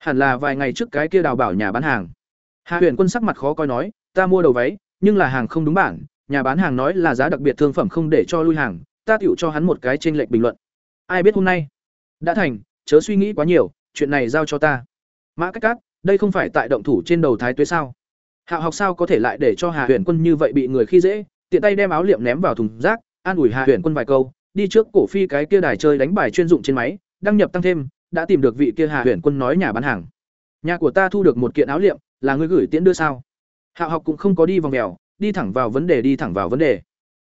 hẳn là vài ngày trước cái kia đào bảo nhà bán hàng. Hạ huyện quân sắc mặt khó coi nói, ta mua đầu váy, nhưng là hàng không đúng bản, nhà bán hàng nói là giá đặc biệt thương phẩm không để cho lui hàng, ta tựu cho hắn một cái trên lệnh bình luận. Ai biết hôm nay? Đã thành, chớ suy nghĩ quá nhiều, chuyện này giao cho ta. Mã cách cát, đây không phải tại động thủ trên đầu thái tuế sao? Hạo học sao có thể lại để cho hà huyện quân như vậy bị người khi dễ, tiện tay đem áo liệm ném vào thùng rác, an ủi hà huyện quân vài câu, đi trước cổ phi cái kia đài chơi đánh bài chuyên dụng trên máy, đăng nhập tăng thêm đã tìm được vị kia hà huyền quân nói nhà bán hàng. Nhà của ta thu được một kiện áo liệm, là người gửi tiễn đưa sao? Hạo học cũng không có đi vòng mèo, đi thẳng vào vấn đề, đi thẳng vào vấn đề.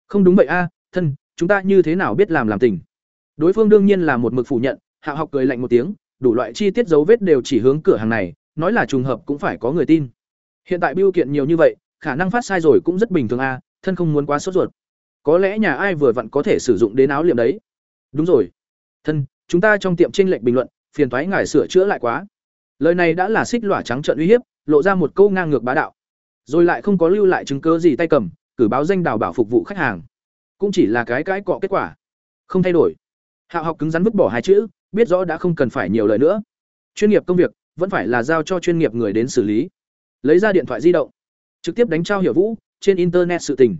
Không đúng vậy a, thân, chúng ta như thế nào biết làm làm tình? Đối phương đương nhiên là một mực phủ nhận hạo học cười lạnh một tiếng, đủ loại chi tiết dấu vết đều chỉ hướng cửa hàng này, nói là trùng hợp cũng phải có người tin. Hiện tại biêu kiện nhiều như vậy, khả năng phát sai rồi cũng rất bình thường a, thân không muốn quá sốt ruột. Có lẽ nhà ai vừa vặn có thể sử dụng đến áo liệm đấy. Đúng rồi. Thân, chúng ta trong tiệm trên lệch bình luận phiền thoái ngài sửa chữa lại quá. Lời này đã là xích lỏa trắng trợn uy hiếp, lộ ra một câu ngang ngược bá đạo. Rồi lại không có lưu lại chứng cứ gì tay cầm, cử báo danh đào bảo phục vụ khách hàng. Cũng chỉ là cái cái cọ kết quả. Không thay đổi. Hạo học cứng rắn vứt bỏ hai chữ, biết rõ đã không cần phải nhiều lời nữa. Chuyên nghiệp công việc, vẫn phải là giao cho chuyên nghiệp người đến xử lý. Lấy ra điện thoại di động. Trực tiếp đánh trao hiểu vũ trên internet sự tình.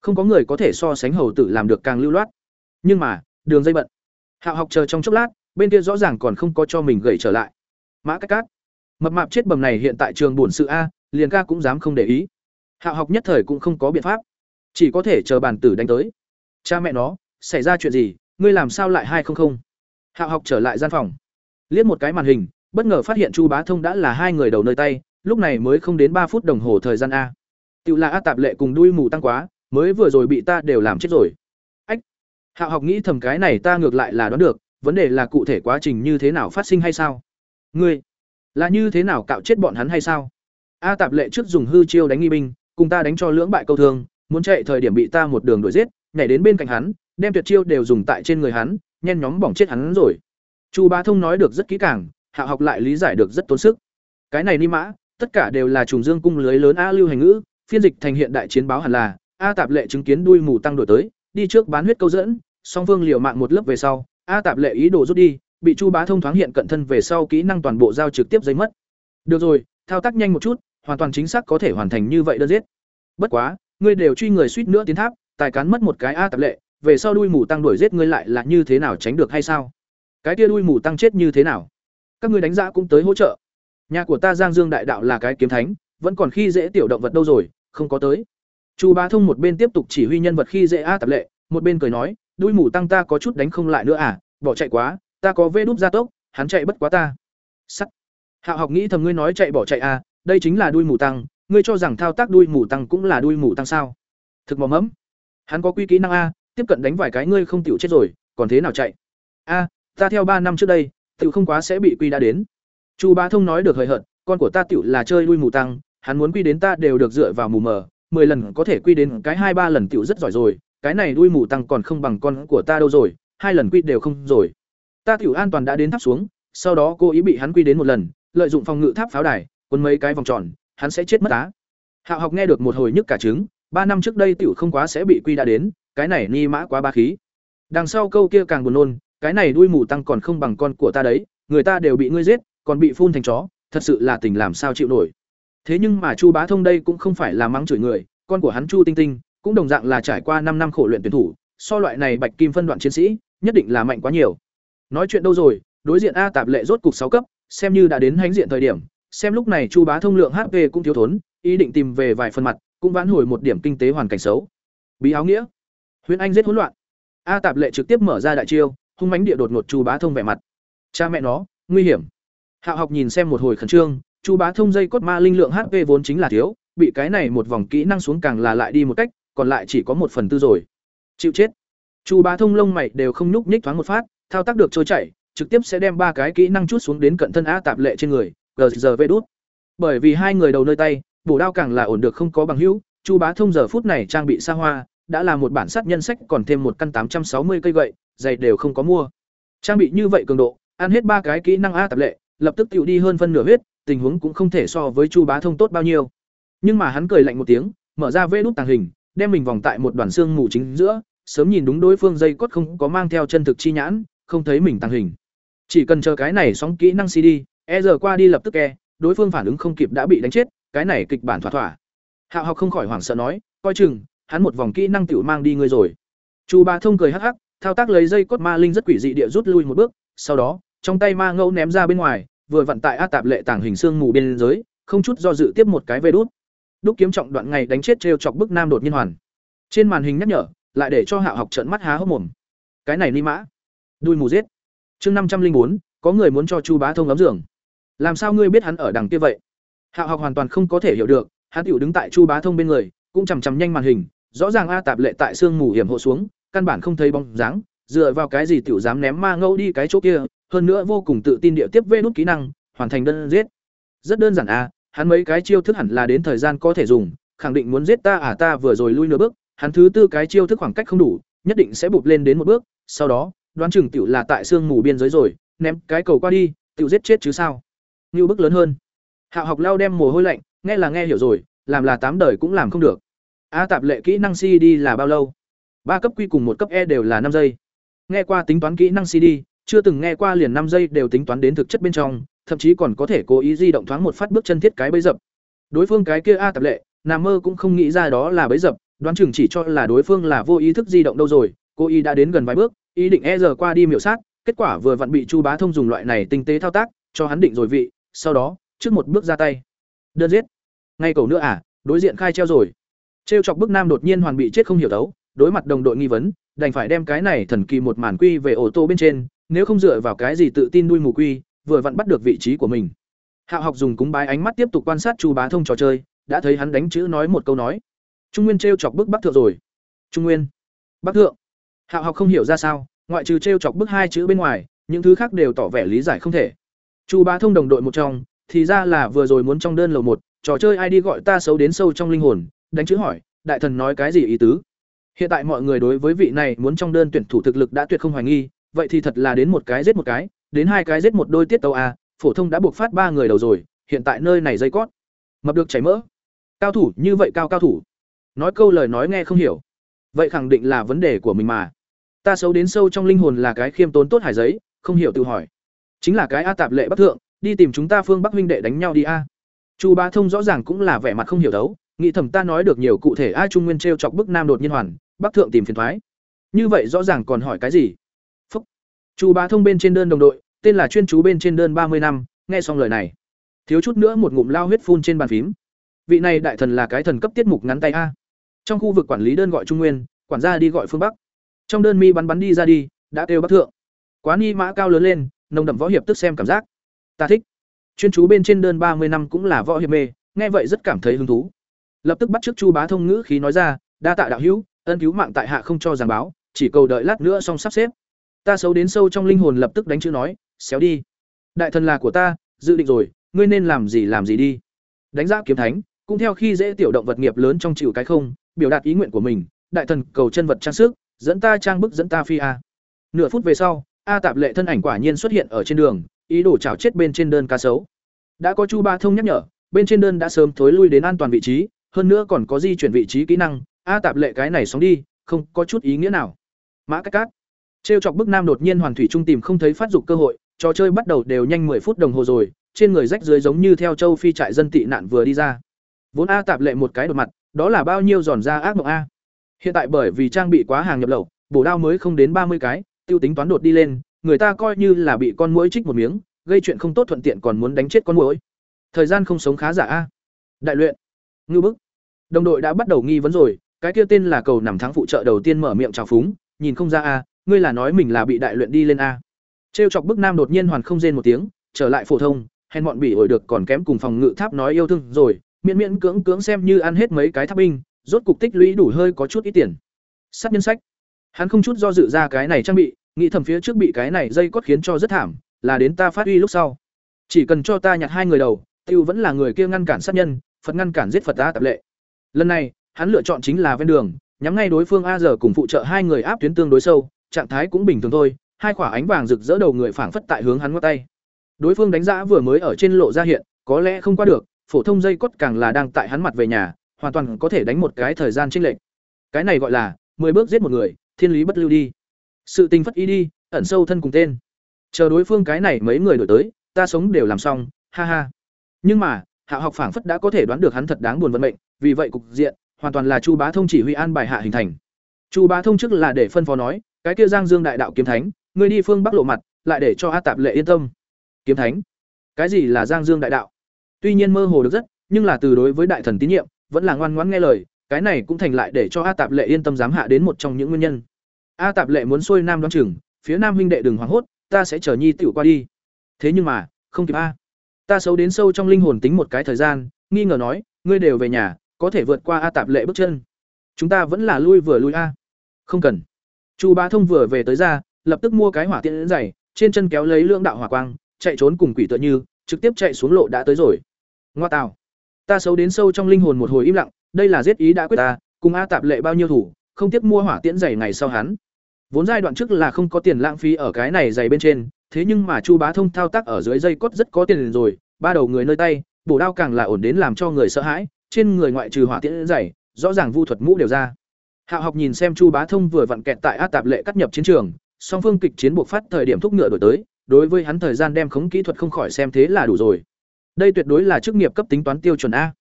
Không có người có thể so sánh hầu tử làm được càng lưu loát. Nhưng mà, đường dây bận. Hạo học chờ trong chốc lát bên kia rõ ràng còn không có cho mình gầy trở lại. Mã cách cát, mập mạp chết bầm này hiện tại trường bổn sự a, liền ca cũng dám không để ý. Hạo học nhất thời cũng không có biện pháp, chỉ có thể chờ bàn tử đánh tới. Cha mẹ nó, xảy ra chuyện gì, ngươi làm sao lại hai không không? Hạo học trở lại gian phòng, liếc một cái màn hình, bất ngờ phát hiện chu bá thông đã là hai người đầu nơi tay, lúc này mới không đến ba phút đồng hồ thời gian a. Tự là a tạp lệ cùng đuôi mù tăng quá, mới vừa rồi bị ta đều làm chết rồi. Ách hạo học nghĩ thầm cái này ta ngược lại là đoán được vấn đề là cụ thể quá trình như thế nào phát sinh hay sao? Ngươi, là như thế nào cạo chết bọn hắn hay sao? A tạp lệ trước dùng hư chiêu đánh nghi binh, cùng ta đánh cho lưỡng bại câu thương, muốn chạy thời điểm bị ta một đường đuổi giết, nhảy đến bên cạnh hắn, đem tuyệt chiêu đều dùng tại trên người hắn, nhen nhóm bỏng chết hắn rồi. Chu bá thông nói được rất kỹ càng, hạ học lại lý giải được rất tốn sức. Cái này ni mã, tất cả đều là trùng dương cung lưới lớn a lưu hành ngữ, phiên dịch thành hiện đại chiến báo hẳn là, a tạp lệ chứng kiến đuôi mù tăng đổi tới, đi trước bán huyết câu dẫn, song phương liều mạng một lớp về sau a tạp lệ ý đồ rút đi, bị chu bá thông thoáng hiện cận thân về sau kỹ năng toàn bộ giao trực tiếp giấy mất. Được rồi, thao tác nhanh một chút, hoàn toàn chính xác có thể hoàn thành như vậy đơn giết. Bất quá, ngươi đều truy người suýt nữa tiến tháp, tài cán mất một cái a tạp lệ, về sau đuôi mù tăng đuổi giết ngươi lại là như thế nào tránh được hay sao? Cái kia đuôi mù tăng chết như thế nào? Các ngươi đánh giá cũng tới hỗ trợ. Nhà của ta giang dương đại đạo là cái kiếm thánh, vẫn còn khi dễ tiểu động vật đâu rồi, không có tới. Chu bá thông một bên tiếp tục chỉ huy nhân vật khi dễ a tạp lệ, một bên cười nói đuôi mù tăng ta có chút đánh không lại nữa à bỏ chạy quá, ta có vê đúp gia tốc, hắn chạy bất quá ta. Sắt. Hạo học nghĩ thầm ngươi nói chạy bỏ chạy à đây chính là đuôi mù tăng, ngươi cho rằng thao tác đuôi mù tăng cũng là đuôi mù tăng sao? Thực mò mẫm. Hắn có quy kỹ năng a, tiếp cận đánh vài cái ngươi không tiểu chết rồi, còn thế nào chạy? A, ta theo ba năm trước đây, tiểu không quá sẽ bị quy đã đến. Chu bá thông nói được hời hợt, con của ta tiểu là chơi đuôi mù tăng, hắn muốn quy đến ta đều được dựa vào mù mờ, mười lần có thể quy đến cái hai ba lần tiểu rất giỏi rồi cái này đuôi mù tăng còn không bằng con của ta đâu rồi, hai lần quy đều không rồi. Ta tiểu an toàn đã đến tháp xuống, sau đó cô ý bị hắn quy đến một lần, lợi dụng phòng ngự tháp pháo đài quấn mấy cái vòng tròn, hắn sẽ chết mất á. Hạo học nghe được một hồi nhức cả trứng, ba năm trước đây tiểu không quá sẽ bị quy đã đến, cái này ni mã quá ba khí. Đằng sau câu kia càng buồn nôn, cái này đuôi mù tăng còn không bằng con của ta đấy, người ta đều bị ngươi giết, còn bị phun thành chó, thật sự là tình làm sao chịu nổi. Thế nhưng mà chu bá thông đây cũng không phải là mắng chửi người, con của hắn chu tinh tinh cũng đồng dạng là trải qua năm năm khổ luyện tuyển thủ, so loại này bạch kim phân đoạn chiến sĩ, nhất định là mạnh quá nhiều. Nói chuyện đâu rồi, đối diện a tạp lệ rốt cục sáu cấp, xem như đã đến hánh diện thời điểm, xem lúc này chu bá thông lượng hp cũng thiếu thốn, ý định tìm về vài phần mặt, cũng vãn hồi một điểm kinh tế hoàn cảnh xấu. Bí áo nghĩa. Huyền anh rất hỗn loạn. A tạp lệ trực tiếp mở ra đại chiêu, hung mãnh địa đột ngột chu bá thông vẻ mặt. Cha mẹ nó, nguy hiểm. Hạo học nhìn xem một hồi khẩn trương, chu bá thông dây cốt ma linh lượng hp vốn chính là thiếu, bị cái này một vòng kỹ năng xuống càng là lại đi một cách còn lại chỉ có một phần tư rồi. Chịu chết. Chu bá thông lông mày đều không nhúc nhích thoáng một phát, thao tác được trôi chảy, trực tiếp sẽ đem ba cái kỹ năng chút xuống đến cận thân a tạp lệ trên người gv đút. Bởi vì hai người đầu nơi tay, bổ đao càng là ổn được không có bằng hữu, chu bá thông giờ phút này trang bị xa hoa, đã là một bản sát nhân sách còn thêm một căn tám trăm sáu mươi cây gậy, giày đều không có mua. Trang bị như vậy cường độ, ăn hết ba cái kỹ năng a tạp lệ, lập tức tựu đi hơn phân nửa huyết, tình huống cũng không thể so với chu bá thông tốt bao nhiêu. Nhưng mà hắn cười lạnh một tiếng, mở ra vê đút tàng hình đem mình vòng tại một đoàn xương mù chính giữa, sớm nhìn đúng đối phương dây cốt không có mang theo chân thực chi nhãn, không thấy mình tàng hình. Chỉ cần chờ cái này sóng kỹ năng cd e giờ qua đi lập tức e đối phương phản ứng không kịp đã bị đánh chết, cái này kịch bản thỏa thỏa. Hạo học không khỏi hoảng sợ nói, coi chừng, hắn một vòng kỹ năng tiểu mang đi ngươi rồi. Chu ba thông cười hắc hắc, thao tác lấy dây cốt ma linh rất quỷ dị địa rút lui một bước, sau đó, trong tay ma ngẫu ném ra bên ngoài, vừa vận tại a tạp lệ tàng hình xương mù bên dưới, không chút do dự tiếp một cái về đút đúc kiếm trọng đoạn ngày đánh chết trêu chọc bức nam đột nhiên hoàn. Trên màn hình nhắc nhở, lại để cho hạ học trận mắt há hốc mồm. Cái này ni mã. Đuôi mù giết. Chương năm trăm linh bốn, có người muốn cho chu bá thông ấm giường. Làm sao ngươi biết hắn ở đằng kia vậy? Hạ học hoàn toàn không có thể hiểu được, hắn tiểu đứng tại chu bá thông bên người, cũng chằm chằm nhanh màn hình, rõ ràng a tạp lệ tại xương mù hiểm hộ xuống, căn bản không thấy bóng dáng, dựa vào cái gì tiểu dám ném ma ngâu đi cái chỗ kia, hơn nữa vô cùng tự tin địa tiếp vê nút kỹ năng, hoàn thành đơn giết. Rất đơn giản a hắn mấy cái chiêu thức hẳn là đến thời gian có thể dùng, khẳng định muốn giết ta à ta vừa rồi lui nửa bước, hắn thứ tư cái chiêu thức khoảng cách không đủ, nhất định sẽ bụp lên đến một bước, sau đó, đoán chừng tiểu là tại xương mù biên giới rồi, ném cái cầu qua đi, tiểu giết chết chứ sao? Như bức lớn hơn. Hạo học lao đem mồ hôi lạnh, nghe là nghe hiểu rồi, làm là tám đời cũng làm không được. A tạp lệ kỹ năng cd là bao lâu? Ba cấp quy cùng một cấp e đều là năm giây. Nghe qua tính toán kỹ năng cd chưa từng nghe qua liền năm giây đều tính toán đến thực chất bên trong thậm chí còn có thể cố ý di động thoáng một phát bước chân thiết cái bấy dập. Đối phương cái kia a tập lệ Nam mơ cũng không nghĩ ra đó là bấy dập, đoán chừng chỉ cho là đối phương là vô ý thức di động đâu rồi cô ý đã đến gần vài bước, ý định e giờ qua đi miểu sát, kết quả vừa vặn bị chu bá thông dùng loại này tinh tế thao tác, cho hắn định rồi vị, sau đó, trước một bước ra tay. Đơn giết. Ngay cầu nữa à đối diện khai treo rồi. Trêu chọc bức nam đột nhiên hoàn bị chết không hiểu đấu đối mặt đồng đội nghi vấn, đành phải đem cái này thần kỳ một màn quy về ô tô bên trên, nếu không dựa vào cái gì tự tin đuôi mù quy vừa vặn bắt được vị trí của mình. Hạo học dùng cúng bái ánh mắt tiếp tục quan sát chu bá thông trò chơi, đã thấy hắn đánh chữ nói một câu nói. Trung nguyên t chọc bức bắc thượng rồi. Trung nguyên. Bắc thượng. Hạo học không hiểu ra sao, ngoại trừ t chọc bức hai chữ bên ngoài, những thứ khác đều tỏ vẻ lý giải không thể. Chu bá thông đồng đội một trong, thì ra là vừa rồi muốn trong đơn lầu một, trò chơi ai đi gọi ta xấu đến sâu trong linh hồn, đánh chữ hỏi, đại thần nói cái gì ý tứ? Hiện tại mọi người đối với vị này muốn trong đơn tuyển thủ thực lực đã tuyệt không hoài nghi, vậy thì thật là đến một cái giết một cái đến hai cái giết một đôi tiết tàu a, phổ thông đã buộc phát ba người đầu rồi, hiện tại nơi này dây cót. Mập được chảy mỡ. Cao thủ, như vậy cao cao thủ. Nói câu lời nói nghe không hiểu. Vậy khẳng định là vấn đề của mình mà. Ta xấu đến sâu trong linh hồn là cái khiêm tốn tốt hải giấy, không hiểu tự hỏi. Chính là cái a tạp lệ bắc thượng, đi tìm chúng ta phương bắc huynh đệ đánh nhau đi a. Chu ba thông rõ ràng cũng là vẻ mặt không hiểu đấu. Nghĩ thầm ta nói được nhiều cụ thể a trung nguyên t r e o chọc bức nam đột nhiên hoàn, bắc thượng tìm phiền thoái. Như vậy rõ ràng còn hỏi cái gì? Chu Bá thông bên trên đơn đồng đội, tên là chuyên chú bên trên đơn ba mươi năm, nghe xong lời này. Thiếu chút nữa một ngụm lao huyết phun trên bàn phím. Vị này đại thần là cái thần cấp tiết mục ngắn tay a. Trong khu vực quản lý đơn gọi trung nguyên, quản gia đi gọi phương bắc. Trong đơn mi bắn bắn đi ra đi, đã kêu bắc thượng. Quá ni mã cao lớn lên, nồng đậm võ hiệp tức xem cảm giác. Ta thích. Chuyên chú bên trên đơn ba mươi năm cũng là võ hiệp mê, nghe vậy rất cảm thấy hứng thú. Lập tức bắt trước chu bá thông ngữ khí nói ra, đa tạ đạo hữu, ân cứu mạng tại hạ không cho giảng báo, chỉ cầu đợi lát nữa xong sắp xếp ta xấu đến sâu trong linh hồn lập tức đánh chữ nói, xéo đi. Đại thần là của ta, dự định rồi, ngươi nên làm gì làm gì đi. Đánh giá kiếm thánh, cũng theo khi dễ tiểu động vật nghiệp lớn trong chịu cái không, biểu đạt ý nguyện của mình, đại thần cầu chân vật trang sức, dẫn ta trang bức dẫn ta phi a. Nửa phút về sau, a tạp lệ thân ảnh quả nhiên xuất hiện ở trên đường, ý đồ chảo chết bên trên đơn cá sấu. Đã có chu ba thông nhắc nhở, bên trên đơn đã sớm thối lui đến an toàn vị trí, hơn nữa còn có di chuyển vị trí kỹ năng, a tạp lệ cái này sóng đi, không có chút ý nghĩa nào. Mã cách cát trêu chọc bức nam đột nhiên hoàn thủy trung tìm không thấy phát dục cơ hội, trò chơi bắt đầu đều nhanh 10 phút đồng hồ rồi, trên người rách dưới giống như theo châu phi trại dân tị nạn vừa đi ra. Vốn a tạp lệ một cái đột mặt, đó là bao nhiêu giòn ra ác mộng a. Hiện tại bởi vì trang bị quá hàng nhập lậu, bổ đao mới không đến ba mươi cái, tiêu tính toán đột đi lên, người ta coi như là bị con muỗi trích một miếng, gây chuyện không tốt thuận tiện còn muốn đánh chết con muỗi. Thời gian không sống khá giả a. Đại luyện. Ngư bức. Đồng đội đã bắt đầu nghi vấn rồi, cái kia tên là cầu nằm thắng phụ trợ đầu tiên mở miệng chào phúng, nhìn không ra a ngươi là nói mình là bị đại luyện đi lên a. Trêu chọc bức nam đột nhiên hoàn không rên một tiếng, trở lại phổ thông, hèn bọn bị ổi được còn kém cùng phòng ngự tháp nói yêu thương rồi, miễn miễn cưỡng cưỡng xem như ăn hết mấy cái tháp binh, rốt cục tích lũy đủ hơi có chút ít tiền. Sát nhân sách. Hắn không chút do dự ra cái này trang bị, nghĩ thầm phía trước bị cái này dây cót khiến cho rất thảm, là đến ta phát uy lúc sau. Chỉ cần cho ta nhặt hai người đầu, tiêu vẫn là người kia ngăn cản sát nhân, phật ngăn cản giết phật ta tập lệ. Lần này, hắn lựa chọn chính là ven đường, nhắm ngay đối phương a giờ cùng phụ trợ hai người áp tuyến tương đối sâu trạng thái cũng bình thường thôi hai quả ánh vàng rực rỡ đầu người phảng phất tại hướng hắn ngắt tay đối phương đánh giá vừa mới ở trên lộ ra hiện có lẽ không qua được phổ thông dây cốt càng là đang tại hắn mặt về nhà, hoàn toàn có thể đánh một cái thời gian chênh lệch. Cái này gọi là mười bước giết một người, thiên lý bất lưu đi. Sự tình phất ý đi, ẩn sâu thân cùng tên. Chờ đối phương cái này mấy người đổi tới, ta sống đều làm xong ha ha nhưng mà hạ học phảng phất đã có thể đoán được hắn thật đáng buồn vận mệnh vì vậy cục diện hoàn toàn là chu bá thông chỉ huy an bài hạ hình thành chu bá thông trước là để phân phó nói, cái kia giang dương đại đạo kiếm thánh, ngươi đi phương bắc lộ mặt, lại để cho a tạp lệ yên tâm. Kiếm thánh? Cái gì là giang dương đại đạo? Tuy nhiên mơ hồ được rất, nhưng là từ đối với đại thần tín nhiệm, vẫn là ngoan ngoãn nghe lời, cái này cũng thành lại để cho a tạp lệ yên tâm dám hạ đến một trong những nguyên nhân. A tạp lệ muốn xuôi nam đoán chừng, phía nam huynh đệ đừng hoảng hốt, ta sẽ chờ nhi tiểu qua đi. Thế nhưng mà, không kịp a. Ta xấu đến sâu trong linh hồn tính một cái thời gian, nghi ngờ nói, ngươi đều về nhà, có thể vượt qua a tạp lệ bước chân. Chúng ta vẫn là lui vừa lui a không cần. Chu bá thông vừa về tới ra, lập tức mua cái hỏa tiễn dày trên chân kéo lấy lưỡng đạo hỏa quang, chạy trốn cùng quỷ tựa như, trực tiếp chạy xuống lộ đã tới rồi. Ngoa tào. Ta xấu đến sâu trong linh hồn một hồi im lặng, đây là giết ý đã quyết ta, cùng a tạp lệ bao nhiêu thủ, không tiếc mua hỏa tiễn dày ngày sau hắn. Vốn giai đoạn trước là không có tiền lãng phí ở cái này dày bên trên, thế nhưng mà chu bá thông thao tác ở dưới dây cốt rất có tiền rồi, ba đầu người nơi tay, bổ đao càng là ổn đến làm cho người sợ hãi, trên người ngoại trừ hỏa tiễn dày rõ ràng vu thuật mũ đều ra. Hạ học nhìn xem chu bá thông vừa vặn kẹt tại a tạp lệ cắt nhập chiến trường, song phương kịch chiến buộc phát thời điểm thúc ngựa đổi tới, đối với hắn thời gian đem khống kỹ thuật không khỏi xem thế là đủ rồi. Đây tuyệt đối là chức nghiệp cấp tính toán tiêu chuẩn a.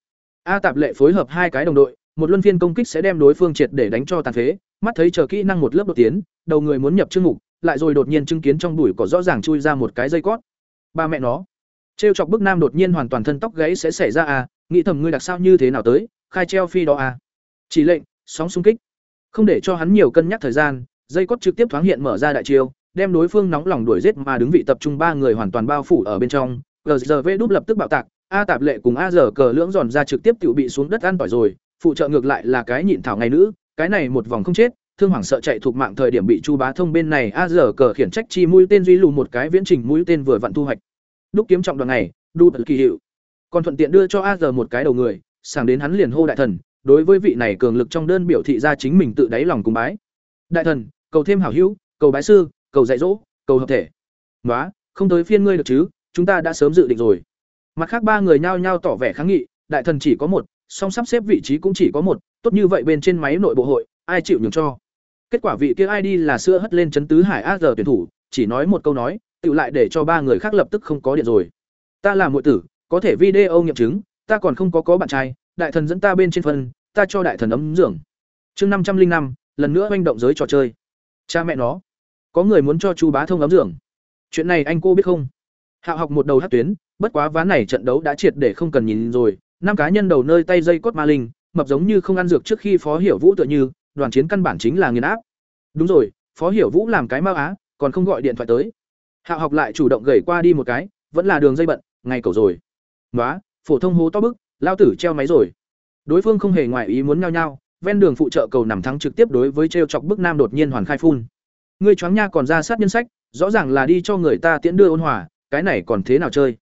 A tạp lệ phối hợp hai cái đồng đội, một luân phiên công kích sẽ đem đối phương triệt để đánh cho tàn phế, mắt thấy chờ kỹ năng một lớp đột tiến, đầu người muốn nhập chương mục, lại rồi đột nhiên chứng kiến trong bụi cỏ rõ ràng chui ra một cái dây cót. Ba mẹ nó. Trêu chọc bức nam đột nhiên hoàn toàn thân tóc gãy sẽ xảy ra à nghĩ thầm ngươi đặc sao như thế nào tới, khai treo phi đó à chỉ lệnh, sóng xung kích không để cho hắn nhiều cân nhắc thời gian, dây cót trực tiếp thoáng hiện mở ra đại chiêu, đem đối phương nóng lòng đuổi giết mà đứng vị tập trung ba người hoàn toàn bao phủ ở bên trong. GZV đúp lập tức bạo tạc, a tạp lệ cùng a giờ cờ lưỡng giòn ra trực tiếp tiểu bị xuống đất ăn tỏi rồi, phụ trợ ngược lại là cái nhịn thảo ngày nữ, cái này một vòng không chết, thương hoàng sợ chạy thuộc mạng thời điểm bị chu bá thông bên này a giờ cờ khiển trách chi mũi tên duy lù một cái viễn trình mũi tên vừa vặn thu hoạch. Đúc kiếm trọng đoạn này, đu kỳ hiệu. Còn thuận tiện đưa cho a giờ một cái đầu người, sảng đến hắn liền hô đại thần đối với vị này cường lực trong đơn biểu thị ra chính mình tự đáy lòng cùng bái. Đại thần cầu thêm hảo hữu cầu bái sư cầu dạy dỗ cầu hợp thể. Ngoá, không tới phiên ngươi được chứ chúng ta đã sớm dự định rồi. Mặt khác ba người nhao nhao tỏ vẻ kháng nghị đại thần chỉ có một song sắp xếp vị trí cũng chỉ có một tốt như vậy bên trên máy nội bộ hội ai chịu nhường cho? Kết quả vị kia id là sữa hất lên chấn tứ hải a giờ tuyển thủ chỉ nói một câu nói tự lại để cho ba người khác lập tức không có điện rồi. Ta là muội tử có thể video nghiệm chứng ta còn không có có bạn trai đại thần dẫn ta bên trên phân, ta cho đại thần ấm dưỡng. Chương năm trăm linh năm, lần nữa manh động giới trò chơi. Cha mẹ nó, có người muốn cho chu bá thông ấm dưỡng. Chuyện này anh cô biết không? Hạo học một đầu hát tuyến, bất quá ván này trận đấu đã triệt để không cần nhìn rồi. Năm cá nhân đầu nơi tay dây cốt ma linh, mập giống như không ăn dược trước khi phó hiểu vũ tựa như, đoàn chiến căn bản chính là nghiền áp. Đúng rồi, phó hiểu vũ làm cái ma á, còn không gọi điện thoại tới. Hạo học lại chủ động gửi qua đi một cái, vẫn là đường dây bận, ngày cầu rồi. Nói phổ thông hố to bức lao tử treo máy rồi. Đối phương không hề ngoại ý muốn nhao nhao. ven đường phụ trợ cầu nằm thắng trực tiếp đối với t chọc bức nam đột nhiên hoàn khai phun. Ngươi choáng nha còn ra sát nhân sách, rõ ràng là đi cho người ta tiễn đưa ôn hòa, cái này còn thế nào chơi?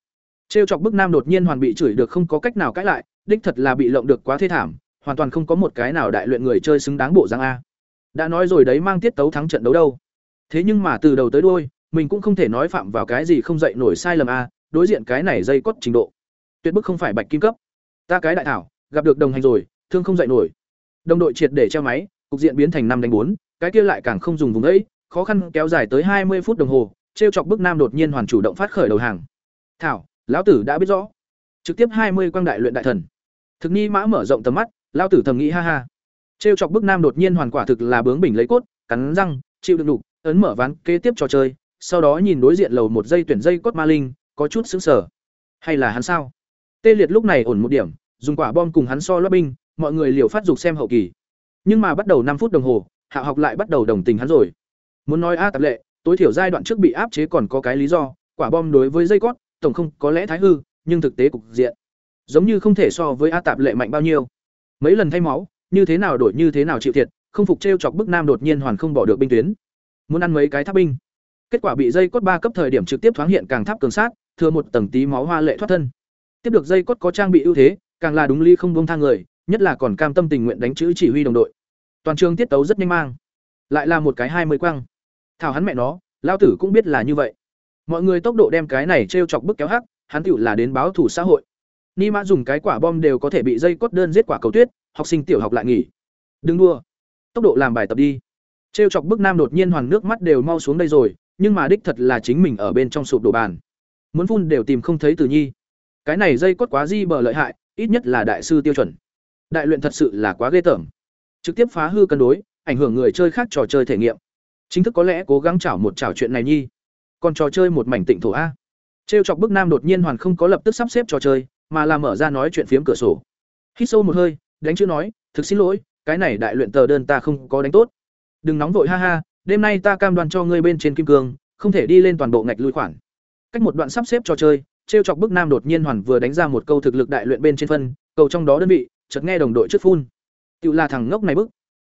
T chọc bức nam đột nhiên hoàn bị chửi được không có cách nào cãi lại, đích thật là bị lộng được quá thê thảm, hoàn toàn không có một cái nào đại luyện người chơi xứng đáng bộ giang a. Đã nói rồi đấy mang tiết tấu thắng trận đấu đâu. Thế nhưng mà từ đầu tới đuôi, mình cũng không thể nói phạm vào cái gì không dậy nổi sai lầm a, đối diện cái này dây cót trình độ. Tuyệt bức không phải bạch kim cấp ta cái đại thảo, gặp được đồng hành rồi, thương không dậy nổi. Đồng đội triệt để treo máy, cục diện biến thành năm đánh bốn, cái kia lại càng không dùng vùng ấy, khó khăn kéo dài tới hai mươi phút đồng hồ, trêu chọc bức nam đột nhiên hoàn chủ động phát khởi đầu hàng. Thảo, lão tử đã biết rõ. Trực tiếp hai mươi quang đại luyện đại thần. Thực ni mã mở rộng tầm mắt, lão tử thầm nghĩ ha ha. Trêu chọc bức nam đột nhiên hoàn quả thực là bướng bỉnh lấy cốt, cắn răng, chịu đựng đục, ấn mở ván, kế tiếp trò chơi, sau đó nhìn đối diện lầu một dây tuyển dây cốt ma linh, có chút sững sờ. Hay là hắn sao? Tê liệt lúc này ổn một điểm, dùng quả bom cùng hắn so loát binh, mọi người liều phát dục xem hậu kỳ. Nhưng mà bắt đầu năm phút đồng hồ, hạ học lại bắt đầu đồng tình hắn rồi. Muốn nói a tạp lệ, tối thiểu giai đoạn trước bị áp chế còn có cái lý do, quả bom đối với dây cót, tổng không có lẽ thái hư, nhưng thực tế cục diện. Giống như không thể so với a tạp lệ mạnh bao nhiêu. Mấy lần thay máu, như thế nào đổi như thế nào chịu thiệt, không phục t r e o chọc bức nam đột nhiên hoàn không bỏ được binh tuyến. Muốn ăn mấy cái tháp binh. Kết quả bị dây cốt ba cấp thời điểm trực tiếp thoáng hiện càng tháp cường sát, thừa một tầng tí máu hoa lệ thoát thân tiếp được dây cốt có trang bị ưu thế, càng là đúng ly không bông thang người, nhất là còn cam tâm tình nguyện đánh chữ chỉ huy đồng đội. Toàn trường tiết tấu rất nhanh mang. Lại là một cái hai mươi quăng thảo hắn mẹ nó lao tử cũng biết là như vậy. Mọi người tốc độ đem cái này t r e o chọc bức kéo hắc, hắn tựu là đến báo thủ xã hội. Ni mã dùng cái quả bom đều có thể bị dây cốt đơn giết quả cầu tuyết, học sinh tiểu học lại nghỉ. Đừng đua tốc độ làm bài tập đi. T r e o chọc bức nam đột nhiên hoàng nước mắt đều mau xuống đây rồi, nhưng mà đích thật là chính mình ở bên trong sụp đổ bàn. Muốn phun đều tìm không thấy Từ Nhi. Cái này dây cốt quá di bờ lợi hại, ít nhất là đại sư tiêu chuẩn. Đại luyện thật sự là quá ghê tởm. Trực tiếp phá hư cân đối, ảnh hưởng người chơi khác trò chơi thể nghiệm. Chính thức có lẽ cố gắng chảo một chảo chuyện này nhi. Còn trò chơi một mảnh tịnh thổ a. Trêu chọc bức nam đột nhiên hoàn không có lập tức sắp xếp trò chơi, mà là mở ra nói chuyện phiếm cửa sổ. Hít sâu một hơi, đánh chữ nói, "Thực xin lỗi, cái này đại luyện tờ đơn ta không có đánh tốt. Đừng nóng vội ha ha, đêm nay ta cam đoan cho ngươi bên trên kim cương, không thể đi lên toàn bộ ngạch lui khoản." Cách một đoạn sắp xếp trò chơi, trêu chọc bức nam đột nhiên hoàn vừa đánh ra một câu thực lực đại luyện bên trên phân, cầu trong đó đơn vị, chợt nghe đồng đội trước phun. Tiểu là thằng ngốc này bức.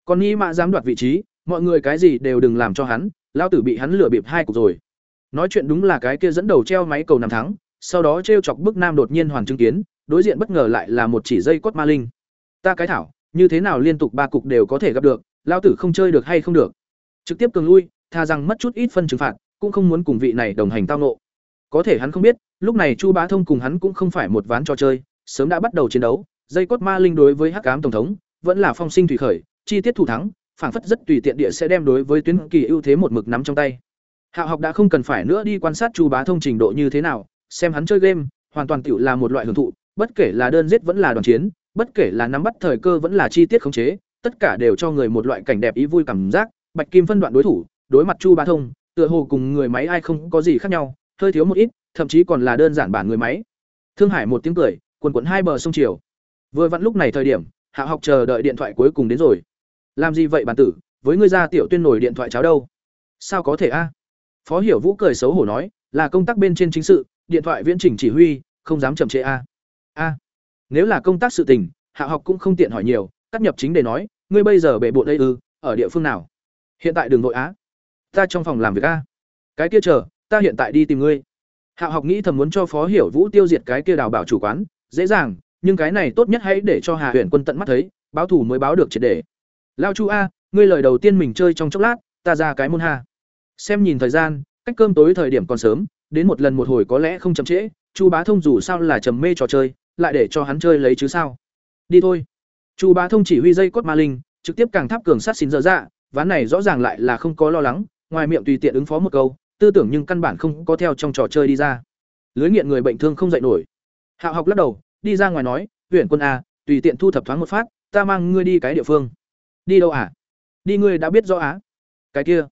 Còn nghĩ mạ dám đoạt vị trí, mọi người cái gì đều đừng làm cho hắn, lao tử bị hắn lừa bịp hai cục rồi. Nói chuyện đúng là cái kia dẫn đầu treo máy cầu nằm thắng, sau đó trêu chọc bức nam đột nhiên hoàn chứng kiến, đối diện bất ngờ lại là một chỉ dây cốt ma linh. Ta cái thảo, như thế nào liên tục ba cục đều có thể gặp được, lao tử không chơi được hay không được. Trực tiếp cường lui, tha rằng mất chút ít phân trừng phạt, cũng không muốn cùng vị này đồng hành tao nộ. Có thể hắn không biết, lúc này Chu Bá Thông cùng hắn cũng không phải một ván trò chơi, sớm đã bắt đầu chiến đấu, dây cốt ma linh đối với Hắc Ám tổng thống, vẫn là phong sinh thủy khởi, chi tiết thủ thắng, phảng phất rất tùy tiện địa sẽ đem đối với tuyến kỳ ưu thế một mực nắm trong tay. Hạo học đã không cần phải nữa đi quan sát Chu Bá Thông trình độ như thế nào, xem hắn chơi game, hoàn toàn tiểu là một loại hưởng thụ, bất kể là đơn giết vẫn là đoàn chiến, bất kể là nắm bắt thời cơ vẫn là chi tiết khống chế, tất cả đều cho người một loại cảnh đẹp ý vui cảm giác. Bạch Kim phân đoạn đối thủ, đối mặt Chu Bá Thông, tựa hồ cùng người máy ai không có gì khác nhau, hơi thiếu một ít, thậm chí còn là đơn giản bản người máy. Thương Hải một tiếng cười, quần quần hai bờ sông chiều. Vừa vặn lúc này thời điểm, Hạ học chờ đợi điện thoại cuối cùng đến rồi. Làm gì vậy bản tử, với ngươi ra tiểu tuyên nổi điện thoại cháo đâu? Sao có thể a? Phó Hiểu Vũ cười xấu hổ nói, là công tác bên trên chính sự, điện thoại viễn chỉnh chỉ huy, không dám chậm trễ a. A. Nếu là công tác sự tình, Hạ học cũng không tiện hỏi nhiều, cắt nhập chính để nói, ngươi bây giờ bệ bộ đây ư, ở địa phương nào? Hiện tại đường nội á. Ta trong phòng làm việc a. Cái kia chờ, ta hiện tại đi tìm ngươi. Hạ học nghĩ thầm muốn cho Phó Hiểu Vũ tiêu diệt cái kia đào bảo chủ quán, dễ dàng, nhưng cái này tốt nhất hãy để cho Hà Huyền Quân tận mắt thấy, báo thủ mới báo được triệt để. Lao Chu a, ngươi lời đầu tiên mình chơi trong chốc lát, ta ra cái môn hà. Xem nhìn thời gian, cách cơm tối thời điểm còn sớm, đến một lần một hồi có lẽ không chậm trễ, Chu Bá Thông dù sao là trầm mê trò chơi, lại để cho hắn chơi lấy chứ sao. Đi thôi. Chu Bá Thông chỉ huy dây cốt ma linh, trực tiếp càng tháp cường sát xin dở dạ, ván này rõ ràng lại là không có lo lắng, ngoài miệng tùy tiện ứng phó một câu, tư tưởng nhưng căn bản không có theo trong trò chơi đi ra. Lưới nghiện người bệnh thương không dậy nổi. hạ học lắc đầu, đi ra ngoài nói, huyện quân a, tùy tiện thu thập thoáng một phát, ta mang ngươi đi cái địa phương." "Đi đâu à?" "Đi ngươi đã biết rõ á." "Cái kia."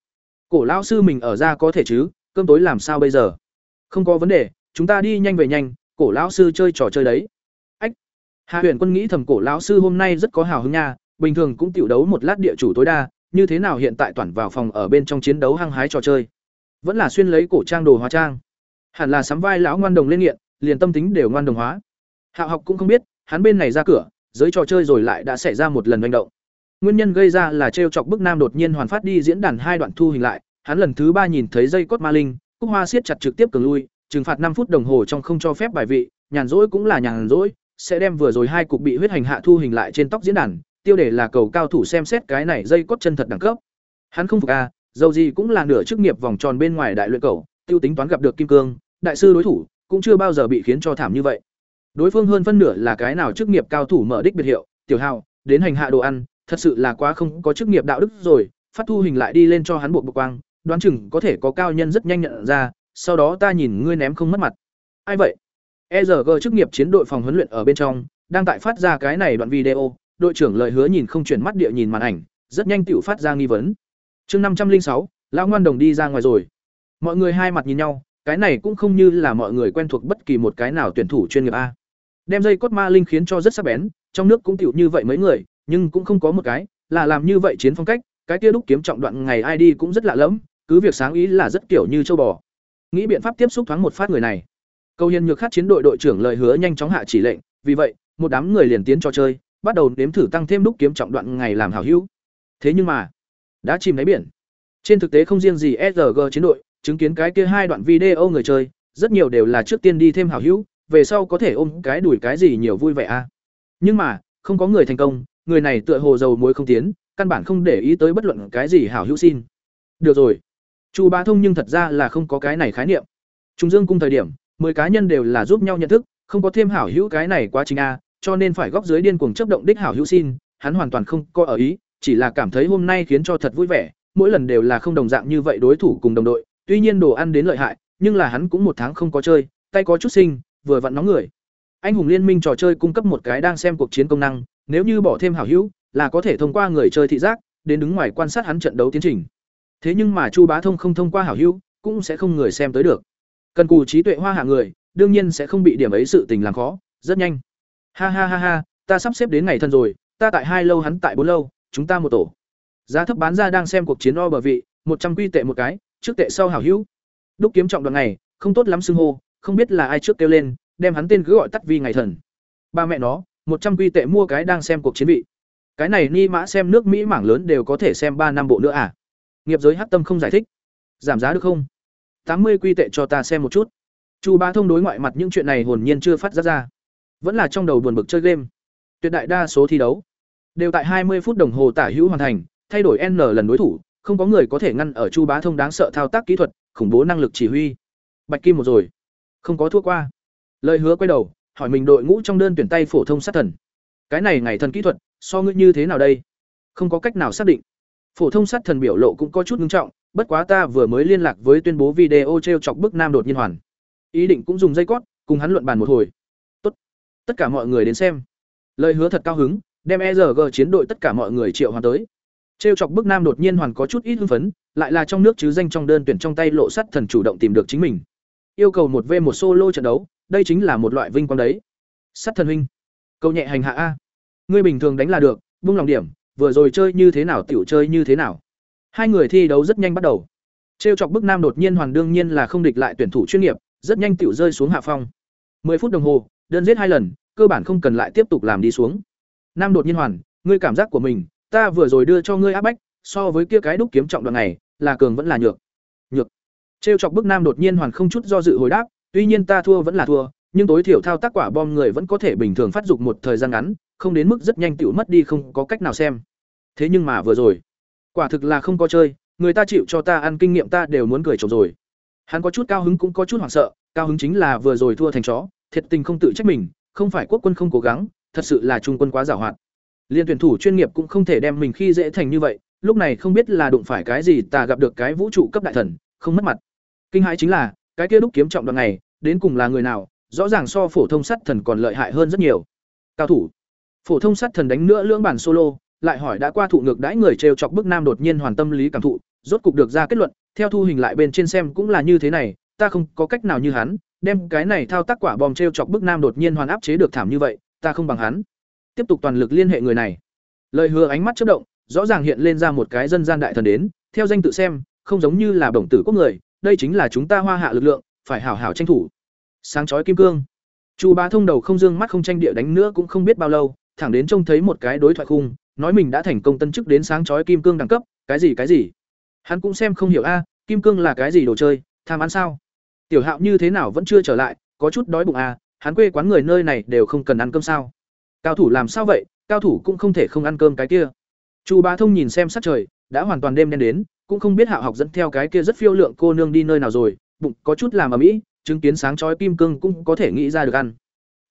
Cổ lão sư mình ở ra có thể chứ, cơm tối làm sao bây giờ? Không có vấn đề, chúng ta đi nhanh về nhanh, cổ lão sư chơi trò chơi đấy. Ách. Hạ Huyền Quân nghĩ thầm cổ lão sư hôm nay rất có hào hứng nha, bình thường cũng tiểu đấu một lát địa chủ tối đa, như thế nào hiện tại toàn vào phòng ở bên trong chiến đấu hăng hái trò chơi. Vẫn là xuyên lấy cổ trang đồ hóa trang. Hẳn là sắm vai lão ngoan đồng lên nghiện, liền tâm tính đều ngoan đồng hóa. Hạo học cũng không biết, hắn bên này ra cửa, giới trò chơi rồi lại đã xảy ra một lần manh động. Nguyên nhân gây ra là trêu chọc bức nam đột nhiên hoàn phát đi diễn đàn hai đoạn thu hình lại, hắn lần thứ ba nhìn thấy dây cốt ma linh, cúc hoa siết chặt trực tiếp cường lui, trừng phạt năm phút đồng hồ trong không cho phép bài vị, nhàn rỗi cũng là nhàn rỗi, sẽ đem vừa rồi hai cục bị huyết hành hạ thu hình lại trên tóc diễn đàn, tiêu đề là cầu cao thủ xem xét cái này dây cốt chân thật đẳng cấp. Hắn không phục a, à, dầu gì cũng là nửa chức nghiệp vòng tròn bên ngoài đại luyện cầu, tiêu tính toán gặp được kim cương, đại sư đối thủ, cũng chưa bao giờ bị khiến cho thảm như vậy. Đối phương hơn phân nửa là cái nào chức nghiệp cao thủ mở đích biệt hiệu, tiểu hào, đến hành hạ đồ ăn, thật sự là quá không có chức nghiệp đạo đức rồi, phát thu hình lại đi lên cho hắn buộc bực quang, đoán chừng có thể có cao nhân rất nhanh nhận ra, sau đó ta nhìn ngươi ném không mất mặt. Ai vậy? ERG chức nghiệp chiến đội phòng huấn luyện ở bên trong, đang tại phát ra cái này đoạn video, đội trưởng lời hứa nhìn không chuyển mắt địa nhìn màn ảnh, rất nhanh tiểu phát ra nghi vấn. Chương năm trăm linh sáu, lão ngoan đồng đi ra ngoài rồi. Mọi người hai mặt nhìn nhau, cái này cũng không như là mọi người quen thuộc bất kỳ một cái nào tuyển thủ chuyên nghiệp a. Đem dây cốt ma linh khiến cho rất sắc bén, trong nước cũng tiểu như vậy mấy người, nhưng cũng không có một cái là làm như vậy chiến phong cách, cái kia đúc kiếm trọng đoạn ngày ai đi cũng rất lạ lẫm, cứ việc sáng ý là rất kiểu như châu bò. Nghĩ biện pháp tiếp xúc thoáng một phát người này. Câu Hiên Nhược Khát chiến đội đội trưởng lời hứa nhanh chóng hạ chỉ lệnh, vì vậy, một đám người liền tiến cho chơi, bắt đầu nếm thử tăng thêm đúc kiếm trọng đoạn ngày làm hảo hữu. Thế nhưng mà, đã chìm đáy biển. Trên thực tế không riêng gì SRG chiến đội, chứng kiến cái kia hai đoạn video người chơi, rất nhiều đều là trước tiên đi thêm hảo hữu, về sau có thể ôm cái đuổi cái gì nhiều vui vẻ a. Nhưng mà, không có người thành công, người này tựa hồ dầu muối không tiến, căn bản không để ý tới bất luận cái gì hảo hữu xin. Được rồi. Chu Bá Thông nhưng thật ra là không có cái này khái niệm. Trung Dương cung thời điểm, mười cá nhân đều là giúp nhau nhận thức, không có thêm hảo hữu cái này quá trình a, cho nên phải góc dưới điên cuồng chấp động đích hảo hữu xin, hắn hoàn toàn không có ở ý, chỉ là cảm thấy hôm nay khiến cho thật vui vẻ, mỗi lần đều là không đồng dạng như vậy đối thủ cùng đồng đội, tuy nhiên đồ ăn đến lợi hại, nhưng là hắn cũng một tháng không có chơi, tay có chút sinh, vừa vặn nóng người. Anh hùng liên minh trò chơi cung cấp một cái đang xem cuộc chiến công năng, nếu như bỏ thêm hảo hữu, là có thể thông qua người chơi thị giác đến đứng ngoài quan sát hắn trận đấu tiến trình. Thế nhưng mà Chu Bá Thông không thông qua hảo hữu, cũng sẽ không người xem tới được. Cần cù trí tuệ hoa hạ người, đương nhiên sẽ không bị điểm ấy sự tình làm khó, rất nhanh. Ha ha ha ha, ta sắp xếp đến ngày thân rồi, ta tại hai lâu hắn tại bốn lâu, chúng ta một tổ. Giá thấp bán ra đang xem cuộc chiến o bờ vị, một trăm quy tệ một cái, trước tệ sau hảo hữu. Đúc kiếm trọng đoạn này không tốt lắm xưng hô, không biết là ai trước kêu lên, đem hắn tên cứ gọi tắt vì ngày thần. Ba mẹ nó, một trăm quy tệ mua cái đang xem cuộc chiến vị. Cái này ni mã xem nước Mỹ mảng lớn đều có thể xem ba năm bộ nữa à? Nghiệp giới hắc tâm không giải thích. Giảm giá được không? tám mươi quy tệ cho ta xem một chút. Chu Bá Thông đối ngoại mặt những chuyện này hồn nhiên chưa phát ra ra. Vẫn là trong đầu buồn bực chơi game. Tuyệt đại đa số thi đấu đều tại 20 phút đồng hồ tả hữu hoàn thành, thay đổi N lần đối thủ, không có người có thể ngăn ở Chu Bá Thông đáng sợ thao tác kỹ thuật, khủng bố năng lực chỉ huy. Bạch Kim một rồi, không có thua qua. Lời hứa quay đầu, hỏi mình đội ngũ trong đơn tuyển tay phổ thông sát thần. Cái này ngày thần kỹ thuật, so ngươi như thế nào đây? Không có cách nào xác định. Phổ thông sát thần biểu lộ cũng có chút nghiêm trọng, bất quá ta vừa mới liên lạc với tuyên bố video treo chọc bức nam đột nhiên hoàn. Ý định cũng dùng dây cót, cùng hắn luận bàn một hồi. Tốt. Tất cả mọi người đến xem. Lời hứa thật cao hứng, đem ERG chiến đội tất cả mọi người triệu hoàn tới. Trêu chọc bức nam đột nhiên hoàn có chút ít hưng phấn, lại là trong nước chứ danh trong đơn tuyển trong tay lộ sắt thần chủ động tìm được chính mình. Yêu cầu một v một solo trận đấu, đây chính là một loại vinh quang đấy. Sắt thần huynh, câu nhẹ hành hạ a. Ngươi bình thường đánh là được, buông lòng điểm, vừa rồi chơi như thế nào tiểu chơi như thế nào. Hai người thi đấu rất nhanh bắt đầu. Trêu chọc bức nam đột nhiên hoàn đương nhiên là không địch lại tuyển thủ chuyên nghiệp, rất nhanh tiểu rơi xuống hạ phong. 10 phút đồng hồ, đơn giết hai lần, cơ bản không cần lại tiếp tục làm đi xuống. Nam đột nhiên hoàn, ngươi cảm giác của mình, ta vừa rồi đưa cho ngươi áp bách, so với kia cái đúc kiếm trọng đoạn này, là cường vẫn là nhược. Nhược. Trêu chọc bức nam đột nhiên hoàn không chút do dự hồi đáp, tuy nhiên ta thua vẫn là thua, nhưng tối thiểu thao tác quả bom người vẫn có thể bình thường phát dục một thời gian ngắn, không đến mức rất nhanh tiểu mất đi không có cách nào xem. Thế nhưng mà vừa rồi, quả thực là không có chơi, người ta chịu cho ta ăn kinh nghiệm ta đều muốn cười trộm rồi. Hắn có chút cao hứng cũng có chút hoảng sợ, cao hứng chính là vừa rồi thua thành chó, thiệt tình không tự trách mình, không phải quốc quân không cố gắng, thật sự là trung quân quá giàu hoạt. Liên tuyển thủ chuyên nghiệp cũng không thể đem mình khi dễ thành như vậy, lúc này không biết là đụng phải cái gì ta gặp được cái vũ trụ cấp đại thần, không mất mặt. Kinh hãi chính là, cái kia đúc kiếm trọng đoạn này, đến cùng là người nào, rõ ràng so phổ thông sắt thần còn lợi hại hơn rất nhiều. Cao thủ. Phổ thông sắt thần đánh nữa lưỡng bản solo, lại hỏi đã qua thụ ngược đãi người trêu chọc bức nam đột nhiên hoàn tâm lý cảm thụ, rốt cục được ra kết luận, theo thu hình lại bên trên xem cũng là như thế này, ta không có cách nào như hắn, đem cái này thao tác quả bom treo chọc bức nam đột nhiên hoàn áp chế được thảm như vậy, ta không bằng hắn. Tiếp tục toàn lực liên hệ người này. Lời hứa ánh mắt chớp động, rõ ràng hiện lên ra một cái dân gian đại thần đến, theo danh tự xem, không giống như là bổng tử quốc người, đây chính là chúng ta hoa hạ lực lượng, phải hảo hảo tranh thủ. Sáng chói kim cương. Chu Bá Thông đầu không dương mắt không tranh địa đánh nữa cũng không biết bao lâu, thẳng đến trông thấy một cái đối thoại khung, nói mình đã thành công tân chức đến sáng chói kim cương đẳng cấp, cái gì cái gì. Hắn cũng xem không hiểu a, kim cương là cái gì đồ chơi, tham ăn sao? Tiểu Hạo như thế nào vẫn chưa trở lại, có chút đói bụng à, hắn quê quán người nơi này đều không cần ăn cơm sao? Cao thủ làm sao vậy, cao thủ cũng không thể không ăn cơm cái kia. Chu Bá Thông nhìn xem sát trời, đã hoàn toàn đêm đen đến, cũng không biết Hạo học dẫn theo cái kia rất phiêu lượng cô nương đi nơi nào rồi, bụng có chút làm ở mỹ, chứng kiến sáng chói kim cương cũng có thể nghĩ ra được ăn.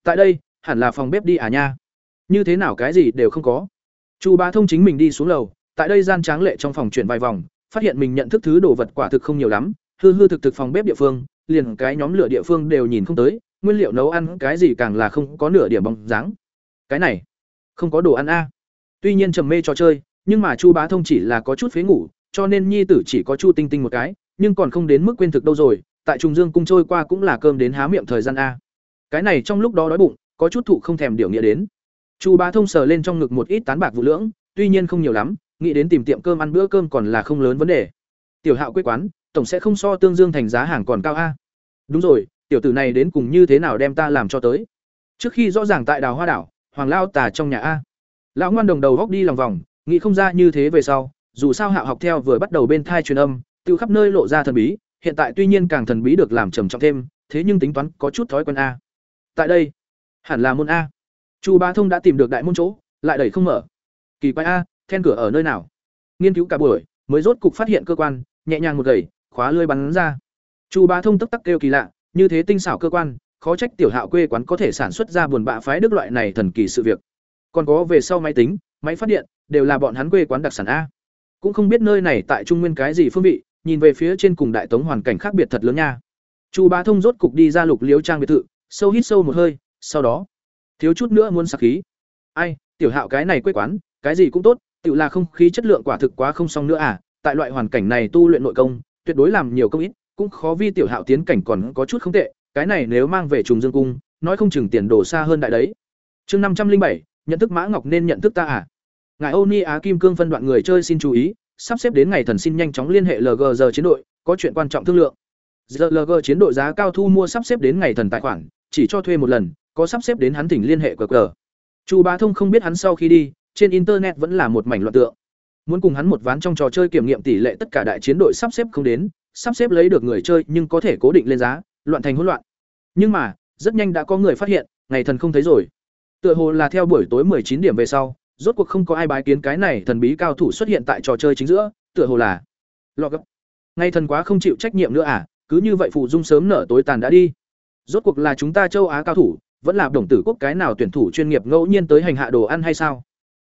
Tại đây, hẳn là phòng bếp đi à nha. Như thế nào cái gì đều không có. Chu Bá Thông chính mình đi xuống lầu, tại đây gian tráng lệ trong phòng chuyển vài vòng, phát hiện mình nhận thức thứ đồ vật quả thực không nhiều lắm, hư hư thực thực phòng bếp địa phương, liền cái nhóm lửa địa phương đều nhìn không tới, nguyên liệu nấu ăn cái gì càng là không có nửa điểm bóng dáng. Cái này, không có đồ ăn a. Tuy nhiên trầm mê trò chơi, nhưng mà Chu Bá Thông chỉ là có chút phế ngủ, cho nên nhi tử chỉ có Chu Tinh Tinh một cái, nhưng còn không đến mức quên thực đâu rồi, tại Trùng Dương cung trôi qua cũng là cơm đến há miệng thời gian a. Cái này trong lúc đó đói bụng, có chút thụ không thèm điều nghĩa đến. Chu Bá Thông sờ lên trong ngực một ít tán bạc vụ lưỡng, tuy nhiên không nhiều lắm, nghĩ đến tìm tiệm cơm ăn bữa cơm còn là không lớn vấn đề. Tiểu Hạo quê quán, tổng sẽ không so tương dương thành giá hàng còn cao a đúng rồi tiểu tử này đến cùng như thế nào đem ta làm cho tới? Trước khi rõ ràng tại đào hoa đảo, hoàng lao tà trong nhà a. Lão ngoan đồng đầu góc đi lòng vòng, nghĩ không ra như thế về sau, dù sao hạo học theo vừa bắt đầu bên thai truyền âm tự khắp nơi lộ ra thần bí, hiện tại tuy nhiên càng thần bí được làm trầm trọng thêm, thế nhưng tính toán có chút thói quen a. Tại đây, hẳn là môn a. Chu ba thông đã tìm được đại môn chỗ, lại đẩy không mở. Kỳ quái a, then cửa ở nơi nào? Nghiên cứu cả buổi, mới rốt cục phát hiện cơ quan, nhẹ nhàng một gầy khóa lưới bắn ra. Chu bá thông tức tắc kêu kỳ lạ như thế tinh xảo cơ quan, khó trách tiểu hạo quê quán có thể sản xuất ra buồn bạ phái đức loại này thần kỳ sự việc. Còn có về sau máy tính, máy phát điện, đều là bọn hắn quê quán đặc sản a. Cũng không biết nơi này tại trung nguyên cái gì phương vị, nhìn về phía trên cùng đại tống hoàn cảnh khác biệt thật lớn nha. Chu bá thông rốt cục đi ra lục liếu trang biệt thự, sâu hít sâu một hơi, sau đó, thiếu chút nữa muốn sạc khí. Ai, tiểu hạo cái này quê quán, cái gì cũng tốt, tự là không khí chất lượng quả thực quá không xong nữa à tại loại hoàn cảnh này tu luyện nội công, tuyệt đối làm nhiều công ít cũng khó vi tiểu hạo tiến cảnh còn có chút không tệ, cái này nếu mang về trùng dương cung, nói không chừng tiền đổ xa hơn đại đấy. Chương năm trăm linh bảy, nhận thức mã ngọc nên nhận thức ta à? Ngài âu ni á kim cương phân đoạn người chơi xin chú ý, sắp xếp đến ngày thần xin nhanh chóng liên hệ lg giờ chiến đội, có chuyện quan trọng thương lượng. Lg chiến đội giá cao thu mua sắp xếp đến ngày thần tài khoản, chỉ cho thuê một lần, có sắp xếp đến hắn thỉnh liên hệ qr chu bá thông không biết hắn sau khi đi, trên internet vẫn là một mảnh loạn tượng. Muốn cùng hắn một ván trong trò chơi kiểm nghiệm tỷ lệ tất cả đại chiến đội sắp xếp không đến sắp xếp lấy được người chơi nhưng có thể cố định lên giá, loạn thành hỗn loạn. Nhưng mà, rất nhanh đã có người phát hiện, ngày thần không thấy rồi. Tựa hồ là theo buổi tối chín điểm về sau, rốt cuộc không có ai bái kiến cái này thần bí cao thủ xuất hiện tại trò chơi chính giữa, tựa hồ là lọ gấp. Ngày thần quá không chịu trách nhiệm nữa à cứ như vậy phụ dung sớm nở tối tàn đã đi. Rốt cuộc là chúng ta châu á cao thủ, vẫn là đồng tử quốc cái nào tuyển thủ chuyên nghiệp ngẫu nhiên tới hành hạ đồ ăn hay sao?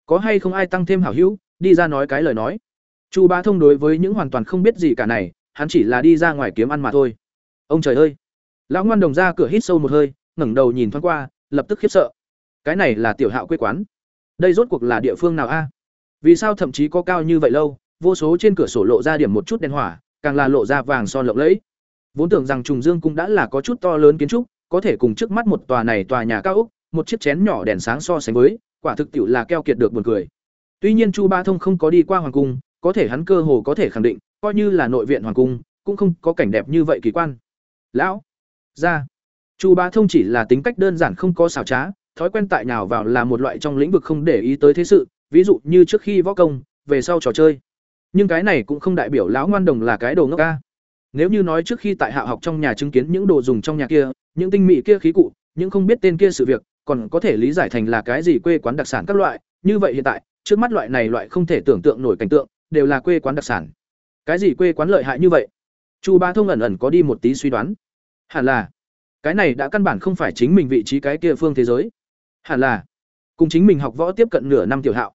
Có hay không ai tăng thêm hảo hữu, đi ra nói cái lời nói. Chu bá thông đối với những hoàn toàn không biết gì cả này hắn chỉ là đi ra ngoài kiếm ăn mà thôi. Ông trời ơi! Lão ngoan đồng ra cửa hít sâu một hơi, ngẩng đầu nhìn thoáng qua, lập tức khiếp sợ. Cái này là tiểu hạo quê quán. Đây rốt cuộc là địa phương nào a? Vì sao thậm chí có cao như vậy lâu, vô số trên cửa sổ lộ ra điểm một chút đèn hỏa, càng là lộ ra vàng son lộng lẫy. Vốn tưởng rằng trùng dương cũng đã là có chút to lớn kiến trúc, có thể cùng trước mắt một tòa này tòa nhà cao ốc, một chiếc chén nhỏ đèn sáng so sánh với, quả thực tiệu là keo kiệt được buồn cười. Tuy nhiên chu ba thông không có đi qua hoàng cung, có thể hắn cơ hồ có thể khẳng định coi như là nội viện hoàng cung, cũng không có cảnh đẹp như vậy kỳ quan. Lão, ra. Chu ba thông chỉ là tính cách đơn giản không có xảo trá, thói quen tại nào vào là một loại trong lĩnh vực không để ý tới thế sự, ví dụ như trước khi võ công, về sau trò chơi. Nhưng cái này cũng không đại biểu lão ngoan đồng là cái đồ ngốc ca. Nếu như nói trước khi tại hạ học trong nhà chứng kiến những đồ dùng trong nhà kia, những tinh mỹ kia khí cụ, những không biết tên kia sự việc, còn có thể lý giải thành là cái gì quê quán đặc sản các loại, như vậy hiện tại, trước mắt loại này loại không thể tưởng tượng nổi cảnh tượng, đều là quê quán đặc sản cái gì quê quán lợi hại như vậy? Chu ba thông ẩn ẩn có đi một tí suy đoán. Hẳn là, cái này đã căn bản không phải chính mình vị trí cái kia phương thế giới. Hẳn là, cùng chính mình học võ tiếp cận nửa năm tiểu hạo.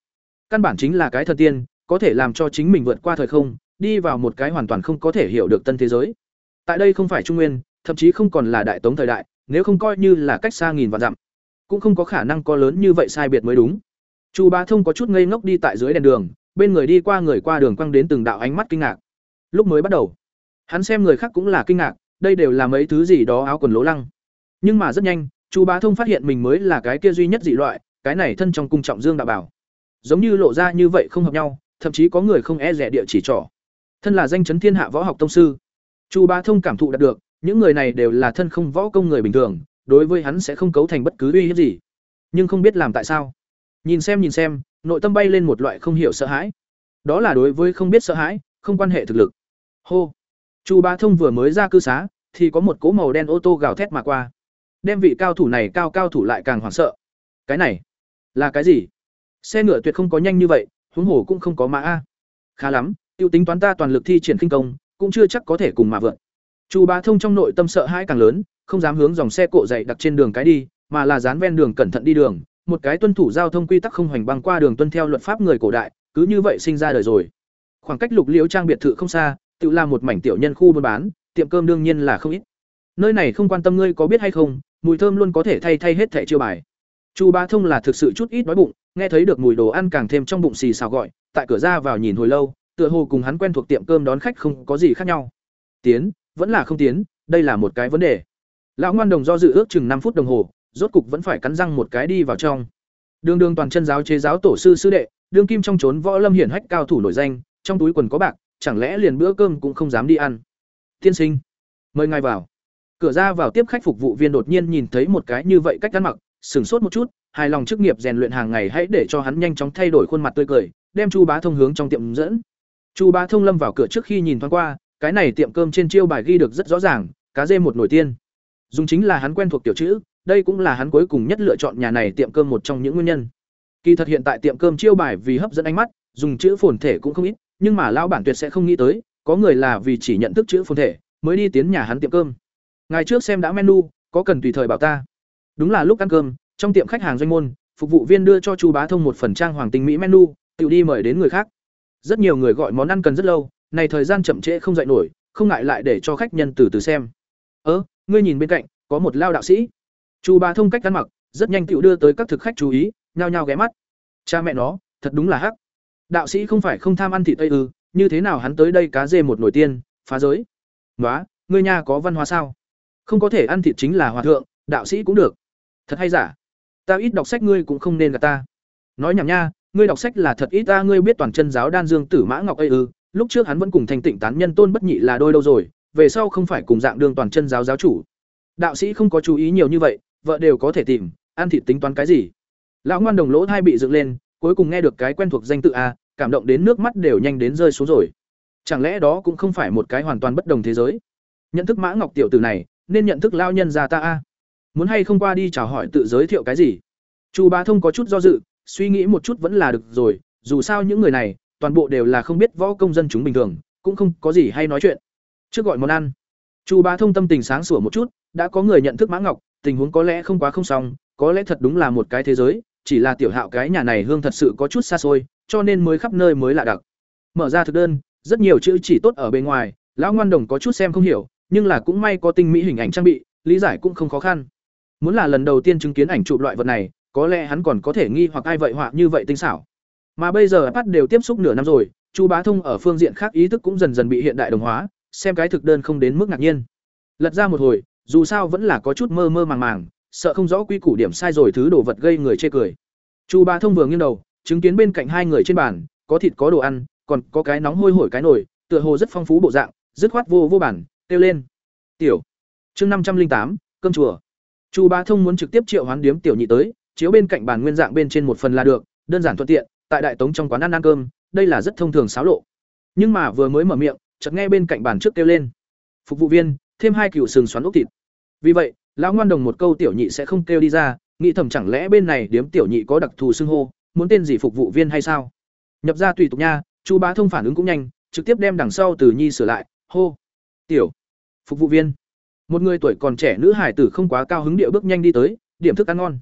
Căn bản chính là cái thần tiên, có thể làm cho chính mình vượt qua thời không, đi vào một cái hoàn toàn không có thể hiểu được tân thế giới. Tại đây không phải trung nguyên, thậm chí không còn là đại tống thời đại, nếu không coi như là cách xa nghìn vạn dặm, cũng không có khả năng có lớn như vậy sai biệt mới đúng. Chu ba thông có chút ngây ngốc đi tại dưới đèn đường, bên người đi qua người qua đường quăng đến từng đạo ánh mắt kinh ngạc lúc mới bắt đầu. Hắn xem người khác cũng là kinh ngạc, đây đều là mấy thứ gì đó áo quần lố lăng. Nhưng mà rất nhanh, chu bá thông phát hiện mình mới là cái kia duy nhất dị loại, cái này thân trong cung trọng dương đạo bảo. Giống như lộ ra như vậy không hợp nhau, thậm chí có người không e rẻ địa chỉ trỏ. Thân là danh chấn thiên hạ võ học tông sư. Chu bá thông cảm thụ đạt được, những người này đều là thân không võ công người bình thường, đối với hắn sẽ không cấu thành bất cứ uy hiếp gì. Nhưng không biết làm tại sao. Nhìn xem nhìn xem, nội tâm bay lên một loại không hiểu sợ hãi. Đó là đối với không biết sợ hãi, không quan hệ thực lực hô. Chu bá thông vừa mới ra cư xá, thì có một cỗ màu đen ô tô gào thét mà qua. Đem vị cao thủ này cao cao thủ lại càng hoảng sợ. Cái này, là cái gì? Xe ngựa tuyệt không có nhanh như vậy, huống hồ cũng không có mã a. Khá lắm, tiêu tính toán ta toàn lực thi triển khinh công, cũng chưa chắc có thể cùng mà vượt. Chu bá thông trong nội tâm sợ hãi càng lớn, không dám hướng dòng xe cộ dày đặc trên đường cái đi, mà là dán ven đường cẩn thận đi đường. Một cái tuân thủ giao thông quy tắc không hoành băng qua đường tuân theo luật pháp người cổ đại, cứ như vậy sinh ra đời rồi. Khoảng cách lục liễu trang biệt thự không xa tự làm một mảnh tiểu nhân khu buôn bán, tiệm cơm đương nhiên là không ít. Nơi này không quan tâm ngươi có biết hay không, mùi thơm luôn có thể thay thay hết thẻ chiêu bài. Chu bá thông là thực sự chút ít đói bụng, nghe thấy được mùi đồ ăn càng thêm trong bụng xì xào gọi, tại cửa ra vào nhìn hồi lâu, tựa hồ cùng hắn quen thuộc tiệm cơm đón khách không có gì khác nhau. Tiến, vẫn là không tiến, đây là một cái vấn đề. Lão ngoan đồng do dự ước chừng năm phút đồng hồ, rốt cục vẫn phải cắn răng một cái đi vào trong. Đường đường toàn chân giáo chế giáo tổ sư sư đệ, đương kim trong trốn võ lâm hiển hách cao thủ nổi danh, trong túi quần có bạc chẳng lẽ liền bữa cơm cũng không dám đi ăn? Tiên sinh, mời ngài vào. Cửa ra vào tiếp khách phục vụ viên đột nhiên nhìn thấy một cái như vậy cách ăn mặc, sửng sốt một chút, hài lòng chức nghiệp rèn luyện hàng ngày hãy để cho hắn nhanh chóng thay đổi khuôn mặt tươi cười, đem chu bá thông hướng trong tiệm dẫn. Chu bá thông lâm vào cửa trước khi nhìn thoáng qua, cái này tiệm cơm trên chiêu bài ghi được rất rõ ràng, cá dê một nồi tiên. Dùng chính là hắn quen thuộc tiểu chữ, đây cũng là hắn cuối cùng nhất lựa chọn nhà này tiệm cơm một trong những nguyên nhân. Kỳ thật hiện tại tiệm cơm chiêu bài vì hấp dẫn ánh mắt, dùng chữ phồn thể cũng không ít nhưng mà lão bản tuyệt sẽ không nghĩ tới, có người là vì chỉ nhận thức chữ phồn thể, mới đi tiến nhà hắn tiệm cơm. Ngày trước xem đã menu, có cần tùy thời bảo ta. Đúng là lúc ăn cơm, trong tiệm khách hàng doanh môn, phục vụ viên đưa cho chu bá thông một phần trang hoàng tinh mỹ menu, tự đi mời đến người khác. Rất nhiều người gọi món ăn cần rất lâu, này thời gian chậm trễ không dậy nổi, không ngại lại để cho khách nhân từ từ xem. Ơ, ngươi nhìn bên cạnh, có một lao đạo sĩ. Chu bá thông cách ăn mặc, rất nhanh tựu đưa tới các thực khách chú ý, nhao nhao ghé mắt. Cha mẹ nó, thật đúng là hắc đạo sĩ không phải không tham ăn thịt tây ư, như thế nào hắn tới đây cá dê một nổi tiên, phá giới? Nói ngươi nhà có văn hóa sao? Không có thể ăn thịt chính là hòa thượng, đạo sĩ cũng được. Thật hay giả? Ta ít đọc sách ngươi cũng không nên gặp ta. Nói nhảm nha, ngươi đọc sách là thật ít, ta ngươi biết toàn chân giáo đan dương tử mã ngọc ây ư, lúc trước hắn vẫn cùng thành tịnh tán nhân tôn bất nhị là đôi đâu rồi, về sau không phải cùng dạng đương toàn chân giáo giáo chủ. Đạo sĩ không có chú ý nhiều như vậy, vợ đều có thể tìm, ăn thịt tính toán cái gì? Lão ngoan đồng lỗ thai bị dựng lên, cuối cùng nghe được cái quen thuộc danh tự a cảm động đến nước mắt đều nhanh đến rơi xuống rồi. Chẳng lẽ đó cũng không phải một cái hoàn toàn bất đồng thế giới? Nhận thức mã ngọc tiểu tử này, nên nhận thức lao nhân già ta a. Muốn hay không qua đi chào hỏi tự giới thiệu cái gì? Chu bá thông có chút do dự, suy nghĩ một chút vẫn là được rồi, dù sao những người này, toàn bộ đều là không biết võ công dân chúng bình thường, cũng không có gì hay nói chuyện. Trước gọi món ăn. Chu bá thông tâm tình sáng sủa một chút, đã có người nhận thức mã ngọc, tình huống có lẽ không quá không xong, có lẽ thật đúng là một cái thế giới chỉ là tiểu hạo cái nhà này hương thật sự có chút xa xôi, cho nên mới khắp nơi mới lạ đặc. Mở ra thực đơn, rất nhiều chữ chỉ tốt ở bên ngoài, lão ngoan đồng có chút xem không hiểu, nhưng là cũng may có tinh mỹ hình ảnh trang bị, lý giải cũng không khó khăn. Muốn là lần đầu tiên chứng kiến ảnh chụp loại vật này, có lẽ hắn còn có thể nghi hoặc ai vậy họa như vậy tinh xảo. Mà bây giờ bắt đều tiếp xúc nửa năm rồi, chu bá thông ở phương diện khác ý thức cũng dần dần bị hiện đại đồng hóa, xem cái thực đơn không đến mức ngạc nhiên. Lật ra một hồi, dù sao vẫn là có chút mơ mơ màng màng sợ không rõ quy củ điểm sai rồi thứ đồ vật gây người chê cười. Chu bá thông vừa nghiêng đầu, chứng kiến bên cạnh hai người trên bàn, có thịt có đồ ăn, còn có cái nóng hôi hổi cái nồi, tựa hồ rất phong phú bộ dạng, dứt khoát vô vô bản kêu lên. Tiểu, chương năm trăm linh tám, cơm chùa. Chu bá thông muốn trực tiếp triệu hoán điếm tiểu nhị tới, chiếu bên cạnh bàn nguyên dạng bên trên một phần là được, đơn giản thuận tiện, tại đại tống trong quán ăn ăn cơm, đây là rất thông thường xáo lộ. Nhưng mà vừa mới mở miệng, chợt nghe bên cạnh bàn trước kêu lên. Phục vụ viên, thêm hai cựu sừng xoắn ốc thịt. Vì vậy lão ngoan đồng một câu tiểu nhị sẽ không kêu đi ra, nghĩ thầm chẳng lẽ bên này điếm tiểu nhị có đặc thù xưng hô, muốn tên gì phục vụ viên hay sao? Nhập ra tùy tục nha, chu bá thông phản ứng cũng nhanh, trực tiếp đem đằng sau từ nhi sửa lại, hô. Tiểu, phục vụ viên. Một người tuổi còn trẻ nữ hải tử không quá cao hứng địa bước nhanh đi tới, điểm thức ăn ngon.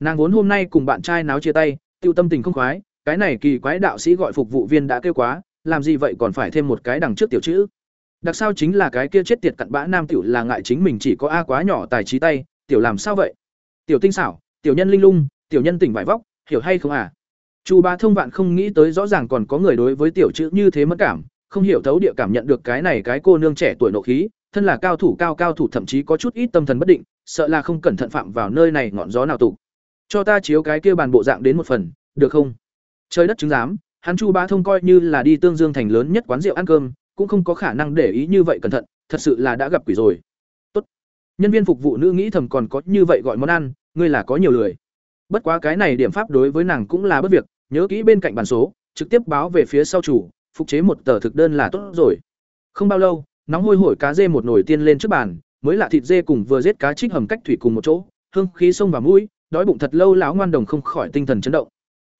Nàng vốn hôm nay cùng bạn trai náo chia tay, tiêu tâm tình không khoái, cái này kỳ quái đạo sĩ gọi phục vụ viên đã kêu quá, làm gì vậy còn phải thêm một cái đằng trước tiểu chữ đặc sao chính là cái kia chết tiệt cặn bã nam tiểu là ngại chính mình chỉ có a quá nhỏ tài trí tay, tiểu làm sao vậy? Tiểu tinh xảo, tiểu nhân linh lung, tiểu nhân tỉnh vải vóc, hiểu hay không à? Chu ba thông vạn không nghĩ tới rõ ràng còn có người đối với tiểu chữ như thế mất cảm, không hiểu thấu địa cảm nhận được cái này cái cô nương trẻ tuổi nộ khí, thân là cao thủ cao cao thủ thậm chí có chút ít tâm thần bất định, sợ là không cẩn thận phạm vào nơi này ngọn gió nào tụ. Cho ta chiếu cái kia bàn bộ dạng đến một phần, được không? Trời đất chứng giám, hắn chu ba thông coi như là đi tương dương thành lớn nhất quán rượu ăn cơm cũng không có khả năng để ý như vậy cẩn thận, thật sự là đã gặp quỷ rồi. Tốt. Nhân viên phục vụ nữ nghĩ thầm còn có như vậy gọi món ăn, ngươi là có nhiều lười. Bất quá cái này điểm pháp đối với nàng cũng là bất việc, nhớ kỹ bên cạnh bàn số, trực tiếp báo về phía sau chủ, phục chế một tờ thực đơn là tốt rồi. Không bao lâu, nóng hôi hổi cá dê một nồi tiên lên trước bàn, mới là thịt dê cùng vừa giết cá trích hầm cách thủy cùng một chỗ, hương khí sông vào mũi, đói bụng thật lâu lão ngoan đồng không khỏi tinh thần chấn động.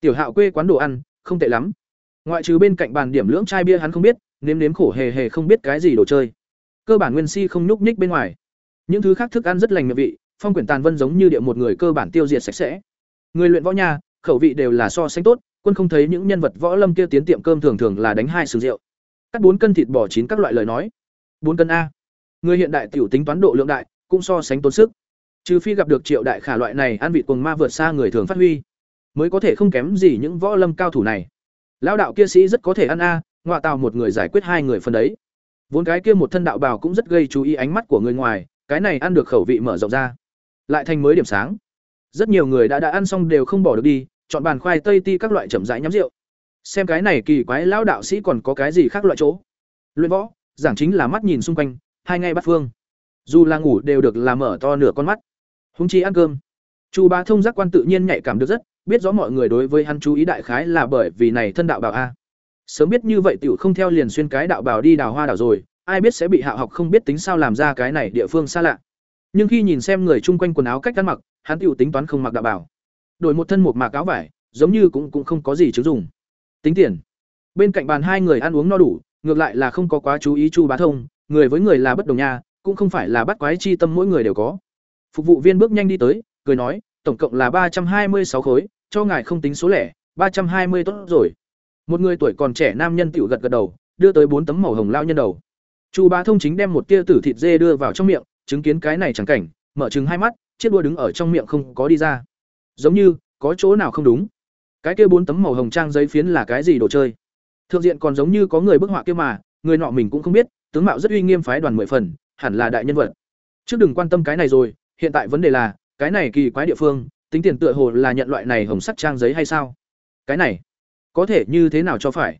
Tiểu hạo quê quán đồ ăn, không tệ lắm. Ngoại trừ bên cạnh bàn điểm lưỡng chai bia hắn không biết nếm nếm khổ hề hề không biết cái gì đồ chơi. Cơ bản nguyên si không nhúc nhích bên ngoài. Những thứ khác thức ăn rất lành miệng vị, phong quyển tàn vân giống như địa một người cơ bản tiêu diệt sạch sẽ. Người luyện võ nhà, khẩu vị đều là so sánh tốt, quân không thấy những nhân vật võ lâm kia tiến tiệm cơm thường thường là đánh hai sừng rượu. Cắt bốn cân thịt bò chín các loại lời nói. Bốn cân a. Người hiện đại tiểu tính toán độ lượng đại, cũng so sánh tốn sức. Trừ phi gặp được triệu đại khả loại này ăn vị cuồng ma vượt xa người thường phát huy, mới có thể không kém gì những võ lâm cao thủ này. Lão đạo kia sĩ rất có thể ăn a ngoại tào một người giải quyết hai người phần đấy. Vốn cái kia một thân đạo bào cũng rất gây chú ý ánh mắt của người ngoài, cái này ăn được khẩu vị mở rộng ra. Lại thành mới điểm sáng. Rất nhiều người đã đã ăn xong đều không bỏ được đi, chọn bàn khoai tây ti các loại chậm rãi nhắm rượu. Xem cái này kỳ quái lão đạo sĩ còn có cái gì khác loại chỗ. Luyện võ, giảng chính là mắt nhìn xung quanh, hai ngay bắt phương. Dù là ngủ đều được làm mở to nửa con mắt. Húng chi ăn cơm. Chu bá thông giác quan tự nhiên nhạy cảm được rất, biết rõ mọi người đối với hắn chú ý đại khái là bởi vì này thân đạo bảo a sớm biết như vậy tiểu không theo liền xuyên cái đạo bảo đi đào hoa đảo rồi, ai biết sẽ bị hạ học không biết tính sao làm ra cái này địa phương xa lạ. Nhưng khi nhìn xem người chung quanh quần áo cách ăn mặc, hắn tiểu tính toán không mặc đạo bảo. Đổi một thân một mạc áo vải, giống như cũng cũng không có gì chứng dùng tính tiền. Bên cạnh bàn hai người ăn uống no đủ, ngược lại là không có quá chú ý chu bá thông, người với người là bất đồng nha, cũng không phải là bắt quái chi tâm mỗi người đều có. Phục vụ viên bước nhanh đi tới, cười nói, tổng cộng là ba trăm hai mươi sáu khối, cho ngài không tính số lẻ, ba trăm hai mươi tốt rồi một người tuổi còn trẻ nam nhân tiểu gật gật đầu, đưa tới bốn tấm màu hồng lao nhân đầu. Chu bá thông chính đem một tia tử thịt dê đưa vào trong miệng, chứng kiến cái này chẳng cảnh, mở chừng hai mắt, chiếc đua đứng ở trong miệng không có đi ra. Giống như, có chỗ nào không đúng? Cái kia bốn tấm màu hồng trang giấy phiến là cái gì đồ chơi? Thượng diện còn giống như có người bức họa kia mà, người nọ mình cũng không biết, tướng mạo rất uy nghiêm phái đoàn mười phần, hẳn là đại nhân vật. Trước đừng quan tâm cái này rồi, hiện tại vấn đề là, cái này kỳ quái địa phương, tính tiền tựa hồ là nhận loại này hồng sắt trang giấy hay sao? Cái này có thể như thế nào cho phải?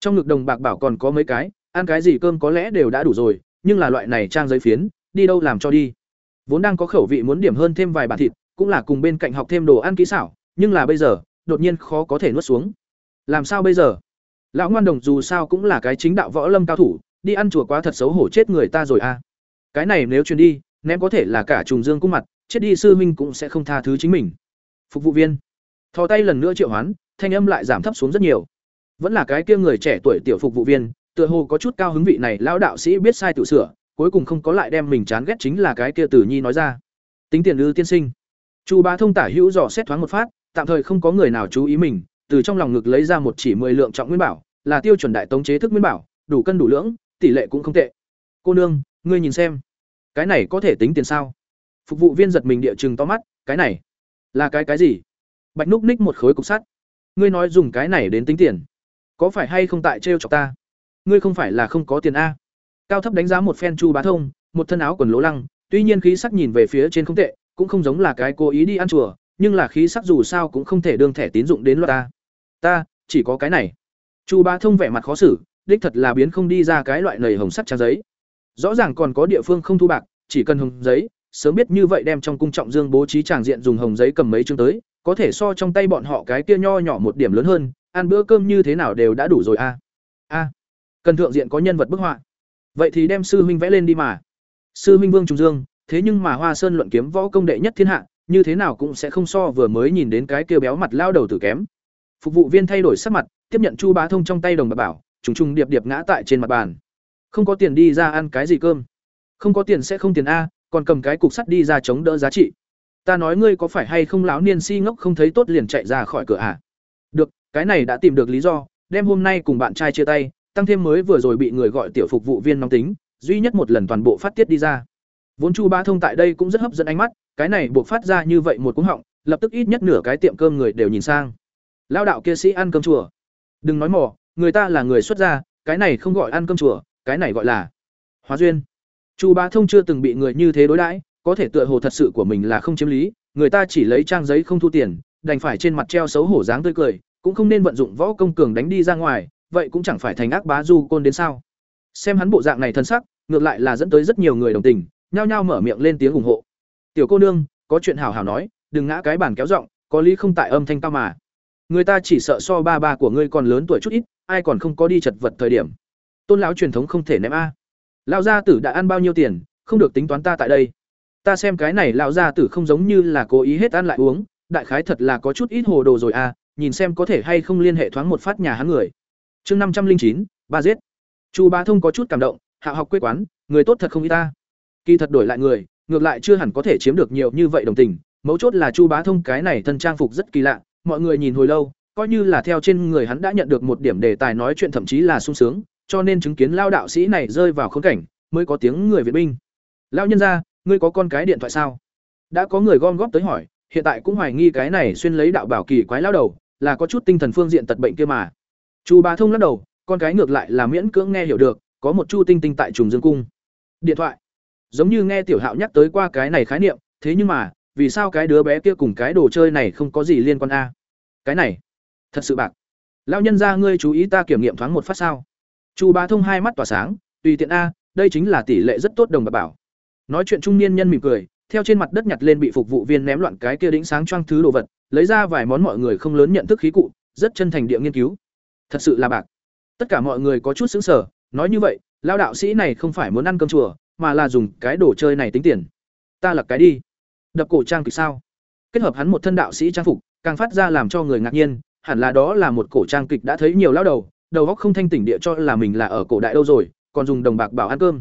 Trong ngực đồng bạc bảo còn có mấy cái, ăn cái gì cơm có lẽ đều đã đủ rồi, nhưng là loại này trang giấy phiến, đi đâu làm cho đi? Vốn đang có khẩu vị muốn điểm hơn thêm vài bản thịt, cũng là cùng bên cạnh học thêm đồ ăn kỹ xảo, nhưng là bây giờ, đột nhiên khó có thể nuốt xuống. Làm sao bây giờ? Lão ngoan đồng dù sao cũng là cái chính đạo võ lâm cao thủ, đi ăn chùa quá thật xấu hổ chết người ta rồi à. Cái này nếu truyền đi, ném có thể là cả trùng dương cung mặt, chết đi sư huynh cũng sẽ không tha thứ chính mình. Phục vụ viên. Thò tay lần nữa triệu hoán thanh âm lại giảm thấp xuống rất nhiều. Vẫn là cái kia người trẻ tuổi tiểu phục vụ viên, tựa hồ có chút cao hứng vị này lão đạo sĩ biết sai tự sửa, cuối cùng không có lại đem mình chán ghét chính là cái kia tử nhi nói ra. Tính tiền ư tiên sinh. Chu bá thông tả hữu dò xét thoáng một phát, tạm thời không có người nào chú ý mình, từ trong lòng ngực lấy ra một chỉ mười lượng trọng nguyên bảo, là tiêu chuẩn đại tống chế thức nguyên bảo, đủ cân đủ lưỡng, tỷ lệ cũng không tệ. Cô nương, ngươi nhìn xem. Cái này có thể tính tiền sao? Phục vụ viên giật mình địa chừng to mắt, cái này là cái cái gì? Bạch núc ních một khối cục sắt ngươi nói dùng cái này đến tính tiền. Có phải hay không tại trêu chọc ta? Ngươi không phải là không có tiền a. Cao thấp đánh giá một phen chu bá thông, một thân áo quần lố lăng, tuy nhiên khí sắc nhìn về phía trên không tệ, cũng không giống là cái cố ý đi ăn chùa, nhưng là khí sắc dù sao cũng không thể đương thẻ tín dụng đến loạt ta ta, chỉ có cái này. Chu bá thông vẻ mặt khó xử, đích thật là biến không đi ra cái loại nầy hồng sắt trang giấy. Rõ ràng còn có địa phương không thu bạc, chỉ cần hồng giấy, sớm biết như vậy đem trong cung trọng dương bố trí tràng diện dùng hồng giấy cầm mấy chương tới có thể so trong tay bọn họ cái kia nho nhỏ một điểm lớn hơn, ăn bữa cơm như thế nào đều đã đủ rồi a a cần thượng diện có nhân vật bức họa. Vậy thì đem sư huynh vẽ lên đi mà. Sư huynh vương trùng dương, thế nhưng mà hoa sơn luận kiếm võ công đệ nhất thiên hạ, như thế nào cũng sẽ không so vừa mới nhìn đến cái kia béo mặt lao đầu tử kém. Phục vụ viên thay đổi sắc mặt, tiếp nhận chu bá thông trong tay đồng bạc bảo, trùng trùng điệp điệp ngã tại trên mặt bàn. Không có tiền đi ra ăn cái gì cơm. Không có tiền sẽ không tiền a, còn cầm cái cục sắt đi ra chống đỡ giá trị ta nói ngươi có phải hay không lão niên si ngốc không thấy tốt liền chạy ra khỏi cửa à? Được, cái này đã tìm được lý do, đem hôm nay cùng bạn trai chia tay, tăng thêm mới vừa rồi bị người gọi tiểu phục vụ viên nóng tính, duy nhất một lần toàn bộ phát tiết đi ra. Vốn chu ba thông tại đây cũng rất hấp dẫn ánh mắt, cái này buộc phát ra như vậy một cúng họng, lập tức ít nhất nửa cái tiệm cơm người đều nhìn sang. Lao đạo kia sĩ ăn cơm chùa. Đừng nói mỏ người ta là người xuất gia, cái này không gọi ăn cơm chùa, cái này gọi là hóa duyên. Chu ba thông chưa từng bị người như thế đối đãi có thể tựa hồ thật sự của mình là không chiếm lý, người ta chỉ lấy trang giấy không thu tiền, đành phải trên mặt treo xấu hổ dáng tươi cười, cũng không nên vận dụng võ công cường đánh đi ra ngoài, vậy cũng chẳng phải thành ác bá du côn đến sao. Xem hắn bộ dạng này thân sắc, ngược lại là dẫn tới rất nhiều người đồng tình, nhao nhao mở miệng lên tiếng ủng hộ. Tiểu cô nương, có chuyện hảo hảo nói, đừng ngã cái bàn kéo giọng có lý không tại âm thanh cao mà. Người ta chỉ sợ so ba ba của ngươi còn lớn tuổi chút ít, ai còn không có đi chật vật thời điểm. Tôn lão truyền thống không thể ném a. Lão gia tử đã ăn bao nhiêu tiền, không được tính toán ta tại đây ta xem cái này lão gia tử không giống như là cố ý hết ăn lại uống, đại khái thật là có chút ít hồ đồ rồi a nhìn xem có thể hay không liên hệ thoáng một phát nhà hắn người. Chương năm trăm linh chín, ba giết. Chu bá thông có chút cảm động, hạ học quê quán, người tốt thật không y ta. Kỳ thật đổi lại người, ngược lại chưa hẳn có thể chiếm được nhiều như vậy đồng tình, mấu chốt là chu bá thông cái này thân trang phục rất kỳ lạ, mọi người nhìn hồi lâu, coi như là theo trên người hắn đã nhận được một điểm đề tài nói chuyện thậm chí là sung sướng, cho nên chứng kiến lao đạo sĩ này rơi vào khốn cảnh, mới có tiếng người viện binh. Lao nhân ra ngươi có con cái điện thoại sao? Đã có người gom góp tới hỏi, hiện tại cũng hoài nghi cái này xuyên lấy đạo bảo kỳ quái lao đầu, là có chút tinh thần phương diện tật bệnh kia mà. Chu bá thông lắc đầu, con cái ngược lại là miễn cưỡng nghe hiểu được, có một chu tinh tinh tại trùng dương cung. Điện thoại. Giống như nghe tiểu hạo nhắc tới qua cái này khái niệm, thế nhưng mà, vì sao cái đứa bé kia cùng cái đồ chơi này không có gì liên quan a? Cái này, thật sự bạc. Lao nhân ra ngươi chú ý ta kiểm nghiệm thoáng một phát sao? Chu bá thông hai mắt tỏa sáng, tùy tiện a, đây chính là tỷ lệ rất tốt đồng bạc bảo nói chuyện trung niên nhân mỉm cười, theo trên mặt đất nhặt lên bị phục vụ viên ném loạn cái kia đĩnh sáng choang thứ đồ vật, lấy ra vài món mọi người không lớn nhận thức khí cụ, rất chân thành địa nghiên cứu. Thật sự là bạc. Tất cả mọi người có chút xứng sở nói như vậy, lao đạo sĩ này không phải muốn ăn cơm chùa, mà là dùng cái đồ chơi này tính tiền. Ta là cái đi. Đập cổ trang kịch sao? Kết hợp hắn một thân đạo sĩ trang phục, càng phát ra làm cho người ngạc nhiên, hẳn là đó là một cổ trang kịch đã thấy nhiều lao đầu đầu óc không thanh tỉnh địa cho là mình là ở cổ đại đâu rồi, còn dùng đồng bạc bảo ăn cơm.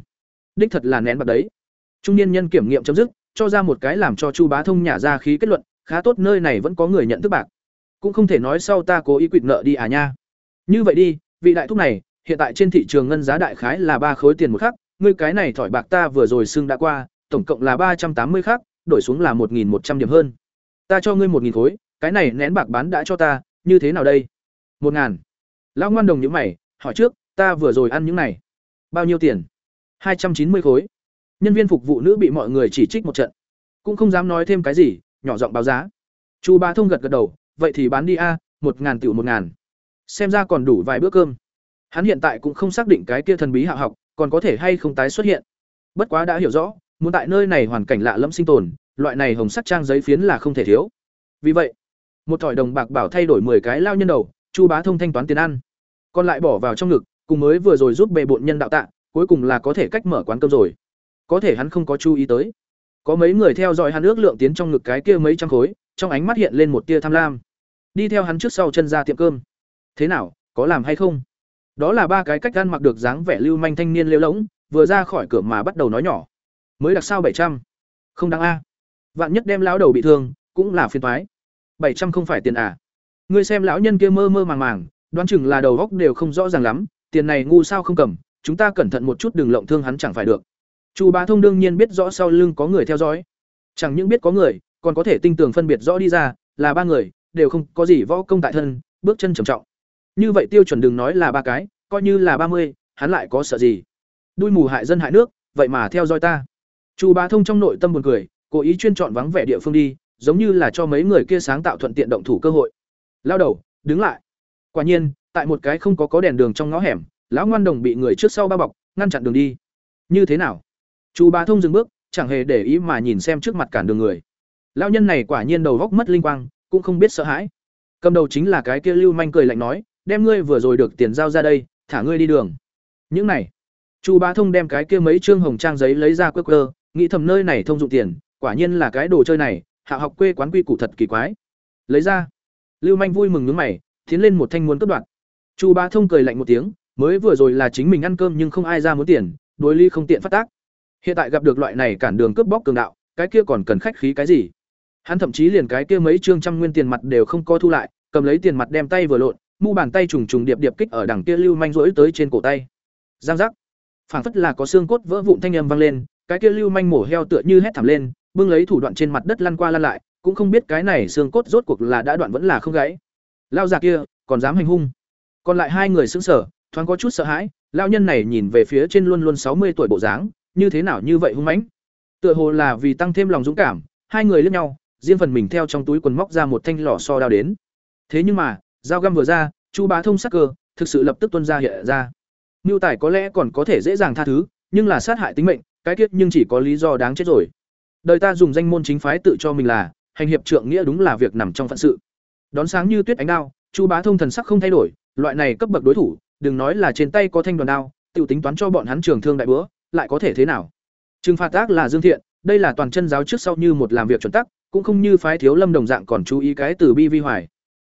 Đích thật là nén bạc đấy trung niên nhân kiểm nghiệm chấm dứt cho ra một cái làm cho chu bá thông nhả ra khí kết luận khá tốt nơi này vẫn có người nhận thức bạc. Cũng không thể nói sau ta cố ý quỵt nợ đi à nha. Như vậy đi vị đại thúc này hiện tại trên thị trường ngân giá đại khái là ba khối tiền một khắc ngươi cái này thỏi bạc ta vừa rồi xưng đã qua tổng cộng là ba trăm tám mươi khắc, đổi xuống là một một trăm điểm hơn. Ta cho ngươi một khối cái này nén bạc bán đã cho ta như thế nào đây? một ngàn. Lão ngoan đồng nhữ mày hỏi trước ta vừa rồi ăn những này. Bao nhiêu tiền? hai trăm chín mươi khối nhân viên phục vụ nữ bị mọi người chỉ trích một trận. Cũng không dám nói thêm cái gì, nhỏ giọng báo giá. Chu bá thông gật gật đầu, vậy thì bán đi a, một ngàn tiểu một ngàn. Xem ra còn đủ vài bữa cơm. Hắn hiện tại cũng không xác định cái kia thần bí hạ học, còn có thể hay không tái xuất hiện. Bất quá đã hiểu rõ, muốn tại nơi này hoàn cảnh lạ lẫm sinh tồn, loại này hồng sắc trang giấy phiến là không thể thiếu. Vì vậy, một thỏi đồng bạc bảo thay đổi 10 cái lao nhân đầu, chu bá thông thanh toán tiền ăn. Còn lại bỏ vào trong ngực, cùng mới vừa rồi giúp bề bộn nhân đạo tạ, cuối cùng là có thể cách mở quán cơm rồi có thể hắn không có chú ý tới. Có mấy người theo dõi hắn ước lượng tiến trong ngực cái kia mấy trăm khối, trong ánh mắt hiện lên một tia tham lam. Đi theo hắn trước sau chân ra tiệm cơm. Thế nào, có làm hay không? Đó là ba cái cách ăn mặc được dáng vẻ lưu manh thanh niên lêu lỗng vừa ra khỏi cửa mà bắt đầu nói nhỏ. Mới đặc sao bảy trăm? Không đáng a. Vạn nhất đem lão đầu bị thương, cũng là phiền toái. Bảy trăm không phải tiền à? Ngươi xem lão nhân kia mơ mơ màng màng, đoán chừng là đầu góc đều không rõ ràng lắm, tiền này ngu sao không cầm, chúng ta cẩn thận một chút đừng lộng thương hắn chẳng phải được chu bá thông đương nhiên biết rõ sau lưng có người theo dõi. Chẳng những biết có người, còn có thể tinh tường phân biệt rõ đi ra, là ba người, đều không có gì võ công tại thân, bước chân trầm trọng. Như vậy tiêu chuẩn đừng nói là ba cái, coi như là ba mươi, hắn lại có sợ gì? Đuôi mù hại dân hại nước, vậy mà theo dõi ta. Chu bá thông trong nội tâm buồn cười, cố ý chuyên chọn vắng vẻ địa phương đi, giống như là cho mấy người kia sáng tạo thuận tiện động thủ cơ hội. Lao đầu, đứng lại. Quả nhiên, tại một cái không có có đèn đường trong ngõ hẻm, lão ngoan đồng bị người trước sau bao bọc, ngăn chặn đường đi. Như thế nào? Chu bá thông dừng bước, chẳng hề để ý mà nhìn xem trước mặt cản đường người. Lão nhân này quả nhiên đầu góc mất linh quang, cũng không biết sợ hãi. Cầm đầu chính là cái kia lưu manh cười lạnh nói, đem ngươi vừa rồi được tiền giao ra đây, thả ngươi đi đường. Những này, chu bá thông đem cái kia mấy trương hồng trang giấy lấy ra quơ quơ, nghĩ thầm nơi này thông dụng tiền, quả nhiên là cái đồ chơi này, hạ học quê quán quy củ thật kỳ quái. Lấy ra, lưu manh vui mừng nhướng mày, tiến lên một thanh muốn cướp đoạt. Chu bá thông cười lạnh một tiếng, mới vừa rồi là chính mình ăn cơm nhưng không ai ra muốn tiền, đối ly không tiện phát tác hiện tại gặp được loại này cản đường cướp bóc cường đạo, cái kia còn cần khách khí cái gì? Hắn thậm chí liền cái kia mấy trương trăm nguyên tiền mặt đều không có thu lại, cầm lấy tiền mặt đem tay vừa lộn, mu bàn tay trùng trùng điệp điệp kích ở đằng kia lưu manh rỗi tới trên cổ tay. Giang giác. Phảng phất là có xương cốt vỡ vụn thanh âm vang lên, cái kia lưu manh mổ heo tựa như hét thảm lên, bưng lấy thủ đoạn trên mặt đất lăn qua lăn lại, cũng không biết cái này xương cốt rốt cuộc là đã đoạn vẫn là không gãy. Lao già kia, còn dám hành hung. Còn lại hai người sững sờ, thoáng có chút sợ hãi, lao nhân này nhìn về phía trên luôn luôn sáu mươi tuổi bộ dáng như thế nào như vậy hung mãnh? Tựa hồ là vì tăng thêm lòng dũng cảm, hai người liếc nhau, riêng phần mình theo trong túi quần móc ra một thanh lò so đao đến. Thế nhưng mà, dao găm vừa ra, chu bá thông sắc cơ, thực sự lập tức tuân ra hiện ra. Ngưu tài có lẽ còn có thể dễ dàng tha thứ, nhưng là sát hại tính mệnh, cái tiết nhưng chỉ có lý do đáng chết rồi. Đời ta dùng danh môn chính phái tự cho mình là, hành hiệp trượng nghĩa đúng là việc nằm trong phận sự. Đón sáng như tuyết ánh đao, chu bá thông thần sắc không thay đổi, loại này cấp bậc đối thủ, đừng nói là trên tay có thanh đoàn đao tự tính toán cho bọn hắn trường thương đại bữa lại có thể thế nào? Trừng phạt ác là dương thiện, đây là toàn chân giáo trước sau như một làm việc chuẩn tắc, cũng không như phái thiếu lâm đồng dạng còn chú ý cái từ bi vi hoài.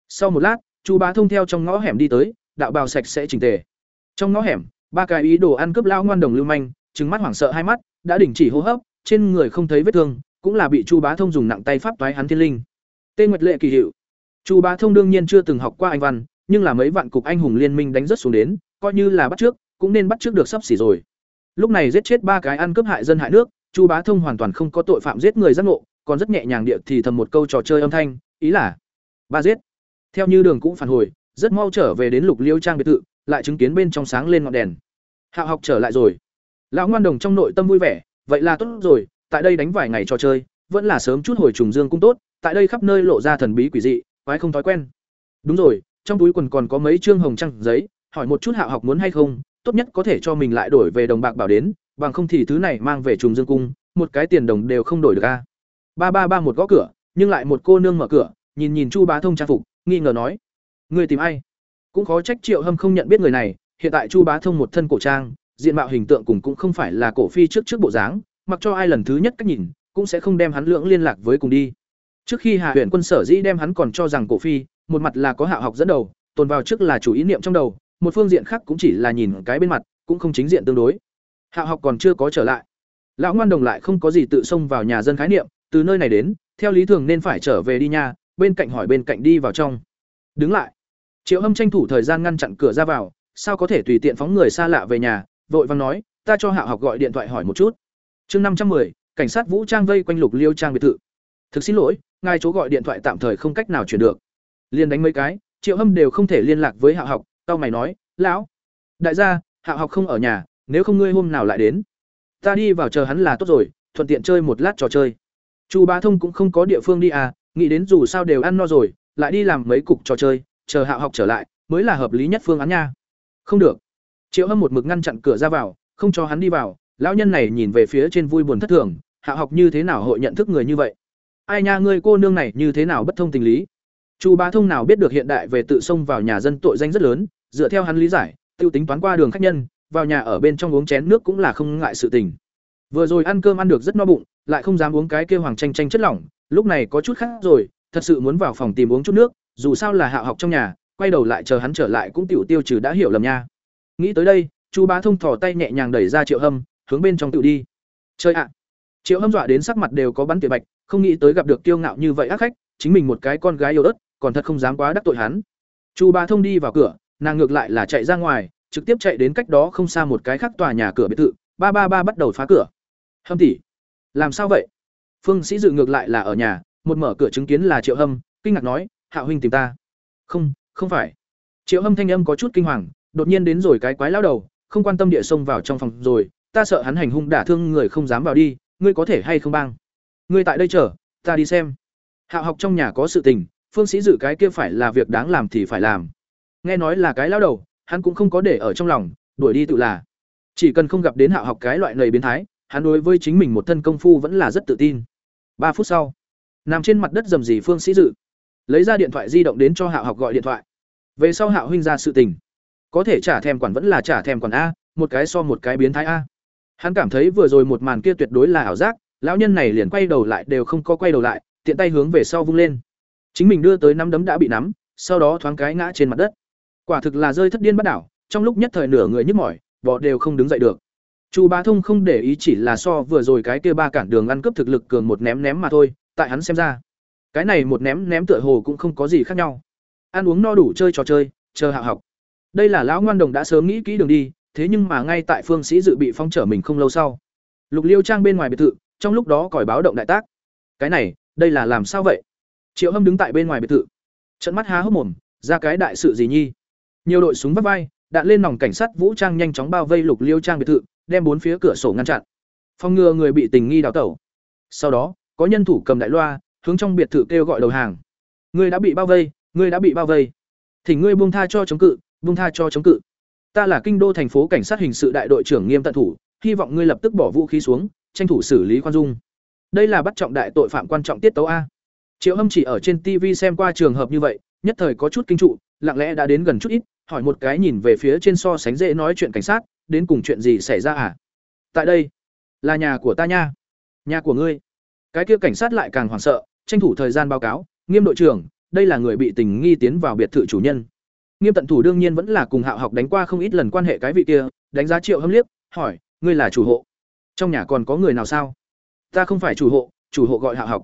Sau một lát, chu bá thông theo trong ngõ hẻm đi tới, đạo bào sạch sẽ chỉnh tề. Trong ngõ hẻm, ba cái ý đồ ăn cướp lao ngoan đồng lưu manh, trừng mắt hoảng sợ hai mắt, đã đình chỉ hô hấp, trên người không thấy vết thương, cũng là bị chu bá thông dùng nặng tay pháp toái hắn thiên linh. Tên nguyệt lệ kỳ hiệu. Chu bá thông đương nhiên chưa từng học qua anh văn, nhưng là mấy vạn cục anh hùng liên minh đánh rất xuống đến, coi như là bắt trước, cũng nên bắt trước được sắp xỉ rồi lúc này giết chết ba cái ăn cướp hại dân hại nước, chu bá thông hoàn toàn không có tội phạm giết người giác ngộ, còn rất nhẹ nhàng địa thì thầm một câu trò chơi âm thanh, ý là, ba giết. Theo như đường cũng phản hồi, rất mau trở về đến lục liêu trang biệt thự, lại chứng kiến bên trong sáng lên ngọn đèn. Hạo học trở lại rồi. Lão ngoan đồng trong nội tâm vui vẻ, vậy là tốt rồi, tại đây đánh vài ngày trò chơi, vẫn là sớm chút hồi trùng dương cũng tốt, tại đây khắp nơi lộ ra thần bí quỷ dị, quái không thói quen. Đúng rồi, trong túi quần còn có mấy chương hồng trăng giấy, hỏi một chút hạo học muốn hay không tốt nhất có thể cho mình lại đổi về đồng bạc bảo đến, bằng không thì thứ này mang về trùng dương cung, một cái tiền đồng đều không đổi được a. Ba ba ba một gõ cửa, nhưng lại một cô nương mở cửa, nhìn nhìn chu bá thông trang phục, nghi ngờ nói người tìm ai? Cũng khó trách triệu hâm không nhận biết người này, hiện tại chu bá thông một thân cổ trang, diện mạo hình tượng cùng cũng không phải là cổ phi trước trước bộ dáng, mặc cho ai lần thứ nhất cách nhìn, cũng sẽ không đem hắn lưỡng liên lạc với cùng đi. Trước khi hạ huyện quân sở dĩ đem hắn còn cho rằng cổ phi, một mặt là có hạ học dẫn đầu, tồn vào trước là chủ ý niệm trong đầu một phương diện khác cũng chỉ là nhìn cái bên mặt cũng không chính diện tương đối. Hạ học còn chưa có trở lại. Lão ngoan đồng lại không có gì tự xông vào nhà dân khái niệm từ nơi này đến theo lý thường nên phải trở về đi nha bên cạnh hỏi bên cạnh đi vào trong. Đứng lại. Triệu hâm tranh thủ thời gian ngăn chặn cửa ra vào sao có thể tùy tiện phóng người xa lạ về nhà vội vàng nói ta cho hạ học gọi điện thoại hỏi một chút. Chương năm trăm 510, cảnh sát vũ trang vây quanh lục liêu trang biệt thự. Thực xin lỗi ngài chỗ gọi điện thoại tạm thời không cách nào chuyển được. Liên đánh mấy cái triệu hâm đều không thể liên lạc với hạ học tao mày nói, lão, đại gia, hạ học không ở nhà, nếu không ngươi hôm nào lại đến? Ta đi vào chờ hắn là tốt rồi, thuận tiện chơi một lát trò chơi. Chu bá thông cũng không có địa phương đi à nghĩ đến dù sao đều ăn no rồi, lại đi làm mấy cục trò chơi, chờ hạ học trở lại, mới là hợp lý nhất phương án nha. Không được. Triệu hâm một mực ngăn chặn cửa ra vào, không cho hắn đi vào, lão nhân này nhìn về phía trên vui buồn thất thường, hạ học như thế nào hội nhận thức người như vậy? Ai nha, ngươi cô nương này như thế nào bất thông tình lý? Chu bá thông nào biết được hiện đại về tự xông vào nhà dân tội danh rất lớn dựa theo hắn lý giải, tiêu tính toán qua đường khách nhân, vào nhà ở bên trong uống chén nước cũng là không ngại sự tình. Vừa rồi ăn cơm ăn được rất no bụng, lại không dám uống cái kêu hoàng tranh tranh chất lỏng, lúc này có chút khác rồi, thật sự muốn vào phòng tìm uống chút nước, dù sao là hạ học trong nhà, quay đầu lại chờ hắn trở lại cũng tiểu tiêu trừ đã hiểu lầm nha. Nghĩ tới đây, chu bá thông thò tay nhẹ nhàng đẩy ra triệu hâm, hướng bên trong tiểu đi. Chơi ạ. Triệu hâm dọa đến sắc mặt đều có bắn tia bạch, không nghĩ tới gặp được tiêu ngạo như vậy ác khách, chính mình một cái con gái yêu ớt, còn thật không dám quá đắc tội hắn. Chu bá thông đi vào cửa nàng ngược lại là chạy ra ngoài, trực tiếp chạy đến cách đó không xa một cái khác tòa nhà cửa biệt thự, ba ba ba bắt đầu phá cửa. Hâm tỷ, làm sao vậy? Phương sĩ dự ngược lại là ở nhà, một mở cửa chứng kiến là triệu hâm, kinh ngạc nói, hạ huynh tìm ta. Không không phải. Triệu hâm thanh âm có chút kinh hoàng, đột nhiên đến rồi cái quái lao đầu, không quan tâm địa xông vào trong phòng rồi, ta sợ hắn hành hung đả thương người không dám vào đi, ngươi có thể hay không bang? Ngươi tại đây chờ, ta đi xem. Hạ học trong nhà có sự tình, phương sĩ dự cái kia phải là việc đáng làm thì phải làm nghe nói là cái lao đầu, hắn cũng không có để ở trong lòng, đuổi đi tự là. Chỉ cần không gặp đến hạo học cái loại lầy biến thái, hắn đối với chính mình một thân công phu vẫn là rất tự tin. Ba phút sau, nằm trên mặt đất dầm dì phương sĩ dự. Lấy ra điện thoại di động đến cho hạo học gọi điện thoại. Về sau hạo huynh ra sự tình. Có thể trả thèm quản vẫn là trả thèm quản a, một cái so một cái biến thái a. Hắn cảm thấy vừa rồi một màn kia tuyệt đối là ảo giác, lão nhân này liền quay đầu lại đều không có quay đầu lại, tiện tay hướng về sau vung lên. Chính mình đưa tới nắm đấm đã bị nắm, sau đó thoáng cái ngã trên mặt đất quả thực là rơi thất điên bắt đảo, trong lúc nhất thời nửa người nhức mỏi bọ đều không đứng dậy được. Chu bá thông không để ý chỉ là so vừa rồi cái kia ba cản đường ăn cướp thực lực cường một ném ném mà thôi, tại hắn xem ra, cái này một ném ném tựa hồ cũng không có gì khác nhau. Ăn uống no đủ chơi trò chơi, chờ hạ học. Đây là lão ngoan đồng đã sớm nghĩ kỹ đường đi, thế nhưng mà ngay tại phương sĩ dự bị phong trở mình không lâu sau. Lục liêu trang bên ngoài biệt thự, trong lúc đó còi báo động đại tác. Cái này, đây là làm sao vậy? Triệu hâm đứng tại bên ngoài biệt thự. Trận mắt há hốc mồm, ra cái đại sự gì nhi? Nhiều đội súng vắt vai, đạn lên nòng cảnh sát vũ trang nhanh chóng bao vây lục liêu trang biệt thự, đem bốn phía cửa sổ ngăn chặn. Phòng ngừa người bị tình nghi đào tẩu. Sau đó, có nhân thủ cầm đại loa, hướng trong biệt thự kêu gọi đầu hàng. Ngươi đã bị bao vây ngươi đã bị bao vây. Thì ngươi buông tha cho chống cự, buông tha cho chống cự. Ta là kinh đô thành phố cảnh sát hình sự đại đội trưởng nghiêm tận thủ, hy vọng ngươi lập tức bỏ vũ khí xuống, tranh thủ xử lý khoan dung. Đây là bắt trọng đại tội phạm quan trọng tiết tấu a. Triệu hâm chỉ ở trên tv xem qua trường hợp như vậy, nhất thời có chút kinh trụ, lặng lẽ đã đến gần chút ít hỏi một cái nhìn về phía trên so sánh dễ nói chuyện cảnh sát, đến cùng chuyện gì xảy ra à? Tại đây, là nhà của ta nha. Nhà của ngươi. Cái kia cảnh sát lại càng hoảng sợ, tranh thủ thời gian báo cáo, nghiêm đội trưởng, đây là người bị tình nghi tiến vào biệt thự chủ nhân. Nghiêm tận thủ đương nhiên vẫn là cùng hạo học đánh qua không ít lần quan hệ cái vị kia, đánh giá triệu hâm liếc, hỏi, ngươi là chủ hộ? Trong nhà còn có người nào sao? Ta không phải chủ hộ chủ hộ gọi hạo học.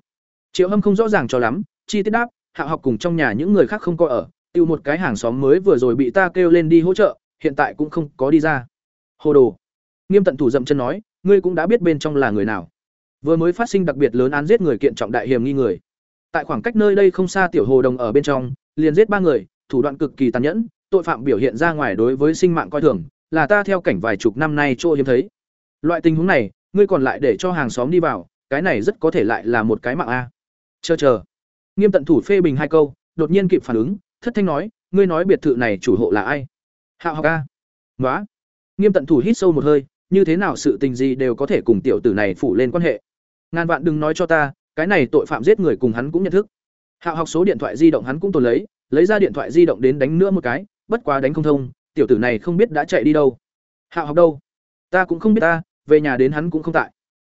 Triệu hâm không rõ ràng cho lắm, chi tiết đáp, hạo học cùng trong nhà những người khác không có ở tiêu một cái hàng xóm mới vừa rồi bị ta kêu lên đi hỗ trợ, hiện tại cũng không có đi ra. Hồ đồ. Nghiêm tận thủ dậm chân nói, ngươi cũng đã biết bên trong là người nào. Vừa mới phát sinh đặc biệt lớn án giết người kiện trọng đại hiểm nghi người. Tại khoảng cách nơi đây không xa tiểu hồ đồng ở bên trong, liền giết ba người, thủ đoạn cực kỳ tàn nhẫn, tội phạm biểu hiện ra ngoài đối với sinh mạng coi thường, là ta theo cảnh vài chục năm nay chỗ hiếm thấy. Loại tình huống này, ngươi còn lại để cho hàng xóm đi vào, cái này rất có thể lại là một cái mạng a. Chờ chờ. Nghiêm tận thủ phê bình hai câu, đột nhiên kịp phản ứng thất thanh nói, ngươi nói biệt thự này chủ hộ là ai? Hạo học ca nói nghiêm tận thủ hít sâu một hơi, như thế nào sự tình gì đều có thể cùng tiểu tử này phủ lên quan hệ? Ngàn vạn đừng nói cho ta, cái này tội phạm giết người cùng hắn cũng nhận thức. Hạo học số điện thoại di động hắn cũng tồn lấy lấy ra điện thoại di động đến đánh nữa một cái, bất quá đánh không thông, tiểu tử này không biết đã chạy đi đâu. Hạo học đâu? Ta cũng không biết ta, về nhà đến hắn cũng không tại.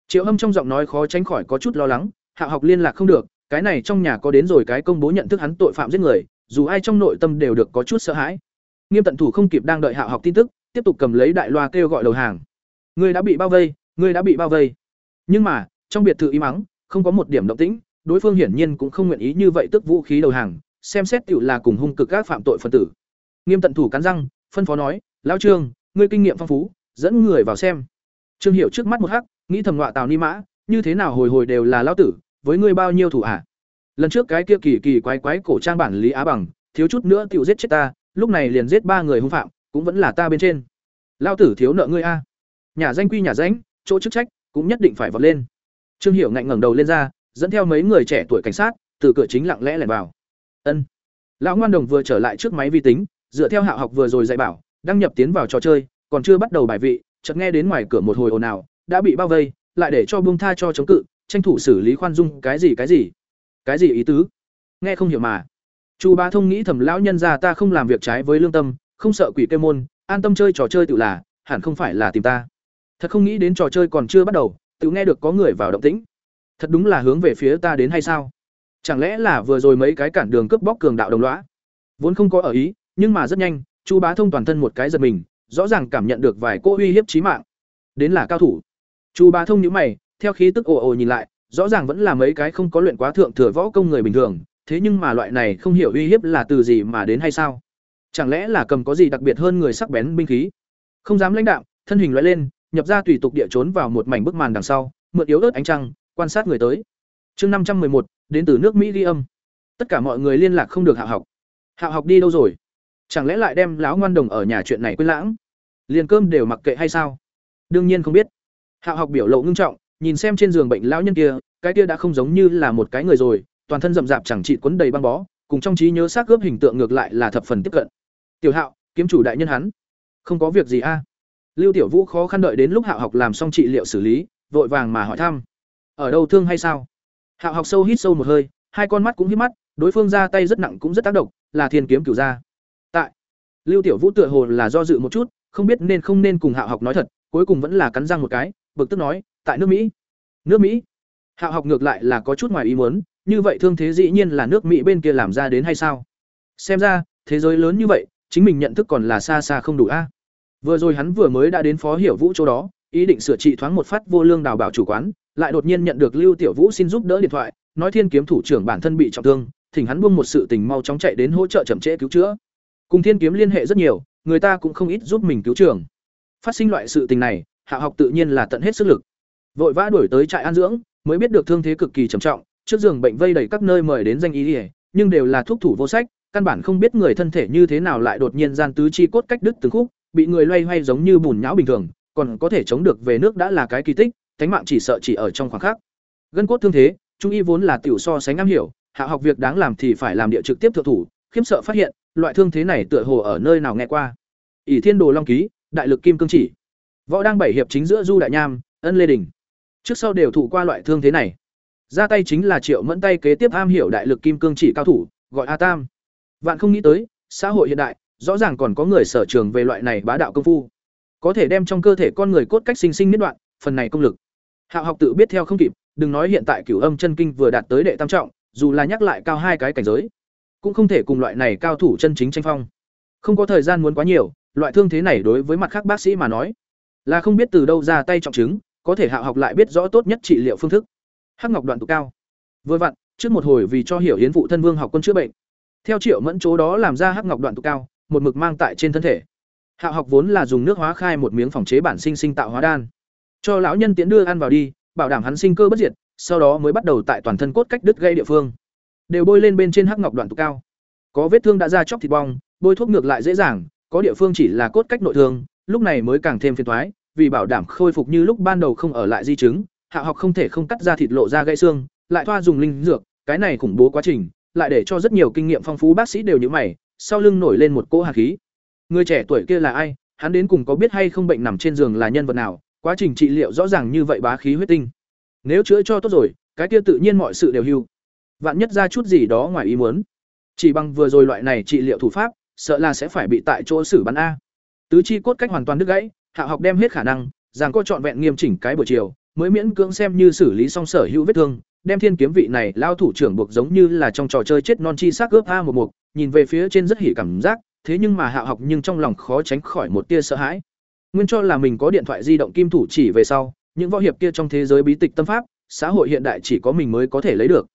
Triệu hâm trong giọng nói khó tránh khỏi có chút lo lắng hạo học liên lạc không được, cái này trong nhà có đến rồi cái công bố nhận thức hắn tội phạm giết người dù ai trong nội tâm đều được có chút sợ hãi. Nghiêm tận thủ không kịp đang đợi hạo học tin tức, tiếp tục cầm lấy đại loa kêu gọi đầu hàng. Ngươi đã bị bao vây ngươi đã bị bao vây. Nhưng mà, trong biệt thự im mắng không có một điểm động tĩnh, đối phương hiển nhiên cũng không nguyện ý như vậy tức vũ khí đầu hàng, xem xét tựu là cùng hung cực các phạm tội phân tử. Nghiêm tận thủ cắn răng, phân phó nói, lão trương, ngươi kinh nghiệm phong phú, dẫn người vào xem. Trương hiệu trước mắt một hắc, nghĩ thầm ngọa tào ni mã, như thế nào hồi hồi đều là lão tử, với ngươi bao nhiêu thủ ả lần trước cái kia kỳ kỳ quái quái cổ trang bản lý á bằng, thiếu chút nữa tựu giết chết ta, lúc này liền giết ba người hung phạm, cũng vẫn là ta bên trên. Lao tử thiếu nợ ngươi a. Nhà danh quy nhà ránh chỗ chức trách, cũng nhất định phải vọt lên. Trương hiểu ngạnh ngẩng đầu lên ra, dẫn theo mấy người trẻ tuổi cảnh sát, từ cửa chính lặng lẽ lẻn vào. Ân. Lão ngoan đồng vừa trở lại trước máy vi tính, dựa theo hạ học vừa rồi dạy bảo, đăng nhập tiến vào trò chơi, còn chưa bắt đầu bài vị, chợt nghe đến ngoài cửa một hồi ồn ào, đã bị bao vây, lại để cho buông tha cho chống cự, tranh thủ xử lý khoan dung cái gì cái gì cái gì ý tứ? Nghe không hiểu mà. Chu bá thông nghĩ thầm, lão nhân ra ta không làm việc trái với lương tâm, không sợ quỷ kêu môn, an tâm chơi trò chơi tự là, hẳn không phải là tìm ta. Thật không nghĩ đến trò chơi còn chưa bắt đầu, tự nghe được có người vào động tĩnh. Thật đúng là hướng về phía ta đến hay sao? Chẳng lẽ là vừa rồi mấy cái cản đường cướp bóc cường đạo đồng lõa? Vốn không có ở ý, nhưng mà rất nhanh, chu bá thông toàn thân một cái giật mình, rõ ràng cảm nhận được vài cô uy hiếp chí mạng. Đến là cao thủ. Chu bá thông nhíu mày, theo khí tức ồ ồ nhìn lại rõ ràng vẫn là mấy cái không có luyện quá thượng thừa võ công người bình thường, thế nhưng mà loại này không hiểu uy hiếp là từ gì mà đến hay sao? Chẳng lẽ là cầm có gì đặc biệt hơn người sắc bén binh khí? Không dám lãnh đạo, thân hình loại lên, nhập ra tùy tục địa trốn vào một mảnh bức màn đằng sau, mượn yếu ớt ánh trăng, quan sát người tới. Chương năm trăm một, đến từ nước mỹ ghi âm. Tất cả mọi người liên lạc không được hạ học. Hạ học đi đâu rồi? Chẳng lẽ lại đem lão ngoan đồng ở nhà chuyện này quên lãng? Liền cơm đều mặc kệ hay sao? Đương nhiên không biết. Hạ học biểu lộ ngưng trọng nhìn xem trên giường bệnh lão nhân kia, cái kia đã không giống như là một cái người rồi, toàn thân rậm rạp chẳng trị quấn đầy băng bó, cùng trong trí nhớ xác gớp hình tượng ngược lại là thập phần tiếp cận. Tiểu hạo, kiếm chủ đại nhân hắn. Không có việc gì a. Lưu tiểu vũ khó khăn đợi đến lúc hạo học làm xong trị liệu xử lý, vội vàng mà hỏi thăm. Ở đâu thương hay sao? Hạo học sâu hít sâu một hơi, hai con mắt cũng hít mắt, đối phương ra tay rất nặng cũng rất tác động, là thiên kiếm cửu gia. Tại, lưu tiểu vũ tựa hồ là do dự một chút, không biết nên không nên cùng hạo học nói thật cuối cùng vẫn là cắn răng một cái, bực tức nói, tại nước mỹ. Nước mỹ? Hạo học ngược lại là có chút ngoài ý muốn, như vậy thương thế dĩ nhiên là nước mỹ bên kia làm ra đến hay sao? Xem ra, thế giới lớn như vậy, chính mình nhận thức còn là xa xa không đủ a. Vừa rồi hắn vừa mới đã đến phó hiểu vũ chỗ đó, ý định sửa trị thoáng một phát vô lương đào bảo chủ quán, lại đột nhiên nhận được lưu tiểu vũ xin giúp đỡ điện thoại, nói thiên kiếm thủ trưởng bản thân bị trọng thương, thỉnh hắn buông một sự tình mau chóng chạy đến hỗ trợ chậm trễ cứu chữa. Cùng thiên kiếm liên hệ rất nhiều, người ta cũng không ít giúp mình cứu trưởng phát sinh loại sự tình này, hạ học tự nhiên là tận hết sức lực. Vội vã đuổi tới trại an dưỡng, mới biết được thương thế cực kỳ trầm trọng, trước giường bệnh vây đầy các nơi mời đến danh y nhưng đều là thuốc thủ vô sách, căn bản không biết người thân thể như thế nào lại đột nhiên gian tứ chi cốt cách đứt từng khúc, bị người loay hoay giống như bùn nhão bình thường, còn có thể chống được về nước đã là cái kỳ tích, thánh mạng chỉ sợ chỉ ở trong khoảng khắc. Gân cốt thương thế, trung y vốn là tiểu so sánh am hiểu, hạ học việc đáng làm thì phải làm địa trực tiếp thượng thủ, khiếm sợ phát hiện, loại thương thế này tựa hồ ở nơi nào nghe qua. ỷ thiên đồ long ký đại lực kim cương chỉ. Võ đang bảy hiệp chính giữa du đại nham, ân lê đình. Trước sau đều thủ qua loại thương thế này. Ra tay chính là triệu mẫn tay kế tiếp am hiểu đại lực kim cương chỉ cao thủ, gọi a tam. Vạn không nghĩ tới, xã hội hiện đại, rõ ràng còn có người sở trường về loại này bá đạo công phu. Có thể đem trong cơ thể con người cốt cách sinh sinh miết đoạn, phần này công lực. Hạo học tự biết theo không kịp, đừng nói hiện tại cửu âm chân kinh vừa đạt tới đệ tam trọng, dù là nhắc lại cao hai cái cảnh giới, cũng không thể cùng loại này cao thủ chân chính tranh phong. Không có thời gian muốn quá nhiều loại thương thế này đối với mặt khác bác sĩ mà nói, là không biết từ đâu ra tay trọng chứng, có thể hạo học lại biết rõ tốt nhất trị liệu phương thức. Hắc ngọc đoạn tụ cao. Vừa vặn, trước một hồi vì cho hiểu hiến vụ thân vương học quân chữa bệnh. Theo triệu mẫn chỗ đó làm ra hắc ngọc đoạn tụ cao, một mực mang tại trên thân thể. Hạo học vốn là dùng nước hóa khai một miếng phòng chế bản sinh sinh tạo hóa đan. Cho lão nhân tiến đưa ăn vào đi, bảo đảm hắn sinh cơ bất diệt, sau đó mới bắt đầu tại toàn thân cốt cách đứt gây địa phương. Đều bôi lên bên trên hắc ngọc đoạn tụ cao. Có vết thương đã ra chóc thịt bong, bôi thuốc ngược lại dễ dàng có địa phương chỉ là cốt cách nội thương, lúc này mới càng thêm phiền toái vì bảo đảm khôi phục như lúc ban đầu không ở lại di chứng, hạ học không thể không cắt ra thịt lộ ra gãy xương, lại thoa dùng linh dược, cái này khủng bố quá trình, lại để cho rất nhiều kinh nghiệm phong phú bác sĩ đều như mày, sau lưng nổi lên một cỗ hạt khí. Người trẻ tuổi kia là ai? Hắn đến cùng có biết hay không bệnh nằm trên giường là nhân vật nào? Quá trình trị liệu rõ ràng như vậy bá khí huyết tinh. Nếu chữa cho tốt rồi, cái kia tự nhiên mọi sự đều hưu. Vạn nhất ra chút gì đó ngoài ý muốn. Chỉ bằng vừa rồi loại này trị liệu thủ pháp sợ là sẽ phải bị tại chỗ xử bắn a. Tứ chi cốt cách hoàn toàn đứt gãy, hạ học đem hết khả năng, rằng có trọn vẹn nghiêm chỉnh cái buổi chiều, mới miễn cưỡng xem như xử lý xong sở hữu vết thương, đem thiên kiếm vị này lao thủ trưởng buộc giống như là trong trò chơi chết non chi xác ướp a một mục, nhìn về phía trên rất hỉ cảm giác, thế nhưng mà hạ học nhưng trong lòng khó tránh khỏi một tia sợ hãi. Nguyên cho là mình có điện thoại di động kim thủ chỉ về sau, những võ hiệp kia trong thế giới bí tịch tâm pháp, xã hội hiện đại chỉ có mình mới có thể lấy được.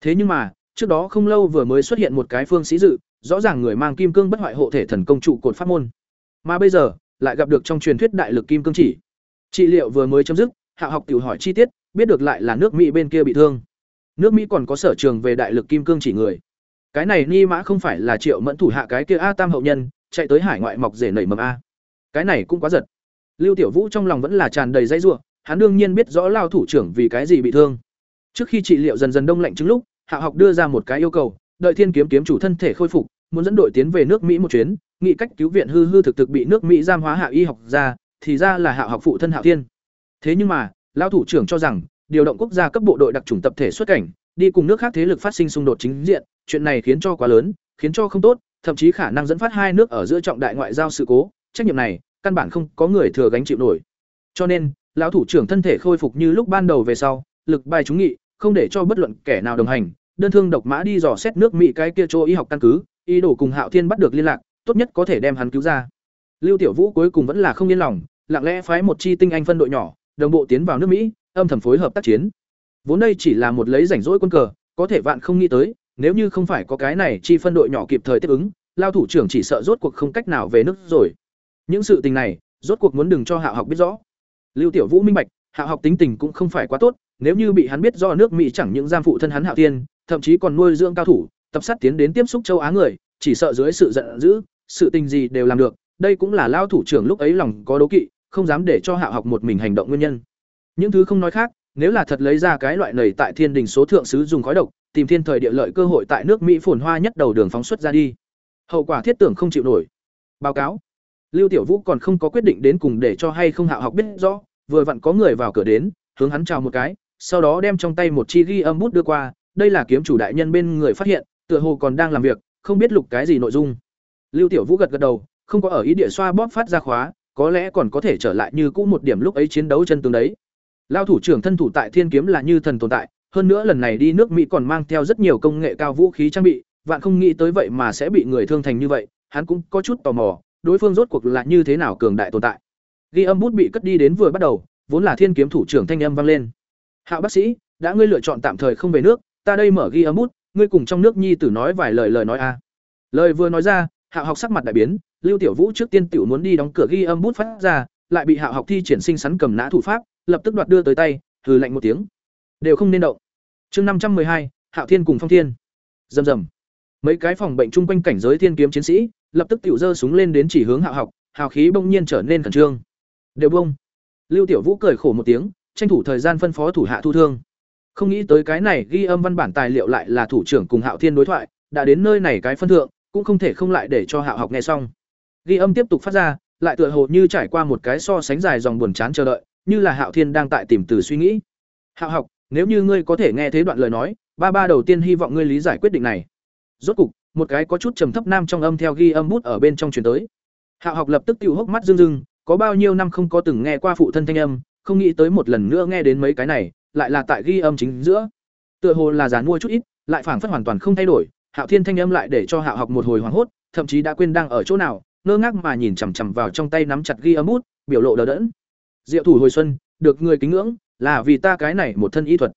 Thế nhưng mà, trước đó không lâu vừa mới xuất hiện một cái phương sĩ dự rõ ràng người mang kim cương bất hoại hộ thể thần công trụ cột pháp môn mà bây giờ lại gặp được trong truyền thuyết đại lực kim cương chỉ trị liệu vừa mới chấm dứt hạ học tiểu hỏi chi tiết biết được lại là nước Mỹ bên kia bị thương. Nước Mỹ còn có sở trường về đại lực kim cương chỉ người. Cái này Ni Mã không phải là Triệu Mẫn thủ hạ cái kia A Tam hậu nhân, chạy tới hải ngoại mọc rể nảy mầm a. Cái này cũng quá giật. Lưu Tiểu Vũ trong lòng vẫn là tràn đầy dây rủa, hắn đương nhiên biết rõ lao thủ trưởng vì cái gì bị thương. Trước khi trị liệu dần dần đông lạnh chứng lúc, Hạ học đưa ra một cái yêu cầu, đợi Thiên kiếm kiếm chủ thân thể khôi phục, muốn dẫn đội tiến về nước Mỹ một chuyến, nghị cách cứu viện hư hư thực thực bị nước Mỹ giam hóa hạ y học ra, thì ra là Hạ học phụ thân hạ Thiên. Thế nhưng mà, lão thủ trưởng cho rằng, điều động quốc gia cấp bộ đội đặc trùng tập thể xuất cảnh, đi cùng nước khác thế lực phát sinh xung đột chính diện, chuyện này khiến cho quá lớn, khiến cho không tốt, thậm chí khả năng dẫn phát hai nước ở giữa trọng đại ngoại giao sự cố, trách nhiệm này, căn bản không có người thừa gánh chịu nổi. Cho nên, lão thủ trưởng thân thể khôi phục như lúc ban đầu về sau, lực bài chúng nghị, không để cho bất luận kẻ nào đồng hành, đơn thương độc mã đi dò xét nước Mỹ cái kia chỗ y học căn cứ, ý đồ cùng Hạo Thiên bắt được liên lạc, tốt nhất có thể đem hắn cứu ra. Lưu Tiểu Vũ cuối cùng vẫn là không yên lòng, lặng lẽ phái một chi tinh anh phân đội nhỏ, đồng bộ tiến vào nước Mỹ, âm thầm phối hợp tác chiến. Vốn đây chỉ là một lấy rảnh rỗi quân cờ, có thể vạn không nghĩ tới, nếu như không phải có cái này chi phân đội nhỏ kịp thời tiếp ứng, lao thủ trưởng chỉ sợ rốt cuộc không cách nào về nước rồi. Những sự tình này, rốt cuộc muốn đừng cho Hạo học biết rõ. Lưu Tiểu Vũ minh bạch, Hạo học tính tình cũng không phải quá tốt, nếu như bị hắn biết do nước Mỹ chẳng những giam phụ thân hắn Hạo Tiên, thậm chí còn nuôi dưỡng cao thủ, tập sát tiến đến tiếp xúc châu Á người, chỉ sợ dưới sự giận dữ, sự tình gì đều làm được, đây cũng là lao thủ trưởng lúc ấy lòng có đố kỵ, không dám để cho Hạo học một mình hành động nguyên nhân. Những thứ không nói khác, nếu là thật lấy ra cái loại nầy tại thiên đình số thượng sứ dùng khói độc, tìm thiên thời địa lợi cơ hội tại nước Mỹ phồn hoa nhất đầu đường phóng xuất ra đi. Hậu quả thiết tưởng không chịu nổi. Báo cáo. Lưu Tiểu Vũ còn không có quyết định đến cùng để cho hay không Hạo học biết rõ, vừa vặn có người vào cửa đến, hướng hắn chào một cái, sau đó đem trong tay một chi ghi âm bút đưa qua, đây là kiếm chủ đại nhân bên người phát hiện, tựa hồ còn đang làm việc, không biết lục cái gì nội dung. Lưu Tiểu Vũ gật gật đầu, không có ở ý địa xoa bóp phát ra khóa, có lẽ còn có thể trở lại như cũ một điểm lúc ấy chiến đấu chân tướng đấy. Lao thủ trưởng thân thủ tại Thiên kiếm là như thần tồn tại, hơn nữa lần này đi nước Mỹ còn mang theo rất nhiều công nghệ cao vũ khí trang bị, vạn không nghĩ tới vậy mà sẽ bị người thương thành như vậy, hắn cũng có chút tò mò, đối phương rốt cuộc là như thế nào cường đại tồn tại. Ghi âm bút bị cất đi đến vừa bắt đầu, vốn là Thiên kiếm thủ trưởng thanh âm vang lên. "Hạo bác sĩ, đã ngươi lựa chọn tạm thời không về nước, ta đây mở ghi âm bút, ngươi cùng trong nước nhi tử nói vài lời lời nói a." Lời vừa nói ra, Hạo học sắc mặt đại biến, Lưu Tiểu Vũ trước tiên tiểu muốn đi đóng cửa ghi âm bút phát ra, lại bị Hạo học thi triển sinh sắn cầm nã thủ pháp, lập tức đoạt đưa tới tay, hừ lạnh một tiếng. Đều không nên động. Chương năm trăm hai, Hạo Thiên cùng Phong Thiên. Rầm rầm. Mấy cái phòng bệnh chung quanh cảnh giới thiên kiếm chiến sĩ, lập tức tiểu giơ súng lên đến chỉ hướng Hạo học, hào khí bỗng nhiên trở nên khẩn trương. Đều bông. Lưu Tiểu Vũ cười khổ một tiếng, tranh thủ thời gian phân phó thủ hạ thu thương. Không nghĩ tới cái này ghi âm văn bản tài liệu lại là thủ trưởng cùng Hạo Thiên đối thoại, đã đến nơi này cái phân thượng, cũng không thể không lại để cho Hạo học nghe xong. Ghi âm tiếp tục phát ra, lại tựa hồ như trải qua một cái so sánh dài dòng buồn chán chờ đợi, như là Hạo Thiên đang tại tìm từ suy nghĩ. Hạo học, nếu như ngươi có thể nghe thấy đoạn lời nói, ba ba đầu tiên hy vọng ngươi lý giải quyết định này. Rốt cục, một cái có chút trầm thấp nam trong âm theo ghi âm bút ở bên trong truyền tới. Hạo học lập tức tiêu hốc mắt rưng rưng, có bao nhiêu năm không có từng nghe qua phụ thân thanh âm, không nghĩ tới một lần nữa nghe đến mấy cái này, lại là tại ghi âm chính giữa. Tựa hồ là giàn mua chút ít, lại phảng phất hoàn toàn không thay đổi, Hạo Thiên thanh âm lại để cho Hạo học một hồi hoảng hốt, thậm chí đã quên đang ở chỗ nào, ngơ ngác mà nhìn chằm chằm vào trong tay nắm chặt ghi âm bút, biểu lộ đờ đẫn. Diệu thủ hồi xuân, được người kính ngưỡng, là vì ta cái này một thân y thuật.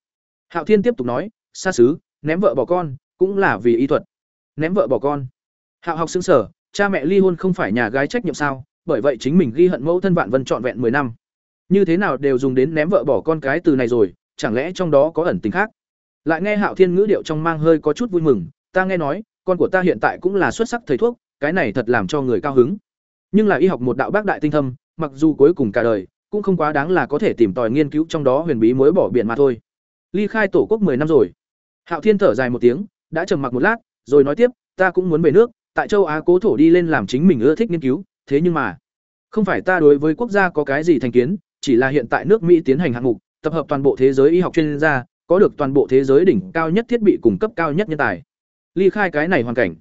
Hạo Thiên tiếp tục nói, xa xứ, ném vợ bỏ con, cũng là vì y thuật. Ném vợ bỏ con. Hạo học xứng sở, cha mẹ ly hôn không phải nhà gái trách nhiệm sao, bởi vậy chính mình ghi hận mẫu thân vạn vân trọn vẹn 10 năm. Như thế nào đều dùng đến ném vợ bỏ con cái từ này rồi, chẳng lẽ trong đó có ẩn tình khác? Lại nghe Hạo Thiên ngữ điệu trong mang hơi có chút vui mừng, ta nghe nói, con của ta hiện tại cũng là xuất sắc thầy thuốc, cái này thật làm cho người cao hứng. Nhưng là y học một đạo bác đại tinh thâm, mặc dù cuối cùng cả đời cũng không quá đáng là có thể tìm tòi nghiên cứu trong đó huyền bí mối bỏ biển mà thôi. Ly khai tổ quốc 10 năm rồi. Hạo Thiên thở dài một tiếng, đã trầm mặc một lát, rồi nói tiếp, ta cũng muốn về nước, tại châu Á cố thổ đi lên làm chính mình ưa thích nghiên cứu, thế nhưng mà, không phải ta đối với quốc gia có cái gì thành kiến, chỉ là hiện tại nước Mỹ tiến hành hạng mục, tập hợp toàn bộ thế giới y học chuyên gia, có được toàn bộ thế giới đỉnh cao nhất thiết bị cung cấp cao nhất nhân tài. Ly khai cái này hoàn cảnh,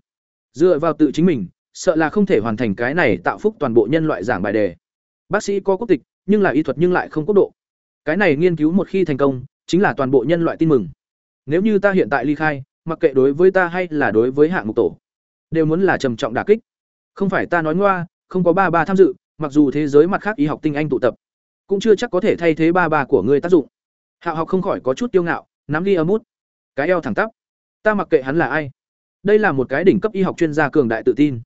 dựa vào tự chính mình, sợ là không thể hoàn thành cái này tạo phúc toàn bộ nhân loại giảng bài đề. Bác sĩ có quốc tịch, nhưng là y thuật nhưng lại không quốc độ. Cái này nghiên cứu một khi thành công, chính là toàn bộ nhân loại tin mừng. Nếu như ta hiện tại ly khai, mặc kệ đối với ta hay là đối với hạng mục tổ, đều muốn là trầm trọng đả kích. Không phải ta nói ngoa, không có ba ba tham dự, mặc dù thế giới mặt khác y học tinh anh tụ tập, cũng chưa chắc có thể thay thế ba ba của ngươi tác dụng. Hạo học không khỏi có chút kiêu ngạo, nắm ghi âm mút, cái eo thẳng tắp. Ta mặc kệ hắn là ai, đây là một cái đỉnh cấp y học chuyên gia cường đại tự tin.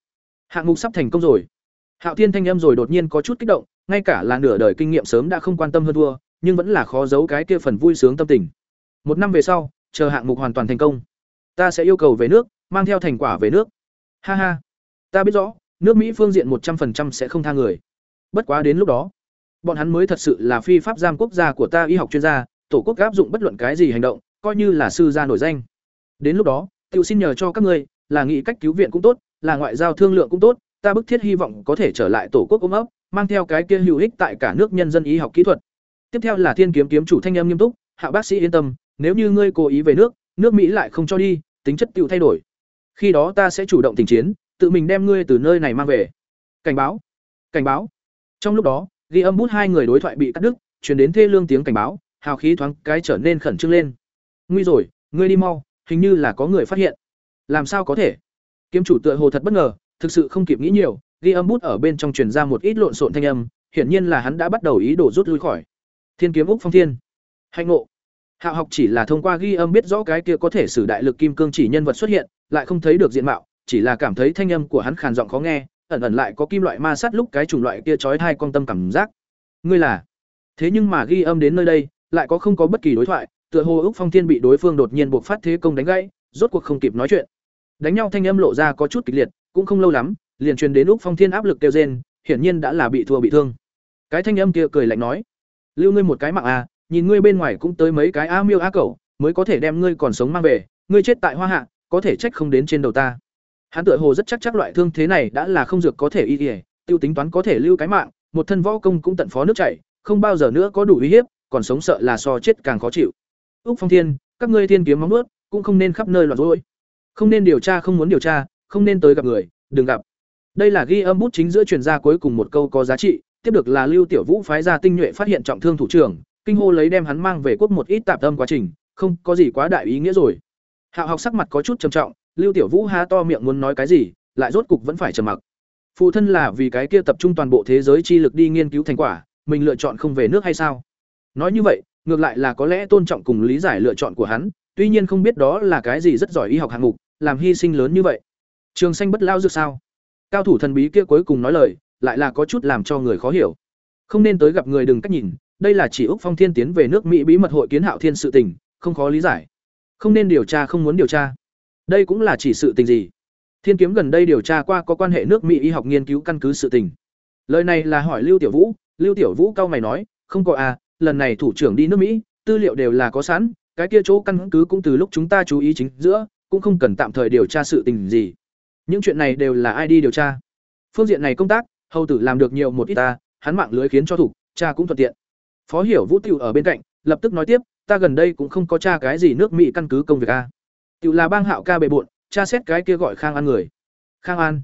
Hạng mục sắp thành công rồi. Hạo Thiên thanh âm rồi đột nhiên có chút kích động, ngay cả là nửa đời kinh nghiệm sớm đã không quan tâm hơn thua, nhưng vẫn là khó giấu cái kia phần vui sướng tâm tình. Một năm về sau, chờ hạng mục hoàn toàn thành công, ta sẽ yêu cầu về nước, mang theo thành quả về nước. Ha ha, ta biết rõ, nước Mỹ phương diện một trăm 100% sẽ không tha người. Bất quá đến lúc đó, bọn hắn mới thật sự là phi pháp giam quốc gia của ta y học chuyên gia, tổ quốc áp dụng bất luận cái gì hành động, coi như là sư gia nổi danh. Đến lúc đó, tiểu xin nhờ cho các ngươi, là nghị cách cứu viện cũng tốt, là ngoại giao thương lượng cũng tốt, ta bức thiết hy vọng có thể trở lại tổ quốc ôm ấp, mang theo cái kia hữu ích tại cả nước nhân dân y học kỹ thuật. Tiếp theo là Thiên Kiếm kiếm chủ thanh em nghiêm túc, "Hạ bác sĩ yên tâm, nếu như ngươi cố ý về nước, nước Mỹ lại không cho đi, tính chất tự thay đổi. Khi đó ta sẽ chủ động tình chiến, tự mình đem ngươi từ nơi này mang về." Cảnh báo, cảnh báo. Trong lúc đó, ghi âm bút hai người đối thoại bị cắt đứt, truyền đến thê lương tiếng cảnh báo, hào khí thoáng cái trở nên khẩn trương lên. "Nguy rồi, ngươi đi mau, hình như là có người phát hiện." "Làm sao có thể?" Kiếm chủ tựa hồ thật bất ngờ, thực sự không kịp nghĩ nhiều, ghi âm bút ở bên trong truyền ra một ít lộn xộn thanh âm, hiển nhiên là hắn đã bắt đầu ý đồ rút lui khỏi. Thiên kiếm Úc Phong Thiên. Hạnh ngộ. Hạo học chỉ là thông qua ghi âm biết rõ cái kia có thể sử đại lực kim cương chỉ nhân vật xuất hiện, lại không thấy được diện mạo, chỉ là cảm thấy thanh âm của hắn khàn giọng khó nghe, ẩn ẩn lại có kim loại ma sát lúc cái chủng loại kia chói thai con tâm cảm giác. Ngươi là? Thế nhưng mà ghi âm đến nơi đây, lại có không có bất kỳ đối thoại, tựa hồ Úc Phong Thiên bị đối phương đột nhiên buộc phát thế công đánh gãy, rốt cuộc không kịp nói chuyện. Đánh nhau thanh âm lộ ra có chút kịch liệt, cũng không lâu lắm, liền truyền đến Úc Phong Thiên áp lực kêu rên, hiển nhiên đã là bị thua bị thương. Cái thanh âm kia cười lạnh nói: "Lưu ngươi một cái mạng à, nhìn ngươi bên ngoài cũng tới mấy cái a miêu a cẩu, mới có thể đem ngươi còn sống mang về, ngươi chết tại Hoa Hạ, có thể trách không đến trên đầu ta." Hắn tựa hồ rất chắc chắc loại thương thế này đã là không dược có thể y ỉa tiêu tính toán có thể lưu cái mạng, một thân võ công cũng tận phó nước chảy, không bao giờ nữa có đủ uy hiếp, còn sống sợ là so chết càng khó chịu. Úc Phong Thiên, các ngươi thiên kiếm móng nuốt, cũng không nên khắp nơi loạn rối. Không nên điều tra không muốn điều tra, không nên tới gặp người, đừng gặp. Đây là ghi âm bút chính giữa truyền ra cuối cùng một câu có giá trị, tiếp được là Lưu Tiểu Vũ phái ra tinh nhuệ phát hiện trọng thương thủ trưởng, kinh hô lấy đem hắn mang về quốc một ít tạp tâm quá trình, không có gì quá đại ý nghĩa rồi. Hạo học sắc mặt có chút trầm trọng, Lưu Tiểu Vũ há to miệng muốn nói cái gì, lại rốt cục vẫn phải trầm mặc. Phụ thân là vì cái kia tập trung toàn bộ thế giới chi lực đi nghiên cứu thành quả, mình lựa chọn không về nước hay sao? Nói như vậy, ngược lại là có lẽ tôn trọng cùng lý giải lựa chọn của hắn, tuy nhiên không biết đó là cái gì rất giỏi y học hạng mục, làm hy sinh lớn như vậy. Trường xanh bất lao dược sao? Cao thủ thần bí kia cuối cùng nói lời, lại là có chút làm cho người khó hiểu. Không nên tới gặp người đừng cách nhìn, đây là chỉ Úc Phong Thiên tiến về nước Mỹ bí mật hội kiến Hạo Thiên sự tình, không khó lý giải. Không nên điều tra không muốn điều tra. Đây cũng là chỉ sự tình gì? Thiên kiếm gần đây điều tra qua có quan hệ nước Mỹ y học nghiên cứu căn cứ sự tình. Lời này là hỏi Lưu Tiểu Vũ, Lưu Tiểu Vũ cao mày nói, không có à, lần này thủ trưởng đi nước Mỹ, tư liệu đều là có sẵn, cái kia chỗ căn cứ cũng từ lúc chúng ta chú ý chính giữa, cũng không cần tạm thời điều tra sự tình gì. Những chuyện này đều là ai đi điều tra. Phương diện này công tác, hầu tử làm được nhiều một ít ta, hắn mạng lưới khiến cho thủ, cha cũng thuận tiện. Phó Hiểu Vũ Tiểu ở bên cạnh, lập tức nói tiếp, ta gần đây cũng không có tra cái gì nước Mỹ căn cứ công việc a. Tiểu là bang Hạo ca bề bộn, tra xét cái kia gọi Khang An người. Khang An?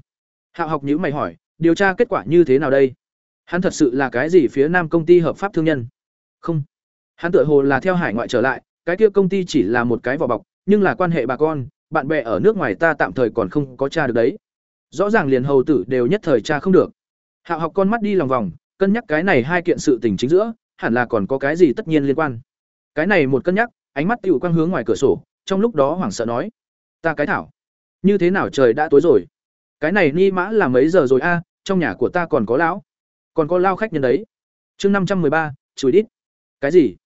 Hạo học nhíu mày hỏi, điều tra kết quả như thế nào đây? Hắn thật sự là cái gì phía Nam công ty hợp pháp thương nhân? Không. Hắn tựa hồ là theo hải ngoại trở lại, cái kia công ty chỉ là một cái vỏ bọc, nhưng là quan hệ bà con, bạn bè ở nước ngoài ta tạm thời còn không có tra được đấy rõ ràng liền hầu tử đều nhất thời tra không được hạo học con mắt đi lòng vòng cân nhắc cái này hai kiện sự tình chính giữa hẳn là còn có cái gì tất nhiên liên quan cái này một cân nhắc ánh mắt Tiểu quang hướng ngoài cửa sổ trong lúc đó hoảng sợ nói, ta cái thảo, như thế nào trời đã tối rồi? Cái này ni mã là mấy giờ rồi a? Trong nhà của ta còn có lão, còn có lao khách nhân đấy. Chương năm trăm m ư ơ i ba chùi đít. Cái gì?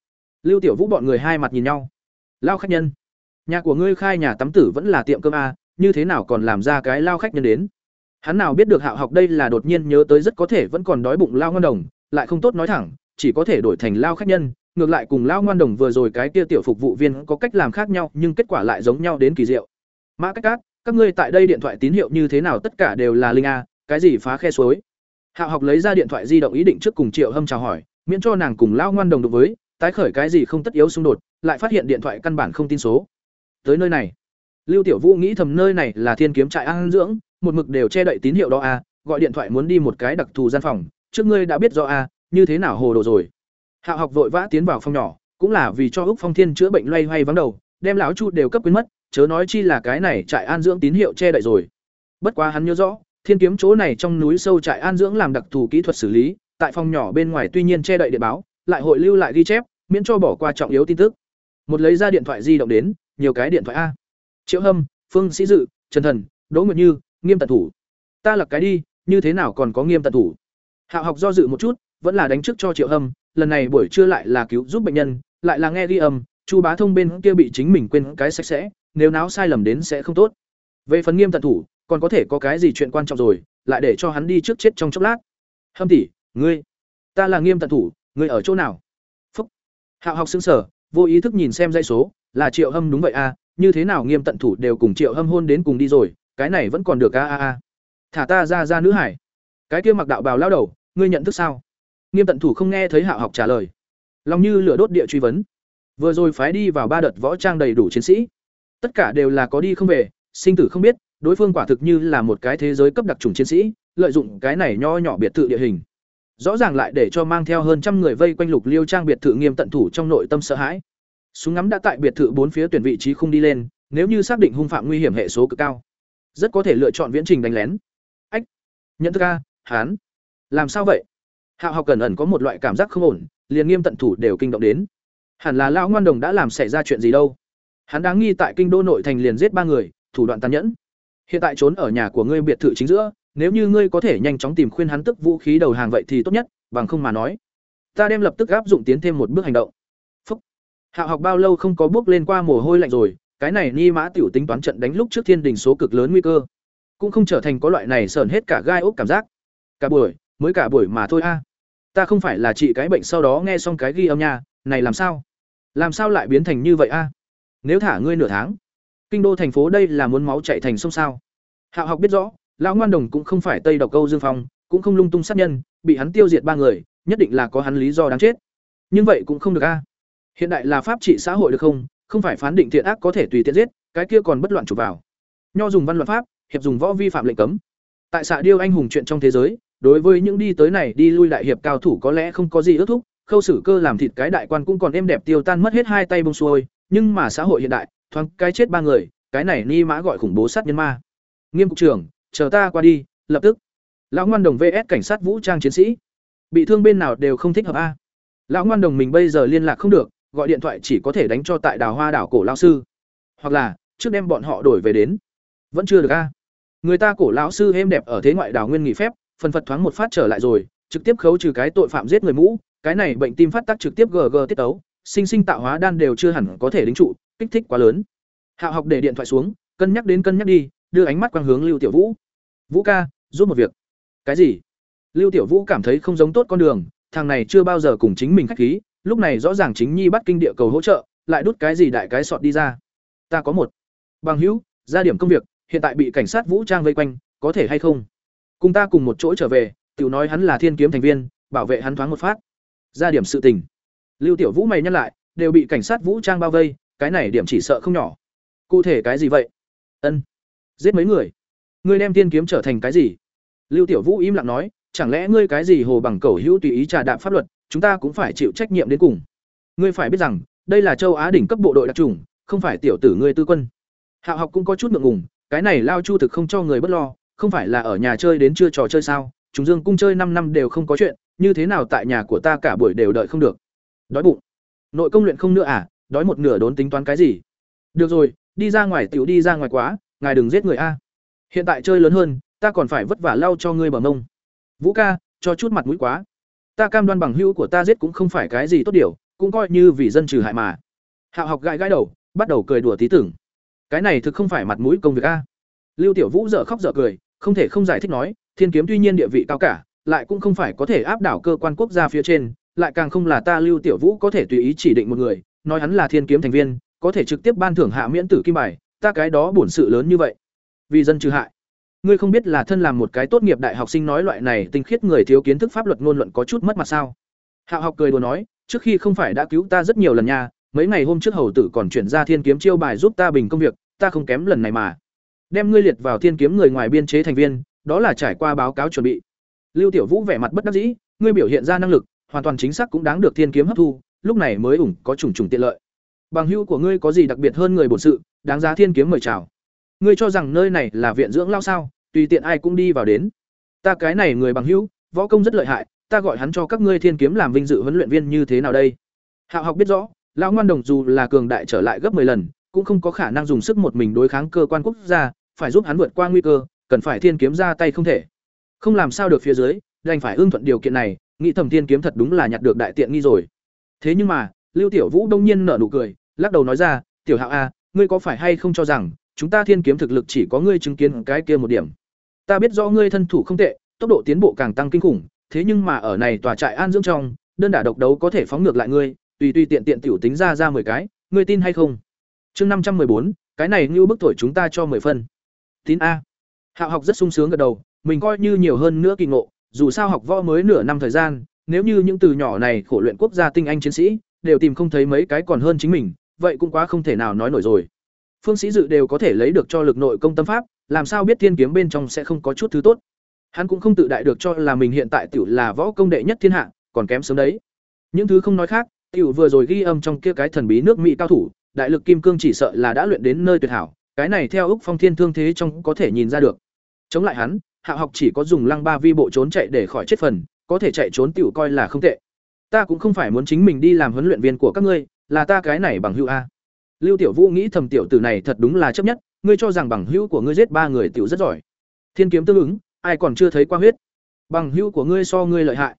Lưu tiểu vũ bọn người hai mặt nhìn nhau. Lao khách nhân, nhà của ngươi khai nhà tắm tử vẫn là tiệm cơm a, như thế nào còn làm ra cái lao khách nhân đến? Hắn nào biết được hạo học đây là đột nhiên nhớ tới rất có thể vẫn còn đói bụng lao ngon đồng, lại không tốt nói thẳng, chỉ có thể đổi thành lao khách nhân ngược lại cùng lao ngoan đồng vừa rồi cái kia tiểu phục vụ viên có cách làm khác nhau, nhưng kết quả lại giống nhau đến kỳ diệu. Mã cách cát, các ngươi tại đây điện thoại tín hiệu như thế nào tất cả đều là linh a, cái gì phá khe suối? Hạo học lấy ra điện thoại di động ý định trước cùng triệu hâm chào hỏi, miễn cho nàng cùng lao ngoan đồng đối với, tái khởi cái gì không tất yếu xung đột, lại phát hiện điện thoại căn bản không tin số. Tới nơi này. Lưu tiểu vũ nghĩ thầm nơi này là thiên kiếm trại an dưỡng, một mực đều che đậy tín hiệu đó a, gọi điện thoại muốn đi một cái đặc thù gian phòng, trước ngươi đã biết rõ a, như thế nào hồ đồ rồi hạo học vội vã tiến vào phòng nhỏ, cũng là vì cho úc phong thiên chữa bệnh loay hoay vắng đầu, đem lão chu đều cấp quên mất, chớ nói chi là cái này trại an dưỡng tín hiệu che đậy rồi. Bất quá hắn nhớ rõ, thiên kiếm chỗ này trong núi sâu trại an dưỡng làm đặc thù kỹ thuật xử lý, tại phòng nhỏ bên ngoài tuy nhiên che đậy điện báo, lại hội lưu lại ghi chép, miễn cho bỏ qua trọng yếu tin tức. Một lấy ra điện thoại di động đến, nhiều cái điện thoại a. Triệu hâm, phương sĩ dự, trần thần, đỗ nguyệt như, nghiêm tận thủ. Ta là cái đi, như thế nào còn có nghiêm tận thủ? Hạo học do dự một chút vẫn là đánh trước cho Triệu Hâm, lần này buổi trưa lại là cứu giúp bệnh nhân, lại là nghe ghi âm, Chu Bá Thông bên kia bị chính mình quên cái sạch sẽ, nếu náo sai lầm đến sẽ không tốt. Về phần Nghiêm tận thủ, còn có thể có cái gì chuyện quan trọng rồi, lại để cho hắn đi trước chết trong chốc lát. Hâm tỷ, ngươi, ta là Nghiêm tận thủ, ngươi ở chỗ nào? Phúc. Hạo học sững sở, vô ý thức nhìn xem dãy số, là Triệu Hâm đúng vậy à, như thế nào Nghiêm tận thủ đều cùng Triệu Hâm hôn đến cùng đi rồi, cái này vẫn còn được a a a. Thả ta ra ra nữ hải. Cái kia mặc đạo bào lao đầu, ngươi nhận thức sao? Nghiêm tận thủ không nghe thấy Hạo học trả lời, lòng như lửa đốt địa truy vấn. Vừa rồi phái đi vào ba đợt võ trang đầy đủ chiến sĩ, tất cả đều là có đi không về, sinh tử không biết, đối phương quả thực như là một cái thế giới cấp đặc trùng chiến sĩ, lợi dụng cái này nho nhỏ biệt thự địa hình. Rõ ràng lại để cho mang theo hơn trăm người vây quanh Lục Liêu Trang biệt thự nghiêm tận thủ trong nội tâm sợ hãi. Súng ngắm đã tại biệt thự bốn phía tuyển vị trí không đi lên, nếu như xác định hung phạm nguy hiểm hệ số cực cao, rất có thể lựa chọn viễn trình đánh lén. Ách, nhận thức ca hán, làm sao vậy? Hạo học cẩn ẩn có một loại cảm giác không ổn, liền nghiêm tận thủ đều kinh động đến. Hẳn là lão ngoan đồng đã làm xảy ra chuyện gì đâu. Hắn đáng nghi tại kinh đô nội thành liền giết ba người, thủ đoạn tàn nhẫn. Hiện tại trốn ở nhà của ngươi biệt thự chính giữa, nếu như ngươi có thể nhanh chóng tìm khuyên hắn tức vũ khí đầu hàng vậy thì tốt nhất, bằng không mà nói, ta đem lập tức áp dụng tiến thêm một bước hành động. Phúc. Hạo học bao lâu không có bước lên qua mồ hôi lạnh rồi, cái này ni mã tiểu tính toán trận đánh lúc trước thiên đình số cực lớn nguy cơ, cũng không trở thành có loại này sờn hết cả gai ốc cảm giác. Cả buổi, mới cả buổi mà thôi a. Ta không phải là trị cái bệnh sau đó nghe xong cái ghi âm nha, này làm sao? Làm sao lại biến thành như vậy a? Nếu thả ngươi nửa tháng, kinh đô thành phố đây là muốn máu chạy thành sông sao? Hạo học biết rõ, lão ngoan đồng cũng không phải tây độc câu dương phong, cũng không lung tung sát nhân, bị hắn tiêu diệt ba người, nhất định là có hắn lý do đáng chết. Nhưng vậy cũng không được a. Hiện đại là pháp trị xã hội được không? Không phải phán định thiện ác có thể tùy tiện giết, cái kia còn bất loạn chụp vào. Nho dùng văn luật pháp, hiệp dùng võ vi phạm lệnh cấm. Tại xạ điêu anh hùng chuyện trong thế giới, đối với những đi tới này đi lui đại hiệp cao thủ có lẽ không có gì ước thúc, khâu xử cơ làm thịt cái đại quan cũng còn êm đẹp tiêu tan mất hết hai tay bông xuôi, nhưng mà xã hội hiện đại, thoáng cái chết ba người, cái này ni mã gọi khủng bố sát nhân ma. Nghiêm cục trưởng, chờ ta qua đi, lập tức. Lão ngoan đồng VS cảnh sát vũ trang chiến sĩ. Bị thương bên nào đều không thích hợp a. Lão ngoan đồng mình bây giờ liên lạc không được, gọi điện thoại chỉ có thể đánh cho tại Đào Hoa đảo cổ lão sư. Hoặc là, trước đem bọn họ đổi về đến. Vẫn chưa được a. Người ta cổ lão sư êm đẹp ở thế ngoại đảo nguyên nghỉ phép, phần phật thoáng một phát trở lại rồi, trực tiếp khấu trừ cái tội phạm giết người mũ, cái này bệnh tim phát tác trực tiếp GG tiết tấu, sinh sinh tạo hóa đan đều chưa hẳn có thể đính trụ, kích thích quá lớn. Hạo học để điện thoại xuống, cân nhắc đến cân nhắc đi, đưa ánh mắt quang hướng Lưu Tiểu Vũ. "Vũ ca, giúp một việc." "Cái gì?" Lưu Tiểu Vũ cảm thấy không giống tốt con đường, thằng này chưa bao giờ cùng chính mình khách khí, lúc này rõ ràng chính nhi bắt kinh địa cầu hỗ trợ, lại đút cái gì đại cái sọt đi ra. "Ta có một bằng hữu, ra điểm công việc, hiện tại bị cảnh sát vũ trang vây quanh, có thể hay không?" Cùng ta cùng một chỗ trở về, tiểu nói hắn là thiên kiếm thành viên, bảo vệ hắn thoáng một phát. Ra điểm sự tình. Lưu tiểu vũ mày nhắc lại, đều bị cảnh sát vũ trang bao vây, cái này điểm chỉ sợ không nhỏ. Cụ thể cái gì vậy? Ân. Giết mấy người? Ngươi đem thiên kiếm trở thành cái gì? Lưu tiểu vũ im lặng nói, chẳng lẽ ngươi cái gì hồ bằng cầu hữu tùy ý trà đạm pháp luật, chúng ta cũng phải chịu trách nhiệm đến cùng. Ngươi phải biết rằng, đây là châu á đỉnh cấp bộ đội đặc trùng, không phải tiểu tử ngươi tư quân. Hạo học cũng có chút ngượng ngùng, cái này lao chu thực không cho người bất lo không phải là ở nhà chơi đến chưa trò chơi sao? Chúng dương cung chơi năm năm đều không có chuyện, như thế nào tại nhà của ta cả buổi đều đợi không được? Đói bụng. Nội công luyện không nữa à? Đói một nửa đốn tính toán cái gì? Được rồi, đi ra ngoài tiểu đi ra ngoài quá, ngài đừng giết người a. Hiện tại chơi lớn hơn, ta còn phải vất vả lau cho ngươi bằng mông. Vũ ca, cho chút mặt mũi quá. Ta cam đoan bằng hữu của ta giết cũng không phải cái gì tốt điều, cũng coi như vì dân trừ hại mà. Hạo học gãi gãi đầu, bắt đầu cười đùa tí tưởng. Cái này thực không phải mặt mũi công việc a. Lưu tiểu vũ dở khóc dở cười không thể không giải thích nói, Thiên kiếm tuy nhiên địa vị cao cả, lại cũng không phải có thể áp đảo cơ quan quốc gia phía trên, lại càng không là ta Lưu Tiểu Vũ có thể tùy ý chỉ định một người, nói hắn là thiên kiếm thành viên, có thể trực tiếp ban thưởng hạ miễn tử kim bài, ta cái đó bổn sự lớn như vậy. Vì dân trừ hại. Ngươi không biết là thân làm một cái tốt nghiệp đại học sinh nói loại này tinh khiết người thiếu kiến thức pháp luật ngôn luận có chút mất mặt sao? Hạo học cười đùa nói, trước khi không phải đã cứu ta rất nhiều lần nha, mấy ngày hôm trước hầu tử còn chuyển ra thiên kiếm chiêu bài giúp ta bình công việc, ta không kém lần này mà đem ngươi liệt vào thiên kiếm người ngoài biên chế thành viên, đó là trải qua báo cáo chuẩn bị. Lưu tiểu vũ vẻ mặt bất đắc dĩ, ngươi biểu hiện ra năng lực, hoàn toàn chính xác cũng đáng được thiên kiếm hấp thu, lúc này mới ủng có trùng trùng tiện lợi. Bằng hữu của ngươi có gì đặc biệt hơn người bổn sự, đáng giá thiên kiếm mời chào. Ngươi cho rằng nơi này là viện dưỡng lao sao, tùy tiện ai cũng đi vào đến. Ta cái này người bằng hữu, võ công rất lợi hại, ta gọi hắn cho các ngươi thiên kiếm làm vinh dự huấn luyện viên như thế nào đây? Hạo học biết rõ, lão ngoan đồng dù là cường đại trở lại gấp 10 lần cũng không có khả năng dùng sức một mình đối kháng cơ quan quốc gia, phải giúp hắn vượt qua nguy cơ, cần phải thiên kiếm ra tay không thể. Không làm sao được phía dưới, đành phải ưng thuận điều kiện này, nghĩ thẩm thiên kiếm thật đúng là nhặt được đại tiện nghi rồi. Thế nhưng mà lưu tiểu vũ đông nhiên nở nụ cười lắc đầu nói ra tiểu hạo a ngươi có phải hay không cho rằng chúng ta thiên kiếm thực lực chỉ có ngươi chứng kiến cái kia một điểm? Ta biết rõ ngươi thân thủ không tệ tốc độ tiến bộ càng tăng kinh khủng thế nhưng mà ở này tòa trại an dưỡng trong đơn đả độc đấu có thể phóng ngược lại ngươi tùy tùy tiện tiện tiểu tính ra ra mười cái ngươi tin hay không? Chương năm trăm bốn, cái này như bức thổi chúng ta cho mười phân. Tín a. Hạo học rất sung sướng gật đầu, mình coi như nhiều hơn nữa kỳ ngộ, dù sao học võ mới nửa năm thời gian, nếu như những từ nhỏ này khổ luyện quốc gia tinh anh chiến sĩ, đều tìm không thấy mấy cái còn hơn chính mình, vậy cũng quá không thể nào nói nổi rồi. Phương sĩ dự đều có thể lấy được cho lực nội công tâm pháp, làm sao biết thiên kiếm bên trong sẽ không có chút thứ tốt. Hắn cũng không tự đại được cho là mình hiện tại tiểu là võ công đệ nhất thiên hạ, còn kém sớm đấy. Những thứ không nói khác, tiểu vừa rồi ghi âm trong kia cái thần bí nước mỹ cao thủ đại lực kim cương chỉ sợ là đã luyện đến nơi tuyệt hảo, cái này theo úc phong thiên thương thế trong có thể nhìn ra được. Chống lại hắn, hạ học chỉ có dùng lăng ba vi bộ trốn chạy để khỏi chết phần, có thể chạy trốn tiểu coi là không tệ. Ta cũng không phải muốn chính mình đi làm huấn luyện viên của các ngươi, là ta cái này bằng hữu a. Lưu tiểu vũ nghĩ thầm tiểu tử này thật đúng là chấp nhất, ngươi cho rằng bằng hữu của ngươi giết ba người tiểu rất giỏi. Thiên kiếm tương ứng, ai còn chưa thấy qua huyết. Bằng hữu của ngươi so ngươi lợi hại.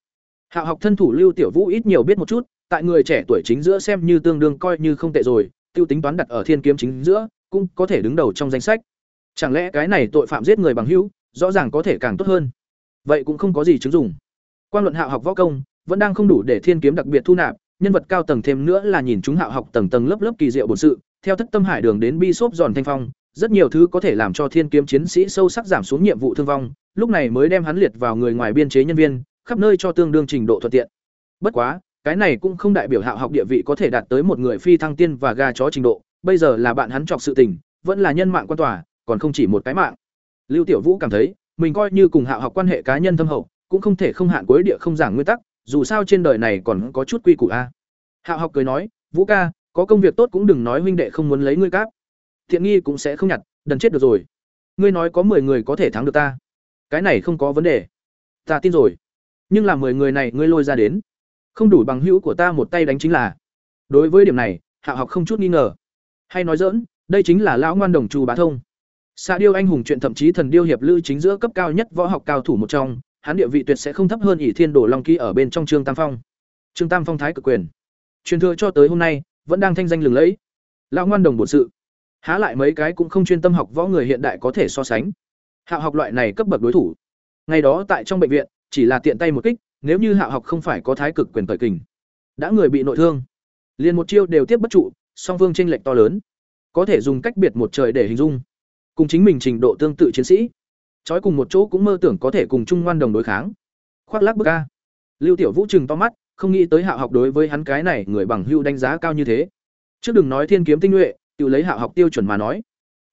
Hạ học thân thủ lưu tiểu vũ ít nhiều biết một chút, tại người trẻ tuổi chính giữa xem như tương đương coi như không tệ rồi tiêu tính toán đặt ở thiên kiếm chính giữa, cũng có thể đứng đầu trong danh sách. Chẳng lẽ cái này tội phạm giết người bằng hữu, rõ ràng có thể càng tốt hơn? Vậy cũng không có gì chứng dùng quan luận hạo học võ công, vẫn đang không đủ để thiên kiếm đặc biệt thu nạp, nhân vật cao tầng thêm nữa là nhìn chúng hạo học tầng tầng lớp lớp kỳ diệu bổn sự, theo thất tâm hải đường đến bi xốp giòn thanh phong, rất nhiều thứ có thể làm cho thiên kiếm chiến sĩ sâu sắc giảm xuống nhiệm vụ thương vong, lúc này mới đem hắn liệt vào người ngoài biên chế nhân viên, khắp nơi cho tương đương trình độ thuận tiện. Bất quá cái này cũng không đại biểu hạo học địa vị có thể đạt tới một người phi thăng tiên và gà chó trình độ, bây giờ là bạn hắn chọc sự tình, vẫn là nhân mạng quan tòa, còn không chỉ một cái mạng. Lưu tiểu vũ cảm thấy, mình coi như cùng hạo học quan hệ cá nhân thâm hậu, cũng không thể không hạn cuối địa không giảng nguyên tắc, dù sao trên đời này còn có chút quy củ a. Hạo học cười nói, vũ ca, có công việc tốt cũng đừng nói huynh đệ không muốn lấy ngươi cáp. Thiện nghi cũng sẽ không nhặt, đần chết được rồi. Ngươi nói có mười người có thể thắng được ta. Cái này không có vấn đề. Ta tin rồi. Nhưng là mười người này ngươi lôi ra đến không đủ bằng hữu của ta một tay đánh chính là. Đối với điểm này, hạ học không chút nghi ngờ. Hay nói dỡn đây chính là lão ngoan đồng chu bá thông. Xạ điêu anh hùng chuyện thậm chí thần điêu hiệp lữ chính giữa cấp cao nhất võ học cao thủ một trong, hắn địa vị tuyệt sẽ không thấp hơn ỷ thiên đồ long ký ở bên trong trương tam phong. Trương tam phong thái cực quyền. Truyền thừa cho tới hôm nay, vẫn đang thanh danh lừng lẫy. Lão ngoan đồng bổn sự. Há lại mấy cái cũng không chuyên tâm học võ người hiện đại có thể so sánh. Hạ học loại này cấp bậc đối thủ. Ngày đó tại trong bệnh viện, chỉ là tiện tay một kích nếu như hạ học không phải có thái cực quyền cởi kình, đã người bị nội thương, liền một chiêu đều tiếp bất trụ, song phương tranh lệch to lớn. Có thể dùng cách biệt một trời để hình dung. Cùng chính mình trình độ tương tự chiến sĩ, trói cùng một chỗ cũng mơ tưởng có thể cùng chung ngoan đồng đối kháng. Khoác lác bức ca lưu tiểu vũ trừng to mắt, không nghĩ tới hạ học đối với hắn cái này người bằng hưu đánh giá cao như thế. Chứ đừng nói thiên kiếm tinh nhuệ, tự lấy hạ học tiêu chuẩn mà nói.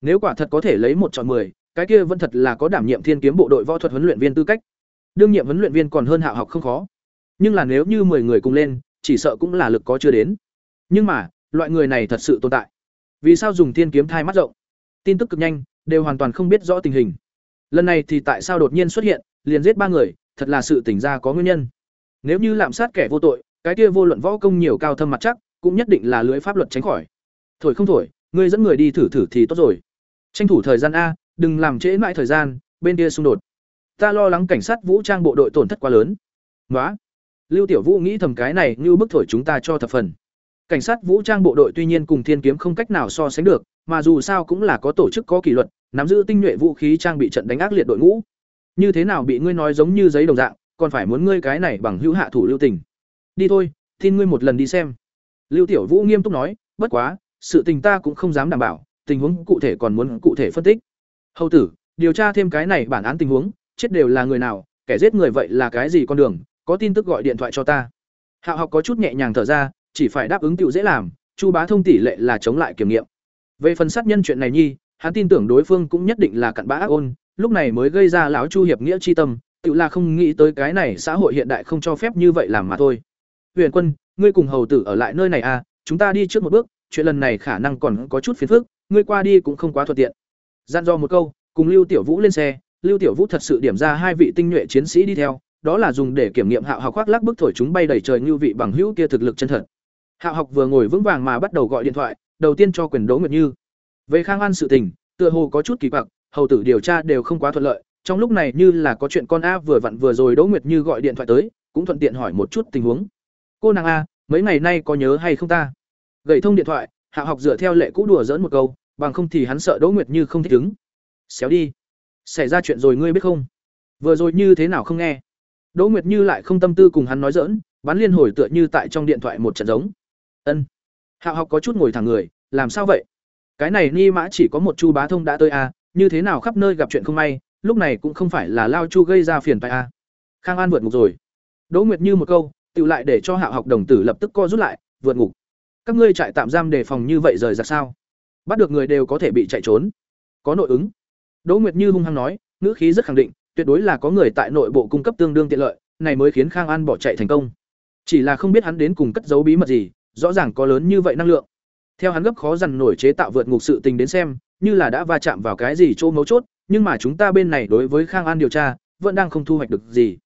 Nếu quả thật có thể lấy một chọn mười, cái kia vẫn thật là có đảm nhiệm thiên kiếm bộ đội võ thuật huấn luyện viên tư cách đương nhiệm huấn luyện viên còn hơn hạ học không khó. Nhưng là nếu như mười người cùng lên, chỉ sợ cũng là lực có chưa đến. Nhưng mà, loại người này thật sự tồn tại. Vì sao dùng thiên kiếm thai mắt rộng? Tin tức cực nhanh, đều hoàn toàn không biết rõ tình hình. Lần này thì tại sao đột nhiên xuất hiện, liền giết ba người, thật là sự tỉnh ra có nguyên nhân. Nếu như lạm sát kẻ vô tội, cái kia vô luận võ công nhiều cao thâm mặt chắc, cũng nhất định là lưới pháp luật tránh khỏi. Thổi không thổi, ngươi dẫn người đi thử thử thì tốt rồi. Tranh thủ thời gian a, đừng làm trễ mãi thời gian, bên kia xung đột ta lo lắng cảnh sát vũ trang bộ đội tổn thất quá lớn. Nói lưu tiểu vũ nghĩ thầm cái này như bức thổi chúng ta cho thập phần. Cảnh sát vũ trang bộ đội tuy nhiên cùng thiên kiếm không cách nào so sánh được, mà dù sao cũng là có tổ chức có kỷ luật, nắm giữ tinh nhuệ vũ khí trang bị trận đánh ác liệt đội ngũ. Như thế nào bị ngươi nói giống như giấy đồng dạng, còn phải muốn ngươi cái này bằng hữu hạ thủ lưu tình. Đi thôi, tin ngươi một lần đi xem. Lưu tiểu vũ nghiêm túc nói, bất quá, sự tình ta cũng không dám đảm bảo, tình huống cụ thể còn muốn cụ thể phân tích. Hầu tử, điều tra thêm cái này bản án tình huống chết đều là người nào, kẻ giết người vậy là cái gì con đường, có tin tức gọi điện thoại cho ta. Hạo học có chút nhẹ nhàng thở ra, chỉ phải đáp ứng tựu dễ làm, chu bá thông tỷ lệ là chống lại kiểm nghiệm. Về phần sát nhân chuyện này nhi, hắn tin tưởng đối phương cũng nhất định là cặn bã ác ôn, lúc này mới gây ra lão chu hiệp nghĩa chi tâm tự là không nghĩ tới cái này xã hội hiện đại không cho phép như vậy làm mà thôi. Huyền quân, ngươi cùng hầu tử ở lại nơi này à chúng ta đi trước một bước, chuyện lần này khả năng còn có chút phiền phức, ngươi qua đi cũng không quá thuận tiện. Gian do một câu, cùng lưu tiểu vũ lên xe lưu tiểu vũ thật sự điểm ra hai vị tinh nhuệ chiến sĩ đi theo, đó là dùng để kiểm nghiệm hạo học khoác lắc bức thổi chúng bay đầy trời như vị bằng hữu kia thực lực chân thật. Hạo học vừa ngồi vững vàng mà bắt đầu gọi điện thoại, đầu tiên cho quyền đỗ nguyệt như. Về khang an sự tình, tựa hồ có chút kỳ quặc, hầu tử điều tra đều không quá thuận lợi, trong lúc này như là có chuyện con a vừa vặn vừa rồi đỗ nguyệt như gọi điện thoại tới, cũng thuận tiện hỏi một chút tình huống. Cô nàng a, mấy ngày nay có nhớ hay không ta? Gậy thông điện thoại, Hạo học dựa theo lệ cũ đùa dỡn một câu, bằng không thì hắn sợ đỗ nguyệt như không thích ứng. Xéo đi xảy ra chuyện rồi ngươi biết không? Vừa rồi như thế nào không nghe? Đỗ nguyệt như lại không tâm tư cùng hắn nói dỡn bắn liên hồi tựa như tại trong điện thoại một trận giống. Ân. Hạ học có chút ngồi thẳng người, làm sao vậy? Cái này ni mã chỉ có một chu bá thông đã tới à? như thế nào khắp nơi gặp chuyện không may, lúc này cũng không phải là lao chu gây ra phiền tại à. khang an vượt ngục rồi. Đỗ nguyệt như một câu tự lại để cho hạ học đồng tử lập tức co rút lại, vượt ngục. Các ngươi trại tạm giam đề phòng như vậy rời ra sao? Bắt được người đều có thể bị chạy trốn. Có nội ứng đỗ nguyệt như hung hăng nói, ngữ khí rất khẳng định, tuyệt đối là có người tại nội bộ cung cấp tương đương tiện lợi, này mới khiến khang an bỏ chạy thành công. Chỉ là không biết hắn đến cùng cất giấu bí mật gì, rõ ràng có lớn như vậy năng lượng. Theo hắn gấp khó dằn nổi chế tạo vượt ngục sự tình đến xem, như là đã va chạm vào cái gì chỗ mấu chốt, nhưng mà chúng ta bên này đối với khang an điều tra, vẫn đang không thu hoạch được gì.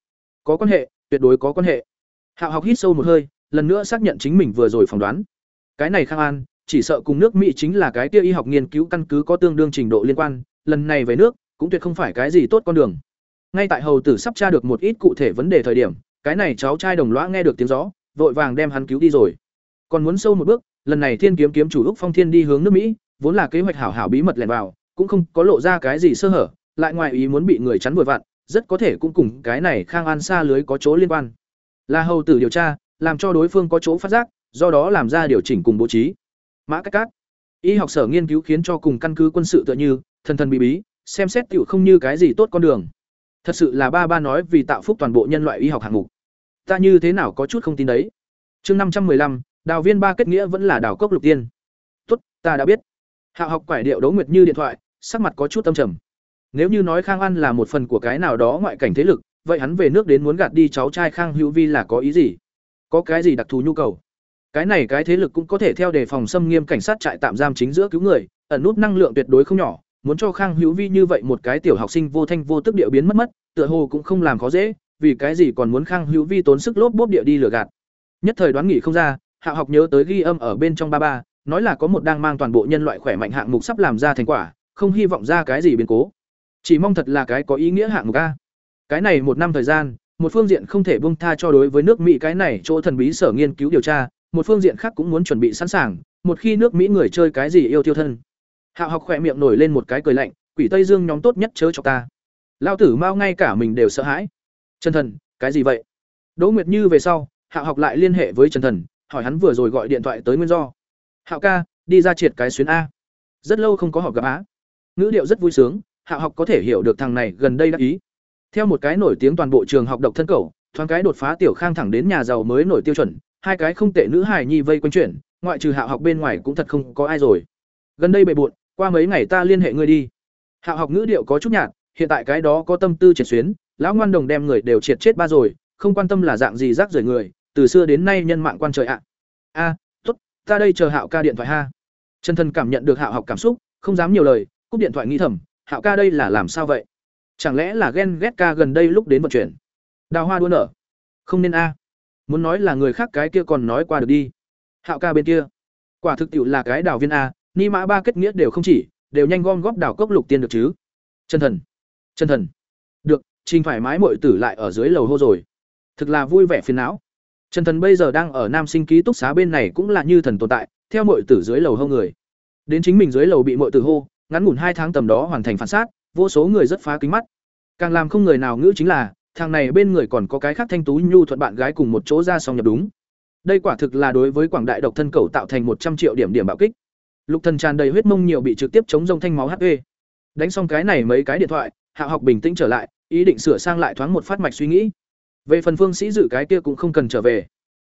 Có quan hệ, tuyệt đối có quan hệ. Hạo học hít sâu một hơi, lần nữa xác nhận chính mình vừa rồi phỏng đoán. Cái này khang an, chỉ sợ cùng nước mỹ chính là cái kia y học nghiên cứu căn cứ có tương đương trình độ liên quan lần này về nước, cũng tuyệt không phải cái gì tốt con đường. Ngay tại hầu tử sắp tra được một ít cụ thể vấn đề thời điểm, cái này cháu trai đồng lõa nghe được tiếng gió, vội vàng đem hắn cứu đi rồi. Còn muốn sâu một bước, lần này thiên kiếm kiếm chủ úc phong thiên đi hướng nước mỹ, vốn là kế hoạch hảo hảo bí mật lẻn vào, cũng không có lộ ra cái gì sơ hở, lại ngoài ý muốn bị người chắn vội vặn, rất có thể cũng cùng cái này khang an xa lưới có chỗ liên quan. Là hầu tử điều tra, làm cho đối phương có chỗ phát giác, do đó làm ra điều chỉnh cùng bố trí. Mã cách cát, y học sở nghiên cứu khiến cho cùng căn cứ quân sự tựa như thần thần bí bí, xem xét tựu không như cái gì tốt con đường. Thật sự là ba ba nói vì tạo phúc toàn bộ nhân loại y học hạng mục. Ta như thế nào có chút không tin đấy. Chương năm trăm lăm, đào viên ba kết nghĩa vẫn là đào cốc lục tiên. Tốt, ta đã biết. Hạ học quải điệu đấu nguyệt như điện thoại, sắc mặt có chút tâm trầm. Nếu như nói khang an là một phần của cái nào đó ngoại cảnh thế lực, vậy hắn về nước đến muốn gạt đi cháu trai khang hữu vi là có ý gì? Có cái gì đặc thù nhu cầu? Cái này cái thế lực cũng có thể theo đề phòng xâm nghiêm cảnh sát trại tạm giam chính giữa cứu người, ẩn nút năng lượng tuyệt đối không nhỏ muốn cho khang hữu vi như vậy một cái tiểu học sinh vô thanh vô tức địa biến mất mất, tựa hồ cũng không làm khó dễ, vì cái gì còn muốn khang hữu vi tốn sức lốp bốp địa đi lừa gạt. Nhất thời đoán nghỉ không ra, hạ học nhớ tới ghi âm ở bên trong ba ba, nói là có một đang mang toàn bộ nhân loại khỏe mạnh hạng mục sắp làm ra thành quả, không hy vọng ra cái gì biến cố. Chỉ mong thật là cái có ý nghĩa hạng mục a. Cái này một năm thời gian, một phương diện không thể bông tha cho đối với nước mỹ cái này chỗ thần bí sở nghiên cứu điều tra, một phương diện khác cũng muốn chuẩn bị sẵn sàng, một khi nước mỹ người chơi cái gì yêu tiêu thân hạo học khỏe miệng nổi lên một cái cười lạnh, quỷ tây dương nhóm tốt nhất chớ cho ta. Lao tử mau ngay cả mình đều sợ hãi. Trần thần, cái gì vậy? Đỗ nguyệt như về sau hạo học lại liên hệ với trần thần, hỏi hắn vừa rồi gọi điện thoại tới nguyên do. Hạo ca, đi ra triệt cái xuyến a. Rất lâu không có họp gặp á. Ngữ điệu rất vui sướng hạo học có thể hiểu được thằng này gần đây đã ý. Theo một cái nổi tiếng toàn bộ trường học độc thân cầu thoáng cái đột phá tiểu khang thẳng đến nhà giàu mới nổi tiêu chuẩn, hai cái không tệ nữ hài nhi vây quanh chuyển ngoại trừ hạo học bên ngoài cũng thật không có ai rồi gần đây bệ bội qua mấy ngày ta liên hệ ngươi đi. Hạo học ngữ điệu có chút nhạt hiện tại cái đó có tâm tư triệt xuyến lão ngoan đồng đem người đều triệt chết ba rồi không quan tâm là dạng gì rác rời người từ xưa đến nay nhân mạng quan trời ạ. A à, tốt ta đây chờ hạo ca điện thoại ha. Trần thân cảm nhận được hạo học cảm xúc không dám nhiều lời cúp điện thoại nghĩ thầm hạo ca đây là làm sao vậy? Chẳng lẽ là ghen ghét ca gần đây lúc đến vận chuyển? Đào hoa đua nở. Không nên a. Muốn nói là người khác cái kia còn nói qua được đi. Hạo ca bên kia. Quả thực tiệu là cái đào viên a ni mã ba kết nghĩa đều không chỉ, đều nhanh gom góp đảo cốc lục tiên được chứ? Chân thần chân thần. Được, trình thoải mái mội tử lại ở dưới lầu hô rồi. Thực là vui vẻ phiền não. Trần thần bây giờ đang ở nam sinh ký túc xá bên này cũng là như thần tồn tại, theo mội tử dưới lầu hô người. Đến chính mình dưới lầu bị mội tử hô, ngắn ngủn hai tháng tầm đó hoàn thành phản sát vô số người rất phá kính mắt. Càng làm không người nào ngữ chính là, thằng này bên người còn có cái khác thanh tú nhu thuận bạn gái cùng một chỗ ra xong nhập đúng. Đây quả thực là đối với quảng đại độc thân cầu tạo thành một trăm triệu điểm điểm bạo kích lục thần tràn đầy huyết mông nhiều bị trực tiếp chống rông thanh máu hp đánh xong cái này mấy cái điện thoại, hạ học bình tĩnh trở lại, ý định sửa sang lại thoáng một phát mạch suy nghĩ. Về phần phương sĩ dự cái kia cũng không cần trở về.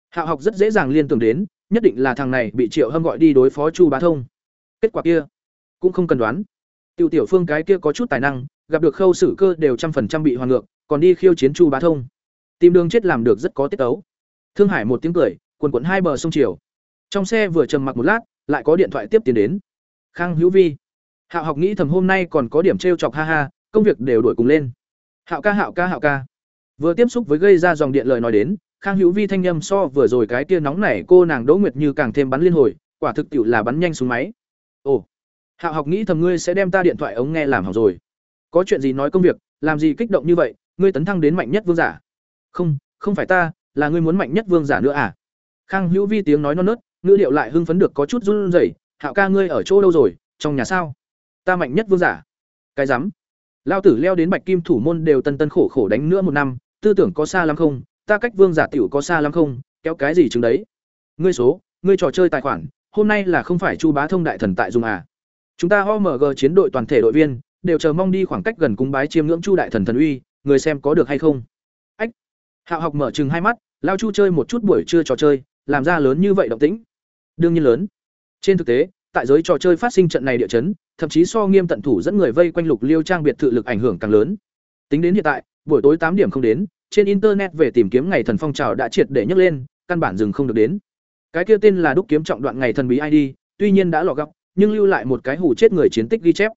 Hạ học rất dễ dàng liên tưởng đến, nhất định là thằng này bị triệu hâm gọi đi đối phó chu bá thông. Kết quả kia cũng không cần đoán. Tiêu tiểu phương cái kia có chút tài năng, gặp được khâu xử cơ đều trăm phần trăm bị hoàn ngược, còn đi khiêu chiến chu bá thông. Tìm đường chết làm được rất có tiết tấu. thương hải một tiếng cười, quần quận hai bờ sông chiều. Trong xe vừa trầm mặc một lát lại có điện thoại tiếp tiến đến. Khang hữu vi, hạo học nghĩ thầm hôm nay còn có điểm t r e o chọc ha ha, công việc đều đổi cùng lên. Hạo ca hạo ca hạo ca. Vừa tiếp xúc với gây ra dòng điện lời nói đến, khang hữu vi thanh â m so vừa rồi cái kia nóng nảy cô nàng đỗ nguyệt như càng thêm bắn liên hồi, quả thực tiệu là bắn nhanh xuống máy. Ồ, hạo học nghĩ thầm ngươi sẽ đem ta điện thoại ống nghe làm hỏng rồi. Có chuyện gì nói công việc, làm gì kích động như vậy, ngươi tấn thăng đến mạnh nhất vương giả. Không không phải ta, là ngươi muốn mạnh nhất vương giả nữa à? Khang hữu vi tiếng nói non nớt ngữ điệu lại hưng phấn được có chút run rẩy, hạo ca ngươi ở chỗ đâu rồi? Trong nhà sao? Ta mạnh nhất vương giả. Cái rắm. Lao tử leo đến bạch kim thủ môn đều tân tân khổ khổ đánh nữa một năm, tư tưởng có xa lắm không? Ta cách vương giả tiểu có xa lắm không? Kéo cái gì chứng đấy? Ngươi số, ngươi trò chơi tài khoản, hôm nay là không phải chu bá thông đại thần tại dùng à? Chúng ta omg chiến đội toàn thể đội viên, đều chờ mong đi khoảng cách gần cúng bái chiêm ngưỡng chu đại thần thần uy, người xem có được hay không? Ách! Hạo học mở chừng hai mắt, lao chu chơi một chút buổi trưa trò chơi, làm ra lớn như vậy động tĩnh đương nhiên lớn. Trên thực tế, tại giới trò chơi phát sinh trận này địa chấn, thậm chí so nghiêm tận thủ dẫn người vây quanh lục liêu trang biệt thự lực ảnh hưởng càng lớn. Tính đến hiện tại, buổi tối tám điểm không đến, trên internet về tìm kiếm ngày thần phong trào đã triệt để nhấc lên, căn bản dừng không được đến. Cái kia tên là đúc kiếm trọng đoạn ngày thần bí id tuy nhiên đã lọ gọc nhưng lưu lại một cái hủ chết người chiến tích ghi chép.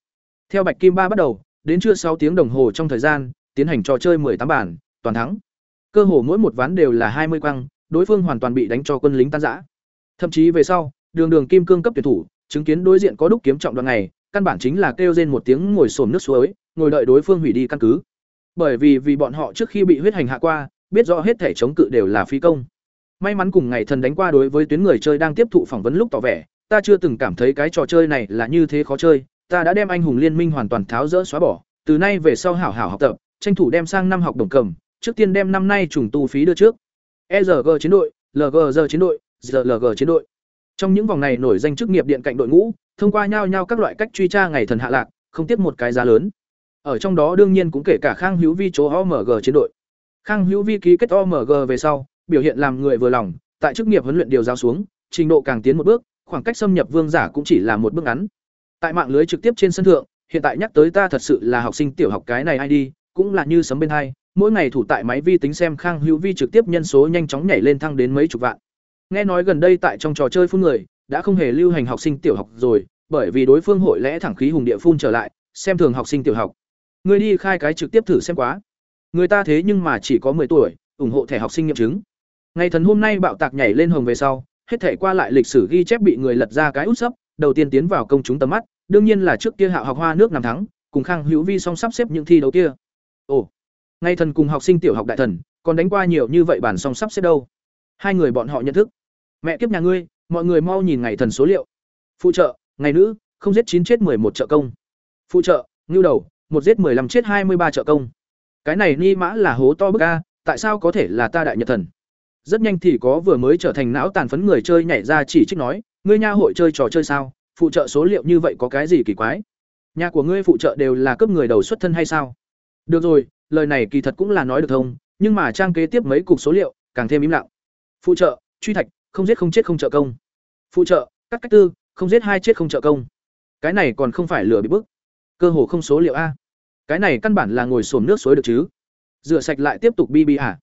Theo bạch kim ba bắt đầu, đến trưa sáu tiếng đồng hồ trong thời gian, tiến hành trò chơi tám bản, toàn thắng. Cơ hồ mỗi một ván đều là hai mươi quăng đối phương hoàn toàn bị đánh cho quân lính tan rã thậm chí về sau đường đường kim cương cấp tuyển thủ chứng kiến đối diện có đúc kiếm trọng đoạn này căn bản chính là kêu rên một tiếng ngồi xổm nước suối ngồi đợi đối phương hủy đi căn cứ. Bởi vì vì bọn họ trước khi bị huyết hành hạ qua biết rõ hết thể chống cự đều là phi công. May mắn cùng ngày thần đánh qua đối với tuyến người chơi đang tiếp thụ phỏng vấn lúc tỏ vẻ ta chưa từng cảm thấy cái trò chơi này là như thế khó chơi ta đã đem anh hùng liên minh hoàn toàn tháo rỡ xóa bỏ từ nay về sau hảo hảo học tập tranh thủ đem sang năm học đồng cầm trước tiên đem năm nay trùng tu phí đưa trước. ERG chiến đội, LGG chiến đội, GLG chiến đội. Trong những vòng này nổi danh chức nghiệp điện cạnh đội ngũ, thông qua nhau nhau các loại cách truy tra ngày thần hạ lạc, không tiếc một cái giá lớn. Ở trong đó đương nhiên cũng kể cả Khang Hữu Vi chỗ OMG chiến đội. Khang Hữu Vi ký kết OMG về sau, biểu hiện làm người vừa lòng, tại chức nghiệp huấn luyện điều giáo xuống, trình độ càng tiến một bước, khoảng cách xâm nhập vương giả cũng chỉ là một bước ngắn. Tại mạng lưới trực tiếp trên sân thượng, hiện tại nhắc tới ta thật sự là học sinh tiểu học cái này ID, cũng là như sấm bên hai, mỗi ngày thủ tại máy vi tính xem Khang Hữu Vi trực tiếp nhân số nhanh chóng nhảy lên thăng đến mấy chục vạn. Nghe nói gần đây tại trong trò chơi phun người, đã không hề lưu hành học sinh tiểu học rồi, bởi vì đối phương hội lẽ thẳng khí hùng địa phun trở lại, xem thường học sinh tiểu học. Người đi khai cái trực tiếp thử xem quá. Người ta thế nhưng mà chỉ có 10 tuổi, ủng hộ thẻ học sinh nghiệm chứng. Ngày thần hôm nay bạo tạc nhảy lên hồng về sau, hết thể qua lại lịch sử ghi chép bị người lật ra cái út sấp, đầu tiên tiến vào công chúng tầm mắt, đương nhiên là trước kia Hạo học hoa nước năm thắng, cùng Khang Hữu Vi song sắp xếp những thi đấu kia. Ồ, ngay thần cùng học sinh tiểu học đại thần, còn đánh qua nhiều như vậy bản song sắp xếp đâu. Hai người bọn họ nhận thức. Mẹ kiếp nhà ngươi, mọi người mau nhìn ngày thần số liệu. Phụ trợ, ngày nữ, không giết chín chết một trợ công. Phụ trợ, ngưu đầu, một giết 15 chết hai mươi ba trợ công. Cái này ni mã là hố to bức a, tại sao có thể là ta đại nhật thần? Rất nhanh thì có vừa mới trở thành não tàn phấn người chơi nhảy ra chỉ trích nói, ngươi nha hội chơi trò chơi sao? Phụ trợ số liệu như vậy có cái gì kỳ quái? Nhà của ngươi phụ trợ đều là cấp người đầu xuất thân hay sao? Được rồi, lời này kỳ thật cũng là nói được thông, nhưng mà trang kế tiếp mấy cục số liệu, càng thêm im lặng. Phụ trợ, truy thạch, không giết không chết không trợ công. Phụ trợ, cắt cách tư, không giết hai chết không trợ công. Cái này còn không phải lừa bị bức. Cơ hồ không số liệu a. Cái này căn bản là ngồi xổm nước suối được chứ. Rửa sạch lại tiếp tục bi bi à.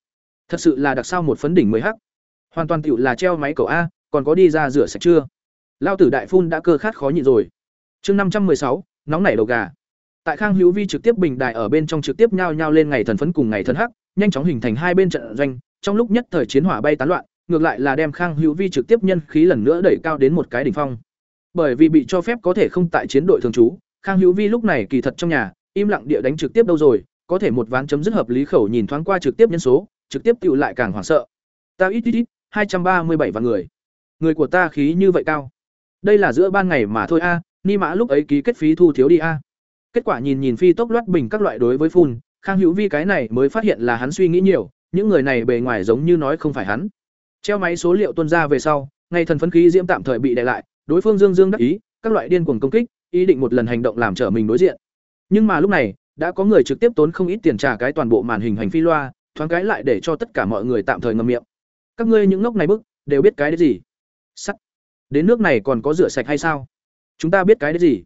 Thật sự là đặc sao một phấn đỉnh mới hắc. Hoàn toàn tựu là treo máy cầu a, còn có đi ra rửa sạch chưa? Lao tử đại phun đã cơ khát khó nhịn rồi. Chương năm trăm sáu, nóng nảy đầu gà. Tại Khang Hữu Vi trực tiếp bình đài ở bên trong trực tiếp nhao nhao lên ngày thần phấn cùng ngày thần hắc, nhanh chóng hình thành hai bên trận doanh, trong lúc nhất thời chiến hỏa bay tán loạn, ngược lại là đem Khang Hữu Vi trực tiếp nhân khí lần nữa đẩy cao đến một cái đỉnh phong. Bởi vì bị cho phép có thể không tại chiến đội thường trú, Khang Hữu Vi lúc này kỳ thật trong nhà, im lặng địa đánh trực tiếp đâu rồi, có thể một ván chấm dứt hợp lý khẩu nhìn thoáng qua trực tiếp nhân số, trực tiếp cựu lại càng hoảng sợ. Ta ít ít ít, hai trăm ba mươi bảy vạn người. Người của ta khí như vậy cao. Đây là giữa ban ngày mà thôi a, Ni Mã lúc ấy ký kết phí thu thiếu đi a. Kết quả nhìn nhìn phi tốc loát bình các loại đối với phun, Khang Hữu Vi cái này mới phát hiện là hắn suy nghĩ nhiều, những người này bề ngoài giống như nói không phải hắn. Treo máy số liệu tuân ra về sau, ngay thần phấn khí diễm tạm thời bị đè lại, đối phương dương dương đắc ý, các loại điên cuồng công kích, ý định một lần hành động làm trở mình đối diện. Nhưng mà lúc này, đã có người trực tiếp tốn không ít tiền trả cái toàn bộ màn hình hành phi loa, thoáng cái lại để cho tất cả mọi người tạm thời ngậm miệng. Các ngươi những ngốc này bức, đều biết cái đấy gì? Sắt. Đến nước này còn có rửa sạch hay sao? Chúng ta biết cái đấy gì?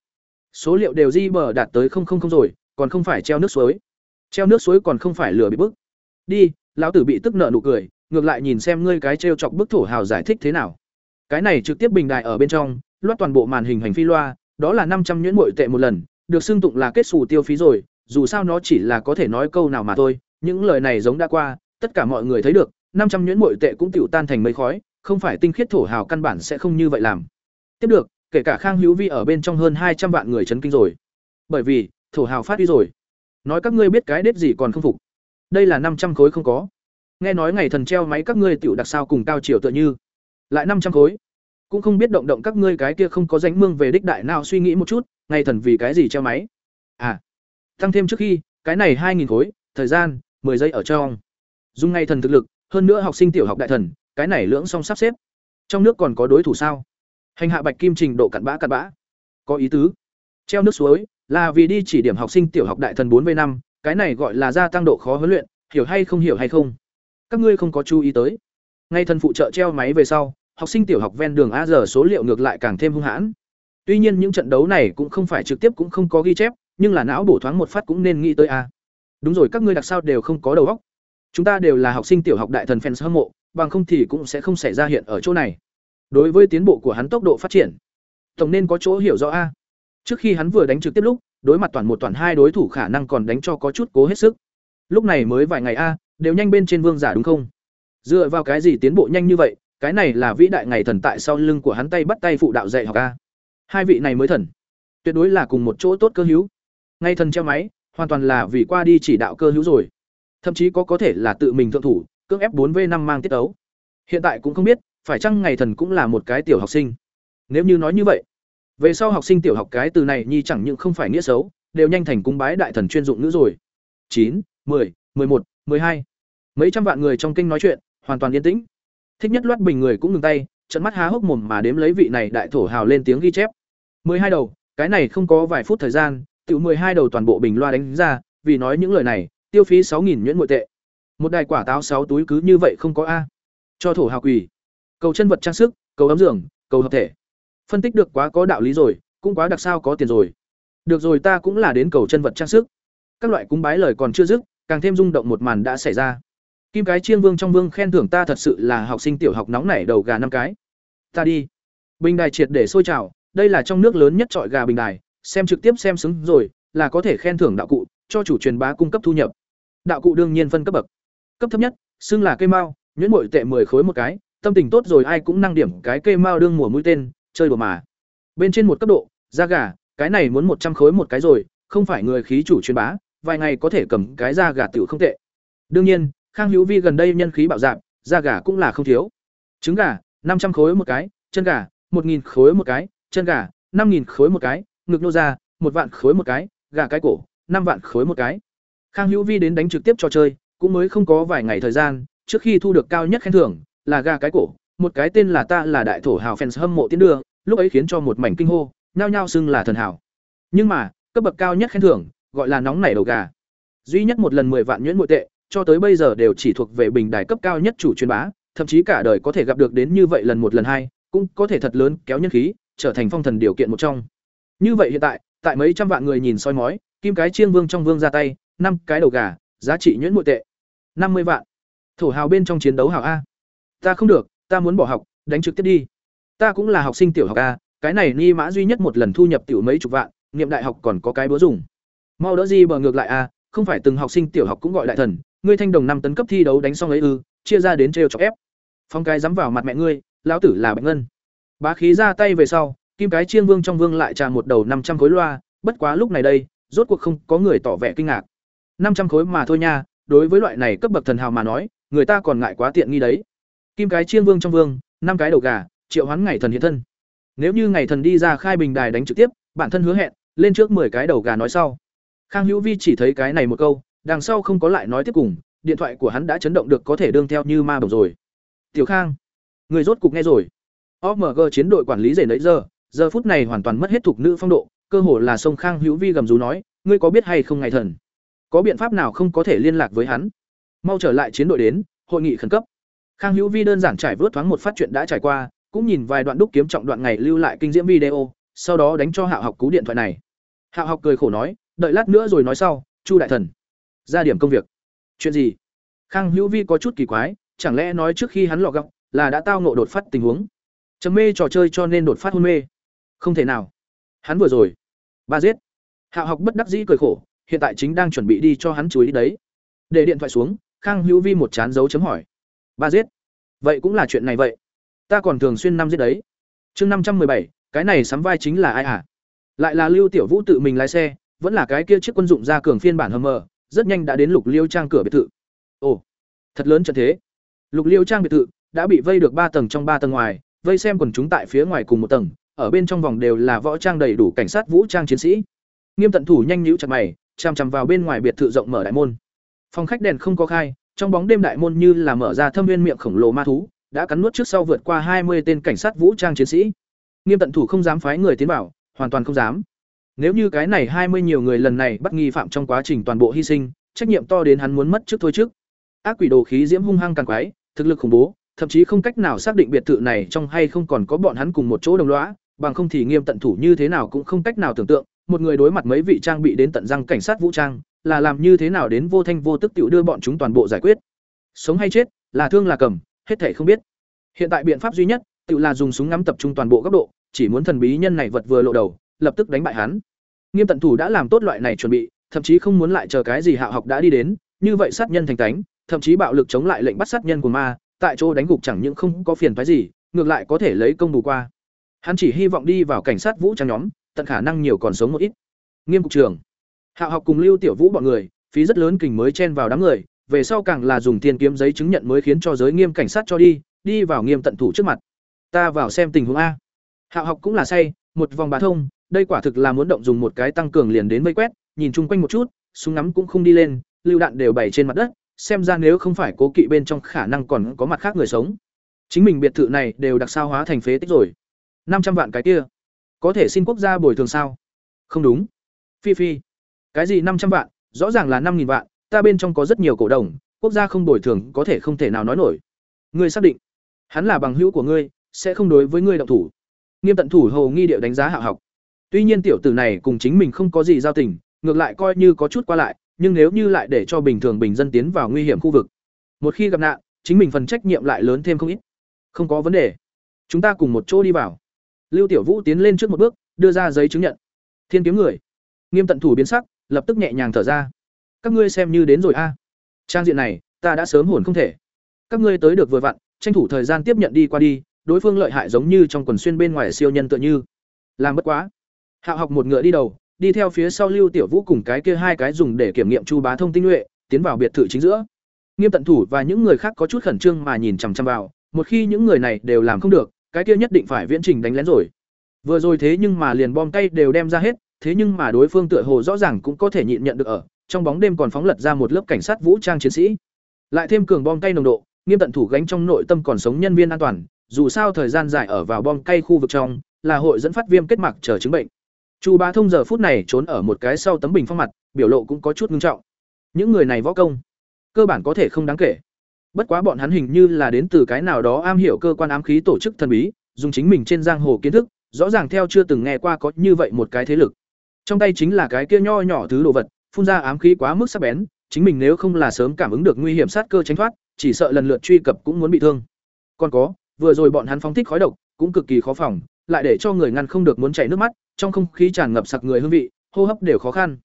Số liệu đều di bờ đạt tới không không không rồi, còn không phải treo nước suối. Treo nước suối còn không phải lừa bị bức. Đi, lão tử bị tức nợ nụ cười, ngược lại nhìn xem ngươi cái trêu chọc bức thổ hào giải thích thế nào. Cái này trực tiếp bình đại ở bên trong, loát toàn bộ màn hình hành phi loa, đó là năm trăm nhuyễn muội tệ một lần, được xưng tụng là kết xù tiêu phí rồi, dù sao nó chỉ là có thể nói câu nào mà thôi, những lời này giống đã qua, tất cả mọi người thấy được, năm trăm nhuyễn muội tệ cũng tiểu tan thành mây khói, không phải tinh khiết thổ hào căn bản sẽ không như vậy làm. Tiếp được, kể cả Khang Hữu Vi ở bên trong hơn hai trăm vạn người chấn kinh rồi. Bởi vì, thổ hào phát đi rồi. Nói các ngươi biết cái đết gì còn không phục. Đây là năm trăm khối không có nghe nói ngày thần treo máy các ngươi tiểu đặc sao cùng cao triều tựa như. Lại năm trăm khối. Cũng không biết động động các ngươi cái kia không có danh mương về đích đại nào suy nghĩ một chút, ngày thần vì cái gì treo máy? À tăng thêm trước khi, cái này hai nghìn khối, thời gian 10 giây ở trong. Dùng ngày thần thực lực, hơn nữa học sinh tiểu học đại thần, cái này lưỡng song sắp xếp. Trong nước còn có đối thủ sao? Hành hạ bạch kim trình độ cặn bã cặn bã. Có ý tứ. Treo nước suối, là vì đi chỉ điểm học sinh tiểu học đại thần bốn v năm, cái này gọi là gia tăng độ khó huấn luyện, hiểu hay không, hiểu hay không? Các ngươi không có chú ý tới. Ngay thần phụ trợ treo máy về sau, học sinh tiểu học ven đường a giờ số liệu ngược lại càng thêm hung hãn. Tuy nhiên những trận đấu này cũng không phải trực tiếp cũng không có ghi chép, nhưng là não bổ thoáng một phát cũng nên nghĩ tới a. Đúng rồi, các ngươi đặc sao đều không có đầu óc. Chúng ta đều là học sinh tiểu học đại thần fans hâm mộ, bằng không thì cũng sẽ không xảy ra hiện ở chỗ này. Đối với tiến bộ của hắn tốc độ phát triển, tổng nên có chỗ hiểu rõ a. Trước khi hắn vừa đánh trực tiếp lúc, đối mặt toàn một toàn hai đối thủ khả năng còn đánh cho có chút cố hết sức. Lúc này mới vài ngày a đều nhanh bên trên vương giả đúng không? Dựa vào cái gì tiến bộ nhanh như vậy, cái này là vĩ đại ngày thần tại sau lưng của hắn tay bắt tay phụ đạo dạy học a. Hai vị này mới thần, tuyệt đối là cùng một chỗ tốt cơ hữu. Ngay thần treo máy, hoàn toàn là vì qua đi chỉ đạo cơ hữu rồi. Thậm chí có có thể là tự mình thượng thủ, cưỡng ép bốn v năm mang tiết ấu hiện tại cũng không biết, phải chăng ngày thần cũng là một cái tiểu học sinh? Nếu như nói như vậy, về sau học sinh tiểu học cái từ này nhi chẳng những không phải nghĩa xấu, đều nhanh thành cung bái đại thần chuyên dụng nữa rồi. Chín, mười mười một, mười hai mấy trăm vạn người trong kinh nói chuyện, hoàn toàn yên tĩnh. Thích nhất loát bình người cũng ngừng tay trận mắt há hốc mồm mà đếm lấy vị này đại thổ hào lên tiếng ghi chép. Mười hai đầu, cái này không có vài phút thời gian tự mười hai đầu toàn bộ bình loa đánh ra, vì nói những lời này, tiêu phí sáu nghìn nhuyễn nội tệ. Một đài quả táo sáu túi cứ như vậy không có a. Cho thổ hào quỳ. Cầu chân vật trang sức, cầu ấm giường, cầu hợp thể. Phân tích được quá có đạo lý rồi, cũng quá đặc sao có tiền rồi. Được rồi ta cũng là đến cầu chân vật trang sức. Các loại cúng bái lời còn chưa dứt, càng thêm rung động một màn đã xảy ra kim cái chiên vương trong vương khen thưởng ta thật sự là học sinh tiểu học nóng nảy đầu gà năm cái. Ta đi. Bình đài triệt để sôi trào, đây là trong nước lớn nhất trọi gà bình đài, xem trực tiếp xem xứng rồi, là có thể khen thưởng đạo cụ, cho chủ truyền bá cung cấp thu nhập. Đạo cụ đương nhiên phân cấp bậc. Cấp thấp nhất, xưng là cây mao, nhuyễn bội tệ 10 khối một cái, tâm tình tốt rồi ai cũng năng điểm cái cây mao đương mùa mũi tên, chơi đùa mà. Bên trên một cấp độ, da gà, cái này muốn một trăm khối một cái rồi, không phải người khí chủ truyền bá, vài ngày có thể cầm cái da gà tiểu không tệ. Đương nhiên khang hữu vi gần đây nhân khí bạo dạn, da gà cũng là không thiếu. Trứng gà năm trăm khối một cái chân gà một nghìn khối một cái chân gà năm nghìn khối một cái ngực nô ra một vạn khối một cái gà cái cổ năm vạn khối một cái. Khang hữu vi đến đánh trực tiếp trò chơi cũng mới không có vài ngày thời gian trước khi thu được cao nhất khen thưởng là gà cái cổ một cái tên là ta là đại thổ hào fans hâm mộ tiến đưa lúc ấy khiến cho một mảnh kinh hô nhao nhao xưng là thần hảo nhưng mà cấp bậc cao nhất khen thưởng gọi là nóng nảy đầu gà. Duy nhất một lần mười vạn nhuyễn nội tệ cho tới bây giờ đều chỉ thuộc về bình đài cấp cao nhất chủ truyền bá, thậm chí cả đời có thể gặp được đến như vậy lần một lần hai, cũng có thể thật lớn kéo nhân khí, trở thành phong thần điều kiện một trong. Như vậy hiện tại tại mấy trăm vạn người nhìn soi mói, kim cái chiêng vương trong vương ra tay, năm cái đầu gà, giá trị nhuyễn muội tệ. Năm mươi vạn. Thổ hào bên trong chiến đấu hào a. Ta không được, ta muốn bỏ học, đánh trực tiếp đi. Ta cũng là học sinh tiểu học a, cái này ni mã duy nhất một lần thu nhập tiểu mấy chục vạn, niệm đại học còn có cái búa dùng. Mau đỡ gì bờ ngược lại a không phải từng học sinh tiểu học cũng gọi đại thần, ngươi thanh đồng năm tấn cấp thi đấu đánh xong ấy ư, chia ra đến trêu chọc ép. Phong cái dám vào mặt mẹ ngươi, lão tử là bạch ngân. Bá khí ra tay về sau, kim cái chiên vương trong vương lại trà một đầu năm trăm khối loa, bất quá lúc này đây, rốt cuộc không có người tỏ vẻ kinh ngạc. năm trăm khối mà thôi nha, đối với loại này cấp bậc thần hào mà nói, người ta còn ngại quá tiện nghi đấy. Kim cái chiên vương trong vương, năm cái đầu gà, triệu hoán ngày thần hiện thân. Nếu như ngày thần đi ra khai bình đài đánh trực tiếp, bản thân hứa hẹn, lên trước 10 cái đầu gà nói sau khang hữu vi chỉ thấy cái này một câu, đằng sau không có lại nói tiếp cùng, điện thoại của hắn đã chấn động được có thể đương theo như ma bổng rồi. Tiểu khang, người rốt cục nghe rồi. Omg chiến đội quản lý rể nấy giờ giờ phút này hoàn toàn mất hết thuộc nữ phong độ, cơ hồ là sông khang hữu vi gầm rú nói, ngươi có biết hay không ngày thần? Có biện pháp nào không có thể liên lạc với hắn? Mau trở lại chiến đội đến, hội nghị khẩn cấp. Khang hữu vi đơn giản trải vớt thoáng một phát chuyện đã trải qua, cũng nhìn vài đoạn đúc kiếm trọng đoạn ngày lưu lại kinh diễm video, sau đó đánh cho hạo học cú điện thoại này. Hạo học cười khổ nói đợi lát nữa rồi nói sau chu đại thần. Ra điểm công việc. Chuyện gì? Khang hữu vi có chút kỳ quái chẳng lẽ nói trước khi hắn lọ gọng là đã tao ngộ đột phát tình huống? Chấm mê trò chơi cho nên đột phát hôn mê. Không thể nào. Hắn vừa rồi. Ba giết. Hạo học bất đắc dĩ cười khổ hiện tại chính đang chuẩn bị đi cho hắn chuối đấy. Để điện thoại xuống khang hữu vi một chán dấu chấm hỏi. Ba giết. Vậy cũng là chuyện này vậy. Ta còn thường xuyên năm giết đấy. Chương năm trăm bảy cái này sắm vai chính là ai à, lại là lưu tiểu vũ tự mình lái xe vẫn là cái kia chiếc quân dụng ra cường phiên bản hầm mờ rất nhanh đã đến lục liêu trang cửa biệt thự ồ Thật lớn trận thế. Lục Liêu trang biệt thự đã bị vây được ba tầng trong ba tầng ngoài, vây xem quần chúng tại phía ngoài cùng một tầng, ở bên trong vòng đều là võ trang đầy đủ cảnh sát vũ trang chiến sĩ. Nghiêm Tận Thủ nhanh nhũ chặt mày, chằm chằm vào bên ngoài biệt thự rộng mở đại môn. Phòng khách đèn không có khai, trong bóng đêm đại môn như là mở ra thâm viên miệng khổng lồ ma thú, đã cắn nuốt trước sau vượt qua hai mươi tên cảnh sát vũ trang chiến sĩ. Nghiêm Tận Thủ không dám phái người tiến vào, hoàn toàn không dám. Nếu như cái này hai mươi nhiều người lần này bắt nghi phạm trong quá trình toàn bộ hy sinh, trách nhiệm to đến hắn muốn mất trước thôi trước. Ác quỷ đồ khí diễm hung hăng càng quái, thực lực khủng bố, thậm chí không cách nào xác định biệt thự này trong hay không còn có bọn hắn cùng một chỗ đồng lõa, bằng không thì nghiêm tận thủ như thế nào cũng không cách nào tưởng tượng, một người đối mặt mấy vị trang bị đến tận răng cảnh sát vũ trang, là làm như thế nào đến vô thanh vô tức tiểu đưa bọn chúng toàn bộ giải quyết. Sống hay chết, là thương là cầm, hết thảy không biết. Hiện tại biện pháp duy nhất, tự là dùng súng ngắm tập trung toàn bộ góc độ, chỉ muốn thần bí nhân này vật vừa lộ đầu, lập tức đánh bại hắn. Nghiêm tận thủ đã làm tốt loại này chuẩn bị, thậm chí không muốn lại chờ cái gì hạ học đã đi đến, như vậy sát nhân thành tánh, thậm chí bạo lực chống lại lệnh bắt sát nhân của ma, tại chỗ đánh gục chẳng những không có phiền phức gì, ngược lại có thể lấy công bù qua. Hắn chỉ hy vọng đi vào cảnh sát vũ trang nhóm, tận khả năng nhiều còn sống một ít. Nghiêm cục trưởng, Hạo học cùng Lưu Tiểu Vũ bọn người, phí rất lớn kình mới chen vào đám người, về sau càng là dùng tiền kiếm giấy chứng nhận mới khiến cho giới nghiêm cảnh sát cho đi, đi vào nghiêm tận thủ trước mặt. Ta vào xem tình huống a. Hạo học cũng là say, một vòng bá thông, đây quả thực là muốn động dùng một cái tăng cường liền đến vây quét, nhìn chung quanh một chút, súng ngắm cũng không đi lên, lưu đạn đều bày trên mặt đất, xem ra nếu không phải cố kỵ bên trong khả năng còn có mặt khác người sống. Chính mình biệt thự này đều đặc sao hóa thành phế tích rồi. năm trăm vạn cái kia, có thể xin quốc gia bồi thường sao? Không đúng. Phi phi. Cái gì năm trăm vạn, rõ ràng là năm nghìn vạn, ta bên trong có rất nhiều cổ đồng, quốc gia không bồi thường có thể không thể nào nói nổi. Ngươi xác định, hắn là bằng hữu của ngươi, sẽ không đối với ngươi động thủ. Nghiêm tận thủ hầu nghi điệu đánh giá hạ học. Tuy nhiên tiểu tử này cùng chính mình không có gì giao tình, ngược lại coi như có chút qua lại, nhưng nếu như lại để cho bình thường bình dân tiến vào nguy hiểm khu vực, một khi gặp nạn, chính mình phần trách nhiệm lại lớn thêm không ít. Không có vấn đề. Chúng ta cùng một chỗ đi vào. Lưu Tiểu Vũ tiến lên trước một bước, đưa ra giấy chứng nhận. Thiên kiếm người. Nghiêm tận thủ biến sắc, lập tức nhẹ nhàng thở ra. Các ngươi xem như đến rồi a. Trang diện này, ta đã sớm hồn không thể. Các ngươi tới được vừa vặn, tranh thủ thời gian tiếp nhận đi qua đi, đối phương lợi hại giống như trong quần xuyên bên ngoài siêu nhân tựa như. Làm bất quá. Hạo học một ngựa đi đầu, đi theo phía sau Lưu Tiểu Vũ cùng cái kia hai cái dùng để kiểm nghiệm Chu Bá Thông tinh nhuệ, tiến vào biệt thự chính giữa. Nghiêm Tận Thủ và những người khác có chút khẩn trương mà nhìn chằm chằm vào, một khi những người này đều làm không được, cái kia nhất định phải viễn trình đánh lén rồi. Vừa rồi thế nhưng mà liền bom tay đều đem ra hết, thế nhưng mà đối phương tựa hồ rõ ràng cũng có thể nhịn nhận được ở, trong bóng đêm còn phóng lật ra một lớp cảnh sát vũ trang chiến sĩ. Lại thêm cường bom tay nồng độ, Nghiêm Tận Thủ gánh trong nội tâm còn sống nhân viên an toàn, dù sao thời gian dài ở vào bom cay khu vực trong, là hội dẫn phát viêm kết mạc chờ chứng bệnh. Chu Bá Thông giờ phút này trốn ở một cái sau tấm bình phong mặt, biểu lộ cũng có chút ngưng trọng. Những người này võ công, cơ bản có thể không đáng kể. Bất quá bọn hắn hình như là đến từ cái nào đó am hiểu cơ quan ám khí tổ chức thần bí, dùng chính mình trên giang hồ kiến thức, rõ ràng theo chưa từng nghe qua có như vậy một cái thế lực. Trong tay chính là cái kia nho nhỏ thứ đồ vật, phun ra ám khí quá mức sắc bén, chính mình nếu không là sớm cảm ứng được nguy hiểm sát cơ tránh thoát, chỉ sợ lần lượt truy cập cũng muốn bị thương. Còn có, vừa rồi bọn hắn phóng thích khói độc, cũng cực kỳ khó phòng, lại để cho người ngăn không được muốn chảy nước mắt, trong không khí tràn ngập sặc người hương vị, hô hấp đều khó khăn.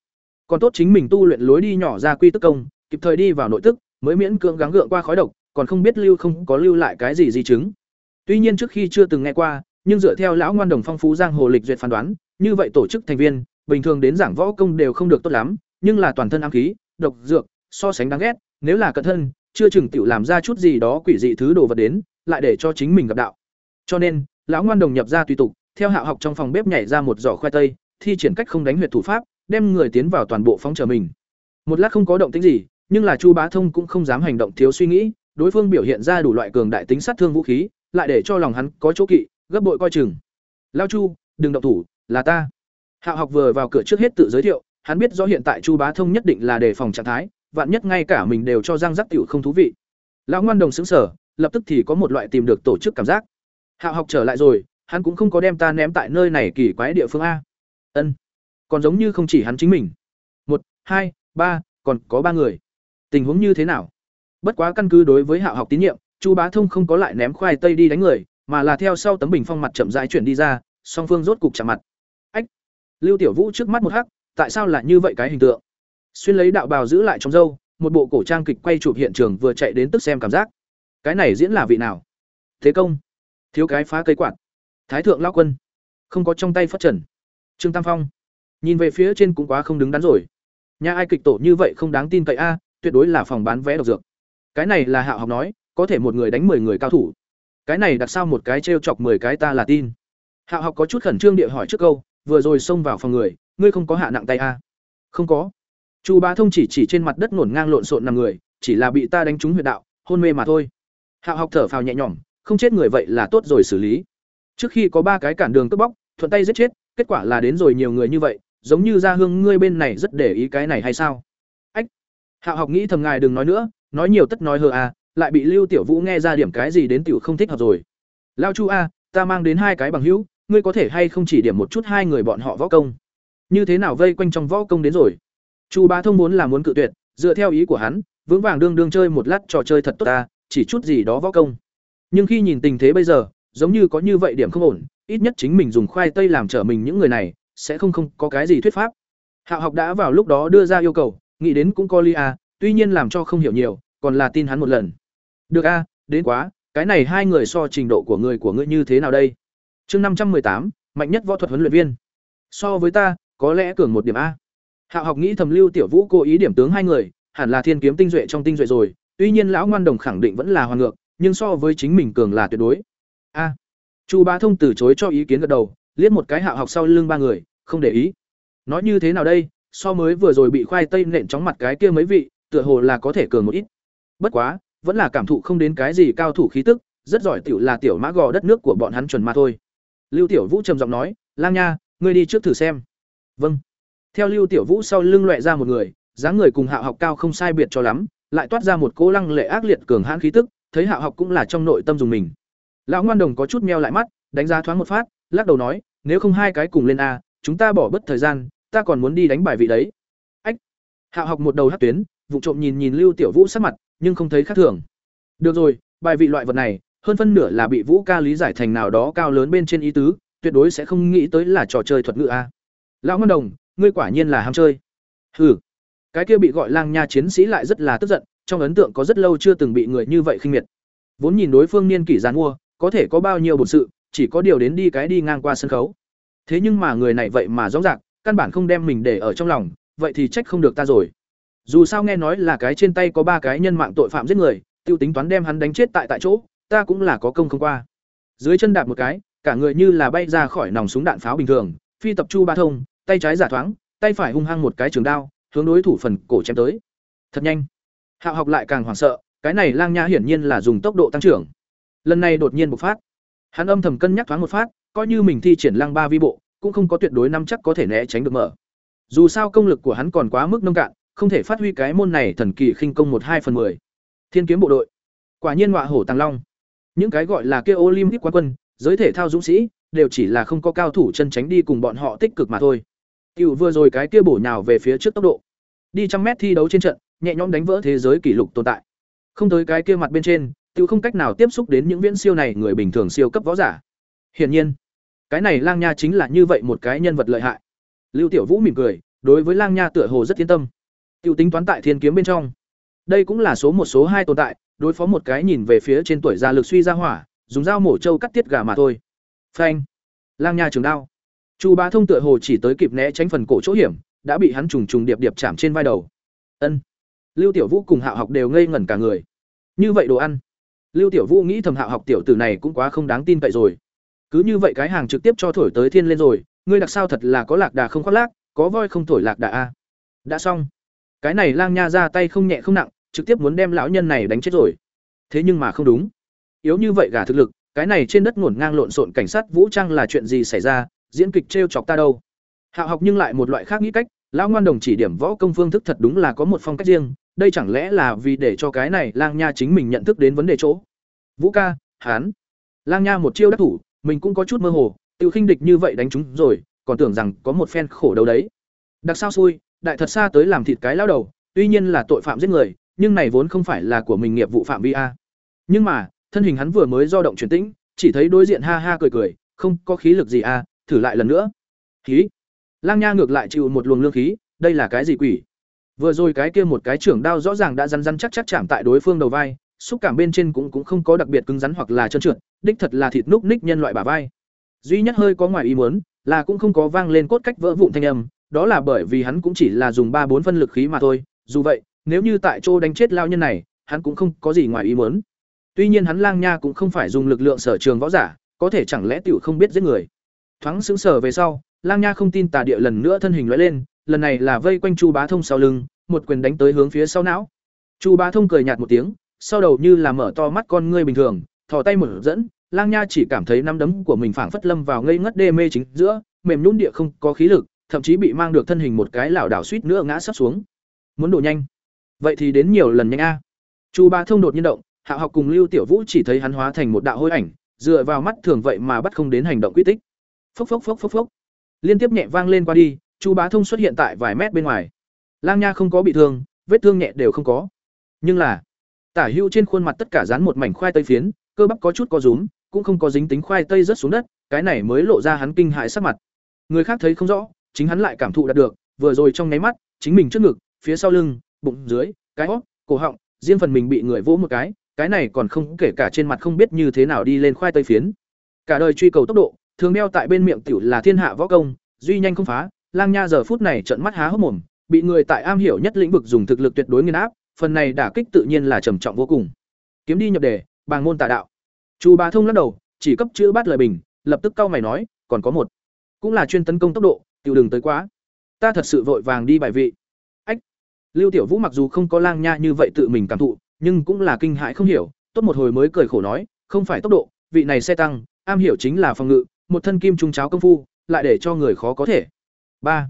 Còn tốt chính mình tu luyện lối đi nhỏ ra quy tức công, kịp thời đi vào nội tức, mới miễn cưỡng gắng gượng qua khói độc, còn không biết lưu không có lưu lại cái gì di chứng. Tuy nhiên trước khi chưa từng nghe qua, nhưng dựa theo lão ngoan đồng phong phú giang hồ lịch duyệt phán đoán, như vậy tổ chức thành viên, bình thường đến giảng võ công đều không được tốt lắm, nhưng là toàn thân ám khí, độc dược, so sánh đáng ghét, nếu là cẩn thân, chưa chừng tiểu làm ra chút gì đó quỷ dị thứ đồ vật đến, lại để cho chính mình gặp đạo. Cho nên, lão ngoan đồng nhập ra tùy tục, theo hạ học trong phòng bếp nhảy ra một giỏ khoai tây thi triển cách không đánh huyệt thủ pháp đem người tiến vào toàn bộ phóng chờ mình. Một lát không có động tính gì nhưng là chu bá thông cũng không dám hành động thiếu suy nghĩ đối phương biểu hiện ra đủ loại cường đại tính sát thương vũ khí lại để cho lòng hắn có chỗ kỵ gấp bội coi chừng. Lao chu đừng động thủ là ta. Hạ học vừa vào cửa trước hết tự giới thiệu hắn biết rõ hiện tại chu bá thông nhất định là đề phòng trạng thái vạn nhất ngay cả mình đều cho răng rắc tiểu không thú vị. Lão ngoan đồng xứng sở lập tức thì có một loại tìm được tổ chức cảm giác. Hạo học trở lại rồi, hắn cũng không có đem ta ném tại nơi này kỳ quái địa phương a. Ân, còn giống như không chỉ hắn chính mình. Một, hai, ba, còn có ba người. Tình huống như thế nào? Bất quá căn cứ đối với Hạo học tín nhiệm, chu bá thông không có lại ném khoai tây đi đánh người, mà là theo sau tấm bình phong mặt chậm rãi chuyển đi ra, song phương rốt cục chạm mặt. Ách, lưu tiểu vũ trước mắt một hắc, tại sao lại như vậy cái hình tượng? Xuyên lấy đạo bào giữ lại trong dâu một bộ cổ trang kịch quay chụp hiện trường vừa chạy đến tức xem cảm giác. Cái này diễn là vị nào? Thế công thiếu cái phá cây quạt thái thượng lao quân không có trong tay phát trần trương tam phong nhìn về phía trên cũng quá không đứng đắn rồi nhà ai kịch tổ như vậy không đáng tin cậy a tuyệt đối là phòng bán vé độc dược cái này là hạ học nói, có thể một người đánh 10 người cao thủ. Cái này đặt sao một cái trêu chọc 10 cái ta là tin. hạ học có chút khẩn trương địa hỏi trước câu, vừa rồi xông vào phòng người, ngươi không có hạ nặng tay a? À? Không có. Chu Bá Thông chỉ chỉ trên mặt đất ngổn ngang lộn xộn nằm người, chỉ là bị ta đánh trúng huyệt đạo, hôn mê mà thôi. hạ học thở phào nhẹ nhõm, không chết người vậy là tốt rồi xử lý. Trước khi có ba cái cản đường cướp bóc, thuận tay giết chết, kết quả là đến rồi nhiều người như vậy, giống như gia hương ngươi bên này rất để ý cái này hay sao? Ách. Hạo học nghĩ thầm ngài đừng nói nữa, nói nhiều tất nói hờ à, lại bị Lưu Tiểu Vũ nghe ra điểm cái gì đến tiểu không thích hợp rồi. Lao Chu a, ta mang đến hai cái bằng hữu, ngươi có thể hay không chỉ điểm một chút hai người bọn họ võ công? Như thế nào vây quanh trong võ công đến rồi? Chu Bá Thông muốn là muốn cự tuyệt, dựa theo ý của hắn, vững vàng đương đương chơi một lát trò chơi thật tốt ta, chỉ chút gì đó võ công. Nhưng khi nhìn tình thế bây giờ, giống như có như vậy điểm không ổn, ít nhất chính mình dùng khoai tây làm trở mình những người này, sẽ không không có cái gì thuyết pháp. Hạo học đã vào lúc đó đưa ra yêu cầu, nghĩ đến cũng có ly a, à, tuy nhiên làm cho không hiểu nhiều, còn là tin hắn một lần. Được a, đến quá, cái này hai người so trình độ của người của ngươi như thế nào đây? Chương năm trăm tám, mạnh nhất võ thuật huấn luyện viên. So với ta, có lẽ cường một điểm a. Hạo học nghĩ thầm Lưu Tiểu Vũ cố ý điểm tướng hai người, hẳn là thiên kiếm tinh duệ trong tinh duệ rồi, tuy nhiên lão ngoan đồng khẳng định vẫn là hoàn ngược, nhưng so với chính mình cường là tuyệt đối. A. Chu Bá Thông từ chối cho ý kiến gật đầu, liếc một cái Hạo học sau lưng ba người, không để ý. Nói như thế nào đây, so mới vừa rồi bị khoai tây nện chóng mặt cái kia mấy vị, tựa hồ là có thể cường một ít. Bất quá, vẫn là cảm thụ không đến cái gì cao thủ khí tức, rất giỏi tiểu là tiểu mã gò đất nước của bọn hắn chuẩn mà thôi. Lưu Tiểu Vũ trầm giọng nói, "Lang Nha, ngươi đi trước thử xem." "Vâng." Theo Lưu Tiểu Vũ sau lưng loẹt ra một người, dáng người cùng Hạo học cao không sai biệt cho lắm, lại toát ra một cỗ lăng lệ ác liệt cường hãn khí tức, thấy Hạo học cũng là trong nội tâm dùng mình. Lão ngoan đồng có chút meo lại mắt, đánh giá thoáng một phát, lắc đầu nói, "Nếu không hai cái cùng lên a, chúng ta bỏ bất thời gian, ta còn muốn đi đánh bài vị đấy." Ách. Hạo học một đầu hất tuyến, vụ trộm nhìn nhìn Lưu Tiểu Vũ sắc mặt, nhưng không thấy khác thường. Được rồi, bài vị loại vật này, hơn phân nửa là bị Vũ ca lý giải thành nào đó cao lớn bên trên ý tứ, tuyệt đối sẽ không nghĩ tới là trò chơi thuật ngữ a. Lão Ngân Đồng, ngươi quả nhiên là ham chơi. Hừ. Cái kia bị gọi lang nha chiến sĩ lại rất là tức giận, trong ấn tượng có rất lâu chưa từng bị người như vậy khinh miệt. Vốn nhìn đối phương niên kỷ giàn mua, có thể có bao nhiêu bổn sự, chỉ có điều đến đi cái đi ngang qua sân khấu. Thế nhưng mà người này vậy mà rõ ràng, căn bản không đem mình để ở trong lòng, vậy thì trách không được ta rồi. Dù sao nghe nói là cái trên tay có ba cái nhân mạng tội phạm giết người, tiêu tính toán đem hắn đánh chết tại tại chỗ, ta cũng là có công không qua. Dưới chân đạp một cái, cả người như là bay ra khỏi nòng súng đạn pháo bình thường, phi tập chu ba thông, tay trái giả thoáng, tay phải hung hăng một cái trường đao, hướng đối thủ phần cổ chém tới. Thật nhanh. Hạo học lại càng hoảng sợ, cái này Lang Nha hiển nhiên là dùng tốc độ tăng trưởng. Lần này đột nhiên bộc phát. Hắn âm thầm cân nhắc thoáng một phát, coi như mình thi triển Lang Ba vi bộ, cũng không có tuyệt đối nắm chắc có thể né tránh được mở. Dù sao công lực của hắn còn quá mức nông cạn, không thể phát huy cái môn này thần kỳ khinh công một hai phần mười. Thiên kiếm bộ đội, quả nhiên ngọa hổ tàng long. Những cái gọi là kia Olympic quán quân, giới thể thao dũng sĩ, đều chỉ là không có cao thủ chân tránh đi cùng bọn họ tích cực mà thôi. Cửu vừa rồi cái kia bổ nhào về phía trước tốc độ, đi trăm mét thi đấu trên trận, nhẹ nhõm đánh vỡ thế giới kỷ lục tồn tại. Không tới cái kia mặt bên trên, tiểu không cách nào tiếp xúc đến những viễn siêu này người bình thường siêu cấp võ giả. Hiển nhiên, cái này Lang Nha chính là như vậy một cái nhân vật lợi hại. Lưu Tiểu Vũ mỉm cười, đối với Lang Nha tựa hồ rất yên tâm. Tiêu tính toán tại thiên kiếm bên trong. Đây cũng là số một số hai tồn tại, đối phó một cái nhìn về phía trên tuổi già lực suy ra hỏa, dùng dao mổ trâu cắt tiết gà mà thôi. Phanh. Lang Nha trường đao. Chu Bá Thông tựa hồ chỉ tới kịp né tránh phần cổ chỗ hiểm, đã bị hắn trùng trùng điệp điệp chạm trên vai đầu. Ân. Lưu Tiểu Vũ cùng Hạo Học đều ngây ngẩn cả người. Như vậy đồ ăn. Lưu Tiểu Vũ nghĩ thầm Hạo Học tiểu tử này cũng quá không đáng tin cậy rồi. Cứ như vậy cái hàng trực tiếp cho thổi tới thiên lên rồi, ngươi đặc sao thật là có lạc đà không khoác lác, có voi không thổi lạc đà a. Đã xong. Cái này Lang Nha ra tay không nhẹ không nặng, trực tiếp muốn đem lão nhân này đánh chết rồi. Thế nhưng mà không đúng. Yếu như vậy gả thực lực, cái này trên đất ngổn ngang lộn xộn cảnh sát vũ trang là chuyện gì xảy ra, diễn kịch trêu chọc ta đâu. Hạo học nhưng lại một loại khác nghĩ cách, lão ngoan đồng chỉ điểm võ công phương thức thật đúng là có một phong cách riêng, đây chẳng lẽ là vì để cho cái này Lang Nha chính mình nhận thức đến vấn đề chỗ. Vũ ca, hán. Lang Nha một chiêu đắc thủ, mình cũng có chút mơ hồ, tiêu khinh địch như vậy đánh chúng rồi, còn tưởng rằng có một phen khổ đầu đấy. Đặc sao xui, đại thật xa tới làm thịt cái lao đầu, tuy nhiên là tội phạm giết người, nhưng này vốn không phải là của mình nghiệp vụ phạm vi a. Nhưng mà, thân hình hắn vừa mới do động chuyển tĩnh, chỉ thấy đối diện ha ha cười cười, không có khí lực gì a, thử lại lần nữa. Khí. Lang Nha ngược lại chịu một luồng lương khí, đây là cái gì quỷ? Vừa rồi cái kia một cái trưởng đao rõ ràng đã rắn rắn chắc chắc chạm tại đối phương đầu vai, xúc cảm bên trên cũng cũng không có đặc biệt cứng rắn hoặc là trơn trượt, đích thật là thịt núc ních nhân loại bả vai. Duy nhất hơi có ngoài ý muốn, là cũng không có vang lên cốt cách vỡ vụn thanh âm, đó là bởi vì hắn cũng chỉ là dùng ba bốn phân lực khí mà thôi, dù vậy, nếu như tại chỗ đánh chết lao nhân này, hắn cũng không có gì ngoài ý muốn. Tuy nhiên hắn Lang Nha cũng không phải dùng lực lượng sở trường võ giả, có thể chẳng lẽ tiểu không biết giết người. Thoáng sững sờ về sau, Lang Nha không tin tà địa lần nữa thân hình lóe lên, lần này là vây quanh Chu Bá Thông sau lưng, một quyền đánh tới hướng phía sau não. Chu Bá Thông cười nhạt một tiếng, sau đầu như là mở to mắt con ngươi bình thường, thò tay mở dẫn, Lang Nha chỉ cảm thấy nắm đấm của mình phảng phất lâm vào ngây ngất đê mê chính giữa, mềm nhũn địa không có khí lực, thậm chí bị mang được thân hình một cái lảo đảo suýt nữa ngã sắp xuống. Muốn đổ nhanh, vậy thì đến nhiều lần nhanh a. Chu Bá Thông đột nhiên động, hạ học cùng Lưu Tiểu Vũ chỉ thấy hắn hóa thành một đạo hôi ảnh, dựa vào mắt thường vậy mà bắt không đến hành động quy tích. Phốc phốc phốc phốc phốc. Liên tiếp nhẹ vang lên qua đi, Chu Bá Thông xuất hiện tại vài mét bên ngoài. Lang Nha không có bị thương, vết thương nhẹ đều không có. Nhưng là, Tả Hưu trên khuôn mặt tất cả dán một mảnh khoai tây phiến, cơ bắp có chút có rúm, cũng không có dính tính khoai tây rớt xuống đất, cái này mới lộ ra hắn kinh hại sắc mặt. Người khác thấy không rõ, chính hắn lại cảm thụ đạt được, vừa rồi trong nháy mắt, chính mình trước ngực, phía sau lưng, bụng dưới, cái óc, cổ họng, riêng phần mình bị người vỗ một cái, cái này còn không kể cả trên mặt không biết như thế nào đi lên khoai tây phiến. Cả đời truy cầu tốc độ, thường đeo tại bên miệng tiểu là thiên hạ võ công, duy nhanh không phá, Lang Nha giờ phút này trợn mắt há hốc mồm, bị người tại am hiểu nhất lĩnh vực dùng thực lực tuyệt đối nghiền áp, phần này đả kích tự nhiên là trầm trọng vô cùng. Kiếm đi nhập đề, bàng môn tà đạo. Chu Bá Thông lắc đầu, chỉ cấp chữ bát lời bình, lập tức cau mày nói, còn có một, cũng là chuyên tấn công tốc độ, tiểu đừng tới quá. Ta thật sự vội vàng đi bài vị. Ách. Lưu Tiểu Vũ mặc dù không có Lang Nha như vậy tự mình cảm thụ, nhưng cũng là kinh hãi không hiểu, tốt một hồi mới cười khổ nói, không phải tốc độ, vị này xe tăng, am hiểu chính là phòng ngự, một thân kim trung cháo công phu, lại để cho người khó có thể ba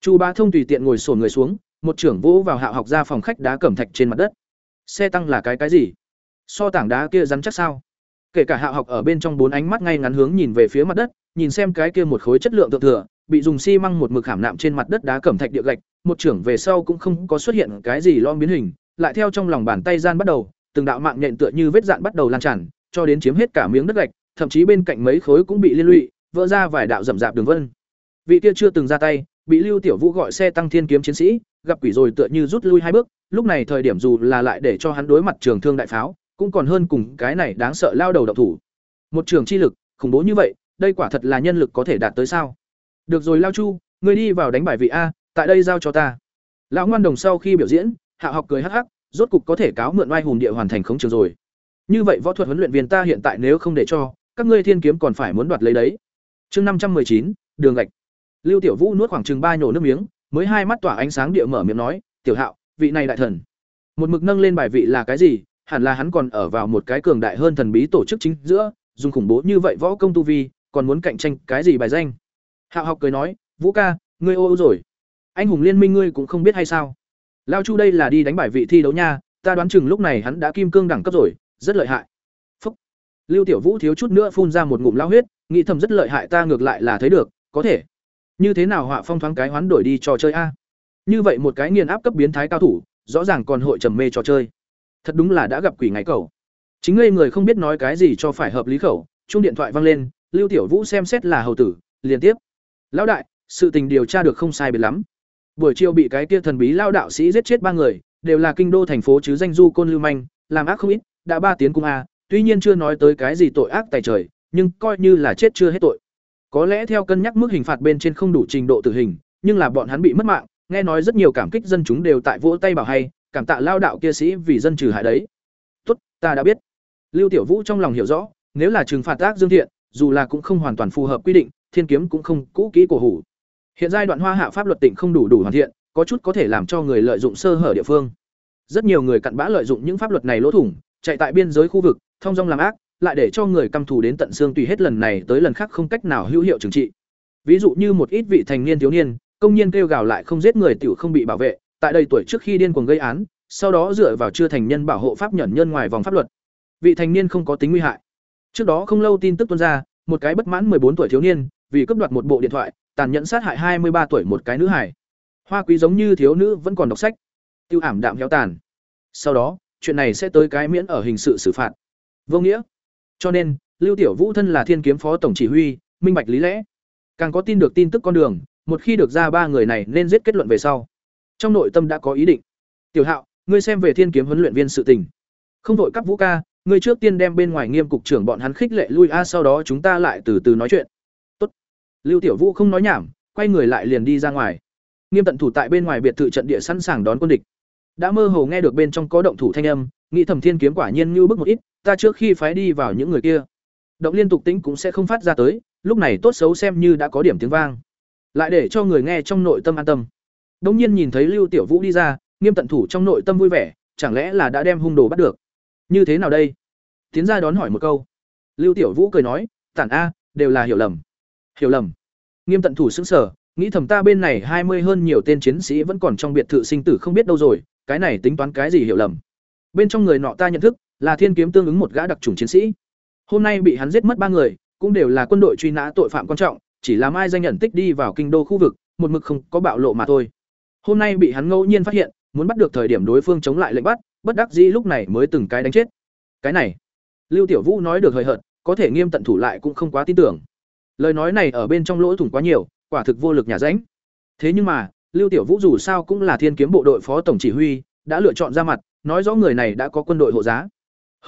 Chu Bá Thông tùy tiện ngồi xổm người xuống, một trưởng vỗ vào hạ học ra phòng khách đá cẩm thạch trên mặt đất. Xe tăng là cái cái gì? So tảng đá kia rắn chắc sao? Kể cả hạ học ở bên trong bốn ánh mắt ngay ngắn hướng nhìn về phía mặt đất, nhìn xem cái kia một khối chất lượng thượng thừa, bị dùng xi măng một mực khảm nạm trên mặt đất đá cẩm thạch địa gạch, một trưởng về sau cũng không có xuất hiện cái gì lo biến hình, lại theo trong lòng bàn tay gian bắt đầu, từng đạo mạng nhện tựa như vết dạn bắt đầu lan tràn, cho đến chiếm hết cả miếng đất gạch, thậm chí bên cạnh mấy khối cũng bị liên lụy, vỡ ra vài đạo rậm rạp đường vân. Vị kia chưa từng ra tay, bị Lưu Tiểu Vũ gọi xe tăng thiên kiếm chiến sĩ, gặp quỷ rồi tựa như rút lui hai bước, lúc này thời điểm dù là lại để cho hắn đối mặt trường thương đại pháo, cũng còn hơn cùng cái này đáng sợ lao đầu độc thủ. Một trường chi lực, khủng bố như vậy, đây quả thật là nhân lực có thể đạt tới sao? Được rồi Lao Chu, người đi vào đánh bài vị a, tại đây giao cho ta. Lão ngoan đồng sau khi biểu diễn, Hạ học cười hắc hắc, rốt cục có thể cáo mượn oai hùng địa hoàn thành khống trường rồi. Như vậy võ thuật huấn luyện viên ta hiện tại nếu không để cho, các ngươi thiên kiếm còn phải muốn đoạt lấy đấy. Chương năm trăm chín, đường gạch. Lưu Tiểu Vũ nuốt khoảng chừng ba nhổ nước miếng, mới hai mắt tỏa ánh sáng địa mở miệng nói, "Tiểu Hạo, vị này đại thần." Một mực nâng lên bài vị là cái gì? Hẳn là hắn còn ở vào một cái cường đại hơn thần bí tổ chức chính giữa, dùng khủng bố như vậy võ công tu vi, còn muốn cạnh tranh cái gì bài danh? Hạo học cười nói, "Vũ ca, ngươi ô rồi. Anh hùng liên minh ngươi cũng không biết hay sao?" Lao Chu đây là đi đánh bài vị thi đấu nha, ta đoán chừng lúc này hắn đã kim cương đẳng cấp rồi, rất lợi hại. Phúc. Lưu Tiểu Vũ thiếu chút nữa phun ra một ngụm lao huyết, nghĩ thầm rất lợi hại ta ngược lại là thấy được, có thể. Như thế nào họa phong thoáng cái hoán đổi đi trò chơi a? Như vậy một cái nghiền áp cấp biến thái cao thủ, rõ ràng còn hội trầm mê trò chơi. Thật đúng là đã gặp quỷ ngáy cầu. Chính ngây người không biết nói cái gì cho phải hợp lý khẩu, Chung điện thoại vang lên, Lưu Tiểu Vũ xem xét là hầu tử, liên tiếp. Lão đại, sự tình điều tra được không sai biệt lắm. Buổi chiều bị cái kia thần bí lao đạo sĩ giết chết ba người, đều là kinh đô thành phố chứ danh du côn lưu manh, làm ác không ít, đã ba tiếng cung a, tuy nhiên chưa nói tới cái gì tội ác tài trời, nhưng coi như là chết chưa hết tội. Có lẽ theo cân nhắc mức hình phạt bên trên không đủ trình độ tử hình, nhưng là bọn hắn bị mất mạng, nghe nói rất nhiều cảm kích dân chúng đều tại vỗ tay bảo hay, cảm tạ lao đạo kia sĩ vì dân trừ hại đấy. Tốt, ta đã biết. Lưu Tiểu Vũ trong lòng hiểu rõ, nếu là trừng phạt ác dương thiện, dù là cũng không hoàn toàn phù hợp quy định, thiên kiếm cũng không cũ kỹ cổ hủ. Hiện giai đoạn hoa hạ pháp luật tỉnh không đủ đủ hoàn thiện, có chút có thể làm cho người lợi dụng sơ hở địa phương. Rất nhiều người cặn bã lợi dụng những pháp luật này lỗ thủng, chạy tại biên giới khu vực, thông dong làm ác, lại để cho người căm thù đến tận xương tùy hết lần này tới lần khác không cách nào hữu hiệu trừng trị. Ví dụ như một ít vị thành niên thiếu niên, công nhiên kêu gào lại không giết người tiểu không bị bảo vệ, tại đây tuổi trước khi điên cuồng gây án, sau đó dựa vào chưa thành nhân bảo hộ pháp nhẫn nhân ngoài vòng pháp luật. Vị thành niên không có tính nguy hại. Trước đó không lâu tin tức tuôn ra, một cái bất mãn bốn tuổi thiếu niên, vì cướp đoạt một bộ điện thoại, tàn nhẫn sát hại hai mươi ba tuổi một cái nữ hải. Hoa quý giống như thiếu nữ vẫn còn đọc sách, tiêu ảm đạm héo tàn. Sau đó, chuyện này sẽ tới cái miễn ở hình sự xử phạt. Vô nghĩa. Cho nên, Lưu Tiểu Vũ thân là Thiên Kiếm Phó tổng chỉ huy, minh bạch lý lẽ. Càng có tin được tin tức con đường, một khi được ra ba người này nên giết kết luận về sau. Trong nội tâm đã có ý định. Tiểu Hạo, ngươi xem về Thiên Kiếm huấn luyện viên sự tình. Không đội cấp Vũ ca, ngươi trước tiên đem bên ngoài Nghiêm cục trưởng bọn hắn khích lệ lui a sau đó chúng ta lại từ từ nói chuyện. Tốt. Lưu Tiểu Vũ không nói nhảm, quay người lại liền đi ra ngoài. Nghiêm tận thủ tại bên ngoài biệt thự trận địa sẵn sàng đón quân địch. Đã mơ hồ nghe được bên trong có động thủ thanh âm, nghĩ thẩm thiên kiếm quả nhiên như bước một ít ta trước khi phái đi vào những người kia. Động liên tục tính cũng sẽ không phát ra tới, lúc này tốt xấu xem như đã có điểm tiếng vang. Lại để cho người nghe trong nội tâm an tâm. Đông nhiên nhìn thấy lưu tiểu vũ đi ra, nghiêm tận thủ trong nội tâm vui vẻ, chẳng lẽ là đã đem hung đồ bắt được? Như thế nào đây? Tiến ra đón hỏi một câu. Lưu tiểu vũ cười nói, tản a, đều là hiểu lầm. Hiểu lầm? Nghiêm tận thủ xứng sở nghĩ thầm ta bên này hai mươi hơn nhiều tên chiến sĩ vẫn còn trong biệt thự sinh tử không biết đâu rồi, cái này tính toán cái gì hiểu lầm? Bên trong người nọ ta nhận thức là thiên kiếm tương ứng một gã đặc trùng chiến sĩ. Hôm nay bị hắn giết mất ba người, cũng đều là quân đội truy nã tội phạm quan trọng, chỉ làm ai danh nhận tích đi vào kinh đô khu vực, một mực không có bạo lộ mà thôi. Hôm nay bị hắn ngẫu nhiên phát hiện, muốn bắt được thời điểm đối phương chống lại lệnh bắt, bất đắc dĩ lúc này mới từng cái đánh chết. Cái này, lưu tiểu vũ nói được hời hợt, có thể nghiêm tận thủ lại cũng không quá tin tưởng. Lời nói này ở bên trong lỗ thủng quá nhiều, quả thực vô lực nhà ránh. Thế nhưng mà, lưu tiểu vũ dù sao cũng là thiên kiếm bộ đội phó tổng chỉ huy, đã lựa chọn ra mặt, nói rõ người này đã có quân đội hộ giá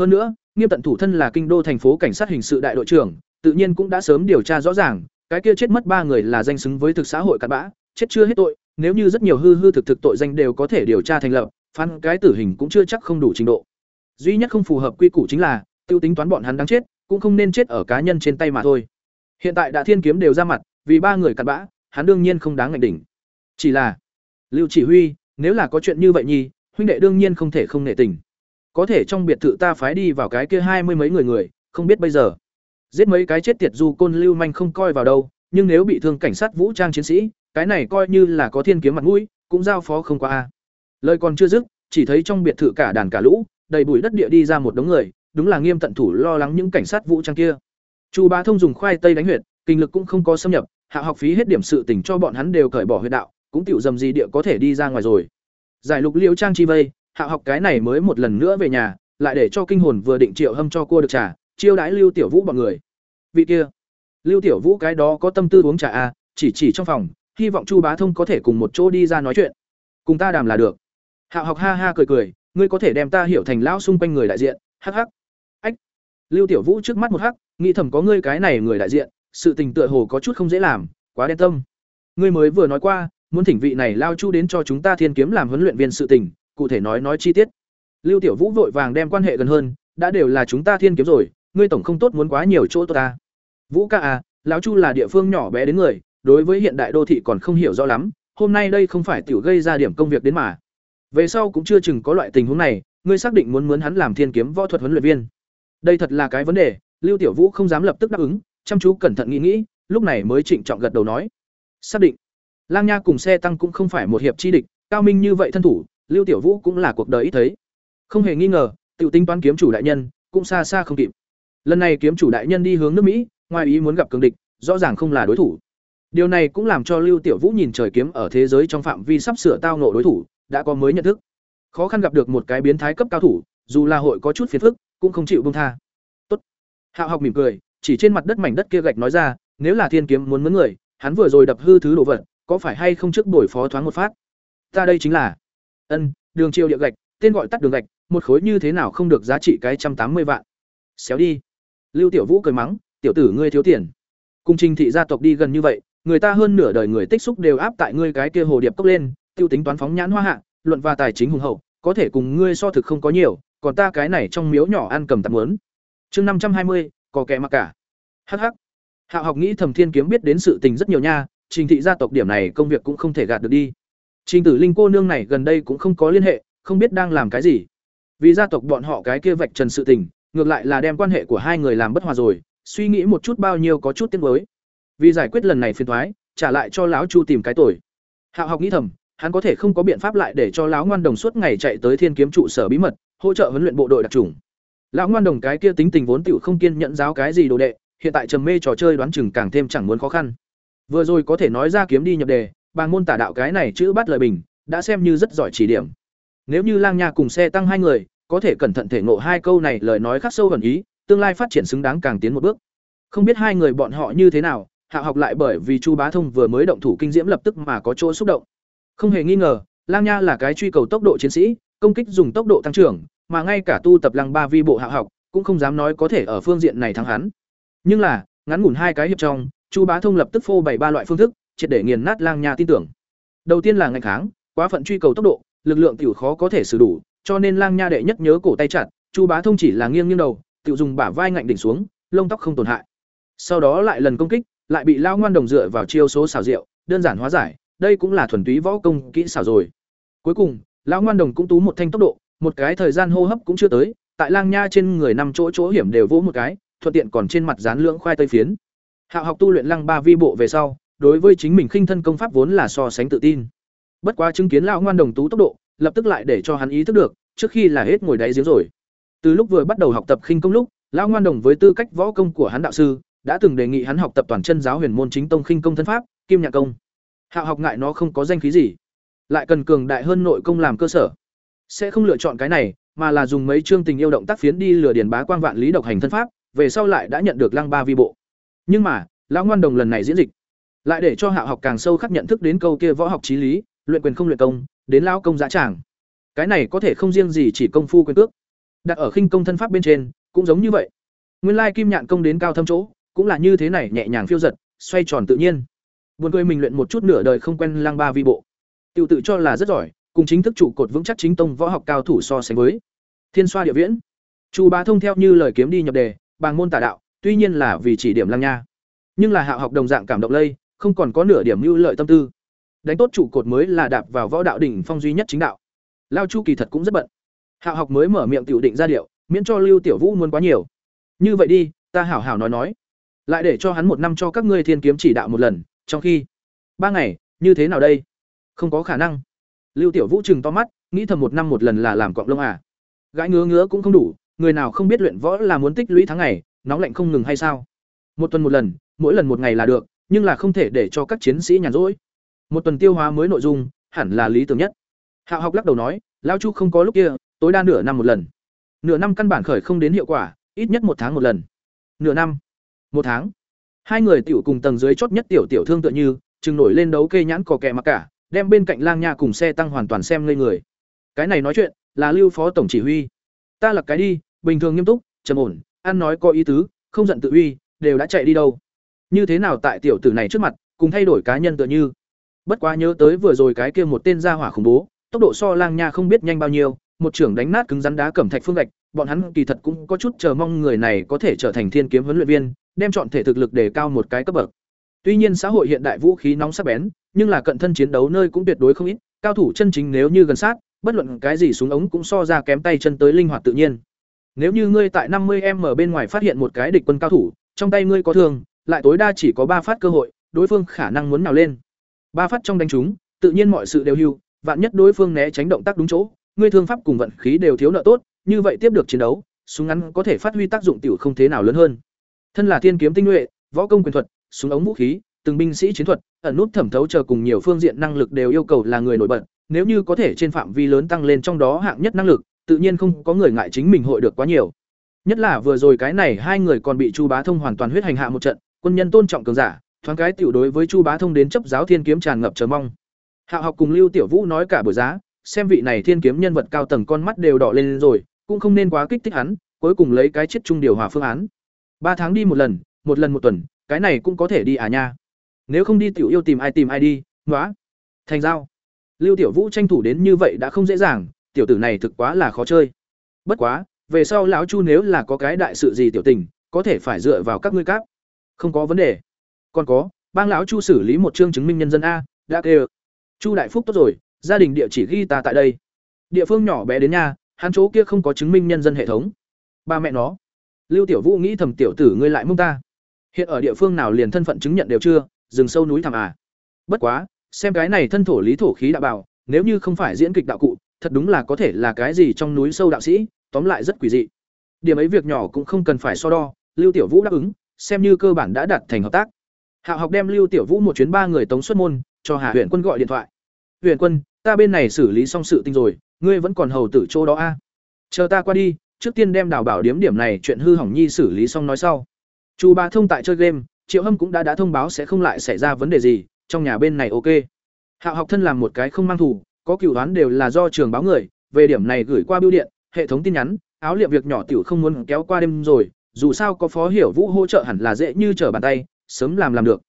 hơn nữa, nghiêm tận thủ thân là kinh đô thành phố cảnh sát hình sự đại đội trưởng, tự nhiên cũng đã sớm điều tra rõ ràng, cái kia chết mất ba người là danh xứng với thực xã hội cặn bã, chết chưa hết tội, nếu như rất nhiều hư hư thực thực tội danh đều có thể điều tra thành lập, phán cái tử hình cũng chưa chắc không đủ trình độ. Duy nhất không phù hợp quy củ chính là, tiêu tính toán bọn hắn đáng chết, cũng không nên chết ở cá nhân trên tay mà thôi. Hiện tại đã thiên kiếm đều ra mặt, vì ba người cặn bã, hắn đương nhiên không đáng ngạch đỉnh. Chỉ là, lưu chỉ huy, nếu là có chuyện như vậy nhi huynh đệ đương nhiên không thể không nể tình có thể trong biệt thự ta phái đi vào cái kia hai mươi mấy người người, không biết bây giờ. Giết mấy cái chết tiệt du côn lưu manh không coi vào đâu, nhưng nếu bị thương cảnh sát vũ trang chiến sĩ, cái này coi như là có thiên kiếm mặt mũi, cũng giao phó không qua a. Lời còn chưa dứt, chỉ thấy trong biệt thự cả đàn cả lũ, đầy bụi đất địa đi ra một đống người, đúng là nghiêm tận thủ lo lắng những cảnh sát vũ trang kia. Chu bá thông dùng khoai tây đánh huyệt, kinh lực cũng không có xâm nhập, hạ học phí hết điểm sự tình cho bọn hắn đều cởi bỏ huyệt đạo, cũng tiểu dầm gì địa có thể đi ra ngoài rồi. Giải lục liễu trang chi vây hạ học cái này mới một lần nữa về nhà, lại để cho kinh hồn vừa định triệu hâm cho cua được trà, chiêu đãi lưu tiểu vũ bọn người. Vị kia, lưu tiểu vũ cái đó có tâm tư uống trà à chỉ chỉ trong phòng, hy vọng chu bá thông có thể cùng một chỗ đi ra nói chuyện. Cùng ta đàm là được. Hạ học ha ha cười cười, ngươi có thể đem ta hiểu thành lão xung quanh người đại diện, hắc hắc. Ách, lưu tiểu vũ trước mắt một hắc, nghĩ thầm có ngươi cái này người đại diện, sự tình tựa hồ có chút không dễ làm, quá đen tâm. Ngươi mới vừa nói qua, muốn thỉnh vị này lao chu đến cho chúng ta thiên kiếm làm huấn luyện viên sự tình cụ thể nói nói chi tiết. Lưu tiểu vũ vội vàng đem quan hệ gần hơn, đã đều là chúng ta thiên kiếm rồi, ngươi tổng không tốt muốn quá nhiều chỗ tốt ta. Vũ ca à lão chu là địa phương nhỏ bé đến người, đối với hiện đại đô thị còn không hiểu rõ lắm, hôm nay đây không phải tiểu gây ra điểm công việc đến mà. Về sau cũng chưa chừng có loại tình huống này, ngươi xác định muốn muốn hắn làm thiên kiếm võ thuật huấn luyện viên. Đây thật là cái vấn đề, lưu tiểu vũ không dám lập tức đáp ứng, chăm chú cẩn thận nghĩ nghĩ, lúc này mới trịnh trọng gật đầu nói. Xác định. Lang nha cùng xe tăng cũng không phải một hiệp chi địch, cao minh như vậy thân thủ lưu tiểu vũ cũng là cuộc đời ít thấy. Không hề nghi ngờ, tiểu tinh toán kiếm chủ đại nhân cũng xa xa không kịp. Lần này kiếm chủ đại nhân đi hướng nước mỹ, ngoài ý muốn gặp cường địch, rõ ràng không là đối thủ. Điều này cũng làm cho lưu tiểu vũ nhìn trời kiếm ở thế giới trong phạm vi sắp sửa tao nộ đối thủ, đã có mới nhận thức. Khó khăn gặp được một cái biến thái cấp cao thủ, dù là hội có chút phiền phức, cũng không chịu buông tha. Tốt. Hạo học mỉm cười, chỉ trên mặt đất mảnh đất kia gạch nói ra, nếu là thiên kiếm muốn mướn người, hắn vừa rồi đập hư thứ đồ vật, có phải hay không trước đổi phó thoáng một phát? Ta đây chính là ân, đường triều địa gạch, tên gọi tắt đường gạch, một khối như thế nào không được giá trị cái trăm tám mươi vạn. Xéo đi. Lưu tiểu vũ cười mắng, tiểu tử ngươi thiếu tiền. Cùng trình thị gia tộc đi gần như vậy, người ta hơn nửa đời người tích xúc đều áp tại ngươi cái kia hồ điệp cốc lên, tiêu tính toán phóng nhãn hoa hạ, luận và tài chính hùng hậu, có thể cùng ngươi so thực không có nhiều, còn ta cái này trong miếu nhỏ ăn cầm tạm muốn chương năm trăm hai mươi, có kẻ mặc cả. Hh hạ học nghĩ thẩm thiên kiếm biết đến sự tình rất nhiều nha, trình thị gia tộc điểm này công việc cũng không thể gạt được đi trình tử linh cô nương này gần đây cũng không có liên hệ không biết đang làm cái gì. Vì gia tộc bọn họ cái kia vạch trần sự tình ngược lại là đem quan hệ của hai người làm bất hòa rồi suy nghĩ một chút bao nhiêu có chút tiếng mới vì giải quyết lần này phiền toái, trả lại cho lão chu tìm cái tội hạo học nghĩ thầm hắn có thể không có biện pháp lại để cho lão ngoan đồng suốt ngày chạy tới thiên kiếm trụ sở bí mật hỗ trợ huấn luyện bộ đội đặc trùng lão ngoan đồng cái kia tính tình vốn tiểu không kiên nhận giáo cái gì đồ đệ hiện tại trầm mê trò chơi đoán chừng càng thêm chẳng muốn khó khăn. Vừa rồi có thể nói ra kiếm đi nhập đề Bàng môn tả đạo cái này chữ bắt lời bình, đã xem như rất giỏi chỉ điểm. Nếu như lang nha cùng xe tăng hai người, có thể cẩn thận thể ngộ hai câu này lời nói khắc sâu gần ý, tương lai phát triển xứng đáng càng tiến một bước. Không biết hai người bọn họ như thế nào, hạ học lại bởi vì chu bá thông vừa mới động thủ kinh diễm lập tức mà có chỗ xúc động. Không hề nghi ngờ, lang nha là cái truy cầu tốc độ chiến sĩ, công kích dùng tốc độ tăng trưởng, mà ngay cả tu tập lăng ba vi bộ hạ học, cũng không dám nói có thể ở phương diện này thắng hắn. Nhưng là, ngắn ngủn hai cái hiệp trong, chu bá thông lập tức phô bày ba loại phương thức triệt để nghiền nát lang nha tin tưởng. Đầu tiên là ngành kháng, quá phận truy cầu tốc độ, lực lượng tiểu khó có thể xử đủ, cho nên lang nha đệ nhất nhớ cổ tay chặt, chu bá thông chỉ là nghiêng nghiêng đầu tự dùng bả vai ngạnh đỉnh xuống, lông tóc không tổn hại. Sau đó lại lần công kích, lại bị lao ngoan đồng dựa vào chiêu số xảo diệu, đơn giản hóa giải, đây cũng là thuần túy võ công kỹ xảo rồi. Cuối cùng lão ngoan đồng cũng tú một thanh tốc độ, một cái thời gian hô hấp cũng chưa tới, tại lang nha trên người năm chỗ chỗ hiểm đều vỗ một cái, thuận tiện còn trên mặt dán lưỡng khoai tây phiến. Hạo học tu luyện lăng ba vi bộ về sau đối với chính mình khinh thân công pháp vốn là so sánh tự tin. Bất quá chứng kiến lão ngoan đồng tú tốc độ, lập tức lại để cho hắn ý thức được, trước khi là hết ngồi đáy giếng rồi. Từ lúc vừa bắt đầu học tập khinh công lúc, lão ngoan đồng với tư cách võ công của hắn đạo sư, đã từng đề nghị hắn học tập toàn chân giáo huyền môn chính tông khinh công thân pháp, kim nhạc công. Hạo học ngại nó không có danh khí gì. Lại cần cường đại hơn nội công làm cơ sở. Sẽ không lựa chọn cái này, mà là dùng mấy chương tình yêu động tác phiến đi lừa điền bá quang vạn lý độc hành thân pháp, về sau lại đã nhận được lăng ba vi bộ. Nhưng mà, lão ngoan đồng lần này diễn dịch lại để cho hạo học càng sâu khắc nhận thức đến câu kia võ học trí lý, luyện quyền không luyện công, đến lão công giá tràng. Cái này có thể không riêng gì chỉ công phu quyền cước. Đặt ở khinh công thân pháp bên trên, cũng giống như vậy. Nguyên lai kim nhạn công đến cao thâm chỗ, cũng là như thế này, nhẹ nhàng phiêu giật, xoay tròn tự nhiên. Buồn cười mình luyện một chút nửa đời không quen lang ba vi bộ. Tự tự cho là rất giỏi, cùng chính thức trụ cột vững chắc chính tông võ học cao thủ so sánh với. Thiên xoa địa viễn. Chu bá thông theo như lời kiếm đi nhập đề, bàng môn tả đạo, tuy nhiên là vì chỉ điểm lang nha. Nhưng là hạ học đồng dạng cảm động lây không còn có nửa điểm mưu lợi tâm tư. Đánh tốt trụ cột mới là đạp vào võ đạo đỉnh phong duy nhất chính đạo. Lao chu kỳ thật cũng rất bận. Hạ học mới mở miệng tiểu định ra điệu, miễn cho lưu tiểu vũ muốn quá nhiều. Như vậy đi, ta hảo hảo nói nói. Lại để cho hắn một năm cho các ngươi thiên kiếm chỉ đạo một lần, trong khi ba ngày, như thế nào đây? Không có khả năng. Lưu tiểu vũ chừng to mắt, nghĩ thầm một năm một lần là làm cọng lông à. Gãi ngứa ngứa cũng không đủ, người nào không biết luyện võ là muốn tích lũy tháng ngày, nóng lạnh không ngừng hay sao? Một tuần một lần, mỗi lần một ngày là được nhưng là không thể để cho các chiến sĩ nhàn rỗi. Một tuần tiêu hóa mới nội dung, hẳn là lý tưởng nhất. Hạo học lắc đầu nói, lão chu không có lúc kia, tối đa nửa năm một lần. Nửa năm căn bản khởi không đến hiệu quả, ít nhất một tháng một lần. Nửa năm, một tháng. Hai người tiểu cùng tầng dưới chót nhất tiểu tiểu thương tựa như, chừng nổi lên đấu kê nhãn cò kẹ mặc cả, đem bên cạnh lang nha cùng xe tăng hoàn toàn xem ngây người. Cái này nói chuyện, là lưu phó tổng chỉ huy. Ta là cái đi, bình thường nghiêm túc, trầm ổn, ăn nói có ý tứ, không giận tự uy, đều đã chạy đi đâu như thế nào tại tiểu tử này trước mặt, cùng thay đổi cá nhân tựa như. Bất quá nhớ tới vừa rồi cái kia một tên gia hỏa khủng bố, tốc độ so lang nha không biết nhanh bao nhiêu, một trưởng đánh nát cứng rắn đá cẩm thạch phương gạch, bọn hắn kỳ thật cũng có chút chờ mong người này có thể trở thành thiên kiếm huấn luyện viên, đem chọn thể thực lực để cao một cái cấp bậc. Tuy nhiên xã hội hiện đại vũ khí nóng sắc bén, nhưng là cận thân chiến đấu nơi cũng tuyệt đối không ít, cao thủ chân chính nếu như gần sát, bất luận cái gì súng ống cũng so ra kém tay chân tới linh hoạt tự nhiên. Nếu như ngươi tại năm mươi m bên ngoài phát hiện một cái địch quân cao thủ, trong tay ngươi có thương lại tối đa chỉ có ba phát cơ hội, đối phương khả năng muốn nào lên. Ba phát trong đánh chúng, tự nhiên mọi sự đều hưu, vạn nhất đối phương né tránh động tác đúng chỗ, ngươi thương pháp cùng vận khí đều thiếu nợ tốt, như vậy tiếp được chiến đấu, súng ngắn có thể phát huy tác dụng tiểu không thế nào lớn hơn. Thân là thiên kiếm tinh nhuệ, võ công quyền thuật, súng ống vũ khí, từng binh sĩ chiến thuật, ẩn nút thẩm thấu chờ cùng nhiều phương diện năng lực đều yêu cầu là người nổi bật, nếu như có thể trên phạm vi lớn tăng lên trong đó hạng nhất năng lực, tự nhiên không có người ngại chính mình hội được quá nhiều. Nhất là vừa rồi cái này hai người còn bị chu bá thông hoàn toàn huyết hành hạ một trận quân nhân tôn trọng cường giả, thoáng cái tiểu đối với chu bá thông đến chấp giáo thiên kiếm tràn ngập chờ mong. Hạ học cùng lưu tiểu vũ nói cả buổi giá, xem vị này thiên kiếm nhân vật cao tầng con mắt đều đỏ lên rồi, cũng không nên quá kích thích hắn, cuối cùng lấy cái chết chung điều hòa phương án. Ba tháng đi một lần một lần một tuần, cái này cũng có thể đi à nha. Nếu không đi tiểu yêu tìm ai tìm ai đi nói thành giao. Lưu tiểu vũ tranh thủ đến như vậy đã không dễ dàng, tiểu tử này thực quá là khó chơi. Bất quá, về sau lão chu nếu là có cái đại sự gì tiểu tình, có thể phải dựa vào các ngươi cáp không có vấn đề. Còn có, bang lão chu xử lý một chương chứng minh nhân dân a, đã kêu chu đại phúc tốt rồi, gia đình địa chỉ ghi ta tại đây. Địa phương nhỏ bé đến nhà hắn chỗ kia không có chứng minh nhân dân hệ thống. Ba mẹ nó. Lưu tiểu vũ nghĩ thầm tiểu tử ngươi lại mông ta. Hiện ở địa phương nào liền thân phận chứng nhận đều chưa, rừng sâu núi thẳm à. Bất quá, xem cái này thân thổ lý thổ khí đạo bảo, nếu như không phải diễn kịch đạo cụ, thật đúng là có thể là cái gì trong núi sâu đạo sĩ, tóm lại rất quỷ dị. Điểm ấy việc nhỏ cũng không cần phải so đo, lưu tiểu vũ đáp ứng xem như cơ bản đã đạt thành hợp tác. Hạo học đem lưu tiểu vũ một chuyến ba người tống xuất môn, cho hà huyện quân gọi điện thoại. Huyện quân, ta bên này xử lý xong sự tình rồi, ngươi vẫn còn hầu tử chỗ đó a? À? chờ ta qua đi, trước tiên đem đào bảo điếm điểm này chuyện hư hỏng nhi xử lý xong nói sau. Chu ba thông tại chơi game, triệu hâm cũng đã đã thông báo sẽ không lại xảy ra vấn đề gì, trong nhà bên này ok. Hạo học thân làm một cái không mang thủ có cựu đoán đều là do trường báo người, về điểm này gửi qua bưu điện, hệ thống tin nhắn, áo liệm việc nhỏ tiểu không muốn kéo qua đêm rồi dù sao có phó hiểu vũ hỗ trợ hẳn là dễ như trở bàn tay sớm làm làm được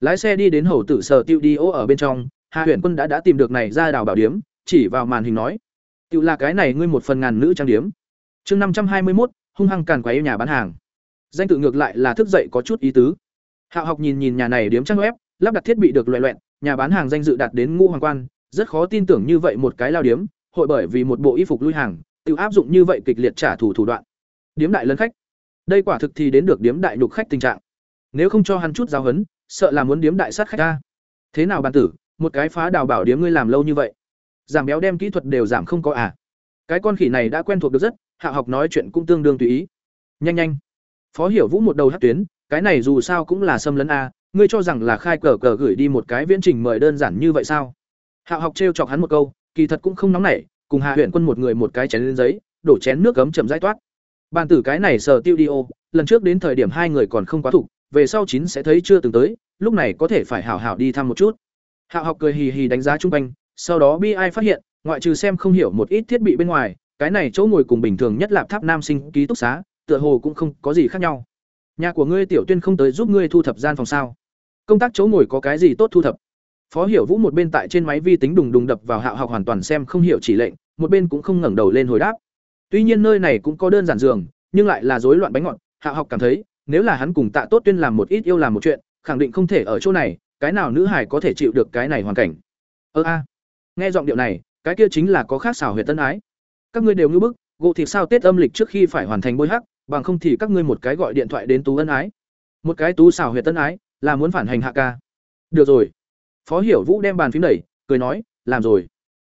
lái xe đi đến hầu tử sở tiêu đi ô ở bên trong hạ Huyền quân đã đã tìm được này ra đào bảo điếm chỉ vào màn hình nói Tự là cái này ngươi một phần ngàn nữ trang điểm. Chương năm trăm hai mươi một hung hăng càn quấy nhà bán hàng. Danh tự ngược lại là thức dậy có chút ý tứ. Hạo học nhìn nhìn nhà này điếm trang web, lắp đặt thiết bị được loè loẹt, nhà bán hàng danh dự đạt đến ngũ hoàng quan, rất khó tin tưởng như vậy một cái lao điếm, hội bởi vì một bộ y phục lui hàng, tự áp dụng như vậy kịch liệt trả thù thủ đoạn. Điếm đại lân khách. Đây quả thực thì đến được điếm đại nhục khách tình trạng. Nếu không cho hắn chút giáo huấn, sợ là muốn điếm đại sát khách ta. Thế nào bàn tử, một cái phá đào bảo điếm ngươi làm lâu như vậy, giảm béo đem kỹ thuật đều giảm không có à? Cái con khỉ này đã quen thuộc được rất, Hạ học nói chuyện cũng tương đương tùy ý. Nhanh nhanh. Phó Hiểu Vũ một đầu hất tuyến, cái này dù sao cũng là xâm lấn a, ngươi cho rằng là khai cờ cờ gửi đi một cái viễn trình mời đơn giản như vậy sao? Hạ học trêu chọc hắn một câu, kỳ thật cũng không nóng nảy, cùng Hạ huyện Quân một người một cái chén lên giấy, đổ chén nước cấm chậm rãi toát. Bàn tử cái này sở tiêu đi ô, lần trước đến thời điểm hai người còn không quá thủ, về sau chín sẽ thấy chưa từng tới, lúc này có thể phải hảo hảo đi thăm một chút. Hạ học cười hì hì đánh giá trung quanh, sau đó bi ai phát hiện, ngoại trừ xem không hiểu một ít thiết bị bên ngoài, cái này chỗ ngồi cùng bình thường nhất lạp tháp nam sinh ký túc xá, tựa hồ cũng không có gì khác nhau. Nhà của ngươi tiểu tuyên không tới giúp ngươi thu thập gian phòng sao? Công tác chỗ ngồi có cái gì tốt thu thập? Phó Hiểu Vũ một bên tại trên máy vi tính đùng đùng đập vào Hạo Học hoàn toàn xem không hiểu chỉ lệnh, một bên cũng không ngẩng đầu lên hồi đáp. Tuy nhiên nơi này cũng có đơn giản giường, nhưng lại là rối loạn bánh ngọt, Hạ Học cảm thấy, nếu là hắn cùng Tạ Tốt Tuyên làm một ít yêu làm một chuyện, khẳng định không thể ở chỗ này, cái nào nữ hải có thể chịu được cái này hoàn cảnh. Ơ a. Nghe giọng điệu này, cái kia chính là có khác xảo huyệt tân ái. Các ngươi đều như bức, gộ thịt sao Tết âm lịch trước khi phải hoàn thành bôi hắc, bằng không thì các ngươi một cái gọi điện thoại đến Tú Ân Ái. Một cái Tú xảo huyệt tân ái, là muốn phản hành hạ ca. Được rồi. Phó Hiểu Vũ đem bàn phím đẩy, cười nói, làm rồi.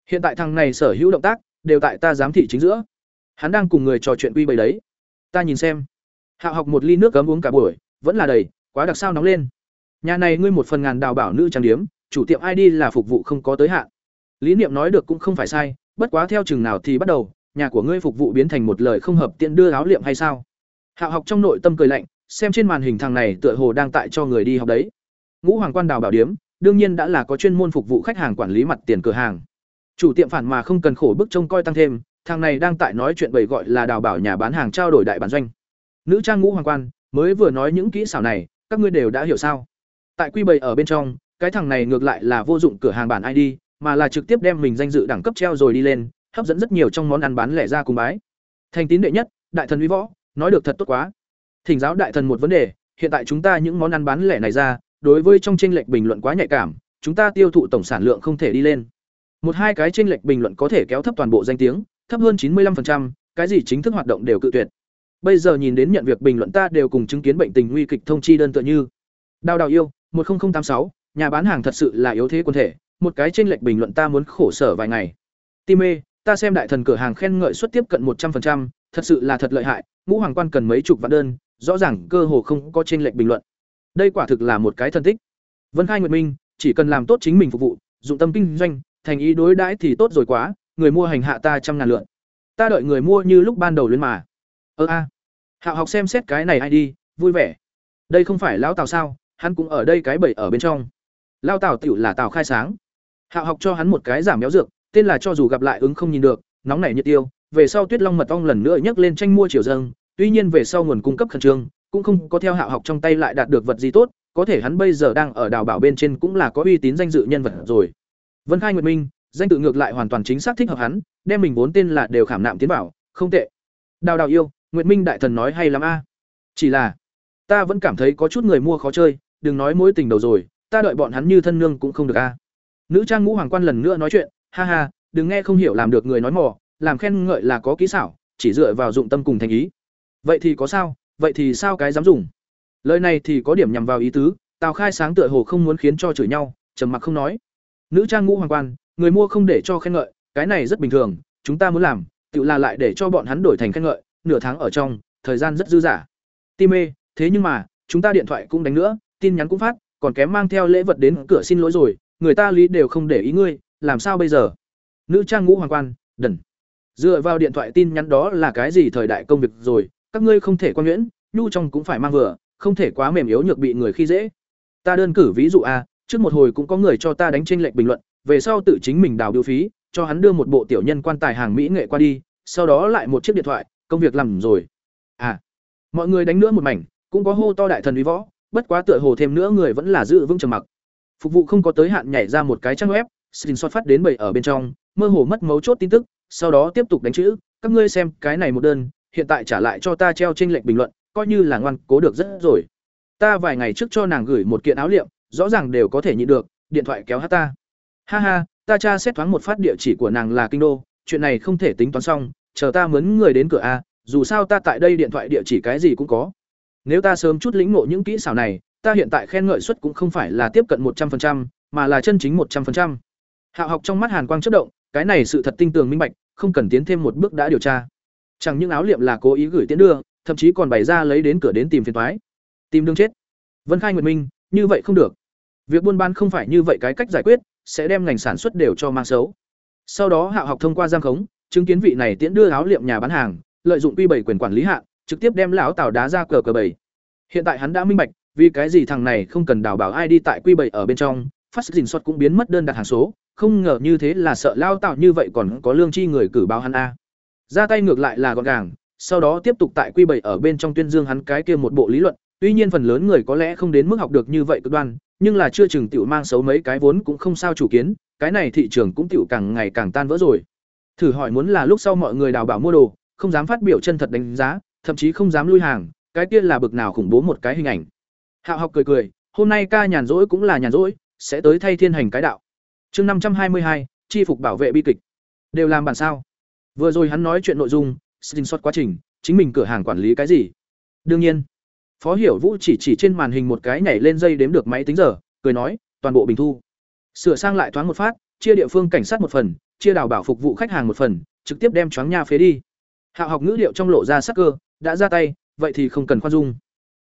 Hiện tại thằng này sở hữu động tác đều tại ta giám thị chính giữa. Hắn đang cùng người trò chuyện quy bày đấy. Ta nhìn xem. Hạo học một ly nước cấm uống cả buổi, vẫn là đầy, quá đặc sao nóng lên. Nhà này ngươi một phần ngàn đào bảo nữ trang điếm, chủ tiệm ID là phục vụ không có tới hạn. Lý niệm nói được cũng không phải sai, bất quá theo chừng nào thì bắt đầu, nhà của ngươi phục vụ biến thành một lời không hợp tiện đưa áo liệm hay sao? Hạo học trong nội tâm cười lạnh, xem trên màn hình thằng này tựa hồ đang tại cho người đi học đấy. Ngũ Hoàng Quan Đào Bảo Điếm, đương nhiên đã là có chuyên môn phục vụ khách hàng quản lý mặt tiền cửa hàng. Chủ tiệm phản mà không cần khổ bức trông coi tăng thêm, thằng này đang tại nói chuyện bầy gọi là đào bảo nhà bán hàng trao đổi đại bản doanh. Nữ trang Ngũ Hoàng Quan mới vừa nói những kỹ xảo này, các ngươi đều đã hiểu sao? Tại quy bày ở bên trong, cái thằng này ngược lại là vô dụng cửa hàng bản ID, mà là trực tiếp đem mình danh dự đẳng cấp treo rồi đi lên, hấp dẫn rất nhiều trong món ăn bán lẻ ra cùng bái. Thành tín đệ nhất, đại thần uy võ, nói được thật tốt quá. Thỉnh giáo đại thần một vấn đề, hiện tại chúng ta những món ăn bán lẻ này ra, đối với trong tranh lệch bình luận quá nhạy cảm, chúng ta tiêu thụ tổng sản lượng không thể đi lên. Một hai cái tranh lệch bình luận có thể kéo thấp toàn bộ danh tiếng, thấp hơn chín mươi 95%, cái gì chính thức hoạt động đều cự tuyệt. Bây giờ nhìn đến nhận việc bình luận ta đều cùng chứng kiến bệnh tình nguy kịch thông chi đơn tựa như. Đào đào yêu, một 10086, nhà bán hàng thật sự là yếu thế quân thể, một cái chênh lệch bình luận ta muốn khổ sở vài ngày. Tim mê, ta xem đại thần cửa hàng khen ngợi suất tiếp cận một trăm 100%, thật sự là thật lợi hại, ngũ hoàng quan cần mấy chục vạn đơn, rõ ràng cơ hồ không có trên lệnh bình luận. Đây quả thực là một cái thân tích. Vân Khai Nguyệt Minh, chỉ cần làm tốt chính mình phục vụ, dụng tâm kinh doanh, thành ý đối đãi thì tốt rồi quá, người mua hành hạ ta trăm ngàn lượng. Ta đợi người mua như lúc ban đầu lên mà. Ơ a. Hạo học xem xét cái này ai đi, vui vẻ. Đây không phải lão Tào sao, hắn cũng ở đây cái bẫy ở bên trong. Lão Tào tiểu là Tào khai sáng. Hạo học cho hắn một cái giảm béo dược, tên là cho dù gặp lại ứng không nhìn được, nóng nảy nhiệt tiêu, về sau Tuyết Long mật ong lần nữa nhấc lên tranh mua chiều dâng, tuy nhiên về sau nguồn cung cấp khẩn trương, cũng không có theo Hạo học trong tay lại đạt được vật gì tốt, có thể hắn bây giờ đang ở đào bảo bên trên cũng là có uy tín danh dự nhân vật rồi. Vân Khai Nguyệt Minh, danh tự ngược lại hoàn toàn chính xác thích hợp hắn, đem mình vốn tên là đều khảm nạm tiến bảo, không tệ. Đào đào yêu, Nguyệt Minh đại thần nói hay lắm a. À. Chỉ là, ta vẫn cảm thấy có chút người mua khó chơi, đừng nói mối tình đầu rồi, ta đợi bọn hắn như thân nương cũng không được a. À. Nữ trang ngũ hoàng quan lần nữa nói chuyện, ha ha, đừng nghe không hiểu làm được người nói mò, làm khen ngợi là có kỹ xảo, chỉ dựa vào dụng tâm cùng thành ý. Vậy thì có sao, vậy thì sao cái dám dùng? Lời này thì có điểm nhằm vào ý tứ, Tào Khai sáng tựa hồ không muốn khiến cho chửi nhau, trầm mặc không nói. Nữ trang ngũ hoàng quan, người mua không để cho khen ngợi, cái này rất bình thường, chúng ta muốn làm, tự là lại để cho bọn hắn đổi thành khen ngợi, nửa tháng ở trong, thời gian rất dư giả. Ti mê, thế nhưng mà, chúng ta điện thoại cũng đánh nữa, tin nhắn cũng phát, còn kém mang theo lễ vật đến cửa xin lỗi rồi, người ta lý đều không để ý ngươi, làm sao bây giờ? Nữ trang ngũ hoàng quan, đần. Dựa vào điện thoại tin nhắn đó là cái gì thời đại công việc rồi, các ngươi không thể quan nhuyễn, nhu trong cũng phải mang vừa, không thể quá mềm yếu nhược bị người khi dễ. Ta đơn cử ví dụ a, trước một hồi cũng có người cho ta đánh trên lệnh bình luận, về sau tự chính mình đào điều phí, cho hắn đưa một bộ tiểu nhân quan tài hàng mỹ nghệ qua đi, sau đó lại một chiếc điện thoại, công việc làm rồi. À, mọi người đánh nữa một mảnh, cũng có hô to đại thần uy võ, bất quá tựa hồ thêm nữa người vẫn là giữ vững trầm mặc. Phục vụ không có tới hạn nhảy ra một cái trang web, screenshot phát đến bầy ở bên trong, mơ hồ mất mấu chốt tin tức, sau đó tiếp tục đánh chữ, các ngươi xem, cái này một đơn, hiện tại trả lại cho ta treo trên lệnh bình luận, coi như là ngoan cố được rất rồi. Ta vài ngày trước cho nàng gửi một kiện áo liệm, rõ ràng đều có thể nhịn được, điện thoại kéo hát ta. Ha ha, ta tra xét thoáng một phát địa chỉ của nàng là kinh đô, chuyện này không thể tính toán xong, chờ ta mướn người đến cửa a, dù sao ta tại đây điện thoại địa chỉ cái gì cũng có. Nếu ta sớm chút lĩnh ngộ những kỹ xảo này, ta hiện tại khen ngợi suất cũng không phải là tiếp cận một trăm 100%, mà là chân chính một trăm 100%. Hạo học trong mắt Hàn Quang chớp động, cái này sự thật tinh tường minh bạch, không cần tiến thêm một bước đã điều tra. Chẳng những áo liệm là cố ý gửi tiến đưa, thậm chí còn bày ra lấy đến cửa đến tìm phiền toái. Tìm đường chết. Vân Khai Nguyệt Minh, như vậy không được. Việc buôn bán không phải như vậy cái cách giải quyết, sẽ đem ngành sản xuất đều cho mang xấu. Sau đó Hạo học thông qua giang khống, chứng kiến vị này tiễn đưa áo liệm nhà bán hàng, lợi dụng quy bảy quyền quản lý hạ, trực tiếp đem lão Tào đá ra cờ cờ bảy. Hiện tại hắn đã minh bạch, vì cái gì thằng này không cần đào bảo ai đi tại quy bảy ở bên trong, phát dình xuất cũng biến mất đơn đặt hàng số, không ngờ như thế là sợ lao tạo như vậy còn có lương chi người cử báo hắn a. Ra tay ngược lại là gọn gàng, sau đó tiếp tục tại quy bảy ở bên trong tuyên dương hắn cái kia một bộ lý luận, tuy nhiên phần lớn người có lẽ không đến mức học được như vậy cực đoan, nhưng là chưa chừng tiểu mang xấu mấy cái vốn cũng không sao chủ kiến, cái này thị trường cũng tiểu càng ngày càng tan vỡ rồi. Thử hỏi muốn là lúc sau mọi người đào bảo mua đồ, không dám phát biểu chân thật đánh giá, thậm chí không dám lui hàng, cái kia là bực nào khủng bố một cái hình ảnh. Hạo học cười cười, hôm nay ca nhàn rỗi cũng là nhàn rỗi, sẽ tới thay thiên hành cái đạo. Chương năm trăm hai mươi hai, chi phục bảo vệ bi kịch. Đều làm bản sao? Vừa rồi hắn nói chuyện nội dung, screenshot quá trình, chính mình cửa hàng quản lý cái gì? Đương nhiên. Phó Hiểu Vũ chỉ chỉ trên màn hình một cái nhảy lên dây đếm được máy tính giờ, cười nói, toàn bộ bình thu. Sửa sang lại thoáng một phát, chia địa phương cảnh sát một phần, chia đào bảo phục vụ khách hàng một phần, trực tiếp đem choáng nha phế đi. Hạo học ngữ điệu trong lộ ra sắc cơ, đã ra tay, vậy thì không cần khoan dung.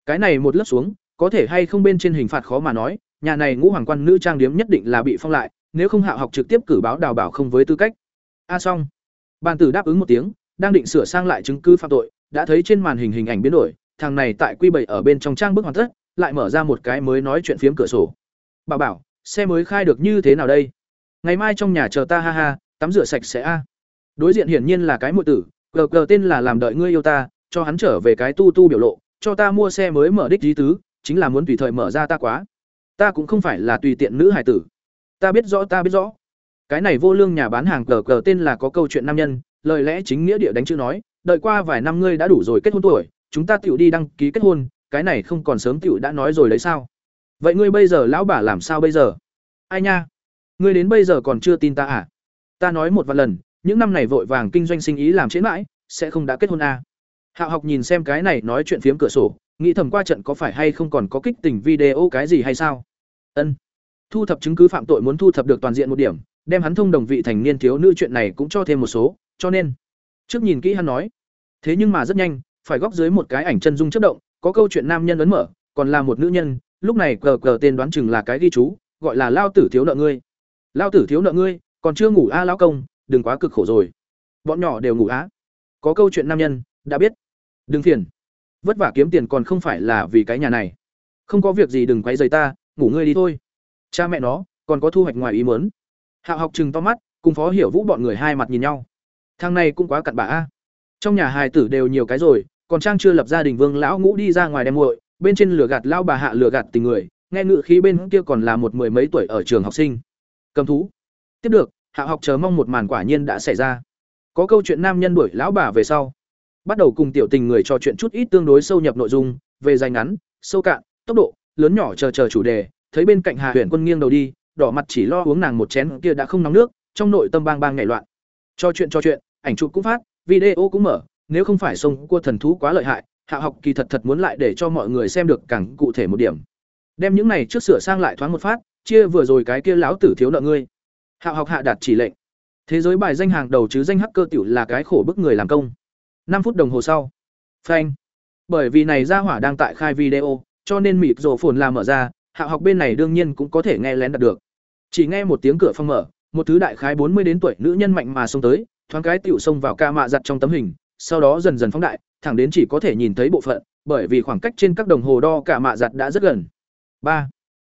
Cái này một lớp xuống, có thể hay không bên trên hình phạt khó mà nói, nhà này ngũ hoàng quan nữ trang điếm nhất định là bị phong lại, nếu không Hạo học trực tiếp cử báo đào bảo không với tư cách. A à xong. Bàn tử đáp ứng một tiếng, đang định sửa sang lại chứng cứ phạm tội, đã thấy trên màn hình hình ảnh biến đổi, thằng này tại quy bảy ở bên trong trang bức hoàn tất, lại mở ra một cái mới nói chuyện phiếm cửa sổ. Bảo bảo, xe mới khai được như thế nào đây? Ngày mai trong nhà chờ ta ha ha, tắm rửa sạch sẽ a. Đối diện hiển nhiên là cái muội tử, gờ gờ tên là làm đợi ngươi yêu ta, cho hắn trở về cái tu tu biểu lộ, cho ta mua xe mới mở đích trí tứ, chính là muốn tùy thời mở ra ta quá. Ta cũng không phải là tùy tiện nữ hải tử. Ta biết rõ ta biết rõ. Cái này vô lương nhà bán hàng cờ cờ tên là có câu chuyện nam nhân, lời lẽ chính nghĩa địa đánh chữ nói, đợi qua vài năm ngươi đã đủ rồi kết hôn tuổi, chúng ta tiểu đi đăng ký kết hôn, cái này không còn sớm tiểu đã nói rồi đấy sao? Vậy ngươi bây giờ lão bà làm sao bây giờ? Ai nha? Ngươi đến bây giờ còn chưa tin ta à? Ta nói một vài lần, những năm này vội vàng kinh doanh sinh ý làm chế mãi, sẽ không đã kết hôn à? Hạo học nhìn xem cái này nói chuyện phiếm cửa sổ, nghĩ thầm qua trận có phải hay không còn có kích tình video cái gì hay sao? Ân. Thu thập chứng cứ phạm tội muốn thu thập được toàn diện một điểm, đem hắn thông đồng vị thành niên thiếu nữ chuyện này cũng cho thêm một số, cho nên trước nhìn kỹ hắn nói. Thế nhưng mà rất nhanh, phải góc dưới một cái ảnh chân dung chất động, có câu chuyện nam nhân ấn mở, còn là một nữ nhân, lúc này cờ cờ tên đoán chừng là cái ghi chú, gọi là lao tử thiếu nợ ngươi. Lao tử thiếu nợ ngươi, còn chưa ngủ a lão công, đừng quá cực khổ rồi. Bọn nhỏ đều ngủ á. Có câu chuyện nam nhân, đã biết. Đừng phiền. Vất vả kiếm tiền còn không phải là vì cái nhà này. Không có việc gì đừng quấy giày ta, ngủ ngươi đi thôi. Cha mẹ nó, còn có thu hoạch ngoài ý muốn. Hạo học chừng to mắt, cùng Phó Hiểu Vũ bọn người hai mặt nhìn nhau. Thằng này cũng quá cặn bã a. Trong nhà hài tử đều nhiều cái rồi, còn trang chưa lập gia đình Vương lão ngũ đi ra ngoài đem muội, bên trên lửa gạt lao bà hạ lửa gạt tình người, nghe ngự khí bên kia còn là một mười mấy tuổi ở trường học sinh. Cầm thú. Tiếp được, Hạ học chờ mong một màn quả nhiên đã xảy ra. Có câu chuyện nam nhân đuổi lão bà về sau, bắt đầu cùng tiểu tình người trò chuyện chút ít tương đối sâu nhập nội dung, về dài ngắn, sâu cạn, tốc độ, lớn nhỏ chờ chờ chủ đề, thấy bên cạnh Hà Huyền Quân nghiêng đầu đi, đỏ mặt chỉ lo uống nàng một chén kia đã không nóng nước, trong nội tâm bang bang nhảy loạn. trò chuyện trò chuyện, ảnh chụp cũng phát, video cũng mở, nếu không phải sông cua thần thú quá lợi hại, Hạ học kỳ thật thật muốn lại để cho mọi người xem được càng cụ thể một điểm. Đem những này trước sửa sang lại thoáng một phát, chia vừa rồi cái kia lão tử thiếu nợ ngươi. Hạ học hạ đạt chỉ lệnh. Thế giới bài danh hàng đầu chứ danh hacker tiểu là cái khổ bức người làm công. năm phút đồng hồ sau. Phanh. Bởi vì này ra hỏa đang tại khai video, cho nên mịp rổ phồn làm mở ra, hạ học bên này đương nhiên cũng có thể nghe lén đặt được. Chỉ nghe một tiếng cửa phong mở, một thứ đại khái bốn mươi đến tuổi nữ nhân mạnh mà xông tới, thoáng cái tiểu xông vào ca mạ giặt trong tấm hình, sau đó dần dần phóng đại, thẳng đến chỉ có thể nhìn thấy bộ phận, bởi vì khoảng cách trên các đồng hồ đo cả mạ giặt đã rất gần. ba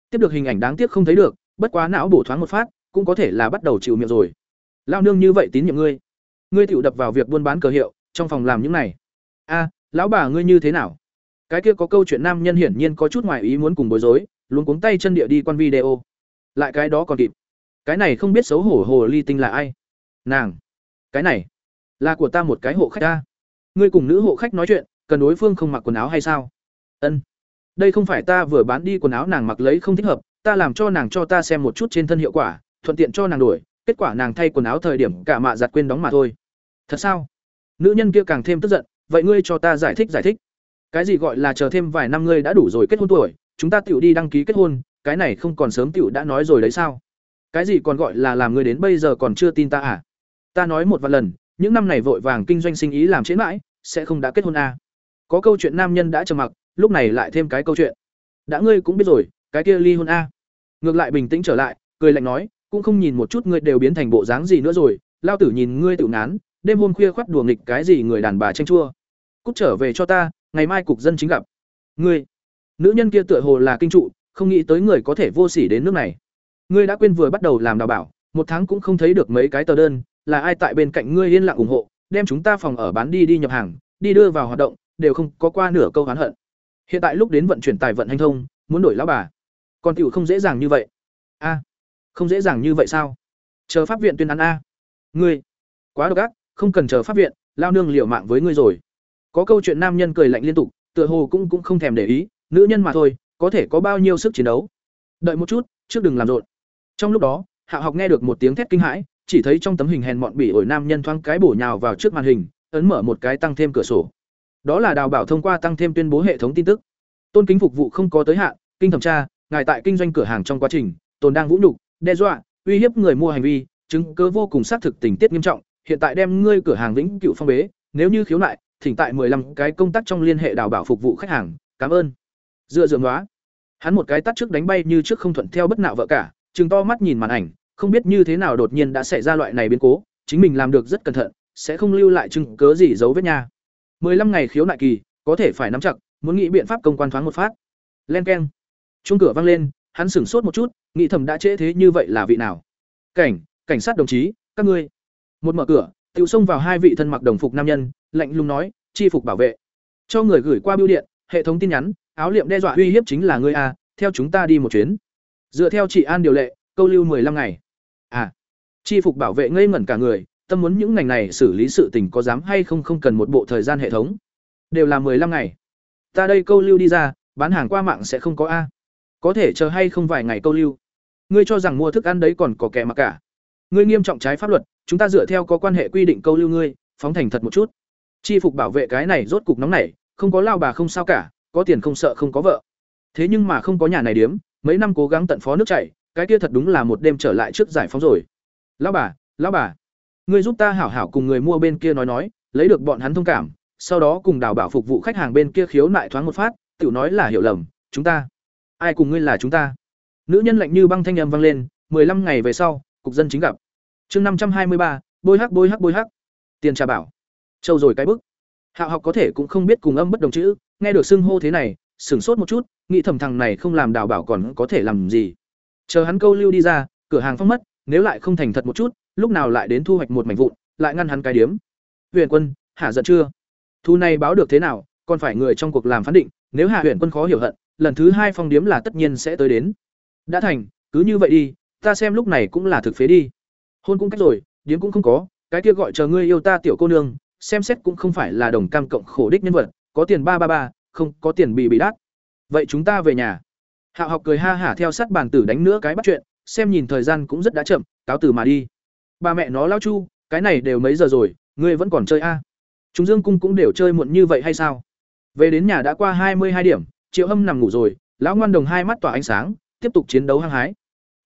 Tiếp được hình ảnh đáng tiếc không thấy được, bất quá não bổ thoáng một phát, cũng có thể là bắt đầu chịu miệng rồi. Lao nương như vậy tín nhiệm ngươi, ngươi tiểu đập vào việc buôn bán cờ hiệu, trong phòng làm những này. A, lão bà ngươi như thế nào? Cái kia có câu chuyện nam nhân hiển nhiên có chút ngoài ý muốn cùng bối rối, luôn cuống tay chân địa đi quan video. Lại cái đó còn kịp. Cái này không biết xấu hổ hồ ly tinh là ai? Nàng. cái này là của ta một cái hộ khách ta. Ngươi cùng nữ hộ khách nói chuyện, cần đối phương không mặc quần áo hay sao? Ân. Đây không phải ta vừa bán đi quần áo nàng mặc lấy không thích hợp, ta làm cho nàng cho ta xem một chút trên thân hiệu quả, thuận tiện cho nàng đổi, kết quả nàng thay quần áo thời điểm cả mạ giặt quên đóng mà thôi. Thật sao? Nữ nhân kia càng thêm tức giận, vậy ngươi cho ta giải thích giải thích. Cái gì gọi là chờ thêm vài năm ngươi đã đủ rồi kết hôn tuổi, chúng ta tựu đi đăng ký kết hôn, cái này không còn sớm tựu đã nói rồi đấy sao? Cái gì còn gọi là làm ngươi đến bây giờ còn chưa tin ta à? Ta nói một vài lần những năm này vội vàng kinh doanh sinh ý làm chiến mãi, sẽ không đã kết hôn à. có câu chuyện nam nhân đã trầm mặc, lúc này lại thêm cái câu chuyện. Đã ngươi cũng biết rồi, cái kia ly hôn a. À. ngược lại bình tĩnh trở lại, cười lạnh nói, cũng không nhìn một chút ngươi đều biến thành bộ dáng gì nữa rồi. Lao tử nhìn ngươi tự ngán, đêm hôm khuya khoắt đùa nghịch cái gì người đàn bà tranh chua. Cút trở về cho ta, ngày mai cục dân chính gặp. Ngươi, nữ nhân kia tựa hồ là kinh trụ, không nghĩ tới người có thể vô sỉ đến nước này. Ngươi đã quên vừa bắt đầu làm đào bảo, một tháng cũng không thấy được mấy cái tờ đơn là ai tại bên cạnh ngươi yên lặng ủng hộ, đem chúng ta phòng ở bán đi đi nhập hàng, đi đưa vào hoạt động, đều không có qua nửa câu oán hận. Hiện tại lúc đến vận chuyển tài vận hành thông, muốn đổi lão bà. Còn tiểu không dễ dàng như vậy. A, không dễ dàng như vậy sao? Chờ pháp viện tuyên án a. Ngươi, quá độc ác, không cần chờ pháp viện, lao nương liều mạng với ngươi rồi. Có câu chuyện nam nhân cười lạnh liên tục, tựa hồ cũng cũng không thèm để ý, nữ nhân mà thôi, có thể có bao nhiêu sức chiến đấu. Đợi một chút, trước đừng làm rộn. Trong lúc đó, hạ học nghe được một tiếng thét kinh hãi chỉ thấy trong tấm hình hèn mọn bị ổi nam nhân thoáng cái bổ nhào vào trước màn hình, ấn mở một cái tăng thêm cửa sổ. Đó là đào bảo thông qua tăng thêm tuyên bố hệ thống tin tức. Tôn kính phục vụ không có tới hạn, kinh thẩm tra, ngài tại kinh doanh cửa hàng trong quá trình, tồn đang vũ nhục, đe dọa, uy hiếp người mua hành vi, chứng cứ vô cùng xác thực tình tiết nghiêm trọng, hiện tại đem ngươi cửa hàng vĩnh cựu phong bế, nếu như khiếu nại, thỉnh tại 15 cái công tác trong liên hệ đào bảo phục vụ khách hàng, cảm ơn. Dựa dường đó hắn một cái tắt trước đánh bay như trước không thuận theo bất nạo vợ cả chừng to mắt nhìn màn ảnh không biết như thế nào đột nhiên đã xảy ra loại này biến cố, chính mình làm được rất cẩn thận, sẽ không lưu lại chứng cớ gì giấu vết nha. 15 ngày khiếu nại kỳ, có thể phải nắm chặt, muốn nghĩ biện pháp công quan thoáng một phát. Len keng. Chuông cửa vang lên, hắn sửng sốt một chút, nghĩ thầm đã trễ thế như vậy là vị nào? Cảnh cảnh sát đồng chí, các ngươi. Một mở cửa, tiểu xông vào hai vị thân mặc đồng phục nam nhân, lạnh lùng nói, chi phục bảo vệ. Cho người gửi qua bưu điện, hệ thống tin nhắn, áo liệm đe dọa uy hiếp chính là ngươi a, theo chúng ta đi một chuyến. Dựa theo chỉ an điều lệ, câu lưu 15 ngày à chi phục bảo vệ ngây ngẩn cả người, tâm muốn những ngành này xử lý sự tình có dám hay không không cần một bộ thời gian hệ thống. Đều là 15 ngày. Ta đây câu lưu đi ra, bán hàng qua mạng sẽ không có a. Có thể chờ hay không vài ngày câu lưu. Ngươi cho rằng mua thức ăn đấy còn có kẻ mà cả. Ngươi nghiêm trọng trái pháp luật, chúng ta dựa theo có quan hệ quy định câu lưu ngươi, phóng thành thật một chút. Chi phục bảo vệ cái này rốt cục nóng này không có lao bà không sao cả, có tiền không sợ không có vợ. Thế nhưng mà không có nhà này điếm, mấy năm cố gắng tận phó nước chảy cái kia thật đúng là một đêm trở lại trước giải phóng rồi. Lão bà lão bà, ngươi giúp ta hảo hảo cùng người mua bên kia nói nói, lấy được bọn hắn thông cảm, sau đó cùng đào bảo phục vụ khách hàng bên kia khiếu nại thoáng một phát tự nói là hiểu lầm, chúng ta, ai cùng ngươi là chúng ta? Nữ nhân lạnh như băng thanh âm vang lên, mười lăm ngày về sau, cục dân chính gặp. Chương năm trăm hai mươi ba, bôi hắc bôi hắc bôi hắc. Tiền trà bảo. Châu rồi cái bức. Hạo học có thể cũng không biết cùng âm bất đồng chữ, nghe được xưng hô thế này, sửng sốt một chút, nghĩ thầm thằng này không làm đào bảo còn có thể làm gì chờ hắn câu lưu đi ra, cửa hàng phong mất, nếu lại không thành thật một chút, lúc nào lại đến thu hoạch một mảnh vụn, lại ngăn hắn cái điếm. Huyền quân hạ giận chưa? Thu này báo được thế nào, còn phải người trong cuộc làm phán định, nếu hạ huyền quân khó hiểu hận, lần thứ hai phong điếm là tất nhiên sẽ tới đến. Đã thành, cứ như vậy đi, ta xem lúc này cũng là thực phế đi. Hôn cũng cách rồi, điếm cũng không có, cái kia gọi chờ ngươi yêu ta tiểu cô nương, xem xét cũng không phải là đồng cam cộng khổ đích nhân vật, có tiền ba ba ba, không có tiền bị bị đắt vậy chúng ta về nhà hạo học cười ha hả theo sát bàn tử đánh nữa cái bắt chuyện, xem nhìn thời gian cũng rất đã chậm, cáo từ mà đi. Ba mẹ nó lao chu, cái này đều mấy giờ rồi, ngươi vẫn còn chơi a? À? chúng dương cung cũng đều chơi muộn như vậy hay sao? Về đến nhà đã qua hai mươi hai điểm, triệu hâm nằm ngủ rồi, lão ngoan đồng hai mắt tỏa ánh sáng, tiếp tục chiến đấu hăng hái.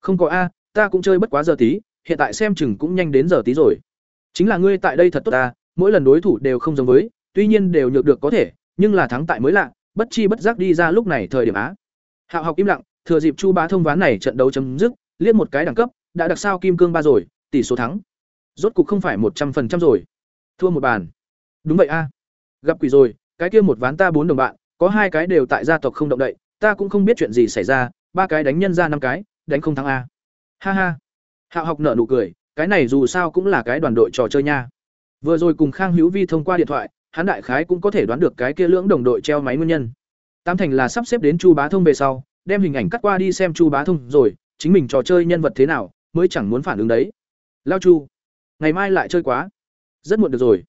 Không có a, ta cũng chơi bất quá giờ tí, hiện tại xem chừng cũng nhanh đến giờ tí rồi. Chính là ngươi tại đây thật tốt ta mỗi lần đối thủ đều không giống với, tuy nhiên đều nhược được có thể, nhưng là thắng tại mới lạ, bất chi bất giác đi ra lúc này thời điểm á hạo học im lặng, thừa dịp chu bá thông ván này trận đấu chấm dứt, liếc một cái đẳng cấp, đã đặc sao kim cương ba rồi, tỷ số thắng. Rốt cục không phải một trăm phần trăm rồi. Thua một bàn. Đúng vậy a. Gặp quỷ rồi, cái kia một ván ta bốn đồng bạn, có hai cái đều tại gia tộc không động đậy, ta cũng không biết chuyện gì xảy ra, ba cái đánh nhân ra năm cái, đánh không thắng a. Ha ha. Hạo học nở nụ cười, cái này dù sao cũng là cái đoàn đội trò chơi nha. Vừa rồi cùng khang hữu vi thông qua điện thoại, hắn đại khái cũng có thể đoán được cái kia lưỡng đồng đội treo máy nguyên nhân tam thành là sắp xếp đến chu bá thông về sau, đem hình ảnh cắt qua đi xem chu bá thông rồi, chính mình trò chơi nhân vật thế nào, mới chẳng muốn phản ứng đấy. Lao chu, ngày mai lại chơi quá. Rất muộn được rồi.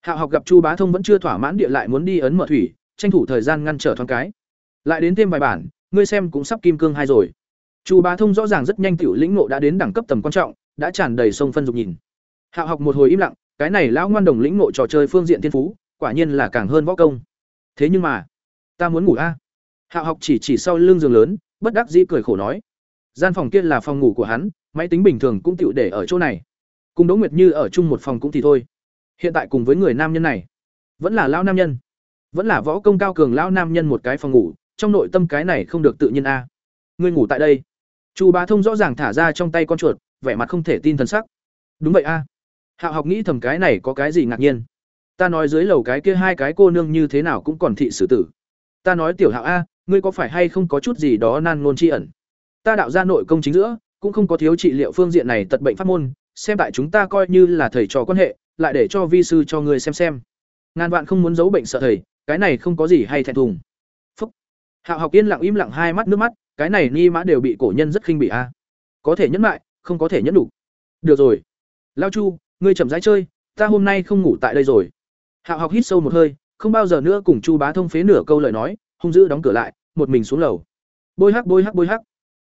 Hạo học gặp chu bá thông vẫn chưa thỏa mãn địa lại muốn đi ấn mở thủy, tranh thủ thời gian ngăn trở thoáng cái. Lại đến thêm vài bản, ngươi xem cũng sắp kim cương hai rồi. Chu bá thông rõ ràng rất nhanh tiểu lĩnh ngộ đã đến đẳng cấp tầm quan trọng, đã tràn đầy sông phân dục nhìn. Hạo học một hồi im lặng, cái này lão ngoan đồng lĩnh ngộ trò chơi phương diện thiên phú, quả nhiên là càng hơn võ công. Thế nhưng mà ta muốn ngủ a. Hạo học chỉ chỉ sau lưng giường lớn, bất đắc dĩ cười khổ nói. Gian phòng kia là phòng ngủ của hắn, máy tính bình thường cũng tựu để ở chỗ này. Cùng đỗ nguyệt như ở chung một phòng cũng thì thôi. Hiện tại cùng với người nam nhân này, vẫn là lão nam nhân. Vẫn là võ công cao cường lão nam nhân một cái phòng ngủ, trong nội tâm cái này không được tự nhiên a. Ngươi ngủ tại đây. Chu bá thông rõ ràng thả ra trong tay con chuột, vẻ mặt không thể tin thần sắc. Đúng vậy a. Hạo học nghĩ thầm cái này có cái gì ngạc nhiên. Ta nói dưới lầu cái kia hai cái cô nương như thế nào cũng còn thị xử tử ta nói tiểu hạo a, ngươi có phải hay không có chút gì đó nan ngôn tri ẩn? Ta đạo ra nội công chính giữa, cũng không có thiếu trị liệu phương diện này tật bệnh pháp môn, xem tại chúng ta coi như là thầy trò quan hệ, lại để cho vi sư cho ngươi xem xem. Ngàn vạn không muốn giấu bệnh sợ thầy, cái này không có gì hay thẹn thùng. Phúc. Hạo học yên lặng im lặng hai mắt nước mắt, cái này ni mã đều bị cổ nhân rất khinh bị a. Có thể nhẫn lại không có thể nhẫn đủ. Được rồi. Lao chu, ngươi chậm rãi chơi, ta hôm nay không ngủ tại đây rồi. Hạo học hít sâu một hơi không bao giờ nữa cùng chu bá thông phế nửa câu lời nói, hung dữ đóng cửa lại, một mình xuống lầu. Bôi hắc bôi hắc bôi hắc.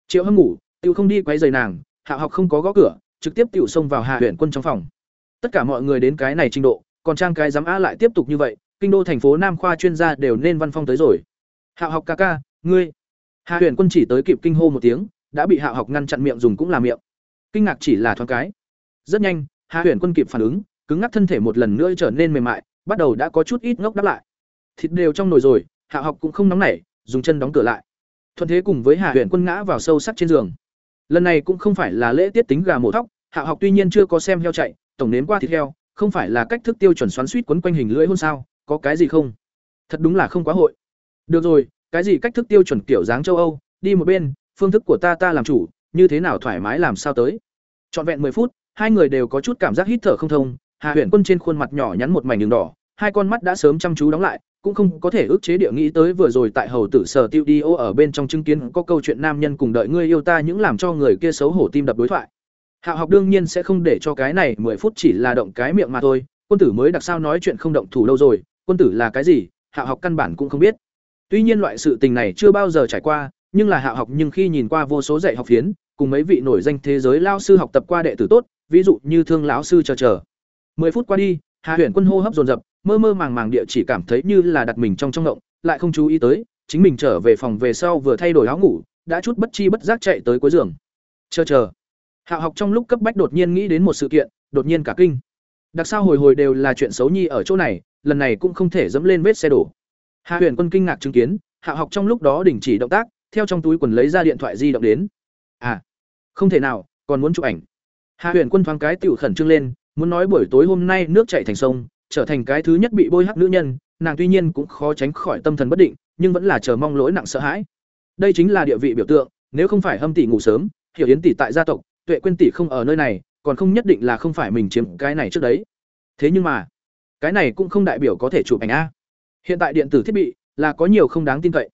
Triệu hâm ngủ tự không đi quấy giày nàng, hạ học không có gõ cửa, trực tiếp tự xông vào hạ huyện quân trong phòng. Tất cả mọi người đến cái này trình độ, còn trang cái giám á lại tiếp tục như vậy, kinh đô thành phố nam khoa chuyên gia đều nên văn phong tới rồi. Hạ học ca ca, ngươi. Hạ huyện quân chỉ tới kịp kinh hô một tiếng, đã bị hạ học ngăn chặn miệng dùng cũng là miệng. Kinh ngạc chỉ là thoáng cái. Rất nhanh, hạ huyện quân kịp phản ứng, cứng ngắc thân thể một lần nữa trở nên mềm mại bắt đầu đã có chút ít ngốc đáp lại. Thịt đều trong nồi rồi, hạ học cũng không nóng nảy, dùng chân đóng cửa lại. Thuận thế cùng với hạ huyện quân ngã vào sâu sắc trên giường. Lần này cũng không phải là lễ tiết tính gà mổ thóc, hạ học tuy nhiên chưa có xem heo chạy, tổng nếm qua thịt heo, không phải là cách thức tiêu chuẩn xoắn suýt quấn quanh hình lưỡi hôn sao, có cái gì không? Thật đúng là không quá hội. Được rồi, cái gì cách thức tiêu chuẩn kiểu dáng châu âu, đi một bên, phương thức của ta ta làm chủ, như thế nào thoải mái làm sao tới? Trọn vẹn mười phút, hai người đều có chút cảm giác hít thở không thông hạ huyện quân trên khuôn mặt nhỏ nhắn một mảnh đường đỏ hai con mắt đã sớm chăm chú đóng lại cũng không có thể ức chế địa nghĩ tới vừa rồi tại hầu tử sở tiêu đi ô ở bên trong chứng kiến có câu chuyện nam nhân cùng đợi ngươi yêu ta những làm cho người kia xấu hổ tim đập đối thoại. Hạo học đương nhiên sẽ không để cho cái này mười phút chỉ là động cái miệng mà thôi quân tử mới đặc sao nói chuyện không động thủ đâu rồi quân tử là cái gì hạo học căn bản cũng không biết. Tuy nhiên loại sự tình này chưa bao giờ trải qua nhưng là hạo học nhưng khi nhìn qua vô số dạy học phiến cùng mấy vị nổi danh thế giới lao sư học tập qua đệ tử tốt ví dụ như thương lão sư chờ chờ. Mười phút qua đi Hạ Huyền Quân hô hấp dồn dập, mơ mơ màng màng địa chỉ cảm thấy như là đặt mình trong trong động, lại không chú ý tới, chính mình trở về phòng về sau vừa thay đổi áo ngủ, đã chút bất chi bất giác chạy tới cuối giường. Chờ chờ. Hạ học trong lúc cấp bách đột nhiên nghĩ đến một sự kiện, đột nhiên cả kinh. Đặc sao hồi hồi đều là chuyện xấu nhi ở chỗ này, lần này cũng không thể dẫm lên vết xe đổ. Hạ Huyền Quân kinh ngạc chứng kiến, Hạ học trong lúc đó đình chỉ động tác, theo trong túi quần lấy ra điện thoại di động đến. À, không thể nào, còn muốn chụp ảnh. Hạ Huyền Quân thoáng cái tiểu khẩn trương lên, muốn nói buổi tối hôm nay nước chảy thành sông trở thành cái thứ nhất bị bôi hắc nữ nhân, nàng tuy nhiên cũng khó tránh khỏi tâm thần bất định, nhưng vẫn là chờ mong lỗi nặng sợ hãi. Đây chính là địa vị biểu tượng, nếu không phải hâm tỷ ngủ sớm, hiểu yến tỷ tại gia tộc, tuệ quên tỷ không ở nơi này, còn không nhất định là không phải mình chiếm cái này trước đấy. Thế nhưng mà, cái này cũng không đại biểu có thể chụp ảnh a. Hiện tại điện tử thiết bị là có nhiều không đáng tin cậy.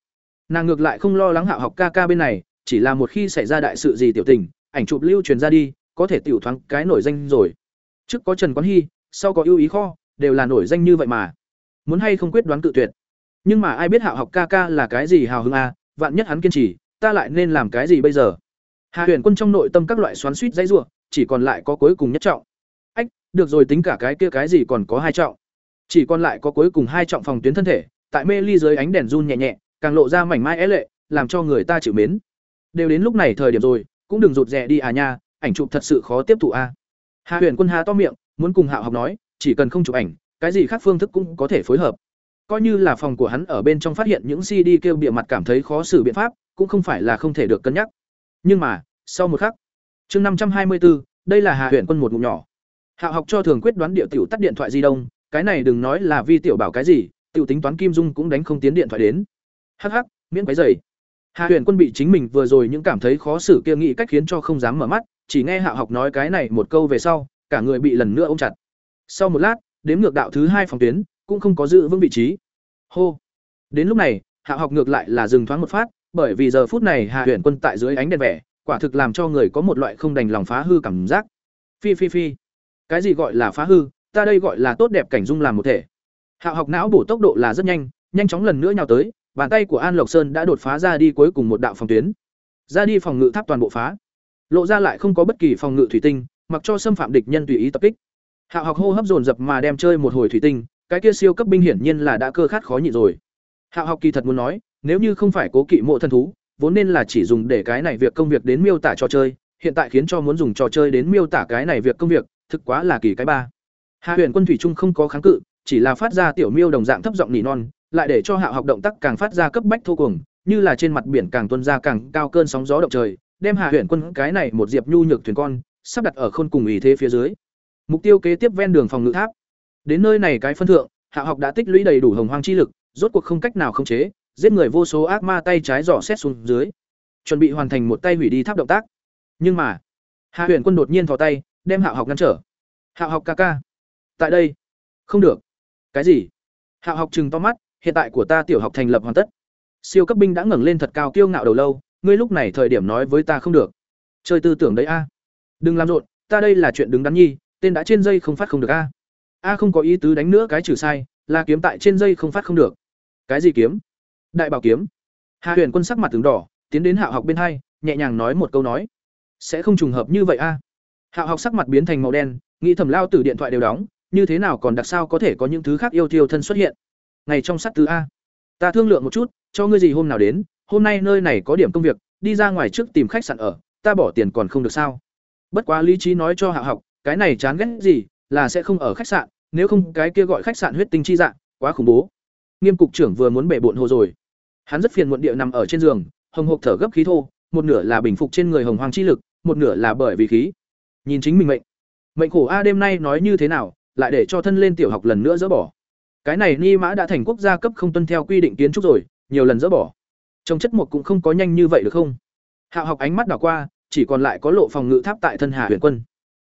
Nàng ngược lại không lo lắng hạ học ca ca bên này, chỉ là một khi xảy ra đại sự gì tiểu tình, ảnh chụp lưu truyền ra đi, có thể tiểu thoáng cái nổi danh rồi. Trước có trần quán hy, sau có ưu ý kho đều là nổi danh như vậy mà. Muốn hay không quyết đoán tự tuyệt. Nhưng mà ai biết hạo học ca ca là cái gì hào hứng à vạn nhất hắn kiên trì ta lại nên làm cái gì bây giờ? Hạ huyền quân trong nội tâm các loại xoắn suýt dãy ruộng chỉ còn lại có cuối cùng nhất trọng. Ách được rồi tính cả cái kia cái gì còn có hai trọng. Chỉ còn lại có cuối cùng hai trọng phòng tuyến thân thể tại mê ly dưới ánh đèn run nhẹ nhẹ càng lộ ra mảnh mai é lệ làm cho người ta chịu mến. Đều đến lúc này thời điểm rồi cũng đừng rụt rè đi à nha ảnh chụp thật sự khó tiếp thụ a à. Hạ Huyền Quân hà to miệng, muốn cùng Hạo Học nói, chỉ cần không chụp ảnh, cái gì khác phương thức cũng có thể phối hợp. Coi như là phòng của hắn ở bên trong phát hiện những CD kêu bịa mặt cảm thấy khó xử biện pháp, cũng không phải là không thể được cân nhắc. Nhưng mà, sau một khắc, chương năm trăm hai mươi 524, đây là Hà Huyền Quân một ngụm nhỏ. Hạo Học cho thường quyết đoán địa tiểu tắt điện thoại di động, cái này đừng nói là vi tiểu bảo cái gì, tiểu tính toán Kim Dung cũng đánh không tiến điện thoại đến. Hắc hắc, miễn quấy rầy. Hạ Huyền Quân bị chính mình vừa rồi những cảm thấy khó xử kia nghĩ cách khiến cho không dám mở mắt, chỉ nghe Hạo học nói cái này một câu về sau, cả người bị lần nữa ôm chặt. Sau một lát, đếm ngược đạo thứ hai phòng tuyến, cũng không có giữ vững vị trí. Hô. Đến lúc này, hạ học ngược lại là dừng thoáng một phát, bởi vì giờ phút này Hạ Huyền Quân tại dưới ánh đèn vẻ, quả thực làm cho người có một loại không đành lòng phá hư cảm giác. Phi phi phi. Cái gì gọi là phá hư, ta đây gọi là tốt đẹp cảnh dung làm một thể Hạ học não bổ tốc độ là rất nhanh nhanh chóng lần nữa nhào tới bàn tay của an lộc sơn đã đột phá ra đi cuối cùng một đạo phòng tuyến ra đi phòng ngự tháp toàn bộ phá lộ ra lại không có bất kỳ phòng ngự thủy tinh mặc cho xâm phạm địch nhân tùy ý tập kích hạo học hô hấp dồn dập mà đem chơi một hồi thủy tinh, cái kia siêu cấp binh hiển nhiên là đã cơ khát khó nhịn rồi. Hạo học kỳ thật muốn nói, nếu như không phải cố kỵ mộ thân thú, vốn nên là chỉ dùng để cái này việc công việc đến miêu tả trò chơi, hiện tại khiến cho muốn dùng trò chơi đến miêu tả cái này việc công việc, thực quá là kỳ cái ba. Hạ huyền quân thủy trung không có kháng cự, chỉ là phát ra tiểu miêu đồng dạng thấp giọng nỉ non, lại để cho hạ học động tác càng phát ra cấp bách thô cùng như là trên mặt biển càng tuôn ra càng cao cơn sóng gió động trời, đem hạ huyền quân cái này một diệp nhu nhược thuyền con, sắp đặt ở khôn cùng ý thế phía dưới mục tiêu kế tiếp ven đường phòng ngự tháp. Đến nơi này cái phân thượng, hạ học đã tích lũy đầy đủ hồng hoang chi lực, rốt cuộc không cách nào khống chế, giết người vô số ác ma tay trái dò xét xuống dưới, chuẩn bị hoàn thành một tay hủy đi tháp động tác. Nhưng mà, hạ huyền quân đột nhiên thò tay, đem hạ học ngăn trở. Hạ học ca ca, tại đây. Không được. Cái gì? Hạ học chừng to mắt, hiện tại của ta tiểu học thành lập hoàn tất. Siêu cấp binh đã ngẩng lên thật cao kiêu ngạo đầu lâu, ngươi lúc này thời điểm nói với ta không được. Chơi tư tưởng đấy a. Đừng làm rộn, ta đây là chuyện đứng đắn nhi tên đã trên dây không phát không được a. A không có ý tứ đánh nữa cái trừ sai, là kiếm tại trên dây không phát không được. Cái gì kiếm? Đại bảo kiếm. Hạ huyền quân sắc mặt tướng đỏ, tiến đến hạ học bên hai, nhẹ nhàng nói một câu nói. Sẽ không trùng hợp như vậy a. Hạ học sắc mặt biến thành màu đen, nghĩ thầm lao từ điện thoại đều đóng, như thế nào còn đặc sao có thể có những thứ khác yêu thiêu thân xuất hiện. Ngày trong sắt thứ a. Ta thương lượng một chút, cho ngươi gì hôm nào đến, hôm nay nơi này có điểm công việc, đi ra ngoài trước tìm khách sạn ở, ta bỏ tiền còn không được sao? Bất quá lý trí nói cho hạ học cái này chán ghét gì là sẽ không ở khách sạn, nếu không cái kia gọi khách sạn huyết tinh chi dạng quá khủng bố. Nghiêm cục trưởng vừa muốn bể bộn hồ rồi. Hắn rất phiền muộn địa nằm ở trên giường, hồng hộc thở gấp khí thô, một nửa là bình phục trên người hồng hoàng chi lực, một nửa là bởi vì khí. Nhìn chính mình mệnh. Mệnh khổ a đêm nay nói như thế nào, lại để cho thân lên tiểu học lần nữa dỡ bỏ. Cái này ni mã đã thành quốc gia cấp không tuân theo quy định kiến trúc rồi, nhiều lần dỡ bỏ. Trồng chất một cũng không có nhanh như vậy được không? Hạo học ánh mắt đảo qua, chỉ còn lại có lộ phòng ngự tháp tại thân hà huyền quân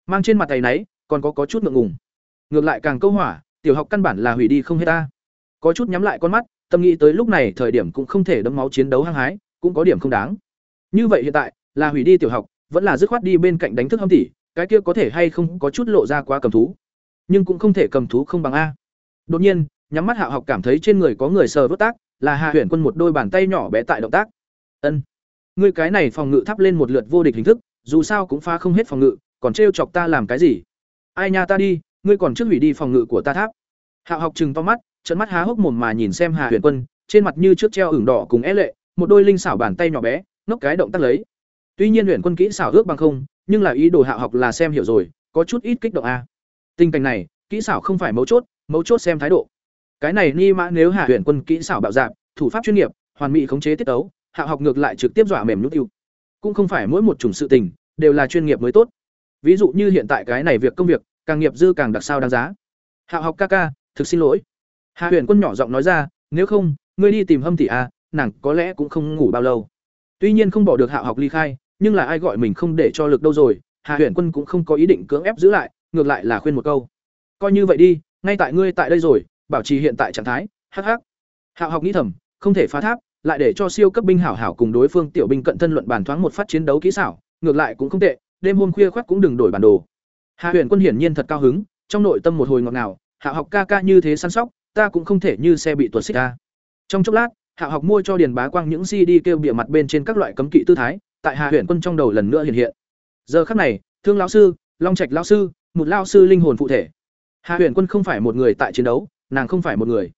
mang trên mặt tay náy còn có, có chút ngượng ngùng. Ngược lại càng câu hỏa tiểu học căn bản là hủy đi không hết ta. Có chút nhắm lại con mắt tâm nghĩ tới lúc này thời điểm cũng không thể đấm máu chiến đấu hăng hái cũng có điểm không đáng. Như vậy hiện tại là hủy đi tiểu học vẫn là dứt khoát đi bên cạnh đánh thức hâm tỷ cái kia có thể hay không có chút lộ ra quá cầm thú. Nhưng cũng không thể cầm thú không bằng a. Đột nhiên nhắm mắt hạ học cảm thấy trên người có người sờ vớt tác là hạ huyền quân một đôi bàn tay nhỏ bé tại động tác. Ân ngươi cái này phòng ngự thắp lên một lượt vô địch hình thức dù sao cũng phá không hết phòng ngự còn trêu chọc ta làm cái gì? Ai nha ta đi, ngươi còn trước hủy đi phòng ngự của ta tháp. Hạ học chừng to mắt trận mắt há hốc mồm mà nhìn xem hà huyền quân, trên mặt như trước treo ửng đỏ cùng é lệ, một đôi linh xảo bàn tay nhỏ bé, ngốc cái động tác lấy. Tuy nhiên huyền quân kỹ xảo ước bằng không, nhưng là ý đồ hạ học là xem hiểu rồi, có chút ít kích động a. Tình cảnh này, kỹ xảo không phải mấu chốt mấu chốt xem thái độ. Cái này ni mã nếu hạ huyền quân kỹ xảo bạo dạp thủ pháp chuyên nghiệp, hoàn mỹ khống chế tiết tấu, hạ học ngược lại trực tiếp dọa mềm nhút tiêu cũng không phải mỗi một chủng sự tình, đều là chuyên nghiệp mới tốt ví dụ như hiện tại cái này việc công việc, càng nghiệp dư càng đặc sao đáng giá. Hạ học ca ca, thực xin lỗi. Hạ huyền quân nhỏ giọng nói ra, nếu không, ngươi đi tìm hâm thị a nàng có lẽ cũng không ngủ bao lâu. Tuy nhiên không bỏ được hạ học ly khai, nhưng là ai gọi mình không để cho lực đâu rồi, hạ huyền quân cũng không có ý định cưỡng ép giữ lại, ngược lại là khuyên một câu. Coi như vậy đi, ngay tại ngươi tại đây rồi, bảo trì hiện tại trạng thái hh hạ học nghĩ thầm, không thể phá tháp, lại để cho siêu cấp binh hảo hảo cùng đối phương tiểu binh cận thân luận bàn thoáng một phát chiến đấu kỹ xảo, ngược lại cũng không tệ đêm hôm khuya khoác cũng đừng đổi bản đồ. Hạ huyền quân hiển nhiên thật cao hứng, trong nội tâm một hồi ngọt ngào, hạ học ca ca như thế săn sóc, ta cũng không thể như xe bị tuột xích ta. Trong chốc lát, hạ học mua cho điền bá quang những cd kêu bịa mặt bên trên các loại cấm kỵ tư thái, tại hạ huyền quân trong đầu lần nữa hiện hiện. Giờ khắc này, thương lão sư, long trạch lão sư một lao sư linh hồn phụ thể. Hạ huyền quân không phải một người tại chiến đấu, nàng không phải một người.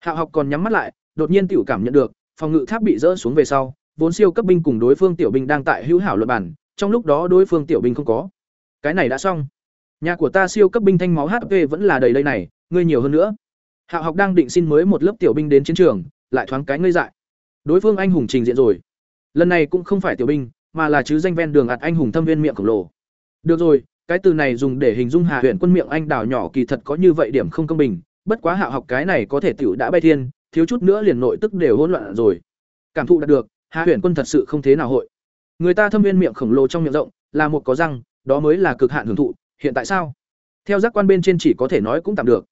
Hạ học còn nhắm mắt lại, đột nhiên tiểu cảm nhận được, phòng ngự tháp bị rỡ xuống về sau, vốn siêu cấp binh cùng đối phương tiểu binh đang tại hữu hảo luật bản trong lúc đó đối phương tiểu binh không có. Cái này đã xong. Nhà của ta siêu cấp binh thanh máu hp vẫn là đầy đây này, ngươi nhiều hơn nữa. Hạ học đang định xin mới một lớp tiểu binh đến chiến trường, lại thoáng cái ngây dại. Đối phương anh hùng trình diện rồi. Lần này cũng không phải tiểu binh, mà là chứ danh ven đường ạt anh hùng thâm viên miệng khổng lồ. Được rồi, cái từ này dùng để hình dung hà huyện quân miệng anh đào nhỏ kỳ thật có như vậy điểm không công bình, bất quá hạ học cái này có thể tiểu đã bay thiên, thiếu chút nữa liền nội tức đều hỗn loạn rồi. Cảm thụ đạt được, hà huyện quân thật sự không thế nào hội người ta thâm viên miệng khổng lồ trong miệng rộng là một có răng đó mới là cực hạn hưởng thụ hiện tại sao? Theo giác quan bên trên chỉ có thể nói cũng tạm được.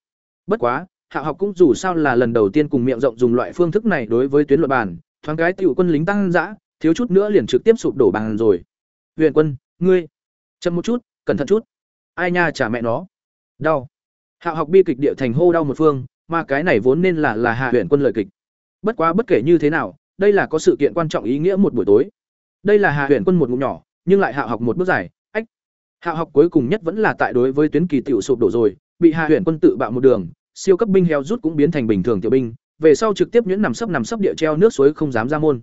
Bất quá hạ học cũng dù sao là lần đầu tiên cùng miệng rộng dùng loại phương thức này đối với tuyến luật bàn thoáng cái tiểu quân lính tăng dã thiếu chút nữa liền trực tiếp sụp đổ bàn rồi. Huyện quân ngươi chậm một chút cẩn thận chút. Ai nha trả mẹ nó. Đau. Hạo học bi kịch địa thành hô đau một phương, mà cái này vốn nên là là Hạ Huyền Quân lời kịch. Bất quá bất kể như thế nào, đây là có sự kiện quan trọng ý nghĩa một buổi tối. Đây là Hạ huyện Quân một ngụm nhỏ, nhưng lại hạ học một bước dài, ách. hạ học cuối cùng nhất vẫn là tại đối với tuyến kỳ tiểu sụp đổ rồi, bị Hạ huyện Quân tự bạo một đường, siêu cấp binh heo rút cũng biến thành bình thường tiểu binh, về sau trực tiếp nhuyễn nằm sấp nằm sấp địa treo nước suối không dám ra môn.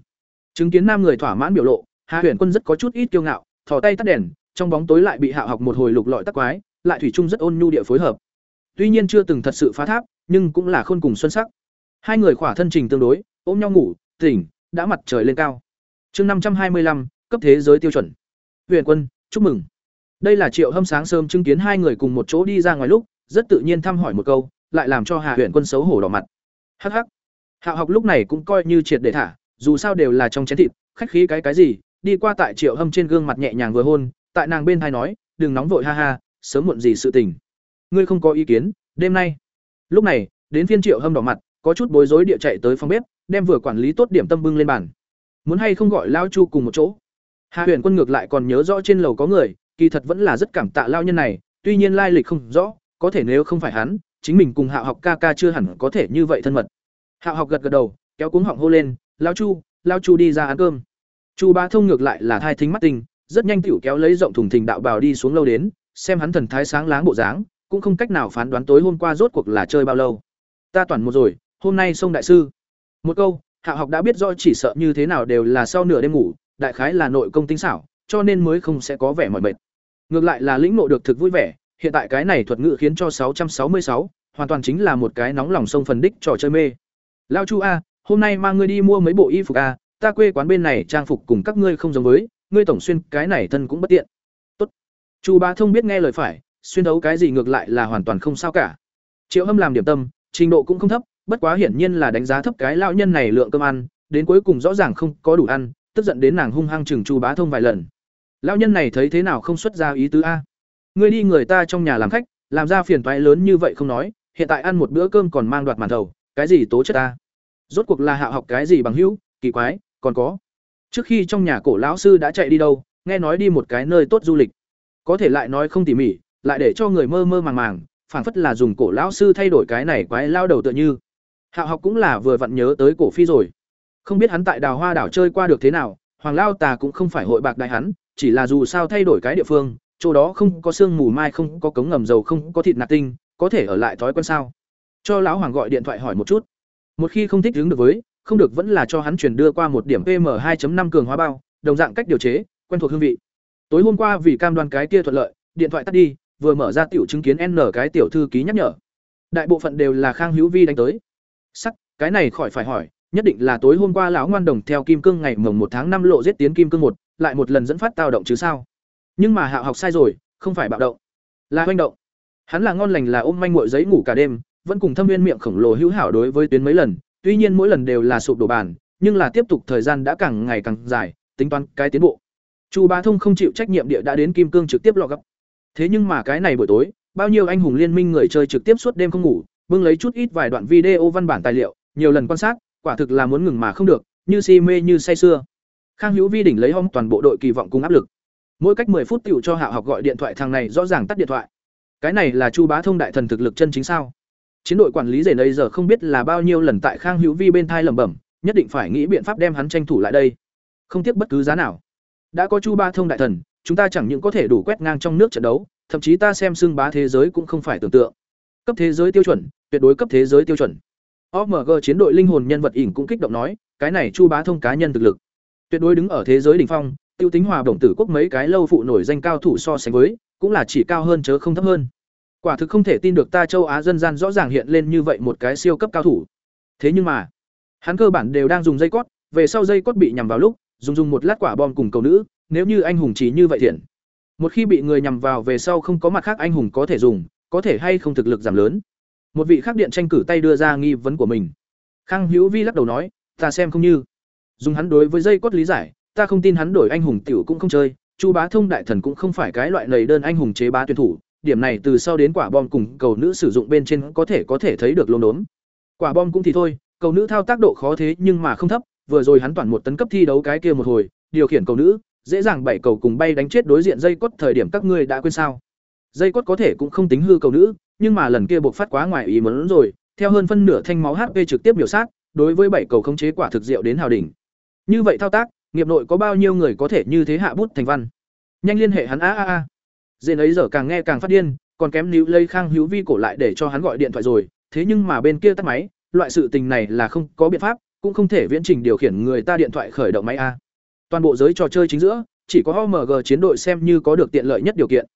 Chứng kiến nam người thỏa mãn biểu lộ, Hạ huyện Quân rất có chút ít kiêu ngạo, thò tay tắt đèn, trong bóng tối lại bị hạ học một hồi lục lọi tắc quái, lại thủy chung rất ôn nhu địa phối hợp. Tuy nhiên chưa từng thật sự phá tháp, nhưng cũng là khôn cùng xuân sắc. Hai người khỏa thân trình tương đối, ôm nhau ngủ, tỉnh, đã mặt trời lên cao. Chương năm trăm hai mươi lăm cấp thế giới tiêu chuẩn. Huyền Quân, chúc mừng. Đây là Triệu Hâm sáng sớm chứng kiến hai người cùng một chỗ đi ra ngoài lúc, rất tự nhiên thăm hỏi một câu, lại làm cho Hà Huyền Quân xấu hổ đỏ mặt. Hắc hắc. Hạo học lúc này cũng coi như triệt để thả, dù sao đều là trong chén thịt, khách khí cái cái gì, đi qua tại Triệu Hâm trên gương mặt nhẹ nhàng vừa hôn, tại nàng bên tai nói, đừng nóng vội ha ha, sớm muộn gì sự tình. Ngươi không có ý kiến, đêm nay. Lúc này, đến phiên Triệu Hâm đỏ mặt, có chút bối rối địa chạy tới phòng bếp, đem vừa quản lý tốt điểm tâm bưng lên bàn. Muốn hay không gọi Lao Chu cùng một chỗ. Hà Huyền Quân ngược lại còn nhớ rõ trên lầu có người, kỳ thật vẫn là rất cảm tạ lao nhân này, tuy nhiên lai lịch không rõ, có thể nếu không phải hắn, chính mình cùng Hạo học ca ca chưa hẳn có thể như vậy thân mật. Hạo học gật gật đầu, kéo cuống họng hô lên, "Lao Chu, Lao Chu đi ra ăn cơm." Chu Ba Thông ngược lại là thai thính mắt tinh, rất nhanh tiểu kéo lấy rộng thùng thình đạo bào đi xuống lâu đến, xem hắn thần thái sáng láng bộ dáng, cũng không cách nào phán đoán tối hôm qua rốt cuộc là chơi bao lâu. Ta toàn một rồi, hôm nay sông đại sư. Một câu, Hạ học đã biết rõ chỉ sợ như thế nào đều là sau nửa đêm ngủ, đại khái là nội công tinh xảo, cho nên mới không sẽ có vẻ mỏi mệt. Ngược lại là lĩnh nộ được thực vui vẻ, hiện tại cái này thuật ngữ khiến cho 666, hoàn toàn chính là một cái nóng lòng sông phần đích trò chơi mê. Lao Chu a, hôm nay mang ngươi đi mua mấy bộ y phục a, ta quê quán bên này trang phục cùng các ngươi không giống với, ngươi tổng xuyên cái này thân cũng bất tiện. Tốt. Chu Bá Thông biết nghe lời phải, xuyên đấu cái gì ngược lại là hoàn toàn không sao cả. Triệu Hâm làm điểm tâm, trình độ cũng không thấp, bất quá hiển nhiên là đánh giá thấp cái lão nhân này lượng cơm ăn, đến cuối cùng rõ ràng không có đủ ăn, tức giận đến nàng hung hăng chừng Chu Bá Thông vài lần. Lão nhân này thấy thế nào không xuất ra ý tứ a? Ngươi đi người ta trong nhà làm khách, làm ra phiền toái lớn như vậy không nói, hiện tại ăn một bữa cơm còn mang đoạt màn đầu, cái gì tố chất ta? Rốt cuộc là hạ học cái gì bằng hữu, kỳ quái, còn có. Trước khi trong nhà cổ lão sư đã chạy đi đâu, nghe nói đi một cái nơi tốt du lịch. Có thể lại nói không tỉ mỉ, lại để cho người mơ mơ màng màng, phảng phất là dùng cổ lão sư thay đổi cái này quái lao đầu tựa như. Hạ học cũng là vừa vặn nhớ tới cổ phi rồi. Không biết hắn tại Đào Hoa đảo chơi qua được thế nào, Hoàng Lao Tà cũng không phải hội bạc đại hắn, chỉ là dù sao thay đổi cái địa phương, chỗ đó không có xương mù mai không có cống ngầm dầu không có thịt nạc tinh, có thể ở lại thói quen sao? Cho lão Hoàng gọi điện thoại hỏi một chút. Một khi không thích ứng được với, không được vẫn là cho hắn truyền đưa qua một điểm PM2.5 cường hóa bao, đồng dạng cách điều chế, quen thuộc hương vị. Tối hôm qua vì cam đoan cái kia thuận lợi, điện thoại tắt đi, vừa mở ra tiểu chứng kiến N cái tiểu thư ký nhắc nhở. Đại bộ phận đều là Khang Hữu Vi đánh tới. Sắc, cái này khỏi phải hỏi, nhất định là tối hôm qua lão ngoan đồng theo kim cương ngày mồng một tháng năm lộ giết tiến kim cương một lại một lần dẫn phát tao động chứ sao? Nhưng mà hạo học sai rồi không phải bạo động là hoành động. Hắn là ngon lành là ôm manh mội giấy ngủ cả đêm vẫn cùng thâm viên miệng khổng lồ hữu hảo đối với tuyến mấy lần tuy nhiên mỗi lần đều là sụp đổ bàn nhưng là tiếp tục thời gian đã càng ngày càng dài tính toán cái tiến bộ. Chu bá thông không chịu trách nhiệm địa đã đến kim cương trực tiếp lọ gấp. Thế nhưng mà cái này buổi tối bao nhiêu anh hùng liên minh người chơi trực tiếp suốt đêm không ngủ bưng lấy chút ít vài đoạn video văn bản tài liệu, nhiều lần quan sát, quả thực là muốn ngừng mà không được, như si mê như say sưa. Khang hữu vi đỉnh lấy hôm toàn bộ đội kỳ vọng cùng áp lực. Mỗi cách 10 phút tiểu cho Hạo học gọi điện thoại thằng này rõ ràng tắt điện thoại. Cái này là chu bá thông đại thần thực lực chân chính sao? Chiến đội quản lý rể đây giờ không biết là bao nhiêu lần tại khang hữu vi bên thai lẩm bẩm, nhất định phải nghĩ biện pháp đem hắn tranh thủ lại đây. Không tiếc bất cứ giá nào. Đã có chu bá thông đại thần, chúng ta chẳng những có thể đủ quét ngang trong nước trận đấu, thậm chí ta xem xưng bá thế giới cũng không phải tưởng tượng cấp thế giới tiêu chuẩn tuyệt đối cấp thế giới tiêu chuẩn OMG chiến đội linh hồn nhân vật ỉn cũng kích động nói, cái này Chu Bá Thông cá nhân thực lực, tuyệt đối đứng ở thế giới đỉnh phong, tiêu tính hòa đồng tử quốc mấy cái lâu phụ nổi danh cao thủ so sánh với, cũng là chỉ cao hơn chớ không thấp hơn. Quả thực không thể tin được ta châu Á dân gian rõ ràng hiện lên như vậy một cái siêu cấp cao thủ. Thế nhưng mà, hắn cơ bản đều đang dùng dây cót, về sau dây cót bị nhằm vào lúc, dùng dùng một lát quả bom cùng cầu nữ, nếu như anh hùng chỉ như vậy thiện. Một khi bị người nhằm vào về sau không có mặt khác anh hùng có thể dùng, có thể hay không thực lực giảm lớn. Một vị khác điện tranh cử tay đưa ra nghi vấn của mình. Khang hữu vi lắc đầu nói, ta xem không như. Dùng hắn đối với dây cốt lý giải, ta không tin hắn đổi anh hùng tiểu cũng không chơi, chu bá thông đại thần cũng không phải cái loại lầy đơn anh hùng chế bá tuyển thủ, điểm này từ sau đến quả bom cùng cầu nữ sử dụng bên trên có thể có thể thấy được lông đốn quả bom cũng thì thôi, cầu nữ thao tác độ khó thế nhưng mà không thấp, vừa rồi hắn toàn một tấn cấp thi đấu cái kia một hồi, điều khiển cầu nữ, dễ dàng bảy cầu cùng bay đánh chết đối diện dây cốt thời điểm các ngươi đã quên sao dây cốt có thể cũng không tính hư cầu nữ nhưng mà lần kia buộc phát quá ngoài ý muốn rồi, theo hơn phân nửa thanh máu HP trực tiếp biểu sát, đối với bảy cầu khống chế quả thực diệu đến hào đỉnh. Như vậy thao tác, nghiệp nội có bao nhiêu người có thể như thế hạ bút thành văn? Nhanh liên hệ hắn a a a. dền ấy giờ càng nghe càng phát điên, còn kém níu lây Khang Hữu Vi cổ lại để cho hắn gọi điện thoại rồi, thế nhưng mà bên kia tắt máy, loại sự tình này là không có biện pháp, cũng không thể viễn trình điều khiển người ta điện thoại khởi động máy a. Toàn bộ giới trò chơi chính giữa, chỉ có OMG chiến đội xem như có được tiện lợi nhất điều kiện.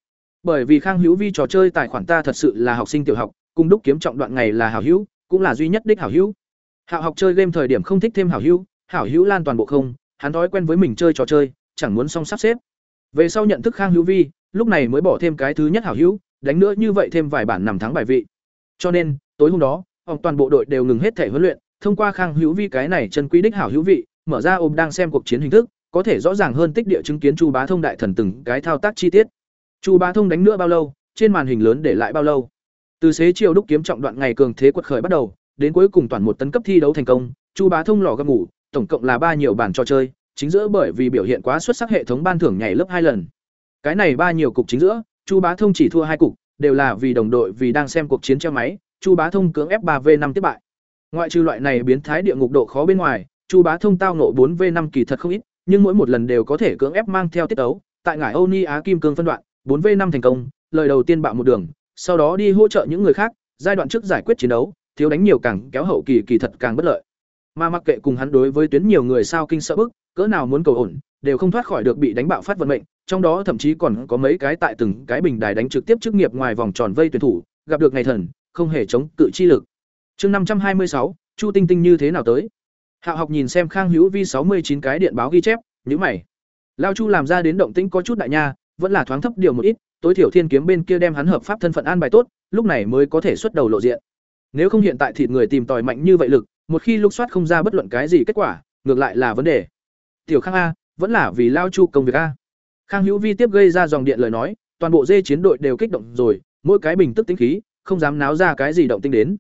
Bởi vì Khang Hữu Vi trò chơi tài khoản ta thật sự là học sinh tiểu học, cùng đúc kiếm trọng đoạn ngày là hảo hữu, cũng là duy nhất đích hảo hữu. Hạo học chơi game thời điểm không thích thêm hảo hữu, hảo hữu lan toàn bộ không, hắn thói quen với mình chơi trò chơi, chẳng muốn xong sắp xếp. Về sau nhận thức Khang Hữu Vi, lúc này mới bỏ thêm cái thứ nhất hảo hữu, đánh nữa như vậy thêm vài bản nằm thắng bài vị. Cho nên, tối hôm đó, ông toàn bộ đội đều ngừng hết thể huấn luyện, thông qua Khang Hữu Vi cái này chân quý đích hảo hữu vị, mở ra ôm đang xem cuộc chiến hình thức, có thể rõ ràng hơn tích địa chứng kiến Chu Bá Thông đại thần từng cái thao tác chi tiết. Chu Bá Thông đánh nữa bao lâu, trên màn hình lớn để lại bao lâu. Từ xế chiều đúc kiếm trọng đoạn ngày cường thế quật khởi bắt đầu, đến cuối cùng toàn một tấn cấp thi đấu thành công, Chu Bá Thông lò gấp ngủ, tổng cộng là ba nhiều bản trò chơi, chính giữa bởi vì biểu hiện quá xuất sắc hệ thống ban thưởng nhảy lớp hai lần. Cái này ba nhiều cục chính giữa, Chu Bá Thông chỉ thua hai cục, đều là vì đồng đội vì đang xem cuộc chiến treo máy, Chu Bá Thông cưỡng ép 3v5 tiếp bại. Ngoại trừ loại này biến thái địa ngục độ khó bên ngoài, Chu Bá Thông tao nộ 4v5 kỳ thật không ít, nhưng mỗi một lần đều có thể cưỡng ép mang theo tiết tấu, tại ngải Âu Ni Á Kim Cương phân đoạn, 4v5 thành công, lời đầu tiên bạo một đường, sau đó đi hỗ trợ những người khác, giai đoạn trước giải quyết chiến đấu, thiếu đánh nhiều càng kéo hậu kỳ kỳ thật càng bất lợi. Mà mặc kệ cùng hắn đối với tuyến nhiều người sao kinh sợ bức, cỡ nào muốn cầu ổn, đều không thoát khỏi được bị đánh bạo phát vận mệnh, trong đó thậm chí còn có mấy cái tại từng cái bình đài đánh trực tiếp chức nghiệp ngoài vòng tròn vây tuyển thủ, gặp được ngày thần, không hề chống cự chi lực. Chương năm trăm hai mươi sáu, Chu Tinh Tinh như thế nào tới? Hạo học nhìn xem Khang Hữu Vi sáu mươi chín cái điện báo ghi chép, nhíu mày. Lao Chu làm ra đến động tĩnh có chút đại nha, vẫn là thoáng thấp điều một ít, tối thiểu Thiên Kiếm bên kia đem hắn hợp pháp thân phận an bài tốt, lúc này mới có thể xuất đầu lộ diện. Nếu không hiện tại thịt người tìm tòi mạnh như vậy lực, một khi lục soát không ra bất luận cái gì kết quả, ngược lại là vấn đề. Tiểu Khang a, vẫn là vì Lao Chu công việc a. Khang Hữu Vi tiếp gây ra dòng điện lời nói, toàn bộ dê chiến đội đều kích động rồi, mỗi cái bình tức tính khí, không dám náo ra cái gì động tinh đến.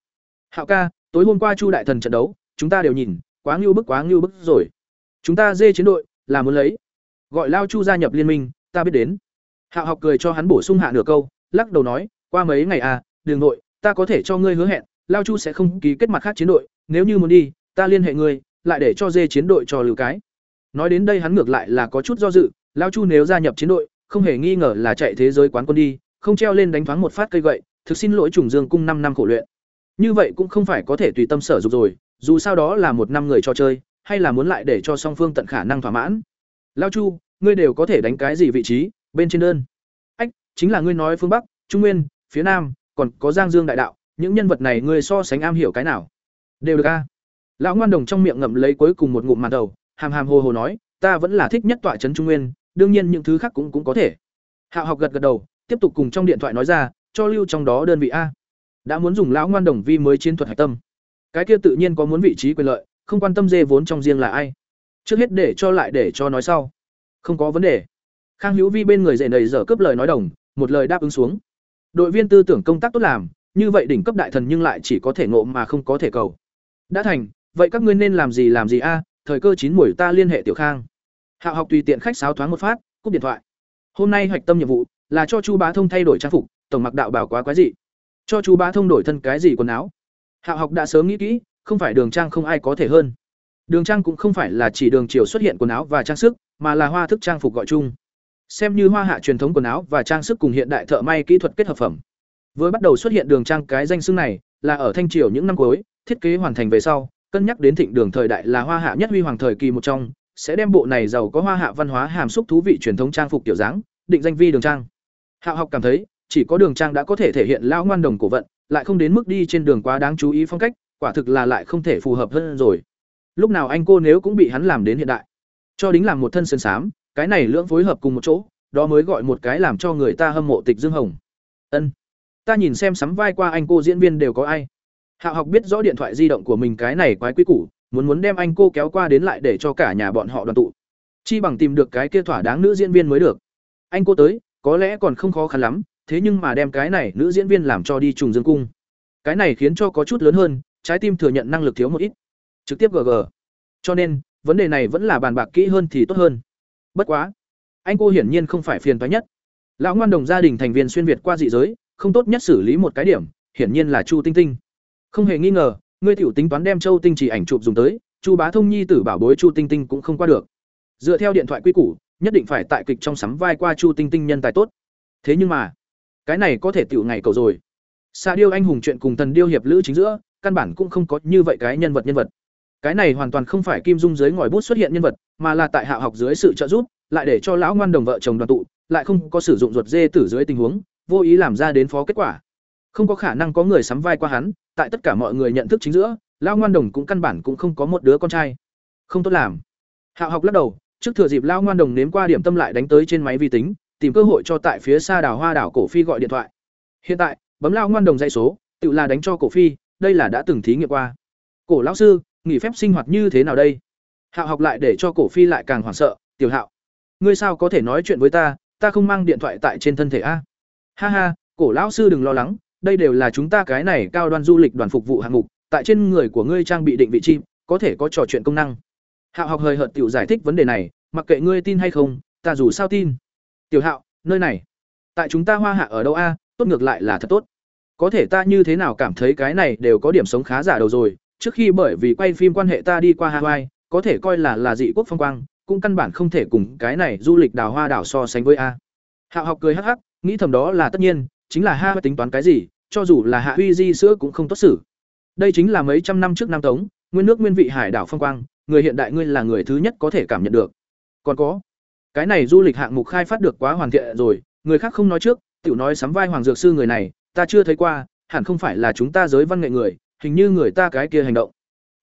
Hạo ca, tối hôm qua Chu đại thần trận đấu, chúng ta đều nhìn, quá ngưu bức quá ngưu bức rồi. Chúng ta dê chiến đội là muốn lấy gọi Lao Chu gia nhập liên minh, ta biết đến. Hạo học cười cho hắn bổ sung hạ nửa câu, lắc đầu nói, qua mấy ngày à, đường nội, ta có thể cho ngươi hứa hẹn, Lao Chu sẽ không ký kết mặt khác chiến đội, nếu như muốn đi, ta liên hệ ngươi, lại để cho dê chiến đội cho lưu cái. Nói đến đây hắn ngược lại là có chút do dự, Lao Chu nếu gia nhập chiến đội, không hề nghi ngờ là chạy thế giới quán quân đi, không treo lên đánh thoáng một phát cây gậy, thực xin lỗi trùng dương cung năm năm khổ luyện. Như vậy cũng không phải có thể tùy tâm sở dục rồi, dù sao đó là một năm người cho chơi, hay là muốn lại để cho song phương tận khả năng thỏa mãn. Lao Chu, ngươi đều có thể đánh cái gì vị trí, bên trên đơn. Ách, chính là ngươi nói phương Bắc, Trung Nguyên, phía Nam, còn có Giang Dương đại đạo, những nhân vật này ngươi so sánh am hiểu cái nào? Đều được a. Lão ngoan đồng trong miệng ngậm lấy cuối cùng một ngụm màn đầu, hàm hàm hồ hồ nói, ta vẫn là thích nhất tọa trấn Trung Nguyên, đương nhiên những thứ khác cũng cũng có thể. Hạo học gật gật đầu, tiếp tục cùng trong điện thoại nói ra, cho lưu trong đó đơn vị a. Đã muốn dùng lão ngoan đồng vi mới chiến thuật hải tâm. Cái kia tự nhiên có muốn vị trí quyền lợi, không quan tâm dê vốn trong riêng là ai. Trước hết để cho lại để cho nói sau. Không có vấn đề. Khang Hữu Vi bên người dậy nầy giờ cướp lời nói đồng, một lời đáp ứng xuống. Đội viên tư tưởng công tác tốt làm, như vậy đỉnh cấp đại thần nhưng lại chỉ có thể ngộ mà không có thể cầu. Đã thành, vậy các ngươi nên làm gì làm gì a? thời cơ chín muồi ta liên hệ Tiểu Khang. Hạo học tùy tiện khách sáo thoáng một phát, cúp điện thoại. Hôm nay hoạch tâm nhiệm vụ là cho Chu Bá Thông thay đổi trang phục, tổng mặc đạo bảo quá quái dị. Cho chú Bá Thông đổi thân cái gì quần áo? Hạo học đã sớm nghĩ kỹ, không phải đường trang không ai có thể hơn. Đường trang cũng không phải là chỉ đường chiều xuất hiện quần áo và trang sức, mà là hoa thức trang phục gọi chung. Xem như hoa hạ truyền thống quần áo và trang sức cùng hiện đại thợ may kỹ thuật kết hợp phẩm. Với bắt đầu xuất hiện đường trang cái danh xưng này, là ở thanh triều những năm cuối, thiết kế hoàn thành về sau, cân nhắc đến thịnh đường thời đại là hoa hạ nhất huy hoàng thời kỳ một trong, sẽ đem bộ này giàu có hoa hạ văn hóa hàm xúc thú vị truyền thống trang phục kiểu dáng, định danh vi đường trang. Hạo học cảm thấy, chỉ có đường trang đã có thể thể hiện lão ngoan đồng cổ vận, lại không đến mức đi trên đường quá đáng chú ý phong cách, quả thực là lại không thể phù hợp hơn rồi. Lúc nào anh cô nếu cũng bị hắn làm đến hiện đại, cho đính làm một thân sơn xám, cái này lưỡng phối hợp cùng một chỗ, đó mới gọi một cái làm cho người ta hâm mộ Tịch Dương Hồng. Ân, ta nhìn xem sắm vai qua anh cô diễn viên đều có ai. Hạo học biết rõ điện thoại di động của mình cái này quái quý củ, muốn muốn đem anh cô kéo qua đến lại để cho cả nhà bọn họ đoàn tụ. Chi bằng tìm được cái kia thỏa đáng nữ diễn viên mới được. Anh cô tới, có lẽ còn không khó khăn lắm, thế nhưng mà đem cái này nữ diễn viên làm cho đi trùng dương cung. Cái này khiến cho có chút lớn hơn, trái tim thừa nhận năng lực thiếu một ít. Trực tiếp GG. Cho nên, vấn đề này vẫn là bàn bạc kỹ hơn thì tốt hơn. Bất quá, anh cô hiển nhiên không phải phiền toái nhất. Lão ngoan đồng gia đình thành viên xuyên việt qua dị giới, không tốt nhất xử lý một cái điểm, hiển nhiên là Chu Tinh Tinh. Không hề nghi ngờ, ngươi tiểu tính toán đem Châu Tinh chỉ ảnh chụp dùng tới, Chu Bá Thông nhi tử bảo bối Chu Tinh Tinh cũng không qua được. Dựa theo điện thoại quy củ, nhất định phải tại kịch trong sắm vai qua Chu Tinh Tinh nhân tài tốt. Thế nhưng mà, cái này có thể tiểu ngày cầu rồi. Sa điêu anh hùng chuyện cùng thần điêu hiệp lữ chính giữa, căn bản cũng không có như vậy cái nhân vật nhân vật. Cái này hoàn toàn không phải Kim Dung dưới ngòi bút xuất hiện nhân vật, mà là tại hạ học dưới sự trợ giúp, lại để cho lão ngoan đồng vợ chồng đoàn tụ, lại không có sử dụng ruột dê tử dưới tình huống, vô ý làm ra đến phó kết quả. Không có khả năng có người sắm vai qua hắn, tại tất cả mọi người nhận thức chính giữa, lão ngoan đồng cũng căn bản cũng không có một đứa con trai. Không tốt làm. Hạ học lắc đầu, trước thừa dịp lão ngoan đồng nếm qua điểm tâm lại đánh tới trên máy vi tính, tìm cơ hội cho tại phía xa đảo hoa đảo cổ phi gọi điện thoại. Hiện tại, bấm lão ngoan đồng dây số, tự là đánh cho cổ phi, đây là đã từng thí nghiệm qua. Cổ lão sư, nghỉ phép sinh hoạt như thế nào đây? Hạo học lại để cho cổ phi lại càng hoảng sợ, "Tiểu Hạo, ngươi sao có thể nói chuyện với ta, ta không mang điện thoại tại trên thân thể a?" Ha ha, cổ lão sư đừng lo lắng, đây đều là chúng ta cái này cao đoan du lịch đoàn phục vụ hạng mục, tại trên người của ngươi trang bị định vị chim, có thể có trò chuyện công năng. Hạo học hơi hợt tiểu giải thích vấn đề này, mặc kệ ngươi tin hay không, ta dù sao tin. Tiểu Hạo, nơi này, tại chúng ta Hoa Hạ ở đâu a? Tốt ngược lại là thật tốt. Có thể ta như thế nào cảm thấy cái này đều có điểm sống khá giả đầu rồi, trước khi bởi vì quay phim quan hệ ta đi qua Hawaii, có thể coi là là dị quốc phong quang, cũng căn bản không thể cùng cái này du lịch đào hoa đảo so sánh với a. Hạo học cười hắc hắc, nghĩ thầm đó là tất nhiên, chính là Hawaii tính toán cái gì, cho dù là hạ huy di sữa cũng không tốt xử. Đây chính là mấy trăm năm trước Nam Tống, nguyên nước nguyên vị hải đảo phong quang, người hiện đại ngươi là người thứ nhất có thể cảm nhận được. Còn có, cái này du lịch hạng mục khai phát được quá hoàn thiện rồi, người khác không nói trước, tiểu nói sắm vai hoàng dược sư người này, ta chưa thấy qua, hẳn không phải là chúng ta giới văn nghệ người, hình như người ta cái kia hành động.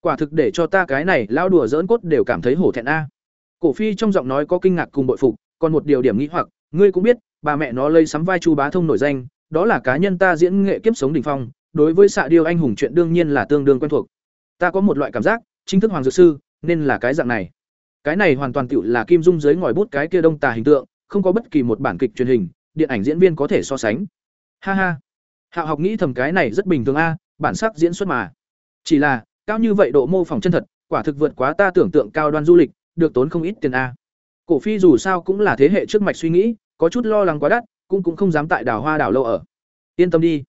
Quả thực để cho ta cái này lão đùa dỡn cốt đều cảm thấy hổ thẹn a. Cổ phi trong giọng nói có kinh ngạc cùng bội phục, còn một điều điểm nghĩ hoặc, ngươi cũng biết, bà mẹ nó lây sắm vai chu bá thông nổi danh, đó là cá nhân ta diễn nghệ kiếp sống đỉnh phong, đối với xạ điêu anh hùng chuyện đương nhiên là tương đương quen thuộc. Ta có một loại cảm giác, chính thức hoàng dược sư, nên là cái dạng này. Cái này hoàn toàn tựu là kim dung dưới ngòi bút cái kia đông tà hình tượng, không có bất kỳ một bản kịch truyền hình, điện ảnh diễn viên có thể so sánh. Ha ha. Hạo học nghĩ thầm cái này rất bình thường a bản sắc diễn xuất mà. Chỉ là, cao như vậy độ mô phỏng chân thật, quả thực vượt quá ta tưởng tượng cao đoan du lịch, được tốn không ít tiền a. Cổ phi dù sao cũng là thế hệ trước mạch suy nghĩ, có chút lo lắng quá đắt, cũng cũng không dám tại đảo hoa đảo lâu ở. Yên tâm đi.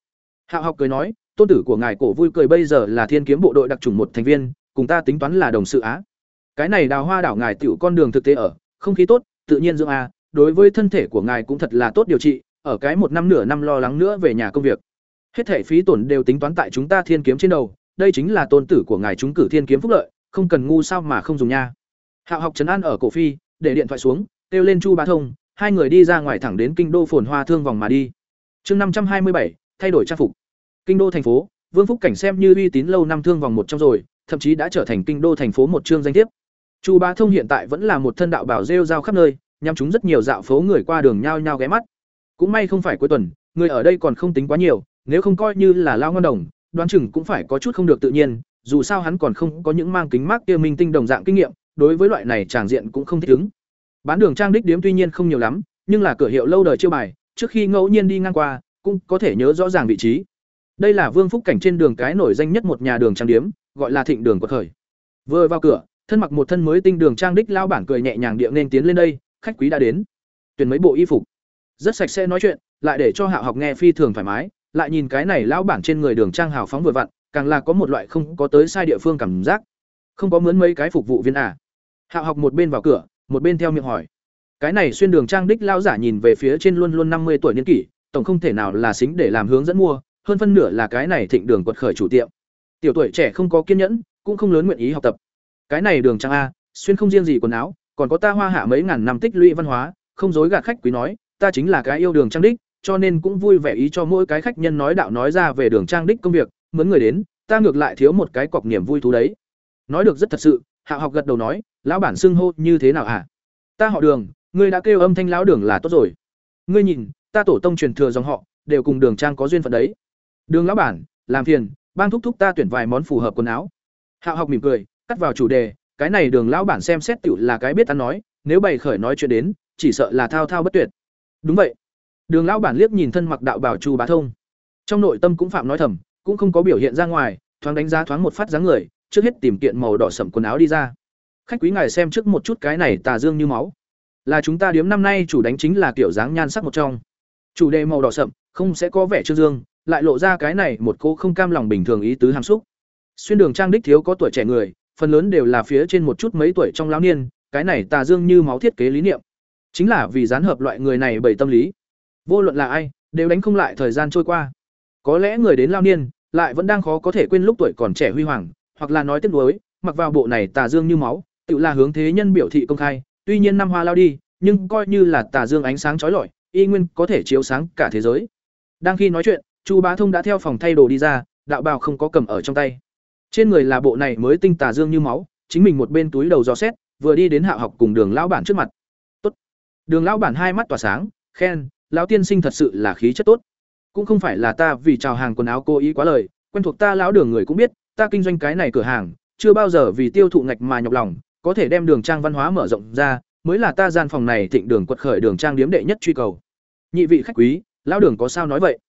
Hạo học cười nói, tôn tử của ngài cổ vui cười bây giờ là thiên kiếm bộ đội đặc trùng một thành viên, cùng ta tính toán là đồng sự á. Cái này đào hoa đảo ngài tiểu con đường thực tế ở, không khí tốt, tự nhiên dưỡng a, đối với thân thể của ngài cũng thật là tốt điều trị, ở cái một năm nửa năm lo lắng nữa về nhà công việc hết thể phí tổn đều tính toán tại chúng ta thiên kiếm trên đầu, đây chính là tôn tử của ngài chúng cử thiên kiếm phúc lợi, không cần ngu sao mà không dùng nha. Hạo học trấn an ở cổ phi, để điện thoại xuống, kêu lên chu bá thông, hai người đi ra ngoài thẳng đến kinh đô phồn hoa thương vòng mà đi. Chương năm trăm hai mươi bảy, thay đổi trang phục. Kinh đô thành phố, vương phúc cảnh xem như uy tín lâu năm thương vòng một trong rồi, thậm chí đã trở thành kinh đô thành phố một chương danh thiếp. Chu bá thông hiện tại vẫn là một thân đạo bảo rêu rao khắp nơi nhằm chúng rất nhiều dạo phố người qua đường nhao nhao ghé mắt. Cũng may không phải cuối tuần, người ở đây còn không tính quá nhiều nếu không coi như là lao ngon đồng đoán chừng cũng phải có chút không được tự nhiên, dù sao hắn còn không có những mang kính mát kia minh tinh đồng dạng kinh nghiệm, đối với loại này tràng diện cũng không thích ứng. Bán đường trang đích điếm tuy nhiên không nhiều lắm, nhưng là cửa hiệu lâu đời chiêu bài, trước khi ngẫu nhiên đi ngang qua, cũng có thể nhớ rõ ràng vị trí. Đây là Vương Phúc cảnh trên đường cái nổi danh nhất một nhà đường trang điếm, gọi là Thịnh Đường của khởi. Vừa vào cửa, thân mặc một thân mới tinh đường trang đích lao bản cười nhẹ nhàng điệu nên tiến lên đây, khách quý đã đến. Tuyển mấy bộ y phục. Rất sạch sẽ nói chuyện, lại để cho Hạo Học nghe phi thường thoải mái, lại nhìn cái này lão bản trên người đường trang hào phóng vừa vặn, càng là có một loại không có tới sai địa phương cảm giác. Không có mướn mấy cái phục vụ viên à? Hạo học một bên vào cửa, một bên theo miệng hỏi. Cái này xuyên đường trang đích lão giả nhìn về phía trên luôn luôn năm mươi tuổi niên kỷ, tổng không thể nào là xính để làm hướng dẫn mua, hơn phân nửa là cái này thịnh đường quật khởi chủ tiệm. Tiểu tuổi trẻ không có kiên nhẫn, cũng không lớn nguyện ý học tập. Cái này đường trang a, xuyên không riêng gì quần áo, còn có ta hoa hạ mấy ngàn năm tích lũy văn hóa, không dối gạt khách quý nói, ta chính là cái yêu đường trang đích, cho nên cũng vui vẻ ý cho mỗi cái khách nhân nói đạo nói ra về đường trang đích công việc, mướn người đến, ta ngược lại thiếu một cái cọc niềm vui thú đấy. Nói được rất thật sự, Hạ học gật đầu nói, lão bản xưng hô như thế nào hả? Ta họ Đường, ngươi đã kêu âm thanh lão Đường là tốt rồi. Ngươi nhìn, ta tổ tông truyền thừa dòng họ, đều cùng Đường Trang có duyên phận đấy. Đường lão bản, làm phiền, bang thúc thúc ta tuyển vài món phù hợp quần áo. Hạ học mỉm cười, cắt vào chủ đề, cái này Đường lão bản xem xét tiểu là cái biết ăn nói, nếu bày khởi nói chuyện đến, chỉ sợ là thao thao bất tuyệt. Đúng vậy. Đường lão bản liếc nhìn thân mặc đạo bảo Chu Bá Thông, trong nội tâm cũng phạm nói thầm, cũng không có biểu hiện ra ngoài, thoáng đánh giá thoáng một phát dáng người, trước hết tìm kiện màu đỏ sẫm quần áo đi ra. Khách quý ngài xem trước một chút cái này tà dương như máu. Là chúng ta điếm năm nay chủ đánh chính là kiểu dáng nhan sắc một trong. chủ đề màu đỏ sậm không sẽ có vẻ trương dương lại lộ ra cái này một cô không cam lòng bình thường ý tứ hàm xúc xuyên đường trang đích thiếu có tuổi trẻ người phần lớn đều là phía trên một chút mấy tuổi trong lão niên cái này tà dương như máu thiết kế lý niệm chính là vì gián hợp loại người này bởi tâm lý vô luận là ai, đều đánh không lại thời gian trôi qua. Có lẽ người đến lao niên, lại vẫn đang khó có thể quên lúc tuổi còn trẻ huy hoàng, hoặc là nói tiếp nối mặc vào bộ này tà dương như máu, tự là hướng thế nhân biểu thị công khai, tuy nhiên năm hoa lao đi, nhưng coi như là tà dương ánh sáng trói lọi, y nguyên có thể chiếu sáng cả thế giới. Đang khi nói chuyện, chu bá thông đã theo phòng thay đồ đi ra, đạo bào không có cầm ở trong tay. Trên người là bộ này mới tinh tà dương như máu, chính mình một bên túi đầu dò xét, vừa đi đến hạ học cùng đường lão bản trước mặt. Tốt. Đường lão bản hai mắt tỏa sáng, khen lão tiên sinh thật sự là khí chất tốt. Cũng không phải là ta vì chào hàng quần áo cố ý quá lời, quen thuộc ta lão đường người cũng biết, ta kinh doanh cái này cửa hàng, chưa bao giờ vì tiêu thụ ngạch mà nhọc lòng, có thể đem đường trang văn hóa mở rộng ra, mới là ta gian phòng này thịnh đường quật khởi đường trang điếm đệ nhất truy cầu. Nhị vị khách quý, lão đường có sao nói vậy?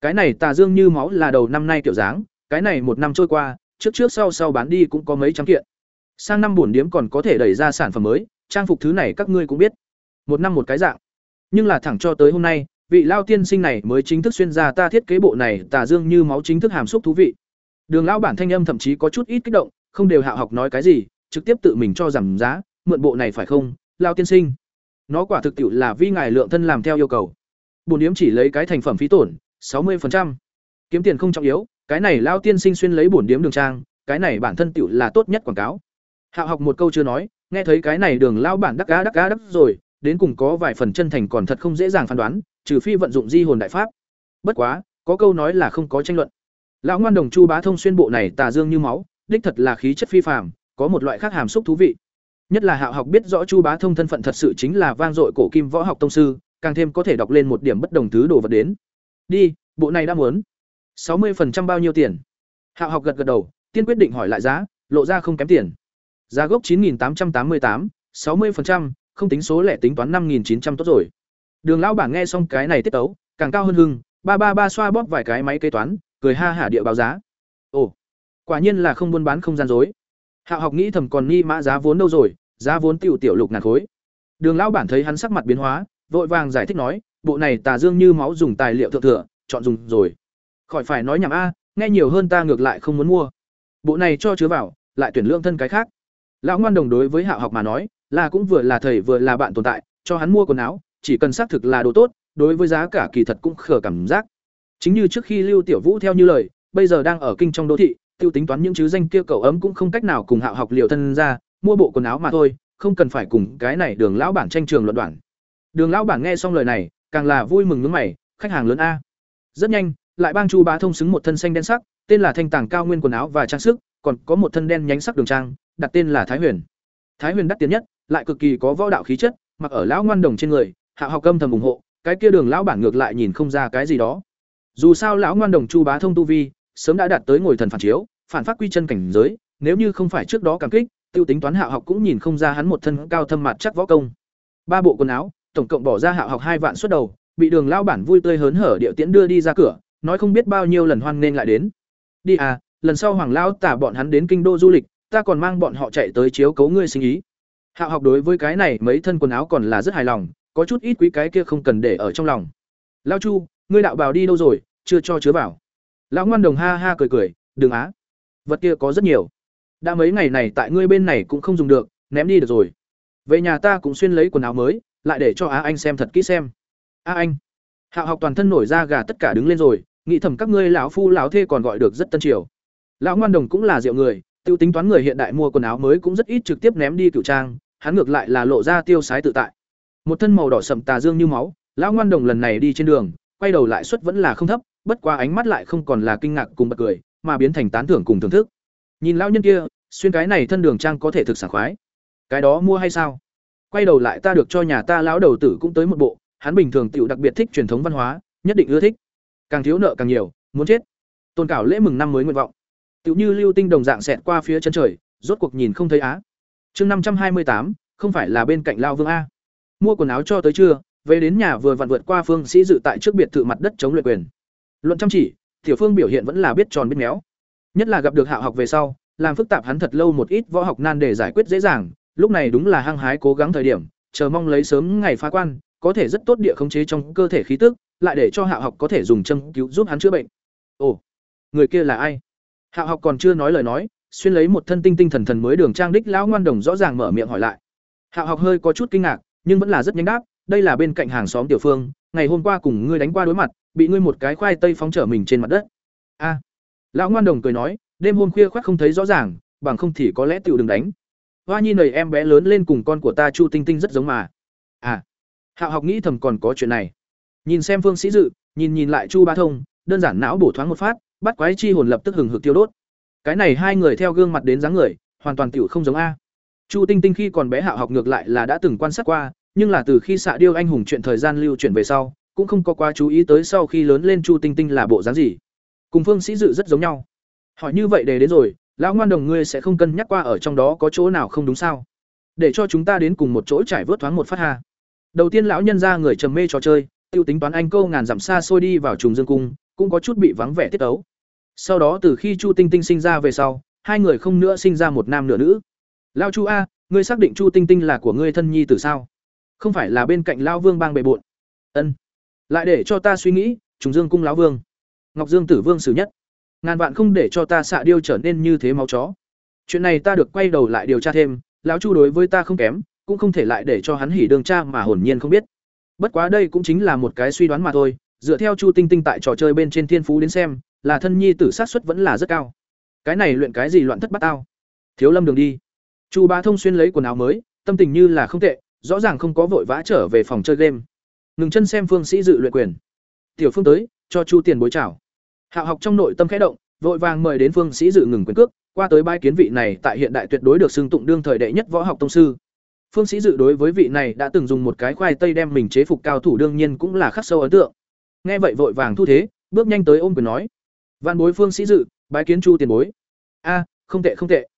Cái này tà dương như máu là đầu năm nay kiểu dáng, cái này một năm trôi qua, trước trước sau sau bán đi cũng có mấy trăm kiện. Sang năm bổn điếm còn có thể đẩy ra sản phẩm mới, trang phục thứ này các ngươi cũng biết. Một năm một cái dạng nhưng là thẳng cho tới hôm nay, vị lao tiên sinh này mới chính thức xuyên ra ta thiết kế bộ này, tà dương như máu chính thức hàm xúc thú vị. Đường lão bản thanh âm thậm chí có chút ít kích động, không đều hạ học nói cái gì, trực tiếp tự mình cho giảm giá, mượn bộ này phải không, lao tiên sinh? Nó quả thực tiệu là vi ngài lượng thân làm theo yêu cầu. Bồn điếm chỉ lấy cái thành phẩm phí tổn, sáu 60%. kiếm tiền không trọng yếu, cái này lao tiên sinh xuyên lấy bổn điếm đường trang, cái này bản thân tiệu là tốt nhất quảng cáo. Hạ học một câu chưa nói, nghe thấy cái này đường lao bản đắc cá đắc cá đắc rồi đến cùng có vài phần chân thành còn thật không dễ dàng phán đoán, trừ phi vận dụng di hồn đại pháp. Bất quá, có câu nói là không có tranh luận. Lão ngoan đồng Chu Bá Thông xuyên bộ này tà dương như máu, đích thật là khí chất phi phàm, có một loại khác hàm xúc thú vị. Nhất là Hạo học biết rõ Chu Bá Thông thân phận thật sự chính là vang dội cổ kim võ học tông sư, càng thêm có thể đọc lên một điểm bất đồng thứ đồ vật đến. Đi, bộ này đã muốn. sáu 60% bao nhiêu tiền? Hạo học gật gật đầu, tiên quyết định hỏi lại giá, lộ ra không kém tiền. Giá gốc 9888, 60%, không tính số lẻ tính toán năm chín trăm tốt rồi. Đường lão bản nghe xong cái này tiết tấu, càng cao hơn hưng, ba ba ba xoa bóp vài cái máy kế toán, cười ha hả địa báo giá. Ồ, quả nhiên là không buôn bán không gian dối. Hạo học nghĩ thầm còn nghi mã giá vốn đâu rồi, giá vốn tiểu tiểu lục ngàn khối. Đường lão bản thấy hắn sắc mặt biến hóa, vội vàng giải thích nói, bộ này tà dương như máu dùng tài liệu thượng thừa, chọn dùng rồi. Khỏi phải nói nhảm a, nghe nhiều hơn ta ngược lại không muốn mua. Bộ này cho chứa vào, lại tuyển lượng thân cái khác lão ngoan đồng đối với hạo học mà nói, là cũng vừa là thầy vừa là bạn tồn tại, cho hắn mua quần áo, chỉ cần xác thực là đồ tốt, đối với giá cả kỳ thật cũng khờ cảm giác. Chính như trước khi lưu tiểu vũ theo như lời, bây giờ đang ở kinh trong đô thị, tiêu tính toán những chứ danh kia cậu ấm cũng không cách nào cùng hạo học liều thân ra, mua bộ quần áo mà thôi, không cần phải cùng cái này đường lão bản tranh trường luận đoạn. Đường lão bản nghe xong lời này, càng là vui mừng nước mày, khách hàng lớn a. Rất nhanh, lại bang chu bá thông xứng một thân xanh đen sắc, tên là thanh tàng cao nguyên quần áo và trang sức, còn có một thân đen nhánh sắc đường trang đặt tên là thái huyền. Thái huyền đắt tiền nhất, lại cực kỳ có võ đạo khí chất, mặc ở lão ngoan đồng trên người, hạ học âm thầm ủng hộ, cái kia đường lão bản ngược lại nhìn không ra cái gì đó. Dù sao lão ngoan đồng chu bá thông tu vi, sớm đã đạt tới ngồi thần phản chiếu, phản phát quy chân cảnh giới, nếu như không phải trước đó cảm kích, tiêu tính toán hạ học cũng nhìn không ra hắn một thân cao thâm mặt chắc võ công. Ba bộ quần áo, tổng cộng bỏ ra hạ học hai vạn suất đầu, bị đường lão bản vui tươi hớn hở điệu tiễn đưa đi ra cửa, nói không biết bao nhiêu lần hoan nên lại đến. Đi à lần sau hoàng lão tả bọn hắn đến kinh đô du lịch ta còn mang bọn họ chạy tới chiếu cấu ngươi sinh ý. Hạ học đối với cái này mấy thân quần áo còn là rất hài lòng, có chút ít quý cái kia không cần để ở trong lòng. Lao chu, ngươi đạo bào đi đâu rồi, chưa cho chứa vào. Lão ngoan đồng ha ha cười cười, đừng á. Vật kia có rất nhiều. Đã mấy ngày này tại ngươi bên này cũng không dùng được, ném đi được rồi. Về nhà ta cũng xuyên lấy quần áo mới, lại để cho á anh xem thật kỹ xem. A anh. Hạo học toàn thân nổi ra gà tất cả đứng lên rồi, nghĩ thầm các ngươi lão phu lão thê còn gọi được rất tân triều. Lão ngoan đồng cũng là rượu người tiêu tính toán người hiện đại mua quần áo mới cũng rất ít trực tiếp ném đi cựu trang, hắn ngược lại là lộ ra tiêu sái tự tại. Một thân màu đỏ sậm tà dương như máu, lão ngoan đồng lần này đi trên đường, quay đầu lại suất vẫn là không thấp, bất qua ánh mắt lại không còn là kinh ngạc cùng bật cười, mà biến thành tán thưởng cùng thưởng thức. Nhìn lão nhân kia, xuyên cái này thân đường trang có thể thực sảng khoái. Cái đó mua hay sao? Quay đầu lại ta được cho nhà ta lão đầu tử cũng tới một bộ, hắn bình thường tiểu đặc biệt thích truyền thống văn hóa, nhất định ưa thích. Càng thiếu nợ càng nhiều, muốn chết. Tôn cảo lễ mừng năm mới nguyện vọng tựu như lưu tinh đồng dạng xẹt qua phía chân trời rốt cuộc nhìn không thấy á chương năm trăm hai mươi tám không phải là bên cạnh lao vương a mua quần áo cho tới trưa về đến nhà vừa vặn vượt qua phương sĩ dự tại trước biệt thự mặt đất chống luyện quyền luận chăm chỉ tiểu phương biểu hiện vẫn là biết tròn biết méo nhất là gặp được hạ học về sau làm phức tạp hắn thật lâu một ít võ học nan để giải quyết dễ dàng lúc này đúng là hăng hái cố gắng thời điểm chờ mong lấy sớm ngày phá quan có thể rất tốt địa khống chế trong cơ thể khí tức lại để cho Hạo học có thể dùng châm cứu giúp hắn chữa bệnh. Ồ, người kia là ai? Hạo học còn chưa nói lời nói, xuyên lấy một thân tinh tinh thần thần mới đường trang đích lão ngoan đồng rõ ràng mở miệng hỏi lại. Hạo học hơi có chút kinh ngạc, nhưng vẫn là rất nhanh đáp, đây là bên cạnh hàng xóm tiểu phương, ngày hôm qua cùng ngươi đánh qua đối mặt, bị ngươi một cái khoai tây phóng trở mình trên mặt đất. A. lão ngoan đồng cười nói, đêm hôm khuya khoác không thấy rõ ràng, bằng không thì có lẽ tiểu đừng đánh. Hoa Nhi nầy em bé lớn lên cùng con của ta Chu Tinh Tinh rất giống mà. À. Hạo học nghĩ thầm còn có chuyện này. Nhìn xem Phương Sĩ Dự, nhìn nhìn lại Chu Ba Thông, đơn giản não bổ thoáng một phát, bắt quái chi hồn lập tức hừng hực tiêu đốt. Cái này hai người theo gương mặt đến dáng người, hoàn toàn tiểu không giống a. Chu Tinh Tinh khi còn bé Hạo học ngược lại là đã từng quan sát qua, nhưng là từ khi xạ điêu anh hùng chuyện thời gian lưu chuyển về sau, cũng không có quá chú ý tới sau khi lớn lên Chu Tinh Tinh là bộ dáng gì. Cùng Phương Sĩ Dự rất giống nhau. Hỏi như vậy để đến rồi, lão ngoan đồng ngươi sẽ không cân nhắc qua ở trong đó có chỗ nào không đúng sao? Để cho chúng ta đến cùng một chỗ trải vớt thoáng một phát ha. Đầu tiên lão nhân ra người trầm mê trò chơi, tiêu tính toán anh câu ngàn dặm xa xôi đi vào trùng dương cung, cũng có chút bị vắng vẻ tiết ấu. Sau đó từ khi Chu Tinh Tinh sinh ra về sau, hai người không nữa sinh ra một nam nửa nữ. Lão Chu a, ngươi xác định Chu Tinh Tinh là của ngươi thân nhi từ sao? Không phải là bên cạnh lão Vương bang bệ bội. Ân. Lại để cho ta suy nghĩ, trùng dương cung lão Vương. Ngọc Dương Tử Vương xử nhất. Ngàn vạn không để cho ta xạ điêu trở nên như thế máu chó. Chuyện này ta được quay đầu lại điều tra thêm, lão Chu đối với ta không kém, cũng không thể lại để cho hắn hỉ đường cha mà hồn nhiên không biết. Bất quá đây cũng chính là một cái suy đoán mà thôi, dựa theo Chu Tinh Tinh tại trò chơi bên trên thiên phú đến xem, là thân nhi tử sát suất vẫn là rất cao. Cái này luyện cái gì loạn thất bát tao? Thiếu Lâm đường đi. Chu Bá Thông xuyên lấy quần áo mới, tâm tình như là không tệ, rõ ràng không có vội vã trở về phòng chơi game. Ngừng chân xem Phương Sĩ dự luyện quyền. Tiểu Phương tới, cho Chu Tiền bối chào. Hạo học trong nội tâm khẽ động, vội vàng mời đến Phương Sĩ dự ngừng quyền cước, qua tới bái kiến vị này tại hiện đại tuyệt đối được xưng tụng đương thời đệ nhất võ học tông sư. Phương Sĩ Dự đối với vị này đã từng dùng một cái khoai tây đem mình chế phục cao thủ đương nhiên cũng là khắc sâu ấn tượng. Nghe vậy vội vàng thu thế, bước nhanh tới ôm quyền nói: văn bối Phương Sĩ Dự, bái kiến Chu tiền bối." "A, không tệ không tệ."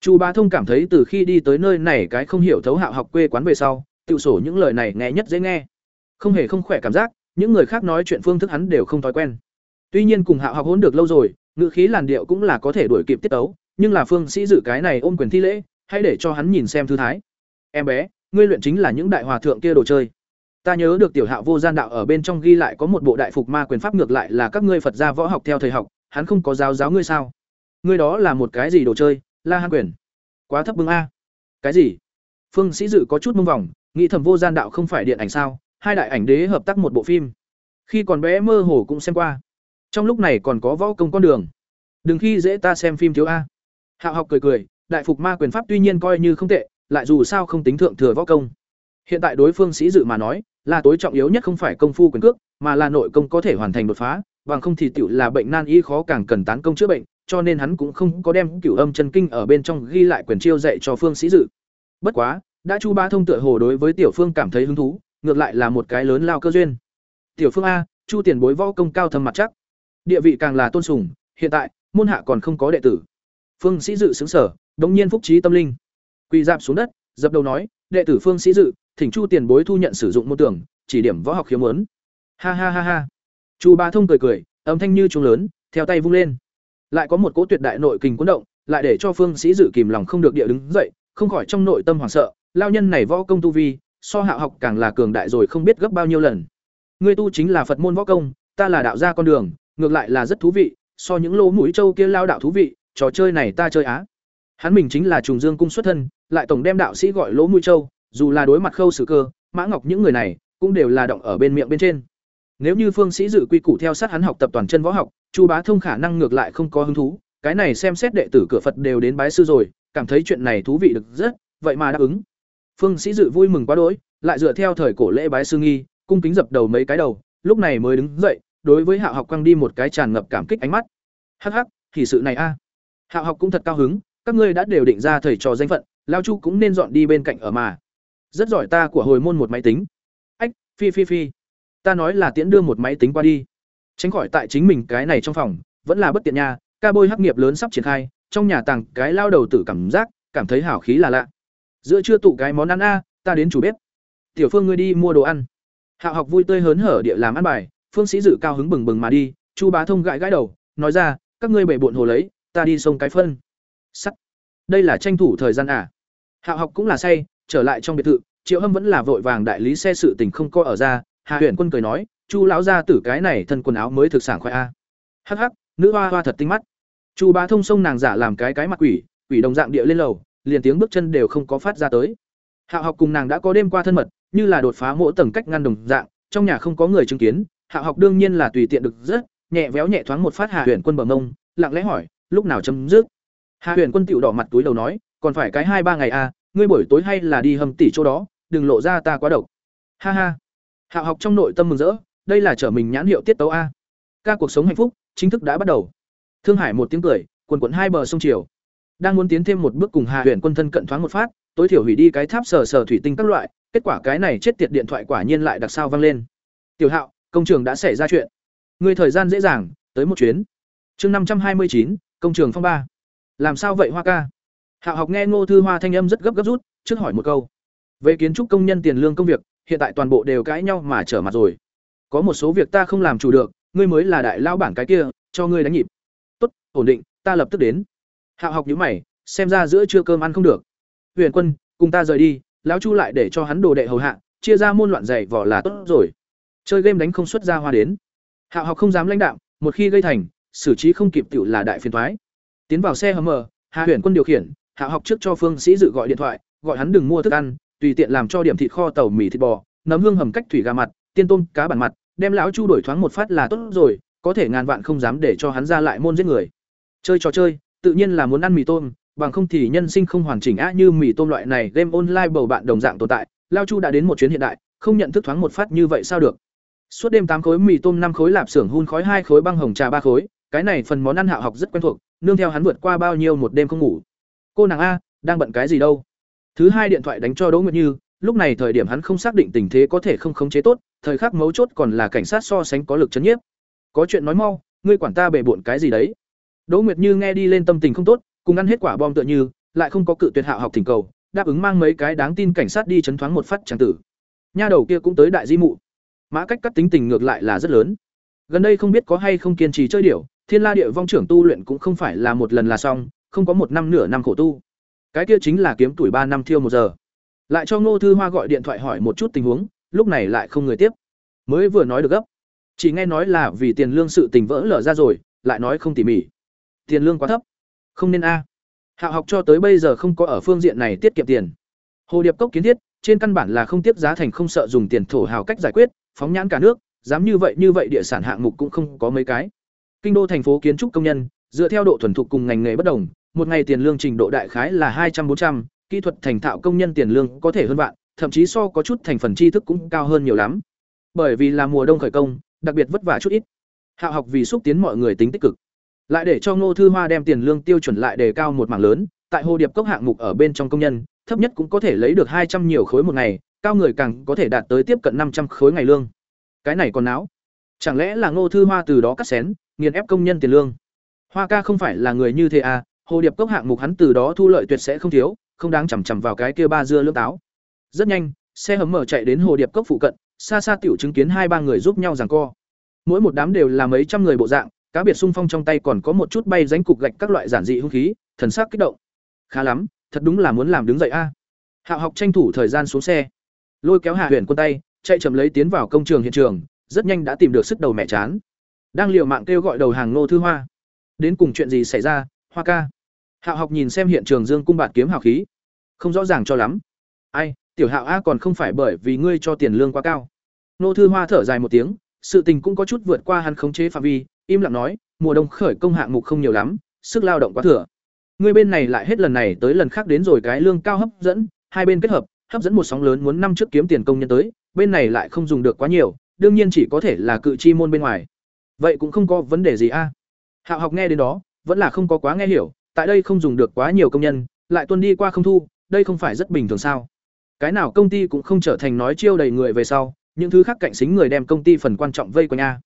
Chu Bá Thông cảm thấy từ khi đi tới nơi này cái không hiểu thấu hạo học quê quán về sau, tự sổ những lời này nghe nhất dễ nghe. Không hề không khỏe cảm giác, những người khác nói chuyện phương thức hắn đều không thói quen. Tuy nhiên cùng hạo học hôn được lâu rồi, ngữ khí làn điệu cũng là có thể đuổi kịp tiết tấu, nhưng là Phương Sĩ Dự cái này ôm quyền thi lễ, hãy để cho hắn nhìn xem thư thái em bé ngươi luyện chính là những đại hòa thượng kia đồ chơi ta nhớ được tiểu hạo vô gian đạo ở bên trong ghi lại có một bộ đại phục ma quyền pháp ngược lại là các ngươi phật gia võ học theo thầy học hắn không có giáo giáo ngươi sao? Ngươi đó là một cái gì đồ chơi la hán quyền? Quá thấp bưng a. Cái gì? Phương sĩ dự có chút mông vòng nghĩ thầm vô gian đạo không phải điện ảnh sao? Hai đại ảnh đế hợp tác một bộ phim. Khi còn bé mơ hồ cũng xem qua. Trong lúc này còn có võ công con đường. Đừng khi dễ ta xem phim thiếu a. Hạo học cười cười đại phục ma quyền pháp tuy nhiên coi như không tệ lại dù sao không tính thượng thừa võ công. Hiện tại đối phương sĩ dự mà nói, là tối trọng yếu nhất không phải công phu quyền cước, mà là nội công có thể hoàn thành đột phá, bằng không thì tiểu là bệnh nan y khó càng cần tán công chữa bệnh, cho nên hắn cũng không có đem cửu âm chân kinh ở bên trong ghi lại quyền chiêu dạy cho phương sĩ dự. Bất quá, đã Chu Ba Thông tựa hồ đối với tiểu phương cảm thấy hứng thú, ngược lại là một cái lớn lao cơ duyên. Tiểu phương a, Chu tiền bối võ công cao thâm mặt chắc, địa vị càng là tôn sùng, hiện tại môn hạ còn không có đệ tử. Phương sĩ dự sững sở, đống nhiên phúc trí tâm linh quỳ dạp xuống đất dập đầu nói đệ tử phương sĩ dự thỉnh chu tiền bối thu nhận sử dụng môn tưởng, chỉ điểm võ học khiếm muốn. Ha ha ha ha. Chu ba thông cười cười, âm thanh như chuông lớn, theo tay vung lên. Lại có một cỗ tuyệt đại nội kình cuốn động, lại để cho phương sĩ dự kìm lòng không được địa đứng dậy, không khỏi trong nội tâm hoảng sợ, lao nhân này võ công tu vi, so hạ học càng là cường đại rồi không biết gấp bao nhiêu lần. Ngươi tu chính là phật môn võ công, ta là đạo gia con đường, ngược lại là rất thú vị, so những lỗ mũi châu kia lao đạo thú vị, trò chơi này ta chơi á. Hắn mình chính là trùng dương cung xuất thân, lại tổng đem đạo sĩ gọi lỗ mũi châu dù là đối mặt khâu sử cơ, mã ngọc những người này cũng đều là động ở bên miệng bên trên. Nếu như phương sĩ dự quy củ theo sát hắn học tập toàn chân võ học, chu bá thông khả năng ngược lại không có hứng thú, cái này xem xét đệ tử cửa phật đều đến bái sư rồi, cảm thấy chuyện này thú vị được rất, vậy mà đáp ứng. Phương sĩ dự vui mừng quá đỗi, lại dựa theo thời cổ lễ bái sư nghi, cung kính dập đầu mấy cái đầu, lúc này mới đứng dậy, đối với hạ học quăng đi một cái tràn ngập cảm kích ánh mắt. Hắc hắc, thì sự này a. Hạ học cũng thật cao hứng, các ngươi đã đều định ra thầy trò danh phận, lao chu cũng nên dọn đi bên cạnh ở mà rất giỏi ta của hồi môn một máy tính. Ách, phi phi phi. Ta nói là tiễn đưa một máy tính qua đi. Tránh khỏi tại chính mình cái này trong phòng, vẫn là bất tiện nha. Ca bôi hắc nghiệp lớn sắp triển khai, trong nhà tàng cái lao đầu tử cảm giác, cảm thấy hảo khí là lạ. Giữa chưa tụ cái món ăn a, ta đến chủ bếp. Tiểu phương ngươi đi mua đồ ăn. Hạ học vui tươi hớn hở địa làm ăn bài, phương sĩ dự cao hứng bừng bừng mà đi, chu bá thông gãi gãi đầu, nói ra, các ngươi bể bộn hồ lấy, ta đi sông cái phân. Sắt. Đây là tranh thủ thời gian à. Hạ học cũng là say trở lại trong biệt thự, triệu hâm vẫn là vội vàng đại lý xe sự tình không coi ở ra, hà huyền quân cười nói, chu lão gia tử cái này thân quần áo mới thực sản khoai a. Hắc hắc, nữ hoa hoa thật tinh mắt. Chu bá thông sông nàng giả làm cái cái mặt quỷ quỷ đồng dạng địa lên lầu, liền tiếng bước chân đều không có phát ra tới. Hạ học cùng nàng đã có đêm qua thân mật, như là đột phá mỗi tầng cách ngăn đồng dạng, trong nhà không có người chứng kiến, hạ học đương nhiên là tùy tiện được rất, nhẹ véo nhẹ thoáng một phát hạ huyền quân bờ mông, lặng lẽ hỏi, lúc nào chấm dứt? Hạ huyền quân tựu đỏ mặt túi đầu nói, còn phải cái hai ba ngày à ngươi buổi tối hay là đi hầm tỉ chỗ đó, đừng lộ ra ta quá độc. Ha ha. Hạ học trong nội tâm mừng rỡ, đây là trở mình nhãn hiệu tiết tấu a. Ca cuộc sống hạnh phúc, chính thức đã bắt đầu. Thương hải một tiếng cười, quần quận hai bờ sông triều đang muốn tiến thêm một bước cùng hạ huyện quân thân cận thoáng một phát, tối thiểu hủy đi cái tháp sờ sờ thủy tinh các loại, kết quả cái này chết tiệt điện thoại quả nhiên lại đặc sao vang lên. Tiểu hạo, công trường đã xảy ra chuyện. Người thời gian dễ dàng, tới một chuyến. Chương năm trăm hai mươi chín, công trường phong ba. Làm sao vậy hoa ca? Hạo học nghe ngô thư hoa thanh âm rất gấp gấp rút, trước hỏi một câu. Về kiến trúc công nhân tiền lương công việc, hiện tại toàn bộ đều cãi nhau mà trở mặt rồi. Có một số việc ta không làm chủ được, ngươi mới là đại lao bản cái kia, cho ngươi đánh nhịp. Tốt, ổn định, ta lập tức đến. Hạo học nhíu mày, xem ra giữa trưa cơm ăn không được. Huyền quân, cùng ta rời đi, lão chu lại để cho hắn đồ đệ hầu hạ, chia ra môn loạn dạy vỏ là tốt rồi. Chơi game đánh không xuất ra hoa đến. Hạo học không dám lãnh đạo một khi gây thành, xử trí không kịp tiểu là đại phiền toái. tiến vào xe hầm mờ hạ huyền quân điều khiển Hạ học trước cho phương sĩ dự gọi điện thoại, gọi hắn đừng mua thức ăn, tùy tiện làm cho điểm thịt kho tàu mì thịt bò, nấm hương hầm cách thủy gà mặt, tiên tôm cá bản mặt, đem lão chu đổi thoáng một phát là tốt rồi, có thể ngàn vạn không dám để cho hắn ra lại môn giết người. Chơi trò chơi, tự nhiên là muốn ăn mì tôm, bằng không thì nhân sinh không hoàn chỉnh á, như mì tôm loại này game online bầu bạn đồng dạng tồn tại lao chu đã đến một chuyến hiện đại, không nhận thức thoáng một phát như vậy sao được. Suốt đêm tám khối mì tôm, năm khối lạp xưởng hun khói, hai khối băng hồng trà, ba khối, cái này phần món ăn hạ học rất quen thuộc, nương theo hắn vượt qua bao nhiêu một đêm không ngủ cô nàng a, đang bận cái gì đâu? Thứ hai điện thoại đánh cho đỗ nguyệt như, lúc này thời điểm hắn không xác định tình thế có thể không khống chế tốt, thời khắc mấu chốt còn là cảnh sát so sánh có lực chấn nhiếp. Có chuyện nói mau, ngươi quản ta bề bộn cái gì đấy? Đỗ nguyệt như nghe đi lên tâm tình không tốt, cùng ăn hết quả bom tựa như, lại không có cự tuyệt hạo học thỉnh cầu, đáp ứng mang mấy cái đáng tin cảnh sát đi chấn thoáng một phát chẳng tử. Nha đầu kia cũng tới đại di mụ. Mã cách cắt tính tình ngược lại là rất lớn. Gần đây không biết có hay không kiên trì chơi điểu, thiên la địa vong trưởng tu luyện cũng không phải là một lần là xong không có một năm nửa năm khổ tu. Cái kia chính là kiếm tuổi ba năm thiêu một giờ. Lại cho ngô thư hoa gọi điện thoại hỏi một chút tình huống, lúc này lại không người tiếp. Mới vừa nói được gấp. Chỉ nghe nói là vì tiền lương sự tình vỡ lở ra rồi, lại nói không tỉ mỉ. Tiền lương quá thấp. Không nên a. Hạ học cho tới bây giờ không có ở phương diện này tiết kiệm tiền. Hồ điệp cốc kiến thiết, trên căn bản là không tiếp giá thành không sợ dùng tiền thổ hào cách giải quyết, phóng nhãn cả nước, dám như vậy như vậy địa sản hạng mục cũng không có mấy cái. Kinh đô thành phố kiến trúc công nhân, dựa theo độ thuần thục cùng ngành nghề bất đồng một ngày tiền lương trình độ đại khái là hai trăm bốn trăm, kỹ thuật thành thạo công nhân tiền lương có thể hơn vạn, thậm chí so có chút thành phần tri thức cũng cao hơn nhiều lắm. Bởi vì là mùa đông khởi công, đặc biệt vất vả chút ít. Hạ học vì xúc tiến mọi người tính tích cực. Lại để cho ngô thư hoa đem tiền lương tiêu chuẩn lại đề cao một mảng lớn, tại hồ điệp cốc hạng mục ở bên trong công nhân, thấp nhất cũng có thể lấy được hai trăm nhiều khối một ngày, cao người càng có thể đạt tới tiếp cận năm trăm khối ngày lương. Cái này còn não chẳng lẽ là ngô thư hoa từ đó cắt xén, nghiền ép công nhân tiền lương? Hoa ca không phải là người như thế à hồ điệp cốc hạng mục hắn từ đó thu lợi tuyệt sẽ không thiếu, không đáng chằm chằm vào cái kia ba dưa lưỡng táo. Rất nhanh, xe hầm mở chạy đến hồ điệp cốc phụ cận, xa xa tiểu chứng kiến hai ba người giúp nhau giằng co. Mỗi một đám đều là mấy trăm người bộ dạng, cá biệt sung phong trong tay còn có một chút bay ránh cục gạch các loại giản dị hung khí, thần sắc kích động. Khá lắm, thật đúng là muốn làm đứng dậy a. Hạo học tranh thủ thời gian xuống xe. Lôi kéo hạ huyền quân tay, chạy chậm lấy tiến vào công trường hiện trường, rất nhanh đã tìm được sức đầu mẹ chán. Đang liều mạng kêu gọi đầu hàng nô thư hoa. Đến cùng chuyện gì xảy ra, hoa ca? Hạo học nhìn xem hiện trường dương cung bạt kiếm hào khí. Không rõ ràng cho lắm. Ai, tiểu hạo a còn không phải bởi vì ngươi cho tiền lương quá cao. Nô thư hoa thở dài một tiếng, sự tình cũng có chút vượt qua hắn khống chế phạm vi, im lặng nói, mùa đông khởi công hạng mục không nhiều lắm, sức lao động quá thừa. Ngươi bên này lại hết lần này tới lần khác đến rồi cái lương cao hấp dẫn, hai bên kết hợp, hấp dẫn một sóng lớn muốn năm trước kiếm tiền công nhân tới, bên này lại không dùng được quá nhiều, đương nhiên chỉ có thể là cự chi môn bên ngoài. Vậy cũng không có vấn đề gì a. Hạo học nghe đến đó, vẫn là không có quá nghe hiểu tại đây không dùng được quá nhiều công nhân, lại tuân đi qua không thu, đây không phải rất bình thường sao? Cái nào công ty cũng không trở thành nói chiêu đầy người về sau, những thứ khác cạnh xính người đem công ty phần quan trọng vây quanh a.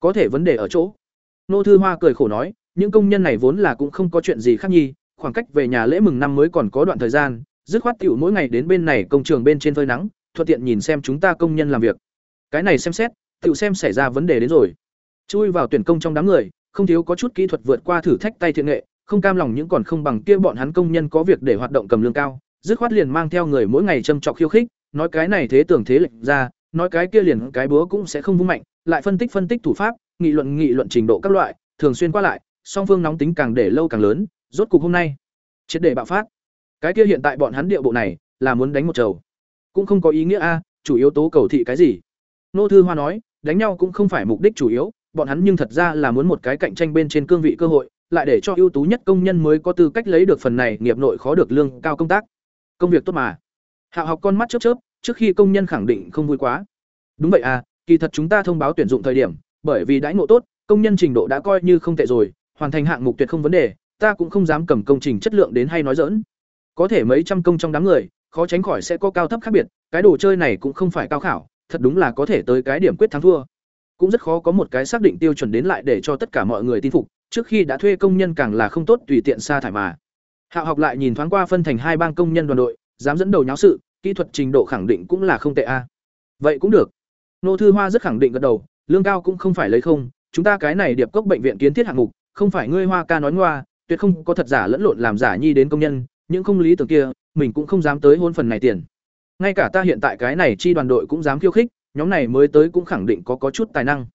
Có thể vấn đề ở chỗ. Nô thư hoa cười khổ nói, những công nhân này vốn là cũng không có chuyện gì khác nhi khoảng cách về nhà lễ mừng năm mới còn có đoạn thời gian, dứt khoát tiểu mỗi ngày đến bên này công trường bên trên phơi nắng, thuận tiện nhìn xem chúng ta công nhân làm việc. Cái này xem xét, tiểu xem xảy ra vấn đề đến rồi. Chui vào tuyển công trong đám người, không thiếu có chút kỹ thuật vượt qua thử thách tay thiện nghệ không cam lòng những còn không bằng kia bọn hắn công nhân có việc để hoạt động cầm lương cao dứt khoát liền mang theo người mỗi ngày châm trọc khiêu khích nói cái này thế tưởng thế lệnh ra nói cái kia liền cái búa cũng sẽ không vung mạnh lại phân tích phân tích thủ pháp, nghị luận nghị luận trình độ các loại, thường xuyên qua lại, song phương nóng tính càng để lâu càng lớn, rốt cục hôm nay, triệt để bạo phát. Cái kia hiện tại bọn hắn địa bộ này là muốn đánh một trầu, cũng không có ý nghĩa a, chủ yếu tố cầu thị cái gì? Nô Thư Hoa nói, đánh nhau cũng không phải mục đích chủ yếu, bọn hắn nhưng thật ra là muốn một cái cạnh tranh bên trên cương vị cơ hội, lại để cho ưu tú nhất công nhân mới có tư cách lấy được phần này nghiệp nội khó được lương cao công tác. Công việc tốt mà. Hạo học con mắt chớp chớp, trước khi công nhân khẳng định không vui quá. Đúng vậy à, kỳ thật chúng ta thông báo tuyển dụng thời điểm, bởi vì đãi ngộ tốt, công nhân trình độ đã coi như không tệ rồi, hoàn thành hạng mục tuyệt không vấn đề, ta cũng không dám cầm công trình chất lượng đến hay nói dỡn. Có thể mấy trăm công trong đám người, khó tránh khỏi sẽ có cao thấp khác biệt, cái đồ chơi này cũng không phải cao khảo, thật đúng là có thể tới cái điểm quyết thắng thua. Cũng rất khó có một cái xác định tiêu chuẩn đến lại để cho tất cả mọi người tin phục, trước khi đã thuê công nhân càng là không tốt tùy tiện sa thải mà. Hạo học lại nhìn thoáng qua phân thành hai bang công nhân đoàn đội, dám dẫn đầu nháo sự, kỹ thuật trình độ khẳng định cũng là không tệ a. Vậy cũng được. Nô Thư Hoa rất khẳng định gật đầu, lương cao cũng không phải lấy không, chúng ta cái này điệp cốc bệnh viện kiến thiết hạng mục, không phải ngươi Hoa ca nói ngoa, tuyệt không có thật giả lẫn lộn làm giả nhi đến công nhân, những không lý tưởng kia, mình cũng không dám tới hôn phần này tiền. Ngay cả ta hiện tại cái này chi đoàn đội cũng dám khiêu khích, nhóm này mới tới cũng khẳng định có có chút tài năng.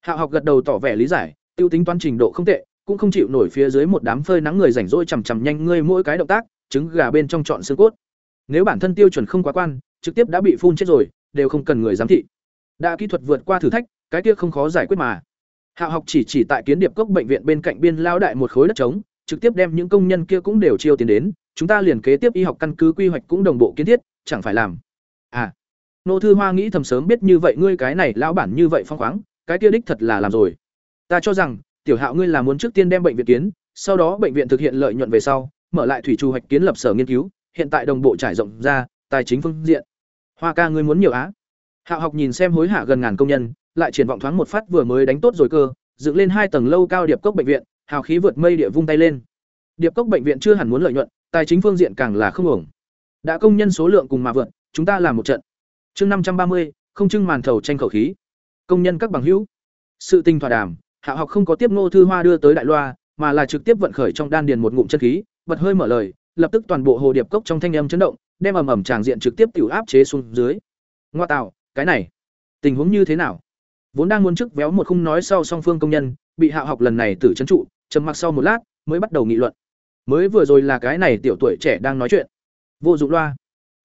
Hạo học gật đầu tỏ vẻ lý giải, tiêu tính toán trình độ không tệ, cũng không chịu nổi phía dưới một đám phơi nắng người rảnh rỗi chằm chằm nhanh ngươi mỗi cái động tác, trứng gà bên trong chọn xương cốt. Nếu bản thân tiêu chuẩn không quá quan, trực tiếp đã bị phun chết rồi, đều không cần người giám thị. Đã kỹ thuật vượt qua thử thách, cái kia không khó giải quyết mà. Hạo học chỉ chỉ tại kiến điệp cốc bệnh viện bên cạnh biên lao đại một khối đất trống, trực tiếp đem những công nhân kia cũng đều chiêu tiền đến, chúng ta liền kế tiếp y học căn cứ quy hoạch cũng đồng bộ kiến thiết, chẳng phải làm. À. Nô thư Hoa nghĩ thầm sớm biết như vậy ngươi cái này lão bản như vậy phong khoáng, cái kia đích thật là làm rồi. Ta cho rằng, tiểu Hạo ngươi là muốn trước tiên đem bệnh viện kiến, sau đó bệnh viện thực hiện lợi nhuận về sau, mở lại thủy chu hoạch kiến lập sở nghiên cứu, hiện tại đồng bộ trải rộng ra, tài chính phương diện. Hoa ca ngươi muốn nhiều á? Hạo học nhìn xem hối hả gần ngàn công nhân, lại triển vọng thoáng một phát vừa mới đánh tốt rồi cơ, dựng lên hai tầng lâu cao điệp cốc bệnh viện, hào khí vượt mây địa vung tay lên. Điệp cốc bệnh viện chưa hẳn muốn lợi nhuận, tài chính phương diện càng là không ổn. Đã công nhân số lượng cùng mà vượt, chúng ta làm một trận. Chương năm trăm ba mươi, không trưng màn thầu tranh khẩu khí. Công nhân các bằng hữu. Sự tình thỏa đàm, Hạ học không có tiếp Ngô Thư Hoa đưa tới đại loa, mà là trực tiếp vận khởi trong đan điền một ngụm chân khí, bật hơi mở lời, lập tức toàn bộ hồ điệp cốc trong thanh âm chấn động, đem ầm ầm tràng diện trực tiếp tiểu áp chế xuống dưới. Ngoa tạo, cái này, tình huống như thế nào? Vốn đang muốn trước véo một khung nói sau song phương công nhân, bị hạ học lần này tử chấn trụ, trầm mặc sau một lát, mới bắt đầu nghị luận. Mới vừa rồi là cái này tiểu tuổi trẻ đang nói chuyện. Vô dụng loa.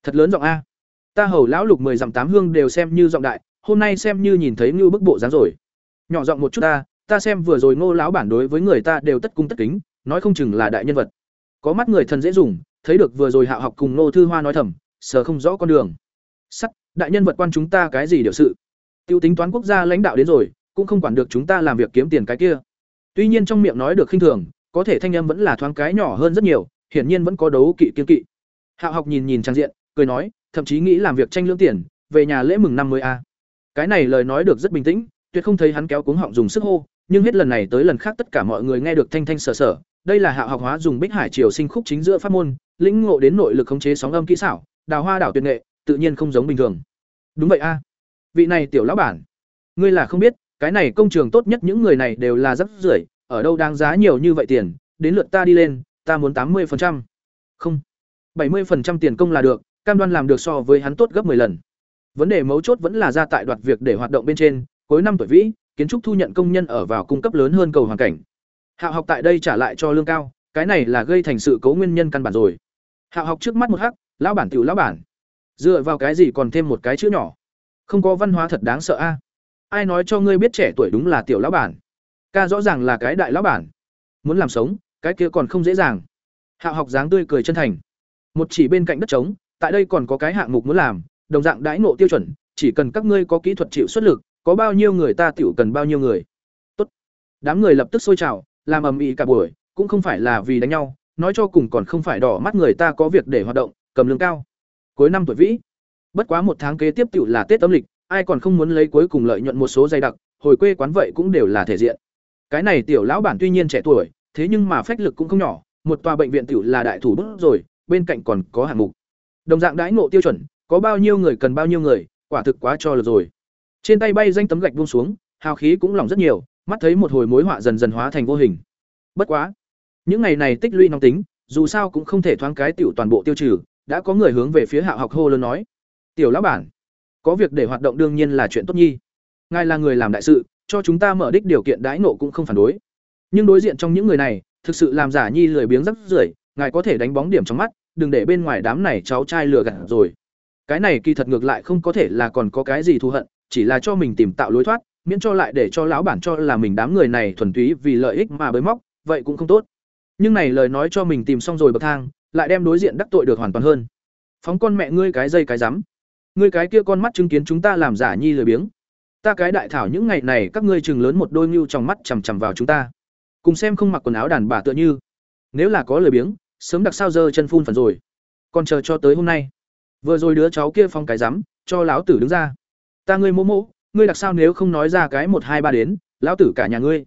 Thật lớn giọng a. Ta hầu lão lục mười dặm tám hương đều xem như giọng đại, hôm nay xem như nhìn thấy như bức bộ dáng rồi. Nhỏ giọng một chút ta, ta xem vừa rồi Ngô lão bản đối với người ta đều tất cung tất kính, nói không chừng là đại nhân vật. Có mắt người thần dễ dùng, thấy được vừa rồi Hạ học cùng Ngô Thư Hoa nói thầm, sờ không rõ con đường. Sắt, đại nhân vật quan chúng ta cái gì điều sự? Tiêu tính toán quốc gia lãnh đạo đến rồi, cũng không quản được chúng ta làm việc kiếm tiền cái kia. Tuy nhiên trong miệng nói được khinh thường, có thể thanh âm vẫn là thoáng cái nhỏ hơn rất nhiều, hiển nhiên vẫn có đấu kỵ kiên kỵ. Hạ học nhìn nhìn trang diện, cười nói, thậm chí nghĩ làm việc tranh lương tiền, về nhà lễ mừng năm mươi a. Cái này lời nói được rất bình tĩnh, tuyệt không thấy hắn kéo cuống họng dùng sức hô, nhưng hết lần này tới lần khác tất cả mọi người nghe được thanh thanh sở sở, đây là Hạo học hóa dùng Bích Hải Triều sinh khúc chính giữa pháp môn, lĩnh ngộ đến nội lực khống chế sóng âm kỹ xảo, đào hoa đảo tuyệt nghệ, tự nhiên không giống bình thường. Đúng vậy a. Vị này tiểu lão bản, ngươi là không biết, cái này công trường tốt nhất những người này đều là rất rưởi, ở đâu đáng giá nhiều như vậy tiền, đến lượt ta đi lên, ta muốn tám 80%. Không. bảy 70% tiền công là được, cam đoan làm được so với hắn tốt gấp 10 lần. Vấn đề mấu chốt vẫn là ra tại đoạt việc để hoạt động bên trên, cuối năm tuổi vĩ, kiến trúc thu nhận công nhân ở vào cung cấp lớn hơn cầu hoàn cảnh. Hạo học tại đây trả lại cho lương cao, cái này là gây thành sự cố nguyên nhân căn bản rồi. Hạo học trước mắt một hắc, lão bản tiểu lão bản. Dựa vào cái gì còn thêm một cái chữ nhỏ? Không có văn hóa thật đáng sợ a. Ai nói cho ngươi biết trẻ tuổi đúng là tiểu lão bản? Ca rõ ràng là cái đại lão bản. Muốn làm sống, cái kia còn không dễ dàng. Hạo học dáng tươi cười chân thành. Một chỉ bên cạnh đất trống, tại đây còn có cái hạng mục muốn làm, đồng dạng đãi ngộ tiêu chuẩn, chỉ cần các ngươi có kỹ thuật chịu xuất lực, có bao nhiêu người ta tiểu cần bao nhiêu người. Tốt. Đám người lập tức sôi trào, làm ầm ĩ cả buổi, cũng không phải là vì đánh nhau, nói cho cùng còn không phải đỏ mắt người ta có việc để hoạt động, cầm lương cao. Cuối năm tuổi vĩ. Bất quá một tháng kế tiếp tiểu là Tết âm lịch, ai còn không muốn lấy cuối cùng lợi nhuận một số dày đặc, hồi quê quán vậy cũng đều là thể diện. Cái này tiểu lão bản tuy nhiên trẻ tuổi, thế nhưng mà phách lực cũng không nhỏ, một tòa bệnh viện tiểu là đại thủ bức rồi, bên cạnh còn có hạng mục. Đồng dạng đãi ngộ tiêu chuẩn, có bao nhiêu người cần bao nhiêu người, quả thực quá cho lực rồi. Trên tay bay danh tấm gạch buông xuống, hào khí cũng lỏng rất nhiều, mắt thấy một hồi mối họa dần dần hóa thành vô hình. Bất quá, những ngày này tích lũy nóng tính, dù sao cũng không thể thoáng cái tiểu toàn bộ tiêu trừ, đã có người hướng về phía Hạo học hô lớn nói: "Tiểu lão bản, có việc để hoạt động đương nhiên là chuyện tốt nhi. ngài là người làm đại sự cho chúng ta mở đích điều kiện đãi nộ cũng không phản đối nhưng đối diện trong những người này thực sự làm giả nhi lười biếng rắc rưởi ngài có thể đánh bóng điểm trong mắt đừng để bên ngoài đám này cháu trai lừa gạt rồi cái này kỳ thật ngược lại không có thể là còn có cái gì thù hận chỉ là cho mình tìm tạo lối thoát, miễn cho lại để cho lão bản cho là mình đám người này thuần túy vì lợi ích mà bới móc, vậy cũng không tốt. Nhưng này lời nói cho mình tìm xong rồi bậc thang, lại đem đối diện đắc tội được hoàn toàn hơn. Phóng con mẹ ngươi cái dây cái rắm. Ngươi cái kia con mắt chứng kiến chúng ta làm giả nhi lười biếng. Ta cái đại thảo những ngày này các ngươi chừng lớn một đôi mưu trong mắt chằm chằm vào chúng ta. Cùng xem không mặc quần áo đàn bà tựa như. Nếu là có lười biếng, sớm đặc sao dơ chân phun phần rồi. Còn chờ cho tới hôm nay. Vừa rồi đứa cháu kia phong cái rắm, cho lão tử đứng ra ta ngươi mỗ mỗ, ngươi đặc sao nếu không nói ra cái một hai ba đến, lão tử cả nhà ngươi.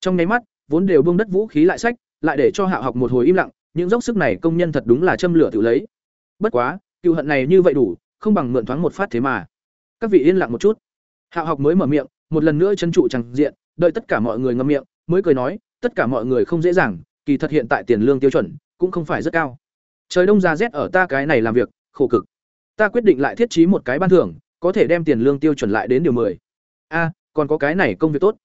Trong nháy mắt, vốn đều bông đất vũ khí lại sách, lại để cho hạ học một hồi im lặng, những dốc sức này công nhân thật đúng là châm lửa tự lấy. Bất quá, cựu hận này như vậy đủ, không bằng mượn thoáng một phát thế mà. Các vị yên lặng một chút. Hạ học mới mở miệng, một lần nữa chân trụ chẳng diện, đợi tất cả mọi người ngâm miệng, mới cười nói, tất cả mọi người không dễ dàng, kỳ thật hiện tại tiền lương tiêu chuẩn cũng không phải rất cao. Trời đông ra rét ở ta cái này làm việc, khổ cực. Ta quyết định lại thiết trí một cái ban thưởng có thể đem tiền lương tiêu chuẩn lại đến điều 10. A, còn có cái này công việc tốt.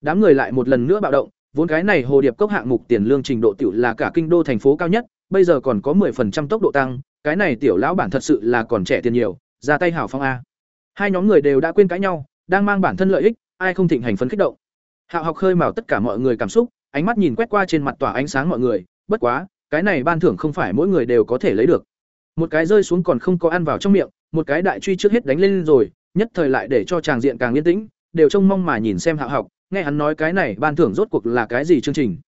Đám người lại một lần nữa bạo động, vốn cái này hồ điệp cốc hạng mục tiền lương trình độ tiểu là cả kinh đô thành phố cao nhất, bây giờ còn có 10% tốc độ tăng, cái này tiểu lão bản thật sự là còn trẻ tiền nhiều, ra tay hảo phong a. Hai nhóm người đều đã quên cãi nhau, đang mang bản thân lợi ích, ai không thịnh hành phấn kích động. Hạo học khơi mào tất cả mọi người cảm xúc, ánh mắt nhìn quét qua trên mặt tỏa ánh sáng mọi người, bất quá, cái này ban thưởng không phải mỗi người đều có thể lấy được. Một cái rơi xuống còn không có ăn vào trong miệng, một cái đại truy trước hết đánh lên rồi, nhất thời lại để cho chàng diện càng yên tĩnh, đều trông mong mà nhìn xem Hạo học, nghe hắn nói cái này ban thưởng rốt cuộc là cái gì chương trình.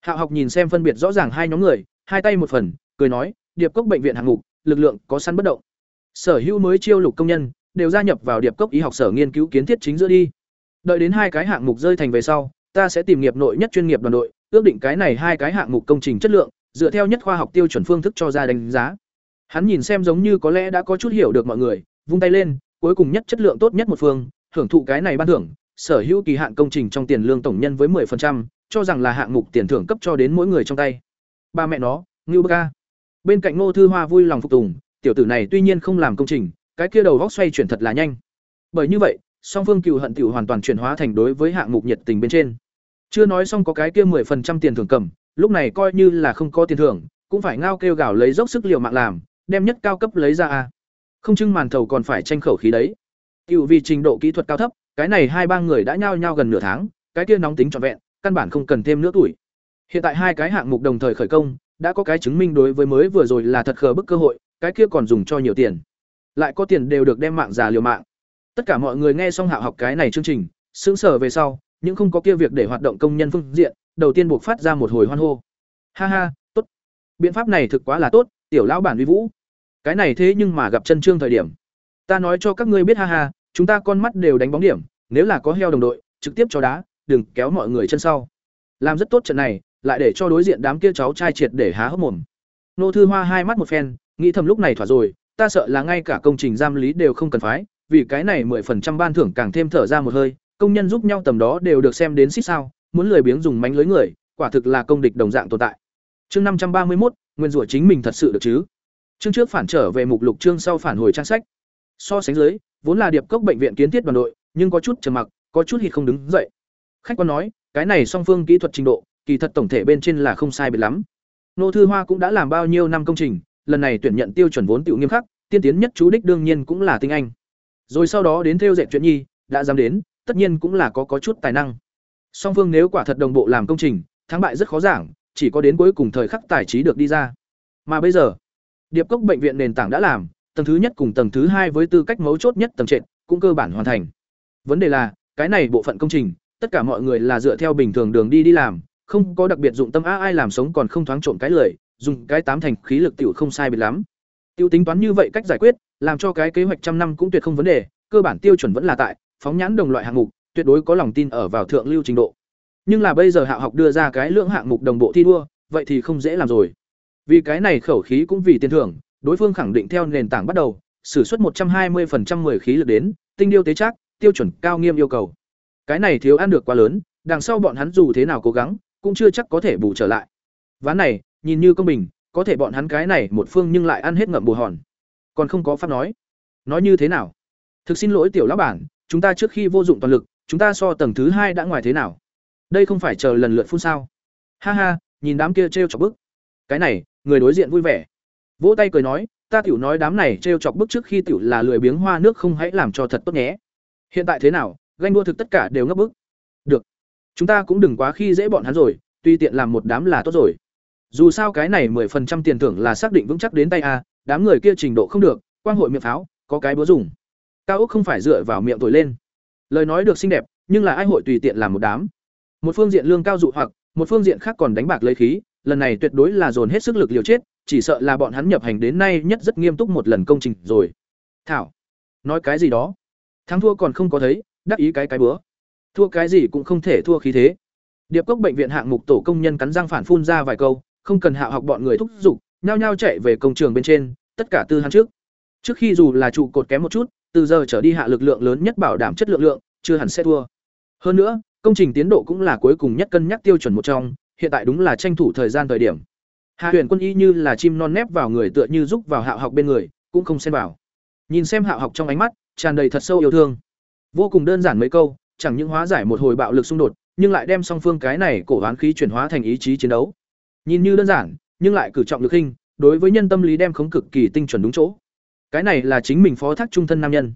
Hạo học nhìn xem phân biệt rõ ràng hai nhóm người, hai tay một phần, cười nói, điệp cốc bệnh viện hạng mục, lực lượng có săn bất động. Sở hữu mới chiêu lục công nhân, đều gia nhập vào điệp cốc y học sở nghiên cứu kiến thiết chính giữa đi. Đợi đến hai cái hạng mục rơi thành về sau, ta sẽ tìm nghiệp nội nhất chuyên nghiệp đoàn đội, ước định cái này hai cái hạng mục công trình chất lượng, dựa theo nhất khoa học tiêu chuẩn phương thức cho ra đánh giá. Hắn nhìn xem giống như có lẽ đã có chút hiểu được mọi người, vung tay lên, cuối cùng nhất chất lượng tốt nhất một phương, hưởng thụ cái này ban thưởng, sở hữu kỳ hạn công trình trong tiền lương tổng nhân với 10%, cho rằng là hạng mục tiền thưởng cấp cho đến mỗi người trong tay. Ba mẹ nó, Ngưu Ba. Bên cạnh Ngô Thư Hoa vui lòng phục tùng, tiểu tử này tuy nhiên không làm công trình, cái kia đầu vóc xoay chuyển thật là nhanh. Bởi như vậy, song phương cừu hận tiểu hoàn toàn chuyển hóa thành đối với hạng mục nhiệt tình bên trên. Chưa nói xong có cái kia 10% tiền thưởng cầm, lúc này coi như là không có tiền thưởng, cũng phải ngao kêu gào lấy dốc sức liều mạng làm, đem nhất cao cấp lấy ra a. Không chưng màn thầu còn phải tranh khẩu khí đấy. Tiểu vì trình độ kỹ thuật cao thấp, cái này hai ba người đã nhao nhao gần nửa tháng, cái kia nóng tính trọn vẹn, căn bản không cần thêm nữa tuổi. Hiện tại hai cái hạng mục đồng thời khởi công, đã có cái chứng minh đối với mới vừa rồi là thật khờ bức cơ hội, cái kia còn dùng cho nhiều tiền. Lại có tiền đều được đem mạng già liều mạng. Tất cả mọi người nghe xong hạ học cái này chương trình, sững sờ về sau, nhưng không có kia việc để hoạt động công nhân phương diện, đầu tiên buộc phát ra một hồi hoan hô. Ha ha, tốt. Biện pháp này thực quá là tốt, tiểu lão bản uy vũ. Cái này thế nhưng mà gặp chân trương thời điểm. Ta nói cho các ngươi biết ha ha, chúng ta con mắt đều đánh bóng điểm, nếu là có heo đồng đội, trực tiếp cho đá, đừng kéo mọi người chân sau. Làm rất tốt trận này, lại để cho đối diện đám kia cháu trai triệt để há hốc mồm. Nô Thư Hoa hai mắt một phen, nghĩ thầm lúc này thỏa rồi, ta sợ là ngay cả công trình giam lý đều không cần phái, vì cái này 10% ban thưởng càng thêm thở ra một hơi, công nhân giúp nhau tầm đó đều được xem đến xích sao, muốn lười biếng dùng mánh lưới người, quả thực là công địch đồng dạng tồn tại. Chương năm trăm ba mươi một, nguyên rủa chính mình thật sự được chứ? Chương trước phản trở về mục lục chương sau phản hồi trang sách. So sánh dưới, vốn là điệp cốc bệnh viện kiến thiết đoàn đội, nhưng có chút trầm mặc, có chút hít không đứng dậy. Khách quan nói, cái này song phương kỹ thuật trình độ, kỳ thật tổng thể bên trên là không sai biệt lắm. Nô Thư Hoa cũng đã làm bao nhiêu năm công trình, lần này tuyển nhận tiêu chuẩn vốn tiểu nghiêm khắc, tiên tiến nhất chú đích đương nhiên cũng là tinh anh. Rồi sau đó đến theo dệt chuyện nhi, đã dám đến, tất nhiên cũng là có có chút tài năng. Song phương nếu quả thật đồng bộ làm công trình, thắng bại rất khó giảng, chỉ có đến cuối cùng thời khắc tài trí được đi ra. Mà bây giờ, Điệp Cốc bệnh viện nền tảng đã làm, tầng thứ nhất cùng tầng thứ hai với tư cách mấu chốt nhất tầng trệt, cũng cơ bản hoàn thành. Vấn đề là, cái này bộ phận công trình, tất cả mọi người là dựa theo bình thường đường đi đi làm, không có đặc biệt dụng tâm á ai làm sống còn không thoáng trộn cái lười, dùng cái tám thành khí lực tiểu không sai biệt lắm. Tiêu tính toán như vậy cách giải quyết, làm cho cái kế hoạch trăm năm cũng tuyệt không vấn đề, cơ bản tiêu chuẩn vẫn là tại, phóng nhãn đồng loại hạng mục, tuyệt đối có lòng tin ở vào thượng lưu trình độ. Nhưng là bây giờ Hạ học đưa ra cái lượng hạng mục đồng bộ thi đua, vậy thì không dễ làm rồi. Vì cái này khẩu khí cũng vì tiền thưởng, đối phương khẳng định theo nền tảng bắt đầu, sử xuất một trăm hai 120% 10 khí lực đến, tinh điêu tế chắc, tiêu chuẩn cao nghiêm yêu cầu. Cái này thiếu ăn được quá lớn, đằng sau bọn hắn dù thế nào cố gắng, cũng chưa chắc có thể bù trở lại. Ván này, nhìn như công bình, có thể bọn hắn cái này một phương nhưng lại ăn hết ngậm bù hòn. Còn không có pháp nói. Nói như thế nào? Thực xin lỗi tiểu lão bản, chúng ta trước khi vô dụng toàn lực chúng ta so tầng thứ hai đã ngoài thế nào đây không phải chờ lần lượt phun sao ha ha nhìn đám kia trêu chọc bức cái này, người đối diện vui vẻ. Vỗ tay cười nói, ta tiểu nói đám này t r e o chọc bức trước khi tiểu là lười biếng hoa nước không hãy làm cho thật tốt nhé. Hiện tại thế nào, ganh đua thực tất cả đều ngấp bức. Được. Chúng ta cũng đừng quá khi dễ bọn hắn rồi, tuy tiện làm một đám là tốt rồi. Dù sao cái này mười phần trăm tiền thưởng là xác định vững chắc đến tay a, đám người kia trình độ không được, quang hội miệng pháo, có cái búa dùng. Cao ốc không phải dựa vào miệng thổi lên. Lời nói được xinh đẹp, nhưng là ai hội tùy tiện làm một đám. Một phương diện lương cao dụ hoặc, một phương diện khác còn đánh bạc lấy khí lần này tuyệt đối là dồn hết sức lực liều chết, chỉ sợ là bọn hắn nhập hành đến nay nhất rất nghiêm túc một lần công trình rồi. Thảo, nói cái gì đó? Thắng thua còn không có thấy, đắc ý cái cái bữa. Thua cái gì cũng không thể thua khí thế. Điệp cốc bệnh viện hạng mục tổ công nhân cắn răng phản phun ra vài câu, không cần hạ học bọn người thúc giục, nhao nhao chạy về công trường bên trên, tất cả tư hắn trước. Trước khi dù là trụ cột kém một chút, từ giờ trở đi hạ lực lượng lớn nhất bảo đảm chất lượng lượng, chưa hẳn sẽ thua. Hơn nữa, công trình tiến độ cũng là cuối cùng nhất cân nhắc tiêu chuẩn một trong hiện tại đúng là tranh thủ thời gian thời điểm. Hạ huyền quân y như là chim non nép vào người tựa như giúp vào Hạo học bên người, cũng không xen vào. Nhìn xem Hạo học trong ánh mắt, tràn đầy thật sâu yêu thương. Vô cùng đơn giản mấy câu, chẳng những hóa giải một hồi bạo lực xung đột, nhưng lại đem song phương cái này cổ hoán khí chuyển hóa thành ý chí chiến đấu. Nhìn như đơn giản, nhưng lại cử trọng lực hình đối với nhân tâm lý đem khống cực kỳ tinh chuẩn đúng chỗ. Cái này là chính mình phó thác trung thân nam nhân.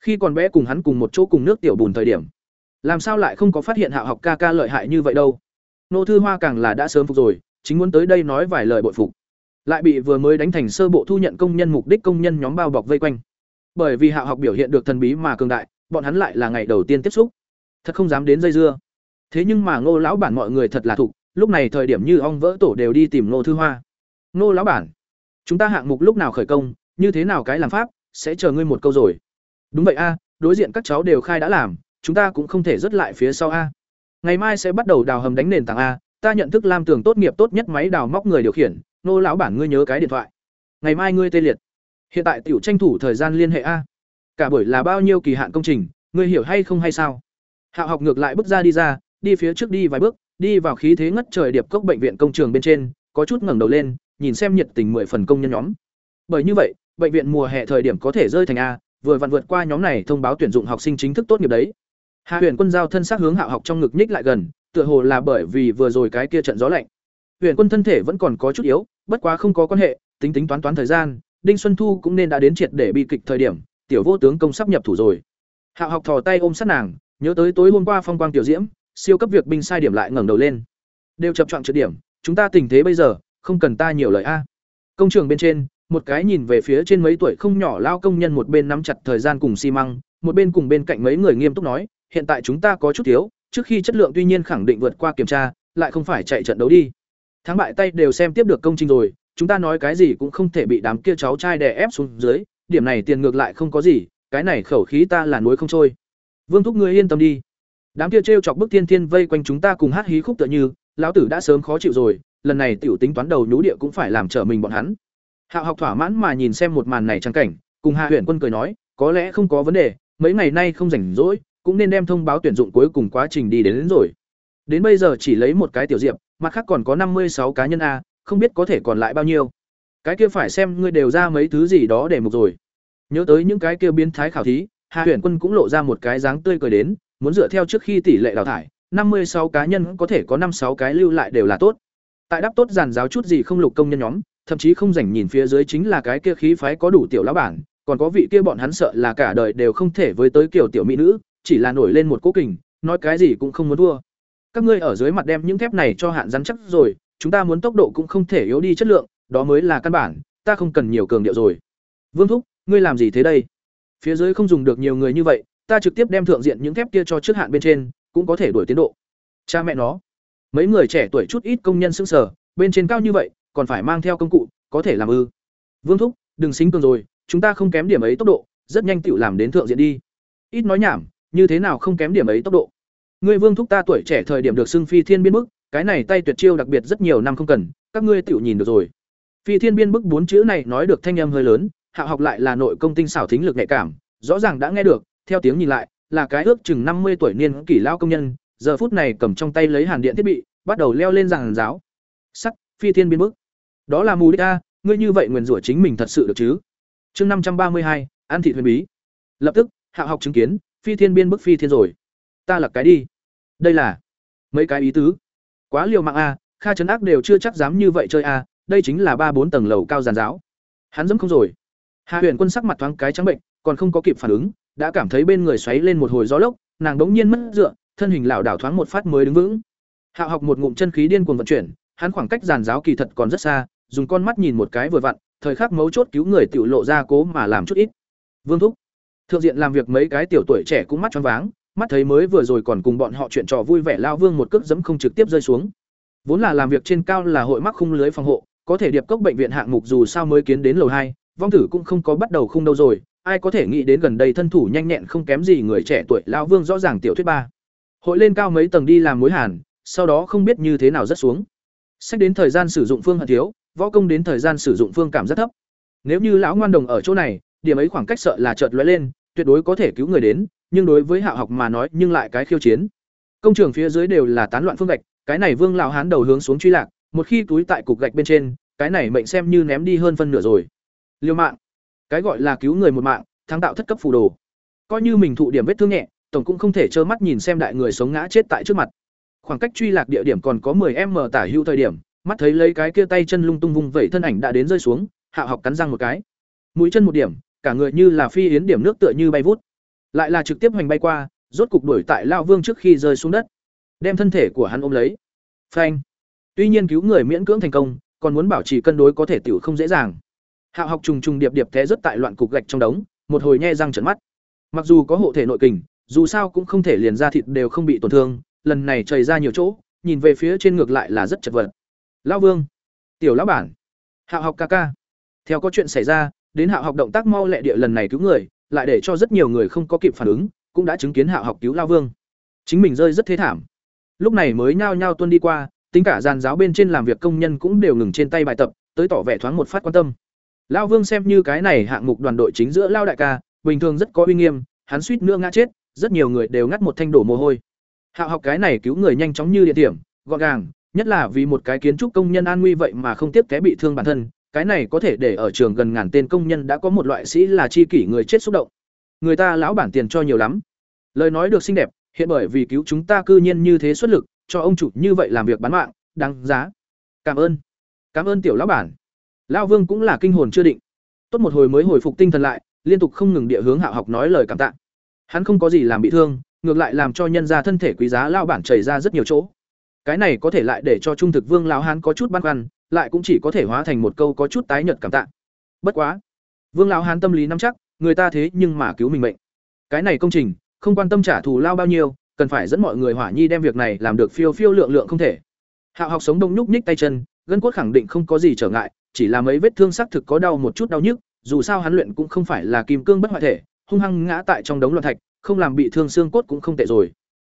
Khi còn bé cùng hắn cùng một chỗ cùng nước tiểu bùn thời điểm, làm sao lại không có phát hiện hạ học ca ca lợi hại như vậy đâu? Nô thư hoa càng là đã sớm phục rồi, chính muốn tới đây nói vài lời bội phục. Lại bị vừa mới đánh thành sơ bộ thu nhận công nhân mục đích công nhân nhóm bao bọc vây quanh. Bởi vì hạ học biểu hiện được thần bí mà cường đại, bọn hắn lại là ngày đầu tiên tiếp xúc. Thật không dám đến dây dưa. Thế nhưng mà ngô lão bản mọi người thật là thục, lúc này thời điểm như ong vỡ tổ đều đi tìm ngô thư hoa. Ngô lão bản, chúng ta hạng mục lúc nào khởi công, như thế nào cái làm pháp, sẽ chờ ngươi một câu rồi. Đúng vậy a, đối diện các cháu đều khai đã làm, chúng ta cũng không thể rớt lại phía sau a ngày mai sẽ bắt đầu đào hầm đánh nền tảng a, ta nhận thức lam tường tốt nghiệp tốt nhất máy đào móc người điều khiển, nô lão bản ngươi nhớ cái điện thoại. Ngày mai ngươi tê liệt. Hiện tại tiểu tranh thủ thời gian liên hệ a. Cả buổi là bao nhiêu kỳ hạn công trình, ngươi hiểu hay không hay sao? Hạo học ngược lại bước ra đi ra, đi phía trước đi vài bước, đi vào khí thế ngất trời điệp cốc bệnh viện công trường bên trên, có chút ngẩng đầu lên, nhìn xem nhiệt tình mười phần công nhân nhóm. Bởi như vậy, bệnh viện mùa hè thời điểm có thể rơi thành a, vừa vặn vượt qua nhóm này thông báo tuyển dụng học sinh chính thức tốt nghiệp đấy hạ huyền quân giao thân xác hướng hạo học trong ngực nhích lại gần tựa hồ là bởi vì vừa rồi cái kia trận gió lạnh. Huyền quân thân thể vẫn còn có chút yếu bất quá không có quan hệ tính tính toán toán thời gian đinh xuân thu cũng nên đã đến triệt để bị kịch thời điểm tiểu vô tướng công sắp nhập thủ rồi. Hạo học thò tay ôm sát nàng nhớ tới tối hôm qua phong quang tiểu diễm siêu cấp việc binh sai điểm lại ngẩng đầu lên. Đều chập chọn trượt điểm chúng ta tình thế bây giờ không cần ta nhiều lời a. Công trường bên trên một cái nhìn về phía trên mấy tuổi không nhỏ lao công nhân một bên nắm chặt thời gian cùng xi măng, một bên cùng bên cạnh mấy người nghiêm túc nói, hiện tại chúng ta có chút thiếu, trước khi chất lượng tuy nhiên khẳng định vượt qua kiểm tra, lại không phải chạy trận đấu đi. Thắng bại tay đều xem tiếp được công trình rồi, chúng ta nói cái gì cũng không thể bị đám kia cháu trai đè ép xuống dưới, điểm này tiền ngược lại không có gì, cái này khẩu khí ta là núi không trôi. Vương thúc ngươi yên tâm đi. Đám kia trêu chọc bức tiên thiên vây quanh chúng ta cùng hát hí khúc tựa như, lão tử đã sớm khó chịu rồi, lần này tiểu tính toán đầu nhũ địa cũng phải làm trở mình bọn hắn. Hạo học thỏa mãn mà nhìn xem một màn này trang cảnh, cùng Hạ Huyền Quân cười nói, có lẽ không có vấn đề, mấy ngày nay không rảnh rỗi, cũng nên đem thông báo tuyển dụng cuối cùng quá trình đi đến, đến rồi. Đến bây giờ chỉ lấy một cái tiểu diệp, mặt khác còn có năm mươi sáu cá nhân a, không biết có thể còn lại bao nhiêu. Cái kia phải xem ngươi đều ra mấy thứ gì đó để mục rồi. Nhớ tới những cái kia biến thái khảo thí, Hạ Huyền Quân cũng lộ ra một cái dáng tươi cười đến, muốn dựa theo trước khi tỷ lệ đào thải, năm mươi sáu cá nhân có thể có năm sáu cái lưu lại đều là tốt. Tại đáp tốt giàn giáo chút gì không lục công nhân nhóm, thậm chí không rảnh nhìn phía dưới chính là cái kia khí phái có đủ tiểu lão bản, còn có vị kia bọn hắn sợ là cả đời đều không thể với tới kiểu tiểu mỹ nữ, chỉ là nổi lên một cố kình, nói cái gì cũng không muốn thua. Các ngươi ở dưới mặt đem những thép này cho hạn rắn chắc rồi, chúng ta muốn tốc độ cũng không thể yếu đi chất lượng, đó mới là căn bản, ta không cần nhiều cường điệu rồi. Vương thúc, ngươi làm gì thế đây? Phía dưới không dùng được nhiều người như vậy, ta trực tiếp đem thượng diện những thép kia cho trước hạn bên trên, cũng có thể đuổi tiến độ. Cha mẹ nó. Mấy người trẻ tuổi chút ít công nhân sững sờ, bên trên cao như vậy, còn phải mang theo công cụ có thể làm ư vương thúc đừng xính cường rồi chúng ta không kém điểm ấy tốc độ rất nhanh tự làm đến thượng diện đi ít nói nhảm như thế nào không kém điểm ấy tốc độ. Ngươi vương thúc ta tuổi trẻ thời điểm được xưng phi thiên biên bức, cái này tay tuyệt chiêu đặc biệt rất nhiều năm không cần, các ngươi tự nhìn được rồi. Phi thiên biên bức bốn chữ này nói được thanh âm hơi lớn, hạ học lại là nội công tinh xảo thính lực nhạy cảm, rõ ràng đã nghe được, theo tiếng nhìn lại, là cái ước chừng năm mươi tuổi niên kỷ lao công nhân, giờ phút này cầm trong tay lấy hàn điện thiết bị, bắt đầu leo lên giàn giáo. Sắc, phi thiên biên bức. Đó là mù đích a, ngươi như vậy nguyền rủa chính mình thật sự được chứ? Chương năm trăm ba mươi hai an thị huyền bí. Lập tức, hạ học chứng kiến phi thiên biên bức phi thiên rồi. Ta là cái đi. Đây là mấy cái ý tứ. Quá liều mạng a, kha trấn ác đều chưa chắc dám như vậy chơi a, đây chính là ba bốn tầng lầu cao giàn giáo. Hắn dẫm không rồi. Hạ huyện quân sắc mặt thoáng cái trắng bệnh, còn không có kịp phản ứng, đã cảm thấy bên người xoáy lên một hồi gió lốc, nàng đống nhiên mất dựa, thân hình lảo đảo thoáng một phát mới đứng vững. Hạ học một ngụm chân khí điên cuồng vận chuyển, hắn khoảng cách giàn giáo kỳ thật còn rất xa, dùng con mắt nhìn một cái vừa vặn, thời khắc mấu chốt cứu người tiểu lộ ra cố mà làm chút ít. Vương thúc thượng diện làm việc mấy cái tiểu tuổi trẻ cũng mắt choáng váng, mắt thấy mới vừa rồi còn cùng bọn họ chuyện trò vui vẻ lao vương một cước dẫm không trực tiếp rơi xuống. Vốn là làm việc trên cao là hội mắc khung lưới phòng hộ, có thể điệp cốc bệnh viện hạng mục dù sao mới kiến đến lầu hai, vong tử cũng không có bắt đầu khung đâu rồi, ai có thể nghĩ đến gần đây thân thủ nhanh nhẹn không kém gì người trẻ tuổi lao vương rõ ràng tiểu thuyết ba. Hội lên cao mấy tầng đi làm mối hàn, sau đó không biết như thế nào rất xuống. Sách đến thời gian sử dụng phương hận thiếu, võ công đến thời gian sử dụng phương cảm rất thấp. Nếu như lão ngoan đồng ở chỗ này, điểm ấy khoảng cách sợ là chợt lóe lên tuyệt đối có thể cứu người đến, nhưng đối với hạ học mà nói nhưng lại cái khiêu chiến. Công trường phía dưới đều là tán loạn phương gạch, cái này vương lão hán đầu hướng xuống truy lạc, một khi túi tại cục gạch bên trên, cái này mệnh xem như ném đi hơn phân nửa rồi. Liêu mạng. Cái gọi là cứu người một mạng, thắng tạo thất cấp phù đồ. Coi như mình thụ điểm vết thương nhẹ, tổng cũng không thể trơ mắt nhìn xem đại người sống ngã chết tại trước mặt. Khoảng cách truy lạc địa điểm còn có 10 m tả hữu thời điểm, mắt thấy lấy cái kia tay chân lung tung vung vẩy thân ảnh đã đến rơi xuống, hạ học cắn răng một cái. Mũi chân một điểm cả người như là phi yến điểm nước tựa như bay vút. Lại là trực tiếp hoành bay qua, rốt cục đuổi tại lao vương trước khi rơi xuống đất. Đem thân thể của hắn ôm lấy. Phanh. Tuy nhiên cứu người miễn cưỡng thành công, còn muốn bảo trì cân đối có thể tiểu không dễ dàng. Hạo học trùng trùng điệp điệp té rất tại loạn cục gạch trong đống, một hồi nhe răng trận mắt. Mặc dù có hộ thể nội kình, dù sao cũng không thể liền ra thịt đều không bị tổn thương, lần này chảy ra nhiều chỗ, nhìn về phía trên ngược lại là rất chật vật. Lão vương. Tiểu lão bản. Hạo học ca ca. Theo có chuyện xảy ra đến hạ học động tác mau lẹ địa lần này cứu người, lại để cho rất nhiều người không có kịp phản ứng, cũng đã chứng kiến hạ học cứu lao vương. Chính mình rơi rất thế thảm. Lúc này mới nhao nhao tuân đi qua, tính cả giàn giáo bên trên làm việc công nhân cũng đều ngừng trên tay bài tập, tới tỏ vẻ thoáng một phát quan tâm. Lao vương xem như cái này hạng mục đoàn đội chính giữa lao đại ca, bình thường rất có uy nghiêm, hắn suýt nữa ngã chết, rất nhiều người đều ngắt một thanh đổ mồ hôi. Hạ học cái này cứu người nhanh chóng như địa điểm, gọn gàng, nhất là vì một cái kiến trúc công nhân an nguy vậy mà không tiếp té bị thương bản thân cái này có thể để ở trường gần ngàn tên công nhân đã có một loại sĩ là chi kỷ người chết xúc động. Người ta lão bản tiền cho nhiều lắm. Lời nói được xinh đẹp, hiện bởi vì cứu chúng ta cư nhiên như thế xuất lực, cho ông chủ như vậy làm việc bán mạng, đáng giá. Cảm ơn. Cảm ơn tiểu lão bản. Lão vương cũng là kinh hồn chưa định. Tốt một hồi mới hồi phục tinh thần lại, liên tục không ngừng địa hướng hạ học nói lời cảm tạ. Hắn không có gì làm bị thương, ngược lại làm cho nhân ra thân thể quý giá lao bản chảy ra rất nhiều chỗ. Cái này có thể lại để cho trung thực vương lão hán có chút băn khoăn lại cũng chỉ có thể hóa thành một câu có chút tái nhợt cảm tạ. Bất quá vương lão hán tâm lý nắm chắc người ta thế nhưng mà cứu mình mệnh. Cái này công trình không quan tâm trả thù lao bao nhiêu cần phải dẫn mọi người hỏa nhi đem việc này làm được phiêu phiêu lượng lượng không thể. Hạo học sống đông nhúc nhích tay chân gân cốt khẳng định không có gì trở ngại chỉ là mấy vết thương xác thực có đau một chút đau nhức dù sao hắn luyện cũng không phải là kim cương bất hoại thể hung hăng ngã tại trong đống loạn thạch không làm bị thương xương cốt cũng không tệ rồi.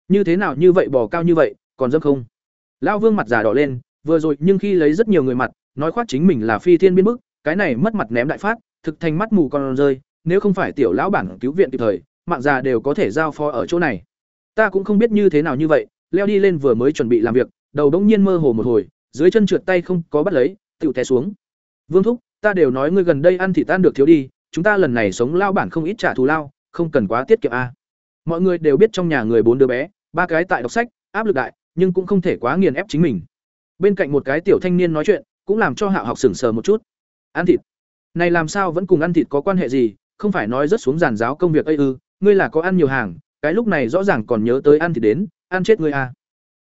Như thế nào như vậy bò cao như vậy còn dâm không? Lão Vương mặt già đỏ lên, vừa rồi nhưng khi lấy rất nhiều người mặt, nói khoác chính mình là phi thiên biên bức, cái này mất mặt ném đại phát, thực thành mắt mù con rơi, nếu không phải tiểu lão bản cứu viện kịp thời, mạng già đều có thể giao phó ở chỗ này. Ta cũng không biết như thế nào như vậy, leo đi lên vừa mới chuẩn bị làm việc, đầu đống nhiên mơ hồ một hồi, dưới chân trượt tay không có bắt lấy, tựu té xuống. Vương thúc, ta đều nói ngươi gần đây ăn thịt tan được thiếu đi, chúng ta lần này sống lao bản không ít trả thù lao, không cần quá tiết kiệm a. Mọi người đều biết trong nhà người bốn đứa bé, ba cái tại đọc sách, áp lực đại, nhưng cũng không thể quá nghiền ép chính mình bên cạnh một cái tiểu thanh niên nói chuyện cũng làm cho hạo học sửng sờ một chút. Ăn thịt. Này làm sao vẫn cùng ăn thịt có quan hệ gì không phải nói rất xuống giàn giáo công việc ây ư ngươi là có ăn nhiều hàng cái lúc này rõ ràng còn nhớ tới ăn thịt đến ăn chết ngươi à.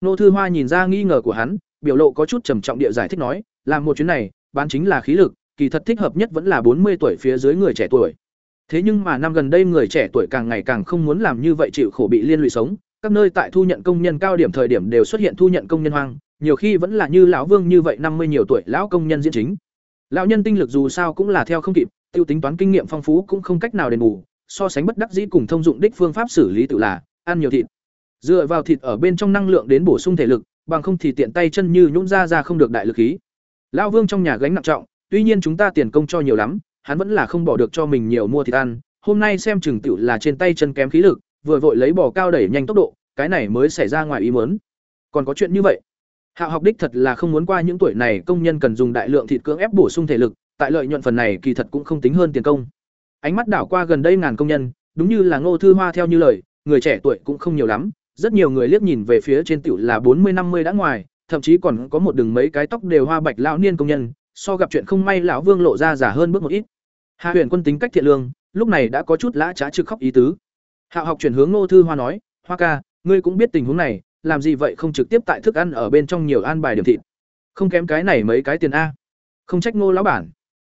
Nô thư hoa nhìn ra nghi ngờ của hắn biểu lộ có chút trầm trọng địa giải thích nói làm một chuyến này bán chính là khí lực kỳ thật thích hợp nhất vẫn là bốn mươi tuổi phía dưới người trẻ tuổi. Thế nhưng mà năm gần đây người trẻ tuổi càng ngày càng không muốn làm như vậy chịu khổ bị liên lụy sống các nơi tại thu nhận công nhân cao điểm thời điểm đều xuất hiện thu nhận công nhân hoang, nhiều khi vẫn là như lão Vương như vậy năm mươi nhiều tuổi lão công nhân diễn chính. Lão nhân tinh lực dù sao cũng là theo không kịp, tiêu tính toán kinh nghiệm phong phú cũng không cách nào đền bù, so sánh bất đắc dĩ cùng thông dụng đích phương pháp xử lý tự là ăn nhiều thịt. Dựa vào thịt ở bên trong năng lượng đến bổ sung thể lực, bằng không thì tiện tay chân như nhũn ra ra không được đại lực khí. Lão Vương trong nhà gánh nặng trọng, tuy nhiên chúng ta tiền công cho nhiều lắm, hắn vẫn là không bỏ được cho mình nhiều mua thịt ăn, hôm nay xem chừng tiểu là trên tay chân kém khí lực, vừa vội lấy bò cao đẩy nhanh tốc độ, cái này mới xảy ra ngoài ý muốn. Còn có chuyện như vậy. Hạo học đích thật là không muốn qua những tuổi này công nhân cần dùng đại lượng thịt cưỡng ép bổ sung thể lực, tại lợi nhuận phần này kỳ thật cũng không tính hơn tiền công. Ánh mắt đảo qua gần đây ngàn công nhân, đúng như là ngô thư hoa theo như lời người trẻ tuổi cũng không nhiều lắm rất nhiều người liếc nhìn về phía trên tiểu là bốn mươi năm mươi đã ngoài thậm chí còn có một đường mấy cái tóc đều hoa bạch lão niên công nhân so gặp chuyện không may lão vương lộ ra giả hơn bước một ít hạ huyền quân tính cách thiện lương lúc này đã có chút lã trá trực khóc ý tứ hạo học chuyển hướng ngô thư hoa nói hoa ca ngươi cũng biết tình huống này làm gì vậy không trực tiếp tại thức ăn ở bên trong nhiều an bài điểm thịt? Không kém cái này mấy cái tiền a. Không trách ngô lão bản.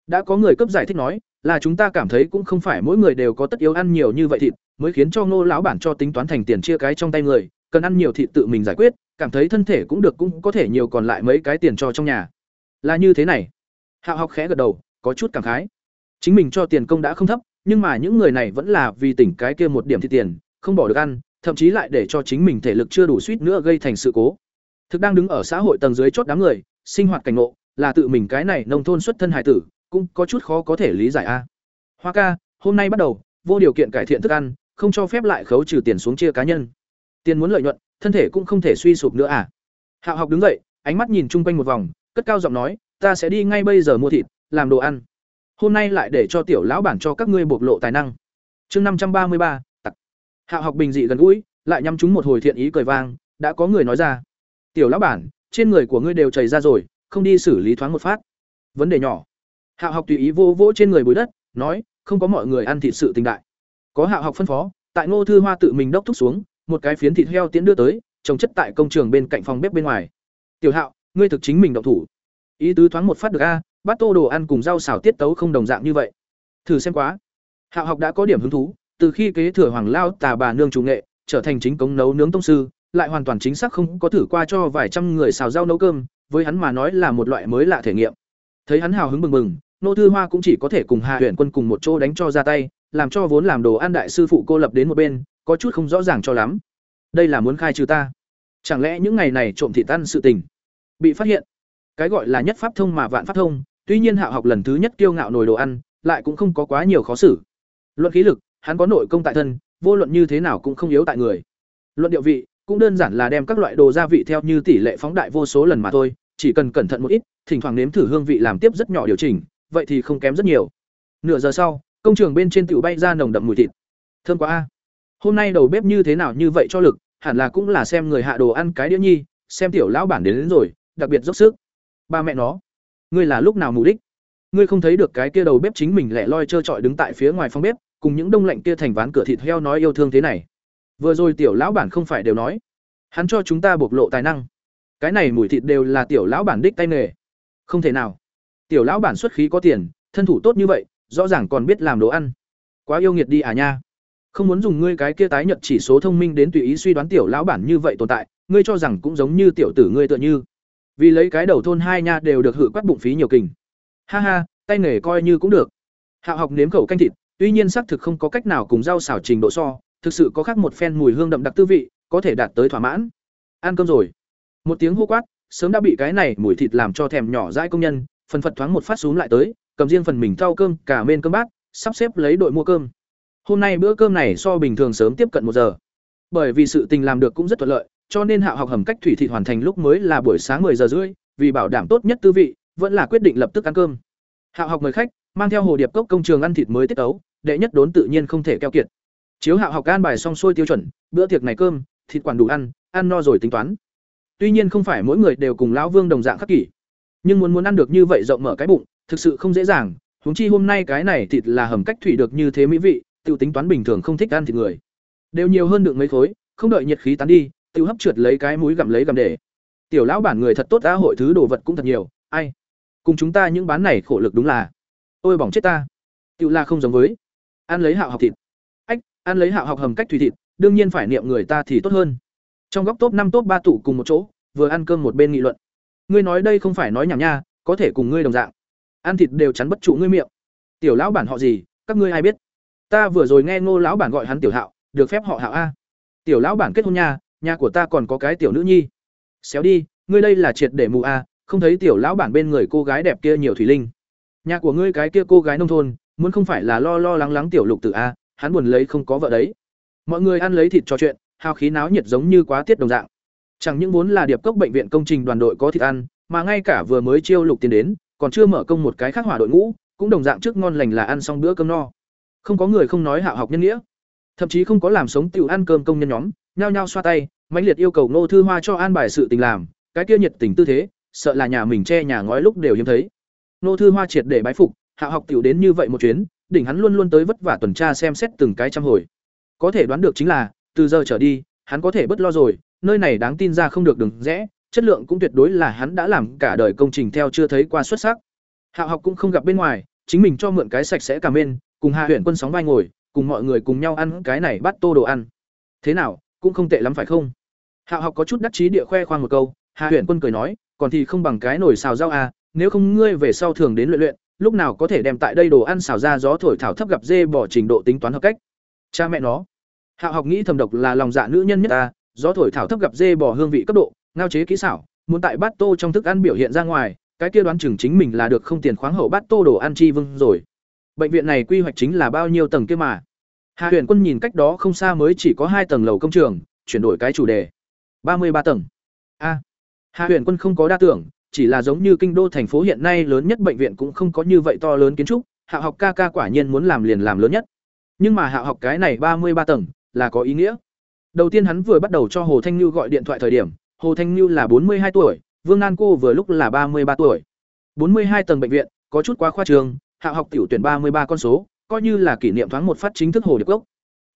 Đã có người cấp giải thích nói, là chúng ta cảm thấy cũng không phải mỗi người đều có tất yếu ăn nhiều như vậy thịt, mới khiến cho ngô lão bản cho tính toán thành tiền chia cái trong tay người, cần ăn nhiều thịt tự mình giải quyết, cảm thấy thân thể cũng được cũng có thể nhiều còn lại mấy cái tiền cho trong nhà. Là như thế này. Hạo học khẽ gật đầu, có chút cảm khái. Chính mình cho tiền công đã không thấp, nhưng mà những người này vẫn là vì tỉnh cái kia một điểm thịt tiền, không bỏ được ăn thậm chí lại để cho chính mình thể lực chưa đủ suýt nữa gây thành sự cố. Thực đang đứng ở xã hội tầng dưới chốt đám người, sinh hoạt cảnh ngộ, là tự mình cái này nông thôn xuất thân hải tử, cũng có chút khó có thể lý giải a. Hoa ca, hôm nay bắt đầu, vô điều kiện cải thiện thức ăn, không cho phép lại khấu trừ tiền xuống chia cá nhân. Tiền muốn lợi nhuận, thân thể cũng không thể suy sụp nữa à. Hạo học đứng dậy, ánh mắt nhìn chung quanh một vòng, cất cao giọng nói, ta sẽ đi ngay bây giờ mua thịt, làm đồ ăn. Hôm nay lại để cho tiểu lão bản cho các ngươi bộc lộ tài năng. Chương năm trăm ba mươi ba Hạ học bình dị gần gũi, lại nhắm chúng một hồi thiện ý cười vang, đã có người nói ra, tiểu lão bản, trên người của ngươi đều chảy ra rồi, không đi xử lý thoáng một phát. Vấn đề nhỏ. Hạ học tùy ý vô vỗ trên người bùi đất, nói, không có mọi người ăn thịt sự tình đại. Có Hạ học phân phó, tại ngô thư hoa tự mình đốc thúc xuống, một cái phiến thịt heo tiến đưa tới, trồng chất tại công trường bên cạnh phòng bếp bên ngoài. Tiểu hạo, ngươi thực chính mình động thủ. Ý tứ thoáng một phát được a, bát tô đồ ăn cùng rau xào tiết tấu không đồng dạng như vậy. Thử xem quá. Hạ học đã có điểm hứng thú từ khi kế thừa hoàng lao tà bà nương chủ nghệ, trở thành chính cống nấu nướng tông sư, lại hoàn toàn chính xác không có thử qua cho vài trăm người xào rau nấu cơm, với hắn mà nói là một loại mới lạ thể nghiệm. Thấy hắn hào hứng mừng mừng nô thư hoa cũng chỉ có thể cùng hạ huyện quân cùng một chỗ đánh cho ra tay, làm cho vốn làm đồ ăn đại sư phụ cô lập đến một bên, có chút không rõ ràng cho lắm. Đây là muốn khai trừ ta. Chẳng lẽ những ngày này trộm thị tan sự tình bị phát hiện? Cái gọi là nhất pháp thông mà vạn pháp thông, tuy nhiên hạo học lần thứ nhất kiêu ngạo nồi đồ ăn, lại cũng không có quá nhiều khó xử. Luận khí lực hắn có nội công tại thân vô luận như thế nào cũng không yếu tại người. Luận điệu vị cũng đơn giản là đem các loại đồ gia vị theo như tỷ lệ phóng đại vô số lần mà thôi chỉ cần cẩn thận một ít thỉnh thoảng nếm thử hương vị làm tiếp rất nhỏ điều chỉnh vậy thì không kém rất nhiều. Nửa giờ sau công trường bên trên tiểu bay ra nồng đậm mùi thịt. Thơm quá a. Hôm nay đầu bếp như thế nào như vậy cho lực hẳn là cũng là xem người hạ đồ ăn cái đĩa nhi xem tiểu lão bản đến, đến rồi đặc biệt dốc sức. Ba mẹ nó ngươi là lúc nào mù đích? Ngươi không thấy được cái kia đầu bếp chính mình lẻ loi trơ trọi đứng tại phía ngoài phòng bếp cùng những đông lạnh kia thành ván cửa thịt heo nói yêu thương thế này. Vừa rồi tiểu lão bản không phải đều nói, hắn cho chúng ta bộc lộ tài năng. Cái này mùi thịt đều là tiểu lão bản đích tay nghề. Không thể nào. Tiểu lão bản xuất khí có tiền, thân thủ tốt như vậy, rõ ràng còn biết làm đồ ăn. Quá yêu nghiệt đi à nha. Không muốn dùng ngươi cái kia tái nhật chỉ số thông minh đến tùy ý suy đoán tiểu lão bản như vậy tồn tại, ngươi cho rằng cũng giống như tiểu tử ngươi tựa như. Vì lấy cái đầu thôn hai nha đều được hử quát bụng phí nhiều kình. Ha ha, tay nghề coi như cũng được. Hạo học nếm khẩu canh thịt tuy nhiên xác thực không có cách nào cùng rau xảo trình độ so, thực sự có khác một phen mùi hương đậm đặc tư vị, có thể đạt tới thỏa mãn. Ăn cơm rồi. Một tiếng hô quát, sớm đã bị cái này mùi thịt làm cho thèm nhỏ dãi công nhân, phần phật thoáng một phát xuống lại tới, cầm riêng phần mình thau cơm, cả bên cơm bát, sắp xếp lấy đội mua cơm. Hôm nay bữa cơm này so bình thường sớm tiếp cận một giờ. Bởi vì sự tình làm được cũng rất thuận lợi, cho nên hạ học hầm cách thủy thịt hoàn thành lúc mới là buổi sáng 10 giờ rưỡi, vì bảo đảm tốt nhất tư vị, vẫn là quyết định lập tức ăn cơm. Hạ học mời khách, mang theo hồ điệp cốc công trường ăn thịt mới tiết tấu đệ nhất đốn tự nhiên không thể keo kiệt. Chiếu hạo học an bài xong xuôi tiêu chuẩn, bữa tiệc này cơm, thịt quản đủ ăn ăn no rồi tính toán. Tuy nhiên không phải mỗi người đều cùng lão vương đồng dạng khắc kỷ, nhưng muốn muốn ăn được như vậy rộng mở cái bụng, thực sự không dễ dàng. Huống chi hôm nay cái này thịt là hầm cách thủy được như thế mỹ vị tự tính toán bình thường không thích ăn thịt người. Đều nhiều hơn được mấy khối, không đợi nhiệt khí tán đi tự hấp trượt lấy cái mũi gặm lấy gặm để. Tiểu lão bản người thật tốt đã hội thứ đồ vật cũng thật nhiều, ai? Cùng chúng ta những bán này khổ lực đúng là. Ôi bỏng chết ta. Tự là không giống với ăn lấy hạo học thịt. Ách, ăn lấy hạo học hầm cách thủy thịt, đương nhiên phải niệm người ta thì tốt hơn. Trong góc top năm, top ba tủ cùng một chỗ, vừa ăn cơm một bên nghị luận. Ngươi nói đây không phải nói nhảm nha, có thể cùng ngươi đồng dạng. Ăn thịt đều chắn bất trụ ngươi miệng. Tiểu lão bản họ gì, các ngươi ai biết? Ta vừa rồi nghe ngô lão bản gọi hắn tiểu hạo, được phép họ hạo a. Tiểu lão bản kết hôn nha, nhà của ta còn có cái tiểu nữ nhi. Xéo đi, ngươi đây là triệt để mù a, không thấy tiểu lão bản bên người cô gái đẹp kia nhiều thủy linh. Nhà của ngươi cái kia cô gái nông thôn muốn không phải là lo lo lắng lắng tiểu lục tử a, hắn buồn lấy không có vợ đấy. Mọi người ăn lấy thịt trò chuyện, hào khí náo nhiệt giống như quá tiết đồng dạng. Chẳng những vốn là điệp cốc bệnh viện công trình đoàn đội có thịt ăn, mà ngay cả vừa mới chiêu lục tiền đến, còn chưa mở công một cái khác hỏa đội ngũ, cũng đồng dạng trước ngon lành là ăn xong bữa cơm no. Không có người không nói hạ học nhân nghĩa. Thậm chí không có làm sống tiểu ăn cơm công nhân nhóm, nhao nhao xoa tay, mãnh liệt yêu cầu ngô thư hoa cho an bài sự tình làm, cái kia nhiệt tình tư thế, sợ là nhà mình che nhà ngói lúc đều hiếm thấy. Ngô thư hoa triệt để bái phục hạ học tiểu đến như vậy một chuyến, đỉnh hắn luôn luôn tới vất vả tuần tra xem xét từng cái trăm hồi. Có thể đoán được chính là, từ giờ trở đi, hắn có thể bất lo rồi, nơi này đáng tin ra không được đừng rẽ, chất lượng cũng tuyệt đối là hắn đã làm cả đời công trình theo chưa thấy qua xuất sắc. Hạ học cũng không gặp bên ngoài, chính mình cho mượn cái sạch sẽ cảm ơn cùng hạ huyện quân sóng vai ngồi, cùng mọi người cùng nhau ăn cái này bắt tô đồ ăn. Thế nào, cũng không tệ lắm phải không? Hạ học có chút đắc chí địa khoe khoang một câu, hạ huyện quân cười nói, còn thì không bằng cái nồi xào rau à nếu không ngươi về sau thường đến luyện luyện lúc nào có thể đem tại đây đồ ăn xào ra gió thổi thảo thấp gặp dê bỏ trình độ tính toán hợp cách. Cha mẹ nó. Hạ học nghĩ thầm độc là lòng dạ nữ nhân nhất ta, gió thổi thảo thấp gặp dê bỏ hương vị cấp độ, ngao chế kỹ xảo, muốn tại bát tô trong thức ăn biểu hiện ra ngoài, cái kia đoán chừng chính mình là được không tiền khoáng hậu bát tô đồ ăn chi vương rồi. Bệnh viện này quy hoạch chính là bao nhiêu tầng kia mà. Hạ huyền quân nhìn cách đó không xa mới chỉ có hai tầng lầu công trường, chuyển đổi cái chủ đề. Ba mươi ba tầng. A. Hạ huyền quân không có đa tưởng chỉ là giống như kinh đô thành phố hiện nay lớn nhất bệnh viện cũng không có như vậy to lớn kiến trúc, hạ học ca ca quả nhiên muốn làm liền làm lớn nhất. Nhưng mà hạ học cái này ba mươi ba tầng, là có ý nghĩa. Đầu tiên hắn vừa bắt đầu cho hồ thanh Nhu gọi điện thoại thời điểm, hồ thanh Nhu là bốn mươi hai tuổi, vương an cô vừa lúc là ba mươi ba tuổi. bốn mươi hai tầng bệnh viện, có chút quá khoa trường, hạ học tiểu tuyển ba mươi ba con số, coi như là kỷ niệm thoáng một phát chính thức hồ điệp cốc.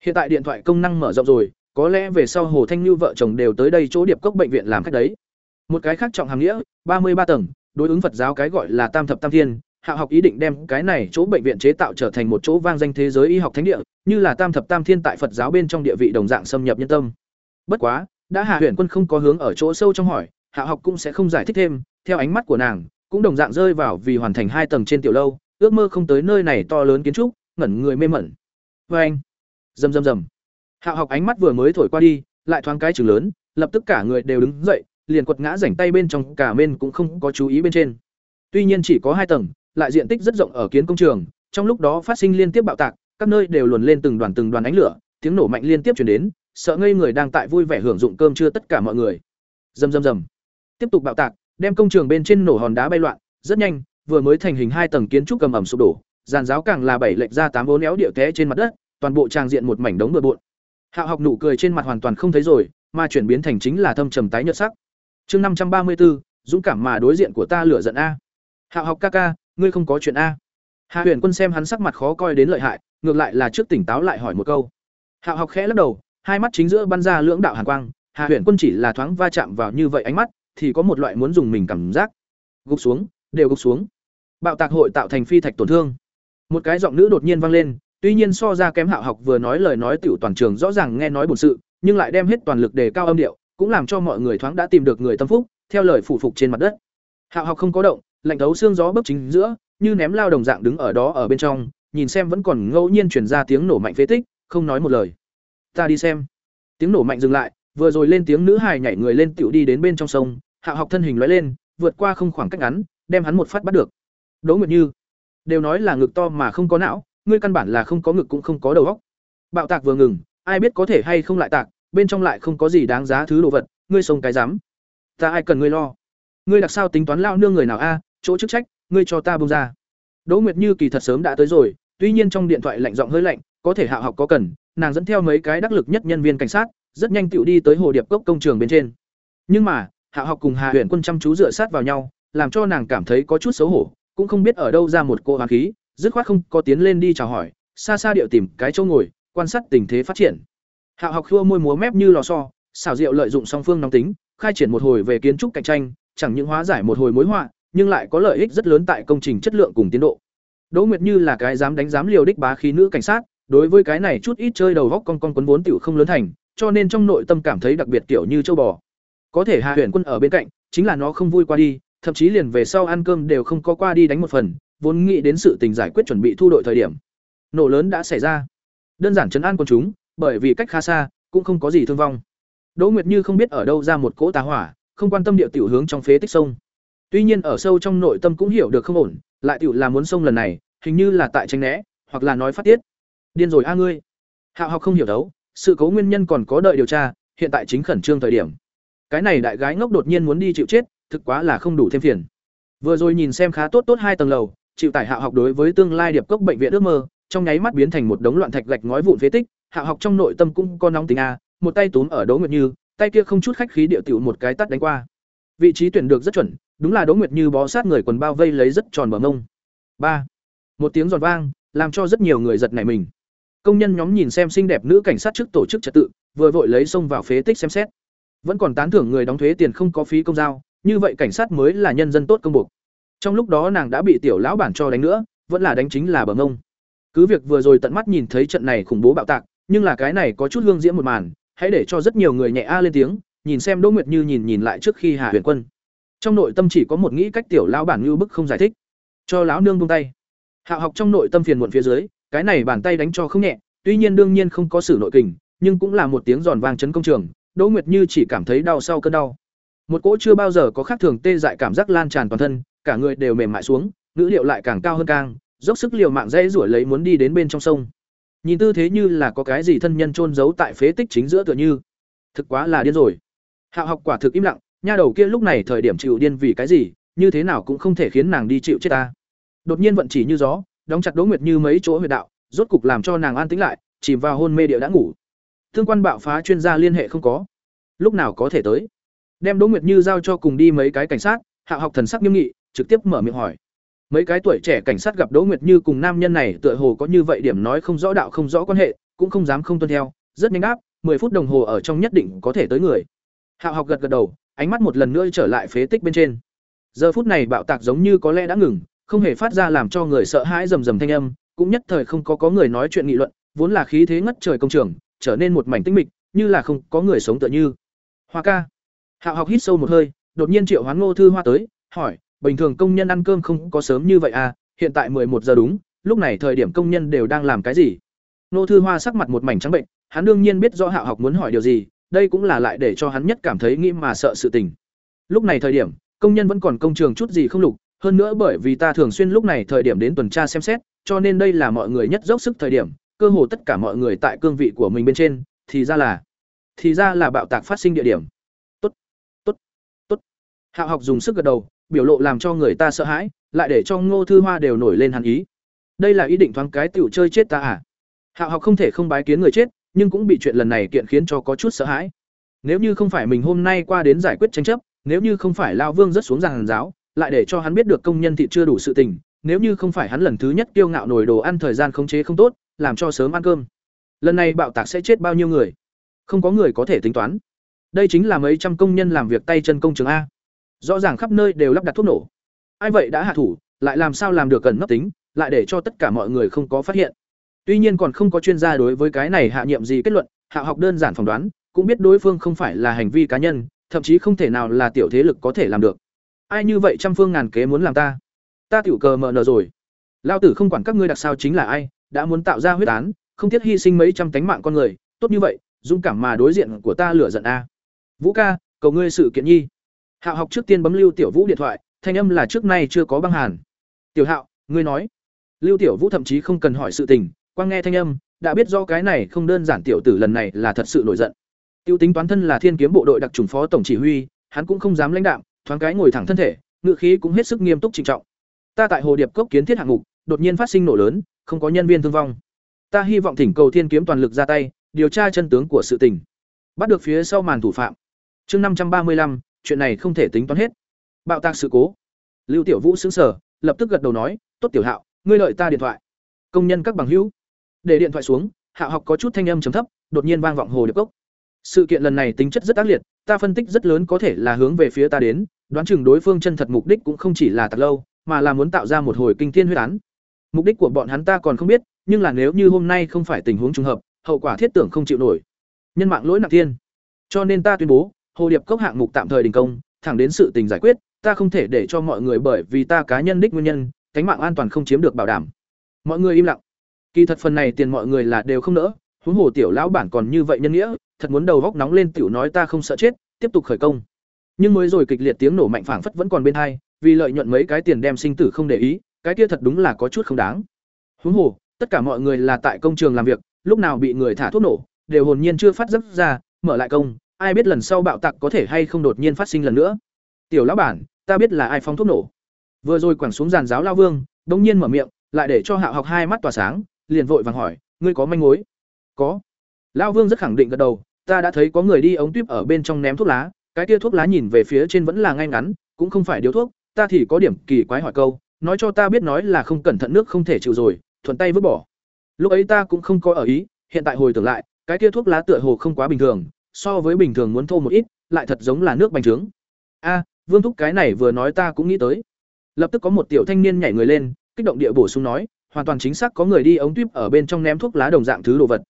Hiện tại điện thoại công năng mở rộng rồi, có lẽ về sau hồ thanh Nhu vợ chồng đều tới đây chỗ điệp cốc bệnh viện làm khách đấy một cái khác trọng hàm nghĩa, ba mươi ba tầng, đối ứng phật giáo cái gọi là tam thập tam thiên, hạ học ý định đem cái này chỗ bệnh viện chế tạo trở thành một chỗ vang danh thế giới y học thánh địa, như là tam thập tam thiên tại phật giáo bên trong địa vị đồng dạng xâm nhập nhân tâm. Bất quá, đã hạ huyền quân không có hướng ở chỗ sâu trong hỏi, hạ học cũng sẽ không giải thích thêm, theo ánh mắt của nàng, cũng đồng dạng rơi vào vì hoàn thành hai tầng trên tiểu lâu, ước mơ không tới nơi này to lớn kiến trúc, ngẩn người mê mẩn. Vê anh, rầm rầm rầm. Hạ học ánh mắt vừa mới thổi qua đi, lại thoáng cái chừng lớn, lập tức cả người đều đứng dậy liền quật ngã rảnh tay bên trong, cả bên cũng không có chú ý bên trên. Tuy nhiên chỉ có hai tầng, lại diện tích rất rộng ở kiến công trường, trong lúc đó phát sinh liên tiếp bạo tạc, các nơi đều luồn lên từng đoàn từng đoàn ánh lửa, tiếng nổ mạnh liên tiếp truyền đến, sợ ngây người đang tại vui vẻ hưởng dụng cơm trưa tất cả mọi người. Rầm rầm rầm. Tiếp tục bạo tạc, đem công trường bên trên nổ hòn đá bay loạn, rất nhanh, vừa mới thành hình hai tầng kiến trúc cầm ẩm sụp đổ, giàn giáo càng là bảy lệch ra tám vốn léo điệu té trên mặt đất, toàn bộ trang diện một mảnh đống bừa bộn. Hạo học nụ cười trên mặt hoàn toàn không thấy rồi, mà chuyển biến thành chính là thâm trầm tái nhợt sắc chương năm trăm ba mươi bốn dũng cảm mà đối diện của ta lửa giận a. Hạ học ca ca, ngươi không có chuyện a. Hạ huyền quân xem hắn sắc mặt khó coi đến lợi hại, ngược lại là trước tỉnh táo lại hỏi một câu. Hạ học khẽ lắc đầu, hai mắt chính giữa bắn ra lưỡng đạo hàn quang, hạ huyền quân chỉ là thoáng va chạm vào như vậy ánh mắt, thì có một loại muốn dùng mình cảm giác. Gục xuống, đều gục xuống. Bạo tạc hội tạo thành phi thạch tổn thương. Một cái giọng nữ đột nhiên vang lên, tuy nhiên so ra kém hạo học vừa nói lời nói tiểu toàn trường rõ ràng nghe nói bổn sự, nhưng lại đem hết toàn lực đề cao âm điệu cũng làm cho mọi người thoáng đã tìm được người tâm phúc, theo lời phủ phục trên mặt đất. Hạo học không có động, lạnh thấu xương gió bấp chính giữa, như ném lao đồng dạng đứng ở đó ở bên trong, nhìn xem vẫn còn ngẫu nhiên truyền ra tiếng nổ mạnh phế tích, không nói một lời. Ta đi xem. Tiếng nổ mạnh dừng lại, vừa rồi lên tiếng nữ hài nhảy người lên tiểu đi đến bên trong sông, hạo học thân hình lóe lên, vượt qua không khoảng cách ngắn, đem hắn một phát bắt được. Đỗ nguyệt như, đều nói là ngực to mà không có não, ngươi căn bản là không có ngực cũng không có đầu óc. Bạo tạc vừa ngừng, ai biết có thể hay không lại tạc bên trong lại không có gì đáng giá thứ đồ vật, ngươi sống cái dám ta ai cần ngươi lo? Ngươi đặc sao tính toán lao nương người nào a? À, chỗ chức trách, ngươi cho ta bông ra. Đỗ nguyệt như kỳ thật sớm đã tới rồi, tuy nhiên trong điện thoại lạnh giọng hơi lạnh, có thể hạ học có cần, nàng dẫn theo mấy cái đắc lực nhất nhân viên cảnh sát, rất nhanh tựu đi tới hồ điệp cốc công trường bên trên. Nhưng mà, hạ học cùng hạ huyện quân chăm chú dựa sát vào nhau, làm cho nàng cảm thấy có chút xấu hổ, cũng không biết ở đâu ra một cô hoàng khí, dứt khoát không có tiến lên đi chào hỏi, xa xa điệu tìm cái chỗ ngồi, quan sát tình thế phát triển hạ học khua môi múa mép như lò xo xảo diệu lợi dụng song phương nóng tính, khai triển một hồi về kiến trúc cạnh tranh, chẳng những hóa giải một hồi mối họa, nhưng lại có lợi ích rất lớn tại công trình chất lượng cùng tiến độ. Đỗ nguyệt như là cái dám đánh dám liều đích bá khí nữ cảnh sát, đối với cái này chút ít chơi đầu góc con con quấn vốn tiểu không lớn thành, cho nên trong nội tâm cảm thấy đặc biệt kiểu như châu bò. Có thể hạ huyền quân ở bên cạnh, chính là nó không vui qua đi, thậm chí liền về sau ăn cơm đều không có qua đi đánh một phần, vốn nghĩ đến sự tình giải quyết chuẩn bị thu đội thời điểm. Nổ lớn đã xảy ra. Đơn giản chấn an quân chúng bởi vì cách khá xa, cũng không có gì thương vong. Đỗ nguyệt như không biết ở đâu ra một cỗ tà hỏa, không quan tâm địa tiểu hướng trong phế tích sông. Tuy nhiên ở sâu trong nội tâm cũng hiểu được không ổn, lại tiểu là muốn sông lần này, hình như là tại tránh né, hoặc là nói phát tiết. Điên rồi a ngươi. Hạo học không hiểu đấu, sự cố nguyên nhân còn có đợi điều tra, hiện tại chính khẩn trương thời điểm. Cái này đại gái ngốc đột nhiên muốn đi chịu chết, thực quá là không đủ thêm phiền. Vừa rồi nhìn xem khá tốt tốt hai tầng lầu, chịu tải Hạo học đối với tương lai điệp cốc bệnh viện ước mơ, trong nháy mắt biến thành một đống loạn thạch gạch ngói vụn phế tích hạ học trong nội tâm cũng có nóng tính a một tay túm ở đỗ nguyệt như, tay kia không chút khách khí điệu tiểu một cái tắt đánh qua. Vị trí tuyển được rất chuẩn, đúng là đỗ nguyệt như bó sát người quần bao vây lấy rất tròn bờ mông. Ba, một tiếng giòn vang, làm cho rất nhiều người giật nảy mình. Công nhân nhóm nhìn xem xinh đẹp nữ cảnh sát trước tổ chức trật tự, vừa vội lấy xông vào phế tích xem xét. Vẫn còn tán thưởng người đóng thuế tiền không có phí công giao, như vậy cảnh sát mới là nhân dân tốt công buộc. Trong lúc đó nàng đã bị tiểu lão bản cho đánh nữa, vẫn là đánh chính là bờ mông. Cứ việc vừa rồi tận mắt nhìn thấy trận này khủng bố bạo tạc nhưng là cái này có chút hương diễm một màn, hãy để cho rất nhiều người nhẹ a lên tiếng, nhìn xem đỗ nguyệt như nhìn nhìn lại trước khi hạ huyền quân. Trong nội tâm chỉ có một nghĩ cách tiểu lão bản ngưu bức không giải thích. Cho lão nương buông tay. Hạ học trong nội tâm phiền muộn phía dưới, cái này bàn tay đánh cho không nhẹ, tuy nhiên đương nhiên không có sử nội kình, nhưng cũng là một tiếng giòn vang chấn công trường, đỗ nguyệt như chỉ cảm thấy đau sau cơn đau. Một cỗ chưa bao giờ có khác thường tê dại cảm giác lan tràn toàn thân, cả người đều mềm mại xuống, ngữ liệu lại càng cao hơn càng, dốc sức liều mạng dễ rủi lấy muốn đi đến bên trong sông nhìn tư thế như là có cái gì thân nhân trôn giấu tại phế tích chính giữa tựa như. Thực quá là điên rồi. Hạ học quả thực im lặng, nha đầu kia lúc này thời điểm chịu điên vì cái gì, như thế nào cũng không thể khiến nàng đi chịu chết ta. Đột nhiên vận chỉ như gió, đóng chặt đỗ nguyệt như mấy chỗ huyệt đạo, rốt cục làm cho nàng an tĩnh lại, chìm vào hôn mê địa đã ngủ. Thương quan bạo phá chuyên gia liên hệ không có. Lúc nào có thể tới? Đem đỗ nguyệt như giao cho cùng đi mấy cái cảnh sát hạ học thần sắc nghiêm nghị, trực tiếp mở miệng hỏi mấy cái tuổi trẻ cảnh sát gặp đỗ nguyệt như cùng nam nhân này tựa hồ có như vậy điểm nói không rõ đạo không rõ quan hệ, cũng không dám không tuân theo, rất nhanh áp 10 phút đồng hồ ở trong nhất định có thể tới người. Hạo học gật gật đầu, ánh mắt một lần nữa trở lại phế tích bên trên. Giờ phút này bạo tạc giống như có lẽ đã ngừng, không hề phát ra làm cho người sợ hãi rầm rầm thanh âm, cũng nhất thời không có có người nói chuyện nghị luận, vốn là khí thế ngất trời công trường, trở nên một mảnh tĩnh mịch, như là không có người sống tựa như. Hoa ca. Hạo học hít sâu một hơi, đột nhiên triệu hoán ngô thư hoa tới, hỏi bình thường công nhân ăn cơm không có sớm như vậy à hiện tại một giờ đúng, lúc này thời điểm công nhân đều đang làm cái gì? Nô thư hoa sắc mặt một mảnh trắng bệnh, hắn đương nhiên biết rõ hạo học muốn hỏi điều gì, đây cũng là lại để cho hắn nhất cảm thấy nghĩ mà sợ sự tình. Lúc này thời điểm, công nhân vẫn còn công trường chút gì không lục, hơn nữa bởi vì ta thường xuyên lúc này thời điểm đến tuần tra xem xét, cho nên đây là mọi người nhất dốc sức thời điểm, cơ hồ tất cả mọi người tại cương vị của mình bên trên, thì ra là, thì ra là bạo tạc phát sinh địa điểm. Tốt tốt tốt. Hạo học dùng sức gật đầu biểu lộ làm cho người ta sợ hãi, lại để cho ngô thư hoa đều nổi lên hàn ý. Đây là ý định thoáng cái tiểu chơi chết ta à? Hạo học không thể không bái kiến người chết, nhưng cũng bị chuyện lần này kiện khiến cho có chút sợ hãi. Nếu như không phải mình hôm nay qua đến giải quyết tranh chấp, nếu như không phải lao vương rất xuống giàn giáo, lại để cho hắn biết được công nhân thị chưa đủ sự tình, nếu như không phải hắn lần thứ nhất kiêu ngạo nổi đồ ăn thời gian khống chế không tốt, làm cho sớm ăn cơm. Lần này bạo tạc sẽ chết bao nhiêu người? Không có người có thể tính toán. Đây chính là mấy trăm công nhân làm việc tay chân công trường a rõ ràng khắp nơi đều lắp đặt thuốc nổ. Ai vậy đã hạ thủ, lại làm sao làm được cần nấp tính, lại để cho tất cả mọi người không có phát hiện. Tuy nhiên còn không có chuyên gia đối với cái này hạ nhiệm gì kết luận, hạ học đơn giản phỏng đoán, cũng biết đối phương không phải là hành vi cá nhân, thậm chí không thể nào là tiểu thế lực có thể làm được. Ai như vậy trăm phương ngàn kế muốn làm ta? Ta tiểu cờ mờ nờ rồi. Lao tử không quản các ngươi đặc sao chính là ai, đã muốn tạo ra huyết án, không tiếc hy sinh mấy trăm tánh mạng con người, tốt như vậy, dũng cảm mà đối diện của ta lửa giận a. Vũ ca, cầu ngươi sự kiện nhi hạo học trước tiên bấm lưu tiểu vũ điện thoại, thanh âm là trước nay chưa có băng hàn. Tiểu hạo, ngươi nói. Lưu tiểu vũ thậm chí không cần hỏi sự tình, quang nghe thanh âm, đã biết do cái này không đơn giản tiểu tử lần này là thật sự nổi giận. Tiêu tính toán thân là thiên kiếm bộ đội đặc trùng phó tổng chỉ huy, hắn cũng không dám lãnh đạm, thoáng cái ngồi thẳng thân thể ngự khí cũng hết sức nghiêm túc trịnh trọng. Ta tại hồ điệp cốc kiến thiết hạng mục, đột nhiên phát sinh nổ lớn, không có nhân viên thương vong. Ta hy vọng thỉnh cầu thiên kiếm toàn lực ra tay, điều tra chân tướng của sự tình. Bắt được phía sau màn thủ phạm. Chương năm trăm ba mươi lăm chuyện này không thể tính toán hết. Bạo tạc sự cố. Lưu tiểu vũ xứng sở lập tức gật đầu nói, tốt tiểu hạo, ngươi lợi ta điện thoại. Công nhân các bằng hữu. Để điện thoại xuống hạ học có chút thanh âm trầm thấp, đột nhiên vang vọng hồ điệp cốc. Sự kiện lần này tính chất rất ác liệt, ta phân tích rất lớn có thể là hướng về phía ta đến, đoán chừng đối phương chân thật mục đích cũng không chỉ là tạc lâu, mà là muốn tạo ra một hồi kinh thiên huyết án. Mục đích của bọn hắn ta còn không biết, nhưng là nếu như hôm nay không phải tình huống trùng hợp, hậu quả thiết tưởng không chịu nổi. Nhân mạng lỗi nặng thiên. Cho nên ta tuyên bố hồ điệp cốc hạng mục tạm thời đình công, thẳng đến sự tình giải quyết, ta không thể để cho mọi người bởi vì ta cá nhân đích nguyên nhân, cánh mạng an toàn không chiếm được bảo đảm. Mọi người im lặng. Kỳ thật phần này tiền mọi người là đều không nỡ, huống hồ tiểu lão bản còn như vậy nhân nghĩa, thật muốn đầu góc nóng lên tiểu nói ta không sợ chết, tiếp tục khởi công. Nhưng mới rồi kịch liệt tiếng nổ mạnh phảng phất vẫn còn bên hai, vì lợi nhuận mấy cái tiền đem sinh tử không để ý, cái kia thật đúng là có chút không đáng. Huống hồ, tất cả mọi người là tại công trường làm việc, lúc nào bị người thả thuốc nổ, đều hồn nhiên chưa phát giấc ra, mở lại công ai biết lần sau bạo tạc có thể hay không đột nhiên phát sinh lần nữa? Tiểu lão bản ta biết là ai phóng thuốc nổ. Vừa rồi quẳng xuống giàn giáo lao vương đống nhiên mở miệng lại để cho hạo học hai mắt tỏa sáng liền vội vàng hỏi ngươi có manh mối? Có. Lão Vương rất khẳng định gật đầu, ta đã thấy có người đi ống tuyếp ở bên trong ném thuốc lá, cái kia thuốc lá nhìn về phía trên vẫn là ngay ngắn, cũng không phải điếu thuốc, ta thì có điểm kỳ quái hỏi câu, nói cho ta biết nói là không cẩn thận nước không thể chịu rồi, thuận tay vứt bỏ. Lúc ấy ta cũng không có ở ý, hiện tại hồi tưởng lại, cái kia thuốc lá tựa hồ không quá bình thường, so với bình thường muốn thô một ít, lại thật giống là nước bánh trứng. A, Vương thúc cái này vừa nói ta cũng nghĩ tới. Lập tức có một tiểu thanh niên nhảy người lên, kích động địa bổ sung nói, hoàn toàn chính xác có người đi ống tuyếp ở bên trong ném thuốc lá đồng dạng thứ đồ vật.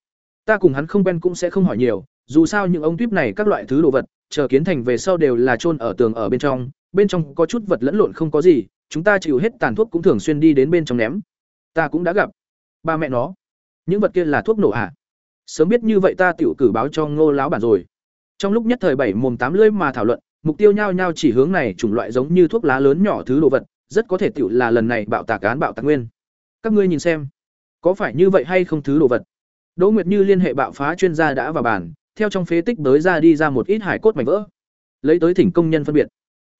Ta cùng hắn không quen cũng sẽ không hỏi nhiều, dù sao những ống tuyếp này các loại thứ đồ vật, chờ kiến thành về sau đều là chôn ở tường ở bên trong, bên trong có chút vật lẫn lộn không có gì, chúng ta chịu hết tàn thuốc cũng thường xuyên đi đến bên trong ném. Ta cũng đã gặp. Ba mẹ nó, những vật kia là thuốc nổ à? Sớm biết như vậy ta tiểu cử báo cho Ngô lão bản rồi. Trong lúc nhất thời bảy mồm tám lưỡi mà thảo luận, mục tiêu nhao nhao chỉ hướng này chủng loại giống như thuốc lá lớn nhỏ thứ đồ vật, rất có thể tiểu là lần này bạo tạc án bạo tạc nguyên. Các ngươi nhìn xem, có phải như vậy hay không thứ đồ vật? Đỗ Nguyệt Như liên hệ bạo phá chuyên gia đã vào bàn, theo trong phế tích tới ra đi ra một ít hải cốt mảnh vỡ. Lấy tới thỉnh công nhân phân biệt.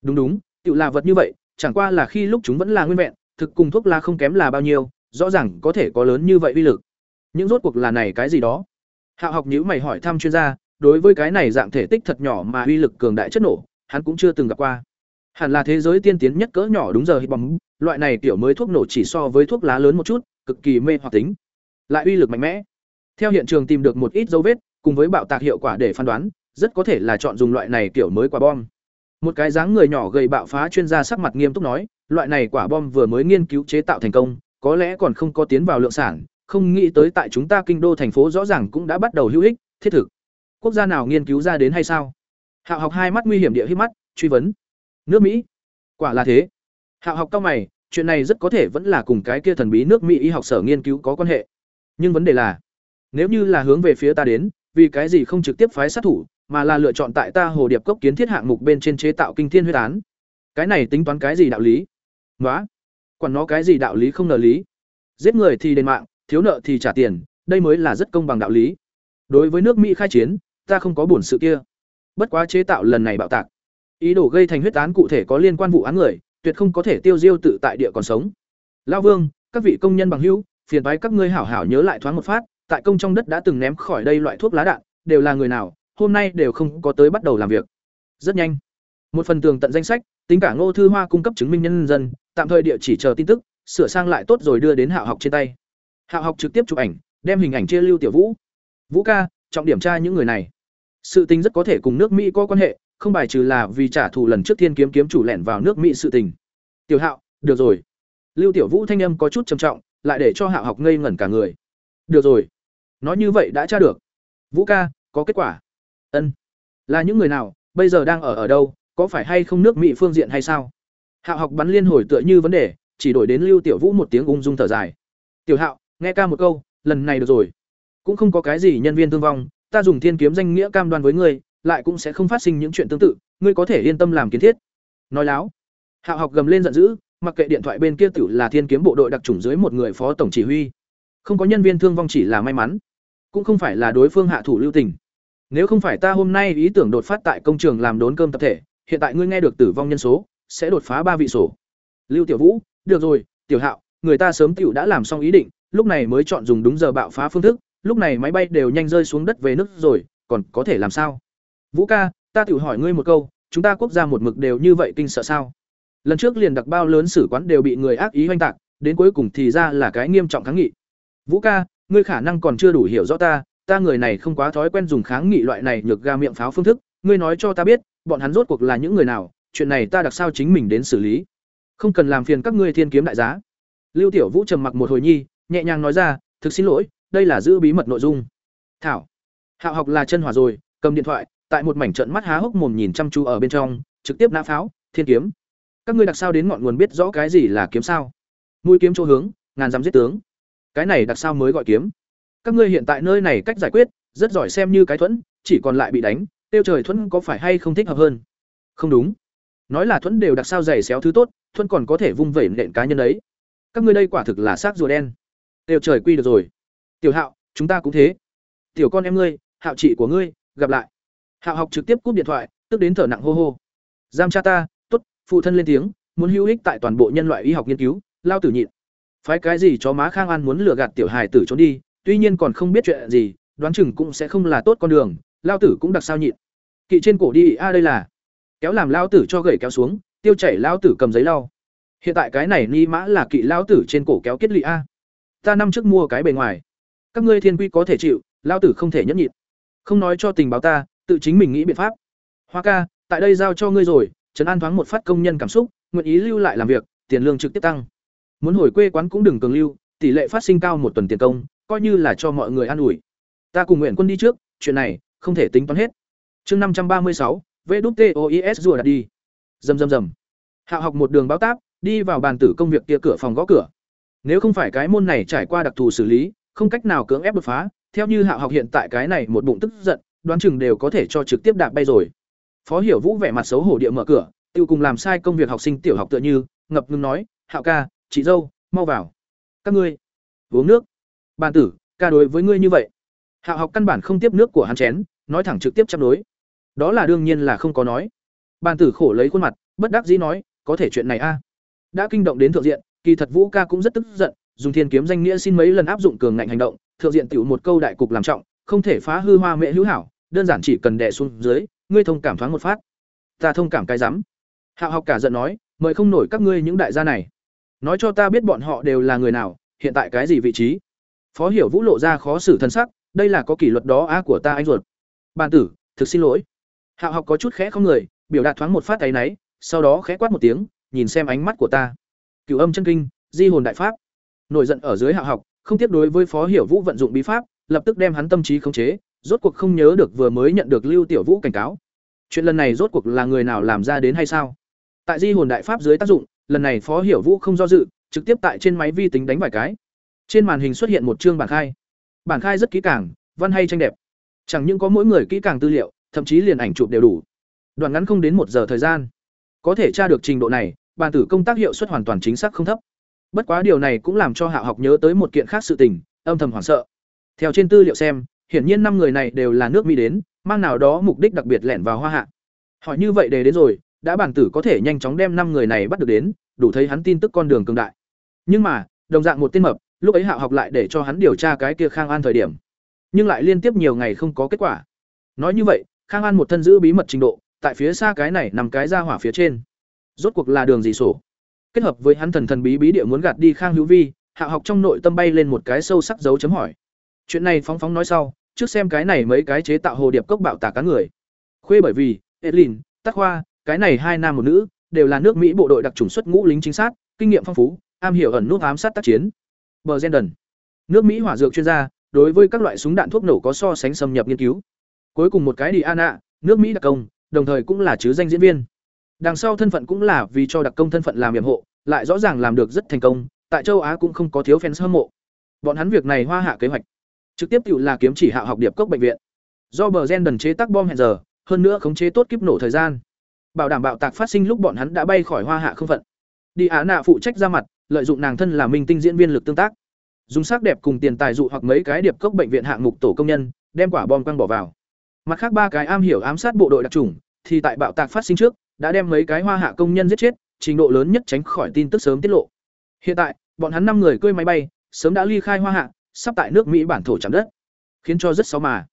Đúng đúng, tiểu là vật như vậy, chẳng qua là khi lúc chúng vẫn là nguyên vẹn, thực cùng thuốc lá không kém là bao nhiêu, rõ ràng có thể có lớn như vậy uy lực. Những rốt cuộc là này cái gì đó? Hạo học nhíu mày hỏi thăm chuyên gia, đối với cái này dạng thể tích thật nhỏ mà uy lực cường đại chất nổ, hắn cũng chưa từng gặp qua. Hẳn là thế giới tiên tiến nhất cỡ nhỏ đúng giờ hít bóng, loại này kiểu mới thuốc nổ chỉ so với thuốc lá lớn một chút, cực kỳ mê hoặc tính, lại uy lực mạnh mẽ. Theo hiện trường tìm được một ít dấu vết, cùng với bạo tạc hiệu quả để phán đoán, rất có thể là chọn dùng loại này kiểu mới quả bom. Một cái dáng người nhỏ gầy bạo phá chuyên gia sắc mặt nghiêm túc nói, loại này quả bom vừa mới nghiên cứu chế tạo thành công, có lẽ còn không có tiến vào lượng sản, không nghĩ tới tại chúng ta kinh đô thành phố rõ ràng cũng đã bắt đầu hữu ích, thiết thực. Quốc gia nào nghiên cứu ra đến hay sao? Hạo học hai mắt nguy hiểm địa hít mắt, truy vấn. Nước Mỹ? Quả là thế. Hạo học cao mày, chuyện này rất có thể vẫn là cùng cái kia thần bí nước Mỹ y học sở nghiên cứu có quan hệ. Nhưng vấn đề là, nếu như là hướng về phía ta đến, vì cái gì không trực tiếp phái sát thủ, mà là lựa chọn tại ta hồ điệp cốc kiến thiết hạng mục bên trên chế tạo kinh thiên huyết án. Cái này tính toán cái gì đạo lý? Nóa, quản nó cái gì đạo lý không nợ lý. Giết người thì đền mạng, thiếu nợ thì trả tiền, đây mới là rất công bằng đạo lý. Đối với nước Mỹ khai chiến, ta không có buồn sự kia. Bất quá chế tạo lần này bạo tạc, ý đồ gây thành huyết án cụ thể có liên quan vụ án người, tuyệt không có thể tiêu diêu tự tại địa còn sống. Lão Vương, các vị công nhân bằng hữu, phiền toái các ngươi hảo hảo nhớ lại thoáng một phát, tại công trong đất đã từng ném khỏi đây loại thuốc lá đạn, đều là người nào, hôm nay đều không có tới bắt đầu làm việc. Rất nhanh. Một phần tường tận danh sách, tính cả Ngô Thư Hoa cung cấp chứng minh nhân dân, tạm thời địa chỉ chờ tin tức, sửa sang lại tốt rồi đưa đến Hạo học trên tay. Hạo học trực tiếp chụp ảnh, đem hình ảnh chia lưu tiểu Vũ. Vũ ca, trọng điểm tra những người này. Sự tình rất có thể cùng nước Mỹ có quan hệ, không bài trừ là vì trả thù lần trước Thiên kiếm kiếm chủ lẻn vào nước Mỹ sự tình. Tiểu Hạo, được rồi. Lưu Tiểu Vũ thanh âm có chút trầm trọng, lại để cho Hạo học ngây ngẩn cả người. Được rồi. Nói như vậy đã tra được. Vũ ca, có kết quả. Ân. Là những người nào, bây giờ đang ở ở đâu, có phải hay không nước Mỹ phương diện hay sao? Hạo học bắn liên hồi tựa như vấn đề, chỉ đổi đến Lưu Tiểu Vũ một tiếng ung dung thở dài. Tiểu Hạo, nghe ca một câu, lần này được rồi. Cũng không có cái gì nhân viên thương vong, ta dùng thiên kiếm danh nghĩa cam đoan với ngươi, lại cũng sẽ không phát sinh những chuyện tương tự, ngươi có thể yên tâm làm kiến thiết. Nói láo. Hạo học gầm lên giận dữ, mặc kệ điện thoại bên kia tiểu là thiên kiếm bộ đội đặc chủng dưới một người phó tổng chỉ huy. Không có nhân viên thương vong chỉ là may mắn, cũng không phải là đối phương hạ thủ lưu tình. Nếu không phải ta hôm nay ý tưởng đột phát tại công trường làm đốn cơm tập thể, hiện tại ngươi nghe được tử vong nhân số, sẽ đột phá ba vị sổ. Lưu Tiểu Vũ, được rồi, Tiểu Hạo, người ta sớm tiểu đã làm xong ý định, lúc này mới chọn dùng đúng giờ bạo phá phương thức, lúc này máy bay đều nhanh rơi xuống đất về nước rồi, còn có thể làm sao? Vũ ca, ta tiểu hỏi ngươi một câu, chúng ta quốc gia một mực đều như vậy kinh sợ sao? Lần trước liền đặc bao lớn sử quán đều bị người ác ý hoành tạc, đến cuối cùng thì ra là cái nghiêm trọng kháng nghị. Vũ ca, ngươi khả năng còn chưa đủ hiểu rõ ta, ta người này không quá thói quen dùng kháng nghị loại này nhược ga miệng pháo phương thức, ngươi nói cho ta biết, bọn hắn rốt cuộc là những người nào, chuyện này ta đặc sao chính mình đến xử lý. Không cần làm phiền các ngươi thiên kiếm đại giá. Lưu Tiểu Vũ trầm mặc một hồi nhi, nhẹ nhàng nói ra, thực xin lỗi, đây là giữ bí mật nội dung. Thảo. Hạo học là chân hỏa rồi, cầm điện thoại, tại một mảnh trận mắt há hốc mồm nhìn chăm chú ở bên trong, trực tiếp nã pháo, thiên kiếm. Các ngươi đặc sao đến ngọn nguồn biết rõ cái gì là kiếm sao? Mũi kiếm chỗ hướng, ngàn dám giết tướng. Cái này đặc sao mới gọi kiếm. Các ngươi hiện tại nơi này cách giải quyết, rất giỏi xem như cái thuẫn, chỉ còn lại bị đánh, tiêu trời thuẫn có phải hay không thích hợp hơn? Không đúng. Nói là thuẫn đều đặc sao dày xéo thứ tốt, thuẫn còn có thể vung vẩy nện cá nhân đấy. Các ngươi đây quả thực là xác rùa đen. Tiêu trời quy được rồi. Tiểu Hạo, chúng ta cũng thế. Tiểu con em ngươi, Hạo chị của ngươi, gặp lại. Hạo học trực tiếp cúp điện thoại, tức đến thở nặng hô hô. Giam cha ta, tốt, phụ thân lên tiếng, muốn hữu ích tại toàn bộ nhân loại y học nghiên cứu, lao tử nhịn. Phái cái gì cho má Khang An muốn lừa gạt tiểu hài tử trốn đi, tuy nhiên còn không biết chuyện gì, đoán chừng cũng sẽ không là tốt con đường lao tử cũng đặc sao nhịn kỵ trên cổ đi a đây là kéo làm lao tử cho gậy kéo xuống tiêu chảy lao tử cầm giấy lau hiện tại cái này ni mã là kỵ lao tử trên cổ kéo kết lị a ta năm trước mua cái bề ngoài. Các ngươi thiên quy có thể chịu, lao tử không thể nhẫn nhịn. Không nói cho tình báo ta, tự chính mình nghĩ biện pháp. Hoa ca, tại đây giao cho ngươi rồi trấn an thoáng một phát công nhân cảm xúc, nguyện ý lưu lại làm việc, tiền lương trực tiếp tăng. Muốn hồi quê quán cũng đừng cường lưu, tỷ lệ phát sinh cao một tuần tiền công, coi như là cho mọi người an ủi. Ta cùng nguyện quân đi trước, chuyện này, không thể tính toán hết. Chương năm trăm ba mươi sáu vđtois rùa đặt đi. Rầm rầm rầm hạo học một đường báo táp, đi vào bàn tử công việc kia cửa phòng gõ cửa nếu không phải cái môn này trải qua đặc thù xử lý, không cách nào cưỡng ép đột phá, theo như hạo học hiện tại cái này một bụng tức giận, đoán chừng đều có thể cho trực tiếp đạp bay rồi. Phó hiểu vũ vẻ mặt xấu hổ địa mở cửa, tiêu cùng làm sai công việc học sinh tiểu học tựa như, ngập ngừng nói, hạo ca, chị dâu, mau vào. Các ngươi, uống nước. Bàn tử, ca đối với ngươi như vậy. Hạo học căn bản không tiếp nước của hắn chén, nói thẳng trực tiếp chấp đối. Đó là đương nhiên là không có nói. Bàn tử khổ lấy khuôn mặt, bất đắc dĩ nói, có thể chuyện này a. Đã kinh động đến thượng diện kỳ thật vũ ca cũng rất tức giận, dùng thiên kiếm danh nghĩa xin mấy lần áp dụng cường ngạnh hành động, thượng diện tiểu một câu đại cục làm trọng, không thể phá hư hoa mẹ hữu hảo, đơn giản chỉ cần đè xuống dưới, ngươi thông cảm thoáng một phát. Ta thông cảm cái rắm. Hạo học cả giận nói, mời không nổi các ngươi những đại gia này. Nói cho ta biết bọn họ đều là người nào, hiện tại cái gì vị trí? Phó hiểu vũ lộ ra khó xử thân sắc, đây là có kỷ luật đó á của ta anh ruột. Bàn tử, thực xin lỗi. Hạo học có chút khẽ không người, biểu đạt thoáng một phát tay náy sau đó khẽ quát một tiếng, nhìn xem ánh mắt của ta cửu âm chân kinh, di hồn đại pháp. Nổi giận ở dưới hạ học, không tiếp đối với phó hiểu vũ vận dụng bí pháp, lập tức đem hắn tâm trí khống chế, rốt cuộc không nhớ được vừa mới nhận được lưu tiểu vũ cảnh cáo. Chuyện lần này rốt cuộc là người nào làm ra đến hay sao? Tại di hồn đại pháp dưới tác dụng, lần này phó hiểu vũ không do dự, trực tiếp tại trên máy vi tính đánh vài cái. Trên màn hình xuất hiện một chương bản khai. Bản khai rất kỹ càng, văn hay tranh đẹp. Chẳng những có mỗi người kỹ càng tư liệu, thậm chí liền ảnh chụp đều đủ. Đoạn ngắn không đến một giờ thời gian. Có thể tra được trình độ này bàn tử công tác hiệu suất hoàn toàn chính xác không thấp. Bất quá điều này cũng làm cho hạ học nhớ tới một kiện khác sự tình, âm thầm hoảng sợ. Theo trên tư liệu xem, hiển nhiên năm người này đều là nước mỹ đến, mang nào đó mục đích đặc biệt lẻn vào hoa hạ. Hỏi như vậy đề đến rồi, đã bản tử có thể nhanh chóng đem năm người này bắt được đến, đủ thấy hắn tin tức con đường cường đại. Nhưng mà, đồng dạng một tên mập, lúc ấy hạ học lại để cho hắn điều tra cái kia khang an thời điểm. Nhưng lại liên tiếp nhiều ngày không có kết quả. Nói như vậy, khang an một thân giữ bí mật trình độ, tại phía xa cái này nằm cái ra hỏa phía trên rốt cuộc là đường gì sổ? Kết hợp với hắn thần thần bí bí địa muốn gạt đi khang hữu vi hạ học trong nội tâm bay lên một cái sâu sắc dấu chấm hỏi. Chuyện này phóng phóng nói sau trước xem cái này mấy cái chế tạo hồ điệp cốc bạo tả cá người. Khuê bởi vì edlin tắc Hoa, cái này hai nam một nữ đều là nước mỹ bộ đội đặc trùng xuất ngũ lính chính xác kinh nghiệm phong phú am hiểu ẩn nút ám sát tác chiến. Bờ gen nước mỹ hỏa dược chuyên gia đối với các loại súng đạn thuốc nổ có so sánh xâm nhập nghiên cứu. Cuối cùng một cái đi an ạ nước mỹ đặc công đồng thời cũng là chứ danh diễn viên đằng sau thân phận cũng là vì cho đặc công thân phận làm yểm hộ lại rõ ràng làm được rất thành công tại châu á cũng không có thiếu fans hâm mộ. Bọn hắn việc này hoa hạ kế hoạch. Trực tiếp tiểu là kiếm chỉ hạ học điệp cốc bệnh viện. Do bờ gen đần chế tác bom hẹn giờ hơn nữa khống chế tốt kiếp nổ thời gian. Bảo đảm bạo tạc phát sinh lúc bọn hắn đã bay khỏi hoa hạ không phận. Đi á nạ phụ trách ra mặt lợi dụng nàng thân là minh tinh diễn viên lực tương tác. Dùng sắc đẹp cùng tiền tài dụ hoặc mấy cái điệp cốc bệnh viện hạng mục tổ công nhân đem quả bom quăng bỏ vào. Mặt khác ba cái am hiểu ám sát bộ đội đặc chủng, thì tại bạo tạc phát sinh trước đã đem mấy cái hoa hạ công nhân giết chết, trình độ lớn nhất tránh khỏi tin tức sớm tiết lộ. Hiện tại, bọn hắn năm người cưỡi máy bay, sớm đã ly khai hoa hạ, sắp tại nước mỹ bản thổ chạm đất. Khiến cho rất xấu mà.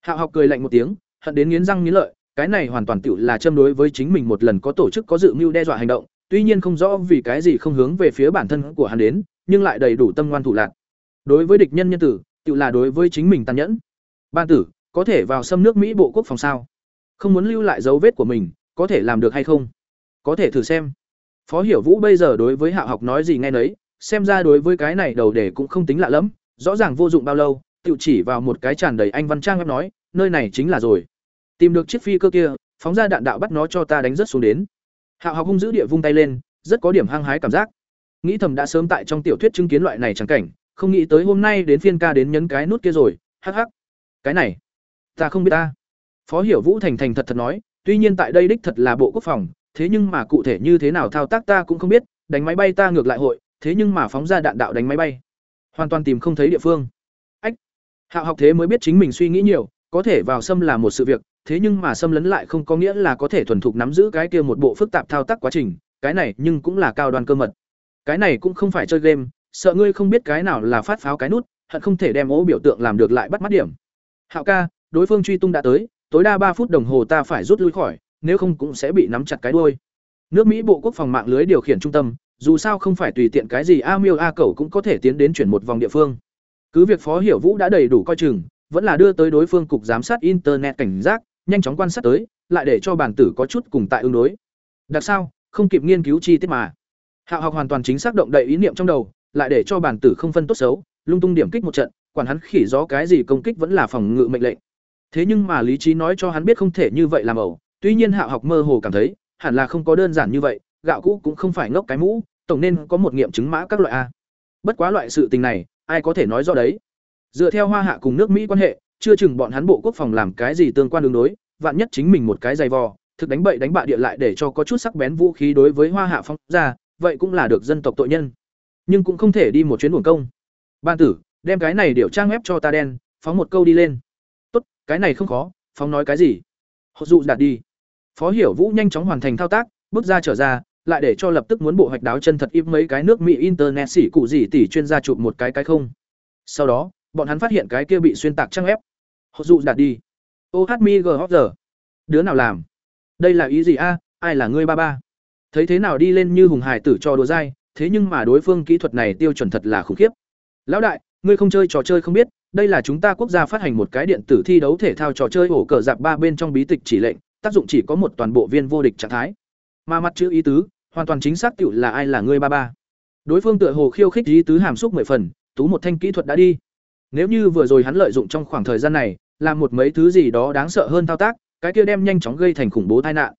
Hạ học cười lạnh một tiếng, hận đến nghiến răng nghiến lợi, cái này hoàn toàn tiểu là châm đối với chính mình một lần có tổ chức có dự mưu đe dọa hành động, tuy nhiên không rõ vì cái gì không hướng về phía bản thân của hắn đến, nhưng lại đầy đủ tâm ngoan thủ lạn. đối với địch nhân nhân tử tự là đối với chính mình tàn nhẫn. Ban tử, có thể vào xâm nước mỹ bộ quốc phòng sao? Không muốn lưu lại dấu vết của mình có thể làm được hay không? Có thể thử xem. Phó hiểu vũ bây giờ đối với hạ học nói gì nghe nấy, xem ra đối với cái này đầu để cũng không tính lạ lẫm, rõ ràng vô dụng bao lâu, tự chỉ vào một cái tràn đầy anh văn trang em nói, nơi này chính là rồi. Tìm được chiếc phi cơ kia, phóng ra đạn đạo bắt nó cho ta đánh rất xuống đến. Hạ học hung giữ địa vung tay lên, rất có điểm hăng hái cảm giác. Nghĩ thầm đã sớm tại trong tiểu thuyết chứng kiến loại này trắng cảnh, không nghĩ tới hôm nay đến phiên ca đến nhấn cái nút kia rồi, hắc hắc. Cái này, ta không biết ta. Phó hiểu vũ thành thành thật thật nói tuy nhiên tại đây đích thật là bộ quốc phòng, thế nhưng mà cụ thể như thế nào thao tác ta cũng không biết, đánh máy bay ta ngược lại hội, thế nhưng mà phóng ra đạn đạo đánh máy bay. Hoàn toàn tìm không thấy địa phương. Ách hạo học thế mới biết chính mình suy nghĩ nhiều, có thể vào xâm là một sự việc, thế nhưng mà xâm lấn lại không có nghĩa là có thể thuần thục nắm giữ cái kia một bộ phức tạp thao tác quá trình, cái này nhưng cũng là cao đoan cơ mật. Cái này cũng không phải chơi game, sợ ngươi không biết cái nào là phát pháo cái nút, hận không thể đem ố biểu tượng làm được lại bắt mắt điểm. Hạo ca, đối phương truy tung đã tới tối đa ba phút đồng hồ ta phải rút lui khỏi, nếu không cũng sẽ bị nắm chặt cái đuôi. Nước mỹ bộ quốc phòng mạng lưới điều khiển trung tâm, dù sao không phải tùy tiện cái gì a miêu a cẩu cũng có thể tiến đến chuyển một vòng địa phương. Cứ việc phó hiểu vũ đã đầy đủ coi chừng, vẫn là đưa tới đối phương cục giám sát internet cảnh giác, nhanh chóng quan sát tới, lại để cho bản tử có chút cùng tại ứng đối. Đặc sao, không kịp nghiên cứu chi tiết mà. Hạo học hoàn toàn chính xác động đậy ý niệm trong đầu, lại để cho bản tử không phân tốt xấu, lung tung điểm kích một trận, quản hắn khỉ gió cái gì công kích vẫn là phòng ngự mệnh lệnh thế nhưng mà lý trí nói cho hắn biết không thể như vậy làm ẩu, tuy nhiên hạo học mơ hồ cảm thấy, hẳn là không có đơn giản như vậy, gạo cũ cũng không phải ngốc cái mũ, tổng nên có một nghiệm chứng mã các loại a. Bất quá loại sự tình này, ai có thể nói rõ đấy. Dựa theo hoa hạ cùng nước mỹ quan hệ, chưa chừng bọn hắn bộ quốc phòng làm cái gì tương quan đường đối, vạn nhất chính mình một cái giày vò, thực đánh bậy đánh bạ địa lại để cho có chút sắc bén vũ khí đối với hoa hạ phong ra, vậy cũng là được dân tộc tội nhân. Nhưng cũng không thể đi một chuyến uổng công. Ban tử, đem cái này điều trang web cho ta đen, phóng một câu đi lên cái này không khó, phóng nói cái gì? Hộ dụ đạt đi. Phó hiểu vũ nhanh chóng hoàn thành thao tác, bước ra trở ra, lại để cho lập tức muốn bộ hoạch đáo chân thật im mấy cái nước mỹ internet xỉ cụ gì tỷ chuyên gia chụp một cái cái không. Sau đó, bọn hắn phát hiện cái kia bị xuyên tạc trang ép hộ dụ đạt đi. Ô hát mi giờ. Đứa nào làm? Đây là ý gì a? Ai là ngươi ba ba? Thấy thế nào đi lên như hùng hải tử cho đùa dai, thế nhưng mà đối phương kỹ thuật này tiêu chuẩn thật là khủng khiếp. Lão đại, ngươi không chơi trò chơi không biết đây là chúng ta quốc gia phát hành một cái điện tử thi đấu thể thao trò chơi ổ cờ dạp ba bên trong bí tịch chỉ lệnh, tác dụng chỉ có một toàn bộ viên vô địch trạng thái. Mà mặt chữ ý tứ, hoàn toàn chính xác tựu là ai là ngươi ba ba. Đối phương tựa hồ khiêu khích ý tứ hàm xúc mười phần, tú một thanh kỹ thuật đã đi. Nếu như vừa rồi hắn lợi dụng trong khoảng thời gian này, làm một mấy thứ gì đó đáng sợ hơn thao tác, cái kia đem nhanh chóng gây thành khủng bố tai nạn.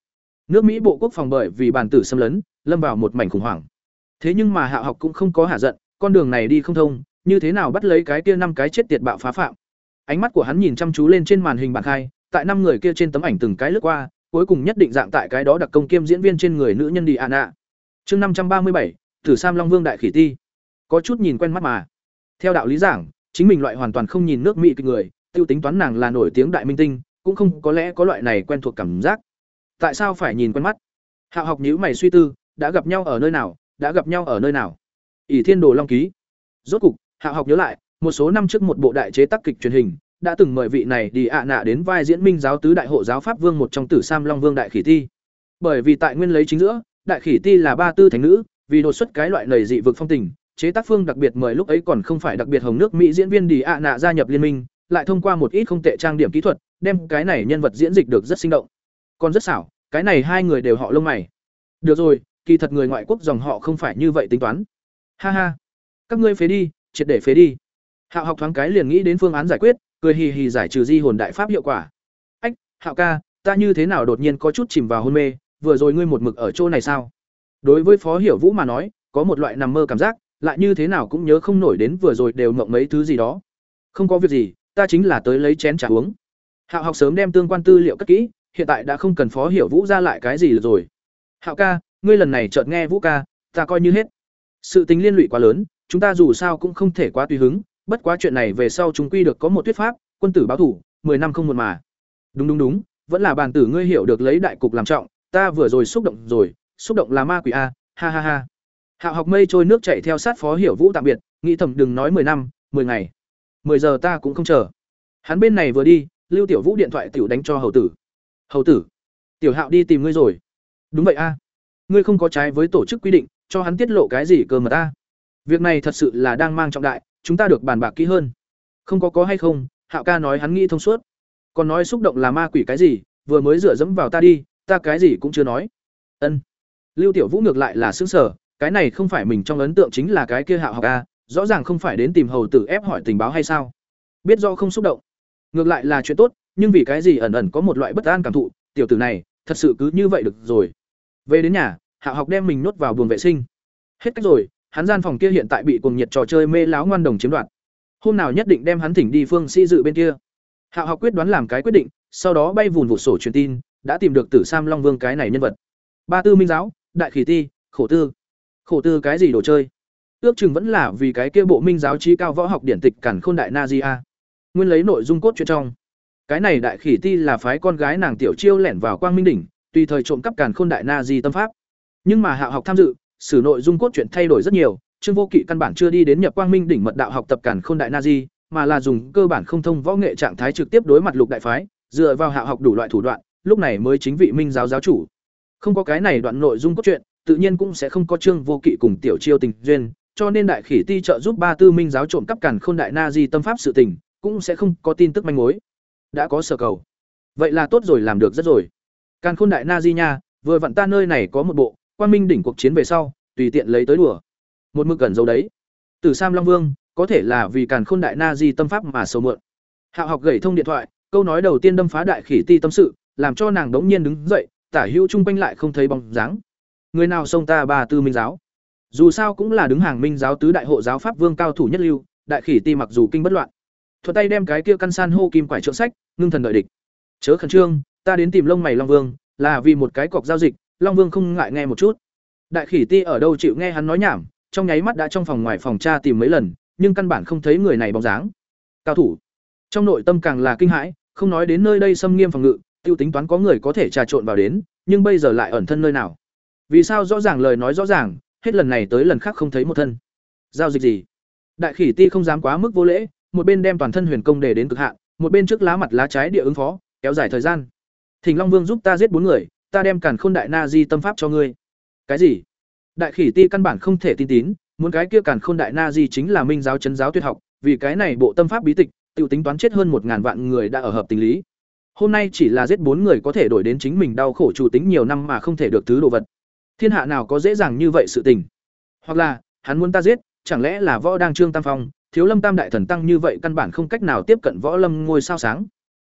Nước mỹ bộ quốc phòng bởi vì bản tử xâm lấn, lâm vào một mảnh khủng hoảng. Thế nhưng mà hạ học cũng không có hạ giận, con đường này đi không thông như thế nào bắt lấy cái kia năm cái chết tiệt bạo phá phạm? Ánh mắt của hắn nhìn chăm chú lên trên màn hình bản khai, tại năm người kia trên tấm ảnh từng cái lướt qua, cuối cùng nhất định dạng tại cái đó đặc công kiêm diễn viên trên người nữ nhân đi an ạ chương năm trăm ba mươi bảy, thử sam long vương đại khỉ ti. Có chút nhìn quen mắt mà. Theo đạo lý giảng, chính mình loại hoàn toàn không nhìn nước mỹ kịch người, tiêu tính toán nàng là nổi tiếng đại minh tinh, cũng không có lẽ có loại này quen thuộc cảm giác. Tại sao phải nhìn quen mắt? Hạo học nhíu mày suy tư, đã gặp nhau ở nơi nào, đã gặp nhau ở nơi nào? Ỷ thiên đồ long ký. Rốt cục Hạ học nhớ lại, một số năm trước một bộ đại chế tác kịch truyền hình, đã từng mời vị này đi ạ nạ đến vai diễn minh giáo tứ đại hộ giáo pháp vương một trong tử sam long vương đại khỉ ti. Bởi vì tại nguyên lấy chính giữa, đại khỉ ti là ba tư thánh nữ, vì đột xuất cái loại lời dị vực phong tình, chế tác phương đặc biệt mời lúc ấy còn không phải đặc biệt hồng nước mỹ diễn viên đi ạ nạ gia nhập liên minh, lại thông qua một ít không tệ trang điểm kỹ thuật, đem cái này nhân vật diễn dịch được rất sinh động. Còn rất xảo, cái này hai người đều họ lông mày. Được rồi, kỳ thật người ngoại quốc dòng họ không phải như vậy tính toán. Ha ha. Các ngươi phế đi triệt để phế đi. Hạo học thoáng cái liền nghĩ đến phương án giải quyết, cười hì hì giải trừ di hồn đại pháp hiệu quả. Ách, hạo ca, ta như thế nào đột nhiên có chút chìm vào hôn mê, vừa rồi ngươi một mực ở chỗ này sao? Đối với phó hiểu vũ mà nói, có một loại nằm mơ cảm giác, lại như thế nào cũng nhớ không nổi đến vừa rồi đều mộng mấy thứ gì đó. Không có việc gì, ta chính là tới lấy chén trà uống. Hạo học sớm đem tương quan tư liệu cất kỹ, hiện tại đã không cần phó hiểu vũ ra lại cái gì rồi. Hạo ca, ngươi lần này chợt nghe vũ ca, ta coi như hết. Sự tính liên lụy quá lớn chúng ta dù sao cũng không thể quá tùy hứng, bất quá chuyện này về sau chúng quy được có một thuyết pháp, quân tử báo thủ, mười năm không một mà. Đúng đúng đúng, vẫn là bàn tử ngươi hiểu được lấy đại cục làm trọng, ta vừa rồi xúc động rồi, xúc động là ma quỷ a, ha ha ha. Hạo học mây trôi nước chảy theo sát phó hiểu vũ tạm biệt, nghĩ thầm đừng nói mười năm, mười ngày. Mười giờ ta cũng không chờ. Hắn bên này vừa đi, lưu tiểu vũ điện thoại tiểu đánh cho hầu tử. Hầu tử, tiểu hạo đi tìm ngươi rồi. Đúng vậy a. Ngươi không có trái với tổ chức quy định, cho hắn tiết lộ cái gì cơ mà ta? Việc này thật sự là đang mang trọng đại, chúng ta được bàn bạc kỹ hơn. Không có có hay không, hạo ca nói hắn nghĩ thông suốt. Còn nói xúc động là ma quỷ cái gì, vừa mới dựa dẫm vào ta đi, ta cái gì cũng chưa nói. Ân. Lưu tiểu vũ ngược lại là xứng sở cái này không phải mình trong ấn tượng chính là cái kia hạo học a rõ ràng không phải đến tìm hầu tử ép hỏi tình báo hay sao? Biết do không xúc động. Ngược lại là chuyện tốt, nhưng vì cái gì ẩn ẩn có một loại bất an cảm thụ, tiểu tử này, thật sự cứ như vậy được rồi. Về đến nhà hạ học đem mình nhốt vào buồng vệ sinh. Hết cách rồi hắn gian phòng kia hiện tại bị cuồng nhiệt trò chơi mê láo ngoan đồng chiếm đoạt. Hôm nào nhất định đem hắn thỉnh đi phương sĩ dự bên kia. Hạo học quyết đoán làm cái quyết định, sau đó bay vùn vụt sổ truyền tin, đã tìm được tử sam long vương cái này nhân vật. Ba tư minh giáo, đại khỉ ti, khổ tư. Khổ tư cái gì đồ chơi? Ước chừng vẫn là vì cái kia bộ minh giáo trí cao võ học điển tịch cản khôn đại na di a. Nguyên lấy nội dung cốt truyện trong. Cái này đại khỉ ti là phái con gái nàng tiểu chiêu lẻn vào quang minh đỉnh, tùy thời trộm cắp cản khôn đại na di tâm pháp. Nhưng mà hạ học tham dự sử nội dung cốt truyện thay đổi rất nhiều trương vô kỵ căn bản chưa đi đến nhập quang minh đỉnh mật đạo học tập cản khôn đại na di mà là dùng cơ bản không thông võ nghệ trạng thái trực tiếp đối mặt lục đại phái, dựa vào hạ học đủ loại thủ đoạn, lúc này mới chính vị minh giáo giáo chủ. Không có cái này đoạn nội dung cốt truyện, tự nhiên cũng sẽ không có trương vô kỵ cùng tiểu chiêu tình duyên, cho nên đại khỉ ti trợ giúp ba tư minh giáo trộm cắp cản khôn đại na di tâm pháp sự tình, cũng sẽ không có tin tức manh mối. Đã có sở cầu. Vậy là tốt rồi làm được rất rồi. Càn khôn đại na di nha, vừa vặn ta nơi này có một bộ, quan minh đỉnh cuộc chiến về sau, tùy tiện lấy tới đùa. Một mực gần dấu đấy. Từ Sam Long Vương, có thể là vì Càn khôn đại na di tâm pháp mà sâu mượn. Hạo học gửi thông điện thoại, câu nói đầu tiên đâm phá đại khỉ ti tâm sự, làm cho nàng đống nhiên đứng dậy, tả hữu trung quanh lại không thấy bóng dáng. Người nào xông ta ba tư minh giáo? Dù sao cũng là đứng hàng minh giáo tứ đại hộ giáo pháp vương cao thủ nhất lưu, đại khỉ ti mặc dù kinh bất loạn, thuật tay đem cái kia căn san hô kim quải trượng sách, ngưng thần đợi địch. Chớ khẩn trương, ta đến tìm lông mày Long Vương, là vì một cái cọc giao dịch, Long Vương không ngại nghe một chút. Đại khỉ ti ở đâu chịu nghe hắn nói nhảm, trong nháy mắt đã trong phòng ngoài phòng tra tìm mấy lần, nhưng căn bản không thấy người này bóng dáng. Cao thủ. Trong nội tâm càng là kinh hãi, không nói đến nơi đây xâm nghiêm phòng ngự, tiêu tính toán có người có thể trà trộn vào đến, nhưng bây giờ lại ẩn thân nơi nào? Vì sao rõ ràng lời nói rõ ràng, hết lần này tới lần khác không thấy một thân? Giao dịch gì? Đại khỉ ti không dám quá mức vô lễ, một bên đem toàn thân huyền công để đến cực hạn, một bên trước lá mặt lá trái địa ứng phó, kéo dài thời gian. Thỉnh Long Vương giúp ta giết bốn người, ta đem Càn Khôn Đại Na Di tâm pháp cho ngươi. Cái gì? Đại Khỉ Ti căn bản không thể tin tín, muốn cái kia Càn Khôn Đại Na Di chính là Minh giáo chấn giáo tuyệt học, vì cái này bộ tâm pháp bí tịch, tự tính toán chết hơn một ngàn vạn người đã ở hợp tình lý. Hôm nay chỉ là giết bốn người có thể đổi đến chính mình đau khổ chủ tính nhiều năm mà không thể được thứ đồ vật. Thiên hạ nào có dễ dàng như vậy sự tình? Hoặc là, hắn muốn ta giết, chẳng lẽ là võ đang trương tam phong, thiếu lâm tam đại thần tăng như vậy căn bản không cách nào tiếp cận võ lâm ngôi sao sáng.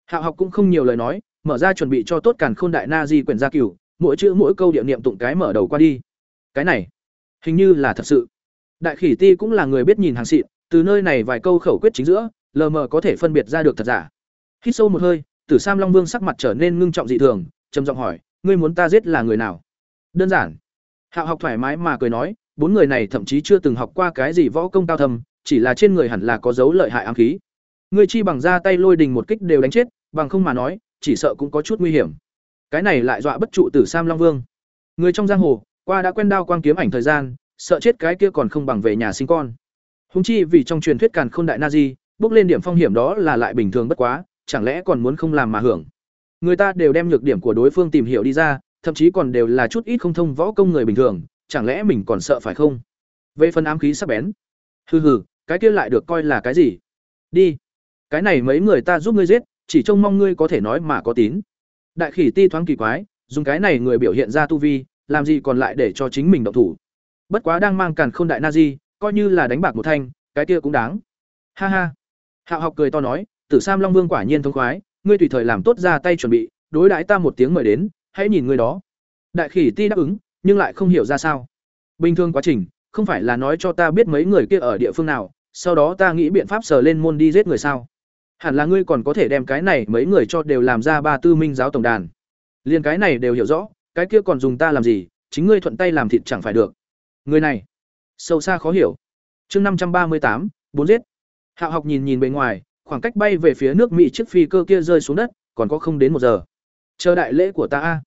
Hạo học cũng không nhiều lời nói, mở ra chuẩn bị cho tốt càn khôn đại na di quyển gia cửu, mỗi chữ mỗi câu địa niệm tụng cái mở đầu qua đi. Cái này, hình như là thật sự. Đại khỉ ti cũng là người biết nhìn hàng xịn, từ nơi này vài câu khẩu quyết chính giữa, lờ mờ có thể phân biệt ra được thật giả. Hít sâu một hơi, Tử Sam Long Vương sắc mặt trở nên ngưng trọng dị thường, trầm giọng hỏi, ngươi muốn ta giết là người nào? Đơn giản. Hạo học thoải mái mà cười nói, bốn người này thậm chí chưa từng học qua cái gì võ công cao thâm, chỉ là trên người hẳn là có dấu lợi hại ám khí. Ngươi chi bằng ra tay lôi đình một kích đều đánh chết, bằng không mà nói, chỉ sợ cũng có chút nguy hiểm. Cái này lại dọa bất trụ Tử Sam Long Vương. Người trong giang hồ, qua đã quen đao quang kiếm ảnh thời gian, sợ chết cái kia còn không bằng về nhà sinh con. Hùng chi vì trong truyền thuyết càn khôn đại na di, bước lên điểm phong hiểm đó là lại bình thường bất quá, chẳng lẽ còn muốn không làm mà hưởng. Người ta đều đem nhược điểm của đối phương tìm hiểu đi ra, thậm chí còn đều là chút ít không thông võ công người bình thường, chẳng lẽ mình còn sợ phải không? Về phần ám khí sắc bén, hừ hừ, cái kia lại được coi là cái gì? Đi, cái này mấy người ta giúp ngươi giết, chỉ trông mong ngươi có thể nói mà có tín. Đại khỉ ti thoáng kỳ quái, dùng cái này người biểu hiện ra tu vi, làm gì còn lại để cho chính mình động thủ. Bất quá đang mang càn khôn đại na di, coi như là đánh bạc một thanh, cái kia cũng đáng. Ha ha. Hạo học cười to nói, Tử Sam Long Vương quả nhiên thông khoái, ngươi tùy thời làm tốt ra tay chuẩn bị, đối đãi ta một tiếng mời đến, hãy nhìn ngươi đó. Đại khỉ ti đáp ứng, nhưng lại không hiểu ra sao. Bình thường quá trình, không phải là nói cho ta biết mấy người kia ở địa phương nào, sau đó ta nghĩ biện pháp sờ lên môn đi giết người sao? Hẳn là ngươi còn có thể đem cái này mấy người cho đều làm ra ba tư minh giáo tổng đàn. Liên cái này đều hiểu rõ, cái kia còn dùng ta làm gì, chính ngươi thuận tay làm thịt chẳng phải được. Người này, sâu xa khó hiểu. Chương năm trăm ba mươi tám, bốn giết. Hạo học nhìn nhìn bên ngoài, khoảng cách bay về phía nước Mỹ chiếc phi cơ kia rơi xuống đất, còn có không đến một giờ. Chờ đại lễ của ta a.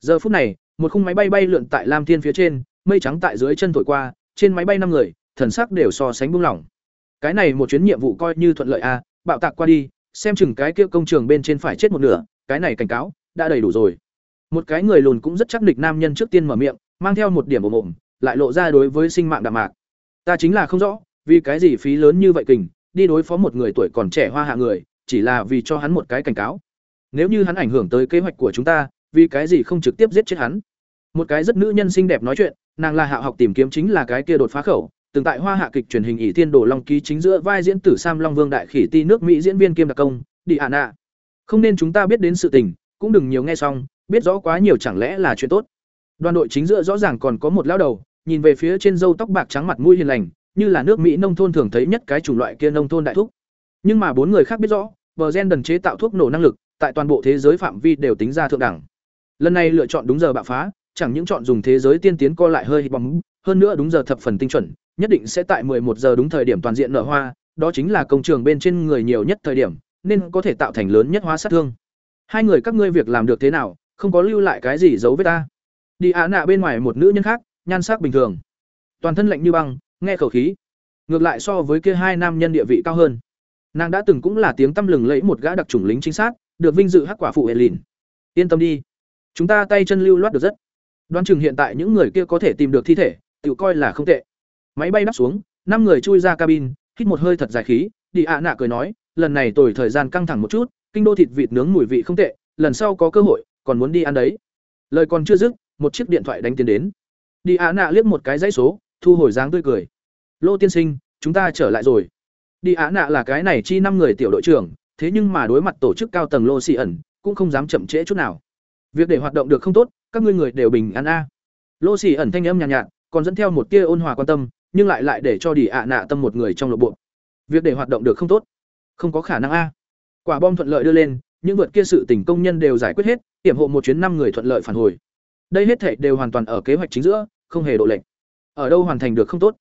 Giờ phút này, một khung máy bay bay lượn tại Lam Thiên phía trên, mây trắng tại dưới chân thổi qua, trên máy bay năm người, thần sắc đều so sánh buông lỏng. Cái này một chuyến nhiệm vụ coi như thuận lợi a, bạo tạc qua đi, xem chừng cái kia công trường bên trên phải chết một nửa, cái này cảnh cáo đã đầy đủ rồi. Một cái người lùn cũng rất chắc địch nam nhân trước tiên mở miệng, mang theo một điểm ồm ồm, lại lộ ra đối với sinh mạng đạm mạc. Ta chính là không rõ, vì cái gì phí lớn như vậy kình, đi đối phó một người tuổi còn trẻ hoa hạ người, chỉ là vì cho hắn một cái cảnh cáo. Nếu như hắn ảnh hưởng tới kế hoạch của chúng ta, vì cái gì không trực tiếp giết chết hắn? Một cái rất nữ nhân xinh đẹp nói chuyện, nàng là hạ học tìm kiếm chính là cái kia đột phá khẩu, từng tại hoa hạ kịch truyền hình ỷ thiên đồ long ký chính giữa vai diễn tử sam long vương đại khỉ ti nước mỹ diễn viên kiêm đặc công, đi hạ nạ. Không nên chúng ta biết đến sự tình, cũng đừng nhiều nghe xong, biết rõ quá nhiều chẳng lẽ là chuyện tốt. Đoàn đội chính giữa rõ ràng còn có một lão đầu, nhìn về phía trên râu tóc bạc trắng mặt mũi hiền lành, như là nước mỹ nông thôn thường thấy nhất cái chủng loại kia nông thôn đại thúc. Nhưng mà bốn người khác biết rõ, bờ gen đần chế tạo thuốc nổ năng lực, tại toàn bộ thế giới phạm vi đều tính ra thượng đẳng. Lần này lựa chọn đúng giờ bạo phá, chẳng những chọn dùng thế giới tiên tiến co lại hơi bóng hơn nữa đúng giờ thập phần tinh chuẩn nhất định sẽ tại 11 giờ đúng thời điểm toàn diện nở hoa, đó chính là công trường bên trên người nhiều nhất thời điểm, nên có thể tạo thành lớn nhất hóa sát thương. Hai người các ngươi việc làm được thế nào, không có lưu lại cái gì giấu với ta. Đi á nạ bên ngoài một nữ nhân khác, nhan sắc bình thường, toàn thân lạnh như băng, nghe khẩu khí, ngược lại so với kia hai nam nhân địa vị cao hơn. nàng đã từng cũng là tiếng tăm lừng lẫy một gã đặc chủng lính chính xác được vinh dự hắc quả phụ Elin. yên tâm đi chúng ta tay chân lưu loát được rất đoán chừng hiện tại những người kia có thể tìm được thi thể tự coi là không tệ. Máy bay đáp xuống năm người chui ra cabin hít một hơi thật dài khí đi ạ nạ cười nói lần này tồi thời gian căng thẳng một chút kinh đô thịt vịt nướng mùi vị không tệ lần sau có cơ hội còn muốn đi ăn đấy. Lời còn chưa dứt một chiếc điện thoại đánh tiến đến. Đi ạ nạ liếc một cái dãy số thu hồi dáng tươi cười. Lô tiên sinh chúng ta trở lại rồi. Đi ạ nạ là cái này chi năm người tiểu đội trưởng thế nhưng mà đối mặt tổ chức cao tầng lô xì ẩn cũng không dám chậm trễ chút nào. Việc để hoạt động được không tốt các ngươi người đều bình an a. Lô xì ẩn thanh âm nhàn nhạt, nhạt còn dẫn theo một tia ôn hòa quan tâm, nhưng lại lại để cho đi ạ nạ tâm một người trong nội bộ. Việc để hoạt động được không tốt. Không có khả năng a. Quả bom thuận lợi đưa lên, những vượt kia sự tỉnh công nhân đều giải quyết hết, hiểm hộ một chuyến năm người thuận lợi phản hồi. Đây hết thể đều hoàn toàn ở kế hoạch chính giữa, không hề độ lệnh ở đâu hoàn thành được không tốt?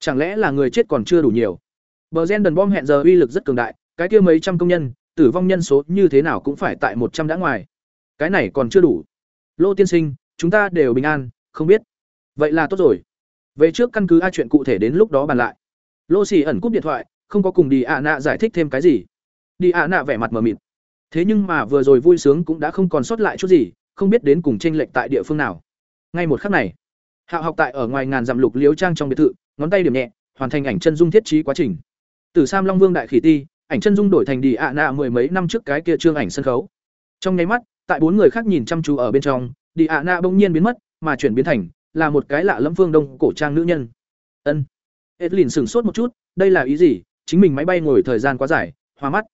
Chẳng lẽ là người chết còn chưa đủ nhiều? Bờ gen đần bom hẹn giờ uy lực rất cường đại, cái kia mấy trăm công nhân, tử vong nhân số như thế nào cũng phải tại một trăm đã ngoài. Cái này còn chưa đủ. Lô tiên sinh, chúng ta đều bình an, không biết vậy là tốt rồi. Về trước căn cứ a chuyện cụ thể đến lúc đó bàn lại. Lô xì ẩn cúp điện thoại, không có cùng đi ạ nạ giải thích thêm cái gì. Đi ạ nạ vẻ mặt mờ mịt. Thế nhưng mà vừa rồi vui sướng cũng đã không còn sót lại chút gì, không biết đến cùng tranh lệch tại địa phương nào. Ngay một khắc này hạo học tại ở ngoài ngàn dặm lục liếu trang trong biệt thự, ngón tay điểm nhẹ, hoàn thành ảnh chân dung thiết trí quá trình. Từ sam long vương đại khỉ ti, ảnh chân dung đổi thành đi ạ nạ mười mấy năm trước cái kia trương ảnh sân khấu. Trong nháy mắt, tại bốn người khác nhìn chăm chú ở bên trong, đi ạ nạ bỗng nhiên biến mất, mà chuyển biến thành là một cái lạ lẫm phương đông cổ trang nữ nhân. Ân. Edlin sửng sốt một chút, đây là ý gì? Chính mình máy bay ngồi thời gian quá dài, hoa mắt.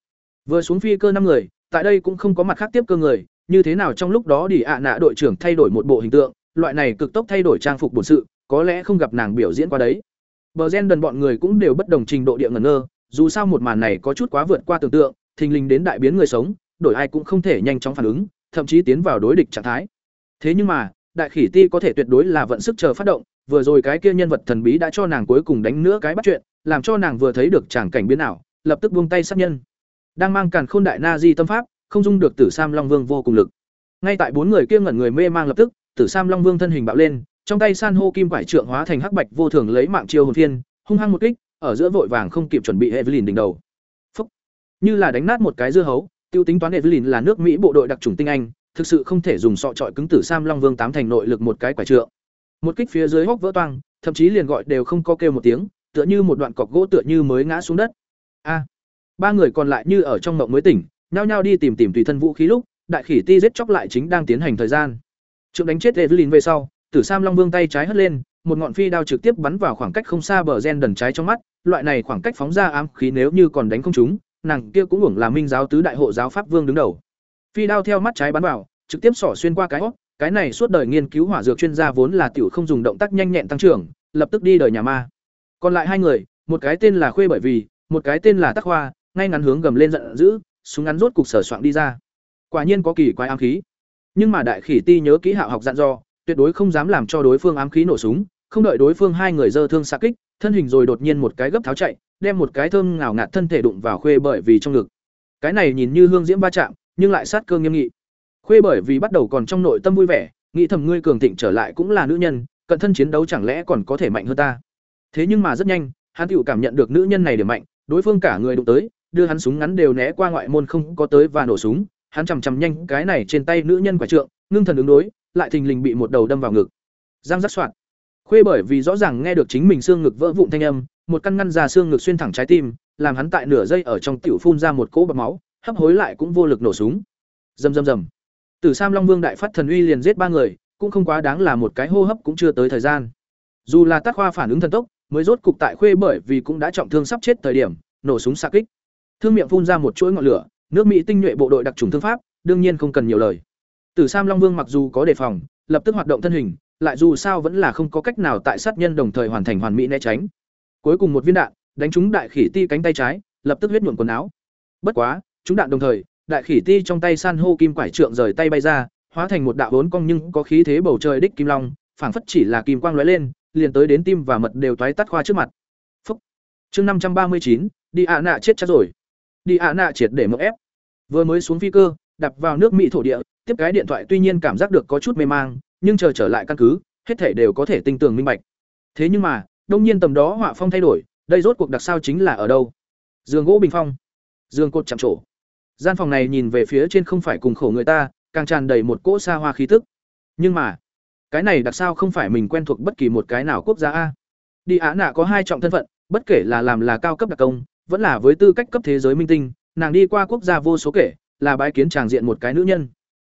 Vừa xuống phi cơ năm người, tại đây cũng không có mặt khác tiếp cơ người, như thế nào trong lúc đó đi ạ nạ đội trưởng thay đổi một bộ hình tượng, loại này cực tốc thay đổi trang phục bổn sự, có lẽ không gặp nàng biểu diễn qua đấy. Bờ gen đần bọn người cũng đều bất đồng trình độ địa ngẩn ngơ, dù sao một màn này có chút quá vượt qua tưởng tượng, thình lình đến đại biến người sống, đổi ai cũng không thể nhanh chóng phản ứng, thậm chí tiến vào đối địch trạng thái. Thế nhưng mà đại khỉ ti có thể tuyệt đối là vận sức chờ phát động, vừa rồi cái kia nhân vật thần bí đã cho nàng cuối cùng đánh nữa cái bắt chuyện, làm cho nàng vừa thấy được tràng cảnh biến ảo, lập tức buông tay sát nhân. Đang mang càn khôn đại na di tâm pháp, không dung được tử sam long vương vô cùng lực. Ngay tại bốn người kia ngẩn người mê mang lập tức, tử sam long vương thân hình bạo lên, trong tay san hô kim quải trượng hóa thành hắc bạch vô thường lấy mạng chiêu hồn thiên, hung hăng một kích, ở giữa vội vàng không kịp chuẩn bị evelyn đỉnh đầu. Phúc. như là đánh nát một cái dưa hấu, tiêu tính toán evelyn là nước mỹ bộ đội đặc trùng tinh anh thực sự không thể dùng sọ trọi cứng tử sam long vương tám thành nội lực một cái quả trượng. Một kích phía dưới hốc vỡ toang, thậm chí liền gọi đều không có kêu một tiếng, tựa như một đoạn cọc gỗ tựa như mới ngã xuống đất. A! Ba người còn lại như ở trong mộng mới tỉnh, nhao nhao đi tìm tìm tùy thân vũ khí lúc, đại khỉ ti giết chóc lại chính đang tiến hành thời gian. Trượng đánh chết evelyn về sau, tử sam long vương tay trái hất lên, một ngọn phi đao trực tiếp bắn vào khoảng cách không xa bờ gen đần trái trong mắt, loại này khoảng cách phóng ra ám khí nếu như còn đánh không chúng, nàng kia cũng hưởng là minh giáo tứ đại hộ giáo pháp vương đứng đầu phi đao theo mắt trái bắn vào trực tiếp xỏ xuyên qua cái hốc, cái này suốt đời nghiên cứu hỏa dược chuyên gia vốn là tiểu không dùng động tác nhanh nhẹn tăng trưởng lập tức đi đời nhà ma. Còn lại hai người một cái tên là khuê bởi vì một cái tên là tắc hoa ngay ngắn hướng gầm lên giận dữ súng ngắn rốt cục sở soạn đi ra. Quả nhiên có kỳ quái ám khí. Nhưng mà đại khỉ ti nhớ kỹ hạo học dặn dò tuyệt đối không dám làm cho đối phương ám khí nổ súng không đợi đối phương hai người dơ thương xạ kích thân hình rồi đột nhiên một cái gấp tháo chạy đem một cái thơm ngào ngạt thân thể đụng vào khuê bởi vì trong ngực. Cái này nhìn như hương diễm ba chạm nhưng lại sát cơ nghiêm nghị. Khuê bởi vì bắt đầu còn trong nội tâm vui vẻ, nghĩ thầm ngươi cường thịnh trở lại cũng là nữ nhân, cận thân chiến đấu chẳng lẽ còn có thể mạnh hơn ta? Thế nhưng mà rất nhanh, hắn tựu cảm nhận được nữ nhân này điểm mạnh, đối phương cả người đụng tới, đưa hắn súng ngắn đều né qua ngoại môn không có tới và nổ súng, hắn chằm chằm nhanh cái này trên tay nữ nhân quả trượng, ngưng thần ứng đối, lại thình lình bị một đầu đâm vào ngực. Giang rắc soạn khuê bởi vì rõ ràng nghe được chính mình xương ngực vỡ vụn thanh âm, một căn ngăn ra xương ngực xuyên thẳng trái tim, làm hắn tại nửa giây ở trong tiểu phun ra một cỗ bầm máu hấp hối lại cũng vô lực nổ súng rầm rầm rầm Tử Sam Long Vương đại phát thần uy liền giết ba người, cũng không quá đáng là một cái hô hấp cũng chưa tới thời gian. Dù là tác Khoa phản ứng thần tốc, mới rốt cục tại khuê bởi vì cũng đã trọng thương sắp chết thời điểm, nổ súng xạ kích. Thương miệng phun ra một chuỗi ngọn lửa, nước Mỹ tinh nhuệ bộ đội đặc trùng thương pháp, đương nhiên không cần nhiều lời. Tử Sam Long Vương mặc dù có đề phòng, lập tức hoạt động thân hình, lại dù sao vẫn là không có cách nào tại sát nhân đồng thời hoàn thành hoàn mỹ né tránh. Cuối cùng một viên đạn, đánh trúng đại khỉ ti cánh tay trái, lập tức huyết nhuộm quần áo. Bất quá, chúng đạn đồng thời, đại khỉ ti trong tay san hô kim quải trượng rời tay bay ra, hóa thành một đạo vốn cong nhưng có khí thế bầu trời đích kim long, phảng phất chỉ là kim quang lóe lên, liền tới đến tim và mật đều toái tắt khoa trước mặt. Phúc. Chương năm trăm ba mươi chín, đi ạ nạ chết chắc rồi. Đi ạ nạ triệt để mộng ép. Vừa mới xuống phi cơ, đập vào nước Mỹ thổ địa, tiếp cái điện thoại tuy nhiên cảm giác được có chút mê mang, nhưng chờ trở lại căn cứ, hết thể đều có thể tinh tường minh bạch. Thế nhưng mà, đông nhiên tầm đó họa phong thay đổi, đây rốt cuộc đặc sao chính là ở đâu? Giường gỗ bình phong. giường cột chạm trổ gian phòng này nhìn về phía trên không phải cùng khổ người ta, càng tràn đầy một cỗ xa hoa khí tức. Nhưng mà, cái này đặc sao không phải mình quen thuộc bất kỳ một cái nào quốc gia a. Đi á nạ có hai trọng thân phận, bất kể là làm là cao cấp đặc công, vẫn là với tư cách cấp thế giới minh tinh, nàng đi qua quốc gia vô số kể, là bái kiến tràng diện một cái nữ nhân.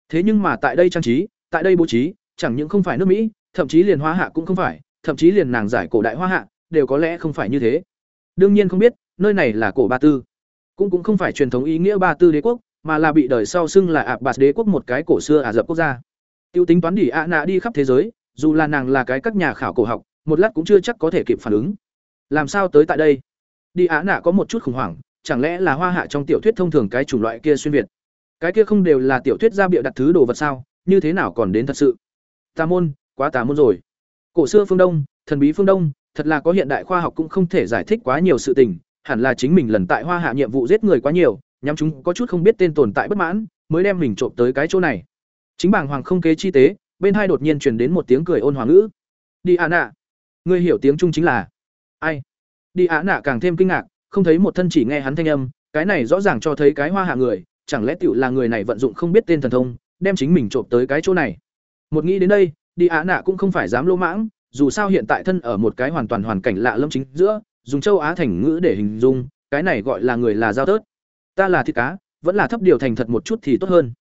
Thế nhưng mà tại đây trang trí, tại đây bố trí, chẳng những không phải nước mỹ, thậm chí liền hoa hạ cũng không phải, thậm chí liền nàng giải cổ đại hoa hạ, đều có lẽ không phải như thế. Đương nhiên không biết, nơi này là cổ ba tư cũng cũng không phải truyền thống ý nghĩa ba tư đế quốc, mà là bị đời sau xưng là ạ bạt đế quốc một cái cổ xưa ả rập quốc gia. Tiêu tính toán đỉ ạ nạ đi khắp thế giới, dù là nàng là cái các nhà khảo cổ học, một lát cũng chưa chắc có thể kịp phản ứng. Làm sao tới tại đây? Đi ạ nạ có một chút khủng hoảng, chẳng lẽ là hoa hạ trong tiểu thuyết thông thường cái chủng loại kia xuyên việt? Cái kia không đều là tiểu thuyết gia bịa đặt thứ đồ vật sao? Như thế nào còn đến thật sự? Tà môn, quá tà môn rồi. Cổ xưa phương đông, thần bí phương đông, thật là có hiện đại khoa học cũng không thể giải thích quá nhiều sự tình hẳn là chính mình lần tại hoa hạ nhiệm vụ giết người quá nhiều, nhắm chúng có chút không biết tên tồn tại bất mãn, mới đem mình trộm tới cái chỗ này. Chính bảng hoàng không kế chi tế, bên hai đột nhiên truyền đến một tiếng cười ôn hòa ngữ. Đi ạ nạ. Ngươi hiểu tiếng trung chính là ai? Đi ạ nạ càng thêm kinh ngạc, không thấy một thân chỉ nghe hắn thanh âm, cái này rõ ràng cho thấy cái hoa hạ người, chẳng lẽ tiểu là người này vận dụng không biết tên thần thông, đem chính mình trộm tới cái chỗ này? Một nghĩ đến đây, đi ạ nạ cũng không phải dám lỗ mãng, dù sao hiện tại thân ở một cái hoàn toàn hoàn cảnh lạ lâm chính giữa dùng châu á thành ngữ để hình dung, cái này gọi là người là giao tớt. Ta là thịt cá, vẫn là thấp điều thành thật một chút thì tốt hơn.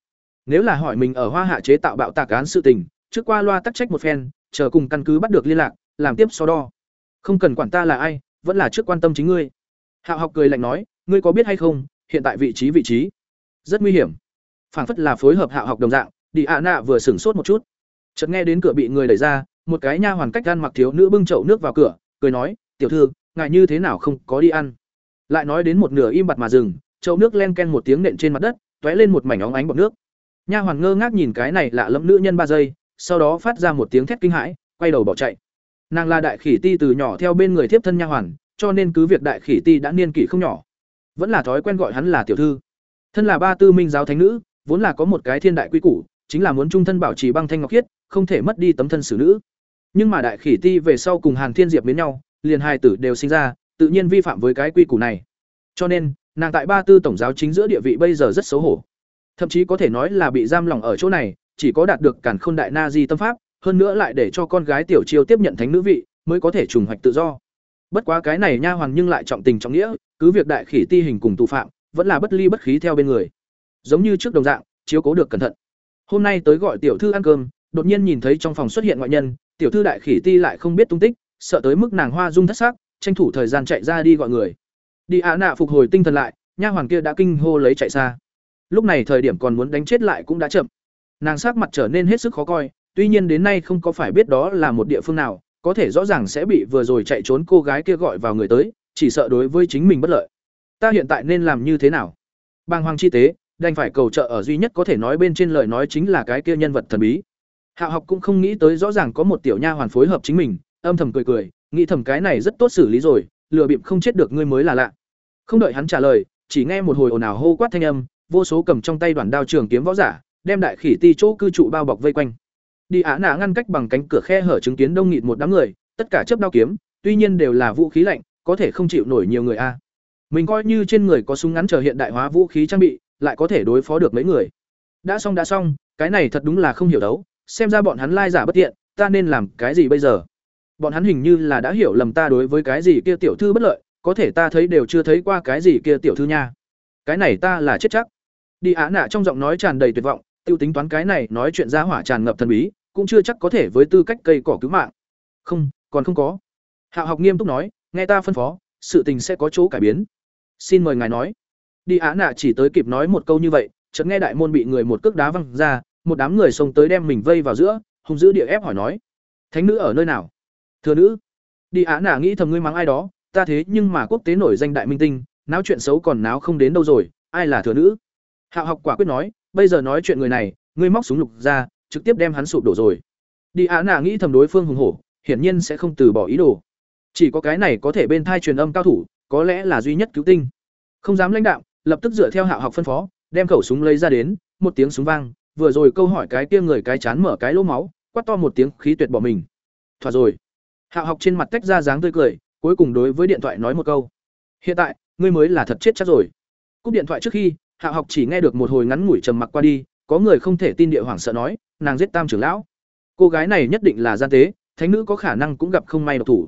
Nếu là hỏi mình ở hoa hạ chế tạo bạo tạc án sự tình, trước qua loa tắc trách một phen, chờ cùng căn cứ bắt được liên lạc, làm tiếp so đo. Không cần quản ta là ai, vẫn là trước quan tâm chính ngươi. Hạo học cười lạnh nói, ngươi có biết hay không, hiện tại vị trí vị trí. Rất nguy hiểm. Phảng phất là phối hợp hạo học đồng dạng, đi ạ nạ vừa sửng sốt một chút. Chợt nghe đến cửa bị người đẩy ra, một cái nha hoàn cách gan mặc thiếu nữ bưng chậu nước vào cửa, cười nói, tiểu thư ngài như thế nào không có đi ăn? Lại nói đến một nửa im bặt mà dừng, chậu nước len ken một tiếng nện trên mặt đất t lên một mảnh óng ánh bọt nước. Nha hoàn ngơ ngác nhìn cái này lạ lẫm nữ nhân ba giây, sau đó phát ra một tiếng thét kinh hãi, quay đầu bỏ chạy. Nàng là đại khỉ ti từ nhỏ theo bên người thiếp thân nha hoàn, cho nên cứ việc đại khỉ ti đã niên kỷ không nhỏ. Vẫn là thói quen gọi hắn là tiểu thư. Thân là ba tư minh giáo thánh nữ, vốn là có một cái thiên đại quy củ, chính là muốn trung thân bảo trì băng thanh ngọc khiết, không thể mất đi tấm thân xử nữ. Nhưng mà đại khỉ ti về sau cùng hàn thiên diệp đến nhau liền hai tử đều sinh ra, tự nhiên vi phạm với cái quy củ này. Cho nên, nàng tại ba tư tổng giáo chính giữa địa vị bây giờ rất xấu hổ. Thậm chí có thể nói là bị giam lỏng ở chỗ này, chỉ có đạt được càn khôn đại na di tâm pháp, hơn nữa lại để cho con gái tiểu chiêu tiếp nhận thánh nữ vị, mới có thể trùng hoạch tự do. Bất quá cái này nha hoàng nhưng lại trọng tình trọng nghĩa, cứ việc đại khỉ ti hình cùng tù phạm, vẫn là bất ly bất khí theo bên người. Giống như trước đồng dạng, chiếu cố được cẩn thận. Hôm nay tới gọi tiểu thư ăn cơm, đột nhiên nhìn thấy trong phòng xuất hiện ngoại nhân, tiểu thư đại khỉ ti lại không biết tung tích sợ tới mức nàng hoa dung thất sắc, tranh thủ thời gian chạy ra đi gọi người. Đi ạ nạ phục hồi tinh thần lại nha hoàn kia đã kinh hô lấy chạy xa. Lúc này thời điểm còn muốn đánh chết lại cũng đã chậm. Nàng sắc mặt trở nên hết sức khó coi tuy nhiên đến nay không có phải biết đó là một địa phương nào có thể rõ ràng sẽ bị vừa rồi chạy trốn cô gái kia gọi vào người tới chỉ sợ đối với chính mình bất lợi. Ta hiện tại nên làm như thế nào? Bàng hoàng chi tế đành phải cầu trợ ở duy nhất có thể nói bên trên lời nói chính là cái kia nhân vật thần bí. Hạ học cũng không nghĩ tới rõ ràng có một tiểu nha hoàn phối hợp chính mình âm thầm cười cười, nghĩ thầm cái này rất tốt xử lý rồi, lừa bịp không chết được ngươi mới là lạ. Không đợi hắn trả lời, chỉ nghe một hồi ồn ào hô quát thanh âm, vô số cầm trong tay đoàn đao trường kiếm võ giả, đem đại khỉ ti chỗ cư trụ bao bọc vây quanh. Đi á nạ ngăn cách bằng cánh cửa khe hở chứng kiến đông nghịt một đám người, tất cả chấp đao kiếm, tuy nhiên đều là vũ khí lạnh, có thể không chịu nổi nhiều người a. Mình coi như trên người có súng ngắn chờ hiện đại hóa vũ khí trang bị, lại có thể đối phó được mấy người. Đã xong đã xong, cái này thật đúng là không hiểu đấu, xem ra bọn hắn lai giả bất tiện, ta nên làm cái gì bây giờ? Bọn hắn hình như là đã hiểu lầm ta đối với cái gì kia tiểu thư bất lợi, có thể ta thấy đều chưa thấy qua cái gì kia tiểu thư nha. Cái này ta là chết chắc. Đi á nạ trong giọng nói tràn đầy tuyệt vọng, tiêu tính toán cái này nói chuyện ra hỏa tràn ngập thần bí, cũng chưa chắc có thể với tư cách cây cỏ cứu mạng. Không, còn không có. Hạ học nghiêm túc nói, nghe ta phân phó, sự tình sẽ có chỗ cải biến. Xin mời ngài nói. Đi á nạ chỉ tới kịp nói một câu như vậy, chợt nghe đại môn bị người một cước đá văng ra, một đám người xông tới đem mình vây vào giữa, hung dữ địa ép hỏi nói, thánh nữ ở nơi nào? Thừa nữ, đi á nà nghĩ thầm ngươi mắng ai đó, ta thế nhưng mà quốc tế nổi danh đại minh tinh, náo chuyện xấu còn náo không đến đâu rồi, ai là thừa nữ? Hạ học quả quyết nói, bây giờ nói chuyện người này, ngươi móc súng lục ra, trực tiếp đem hắn sụp đổ rồi. Đi á nà nghĩ thầm đối phương hùng hổ, hiển nhiên sẽ không từ bỏ ý đồ. Chỉ có cái này có thể bên thai truyền âm cao thủ, có lẽ là duy nhất cứu tinh. Không dám lãnh đạo lập tức dựa theo hạ học phân phó, đem khẩu súng lấy ra đến, một tiếng súng vang, vừa rồi câu hỏi cái kia người cái chán mở cái lỗ máu, quát to một tiếng, khí tuyệt bỏ mình. Thỏa rồi hạ học trên mặt tách ra dáng tươi cười, cuối cùng đối với điện thoại nói một câu. Hiện tại, ngươi mới là thật chết chắc rồi. Cúp điện thoại trước khi hạ học chỉ nghe được một hồi ngắn ngủi trầm mặc qua đi, có người không thể tin địa hoảng sợ nói, nàng giết tam trưởng lão. Cô gái này nhất định là gian tế, thánh nữ có khả năng cũng gặp không may độc thủ.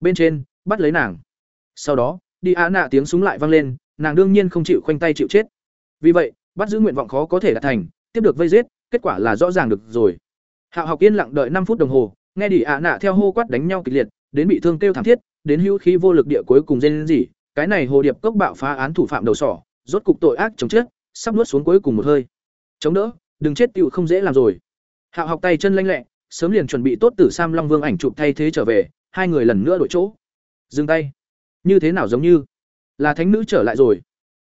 Bên trên, bắt lấy nàng. Sau đó, đi á nạ tiếng súng lại vang lên, nàng đương nhiên không chịu khoanh tay chịu chết. Vì vậy, bắt giữ nguyện vọng khó có thể đạt thành, tiếp được vây giết, kết quả là rõ ràng được rồi. Hạo học yên lặng đợi năm phút đồng hồ nghe đi ạ nạ theo hô quát đánh nhau kịch liệt, đến bị thương kêu thảm thiết, đến hữu khí vô lực địa cuối cùng dên gì cái này hồ điệp cốc bạo phá án thủ phạm đầu sỏ, rốt cục tội ác chống chết, sắp nuốt xuống cuối cùng một hơi. Chống đỡ, đừng chết tựu không dễ làm rồi. Hạo học tay chân lanh lẹ, sớm liền chuẩn bị tốt tử sam long vương ảnh chụp thay thế trở về, hai người lần nữa đổi chỗ. Dừng tay. Như thế nào giống như? Là thánh nữ trở lại rồi.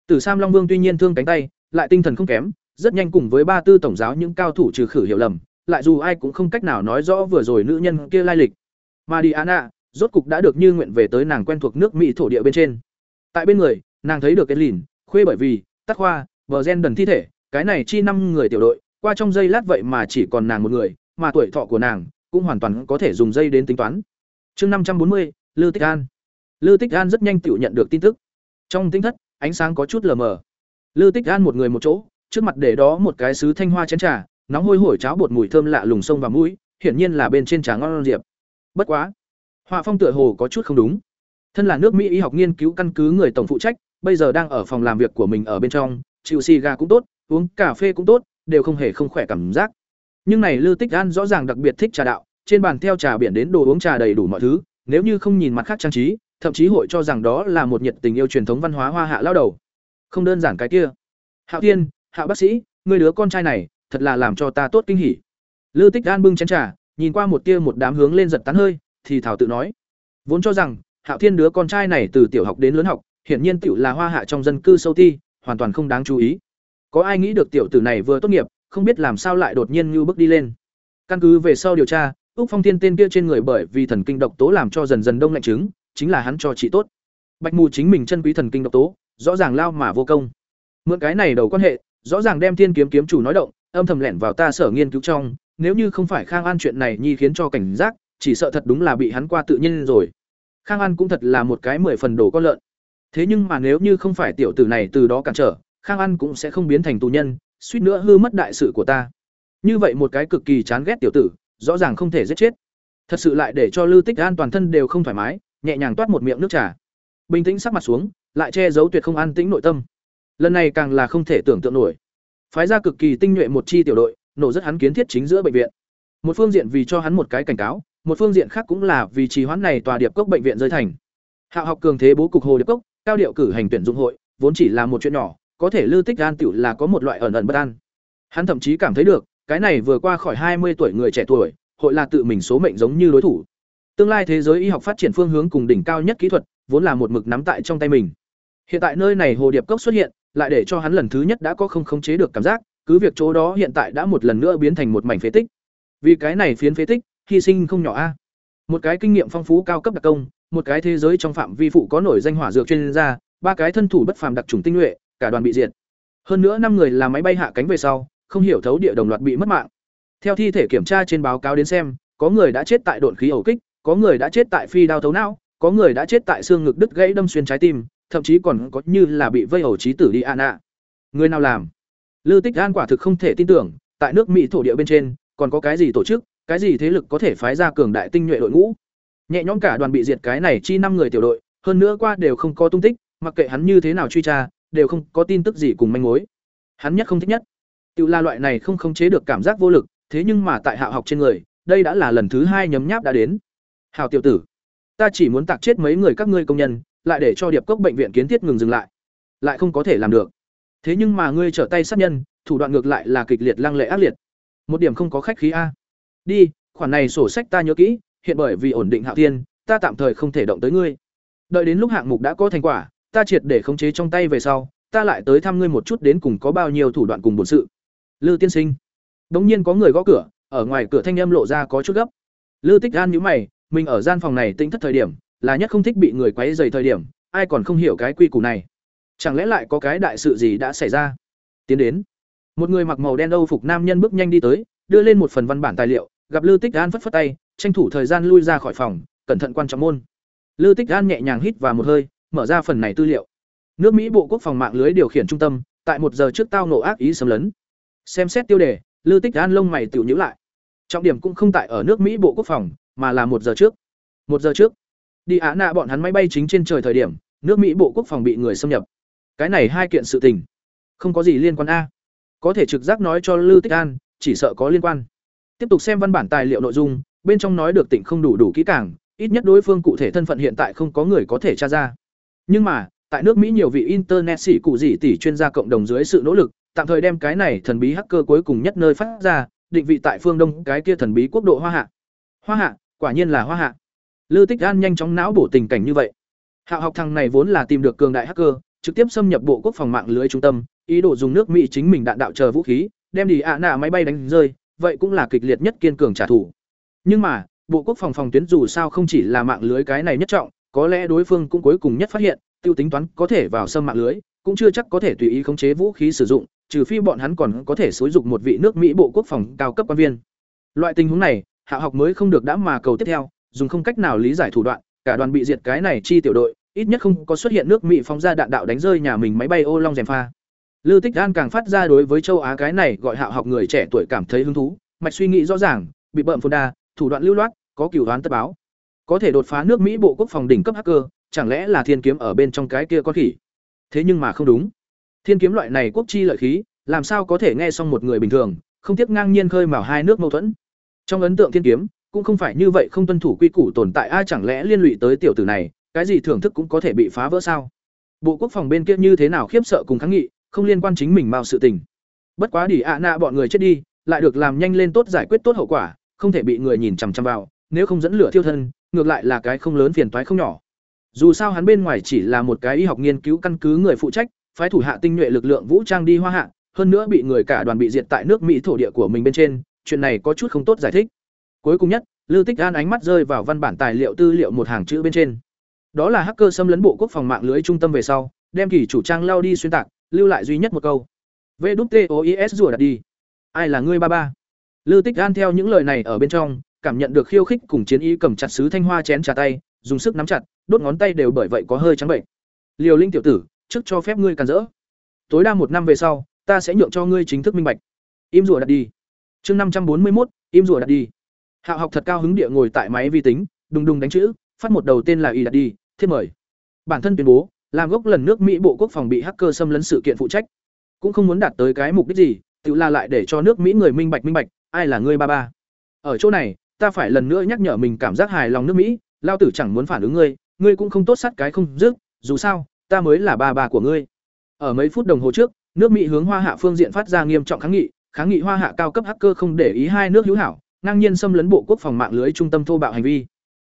Tử sam long vương tuy nhiên thương cánh tay, lại tinh thần không kém, rất nhanh cùng với ba tư tổng giáo những cao thủ trừ khử hiểu lầm lại dù ai cũng không cách nào nói rõ vừa rồi nữ nhân kia lai lịch. Mà Diana, rốt cục đã được như nguyện về tới nàng quen thuộc nước mỹ thổ địa bên trên. Tại bên người, nàng thấy được cái lìn khuê bởi vì, tắc khoa vợ gen đần thi thể, cái này chi năm người tiểu đội, qua trong giây lát vậy mà chỉ còn nàng một người, mà tuổi thọ của nàng cũng hoàn toàn có thể dùng dây đến tính toán. Chương năm trăm bốn mươi lư tích an. Lư tích an rất nhanh tiểu nhận được tin tức. Trong tinh thất, ánh sáng có chút lờ mờ. Lư tích an một người một chỗ, trước mặt để đó một cái sứ thanh hoa chén trà nóng hôi hổi cháo bột mùi thơm lạ lùng sông vào mũi, hiển nhiên là bên trên trà ngon diệp. Bất quá, họa phong tựa hồ có chút không đúng. Thân là nước mỹ y học nghiên cứu căn cứ người tổng phụ trách, bây giờ đang ở phòng làm việc của mình ở bên trong, chịu xì gà cũng tốt, uống cà phê cũng tốt, đều không hề không khỏe cảm giác. Nhưng này lư tích an rõ ràng đặc biệt thích trà đạo, trên bàn theo trà biển đến đồ uống trà đầy đủ mọi thứ, nếu như không nhìn mặt khác trang trí, thậm chí hội cho rằng đó là một nhiệt tình yêu truyền thống văn hóa hoa hạ lao đầu. Không đơn giản cái kia. Hạo tiên hạo bác sĩ, người đứa con trai này thật là làm cho ta tốt kinh hỉ. Lư tích an bưng chén trà, nhìn qua một tia một đám hướng lên giật tán hơi, thì thảo tự nói. Vốn cho rằng, hạo thiên đứa con trai này từ tiểu học đến lớn học, hiển nhiên tiểu là hoa hạ trong dân cư sâu ti, hoàn toàn không đáng chú ý. Có ai nghĩ được tiểu tử này vừa tốt nghiệp, không biết làm sao lại đột nhiên như bước đi lên. Căn cứ về sau điều tra, úc phong thiên tên kia trên người bởi vì thần kinh độc tố làm cho dần dần đông lạnh chứng, chính là hắn cho chị tốt. Bạch mù chính mình chân quý thần kinh độc tố, rõ ràng lao mà vô công. Mượn cái này đầu quan hệ, rõ ràng đem thiên kiếm kiếm chủ nói động âm thầm lẻn vào ta sở nghiên cứu trong, nếu như không phải khang an chuyện này nhi khiến cho cảnh giác, chỉ sợ thật đúng là bị hắn qua tự nhiên rồi. Khang an cũng thật là một cái mười phần đồ con lợn. Thế nhưng mà nếu như không phải tiểu tử này từ đó cản trở, khang an cũng sẽ không biến thành tù nhân, suýt nữa hư mất đại sự của ta. Như vậy một cái cực kỳ chán ghét tiểu tử, rõ ràng không thể giết chết. Thật sự lại để cho lưu tích an toàn thân đều không thoải mái, nhẹ nhàng toát một miệng nước trà. Bình tĩnh sắc mặt xuống, lại che giấu tuyệt không an tĩnh nội tâm. Lần này càng là không thể tưởng tượng nổi phái ra cực kỳ tinh nhuệ một chi tiểu đội, nổ rất hắn kiến thiết chính giữa bệnh viện. Một phương diện vì cho hắn một cái cảnh cáo, một phương diện khác cũng là vì trì hoãn này tòa điệp cốc bệnh viện rơi thành. Hạ học cường thế bố cục hồ điệp cốc, cao điệu cử hành tuyển dụng hội, vốn chỉ là một chuyện nhỏ, có thể lưu tích gan tiểu là có một loại ẩn ẩn bất an. Hắn thậm chí cảm thấy được, cái này vừa qua khỏi hai mươi tuổi người trẻ tuổi, hội là tự mình số mệnh giống như đối thủ. Tương lai thế giới y học phát triển phương hướng cùng đỉnh cao nhất kỹ thuật, vốn là một mực nắm tại trong tay mình. Hiện tại nơi này hồ điệp cốc xuất hiện lại để cho hắn lần thứ nhất đã có không khống chế được cảm giác, cứ việc chỗ đó hiện tại đã một lần nữa biến thành một mảnh phế tích. Vì cái này phiến phế tích, hy sinh không nhỏ a. Một cái kinh nghiệm phong phú cao cấp đặc công, một cái thế giới trong phạm vi phụ có nổi danh hỏa dược chuyên gia, ba cái thân thủ bất phàm đặc trùng tinh nhuệ, cả đoàn bị diệt. Hơn nữa năm người là máy bay hạ cánh về sau, không hiểu thấu địa đồng loạt bị mất mạng. Theo thi thể kiểm tra trên báo cáo đến xem, có người đã chết tại độn khí ẩu kích, có người đã chết tại phi đao thấu não, có người đã chết tại xương ngực đứt gãy đâm xuyên trái tim thậm chí còn có như là bị vây ổ trí tử đi an ạ người nào làm? Lư tích an quả thực không thể tin tưởng, tại nước mỹ thổ địa bên trên, còn có cái gì tổ chức, cái gì thế lực có thể phái ra cường đại tinh nhuệ đội ngũ? Nhẹ nhõm cả đoàn bị diệt cái này chi năm người tiểu đội, hơn nữa qua đều không có tung tích, mặc kệ hắn như thế nào truy tra, đều không có tin tức gì cùng manh mối. Hắn nhất không thích nhất. Tự la loại này không khống chế được cảm giác vô lực, thế nhưng mà tại hạ học trên người, đây đã là lần thứ hai nhấm nháp đã đến. Hào tiểu tử, ta chỉ muốn tạc chết mấy người các ngươi công nhân lại để cho điệp cốc bệnh viện kiến thiết ngừng dừng lại. Lại không có thể làm được. Thế nhưng mà ngươi trở tay sát nhân, thủ đoạn ngược lại là kịch liệt lăng lệ ác liệt. Một điểm không có khách khí a. Đi, khoản này sổ sách ta nhớ kỹ, hiện bởi vì ổn định hạo thiên, ta tạm thời không thể động tới ngươi. Đợi đến lúc hạng mục đã có thành quả, ta triệt để khống chế trong tay về sau, ta lại tới thăm ngươi một chút đến cùng có bao nhiêu thủ đoạn cùng bổn sự. Lư tiên sinh. Đống nhiên có người gõ cửa, ở ngoài cửa thanh âm lộ ra có chút gấp. Lư tích an nhíu mày, mình ở gian phòng này tính thất thời điểm là nhất không thích bị người quấy rầy thời điểm ai còn không hiểu cái quy củ này chẳng lẽ lại có cái đại sự gì đã xảy ra tiến đến một người mặc màu đen âu phục nam nhân bước nhanh đi tới đưa lên một phần văn bản tài liệu gặp lư tích an phất phất tay tranh thủ thời gian lui ra khỏi phòng cẩn thận quan trọng môn lư tích an nhẹ nhàng hít vào một hơi mở ra phần này tư liệu Nước Mỹ Bộ Quốc phòng mạng lưới điều khiển trung tâm, tại một giờ trước tao nổ ác ý xâm lấn. Xem xét tiêu đề, Lư Tích An lông mày tiểu nhíu lại. Trọng điểm cũng không tại ở nước Mỹ Bộ Quốc phòng, mà là một giờ trước. Một giờ trước, đi Á nạ bọn hắn máy bay chính trên trời thời điểm, nước Mỹ Bộ Quốc phòng bị người xâm nhập. Cái này hai kiện sự tình, không có gì liên quan a. Có thể trực giác nói cho Lưu Tích An, chỉ sợ có liên quan. Tiếp tục xem văn bản tài liệu nội dung, bên trong nói được tỉnh không đủ đủ kỹ càng, ít nhất đối phương cụ thể thân phận hiện tại không có người có thể tra ra. Nhưng mà, tại nước Mỹ nhiều vị internet sĩ cụ gì tỷ chuyên gia cộng đồng dưới sự nỗ lực, tạm thời đem cái này thần bí hacker cuối cùng nhất nơi phát ra, định vị tại phương đông cái kia thần bí quốc độ Hoa Hạ. Hoa Hạ, quả nhiên là Hoa Hạ. Lư Tích An nhanh chóng não bổ tình cảnh như vậy. Hạo học thằng này vốn là tìm được cường đại hacker, trực tiếp xâm nhập bộ quốc phòng mạng lưới trung tâm, ý đồ dùng nước Mỹ chính mình đạn đạo chờ vũ khí, đem đi ạ nạ máy bay đánh rơi, vậy cũng là kịch liệt nhất kiên cường trả thù. Nhưng mà, bộ quốc phòng phòng tuyến dù sao không chỉ là mạng lưới cái này nhất trọng, có lẽ đối phương cũng cuối cùng nhất phát hiện, tiêu tính toán có thể vào xâm mạng lưới, cũng chưa chắc có thể tùy ý khống chế vũ khí sử dụng, trừ phi bọn hắn còn có thể xối dục một vị nước Mỹ bộ quốc phòng cao cấp quan viên. Loại tình huống này, hạ học mới không được đã mà cầu tiếp theo, dùng không cách nào lý giải thủ đoạn, cả đoàn bị diệt cái này chi tiểu đội, ít nhất không có xuất hiện nước Mỹ phóng ra đạn đạo đánh rơi nhà mình máy bay ô long rèm pha. Lưu Tích An càng phát ra đối với châu Á cái này gọi hạo học người trẻ tuổi cảm thấy hứng thú, mạch suy nghĩ rõ ràng, bị bợm phồn đa, thủ đoạn lưu loát, có cửu đoán tất báo. Có thể đột phá nước Mỹ bộ quốc phòng đỉnh cấp hacker, chẳng lẽ là thiên kiếm ở bên trong cái kia con khỉ? Thế nhưng mà không đúng. Thiên kiếm loại này quốc chi lợi khí, làm sao có thể nghe xong một người bình thường, không tiếp ngang nhiên khơi mào hai nước mâu thuẫn. Trong ấn tượng thiên kiếm, cũng không phải như vậy không tuân thủ quy củ tồn tại ai chẳng lẽ liên lụy tới tiểu tử này, cái gì thưởng thức cũng có thể bị phá vỡ sao? Bộ quốc phòng bên kia như thế nào khiếp sợ cùng kháng nghị, không liên quan chính mình mao sự tình. Bất quá đỉ ạ à nạ bọn người chết đi, lại được làm nhanh lên tốt giải quyết tốt hậu quả, không thể bị người nhìn chằm chằm vào, nếu không dẫn lửa thiêu thân, ngược lại là cái không lớn phiền toái không nhỏ. Dù sao hắn bên ngoài chỉ là một cái y học nghiên cứu căn cứ người phụ trách, phái thủ hạ tinh nhuệ lực lượng vũ trang đi hoa hạ, hơn nữa bị người cả đoàn bị diệt tại nước Mỹ thổ địa của mình bên trên, chuyện này có chút không tốt giải thích. Cuối cùng nhất, Lưu Tích An ánh mắt rơi vào văn bản tài liệu tư liệu một hàng chữ bên trên. Đó là hacker xâm lấn bộ quốc phòng mạng lưới trung tâm về sau, đem kỳ chủ trang lao đi xuyên tạc, lưu lại duy nhất một câu. VWTOIS rủa đặt đi. Ai là ngươi ba ba? Lưu Tích An theo những lời này ở bên trong, cảm nhận được khiêu khích cùng chiến ý cầm chặt sứ thanh hoa chén trà tay, dùng sức nắm chặt, đốt ngón tay đều bởi vậy có hơi trắng bệnh. Liều Linh tiểu tử, trước cho phép ngươi càn rỡ. Tối đa một năm về sau, ta sẽ nhượng cho ngươi chính thức minh bạch. Im rủa đặt đi. Chương năm trăm bốn mươi một, im rủa đặt đi. Hạ học thật cao hứng địa ngồi tại máy vi tính, đùng đùng đánh chữ, phát một đầu tên là y đặt đi, thiết mời. Bản thân tuyên bố, làm gốc lần nước Mỹ Bộ Quốc phòng bị hacker xâm lấn sự kiện phụ trách. Cũng không muốn đạt tới cái mục đích gì, tự là lại để cho nước Mỹ người minh bạch minh bạch, ai là ngươi ba ba. Ở chỗ này, ta phải lần nữa nhắc nhở mình cảm giác hài lòng nước Mỹ, lao tử chẳng muốn phản ứng ngươi, ngươi cũng không tốt sát cái không dứt, dù sao, ta mới là ba ba của ngươi. Ở mấy phút đồng hồ trước, nước Mỹ hướng Hoa Hạ phương diện phát ra nghiêm trọng kháng nghị, kháng nghị Hoa Hạ cao cấp hacker không để ý hai nước hữu hảo, ngang nhiên xâm lấn bộ quốc phòng mạng lưới trung tâm thô bạo hành vi.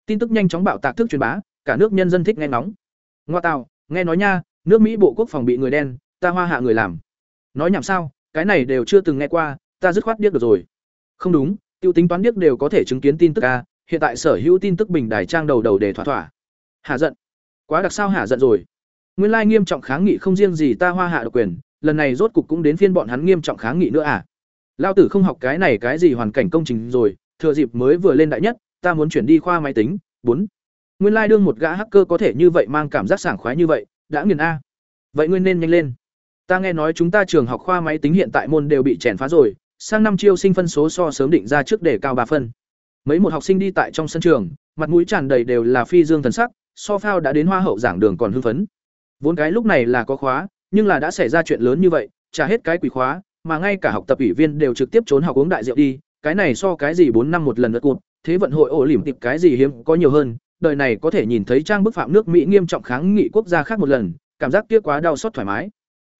Tin tức nhanh chóng bạo tạc thức truyền bá, cả nước nhân dân thích nghe nóng. Ngoa tào, nghe nói nha, nước Mỹ bộ quốc phòng bị người đen, ta Hoa Hạ người làm. Nói nhảm sao, cái này đều chưa từng nghe qua, ta dứt khoát biết được rồi. Không đúng, tiêu tính toán biết đều có thể chứng kiến tin tức a, hiện tại sở hữu tin tức bình đài trang đầu đầu để thỏa thỏa. Hạ giận. Quá đặc sao hạ giận rồi. Nguyên lai nghiêm trọng kháng nghị không riêng gì ta Hoa Hạ độc quyền, lần này rốt cục cũng đến phiên bọn hắn nghiêm trọng kháng nghị nữa à? Lao tử không học cái này cái gì hoàn cảnh công trình rồi, thừa dịp mới vừa lên đại nhất, ta muốn chuyển đi khoa máy tính. bốn Nguyên lai đương một gã hacker có thể như vậy mang cảm giác sảng khoái như vậy, đã nghiền a. Vậy nguyên nên nhanh lên. Ta nghe nói chúng ta trường học khoa máy tính hiện tại môn đều bị chèn phá rồi, sang năm chiêu sinh phân số so sớm định ra trước để cao ba phân. Mấy một học sinh đi tại trong sân trường, mặt mũi tràn đầy đều là phi dương thần sắc, so phao đã đến hoa hậu giảng đường còn hưng phấn. Vốn cái lúc này là có khóa, nhưng là đã xảy ra chuyện lớn như vậy, trả hết cái quỷ khóa, mà ngay cả học tập ủy viên đều trực tiếp trốn học uống đại rượu đi, cái này so cái gì bốn năm một lần lượt cuộc, thế vận hội ổ lỉm tiệp cái gì hiếm có nhiều hơn, đời này có thể nhìn thấy trang bức phạm nước Mỹ nghiêm trọng kháng nghị quốc gia khác một lần, cảm giác kia quá đau xót thoải mái.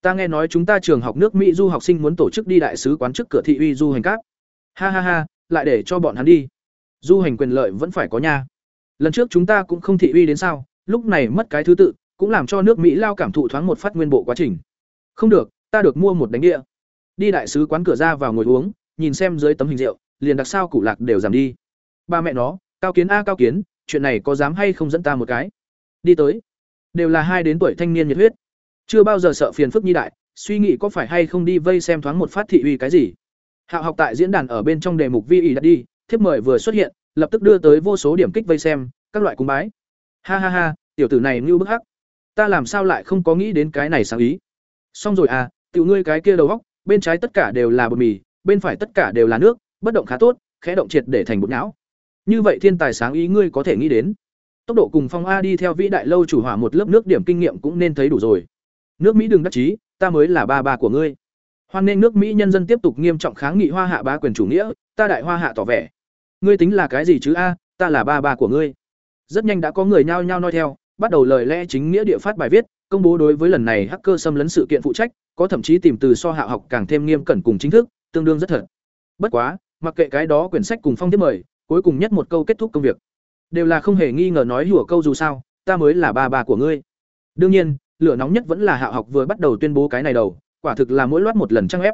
Ta nghe nói chúng ta trường học nước Mỹ du học sinh muốn tổ chức đi đại sứ quán trước cửa thị uy du hành các. Ha ha ha, lại để cho bọn hắn đi. Du hành quyền lợi vẫn phải có nha. Lần trước chúng ta cũng không thị uy đến sao, lúc này mất cái thứ tự, cũng làm cho nước Mỹ lao cảm thụ thoáng một phát nguyên bộ quá trình. Không được, ta được mua một đánh địa. Đi đại sứ quán cửa ra vào ngồi uống, nhìn xem dưới tấm hình rượu, liền đặc sao củ lạc đều giảm đi. Ba mẹ nó, cao kiến a cao kiến, chuyện này có dám hay không dẫn ta một cái? Đi tới. Đều là hai đến tuổi thanh niên nhiệt huyết. Chưa bao giờ sợ phiền phức nhi đại, suy nghĩ có phải hay không đi vây xem thoáng một phát thị uy cái gì. Hạo học tại diễn đàn ở bên trong đề mục vi ý đặt đi, thiếp mời vừa xuất hiện, lập tức đưa tới vô số điểm kích vây xem, các loại cúng bái. Ha ha ha, tiểu tử này ngưu bức hắc. ta làm sao lại không có nghĩ đến cái này sáng ý xong rồi à tiểu ngươi cái kia đầu góc bên trái tất cả đều là bột mì, bên phải tất cả đều là nước, bất động khá tốt, khẽ động triệt để thành bột não như vậy thiên tài sáng ý ngươi có thể nghĩ đến. Tốc độ cùng phong a đi theo vĩ đại lâu chủ hỏa một lớp nước điểm kinh nghiệm cũng nên thấy đủ rồi. Nước mỹ đừng đắc chí, ta mới là ba ba của ngươi. Hoan nên nước mỹ nhân dân tiếp tục nghiêm trọng kháng nghị hoa hạ ba quyền chủ nghĩa, ta đại hoa hạ tỏ vẻ. Ngươi tính là cái gì chứ a, ta là ba ba của ngươi. Rất nhanh đã có người nhao nhao nói theo, bắt đầu lời lẽ chính nghĩa địa phát bài viết, công bố đối với lần này hacker xâm lấn sự kiện phụ trách có thậm chí tìm từ so hạ học càng thêm nghiêm cẩn cùng chính thức, tương đương rất thật. Bất quá, mặc kệ cái đó quyển sách cùng phong tiếp mời, cuối cùng nhất một câu kết thúc công việc. Đều là không hề nghi ngờ nói hủa câu dù sao, ta mới là ba bà của ngươi. Đương nhiên, lửa nóng nhất vẫn là hạ học vừa bắt đầu tuyên bố cái này đầu, quả thực là mỗi loát một lần trang ép.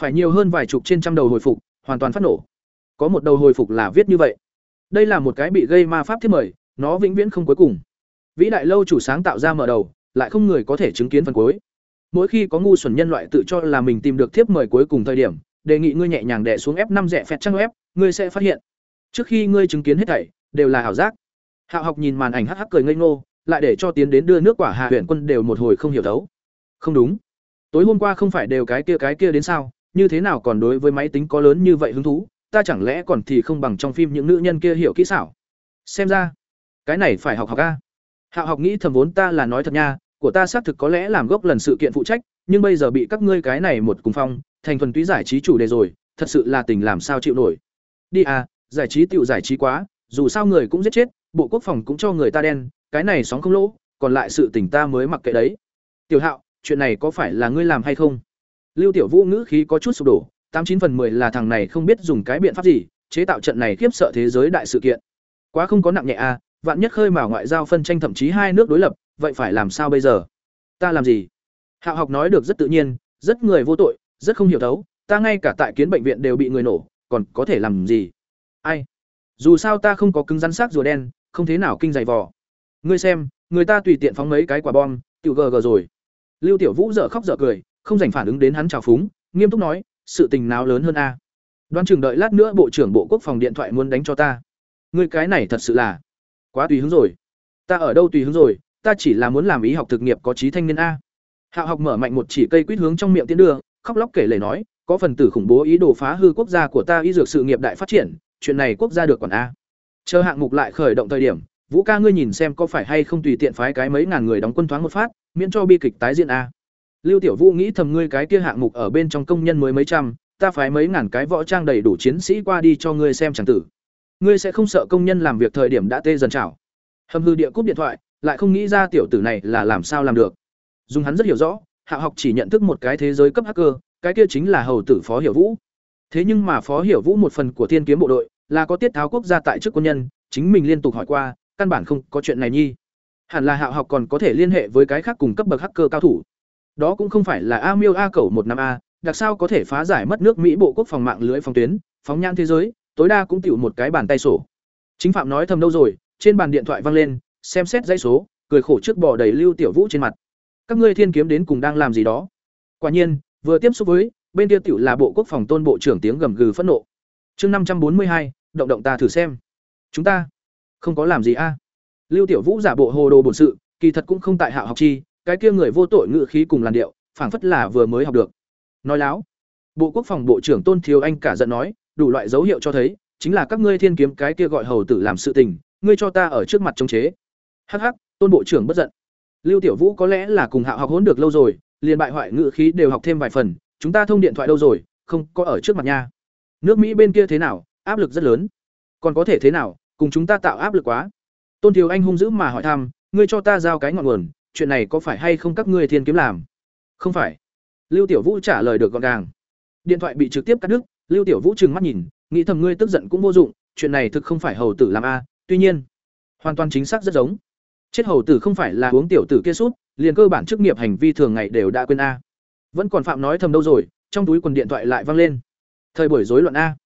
Phải nhiều hơn vài chục trên trăm đầu hồi phục, hoàn toàn phát nổ. Có một đầu hồi phục là viết như vậy. Đây là một cái bị gây ma pháp thiết mời, nó vĩnh viễn không cuối cùng. Vĩ đại lâu chủ sáng tạo ra mở đầu, lại không người có thể chứng kiến phần cuối mỗi khi có ngu xuẩn nhân loại tự cho là mình tìm được thiếp mời cuối cùng thời điểm, đề nghị ngươi nhẹ nhàng đè xuống f năm rẻ phẹt trang web, ngươi sẽ phát hiện. Trước khi ngươi chứng kiến hết thảy, đều là ảo giác. Hạo học nhìn màn ảnh hắc hắc cười ngây ngô, lại để cho tiến đến đưa nước quả hạ huyện quân đều một hồi không hiểu thấu. Không đúng. Tối hôm qua không phải đều cái kia cái kia đến sao, như thế nào còn đối với máy tính có lớn như vậy hứng thú, ta chẳng lẽ còn thì không bằng trong phim những nữ nhân kia hiểu kỹ xảo. Xem ra, cái này phải học học a. Hạo học nghĩ thầm vốn ta là nói thật nha của ta xác thực có lẽ làm gốc lần sự kiện phụ trách, nhưng bây giờ bị các ngươi cái này một cùng phong, thành thuần túy giải trí chủ đề rồi, thật sự là tình làm sao chịu nổi. Đi à giải trí tiểu giải trí quá, dù sao người cũng giết chết, bộ quốc phòng cũng cho người ta đen, cái này sóng không lỗ, còn lại sự tình ta mới mặc kệ đấy. Tiểu hạo, chuyện này có phải là ngươi làm hay không? Lưu tiểu vũ ngữ khí có chút sụp đổ, tám chín phần mười là thằng này không biết dùng cái biện pháp gì, chế tạo trận này khiếp sợ thế giới đại sự kiện. Quá không có nặng nhẹ à vạn nhất khơi mà ngoại giao phân tranh thậm chí hai nước đối lập vậy phải làm sao bây giờ? Ta làm gì? Hạo học nói được rất tự nhiên, rất người vô tội, rất không hiểu thấu, ta ngay cả tại kiến bệnh viện đều bị người nổ, còn có thể làm gì? Ai? Dù sao ta không có cứng rắn xác rùa đen, không thế nào kinh dày vò. Ngươi xem, người ta tùy tiện phóng mấy cái quả bom tự gờ gờ rồi. Lưu tiểu vũ dở khóc dở cười, không dành phản ứng đến hắn trào phúng, nghiêm túc nói, sự tình nào lớn hơn a? Đoan chừng đợi lát nữa bộ trưởng bộ quốc phòng điện thoại muốn đánh cho ta. Ngươi cái này thật sự là quá tùy hứng rồi. Ta ở đâu tùy hứng rồi? Ta chỉ là muốn làm ý học thực nghiệp có trí thanh niên a. Hạo học mở mạnh một chỉ cây quýt hướng trong miệng tiến đưa, khóc lóc kể lể nói, có phần tử khủng bố ý đồ phá hư quốc gia của ta y dược sự nghiệp đại phát triển, chuyện này quốc gia được quản a. Chờ hạng mục lại khởi động thời điểm, vũ ca ngươi nhìn xem có phải hay không tùy tiện phái cái mấy ngàn người đóng quân thoáng một phát, miễn cho bi kịch tái diễn a. Lưu tiểu vũ nghĩ thầm ngươi cái kia hạng mục ở bên trong công nhân mới mấy trăm, ta phái mấy ngàn cái võ trang đầy đủ chiến sĩ qua đi cho ngươi xem chẳng tử. Ngươi sẽ không sợ công nhân làm việc thời điểm đã tê dần chảo. Hầm hư địa cúp điện thoại lại không nghĩ ra tiểu tử này là làm sao làm được. Dùng hắn rất hiểu rõ, hạ học chỉ nhận thức một cái thế giới cấp hacker, cái kia chính là hầu tử phó hiểu vũ. Thế nhưng mà phó hiểu vũ một phần của thiên kiếm bộ đội là có tiết tháo quốc gia tại chức quân nhân, chính mình liên tục hỏi qua, căn bản không có chuyện này nhi. Hẳn là hạ học còn có thể liên hệ với cái khác cùng cấp bậc hacker cao thủ. Đó cũng không phải là a miêu a cầu một năm a, đặc sao có thể phá giải mất nước mỹ bộ quốc phòng mạng lưới phòng tuyến, phóng nhan thế giới, tối đa cũng tiểu một cái bàn tay sổ. Chính phạm nói thầm đâu rồi, trên bàn điện thoại vang lên xem xét dãy số, cười khổ trước bỏ đầy lưu tiểu vũ trên mặt. Các ngươi thiên kiếm đến cùng đang làm gì đó? Quả nhiên, vừa tiếp xúc với, bên kia tiểu là bộ quốc phòng tôn bộ trưởng tiếng gầm gừ phẫn nộ. Chương năm trăm bốn mươi hai, động động ta thử xem. Chúng ta không có làm gì a. Lưu tiểu vũ giả bộ hồ đồ bổn sự, kỳ thật cũng không tại hạ học chi, cái kia người vô tội ngự khí cùng làn điệu, phảng phất là vừa mới học được. Nói láo, bộ quốc phòng bộ trưởng tôn thiếu anh cả giận nói, đủ loại dấu hiệu cho thấy, chính là các ngươi thiên kiếm cái kia gọi hầu tử làm sự tình, ngươi cho ta ở trước mặt chống chế hắc hắc, tôn bộ trưởng bất giận. Lưu tiểu vũ có lẽ là cùng hạ học hỗn được lâu rồi, liền bại hoại ngự khí đều học thêm vài phần, chúng ta thông điện thoại đâu rồi, không có ở trước mặt nha. Nước mỹ bên kia thế nào, áp lực rất lớn. Còn có thể thế nào, cùng chúng ta tạo áp lực quá. Tôn thiếu anh hung dữ mà hỏi thăm, ngươi cho ta giao cái ngọn nguồn, chuyện này có phải hay không các ngươi thiên kiếm làm? Không phải. Lưu tiểu vũ trả lời được gọn gàng. Điện thoại bị trực tiếp cắt đứt, lưu tiểu vũ trừng mắt nhìn, nghĩ thầm ngươi tức giận cũng vô dụng, chuyện này thực không phải hầu tử làm a, tuy nhiên, hoàn toàn chính xác rất giống chết hầu tử không phải là uống tiểu tử kia sút, liền cơ bản chức nghiệp hành vi thường ngày đều đã quên a. Vẫn còn phạm nói thầm đâu rồi, trong túi quần điện thoại lại vang lên. Thời buổi rối loạn a.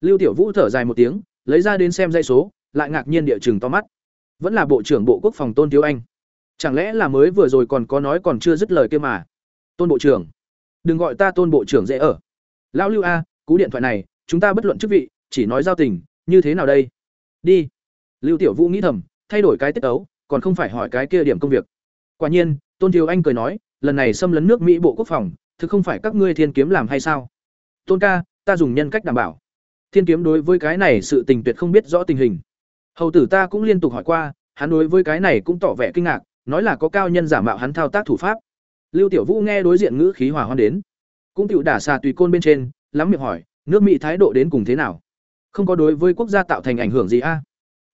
Lưu tiểu vũ thở dài một tiếng, lấy ra đến xem dây số, lại ngạc nhiên địa chừng to mắt. Vẫn là bộ trưởng bộ quốc phòng tôn thiếu anh. Chẳng lẽ là mới vừa rồi còn có nói còn chưa dứt lời kia mà? Tôn bộ trưởng. Đừng gọi ta tôn bộ trưởng dễ ở. Lão lưu a, cú điện thoại này, chúng ta bất luận chức vị, chỉ nói giao tình, như thế nào đây? Đi. Lưu tiểu vũ nghĩ thầm, thay đổi cái tiết ấu còn không phải hỏi cái kia điểm công việc. Quả nhiên, tôn thiếu anh cười nói, lần này xâm lấn nước mỹ bộ quốc phòng, thực không phải các ngươi thiên kiếm làm hay sao? Tôn ca, ta dùng nhân cách đảm bảo. Thiên kiếm đối với cái này sự tình tuyệt không biết rõ tình hình. Hầu tử ta cũng liên tục hỏi qua, hắn đối với cái này cũng tỏ vẻ kinh ngạc, nói là có cao nhân giả mạo hắn thao tác thủ pháp. Lưu tiểu vũ nghe đối diện ngữ khí hòa hoan đến. Cũng tựu đả xà tùy côn bên trên, lắm miệng hỏi, nước mỹ thái độ đến cùng thế nào? Không có đối với quốc gia tạo thành ảnh hưởng gì a?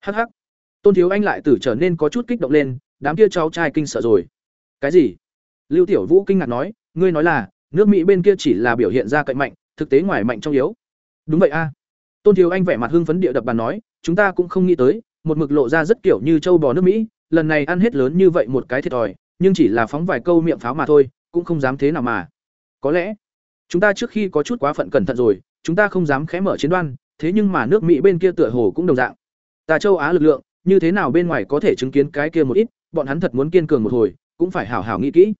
À? hh tôn thiếu anh lại tử trở nên có chút kích động lên, đám kia cháu trai kinh sợ rồi. Cái gì? Lưu tiểu vũ kinh ngạc nói, ngươi nói là, nước mỹ bên kia chỉ là biểu hiện ra cạnh mạnh, thực tế ngoài mạnh trong yếu. Đúng vậy a. Tôn thiếu anh vẻ mặt hưng phấn địa đập bàn nói, chúng ta cũng không nghĩ tới, một mực lộ ra rất kiểu như châu bò nước mỹ, lần này ăn hết lớn như vậy một cái thiệt thòi, nhưng chỉ là phóng vài câu miệng pháo mà thôi, cũng không dám thế nào mà. Có lẽ, chúng ta trước khi có chút quá phận cẩn thận rồi, chúng ta không dám khẽ mở chiến đoan, thế nhưng mà nước mỹ bên kia tựa hồ cũng đồng dạng. Tà châu á lực lượng như thế nào bên ngoài có thể chứng kiến cái kia một ít, bọn hắn thật muốn kiên cường một hồi, cũng phải hảo hảo nghĩ kỹ.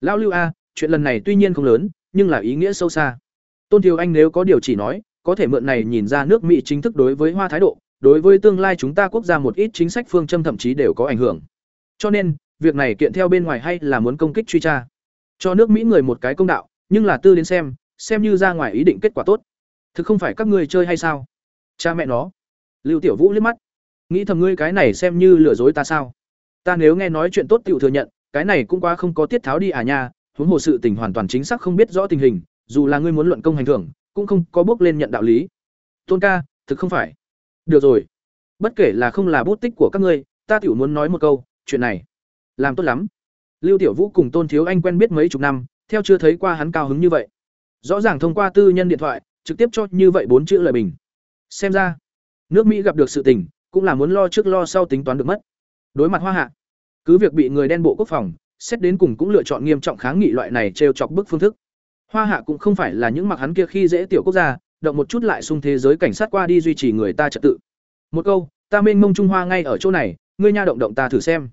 Lão lưu a, chuyện lần này tuy nhiên không lớn, nhưng là ý nghĩa sâu xa. Tôn thiếu anh nếu có điều chỉ nói, có thể mượn này nhìn ra nước mỹ chính thức đối với hoa thái độ, đối với tương lai chúng ta quốc gia một ít chính sách phương châm thậm chí đều có ảnh hưởng. Cho nên, việc này kiện theo bên ngoài hay là muốn công kích truy tra. Cho nước mỹ người một cái công đạo, nhưng là tư đến xem xem như ra ngoài ý định kết quả tốt. Thực không phải các ngươi chơi hay sao? Cha mẹ nó. Lưu tiểu vũ liếc mắt nghĩ thầm ngươi cái này xem như lừa dối ta sao? Ta nếu nghe nói chuyện tốt tựu thừa nhận, cái này cũng quá không có tiết tháo đi à nha, huống hồ sự tình hoàn toàn chính xác không biết rõ tình hình, dù là ngươi muốn luận công hành thưởng, cũng không có bước lên nhận đạo lý. Tôn ca, thực không phải. Được rồi. Bất kể là không là bút tích của các ngươi, ta tiểu muốn nói một câu, chuyện này làm tốt lắm. Lưu tiểu vũ cùng tôn thiếu anh quen biết mấy chục năm, theo chưa thấy qua hắn cao hứng như vậy. Rõ ràng thông qua tư nhân điện thoại, trực tiếp cho như vậy bốn chữ lời bình. Xem ra, nước mỹ gặp được sự tình cũng là muốn lo trước lo sau tính toán được mất. Đối mặt hoa hạ, cứ việc bị người đen bộ quốc phòng, xét đến cùng cũng lựa chọn nghiêm trọng kháng nghị loại này trêu chọc bức phương thức. Hoa hạ cũng không phải là những mặc hắn kia khi dễ tiểu quốc gia, động một chút lại xung thế giới cảnh sát qua đi duy trì người ta trật tự. Một câu, ta mênh mông trung hoa ngay ở chỗ này, ngươi nha động động ta thử xem.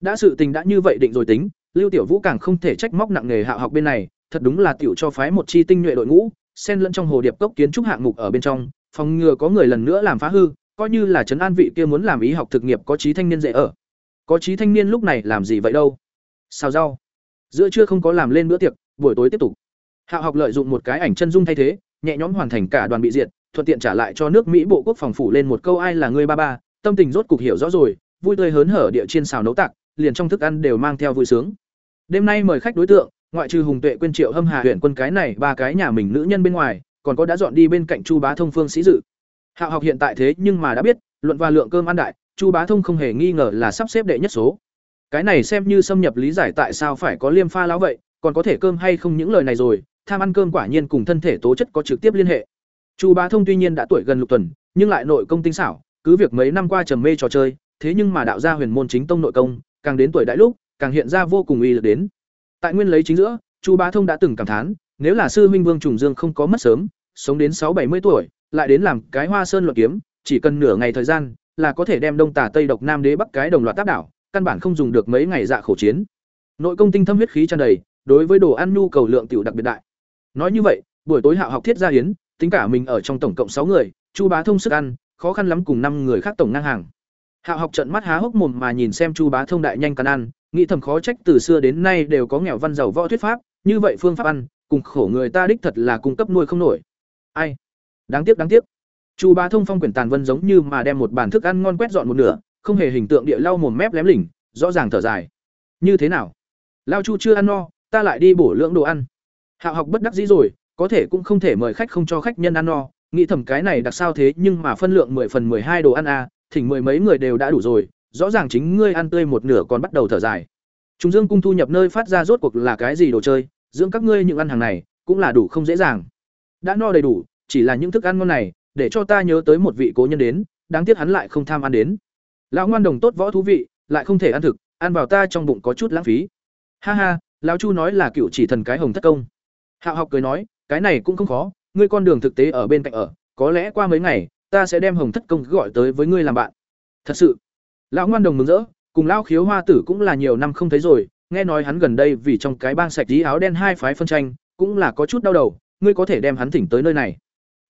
Đã sự tình đã như vậy định rồi tính, lưu tiểu vũ càng không thể trách móc nặng nghề hạ học bên này, thật đúng là tiểu cho phái một chi tinh nhuệ đội ngũ, xen lẫn trong hồ điệp cốc kiến trúc hạng mục ở bên trong, phòng ngừa có người lần nữa làm phá hư coi như là trấn an vị kia muốn làm ý học thực nghiệp có trí thanh niên dễ ở. Có trí thanh niên lúc này làm gì vậy đâu? Xào rau. Giữa trưa không có làm lên bữa tiệc, buổi tối tiếp tục. Hạ học lợi dụng một cái ảnh chân dung thay thế, nhẹ nhõm hoàn thành cả đoàn bị diệt, thuận tiện trả lại cho nước mỹ bộ quốc phòng phủ lên một câu ai là người ba ba, tâm tình rốt cục hiểu rõ rồi, vui tươi hớn hở địa chiên xào nấu tạc, liền trong thức ăn đều mang theo vui sướng. Đêm nay mời khách đối tượng, ngoại trừ hùng tuệ quên triệu hâm hà huyện quân cái này, ba cái nhà mình nữ nhân bên ngoài, còn có đã dọn đi bên cạnh chu bá thông phương sĩ dự hạo học hiện tại thế nhưng mà đã biết, luận và lượng cơm ăn đại, chu bá thông không hề nghi ngờ là sắp xếp đệ nhất số. Cái này xem như xâm nhập lý giải tại sao phải có liêm pha lão vậy, còn có thể cơm hay không những lời này rồi, tham ăn cơm quả nhiên cùng thân thể tố chất có trực tiếp liên hệ. Chu bá thông tuy nhiên đã tuổi gần lục tuần, nhưng lại nội công tinh xảo, cứ việc mấy năm qua trầm mê trò chơi, thế nhưng mà đạo gia huyền môn chính tông nội công, càng đến tuổi đại lúc, càng hiện ra vô cùng uy lực đến. Tại nguyên lấy chính giữa, chu bá thông đã từng cảm thán, nếu là sư huynh vương trùng dương không có mất sớm, sống đến sáu bảy mươi tuổi lại đến làm cái hoa sơn luận kiếm, chỉ cần nửa ngày thời gian là có thể đem đông tả tây độc nam đế bắc cái đồng loạt tác đảo, căn bản không dùng được mấy ngày dạ khổ chiến. Nội công tinh thâm huyết khí tràn đầy, đối với đồ ăn nhu cầu lượng tiểu đặc biệt đại. Nói như vậy, buổi tối hạ học thiết gia hiến, tính cả mình ở trong tổng cộng sáu người, chu bá thông sức ăn, khó khăn lắm cùng năm người khác tổng ngang hàng. Hạ học trận mắt há hốc mồm mà nhìn xem chu bá thông đại nhanh cắn ăn, nghĩ thầm khó trách từ xưa đến nay đều có nghèo văn giàu võ thuyết pháp, như vậy phương pháp ăn, cùng khổ người ta đích thật là cung cấp nuôi không nổi. Ai? Đáng tiếc đáng tiếc. Chu bá thông phong quyển tàn vân giống như mà đem một bàn thức ăn ngon quét dọn một nửa, không hề hình tượng địa lau mồm mép lém lỉnh, rõ ràng thở dài. Như thế nào? Lao chu chưa ăn no, ta lại đi bổ lượng đồ ăn. Hạo học bất đắc dĩ rồi, có thể cũng không thể mời khách không cho khách nhân ăn no. Nghĩ thầm cái này đặc sao thế, nhưng mà phân lượng mười phần mười hai đồ ăn à thỉnh mười mấy người đều đã đủ rồi, rõ ràng chính ngươi ăn tươi một nửa còn bắt đầu thở dài. Chúng dương cung thu nhập nơi phát ra rốt cuộc là cái gì đồ chơi, dưỡng các ngươi những ăn hàng này, cũng là đủ không dễ dàng. Đã no đầy đủ chỉ là những thức ăn ngon này, để cho ta nhớ tới một vị cố nhân đến, đáng tiếc hắn lại không tham ăn đến. Lão ngoan đồng tốt võ thú vị, lại không thể ăn thực, ăn vào ta trong bụng có chút lãng phí. Ha ha, lão chu nói là cựu chỉ thần cái hồng thất công. Hạo học cười nói, cái này cũng không khó, ngươi con đường thực tế ở bên cạnh ở, có lẽ qua mấy ngày, ta sẽ đem hồng thất công gọi tới với ngươi làm bạn. Thật sự, lão ngoan đồng mừng rỡ, cùng lão khiếu hoa tử cũng là nhiều năm không thấy rồi, nghe nói hắn gần đây vì trong cái bang sạch dí áo đen hai phái phân tranh, cũng là có chút đau đầu, ngươi có thể đem hắn thỉnh tới nơi này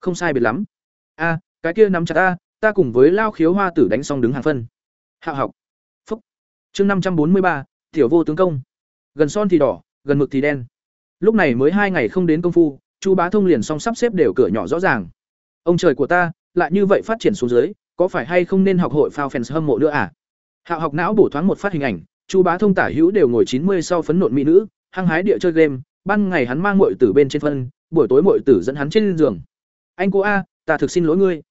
không sai biệt lắm. A cái kia nắm chặt a, ta cùng với lao khiếu hoa tử đánh xong đứng hàng phân. Hạ học. Phúc. Chương năm trăm bốn mươi ba tiểu vô tướng công. Gần son thì đỏ gần mực thì đen. Lúc này mới hai ngày không đến công phu chu bá thông liền xong sắp xếp đều cửa nhỏ rõ ràng. Ông trời của ta lại như vậy phát triển xuống dưới có phải hay không nên học hội phao fans hâm mộ nữa à? Hạo học não bổ thoáng một phát hình ảnh chu bá thông tả hữu đều ngồi chín mươi sau phấn nộn mỹ nữ hăng hái địa chơi game ban ngày hắn mang muội tử bên trên phân buổi tối muội tử dẫn hắn trên giường anh cô a, ta thực xin lỗi ngươi.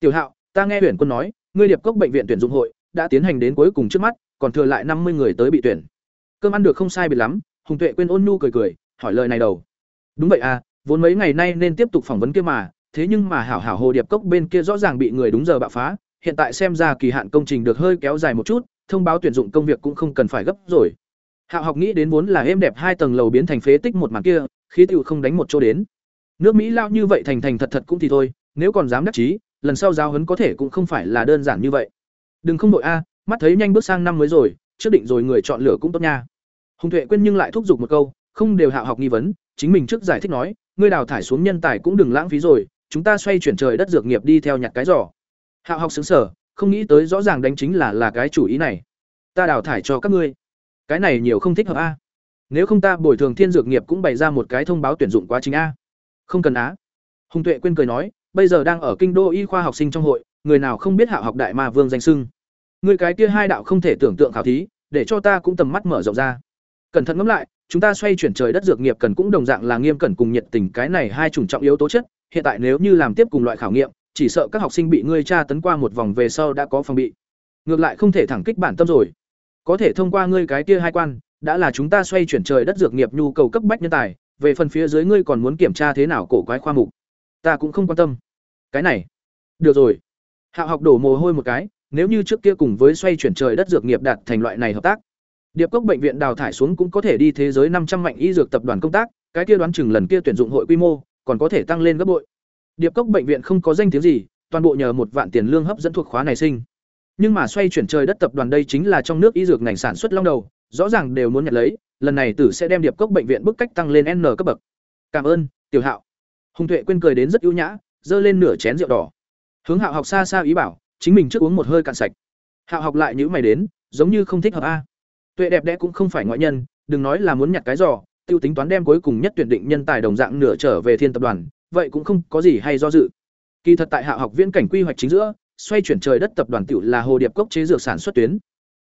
Tiểu hạo, ta nghe huyền quân nói, ngươi điệp cốc bệnh viện tuyển dụng hội đã tiến hành đến cuối cùng trước mắt, còn thừa lại năm mươi người tới bị tuyển. Cơm ăn được không sai biệt lắm, hùng tuệ quên ôn nhu cười cười, hỏi lời này đầu. Đúng vậy à vốn mấy ngày nay nên tiếp tục phỏng vấn kia mà, thế nhưng mà hảo hảo hồ điệp cốc bên kia rõ ràng bị người đúng giờ bạo phá, hiện tại xem ra kỳ hạn công trình được hơi kéo dài một chút, thông báo tuyển dụng công việc cũng không cần phải gấp rồi. Hạo học nghĩ đến vốn là êm đẹp hai tầng lầu biến thành phế tích một màn kia, khí tựu không đánh một chỗ đến nước mỹ lao như vậy thành thành thật thật cũng thì thôi, nếu còn dám đắc chí, lần sau giao huấn có thể cũng không phải là đơn giản như vậy. Đừng không đội a, mắt thấy nhanh bước sang năm mới rồi, trước định rồi người chọn lựa cũng tốt nha. Hùng tuệ quên nhưng lại thúc giục một câu, không đều hạ học nghi vấn, chính mình trước giải thích nói, ngươi đào thải xuống nhân tài cũng đừng lãng phí rồi, chúng ta xoay chuyển trời đất dược nghiệp đi theo nhặt cái giỏ. Hạ học xứng sở, không nghĩ tới rõ ràng đánh chính là là cái chủ ý này. Ta đào thải cho các ngươi. Cái này nhiều không thích hợp a. Nếu không ta bồi thường thiên dược nghiệp cũng bày ra một cái thông báo tuyển dụng quá trình a không cần á. Hùng tuệ quên cười nói, bây giờ đang ở kinh đô y khoa học sinh trong hội, người nào không biết hạ học đại ma vương danh sưng người cái kia hai đạo không thể tưởng tượng khảo thí, để cho ta cũng tầm mắt mở rộng ra. Cẩn thận ngẫm lại, chúng ta xoay chuyển trời đất dược nghiệp cần cũng đồng dạng là nghiêm cẩn cùng nhiệt tình cái này hai chủng trọng yếu tố chất. Hiện tại nếu như làm tiếp cùng loại khảo nghiệm, chỉ sợ các học sinh bị ngươi tra tấn qua một vòng về sau đã có phòng bị. Ngược lại không thể thẳng kích bản tâm rồi. Có thể thông qua ngươi cái kia hai quan, đã là chúng ta xoay chuyển trời đất dược nghiệp nhu cầu cấp bách nhân tài về phần phía dưới ngươi còn muốn kiểm tra thế nào cổ quái khoa mục? Ta cũng không quan tâm. Cái này. Được rồi. Hạo học đổ mồ hôi một cái, nếu như trước kia cùng với xoay chuyển trời đất dược nghiệp đạt thành loại này hợp tác, điệp cốc bệnh viện đào thải xuống cũng có thể đi thế giới năm trăm mạnh y dược tập đoàn công tác, cái kia đoán chừng lần kia tuyển dụng hội quy mô, còn có thể tăng lên gấp bội. Điệp cốc bệnh viện không có danh tiếng gì, toàn bộ nhờ một vạn tiền lương hấp dẫn thuộc khóa này sinh. Nhưng mà xoay chuyển trời đất tập đoàn đây chính là trong nước y dược ngành sản xuất long đầu rõ ràng đều muốn nhận lấy, lần này tử sẽ đem điệp cốc bệnh viện bức cách tăng lên n cấp bậc. Cảm ơn, tiểu hạo. Hùng tuệ quên cười đến rất ưu nhã, giơ lên nửa chén rượu đỏ. Hướng hạo học xa xa ý bảo, chính mình trước uống một hơi cạn sạch. Hạo học lại nhữ mày đến, giống như không thích hợp a. Tuệ đẹp đẽ cũng không phải ngoại nhân, đừng nói là muốn nhặt cái giò, tiêu tính toán đem cuối cùng nhất tuyển định nhân tài đồng dạng nửa trở về thiên tập đoàn, vậy cũng không có gì hay do dự. Kỳ thật tại hạ học viễn cảnh quy hoạch chính giữa, xoay chuyển trời đất tập đoàn tiểu là hồ điệp cốc chế dược sản xuất tuyến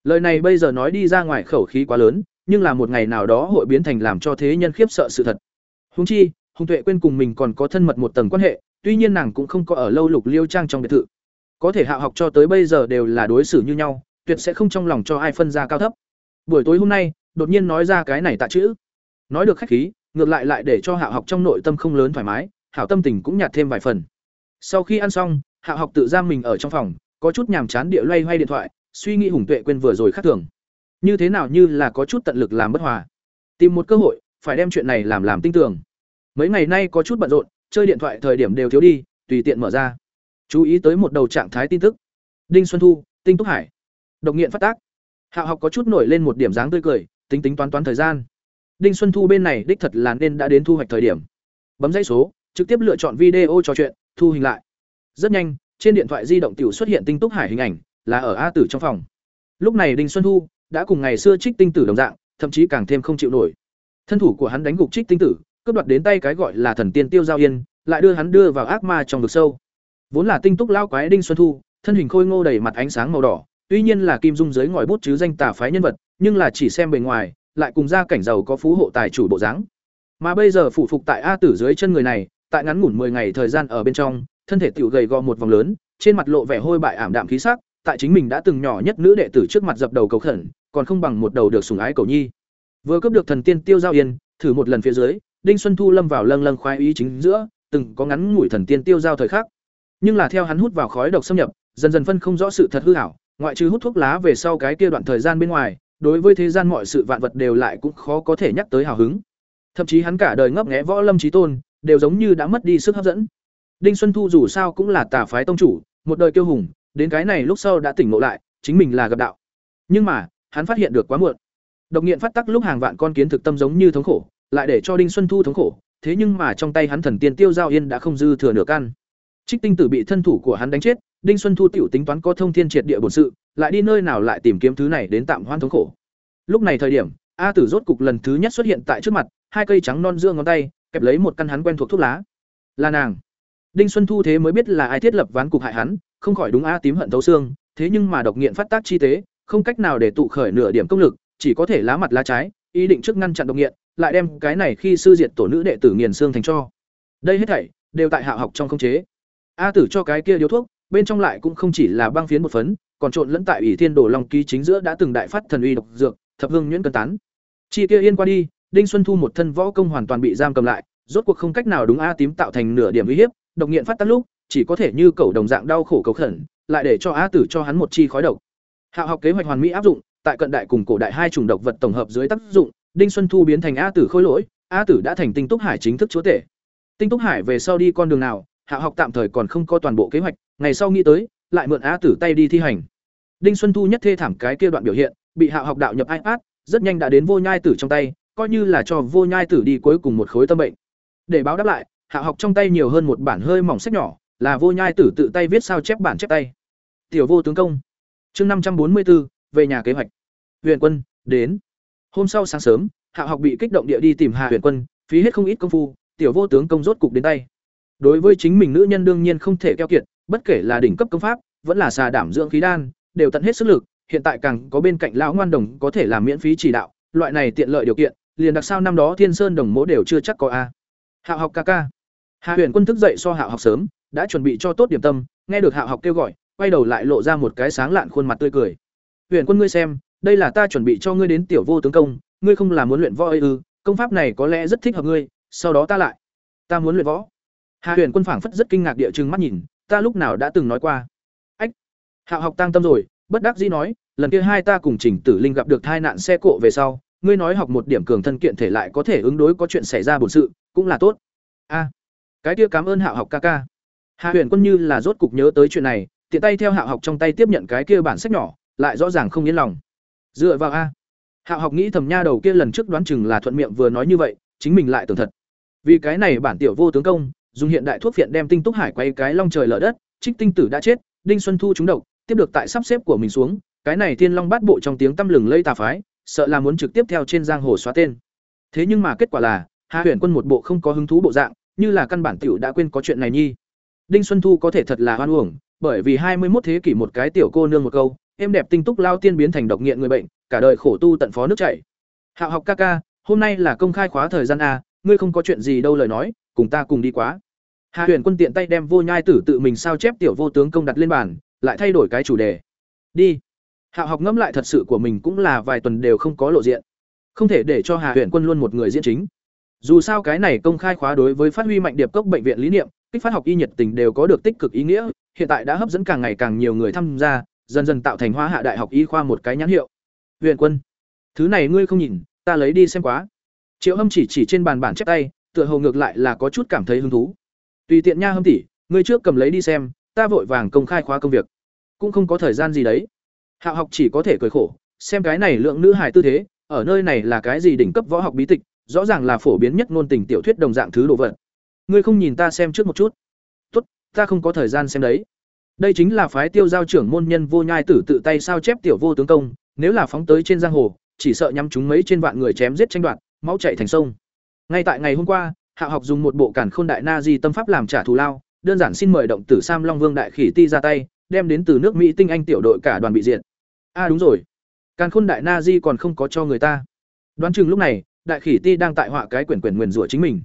lời này bây giờ nói đi ra ngoài khẩu khí quá lớn, nhưng là một ngày nào đó hội biến thành làm cho thế nhân khiếp sợ sự thật. Húng chi, hùng tuệ quên cùng mình còn có thân mật một tầng quan hệ, tuy nhiên nàng cũng không có ở lâu lục liêu trang trong biệt thự. Có thể hạ học cho tới bây giờ đều là đối xử như nhau, tuyệt sẽ không trong lòng cho ai phân ra cao thấp. Buổi tối hôm nay, đột nhiên nói ra cái này tạ chữ. Nói được khách khí, ngược lại lại để cho hạ học trong nội tâm không lớn thoải mái, hảo tâm tình cũng nhạt thêm vài phần. Sau khi ăn xong, hạ học tự giam mình ở trong phòng, có chút nhàm chán địa loay hoay điện thoại suy nghĩ hùng tuệ quên vừa rồi khác thường. Như thế nào như là có chút tận lực làm bất hòa. Tìm một cơ hội, phải đem chuyện này làm làm tinh tường. Mấy ngày nay có chút bận rộn, chơi điện thoại thời điểm đều thiếu đi, tùy tiện mở ra. Chú ý tới một đầu trạng thái tin tức. Đinh xuân thu, tinh túc hải. Độc nghiện phát tác. Hạ học có chút nổi lên một điểm dáng tươi cười, tính tính toán toán thời gian. Đinh xuân thu bên này đích thật là nên đã đến thu hoạch thời điểm. Bấm dãy số, trực tiếp lựa chọn video trò chuyện, thu hình lại. Rất nhanh, trên điện thoại di động tiểu xuất hiện tinh túc hải hình ảnh là ở a tử trong phòng. Lúc này đinh xuân thu đã cùng ngày xưa trích tinh tử đồng dạng, thậm chí càng thêm không chịu nổi. Thân thủ của hắn đánh gục trích tinh tử, cướp đoạt đến tay cái gọi là thần tiên tiêu giao yên, lại đưa hắn đưa vào ác ma trong vực sâu. Vốn là tinh túc lao quái đinh xuân thu, thân hình khôi ngô đầy mặt ánh sáng màu đỏ, tuy nhiên là kim dung dưới ngòi bút chứ danh tà phái nhân vật, nhưng là chỉ xem bề ngoài, lại cùng gia cảnh giàu có phú hộ tài chủ bộ dáng. Mà bây giờ phụ phục tại a tử dưới chân người này, tại ngắn ngủn 10 ngày thời gian ở bên trong, thân thể tiểu gầy gò một vòng lớn, trên mặt lộ vẻ hôi bại ảm đạm khí sắc tại chính mình đã từng nhỏ nhất nữ đệ tử trước mặt dập đầu cầu khẩn còn không bằng một đầu được sủng ái cầu nhi. Vừa cướp được thần tiên tiêu giao yên thử một lần phía dưới đinh xuân thu lâm vào lâng lâng khoái ý chính giữa từng có ngắn ngủi thần tiên tiêu giao thời khắc. Nhưng là theo hắn hút vào khói độc xâm nhập dần dần phân không rõ sự thật hư ảo, ngoại trừ hút thuốc lá về sau cái kia đoạn thời gian bên ngoài đối với thế gian mọi sự vạn vật đều lại cũng khó có thể nhắc tới hào hứng. Thậm chí hắn cả đời ngấp nghé võ lâm chí tôn đều giống như đã mất đi sức hấp dẫn. Đinh xuân thu dù sao cũng là tà phái tông chủ một đời kiêu hùng đến cái này lúc sau đã tỉnh ngộ lại, chính mình là gặp đạo. Nhưng mà, hắn phát hiện được quá muộn. Độc nghiện phát tắc lúc hàng vạn con kiến thực tâm giống như thống khổ, lại để cho đinh xuân thu thống khổ, thế nhưng mà trong tay hắn thần tiên tiêu giao yên đã không dư thừa nửa căn. Trích tinh tử bị thân thủ của hắn đánh chết, đinh xuân thu tiểu tính toán có thông thiên triệt địa bổn sự, lại đi nơi nào lại tìm kiếm thứ này đến tạm hoan thống khổ. Lúc này thời điểm, a tử rốt cục lần thứ nhất xuất hiện tại trước mặt, hai cây trắng non dương ngón tay, kẹp lấy một căn hắn quen thuộc thuốc lá. Là nàng. Đinh xuân thu thế mới biết là ai thiết lập ván cục hại hắn không khỏi đúng a tím hận thấu xương, thế nhưng mà độc nghiện phát tác chi tế, không cách nào để tụ khởi nửa điểm công lực, chỉ có thể lá mặt lá trái, ý định trước ngăn chặn độc nghiện, lại đem cái này khi sư diệt tổ nữ đệ tử nghiền xương thành cho. Đây hết thảy, đều tại hạ học trong không chế. A tử cho cái kia điếu thuốc, bên trong lại cũng không chỉ là băng phiến một phấn, còn trộn lẫn tại ủy thiên đồ long ký chính giữa đã từng đại phát thần uy độc dược, thập hương nhuyễn cân tán. Chi kia yên qua đi, đinh xuân thu một thân võ công hoàn toàn bị giam cầm lại, rốt cuộc không cách nào đúng a tím tạo thành nửa điểm uy hiếp, độc nghiện phát tác lúc chỉ có thể như cầu đồng dạng đau khổ cầu khẩn, lại để cho a tử cho hắn một chi khói độc. Hạ học kế hoạch hoàn mỹ áp dụng, tại cận đại cùng cổ đại hai chủng độc vật tổng hợp dưới tác dụng, đinh xuân thu biến thành a tử khôi lỗi a tử đã thành tinh túc hải chính thức chúa tể. Tinh túc hải về sau đi con đường nào, hạ học tạm thời còn không có toàn bộ kế hoạch, ngày sau nghĩ tới, lại mượn a tử tay đi thi hành. Đinh xuân thu nhất thê thảm cái kia đoạn biểu hiện, bị hạ học đạo nhập ipad rất nhanh đã đến vô nhai tử trong tay, coi như là cho vô nhai tử đi cuối cùng một khối tâm bệnh. Để báo đáp lại, hạ học trong tay nhiều hơn một bản hơi mỏng sách nhỏ là vô nhai tử tự tay viết sao chép bản chép tay. Tiểu vô tướng công. Chương năm trăm bốn mươi bốn, về nhà kế hoạch. Huyền quân, đến. Hôm sau sáng sớm, hạ học bị kích động địa đi tìm hạ huyền quân, phí hết không ít công phu, tiểu vô tướng công rốt cục đến tay. Đối với chính mình nữ nhân đương nhiên không thể keo kiệt, bất kể là đỉnh cấp công pháp, vẫn là xà đảm dưỡng khí đan, đều tận hết sức lực, hiện tại càng có bên cạnh lão ngoan đồng có thể làm miễn phí chỉ đạo, loại này tiện lợi điều kiện, liền đặc sao năm đó thiên sơn đồng mỗ đều chưa chắc có a. Hạ học ca ca. Hạ huyền quân thức dậy so hạ học sớm đã chuẩn bị cho tốt điểm tâm, nghe được hạ học kêu gọi, quay đầu lại lộ ra một cái sáng lạn khuôn mặt tươi cười. Huyền quân ngươi xem, đây là ta chuẩn bị cho ngươi đến tiểu vô tướng công, ngươi không là muốn luyện võ ư, công pháp này có lẽ rất thích hợp ngươi, sau đó ta lại. Ta muốn luyện võ. Hạ huyền quân phảng phất rất kinh ngạc địa chừng mắt nhìn, ta lúc nào đã từng nói qua? Ách. Hạ học tăng tâm rồi, bất đắc dĩ nói, lần kia hai ta cùng trình tử linh gặp được tai nạn xe cộ về sau, ngươi nói học một điểm cường thân kiện thể lại có thể ứng đối có chuyện xảy ra bổn sự, cũng là tốt. A, cái kia cảm ơn hạ học ca ca hạ huyền quân như là rốt cục nhớ tới chuyện này, tiện tay theo hạ học trong tay tiếp nhận cái kia bản sách nhỏ, lại rõ ràng không yên lòng. Dựa vào a. Hạ học nghĩ thầm nha đầu kia lần trước đoán chừng là thuận miệng vừa nói như vậy, chính mình lại tưởng thật. Vì cái này bản tiểu vô tướng công, dùng hiện đại thuốc viện đem tinh túc hải quay cái long trời lở đất, trích tinh tử đã chết, đinh xuân thu trúng độc, tiếp được tại sắp xếp của mình xuống, cái này thiên long bát bộ trong tiếng tăm lừng lây tà phái, sợ là muốn trực tiếp theo trên giang hồ xóa tên. Thế nhưng mà kết quả là hạ huyền quân một bộ không có hứng thú bộ dạng, như là căn bản tiểu đã quên có chuyện này nhi đinh xuân thu có thể thật là hoan uổng, bởi vì hai mươi 21 thế kỷ một cái tiểu cô nương một câu, em đẹp tinh túc lao tiên biến thành độc nghiện người bệnh, cả đời khổ tu tận phó nước chảy. Hạo học ca ca, hôm nay là công khai khóa thời gian a, ngươi không có chuyện gì đâu lời nói, cùng ta cùng đi quá. Hạ huyền quân tiện tay đem vô nhai tử tự mình sao chép tiểu vô tướng công đặt lên bàn, lại thay đổi cái chủ đề. Đi. Hạo học ngẫm lại thật sự của mình cũng là vài tuần đều không có lộ diện. Không thể để cho hà huyền quân luôn một người diễn chính dù sao cái này công khai khóa đối với phát huy mạnh điệp cốc bệnh viện lý niệm, kích phát học y nhiệt tình đều có được tích cực ý nghĩa, hiện tại đã hấp dẫn càng ngày càng nhiều người tham gia, dần dần tạo thành Hoa hạ đại học y khoa một cái nhãn hiệu. Huyền quân, thứ này ngươi không nhìn, ta lấy đi xem quá. Triệu hâm chỉ chỉ trên bàn bản chép tay, tựa hồ ngược lại là có chút cảm thấy hứng thú. Tùy tiện nha hâm tỷ, ngươi trước cầm lấy đi xem, ta vội vàng công khai khóa công việc. Cũng không có thời gian gì đấy. Hạ học chỉ có thể cười khổ, xem cái này lượng nữ hài tư thế, ở nơi này là cái gì đỉnh cấp võ học bí tịch rõ ràng là phổ biến nhất ngôn tình tiểu thuyết đồng dạng thứ đồ vật. Ngươi không nhìn ta xem trước một chút. Tốt, ta không có thời gian xem đấy. Đây chính là phái tiêu giao trưởng môn nhân vô nhai tử tự tay sao chép tiểu vô tướng công, nếu là phóng tới trên giang hồ, chỉ sợ nhắm chúng mấy trên vạn người chém giết tranh đoạt, máu chạy thành sông. Ngay tại ngày hôm qua, hạ học dùng một bộ cản khôn đại na di tâm pháp làm trả thù lao, đơn giản xin mời động tử sam long vương đại khỉ ti ra tay, đem đến từ nước mỹ tinh anh tiểu đội cả đoàn bị diệt. A à đúng rồi. Càn khôn đại na di còn không có cho người ta. Đoán chừng lúc này đại khỉ ti đang tại họa cái quyển quyển nguyền rủa chính mình.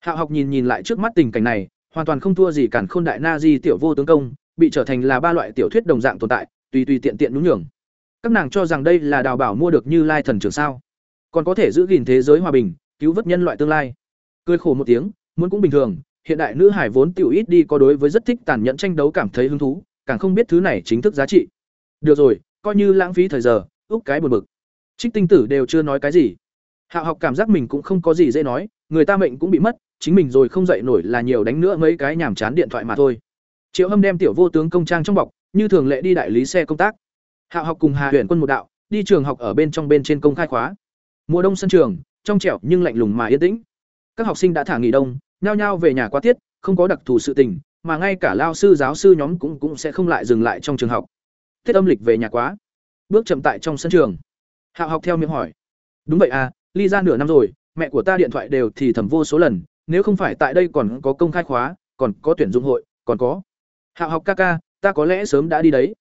Hạ học nhìn nhìn lại trước mắt tình cảnh này, hoàn toàn không thua gì càn khôn đại na di tiểu vô tướng công, bị trở thành là ba loại tiểu thuyết đồng dạng tồn tại, tùy tùy tiện tiện đúng nhường. Các nàng cho rằng đây là đào bảo mua được như lai thần trường sao? Còn có thể giữ gìn thế giới hòa bình, cứu vớt nhân loại tương lai. Cười khổ một tiếng, muốn cũng bình thường, hiện đại nữ hải vốn tiểu ít đi có đối với rất thích tàn nhẫn tranh đấu cảm thấy hứng thú, càng không biết thứ này chính thức giá trị. Được rồi, coi như lãng phí thời giờ úc cái buồn bực. Trích tinh tử đều chưa nói cái gì hạ học cảm giác mình cũng không có gì dễ nói, người ta mệnh cũng bị mất, chính mình rồi không dậy nổi là nhiều đánh nữa mấy cái nhàm chán điện thoại mà thôi. Triệu hâm đem tiểu vô tướng công trang trong bọc, như thường lệ đi đại lý xe công tác. Hạ học cùng hà huyền quân một đạo, đi trường học ở bên trong bên trên công khai khóa. Mùa đông sân trường, trong trẻo nhưng lạnh lùng mà yên tĩnh. Các học sinh đã thả nghỉ đông, nhao nhao về nhà qua tiết, không có đặc thù sự tình, mà ngay cả lao sư, giáo sư nhóm cũng cũng sẽ không lại dừng lại trong trường học. Thiết âm lịch về nhà quá. Bước chậm tại trong sân trường. Hạo học theo miệng hỏi. Đúng vậy à ly ra nửa năm rồi, mẹ của ta điện thoại đều thì thầm vô số lần, nếu không phải tại đây còn có công khai khóa, còn có tuyển dụng hội, còn có. Hạo học ca ca, ta có lẽ sớm đã đi đấy.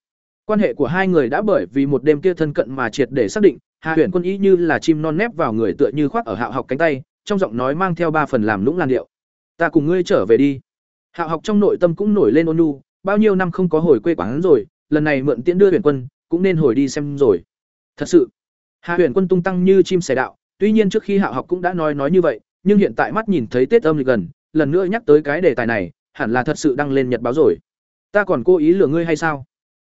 Quan hệ của hai người đã bởi vì một đêm kia thân cận mà triệt để xác định Hạ tuyển quân ý như là chim non nép vào người tựa như khoác ở hạo học cánh tay, trong giọng nói mang theo ba phần làm lũng làn điệu. Ta cùng ngươi trở về đi. Hạo học trong nội tâm cũng nổi lên ôn nhu, bao nhiêu năm không có hồi quê quán rồi, lần này mượn tiễn đưa tuyển quân, cũng nên hồi đi xem rồi. Thật sự Hạ tuyển quân tung tăng như chim sẻ đạo tuy nhiên trước khi hạo học cũng đã nói nói như vậy, nhưng hiện tại mắt nhìn thấy tết âm lịch gần, lần nữa nhắc tới cái đề tài này, hẳn là thật sự đăng lên nhật báo rồi. Ta còn cố ý lừa ngươi hay sao?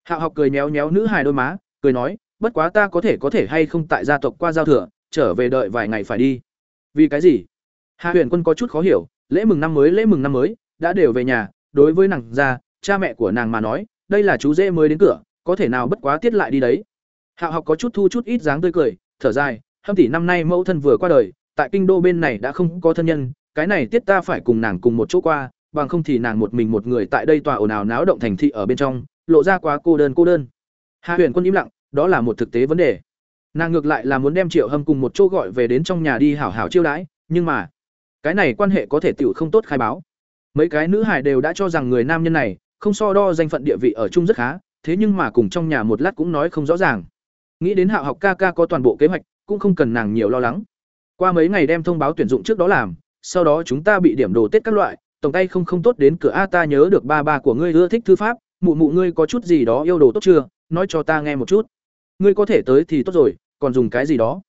Hạo học cười méo méo nữ hài đôi má, cười nói, bất quá ta có thể có thể hay không tại gia tộc qua giao thừa, trở về đợi vài ngày phải đi. Vì cái gì? Hạ huyền quân có chút khó hiểu, lễ mừng năm mới, lễ mừng năm mới, đã đều về nhà, đối với nàng gia cha mẹ của nàng mà nói, đây là chú dễ mới đến cửa, có thể nào bất quá tiết lại đi đấy? Hạo học có chút thu chút ít dáng tươi cười, thở dài hâm tỷ năm nay mẫu thân vừa qua đời, tại kinh đô bên này đã không có thân nhân, cái này tiết ta phải cùng nàng cùng một chỗ qua, bằng không thì nàng một mình một người tại đây tòa ồn ào náo động thành thị ở bên trong, lộ ra quá cô đơn cô đơn. Hà huyền quân im lặng, đó là một thực tế vấn đề. Nàng ngược lại là muốn đem triệu hâm cùng một chỗ gọi về đến trong nhà đi hảo hảo chiêu đãi, nhưng mà, cái này quan hệ có thể tựu không tốt khai báo. Mấy cái nữ hải đều đã cho rằng người nam nhân này, không so đo danh phận địa vị ở chung rất khá, thế nhưng mà cùng trong nhà một lát cũng nói không rõ ràng. Nghĩ đến hạo học ca ca có toàn bộ kế hoạch cũng không cần nàng nhiều lo lắng. Qua mấy ngày đem thông báo tuyển dụng trước đó làm sau đó chúng ta bị điểm đồ tết các loại tổng tay không không tốt đến cửa a ta nhớ được ba ba của ngươi ưa thích thư pháp mụ mụ ngươi có chút gì đó yêu đồ tốt chưa nói cho ta nghe một chút. Ngươi có thể tới thì tốt rồi còn dùng cái gì đó?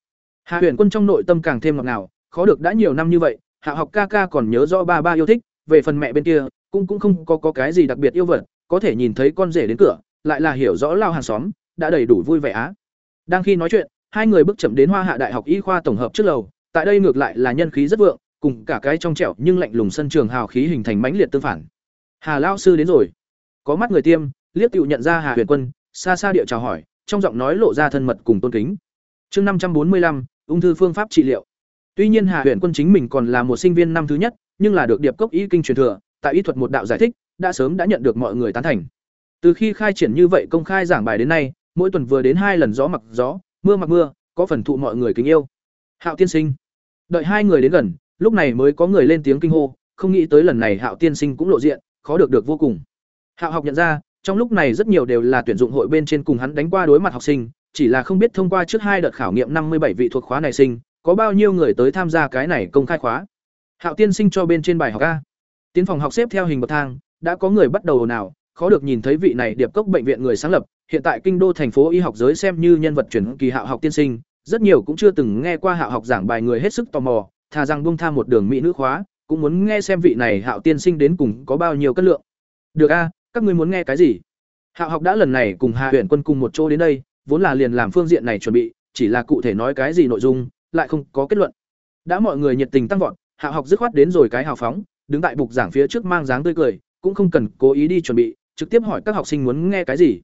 Hạ huyền quân trong nội tâm càng thêm ngọt ngào khó được đã nhiều năm như vậy hạ học ca ca còn nhớ rõ ba ba yêu thích về phần mẹ bên kia cũng cũng không có, có cái gì đặc biệt yêu vật có thể nhìn thấy con rể đến cửa lại là hiểu rõ lao hàng xóm đã đầy đủ vui vẻ á. Đang khi nói chuyện hai người bước chậm đến hoa hạ đại học y khoa tổng hợp trước lầu, tại đây ngược lại là nhân khí rất vượng, cùng cả cái trong trẻo nhưng lạnh lùng sân trường hào khí hình thành mãnh liệt tương phản. Hà lao sư đến rồi. Có mắt người tiêm liếc tựu nhận ra hà huyền quân, xa xa địa chào hỏi, trong giọng nói lộ ra thân mật cùng tôn kính. Chương năm trăm bốn mươi lăm, ung thư phương pháp trị liệu. Tuy nhiên hà huyền quân chính mình còn là một sinh viên năm thứ nhất, nhưng là được điệp cốc y kinh truyền thừa, tại y thuật một đạo giải thích, đã sớm đã nhận được mọi người tán thành. Từ khi khai triển như vậy công khai giảng bài đến nay, mỗi tuần vừa đến hai lần gió mặc gió mưa mặc mưa, có phần thụ mọi người kính yêu. Hạo tiên sinh. Đợi hai người đến gần, lúc này mới có người lên tiếng kinh hô, không nghĩ tới lần này hạo tiên sinh cũng lộ diện, khó được được vô cùng. Hạo học nhận ra, trong lúc này rất nhiều đều là tuyển dụng hội bên trên cùng hắn đánh qua đối mặt học sinh, chỉ là không biết thông qua trước hai đợt khảo nghiệm năm mươi bảy vị thuộc khóa này sinh, có bao nhiêu người tới tham gia cái này công khai khóa. Hạo tiên sinh cho bên trên bài học a. Tiến phòng học xếp theo hình bậc thang, đã có người bắt đầu nào khó được nhìn thấy vị này điệp cốc bệnh viện người sáng lập, hiện tại kinh đô thành phố y học giới xem như nhân vật chuyển kỳ hạo học tiên sinh, rất nhiều cũng chưa từng nghe qua hạo học giảng bài người hết sức tò mò, thà rằng buông tha một đường mỹ nữ khóa, cũng muốn nghe xem vị này hạo tiên sinh đến cùng có bao nhiêu cân lượng. Được a, các ngươi muốn nghe cái gì? Hạo học đã lần này cùng hạ huyện quân cùng một chỗ đến đây, vốn là liền làm phương diện này chuẩn bị, chỉ là cụ thể nói cái gì nội dung, lại không có kết luận. Đã mọi người nhiệt tình tăng vọt hạ học dứt khoát đến rồi cái hào phóng, đứng tại bục giảng phía trước mang dáng tươi cười, cũng không cần cố ý đi chuẩn bị trực tiếp hỏi các học sinh muốn nghe cái gì.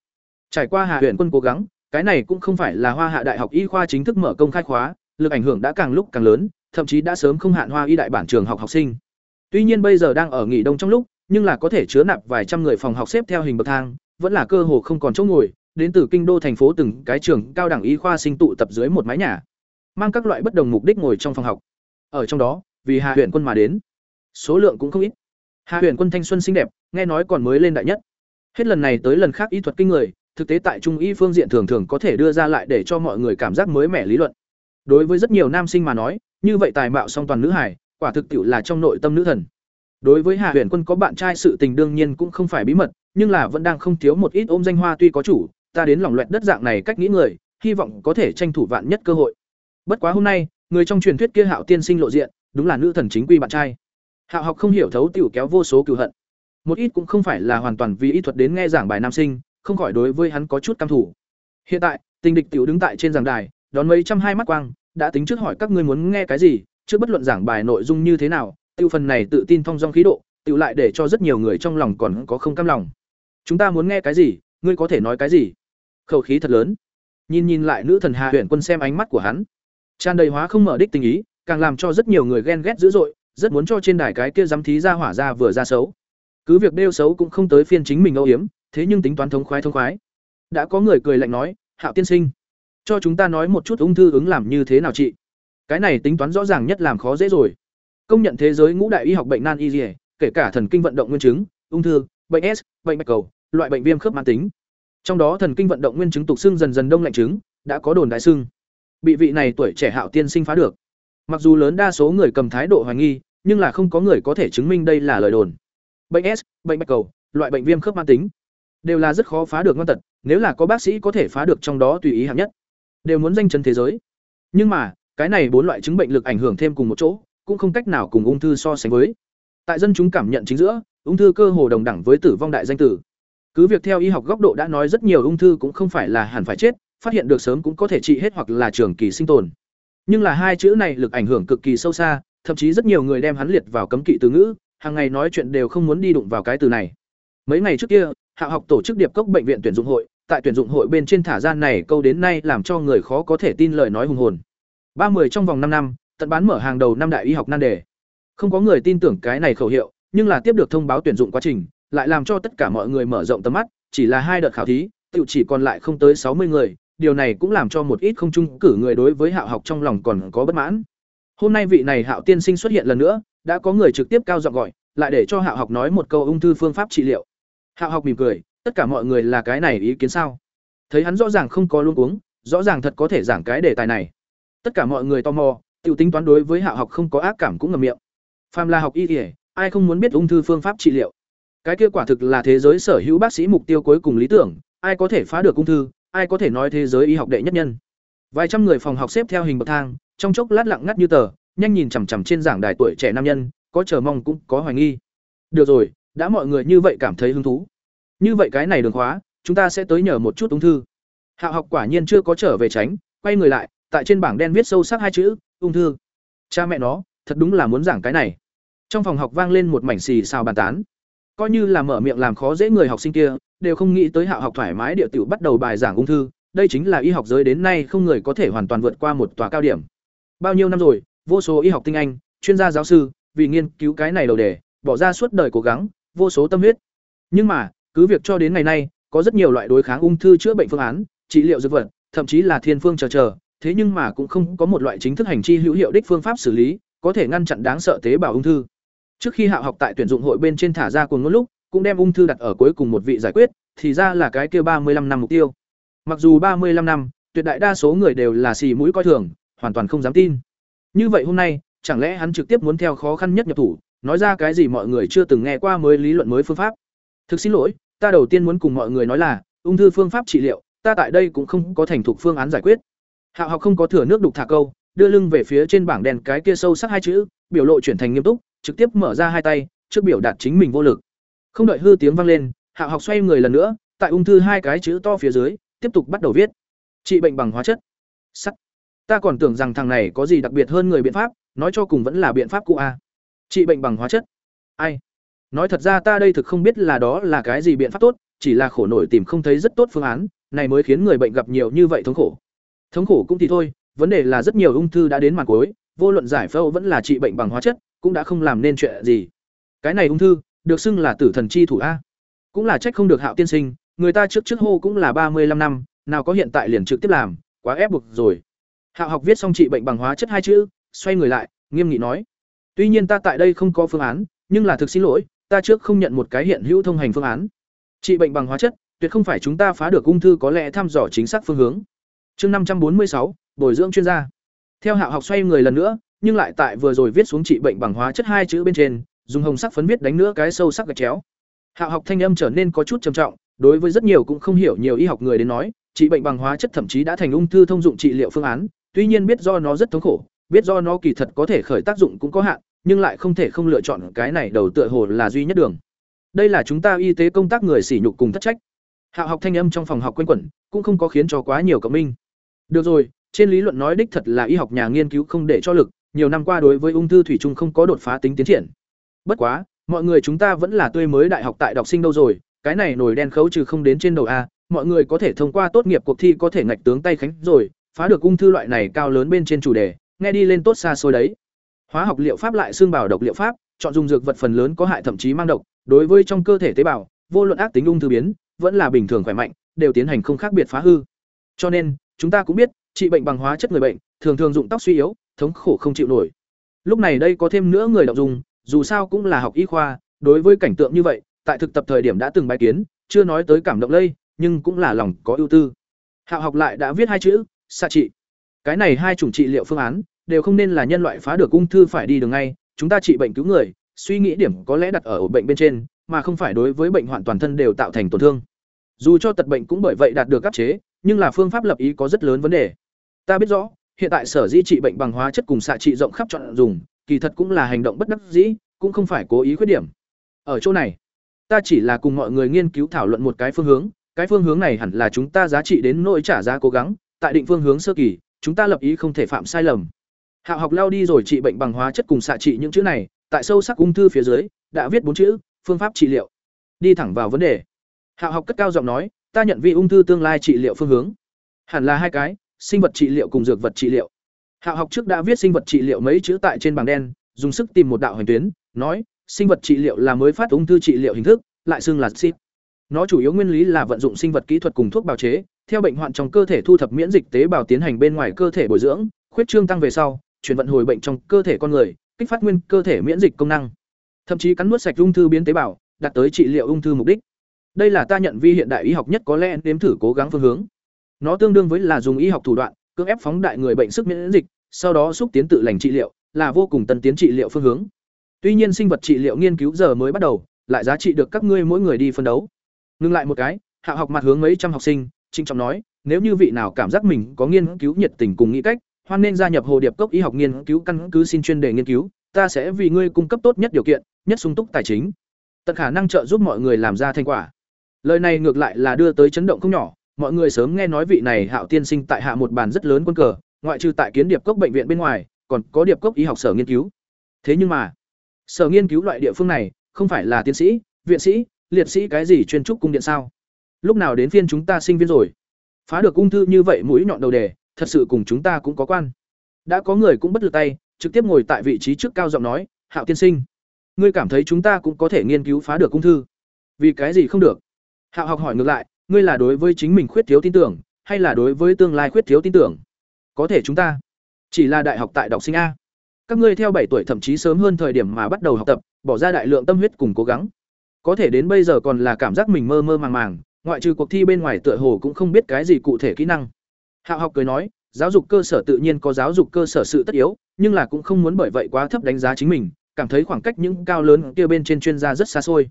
Trải qua Hà huyện quân cố gắng, cái này cũng không phải là hoa hạ đại học y khoa chính thức mở công khai khóa, lực ảnh hưởng đã càng lúc càng lớn, thậm chí đã sớm không hạn hoa y đại bản trường học học sinh. Tuy nhiên bây giờ đang ở nghỉ đông trong lúc, nhưng là có thể chứa nạp vài trăm người phòng học xếp theo hình bậc thang, vẫn là cơ hồ không còn chỗ ngồi, đến từ kinh đô thành phố từng cái trường cao đẳng y khoa sinh tụ tập dưới một mái nhà, mang các loại bất đồng mục đích ngồi trong phòng học. Ở trong đó, vì hà huyện quân mà đến, số lượng cũng không ít. Hà huyện quân thanh xuân xinh đẹp, nghe nói còn mới lên đại nhất hết lần này tới lần khác y thuật kinh người, thực tế tại trung y phương diện thường thường có thể đưa ra lại để cho mọi người cảm giác mới mẻ lý luận. Đối với rất nhiều nam sinh mà nói, như vậy tài mạo song toàn nữ hải quả thực tiệu là trong nội tâm nữ thần. Đối với Hạ huyền quân có bạn trai sự tình đương nhiên cũng không phải bí mật, nhưng là vẫn đang không thiếu một ít ôm danh hoa tuy có chủ, ta đến lòng loẹt đất dạng này cách nghĩ người, hy vọng có thể tranh thủ vạn nhất cơ hội. Bất quá hôm nay, người trong truyền thuyết kia hạo tiên sinh lộ diện, đúng là nữ thần chính quy bạn trai. Hạo học không hiểu thấu tiểu kéo vô số cựu hận một ít cũng không phải là hoàn toàn vì y thuật đến nghe giảng bài nam sinh, không khỏi đối với hắn có chút căm thủ hiện tại, tình địch tiểu đứng tại trên giảng đài, đón mấy trăm hai mắt quang, đã tính trước hỏi các ngươi muốn nghe cái gì, trước bất luận giảng bài nội dung như thế nào, tiêu phần này tự tin thong dong khí độ tiêu lại để cho rất nhiều người trong lòng còn có không cam lòng. Chúng ta muốn nghe cái gì, ngươi có thể nói cái gì? Khẩu khí thật lớn. Nhìn nhìn lại nữ thần hà huyện quân xem ánh mắt của hắn. Tràn đầy hóa không mở đích tình ý, càng làm cho rất nhiều người ghen ghét dữ dội, rất muốn cho trên đài cái kia dám thí ra hỏa ra vừa ra xấu cứ việc đeo xấu cũng không tới phiên chính mình âu yếm, thế nhưng tính toán thống khoái thống khoái. Đã có người cười lạnh nói, hạo tiên sinh, cho chúng ta nói một chút ung thư ứng làm như thế nào chị? Cái này tính toán rõ ràng nhất làm khó dễ rồi. Công nhận thế giới ngũ đại y học bệnh nan y dỉa kể cả thần kinh vận động nguyên chứng, ung thư, bệnh s, bệnh bạch cầu, loại bệnh viêm khớp mãn tính. Trong đó thần kinh vận động nguyên chứng tục xưng dần dần đông lạnh chứng, đã có đồn đại xưng. Bị vị này tuổi trẻ hạo tiên sinh phá được. Mặc dù lớn đa số người cầm thái độ hoài nghi, nhưng là không có người có thể chứng minh đây là lời đồn bệnh s, bệnh bạch cầu, loại bệnh viêm khớp mãn tính. Đều là rất khó phá được ngon tật, nếu là có bác sĩ có thể phá được trong đó tùy ý hạng nhất. Đều muốn danh chấn thế giới. Nhưng mà, cái này bốn loại chứng bệnh lực ảnh hưởng thêm cùng một chỗ, cũng không cách nào cùng ung thư so sánh với. Tại dân chúng cảm nhận chính giữa, ung thư cơ hồ đồng đẳng với tử vong đại danh tử. Cứ việc theo y học góc độ đã nói rất nhiều ung thư cũng không phải là hẳn phải chết, phát hiện được sớm cũng có thể trị hết hoặc là trường kỳ sinh tồn. Nhưng là hai chữ này lực ảnh hưởng cực kỳ sâu xa, thậm chí rất nhiều người đem hắn liệt vào cấm kỵ từ ngữ hàng ngày nói chuyện đều không muốn đi đụng vào cái từ này. Mấy ngày trước kia, hạ học tổ chức điệp cốc bệnh viện tuyển dụng hội, tại tuyển dụng hội bên trên thả gian này câu đến nay làm cho người khó có thể tin lời nói hùng hồn. Ba mươi trong vòng năm năm, tận bán mở hàng đầu năm đại y học nan đề. Không có người tin tưởng cái này khẩu hiệu, nhưng là tiếp được thông báo tuyển dụng quá trình, lại làm cho tất cả mọi người mở rộng tầm mắt, chỉ là hai đợt khảo thí tự chỉ còn lại không tới sáu mươi người, điều này cũng làm cho một ít không trung cử người đối với hạo học trong lòng còn có bất mãn. Hôm nay vị này hạo tiên sinh xuất hiện lần nữa đã có người trực tiếp cao giọng gọi, lại để cho Hạ học nói một câu ung thư phương pháp trị liệu. Hạ học mỉm cười, tất cả mọi người là cái này ý kiến sao? Thấy hắn rõ ràng không có luôn uống rõ ràng thật có thể giảng cái đề tài này. Tất cả mọi người tò mò tự tính toán đối với Hạ học không có ác cảm cũng ngầm miệng. Phàm là học y ỉa ai không muốn biết ung thư phương pháp trị liệu? Cái kia quả thực là thế giới sở hữu bác sĩ mục tiêu cuối cùng lý tưởng, ai có thể phá được ung thư, ai có thể nói thế giới y học đệ nhất nhân? Vài trăm người phòng học xếp theo hình bậc thang, trong chốc lát lặng ngắt như tờ nhanh nhìn chằm chằm trên giảng đài tuổi trẻ nam nhân, có chờ mong cũng có hoài nghi. Được rồi, đã mọi người như vậy cảm thấy hứng thú. Như vậy cái này đường khóa, chúng ta sẽ tới nhờ một chút ung thư. Hạ học quả nhiên chưa có trở về tránh, quay người lại, tại trên bảng đen viết sâu sắc hai chữ, ung thư. Cha mẹ nó, thật đúng là muốn giảng cái này. Trong phòng học vang lên một mảnh xì xào bàn tán. Coi như là mở miệng làm khó dễ người học sinh kia, đều không nghĩ tới hạ học thoải mái địa tiểu bắt đầu bài giảng ung thư. Đây chính là y học giới đến nay không người có thể hoàn toàn vượt qua một tòa cao điểm. Bao nhiêu năm rồi vô số y học tinh anh, chuyên gia giáo sư, vì nghiên cứu cái này đầu đề, bỏ ra suốt đời cố gắng, vô số tâm huyết. Nhưng mà, cứ việc cho đến ngày nay, có rất nhiều loại đối kháng ung thư chữa bệnh phương án, trị liệu dược vật, thậm chí là thiên phương chờ chờ, thế nhưng mà cũng không có một loại chính thức hành chi hữu hiệu đích phương pháp xử lý, có thể ngăn chặn đáng sợ tế bào ung thư. Trước khi hạ học tại tuyển dụng hội bên trên thả ra cuồng ngôn lúc, cũng đem ung thư đặt ở cuối cùng một vị giải quyết, thì ra là cái kia ba mươi 35 năm mục tiêu. Mặc dù ba mươi 35 năm, tuyệt đại đa số người đều là xì mũi coi thường, hoàn toàn không dám tin như vậy hôm nay, chẳng lẽ hắn trực tiếp muốn theo khó khăn nhất nhập thủ, nói ra cái gì mọi người chưa từng nghe qua mới lý luận mới phương pháp? Thực xin lỗi, ta đầu tiên muốn cùng mọi người nói là, ung thư phương pháp trị liệu, ta tại đây cũng không có thành thục phương án giải quyết. Hạ học không có thừa nước đục thả câu, đưa lưng về phía trên bảng đèn cái kia sâu sắc hai chữ, biểu lộ chuyển thành nghiêm túc, trực tiếp mở ra hai tay, trước biểu đạt chính mình vô lực. Không đợi hư tiếng vang lên, hạ học xoay người lần nữa, tại ung thư hai cái chữ to phía dưới, tiếp tục bắt đầu viết. Trị bệnh bằng hóa chất. Sắt ta còn tưởng rằng thằng này có gì đặc biệt hơn người biện pháp, nói cho cùng vẫn là biện pháp cũ a. Trị bệnh bằng hóa chất. Ai? Nói thật ra ta đây thực không biết là đó là cái gì biện pháp tốt, chỉ là khổ nổi tìm không thấy rất tốt phương án, này mới khiến người bệnh gặp nhiều như vậy thống khổ. Thống khổ cũng thì thôi, vấn đề là rất nhiều ung thư đã đến màn cuối, vô luận giải phẫu vẫn là trị bệnh bằng hóa chất, cũng đã không làm nên chuyện gì. Cái này ung thư, được xưng là tử thần chi thủ a. Cũng là trách không được hạo tiên sinh, người ta trước trước hô cũng là ba mươi 35 năm, nào có hiện tại liền trực tiếp làm, quá ép buộc rồi hạo học viết xong trị bệnh bằng hóa chất hai chữ, xoay người lại, nghiêm nghị nói. Tuy nhiên ta tại đây không có phương án, nhưng là thực xin lỗi, ta trước không nhận một cái hiện hữu thông hành phương án. Trị bệnh bằng hóa chất, tuyệt không phải chúng ta phá được ung thư có lẽ thăm dò chính xác phương hướng. Chương năm trăm bốn mươi sáu, bồi dưỡng chuyên gia. Theo hạo học xoay người lần nữa, nhưng lại tại vừa rồi viết xuống trị bệnh bằng hóa chất hai chữ bên trên, dùng hồng sắc phấn viết đánh nữa cái sâu sắc gạch chéo. Hạo học thanh âm trở nên có chút trầm trọng, đối với rất nhiều cũng không hiểu nhiều y học người đến nói, trị bệnh bằng hóa chất thậm chí đã thành ung thư thông dụng trị liệu phương án tuy nhiên biết do nó rất thống khổ, biết do nó kỳ thật có thể khởi tác dụng cũng có hạn, nhưng lại không thể không lựa chọn cái này đầu tựa hồ là duy nhất đường. Đây là chúng ta y tế công tác người sỉ nhục cùng thất trách. Hạo học thanh âm trong phòng học quen quẩn, cũng không có khiến cho quá nhiều cộng minh. Được rồi, trên lý luận nói đích thật là y học nhà nghiên cứu không để cho lực, nhiều năm qua đối với ung thư thủy chung không có đột phá tính tiến triển. Bất quá, mọi người chúng ta vẫn là tươi mới đại học tại đọc sinh đâu rồi, cái này nổi đen khấu trừ không đến trên đầu a, mọi người có thể thông qua tốt nghiệp cuộc thi có thể ngạch tướng tay khánh rồi phá được ung thư loại này cao lớn bên trên chủ đề nghe đi lên tốt xa xôi đấy hóa học liệu pháp lại xương bảo độc liệu pháp chọn dùng dược vật phần lớn có hại thậm chí mang độc đối với trong cơ thể tế bào vô luận ác tính ung thư biến vẫn là bình thường khỏe mạnh đều tiến hành không khác biệt phá hư cho nên chúng ta cũng biết trị bệnh bằng hóa chất người bệnh, thường thường dụng tóc suy yếu, thống khổ không chịu nổi. Lúc này đây có thêm nữa người đọc dùng, dù sao cũng là học y khoa, đối với cảnh tượng như vậy, tại thực tập thời điểm đã từng bài kiến, chưa nói tới cảm động lây, nhưng cũng là lòng có ưu tư. Hạo học lại đã viết hai chữ, xạ trị. Cái này hai chủng trị liệu phương án, đều không nên là nhân loại phá được ung thư phải đi đường ngay, chúng ta trị bệnh cứu người, suy nghĩ điểm có lẽ đặt ở ổ bệnh bên trên, mà không phải đối với bệnh hoạn toàn thân đều tạo thành tổn thương. Dù cho tật bệnh cũng bởi vậy đạt được áp chế, nhưng là phương pháp lập ý có rất lớn vấn đề. Ta biết rõ, hiện tại sở di trị bệnh bằng hóa chất cùng xạ trị rộng khắp chọn dùng, kỳ thật cũng là hành động bất đắc dĩ, cũng không phải cố ý khuyết điểm. Ở chỗ này, ta chỉ là cùng mọi người nghiên cứu thảo luận một cái phương hướng, cái phương hướng này hẳn là chúng ta giá trị đến nỗi trả giá cố gắng, tại định phương hướng sơ kỳ, chúng ta lập ý không thể phạm sai lầm. Hạo học lao đi rồi trị bệnh bằng hóa chất cùng xạ trị những chữ này, tại sâu sắc ung thư phía dưới, đã viết bốn chữ, phương pháp trị liệu. Đi thẳng vào vấn đề. Hạo học cất cao giọng nói, ta nhận vị ung thư tương lai trị liệu phương hướng. Hẳn là hai cái, sinh vật trị liệu cùng dược vật trị liệu. Hạo học trước đã viết sinh vật trị liệu mấy chữ tại trên bảng đen, dùng sức tìm một đạo hành tuyến, nói, sinh vật trị liệu là mới phát ung thư trị liệu hình thức, lại xưng là SIP. Nó chủ yếu nguyên lý là vận dụng sinh vật kỹ thuật cùng thuốc bào chế, theo bệnh hoạn trong cơ thể thu thập miễn dịch tế bào tiến hành bên ngoài cơ thể bồi dưỡng, khuyết trương tăng về sau, chuyển vận hồi bệnh trong cơ thể con người, kích phát nguyên cơ thể miễn dịch công năng. Thậm chí cắn nuốt sạch ung thư biến tế bào, đạt tới trị liệu ung thư mục đích. Đây là ta nhận vi hiện đại y học nhất có lẽ nếm thử cố gắng phương hướng. Nó tương đương với là dùng y học thủ đoạn, cưỡng ép phóng đại người bệnh sức miễn dịch, sau đó xúc tiến tự lành trị liệu, là vô cùng tân tiến trị liệu phương hướng. Tuy nhiên sinh vật trị liệu nghiên cứu giờ mới bắt đầu, lại giá trị được các ngươi mỗi người đi phân đấu. Nương lại một cái, Hạ học mặt hướng mấy trăm học sinh, trinh trọng nói, nếu như vị nào cảm giác mình có nghiên cứu nhiệt tình cùng nghĩ cách, hoan nên gia nhập Hồ Điệp Cốc y học nghiên cứu căn cứ xin chuyên đề nghiên cứu, ta sẽ vì ngươi cung cấp tốt nhất điều kiện, nhất sung túc tài chính, tận khả năng trợ giúp mọi người làm ra thành quả. Lời này ngược lại là đưa tới chấn động không nhỏ, mọi người sớm nghe nói vị này Hạo tiên sinh tại hạ một bàn rất lớn quân cờ, ngoại trừ tại Kiến Điệp Cốc bệnh viện bên ngoài, còn có Điệp Cốc y học sở nghiên cứu. Thế nhưng mà, sở nghiên cứu loại địa phương này, không phải là tiến sĩ, viện sĩ, liệt sĩ cái gì chuyên trúc cung điện sao? Lúc nào đến phiên chúng ta sinh viên rồi? Phá được ung thư như vậy mũi nhọn đầu đề, thật sự cùng chúng ta cũng có quan. Đã có người cũng bất lực tay, trực tiếp ngồi tại vị trí trước cao giọng nói, "Hạo tiên sinh, ngươi cảm thấy chúng ta cũng có thể nghiên cứu phá được ung thư? Vì cái gì không được?" Hạo học hỏi ngược lại, "Ngươi là đối với chính mình khuyết thiếu tin tưởng, hay là đối với tương lai khuyết thiếu tin tưởng?" Có thể chúng ta chỉ là đại học tại đọc sinh a. Các ngươi theo bảy tuổi thậm chí sớm hơn thời điểm mà bắt đầu học tập, bỏ ra đại lượng tâm huyết cùng cố gắng. Có thể đến bây giờ còn là cảm giác mình mơ mơ màng màng, ngoại trừ cuộc thi bên ngoài tựa hồ cũng không biết cái gì cụ thể kỹ năng. Hạo học cười nói, giáo dục cơ sở tự nhiên có giáo dục cơ sở sự tất yếu, nhưng là cũng không muốn bởi vậy quá thấp đánh giá chính mình, cảm thấy khoảng cách những cao lớn kia bên trên chuyên gia rất xa xôi.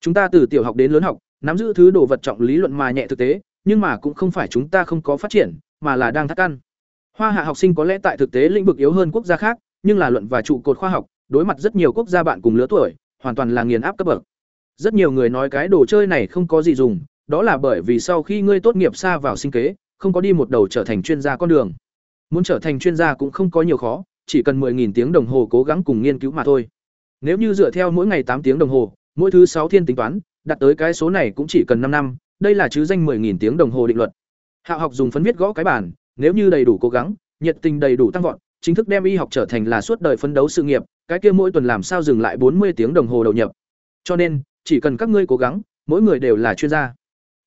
Chúng ta từ tiểu học đến lớn học, nắm giữ thứ đồ vật trọng lý luận mà nhẹ thực tế, nhưng mà cũng không phải chúng ta không có phát triển, mà là đang thắt ăn Hoa hạ học sinh có lẽ tại thực tế lĩnh vực yếu hơn quốc gia khác, nhưng là luận và trụ cột khoa học, đối mặt rất nhiều quốc gia bạn cùng lứa tuổi, hoàn toàn là nghiền áp cấp bậc. Rất nhiều người nói cái đồ chơi này không có gì dùng, đó là bởi vì sau khi ngươi tốt nghiệp xa vào sinh kế, không có đi một đầu trở thành chuyên gia con đường. Muốn trở thành chuyên gia cũng không có nhiều khó, chỉ cần mười nghìn tiếng đồng hồ cố gắng cùng nghiên cứu mà thôi. Nếu như dựa theo mỗi ngày tám tiếng đồng hồ, mỗi thứ sáu thiên tính toán, đạt tới cái số này cũng chỉ cần năm năm, đây là chứ danh mười nghìn tiếng đồng hồ định luật. Hạo học dùng phấn viết gõ cái bản, nếu như đầy đủ cố gắng, nhiệt tình đầy đủ tăng vọt, chính thức đem y học trở thành là suốt đời phấn đấu sự nghiệp, cái kia mỗi tuần làm sao dừng lại 40 tiếng đồng hồ đầu nhập. Cho nên, chỉ cần các ngươi cố gắng, mỗi người đều là chuyên gia.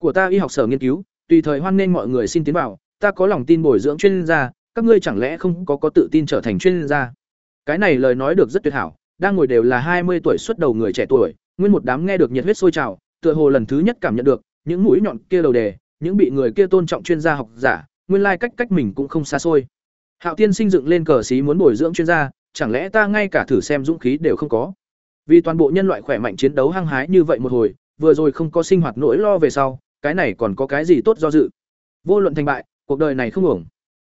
Của ta y học sở nghiên cứu, tùy thời hoan nghênh mọi người xin tiến vào, ta có lòng tin bồi dưỡng chuyên gia, các ngươi chẳng lẽ không có có tự tin trở thành chuyên gia? Cái này lời nói được rất tuyệt hảo, đang ngồi đều là hai mươi tuổi xuất đầu người trẻ tuổi, nguyên một đám nghe được nhiệt huyết sôi trào, tựa hồ lần thứ nhất cảm nhận được, những mũi nhọn kia đầu đề, những bị người kia tôn trọng chuyên gia học giả, nguyên lai cách cách mình cũng không xa xôi. Hạo Tiên sinh dựng lên cờ xí muốn bồi dưỡng chuyên gia, chẳng lẽ ta ngay cả thử xem dũng khí đều không có? Vì toàn bộ nhân loại khỏe mạnh chiến đấu hăng hái như vậy một hồi, vừa rồi không có sinh hoạt nỗi lo về sau, cái này còn có cái gì tốt do dự? Vô luận thành bại, cuộc đời này không ổng.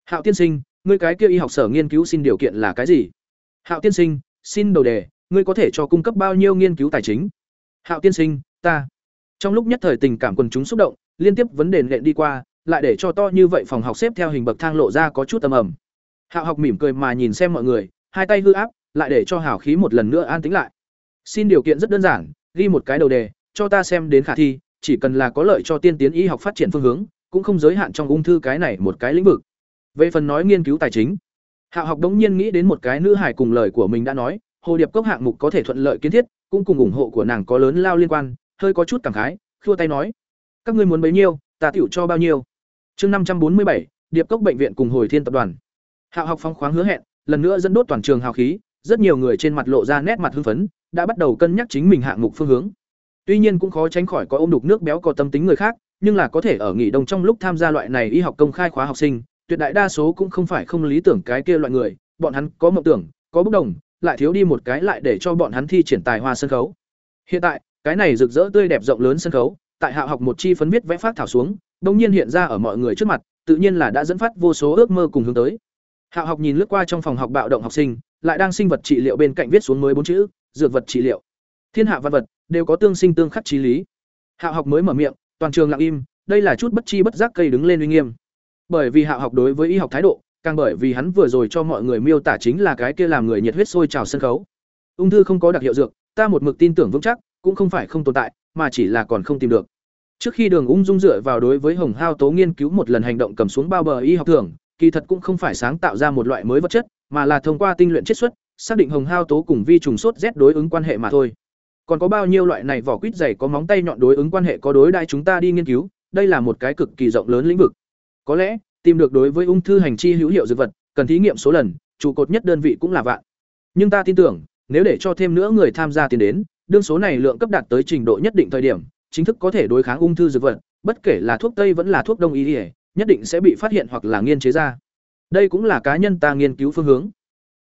Hạo tiên sinh, ngươi cái kia y học sở nghiên cứu xin điều kiện là cái gì? Hạo tiên sinh, xin đầu đề, ngươi có thể cho cung cấp bao nhiêu nghiên cứu tài chính? Hạo tiên sinh, ta. Trong lúc nhất thời tình cảm quần chúng xúc động, liên tiếp vấn đề lệnh đi qua, lại để cho to như vậy phòng học xếp theo hình bậc thang lộ ra có chút tầm ẩm. Hạo học mỉm cười mà nhìn xem mọi người, hai tay hư áp, lại để cho hảo khí một lần nữa an tĩnh lại. Xin điều kiện rất đơn giản, ghi một cái đầu đề, cho ta xem đến khả thi, chỉ cần là có lợi cho tiên tiến y học phát triển phương hướng, cũng không giới hạn trong ung thư cái này một cái lĩnh vực. Về phần nói nghiên cứu tài chính, hạ học đống nhiên nghĩ đến một cái nữ hải cùng lời của mình đã nói, hồ điệp cốc hạng mục có thể thuận lợi kiến thiết, cũng cùng ủng hộ của nàng có lớn lao liên quan, hơi có chút cảm khái, khua tay nói: "Các ngươi muốn bấy nhiêu, ta tiểu cho bao nhiêu." Chương năm trăm bốn mươi bảy, điệp cốc bệnh viện cùng hồi thiên tập đoàn hạ học phong khoáng hứa hẹn lần nữa dẫn đốt toàn trường hào khí rất nhiều người trên mặt lộ ra nét mặt hưng phấn đã bắt đầu cân nhắc chính mình hạng mục phương hướng tuy nhiên cũng khó tránh khỏi có ôm đục nước béo có tâm tính người khác, nhưng là có thể ở nghỉ đông trong lúc tham gia loại này y học công khai khóa học sinh, tuyệt đại đa số cũng không phải không lý tưởng cái kia loại người, bọn hắn có mộng tưởng, có bốc đồng, lại thiếu đi một cái lại để cho bọn hắn thi triển tài hoa sân khấu. Hiện tại, cái này rực rỡ tươi đẹp rộng lớn sân khấu, tại hạ học một chi phấn viết vẽ phát thảo xuống đông nhiên hiện ra ở mọi người trước mặt, tự nhiên là đã dẫn phát vô số ước mơ cùng hướng tới. Hạ học nhìn lướt qua trong phòng học bạo động học sinh, lại đang sinh vật trị liệu bên cạnh viết xuống mới bốn chữ, dược vật trị liệu thiên hạ văn vật, đều có tương sinh tương khắc trí lý. Hạ học mới mở miệng, toàn trường lặng im, đây là chút bất chi bất giác cây đứng lên uy nghiêm. Bởi vì hạ học đối với y học thái độ, càng bởi vì hắn vừa rồi cho mọi người miêu tả chính là cái kia làm người nhiệt huyết sôi trào sân khấu. Ung thư không có đặc hiệu dược, ta một mực tin tưởng vững chắc, cũng không phải không tồn tại, mà chỉ là còn không tìm được. Trước khi đường ung dung dựa vào đối với hồng hao tố nghiên cứu một lần hành động cầm xuống bao bờ y học thường kỳ thật cũng không phải sáng tạo ra một loại mới vật chất, mà là thông qua tinh luyện chiết xuất, xác định hồng hao tố cùng vi trùng sốt rét đối ứng quan hệ mà thôi còn có bao nhiêu loại này vỏ quýt dày có móng tay nhọn đối ứng quan hệ có đối đại chúng ta đi nghiên cứu, đây là một cái cực kỳ rộng lớn lĩnh vực. Có lẽ, tìm được đối với ung thư hành chi hữu hiệu dược vật, cần thí nghiệm số lần, trụ cột nhất đơn vị cũng là vạn. Nhưng ta tin tưởng, nếu để cho thêm nữa người tham gia tiền đến, đương số này lượng cấp đạt tới trình độ nhất định thời điểm, chính thức có thể đối kháng ung thư dược vật, bất kể là thuốc tây vẫn là thuốc đông y nhất định sẽ bị phát hiện hoặc là nghiên chế ra. Đây cũng là cá nhân ta nghiên cứu phương hướng.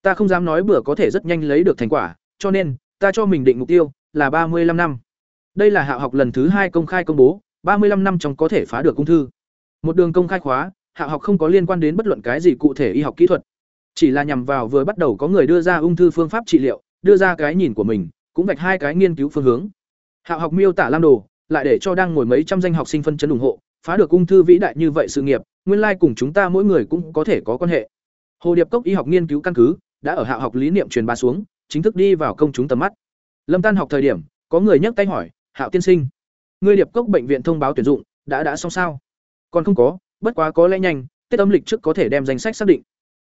Ta không dám nói bữa có thể rất nhanh lấy được thành quả, cho nên, ta cho mình định mục tiêu là ba mươi 35 năm. Đây là hạ học lần thứ hai công khai công bố, ba mươi 35 năm trong có thể phá được ung thư. Một đường công khai khóa, hạ học không có liên quan đến bất luận cái gì cụ thể y học kỹ thuật. Chỉ là nhằm vào vừa bắt đầu có người đưa ra ung thư phương pháp trị liệu, đưa ra cái nhìn của mình, cũng vạch hai cái nghiên cứu phương hướng. Hạ học miêu tả lam đồ, lại để cho đang ngồi mấy trăm danh học sinh phân chấn ủng hộ, phá được ung thư vĩ đại như vậy sự nghiệp, nguyên lai cùng chúng ta mỗi người cũng có thể có quan hệ. Hồ điệp cốc y học nghiên cứu căn cứ, đã ở hạ học lý niệm truyền bá xuống, chính thức đi vào công chúng tầm mắt lâm tan học thời điểm, có người nhấc tay hỏi, hạo tiên sinh, ngươi điệp cốc bệnh viện thông báo tuyển dụng, đã đã xong sao? Còn không có, bất quá có lẽ nhanh, tết âm lịch trước có thể đem danh sách xác định.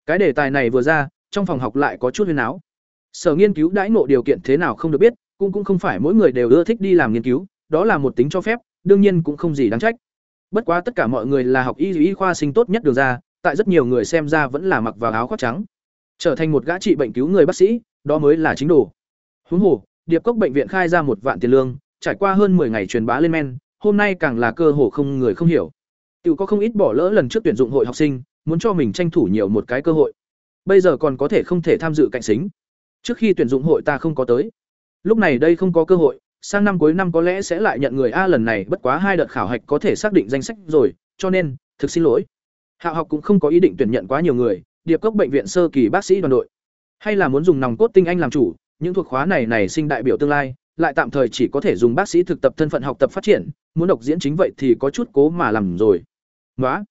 Cái đề tài này vừa ra, trong phòng học lại có chút huyền áo sở nghiên cứu đãi ngộ điều kiện thế nào không được biết, cũng cũng không phải mỗi người đều ưa thích đi làm nghiên cứu, đó là một tính cho phép, đương nhiên cũng không gì đáng trách. Bất quá tất cả mọi người là học y y khoa sinh tốt nhất đường ra, tại rất nhiều người xem ra vẫn là mặc vào áo khoác trắng. Trở thành một gã trị bệnh cứu người bác sĩ, đó mới là chính đồ. Huống hồ điệp cốc bệnh viện khai ra một vạn tiền lương trải qua hơn 10 ngày truyền bá lên men hôm nay càng là cơ hồ không người không hiểu Tiểu có không ít bỏ lỡ lần trước tuyển dụng hội học sinh, muốn cho mình tranh thủ nhiều một cái cơ hội. Bây giờ còn có thể không thể tham dự cạnh xính. Trước khi tuyển dụng hội ta không có tới. Lúc này đây không có cơ hội, sang năm cuối năm có lẽ sẽ lại nhận người A lần này bất quá hai đợt khảo hạch có thể xác định danh sách rồi, cho nên, thực xin lỗi. Hạ học cũng không có ý định tuyển nhận quá nhiều người, điệp cốc bệnh viện sơ kỳ bác sĩ đoàn đội. Hay là muốn dùng nòng cốt tinh anh làm chủ, những thuộc khóa này này sinh đại biểu tương lai, lại tạm thời chỉ có thể dùng bác sĩ thực tập thân phận học tập phát triển, muốn độc diễn chính vậy thì có chút cố mà làm rồi. Ngoá,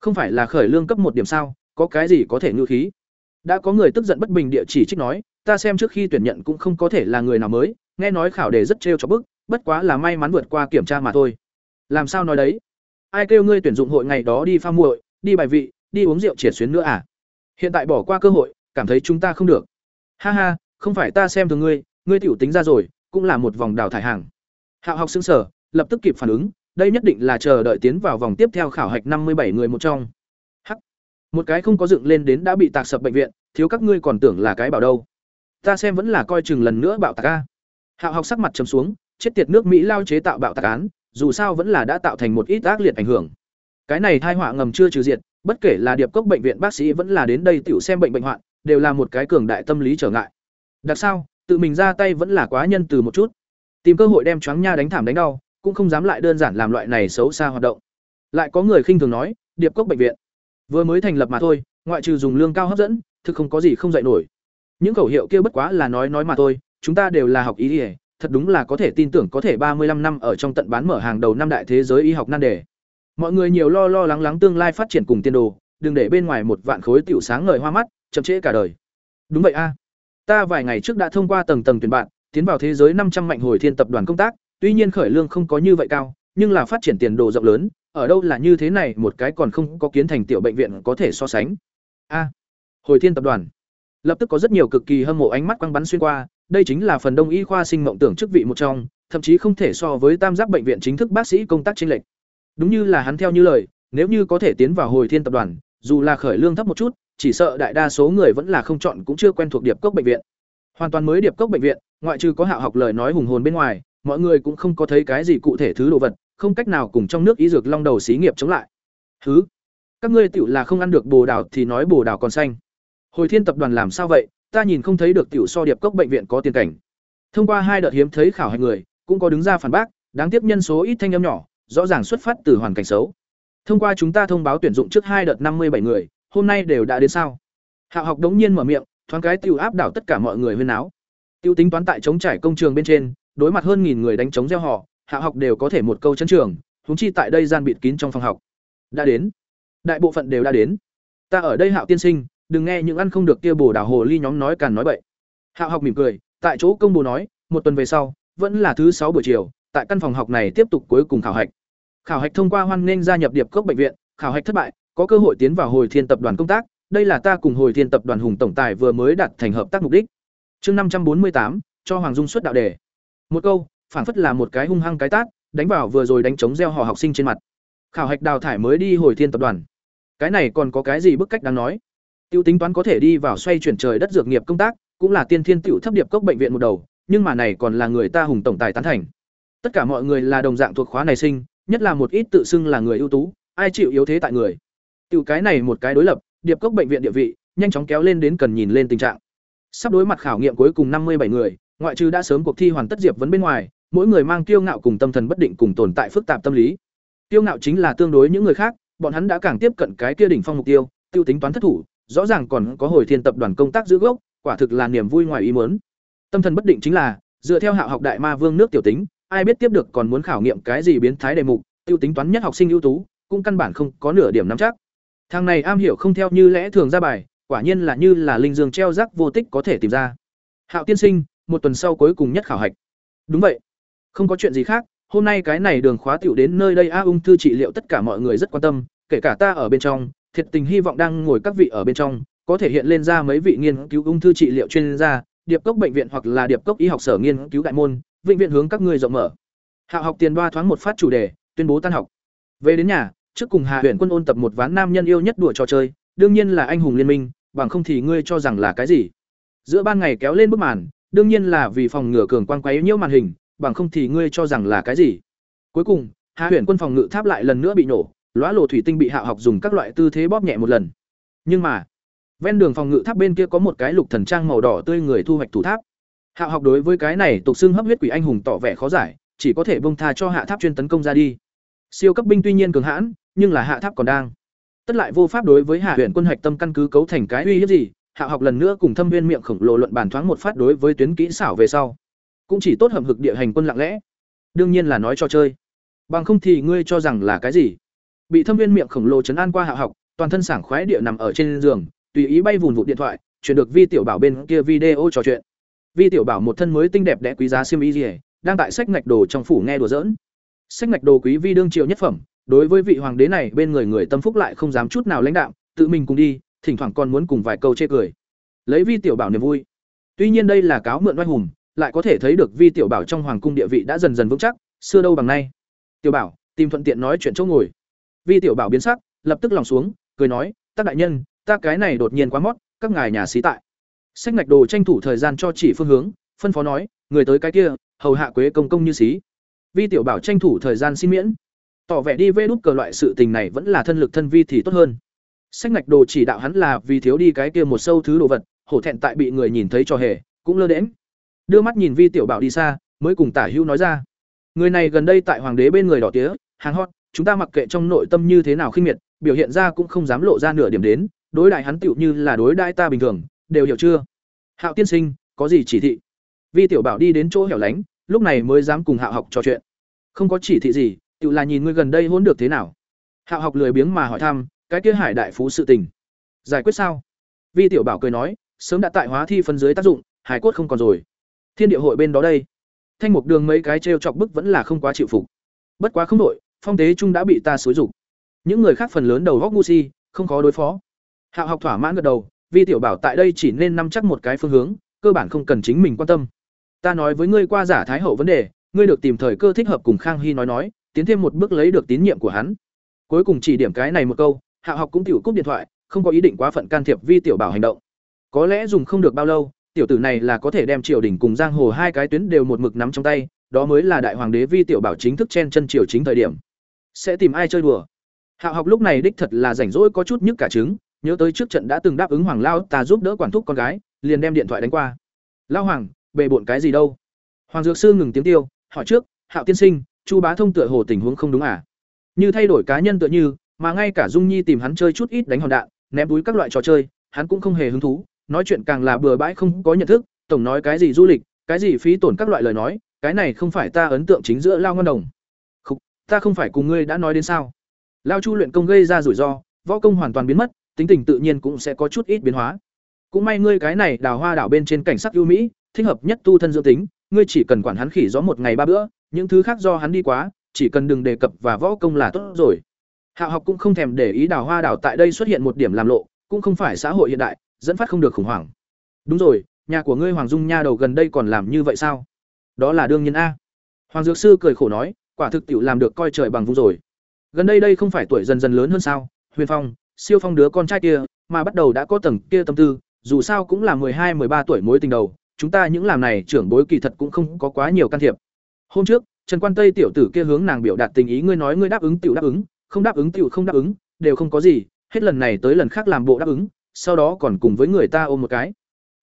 không phải là khởi lương cấp một điểm sao, có cái gì có thể ngư khí. Đã có người tức giận bất bình địa chỉ trích nói, ta xem trước khi tuyển nhận cũng không có thể là người nào mới, nghe nói khảo đề rất trêu cho bức, bất quá là may mắn vượt qua kiểm tra mà thôi. Làm sao nói đấy? Ai kêu ngươi tuyển dụng hội ngày đó đi pha muội, đi bài vị, đi uống rượu triệt xuyến nữa à? Hiện tại bỏ qua cơ hội, cảm thấy chúng ta không được. Ha ha, không phải ta xem thường ngươi, ngươi tiểu tính ra rồi, cũng là một vòng đào thải hàng. Hạo học sững sở, lập tức kịp phản ứng, đây nhất định là chờ đợi tiến vào vòng tiếp theo khảo hạch năm mươi bảy người một trong. Hắc. Một cái không có dựng lên đến đã bị tạc sập bệnh viện, thiếu các ngươi còn tưởng là cái bảo đâu. Ta xem vẫn là coi chừng lần nữa bạo tạc a. Hạo học sắc mặt trầm xuống, chết tiệt nước Mỹ lao chế tạo bạo tạc án, dù sao vẫn là đã tạo thành một ít ác liệt ảnh hưởng. Cái này thai họa ngầm chưa trừ diệt, bất kể là điệp cốc bệnh viện bác sĩ vẫn là đến đây tiểu xem bệnh bệnh hoạn, đều là một cái cường đại tâm lý trở ngại. Đặc sao, tự mình ra tay vẫn là quá nhân từ một chút. Tìm cơ hội đem choáng nha đánh thảm đánh đau, cũng không dám lại đơn giản làm loại này xấu xa hoạt động. Lại có người khinh thường nói, điệp cốc bệnh viện vừa mới thành lập mà thôi, ngoại trừ dùng lương cao hấp dẫn, thực không có gì không dạy nổi. Những khẩu hiệu kia bất quá là nói nói mà thôi, chúng ta đều là học ý y, thật đúng là có thể tin tưởng có thể ba mươi 35 năm ở trong tận bán mở hàng đầu năm đại thế giới y học nan đề. Mọi người nhiều lo lo lắng lắng tương lai phát triển cùng tiên đồ, đừng để bên ngoài một vạn khối tiểu sáng ngời hoa mắt, chậm trễ cả đời. Đúng vậy a. Ta vài ngày trước đã thông qua tầng tầng tuyển bạn, tiến vào thế giới năm trăm mạnh hồi thiên tập đoàn công tác, tuy nhiên khởi lương không có như vậy cao, nhưng là phát triển tiền đồ rộng lớn, ở đâu là như thế này một cái còn không có kiến thành tiểu bệnh viện có thể so sánh. A. hồi Thiên tập đoàn. Lập tức có rất nhiều cực kỳ hâm mộ ánh mắt quăng bắn xuyên qua, đây chính là phần đông y khoa sinh mộng tưởng chức vị một trong, thậm chí không thể so với tam giác bệnh viện chính thức bác sĩ công tác chênh lệch. Đúng như là hắn theo như lời, nếu như có thể tiến vào hồi Thiên tập đoàn, dù là khởi lương thấp một chút, chỉ sợ đại đa số người vẫn là không chọn cũng chưa quen thuộc điệp cốc bệnh viện. Hoàn toàn mới điệp cốc bệnh viện, ngoại trừ có Hạo học lời nói hùng hồn bên ngoài, mọi người cũng không có thấy cái gì cụ thể thứ đồ vật, không cách nào cùng trong nước ý dược long đầu xí nghiệp chống lại. Thứ, các ngươi tiểu là không ăn được bồ đào thì nói bồ đào còn xanh. Hồi Thiên tập đoàn làm sao vậy, ta nhìn không thấy được tiểu so điệp cốc bệnh viện có tiền cảnh. Thông qua hai đợt hiếm thấy khảo hạch người, cũng có đứng ra phản bác, đáng tiếc nhân số ít thanh âm nhỏ, rõ ràng xuất phát từ hoàn cảnh xấu. Thông qua chúng ta thông báo tuyển dụng trước hai đợt năm mươi bảy người, hôm nay đều đã đến sao? Hạo học đống nhiên mở miệng, thoáng cái tiêu áp đảo tất cả mọi người huyên áo. Tiêu tính toán tại chống trải công trường bên trên, đối mặt hơn nghìn người đánh chống gieo họ, Hạo học đều có thể một câu chấn trường, húng chi tại đây gian bịt kín trong phòng học. Đã đến. Đại bộ phận đều đã đến. Ta ở đây Hạo tiên sinh, đừng nghe những ăn không được kia bổ đảo hồ ly nhóm nói càn nói bậy. Hạo học mỉm cười, tại chỗ công bố nói, một tuần về sau, vẫn là thứ sáu buổi chiều, tại căn phòng học này tiếp tục cuối cùng khảo hạch. Khảo hạch thông qua hoan nghênh gia nhập Điệp Cốc bệnh viện, khảo hạch thất bại, có cơ hội tiến vào Hồi Thiên tập đoàn công tác, đây là ta cùng Hồi Thiên tập đoàn Hùng tổng tài vừa mới đạt thành hợp tác mục đích. Chương năm trăm bốn mươi tám cho Hoàng Dung xuất đạo đề. Một câu, phản phất là một cái hung hăng cái tát, đánh vào vừa rồi đánh chống gieo họ học sinh trên mặt. Khảo hạch đào thải mới đi Hồi Thiên tập đoàn. Cái này còn có cái gì bức cách đáng nói? Tiêu tính toán có thể đi vào xoay chuyển trời đất dược nghiệp công tác, cũng là tiên thiên tiểu thấp điệp cốc bệnh viện một đầu, nhưng mà này còn là người ta hùng tổng tài tán thành. Tất cả mọi người là đồng dạng thuộc khóa này sinh, nhất là một ít tự xưng là người ưu tú, ai chịu yếu thế tại người. Tiểu cái này một cái đối lập, điệp cốc bệnh viện địa vị, nhanh chóng kéo lên đến cần nhìn lên tình trạng. Sắp đối mặt khảo nghiệm cuối cùng năm mươi bảy người, ngoại trừ đã sớm cuộc thi hoàn tất diệp vấn bên ngoài, mỗi người mang kiêu ngạo cùng tâm thần bất định cùng tồn tại phức tạp tâm lý. Kiêu ngạo chính là tương đối những người khác, bọn hắn đã càng tiếp cận cái kia đỉnh phong mục tiêu, tiêu tính toán thất thủ, rõ ràng còn có hồi thiên tập đoàn công tác giữ gốc, quả thực là niềm vui ngoài ý muốn. Tâm thần bất định chính là, dựa theo Hạo học đại ma vương nước tiểu tính, ai biết tiếp được còn muốn khảo nghiệm cái gì biến thái đề mục, tiêu tính toán nhất học sinh ưu tú, cũng căn bản không có nửa điểm nắm chắc. Thằng này am hiểu không theo như lẽ thường ra bài, quả nhiên là như là linh dương treo rác vô tích có thể tìm ra. Hạo tiên sinh, một tuần sau cuối cùng nhất khảo hạch. Đúng vậy. Không có chuyện gì khác, hôm nay cái này đường khóa tiểu đến nơi đây a ung thư trị liệu tất cả mọi người rất quan tâm, kể cả ta ở bên trong, thiệt tình hy vọng đang ngồi các vị ở bên trong, có thể hiện lên ra mấy vị nghiên cứu ung thư trị liệu chuyên gia, điệp cốc bệnh viện hoặc là điệp cốc y học sở nghiên cứu đại môn, vĩnh viện hướng các ngươi rộng mở. Hạ học tiền đoa thoáng một phát chủ đề, tuyên bố tan học. Về đến nhà, trước cùng Hà Huyền Quân ôn tập một ván nam nhân yêu nhất đùa trò chơi, đương nhiên là anh hùng liên minh, bằng không thì ngươi cho rằng là cái gì? Giữa ban ngày kéo lên bức màn, đương nhiên là vì phòng ngừa cường quan quấy nhiễu màn hình, bằng không thì ngươi cho rằng là cái gì? Cuối cùng, Hà Huyền Quân phòng ngự tháp lại lần nữa bị nổ, lóa lộ thủy tinh bị Hạ học dùng các loại tư thế bóp nhẹ một lần. Nhưng mà, ven đường phòng ngự tháp bên kia có một cái lục thần trang màu đỏ tươi người thu hoạch thủ tháp. Hạ học đối với cái này tục xưng hấp huyết quỷ anh hùng tỏ vẻ khó giải, chỉ có thể bông tha cho hạ tháp chuyên tấn công ra đi. Siêu cấp binh tuy nhiên cường hãn, nhưng là hạ tháp còn đang. Tất lại vô pháp đối với hạ huyện quân hạch tâm căn cứ cấu thành cái uy hiếp gì, hạ học lần nữa cùng thâm viên miệng khổng lồ luận bàn thoáng một phát đối với tuyến kỹ xảo về sau. Cũng chỉ tốt hầm hực địa hành quân lặng lẽ. Đương nhiên là nói cho chơi. Bằng không thì ngươi cho rằng là cái gì? Bị thâm viên miệng khổng lồ chấn an qua hạ học, toàn thân sảng khoái địa nằm ở trên giường, tùy ý bay vùn vụt điện thoại, chuyển được vi tiểu bảo bên kia video trò chuyện. Vi tiểu bảo một thân mới tinh đẹp đẽ quý giá siêm y gì đang tại sách ngạch đồ trong phủ nghe đùa giỡn. Sách ngạch đồ quý vi đương triều nhất phẩm, đối với vị hoàng đế này bên người người tâm phúc lại không dám chút nào lãnh đạo tự mình cùng đi, thỉnh thoảng còn muốn cùng vài câu chê cười. Lấy vi tiểu bảo niềm vui. Tuy nhiên đây là cáo mượn oai hùng, lại có thể thấy được vi tiểu bảo trong hoàng cung địa vị đã dần dần vững chắc, xưa đâu bằng nay. Tiểu bảo, tìm thuận tiện nói chuyện chỗ ngồi. Vi tiểu bảo biến sắc, lập tức lòng xuống, cười nói, "Tác đại nhân, ta cái này đột nhiên quá mót, các ngài nhà xí tại." Sách ngạch đồ tranh thủ thời gian cho chỉ phương hướng, phân phó nói, "Người tới cái kia, hầu hạ quế công công như xí." Vi tiểu bảo tranh thủ thời gian xin miễn, tỏ vẻ đi vê đút cờ loại sự tình này vẫn là thân lực thân vi thì tốt hơn. Sách ngạch đồ chỉ đạo hắn là vì thiếu đi cái kia một sâu thứ đồ vật, hổ thẹn tại bị người nhìn thấy cho hề, cũng lơ đễm Đưa mắt nhìn Vi tiểu bảo đi xa, mới cùng Tả Hữu nói ra. Người này gần đây tại hoàng đế bên người đỏ tía, hàng hot, chúng ta mặc kệ trong nội tâm như thế nào khinh miệt, biểu hiện ra cũng không dám lộ ra nửa điểm đến, đối đại hắn tựu như là đối đại ta bình thường, đều hiểu chưa? Hạo tiên sinh, có gì chỉ thị? Vi tiểu bảo đi đến chỗ hẻo lánh, lúc này mới dám cùng Hạo học trò chuyện. Không có chỉ thị gì, tự là nhìn ngươi gần đây hôn được thế nào. Hạo học lười biếng mà hỏi thăm, cái kia Hải đại phú sự tình, giải quyết sao? Vi tiểu bảo cười nói, sớm đã tại hóa thi phân dưới tác dụng, hải cốt không còn rồi. Thiên địa hội bên đó đây, thanh mục đường mấy cái trêu chọc bức vẫn là không quá chịu phục. Bất quá không đổi, phong tế trung đã bị ta xối rục. Những người khác phần lớn đầu góc ngu si, không khó đối phó. Hạo học thỏa mãn gật đầu, Vi tiểu bảo tại đây chỉ nên nắm chắc một cái phương hướng, cơ bản không cần chính mình quan tâm. Ta nói với ngươi qua giả thái hậu vấn đề, ngươi được tìm thời cơ thích hợp cùng Khang Hy nói nói, tiến thêm một bước lấy được tín nhiệm của hắn. Cuối cùng chỉ điểm cái này một câu, hạ học cũng tiểu cúp điện thoại không có ý định quá phận can thiệp vi tiểu bảo hành động. Có lẽ dùng không được bao lâu tiểu tử này là có thể đem triều đình cùng giang hồ hai cái tuyến đều một mực nắm trong tay đó mới là đại hoàng đế vi tiểu bảo chính thức chen chân triều chính thời điểm. Sẽ tìm ai chơi đùa? Hạ học lúc này đích thật là rảnh rỗi có chút nhức cả trứng nhớ tới trước trận đã từng đáp ứng hoàng lao ta giúp đỡ quản thúc con gái liền đem điện thoại đánh qua. Lao hoàng bề bộn cái gì đâu? Hoàng dược sư ngừng tiếng tiêu hỏi trước hạo tiên sinh chu bá thông tựa hồ tình huống không đúng à? Như thay đổi cá nhân tựa như mà ngay cả dung nhi tìm hắn chơi chút ít đánh hòn đạn ném túi các loại trò chơi hắn cũng không hề hứng thú. Nói chuyện càng là bừa bãi không có nhận thức tổng nói cái gì du lịch cái gì phí tổn các loại lời nói cái này không phải ta ấn tượng chính giữa lao ngân đồng. Không, ta không phải cùng ngươi đã nói đến sao? Lao chu luyện công gây ra rủi ro võ công hoàn toàn biến mất tính tình tự nhiên cũng sẽ có chút ít biến hóa. Cũng may ngươi cái này đào hoa đảo bên trên cảnh sắc ưu mỹ thích hợp nhất tu thân dưỡng tính ngươi chỉ cần quản hắn khỉ gió một ngày ba bữa những thứ khác do hắn đi quá chỉ cần đừng đề cập và võ công là tốt rồi. Hạ học cũng không thèm để ý đào hoa đảo tại đây xuất hiện một điểm làm lộ cũng không phải xã hội hiện đại dẫn phát không được khủng hoảng. Đúng rồi nhà của ngươi hoàng dung nha đầu gần đây còn làm như vậy sao? Đó là đương nhiên a. Hoàng dược sư cười khổ nói quả thực tiểu làm được coi trời bằng vung rồi. Gần đây đây không phải tuổi dần dần lớn hơn sao? Huyền phong siêu phong đứa con trai kia mà bắt đầu đã có tầng kia tâm tư dù sao cũng là mười hai, mười ba tuổi mối tình đầu chúng ta những làm này trưởng bối kỳ thật cũng không có quá nhiều can thiệp hôm trước, trần quan tây tiểu tử kia hướng nàng biểu đạt tình ý, ngươi nói ngươi đáp ứng tiểu đáp ứng, không đáp ứng tiểu không đáp ứng, đều không có gì, hết lần này tới lần khác làm bộ đáp ứng, sau đó còn cùng với người ta ôm một cái.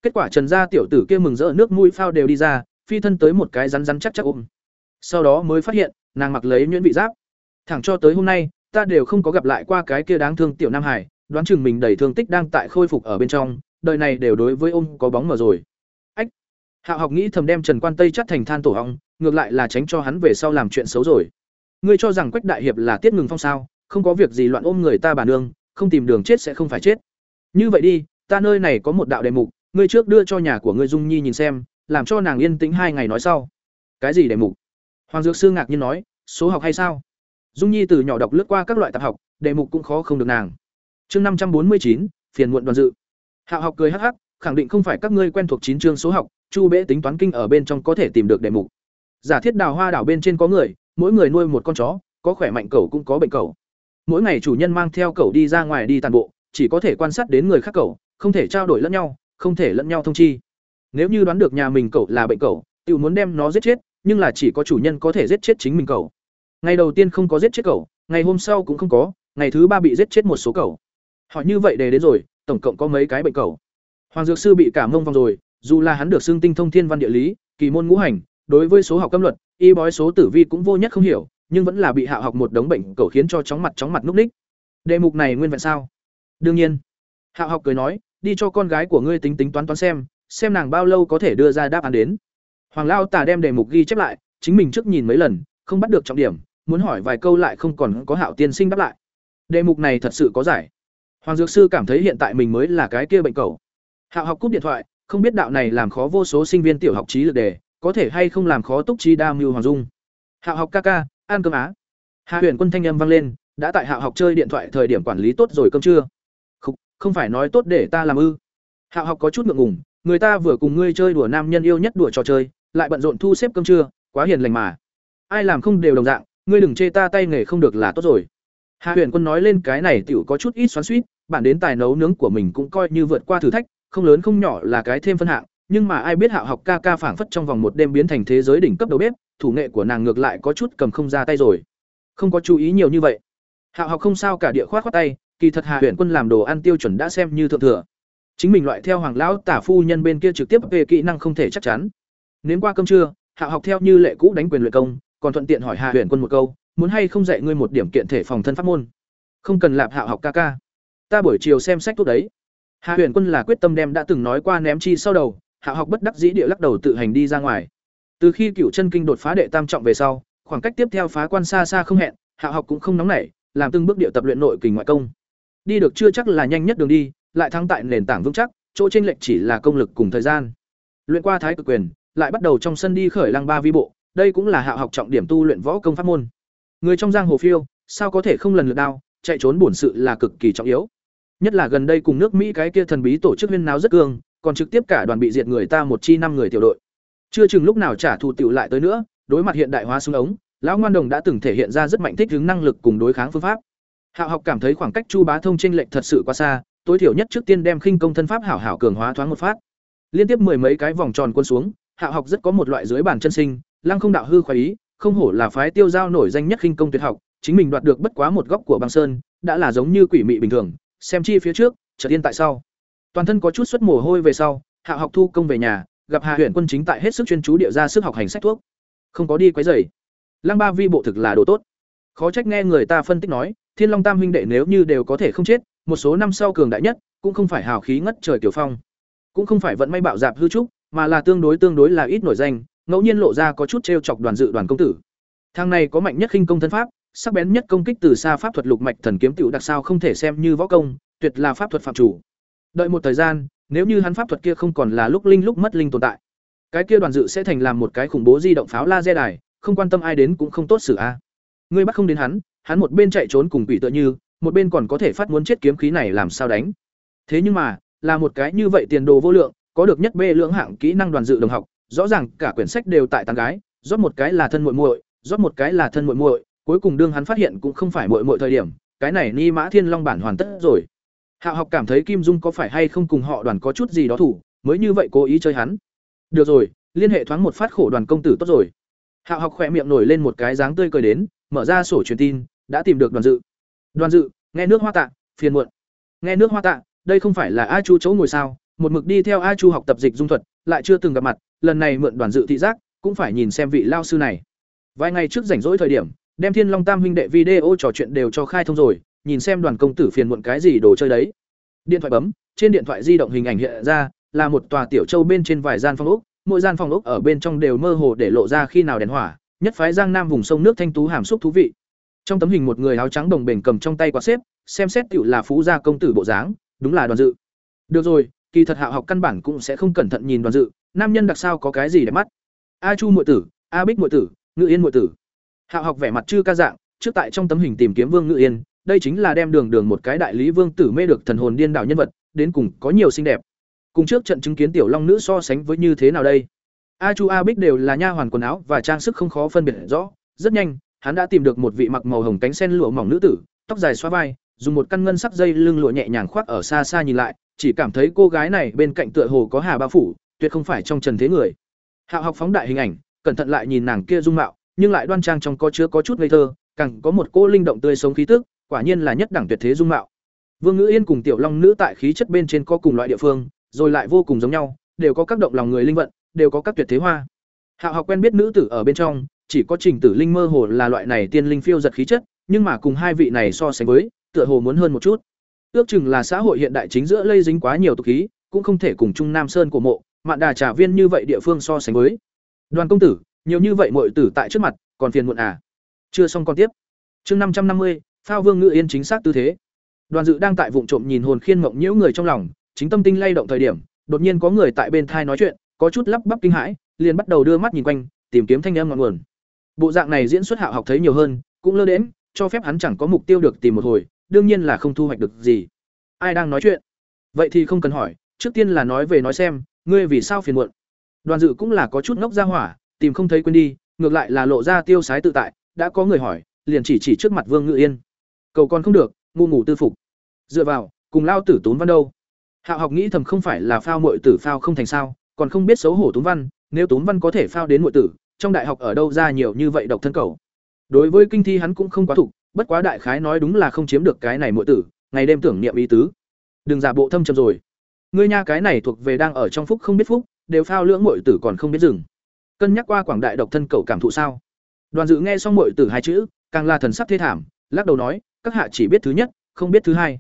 Kết quả trần gia tiểu tử kia mừng rỡ nước mũi phao đều đi ra, phi thân tới một cái rắn rắn chắc chắc ôm. Sau đó mới phát hiện, nàng mặc lấy nhuyễn vị giáp. Thẳng cho tới hôm nay, ta đều không có gặp lại qua cái kia đáng thương tiểu nam hải, đoán chừng mình đầy thương tích đang tại khôi phục ở bên trong, đời này đều đối với ôm có bóng mờ rồi. Ách! Hạ học nghĩ thầm đem trần quan tây chắt thành than tổ hong ngược lại là tránh cho hắn về sau làm chuyện xấu rồi. Ngươi cho rằng quách đại hiệp là tiết ngừng phong sao, không có việc gì loạn ôm người ta bà nương, không tìm đường chết sẽ không phải chết. Như vậy đi, ta nơi này có một đạo đề mục, ngươi trước đưa cho nhà của ngươi dung nhi nhìn xem, làm cho nàng yên tĩnh hai ngày nói sau. Cái gì đề mục? Hoàng dược sư ngạc nhiên nói, số học hay sao? Dung nhi từ nhỏ đọc lướt qua các loại tạp học, đề mục cũng khó không được nàng. Chương năm trăm bốn mươi chín, phiền muộn đoàn dự. Hạo học cười hắc hắc, khẳng định không phải các ngươi quen thuộc chín chương số học, chu bễ tính toán kinh ở bên trong có thể tìm được đề mục giả thiết đào hoa đảo bên trên có người, mỗi người nuôi một con chó, có khỏe mạnh cẩu cũng có bệnh cẩu mỗi ngày chủ nhân mang theo cẩu đi ra ngoài đi tàn bộ, chỉ có thể quan sát đến người khác cẩu không thể trao đổi lẫn nhau, không thể lẫn nhau thông chi. Nếu như đoán được nhà mình cẩu là bệnh cẩu tự muốn đem nó giết chết, nhưng là chỉ có chủ nhân có thể giết chết chính mình cẩu ngày đầu tiên không có giết chết cẩu ngày hôm sau cũng không có, ngày thứ ba bị giết chết một số cẩu họ như vậy để đến rồi, tổng cộng có mấy cái bệnh cẩu hoàng dược sư bị cả mông vòng rồi, dù là hắn được xưng tinh thông thiên văn địa lý, kỳ môn ngũ hành đối với số học cấm luật, y bói số tử vi cũng vô nhất không hiểu, nhưng vẫn là bị hạ học một đống bệnh cẩu khiến cho chóng mặt chóng mặt núp ních. Đề mục này nguyên vẹn sao? Đương nhiên. Hạ học cười nói, đi cho con gái của ngươi tính tính toán toán xem xem nàng bao lâu có thể đưa ra đáp án đến. Hoàng lao tả đem đề mục ghi chép lại, chính mình trước nhìn mấy lần, không bắt được trọng điểm, muốn hỏi vài câu lại không còn có hạo tiên sinh đáp lại. Đề mục này thật sự có giải. Hoàng dược sư cảm thấy hiện tại mình mới là cái kia bệnh cầu. Hạo học cúp điện thoại, không biết đạo này làm khó vô số sinh viên tiểu học trí lực đề có thể hay không làm khó túc trí đa mưu hoàng dung. Hạo học ca ca ăn cơm á. Hạ huyền quân thanh âm vang lên đã tại hạo học chơi điện thoại thời điểm quản lý tốt rồi cơm chưa không, không phải nói tốt để ta làm ư. Hạo học có chút ngượng ngùng người ta vừa cùng ngươi chơi đùa nam nhân yêu nhất đùa trò chơi lại bận rộn thu xếp cơm trưa quá hiền lành mà. Ai làm không đều đồng dạng ngươi đừng chê ta tay nghề không được là tốt rồi. Hạ huyền quân nói lên cái này tiểu có chút ít xoắn suýt bản đến tài nấu nướng của mình cũng coi như vượt qua thử thách không lớn không nhỏ là cái thêm phân hạng nhưng mà ai biết hạo học ca ca phảng phất trong vòng một đêm biến thành thế giới đỉnh cấp đầu bếp, thủ nghệ của nàng ngược lại có chút cầm không ra tay rồi. Không có chú ý nhiều như vậy. Hạo học không sao cả địa khoát khoát tay, kỳ thật hạ huyện quân làm đồ ăn tiêu chuẩn đã xem như thượng thừa. Chính mình loại theo hoàng lão tả phu nhân bên kia trực tiếp về kỹ năng không thể chắc chắn. Nếu qua cơm trưa hạo học theo như lệ cũ đánh quyền luyện công, còn thuận tiện hỏi hạ huyện quân một câu, muốn hay không dạy ngươi một điểm kiện thể phòng thân pháp môn? Không cần lạp hạo học ca ca. Ta buổi chiều xem sách thuốc đấy. Hạ huyện quân là quyết tâm đem đã từng nói qua ném chi sau đầu hạ học bất đắc dĩ địa lắc đầu tự hành đi ra ngoài. Từ khi cựu chân kinh đột phá đệ tam trọng về sau, khoảng cách tiếp theo phá quan xa xa không hẹn, hạ học cũng không nóng nảy, làm từng bước địa tập luyện nội kình ngoại công. Đi được chưa chắc là nhanh nhất đường đi, lại thắng tại nền tảng vững chắc, chỗ trên lệch chỉ là công lực cùng thời gian. Luyện qua thái cực quyền, lại bắt đầu trong sân đi khởi lăng ba vi bộ, đây cũng là hạ học trọng điểm tu luyện võ công pháp môn. Người trong giang hồ phiêu, sao có thể không lần lượt đao, chạy trốn bổn sự là cực kỳ trọng yếu. Nhất là gần đây cùng nước mỹ cái kia thần bí tổ chức huyên náo rất cương còn trực tiếp cả đoàn bị diệt người ta một chi năm người tiểu đội chưa chừng lúc nào trả thù tiểu lại tới nữa đối mặt hiện đại hóa súng ống lão ngoan đồng đã từng thể hiện ra rất mạnh thích ứng năng lực cùng đối kháng phương pháp Hạo học cảm thấy khoảng cách Chu Bá Thông chênh lệch thật sự quá xa, tối thiểu nhất trước tiên đem khinh công thân pháp hảo hảo cường hóa thoáng một phát. Liên tiếp mười mấy cái vòng tròn quân xuống, Hạo học rất có một loại dưới bản chân sinh, lăng không đạo hư khoái ý, không hổ là phái tiêu giao nổi danh nhất khinh công tuyệt học, chính mình đoạt được bất quá một góc của băng sơn, đã là giống như quỷ mị bình thường, xem chi phía trước, chờ tiên tại sau. Toàn thân có chút xuất mồ hôi về sau, hạ học thu công về nhà, gặp Hà huyện Quân chính tại hết sức chuyên chú địa ra sức học hành sách thuốc. Không có đi quấy dày Lăng Ba Vi bộ thực là đồ tốt. Khó trách nghe người ta phân tích nói, Thiên Long Tam huynh đệ nếu như đều có thể không chết, một số năm sau cường đại nhất, cũng không phải hào khí ngất trời tiểu phong, cũng không phải vận may bạo dạp hư trúc, mà là tương đối tương đối là ít nổi danh, ngẫu nhiên lộ ra có chút trêu chọc đoàn dự đoàn công tử. Thang này có mạnh nhất khinh công thân pháp, sắc bén nhất công kích từ xa pháp thuật lục mạch thần kiếm tiểu đặc sao không thể xem như võ công, tuyệt là pháp thuật phạm chủ. Đợi một thời gian, nếu như hắn pháp thuật kia không còn là lúc linh lúc mất linh tồn tại, cái kia đoàn dự sẽ thành làm một cái khủng bố di động pháo laser đài, không quan tâm ai đến cũng không tốt xử a. Ngươi bắt không đến hắn, hắn một bên chạy trốn cùng quỷ tựa như, một bên còn có thể phát muốn chết kiếm khí này làm sao đánh. Thế nhưng mà, là một cái như vậy tiền đồ vô lượng, có được nhất bê lượng hạng kỹ năng đoàn dự đồng học, rõ ràng cả quyển sách đều tại tán gái, rót một cái là thân muội muội, rót một cái là thân muội muội, cuối cùng đương hắn phát hiện cũng không phải muội muội thời điểm, cái này Ni Mã Thiên Long bản hoàn tất rồi. Hạo học cảm thấy Kim Dung có phải hay không cùng họ đoàn có chút gì đó thủ, mới như vậy cố ý chơi hắn. Được rồi, liên hệ thoáng một phát khổ đoàn công tử tốt rồi. Hạo học khỏe miệng nổi lên một cái dáng tươi cười đến, mở ra sổ truyền tin, đã tìm được đoàn dự. Đoàn dự, nghe nước hoa tạ, phiền muộn. Nghe nước hoa tạ, đây không phải là A Chu chỗ ngồi sao? Một mực đi theo A Chu học tập dịch dung thuật, lại chưa từng gặp mặt, lần này mượn đoàn dự thị giác, cũng phải nhìn xem vị lao sư này. Vài ngày trước rảnh rỗi thời điểm, đem Thiên Long Tam huynh đệ video trò chuyện đều cho khai thông rồi, nhìn xem đoàn công tử phiền muộn cái gì đồ chơi đấy. Điện thoại bấm, trên điện thoại di động hình ảnh hiện ra, là một tòa tiểu châu bên trên vài gian phòng ốc, mỗi gian phòng ốc ở bên trong đều mơ hồ để lộ ra khi nào đèn hỏa, nhất phái Giang Nam vùng sông nước thanh tú hàm xúc thú vị. Trong tấm hình một người áo trắng đồng bền cầm trong tay quạt xếp, xem xét tiểu là phú gia công tử bộ dáng, đúng là Đoàn Dự. Được rồi, kỳ thật Hạo học căn bản cũng sẽ không cẩn thận nhìn Đoàn Dự, nam nhân đặc sao có cái gì để mắt. A Chu muội tử, A Bích muội tử, Ngự Yên muội tử. Hạo học vẻ mặt chưa ca dạng, trước tại trong tấm hình tìm kiếm Vương Ngự Yên, đây chính là đem đường đường một cái đại lý vương tử mê được thần hồn điên đảo nhân vật, đến cùng có nhiều xinh đẹp. Cùng trước trận chứng kiến tiểu long nữ so sánh với như thế nào đây? A Chu A Bích đều là nha hoàn quần áo và trang sức không khó phân biệt rõ, rất nhanh, hắn đã tìm được một vị mặc màu hồng cánh sen lụa mỏng nữ tử, tóc dài xóa vai, dùng một căn ngân sắc dây lưng lụa nhẹ nhàng khoác ở xa xa nhìn lại, chỉ cảm thấy cô gái này bên cạnh tựa hồ có hà ba phủ, tuyệt không phải trong trần thế người. Hạo học phóng đại hình ảnh, cẩn thận lại nhìn nàng kia dung mạo, nhưng lại đoan trang trong có chứa có chút ngây thơ, càng có một cô linh động tươi sống khí tức, quả nhiên là nhất đẳng tuyệt thế dung mạo. Vương Ngữ Yên cùng Tiểu Long nữ tại khí chất bên trên có cùng loại địa phương, rồi lại vô cùng giống nhau, đều có các động lòng người linh vận, đều có các tuyệt thế hoa. Hạo học quen biết nữ tử ở bên trong, chỉ có Trình Tử Linh mơ hồ là loại này tiên linh phiêu giật khí chất, nhưng mà cùng hai vị này so sánh với, tựa hồ muốn hơn một chút. Ước chừng là xã hội hiện đại chính giữa lây dính quá nhiều tục khí, cũng không thể cùng Trung Nam Sơn của mộ, mạn đà trà viên như vậy địa phương so sánh với. Đoàn công tử, nhiều như vậy muội tử tại trước mặt, còn phiền muộn à? Chưa xong con tiếp. Chương năm trăm năm mươi, Phao Vương Ngự Yên chính xác tư thế. Đoàn Dự đang tại vụng trộm nhìn hồn khiên mộng nhiễu người trong lòng, chính tâm tinh lay động thời điểm, đột nhiên có người tại bên thai nói chuyện, có chút lắp bắp kinh hãi, liền bắt đầu đưa mắt nhìn quanh, tìm kiếm thanh âm ngọn nguồn. Bộ dạng này diễn xuất Hạo học thấy nhiều hơn, cũng lơ đến, cho phép hắn chẳng có mục tiêu được tìm một hồi, đương nhiên là không thu hoạch được gì. Ai đang nói chuyện? Vậy thì không cần hỏi, trước tiên là nói về nói xem, ngươi vì sao phiền muộn? Đoàn Dự cũng là có chút ngốc ra hỏa, tìm không thấy quên đi, ngược lại là lộ ra tiêu sái tự tại, đã có người hỏi, liền chỉ chỉ trước mặt Vương Ngự Yên. Cầu còn không được, ngu ngủ tư phục. Dựa vào, cùng lao tử tốn văn đâu? Hạo học nghĩ thầm không phải là phao muội tử phao không thành sao, còn không biết xấu hổ tốn văn, nếu tốn văn có thể phao đến muội tử, trong đại học ở đâu ra nhiều như vậy độc thân cầu. Đối với kinh thi hắn cũng không quá thủ, bất quá đại khái nói đúng là không chiếm được cái này muội tử, ngày đêm tưởng niệm ý tứ. Đừng giả bộ thâm trầm rồi. Ngươi nha cái này thuộc về đang ở trong phúc không biết phúc, đều phao lưỡng muội tử còn không biết dừng. Cân nhắc qua quảng đại độc thân cầu cảm thụ sao? Đoàn Dự nghe xong muội tử hai chữ, càng là thần sắc thê thảm, lắc đầu nói, các hạ chỉ biết thứ nhất, không biết thứ hai.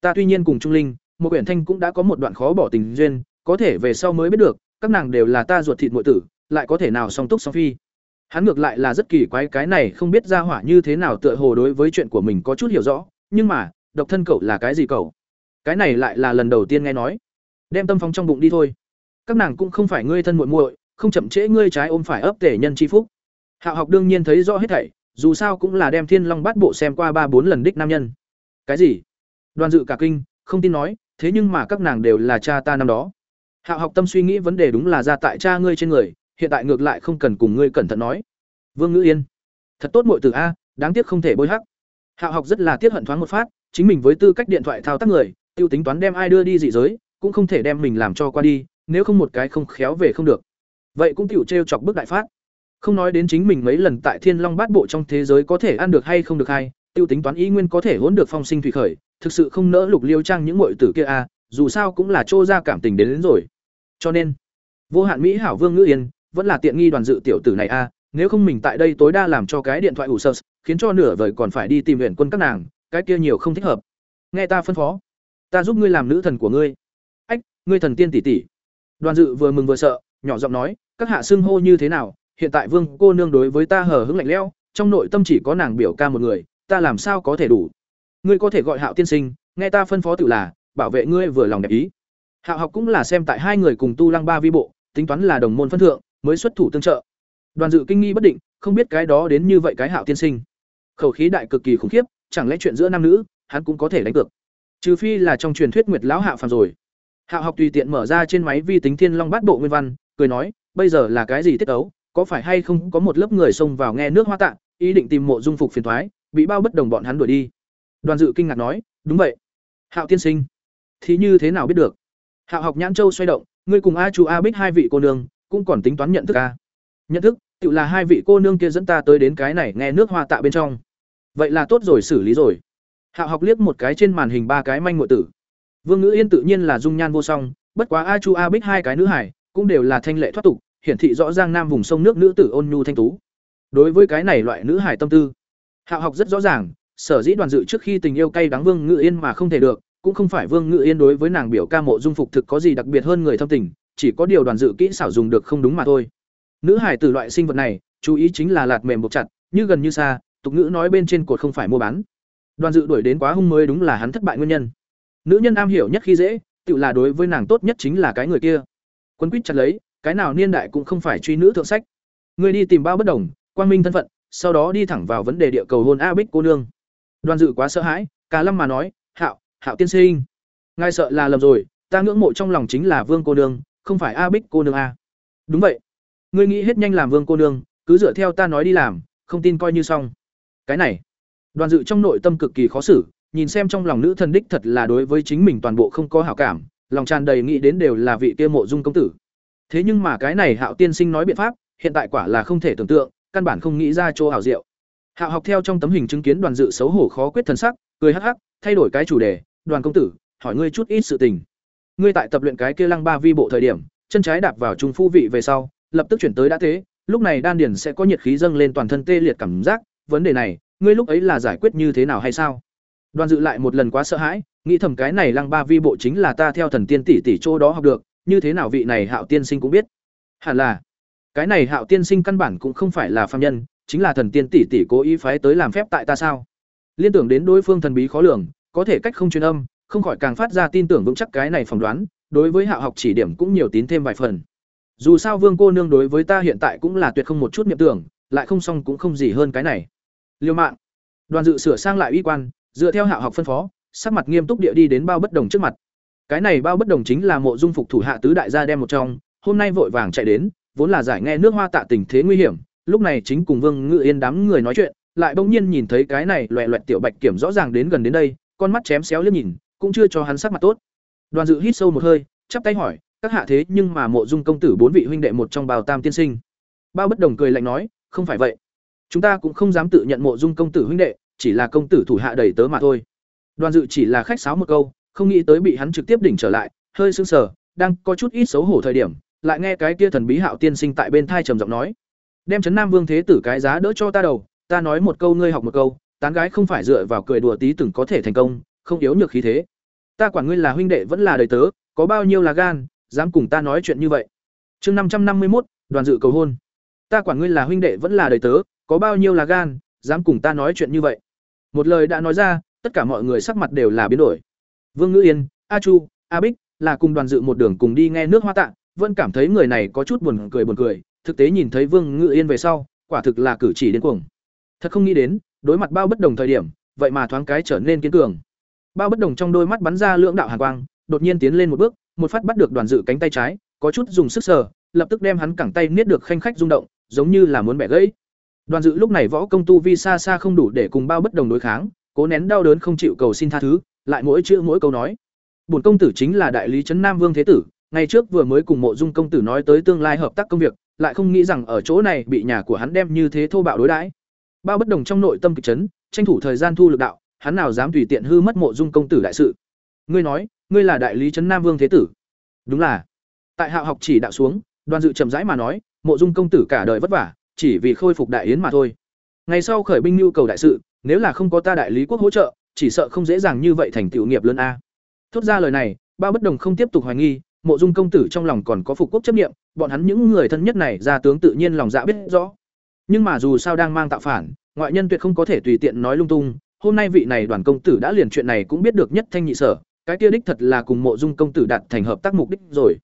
Ta tuy nhiên cùng Trung Linh, một quyển thanh cũng đã có một đoạn khó bỏ tình duyên, có thể về sau mới biết được, các nàng đều là ta ruột thịt muội tử, lại có thể nào song túc song phi. Hắn ngược lại là rất kỳ quái cái này không biết ra hỏa như thế nào tựa hồ đối với chuyện của mình có chút hiểu rõ, nhưng mà, độc thân cậu là cái gì cậu? Cái này lại là lần đầu tiên nghe nói. Đem tâm phóng trong bụng đi thôi. Các nàng cũng không phải ngươi thân muội muội, không chậm trễ ngươi trái ôm phải ấp tể nhân chi phúc. Hạo học đương nhiên thấy rõ hết thảy, dù sao cũng là đem Thiên Long Bát Bộ xem qua ba bốn lần đích nam nhân. Cái gì? Đoàn Dự cả kinh, không tin nói, thế nhưng mà các nàng đều là cha ta năm đó. Hạo học tâm suy nghĩ vấn đề đúng là ra tại cha ngươi trên người, hiện tại ngược lại không cần cùng ngươi cẩn thận nói. Vương Ngữ Yên, thật tốt mọi từ a, đáng tiếc không thể bôi hắc. hạo học rất là tiếc hận thoáng một phát chính mình với tư cách điện thoại thao tác người tiêu tính toán đem ai đưa đi dị giới cũng không thể đem mình làm cho qua đi nếu không một cái không khéo về không được vậy cũng tiểu o chọc bức đại phát không nói đến chính mình mấy lần tại thiên long bát bộ trong thế giới có thể ăn được hay không được hay tiêu tính toán ý nguyên có thể hỗn được phong sinh thủy khởi thực sự không nỡ lục liêu trang những muội tử kia a dù sao cũng là trô ra cảm tình đến, đến rồi. Cho nên vô hạn mỹ hảo vương ngữ yên vẫn là tiện nghi đoàn dự tiểu tử này a nếu không mình tại đây tối đa làm cho cái điện thoại ủ sơ khiến cho nửa vời còn phải đi tìm luyện quân các nàng cái kia nhiều không thích hợp. Nghe ta phân phó ta giúp ngươi làm nữ thần của ngươi. Ách ngươi thần tiên tỷ tỷ. Đoàn dự vừa mừng vừa sợ nhỏ giọng nói các hạ xưng hô như thế nào hiện tại vương cô nương đối với ta hờ hững lạnh lẽo, trong nội tâm chỉ có nàng biểu ca một người, ta làm sao có thể đủ? Ngươi có thể gọi hạo tiên sinh, nghe ta phân phó tự là, bảo vệ ngươi vừa lòng đẹp ý. Hạo học cũng là xem tại hai người cùng tu lăng ba vi bộ, tính toán là đồng môn phân thượng, mới xuất thủ tương trợ. Đoàn dự kinh nghi bất định, không biết cái đó đến như vậy cái hạo tiên sinh. Khẩu khí đại cực kỳ khủng khiếp, chẳng lẽ chuyện giữa nam nữ, hắn cũng có thể đánh cược? Trừ phi là trong truyền thuyết nguyệt lão hạ phàm rồi. Hạo học tùy tiện mở ra trên máy vi tính thiên long bát bộ nguyên văn, cười nói, bây giờ là cái gì tiết ấu? Có phải hay không có một lớp người xông vào nghe nước hoa tạ, ý định tìm mộ dung phục phiền thoái, bị bao bất đồng bọn hắn đuổi đi. Đoàn dự kinh ngạc nói, đúng vậy. Hạo tiên sinh, thì như thế nào biết được? Hạo học nhãn châu xoay động, ngươi cùng a chú a bích hai vị cô nương, cũng còn tính toán nhận thức a. Nhận thức? Tự là hai vị cô nương kia dẫn ta tới đến cái này nghe nước hoa tạ bên trong. Vậy là tốt rồi, xử lý rồi. Hạo học liếc một cái trên màn hình ba cái manh ngụy tử. Vương ngữ yên tự nhiên là dung nhan vô song, bất quá a chu a bích hai cái nữ hải, cũng đều là thanh lệ thoát tục hiển thị rõ ràng nam vùng sông nước nữ tử ôn nhu thanh tú. Đối với cái này loại nữ hải tâm tư hạo học rất rõ ràng, sở dĩ đoàn dự trước khi tình yêu cay đắng vương ngự yên mà không thể được, cũng không phải vương ngự yên đối với nàng biểu ca mộ dung phục thực có gì đặc biệt hơn người thâm tình, chỉ có điều đoàn dự kỹ xảo dùng được không đúng mà thôi. Nữ hải từ loại sinh vật này, chú ý chính là lạt mềm buộc chặt, như gần như xa, tục ngữ nói bên trên cột không phải mua bán. Đoàn dự đuổi đến quá hung mới đúng là hắn thất bại nguyên nhân. Nữ nhân am hiểu nhất khi dễ, tự là đối với nàng tốt nhất chính là cái người kia. Quân quýt chặt lấy cái nào niên đại cũng không phải truy nữ thượng sách. Người đi tìm bao bất đồng, quang minh thân phận, sau đó đi thẳng vào vấn đề địa cầu hôn a bích cô nương. Đoàn dự quá sợ hãi, cả lâm mà nói, hạo hạo tiên sinh, ngài sợ là lầm rồi, ta ngưỡng mộ trong lòng chính là vương cô nương, không phải a bích cô nương a. Đúng vậy. Ngươi nghĩ hết nhanh làm vương cô nương, cứ dựa theo ta nói đi làm, không tin coi như xong. Cái này. Đoàn dự trong nội tâm cực kỳ khó xử, nhìn xem trong lòng nữ thần đích thật là đối với chính mình toàn bộ không có hảo cảm, lòng tràn đầy nghĩ đến đều là vị kia mộ dung công tử thế nhưng mà cái này hạo tiên sinh nói biện pháp, hiện tại quả là không thể tưởng tượng, căn bản không nghĩ ra chỗ hảo diệu. Hạo học theo trong tấm hình chứng kiến đoàn dự xấu hổ khó quyết thần sắc, cười hắc hắc, thay đổi cái chủ đề, đoàn công tử, hỏi ngươi chút ít sự tình. Ngươi tại tập luyện cái kia lăng ba vi bộ thời điểm, chân trái đạp vào trung phu vị về sau, lập tức chuyển tới đã thế, lúc này đan điền sẽ có nhiệt khí dâng lên toàn thân tê liệt cảm giác, vấn đề này, ngươi lúc ấy là giải quyết như thế nào hay sao? Đoàn dự lại một lần quá sợ hãi, nghĩ thầm cái này lăng ba vi bộ chính là ta theo thần tiên tỷ tỷ chỗ đó học được như thế nào vị này hạo tiên sinh cũng biết. Hẳn là, cái này hạo tiên sinh căn bản cũng không phải là phạm nhân, chính là thần tiên tỷ tỷ cố ý phái tới làm phép tại ta sao? Liên tưởng đến đối phương thần bí khó lường, có thể cách không truyền âm, không khỏi càng phát ra tin tưởng vững chắc cái này phỏng đoán, đối với hạo học chỉ điểm cũng nhiều tín thêm vài phần. Dù sao vương cô nương đối với ta hiện tại cũng là tuyệt không một chút niệm tưởng, lại không xong cũng không gì hơn cái này. Liêu mạng đoàn dự sửa sang lại uy quan, dựa theo hạo học phân phó, sắc mặt nghiêm túc địa đi đến bao bất đồng trước mặt cái này bao bất đồng chính là mộ dung phục thủ hạ tứ đại gia đem một trong, hôm nay vội vàng chạy đến, vốn là giải nghe nước hoa tạ tình thế nguy hiểm, lúc này chính cùng vương ngự yên đám người nói chuyện, lại bỗng nhiên nhìn thấy cái này loẹ loẹt tiểu bạch kiểm rõ ràng đến gần đến đây, con mắt chém xéo liếc nhìn, cũng chưa cho hắn sắc mặt tốt. Đoàn dự hít sâu một hơi, chắp tay hỏi, các hạ thế nhưng mà mộ dung công tử bốn vị huynh đệ một trong bào tam tiên sinh? Bao bất đồng cười lạnh nói, không phải vậy. Chúng ta cũng không dám tự nhận mộ dung công tử huynh đệ, chỉ là công tử thủ hạ đầy tớ mà thôi. Đoàn dự chỉ là khách sáo một câu không nghĩ tới bị hắn trực tiếp đỉnh trở lại, hơi sưng sờ, đang có chút ít xấu hổ thời điểm, lại nghe cái kia thần bí hạo tiên sinh tại bên thai trầm giọng nói, đem chấn nam vương thế tử cái giá đỡ cho ta đầu, ta nói một câu ngươi học một câu, tán gái không phải dựa vào cười đùa tí từng có thể thành công, không yếu nhược khí thế. Ta quản ngươi là huynh đệ vẫn là đời tớ, có bao nhiêu là gan, dám cùng ta nói chuyện như vậy. Chương năm trăm năm mươi một đoàn dự cầu hôn. Ta quản ngươi là huynh đệ vẫn là đời tớ, có bao nhiêu là gan, dám cùng ta nói chuyện như vậy. Một lời đã nói ra, tất cả mọi người sắc mặt đều là biến đổi vương ngữ yên, a chu, a bích là cùng đoàn dự một đường cùng đi nghe nước hoa tạ, vẫn cảm thấy người này có chút buồn cười buồn cười, thực tế nhìn thấy vương ngữ yên về sau, quả thực là cử chỉ đến cuồng. Thật không nghĩ đến, đối mặt bao bất đồng thời điểm, vậy mà thoáng cái trở nên kiên cường. Bao bất đồng trong đôi mắt bắn ra lưỡng đạo hàn quang, đột nhiên tiến lên một bước, một phát bắt được đoàn dự cánh tay trái, có chút dùng sức sờ, lập tức đem hắn cẳng tay niết được khanh khách rung động, giống như là muốn bẻ gãy. Đoàn dự lúc này võ công tu vi xa xa không đủ để cùng bao bất đồng đối kháng, cố nén đau đớn không chịu cầu xin tha thứ lại mỗi chữ mỗi câu nói. Bổn công tử chính là đại lý trấn nam vương thế tử, ngày trước vừa mới cùng mộ dung công tử nói tới tương lai hợp tác công việc, lại không nghĩ rằng ở chỗ này bị nhà của hắn đem như thế thô bạo đối đãi. Bao bất đồng trong nội tâm kịch chấn, tranh thủ thời gian thu lực đạo, hắn nào dám tùy tiện hư mất mộ dung công tử đại sự. Ngươi nói, ngươi là đại lý trấn nam vương thế tử. Đúng là. Tại hạ học chỉ đạo xuống, đoàn dự chậm rãi mà nói, mộ dung công tử cả đời vất vả, chỉ vì khôi phục đại yến mà thôi. Ngày sau khởi binh nhu cầu đại sự, nếu là không có ta đại lý quốc hỗ trợ chỉ sợ không dễ dàng như vậy thành tựu nghiệp lớn a. Thốt ra lời này ba bất đồng không tiếp tục hoài nghi, mộ dung công tử trong lòng còn có phục quốc chấp nghiệm bọn hắn những người thân nhất này ra tướng tự nhiên lòng dạ biết rõ. Nhưng mà dù sao đang mang tạo phản, ngoại nhân tuyệt không có thể tùy tiện nói lung tung, hôm nay vị này đoàn công tử đã liền chuyện này cũng biết được nhất thanh nhị sở, cái kia đích thật là cùng mộ dung công tử đạt thành hợp tác mục đích rồi.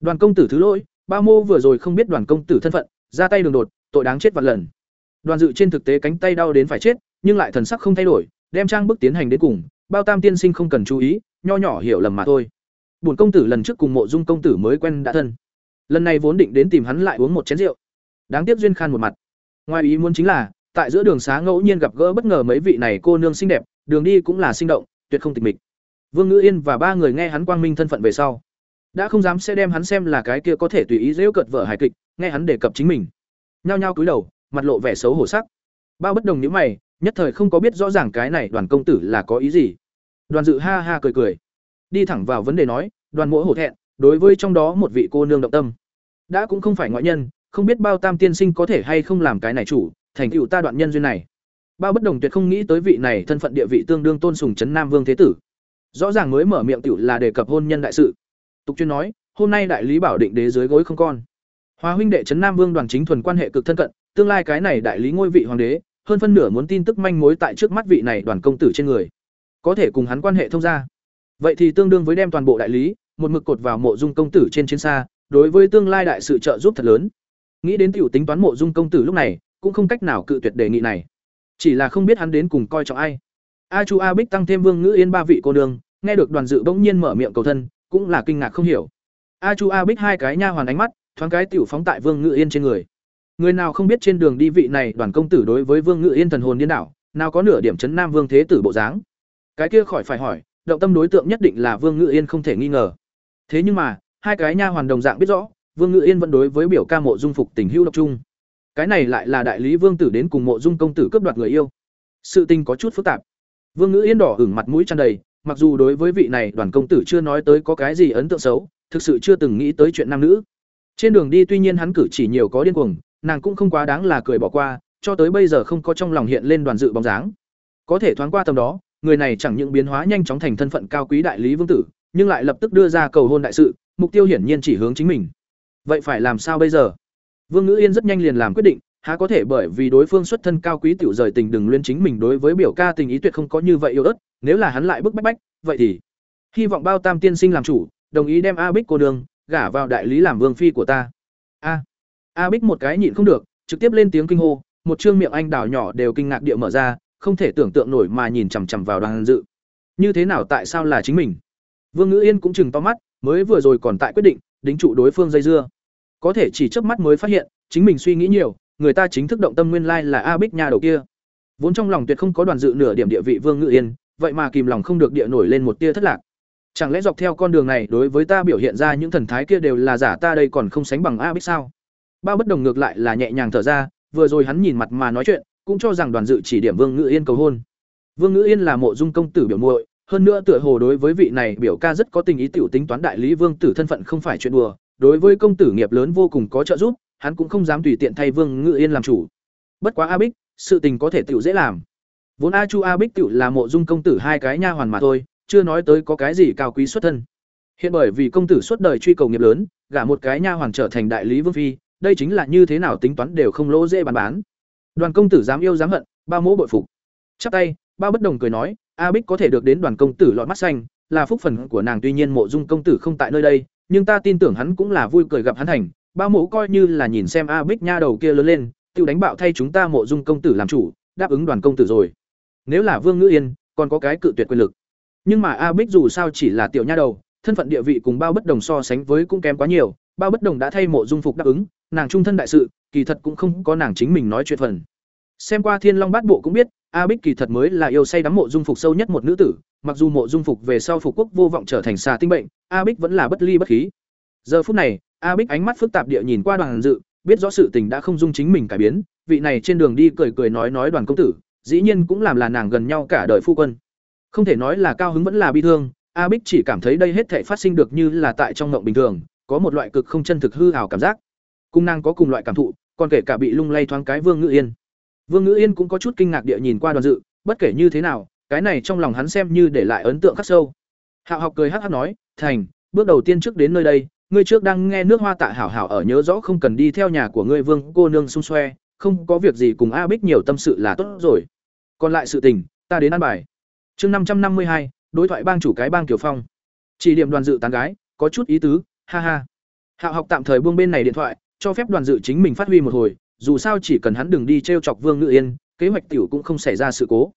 Đoàn công tử thứ lỗi, ba mô vừa rồi không biết đoàn công tử thân phận, ra tay đường đột, tội đáng chết vạn lần. Đoàn dự trên thực tế cánh tay đau đến phải chết, nhưng lại thần sắc không thay đổi đem trang bức tiến hành đến cùng, bao tam tiên sinh không cần chú ý, nho nhỏ hiểu lầm mà thôi. Bổn công tử lần trước cùng mộ dung công tử mới quen đã thân. Lần này vốn định đến tìm hắn lại uống một chén rượu. Đáng tiếc duyên khan một mặt. Ngoài ý muốn chính là, tại giữa đường xá ngẫu nhiên gặp gỡ bất ngờ mấy vị này cô nương xinh đẹp, đường đi cũng là sinh động, tuyệt không tịch mịch. Vương ngữ yên và ba người nghe hắn quang minh thân phận về sau, đã không dám sẽ đem hắn xem là cái kia có thể tùy ý dễu cợt vợ hài kịch, nghe hắn đề cập chính mình. Nhao nhao cúi đầu, mặt lộ vẻ xấu hổ sắc. Bao bất đồng những mày nhất thời không có biết rõ ràng cái này đoàn công tử là có ý gì. Đoàn dự ha ha cười cười. Đi thẳng vào vấn đề nói, đoàn mỗi hổ thẹn, đối với trong đó một vị cô nương động tâm. Đã cũng không phải ngoại nhân, không biết bao tam tiên sinh có thể hay không làm cái này chủ, thành tựu ta đoạn nhân duyên này. Bao bất đồng tuyệt không nghĩ tới vị này thân phận địa vị tương đương tôn sùng trấn nam vương thế tử. Rõ ràng mới mở miệng tựu là đề cập hôn nhân đại sự. Tục chuyên nói, hôm nay đại lý bảo định đế dưới gối không con. Hoa huynh đệ trấn nam vương đoàn chính thuần quan hệ cực thân cận, tương lai cái này đại lý ngôi vị hoàng đế hơn phân nửa muốn tin tức manh mối tại trước mắt vị này đoàn công tử trên người. Có thể cùng hắn quan hệ thông gia. Vậy thì tương đương với đem toàn bộ đại lý, một mực cột vào mộ dung công tử trên chiến xa, đối với tương lai đại sự trợ giúp thật lớn. Nghĩ đến tiểu tính toán mộ dung công tử lúc này, cũng không cách nào cự tuyệt đề nghị này. Chỉ là không biết hắn đến cùng coi trọng ai. A chu a bích tăng thêm vương ngữ yên ba vị cô nương, nghe được đoàn dự bỗng nhiên mở miệng cầu thân, cũng là kinh ngạc không hiểu. A chu a bích hai cái nha hoàn ánh mắt, thoáng cái tiểu phóng tại vương ngữ yên trên người người nào không biết trên đường đi vị này đoàn công tử đối với vương ngữ yên thần hồn điên đảo, nào có nửa điểm chấn nam vương thế tử bộ dáng? Cái kia khỏi phải hỏi, động tâm đối tượng nhất định là vương ngữ yên không thể nghi ngờ. Thế nhưng mà, hai cái nha hoàn đồng dạng biết rõ, vương ngữ yên vẫn đối với biểu ca mộ dung phục tình hữu độc trung cái này lại là đại lý vương tử đến cùng mộ dung công tử cướp đoạt người yêu. Sự tình có chút phức tạp. Vương ngữ yên đỏ hửng mặt mũi tràn đầy, mặc dù đối với vị này đoàn công tử chưa nói tới có cái gì ấn tượng xấu, thực sự chưa từng nghĩ tới chuyện nam nữ. Trên đường đi tuy nhiên hắn cử chỉ nhiều có điên cuồng nàng cũng không quá đáng là cười bỏ qua, cho tới bây giờ không có trong lòng hiện lên đoàn dự bóng dáng. Có thể thoáng qua tầm đó, người này chẳng những biến hóa nhanh chóng thành thân phận cao quý đại lý vương tử, nhưng lại lập tức đưa ra cầu hôn đại sự, mục tiêu hiển nhiên chỉ hướng chính mình. Vậy phải làm sao bây giờ? Vương ngữ yên rất nhanh liền làm quyết định, há có thể bởi vì đối phương xuất thân cao quý tiểu rời tình đừng luyên chính mình đối với biểu ca tình ý tuyệt không có như vậy yêu ớt, nếu là hắn lại bức bách bách, vậy thì hy vọng bao tam tiên sinh làm chủ, đồng ý đem a bích cô đường gả vào đại lý làm vương phi của ta. A a bích một cái nhịn không được, trực tiếp lên tiếng kinh hô, một trương miệng anh đào nhỏ đều kinh ngạc địa mở ra, không thể tưởng tượng nổi mà nhìn chằm chằm vào đoàn dự. Như thế nào tại sao là chính mình? Vương ngữ yên cũng chừng to mắt, mới vừa rồi còn tại quyết định, đính trụ đối phương dây dưa. Có thể chỉ chớp mắt mới phát hiện, chính mình suy nghĩ nhiều, người ta chính thức động tâm nguyên lai là a bích nha đầu kia. Vốn trong lòng tuyệt không có đoàn dự nửa điểm địa vị vương Ngữ yên, vậy mà kìm lòng không được địa nổi lên một tia thất lạc. Chẳng lẽ dọc theo con đường này đối với ta biểu hiện ra những thần thái kia đều là giả ta đây còn không sánh bằng a bích sao? Bao bất đồng ngược lại là nhẹ nhàng thở ra, vừa rồi hắn nhìn mặt mà nói chuyện, cũng cho rằng đoàn dự chỉ điểm vương ngự yên cầu hôn. Vương ngự yên là mộ dung công tử biểu muội, hơn nữa tựa hồ đối với vị này biểu ca rất có tình ý tiểu tính toán đại lý vương tử thân phận không phải chuyện đùa, đối với công tử nghiệp lớn vô cùng có trợ giúp, hắn cũng không dám tùy tiện thay vương ngự yên làm chủ. Bất quá a bích, sự tình có thể tiểu dễ làm. Vốn a chu a bích tiểu là mộ dung công tử hai cái nha hoàn mà thôi, chưa nói tới có cái gì cao quý xuất thân. Hiện bởi vì công tử suốt đời truy cầu nghiệp lớn, gả một cái nha hoàn trở thành đại lý vương phi đây chính là như thế nào tính toán đều không lỗ dễ bàn bán. Đoàn công tử dám yêu dám hận ba mỗ bội phục. Chắp tay ba bất đồng cười nói, a bích có thể được đến đoàn công tử lọt mắt xanh, là phúc phần của nàng tuy nhiên mộ dung công tử không tại nơi đây, nhưng ta tin tưởng hắn cũng là vui cười gặp hắn thành. Ba mỗ coi như là nhìn xem a bích nha đầu kia lớn lên tự đánh bạo thay chúng ta mộ dung công tử làm chủ, đáp ứng đoàn công tử rồi. Nếu là vương ngữ yên, còn có cái cự tuyệt quyền lực. Nhưng mà a bích dù sao chỉ là tiểu nha đầu, thân phận địa vị cùng bao bất đồng so sánh với cũng kém quá nhiều bao bất đồng đã thay mộ dung phục đáp ứng nàng trung thân đại sự kỳ thật cũng không có nàng chính mình nói chuyện phần xem qua thiên long bát bộ cũng biết A Bích kỳ thật mới là yêu say đắm mộ dung phục sâu nhất một nữ tử, mặc dù mộ dung phục về sau phục quốc vô vọng trở thành xà tinh bệnh, A Bích vẫn là bất ly bất khí. Giờ phút này, A Bích ánh mắt phức tạp địa nhìn qua Đoàn Dự, biết rõ sự tình đã không dung chính mình cải biến, vị này trên đường đi cười cười nói nói Đoàn công tử, dĩ nhiên cũng làm là nàng gần nhau cả đời phu quân. Không thể nói là cao hứng vẫn là bi thương, A Bích chỉ cảm thấy đây hết thảy phát sinh được như là tại trong ngộng bình thường, có một loại cực không chân thực hư ảo cảm giác. Cung nàng có cùng loại cảm thụ, còn kể cả bị lung lay thoáng cái Vương Ngự Yên. Vương Ngự Yên cũng có chút kinh ngạc địa nhìn qua Đoàn Dự, bất kể như thế nào, cái này trong lòng hắn xem như để lại ấn tượng khắc sâu. Hạo học cười hắc hắc nói, "Thành, bước đầu tiên trước đến nơi đây, ngươi trước đang nghe nước hoa tạ hảo hảo ở nhớ rõ không cần đi theo nhà của ngươi Vương cô nương xung xoe, không có việc gì cùng A Bích nhiều tâm sự là tốt rồi. Còn lại sự tình, ta đến ăn bài." Chương năm trăm năm mươi hai, đối thoại bang chủ cái bang Kiều Phong. Chỉ điểm đoàn dự tán gái, có chút ý tứ, ha ha. Hạo học tạm thời buông bên này điện thoại, cho phép đoàn dự chính mình phát huy một hồi, dù sao chỉ cần hắn đừng đi trêu chọc Vương Ngự Yên, kế hoạch tiểu cũng không xảy ra sự cố.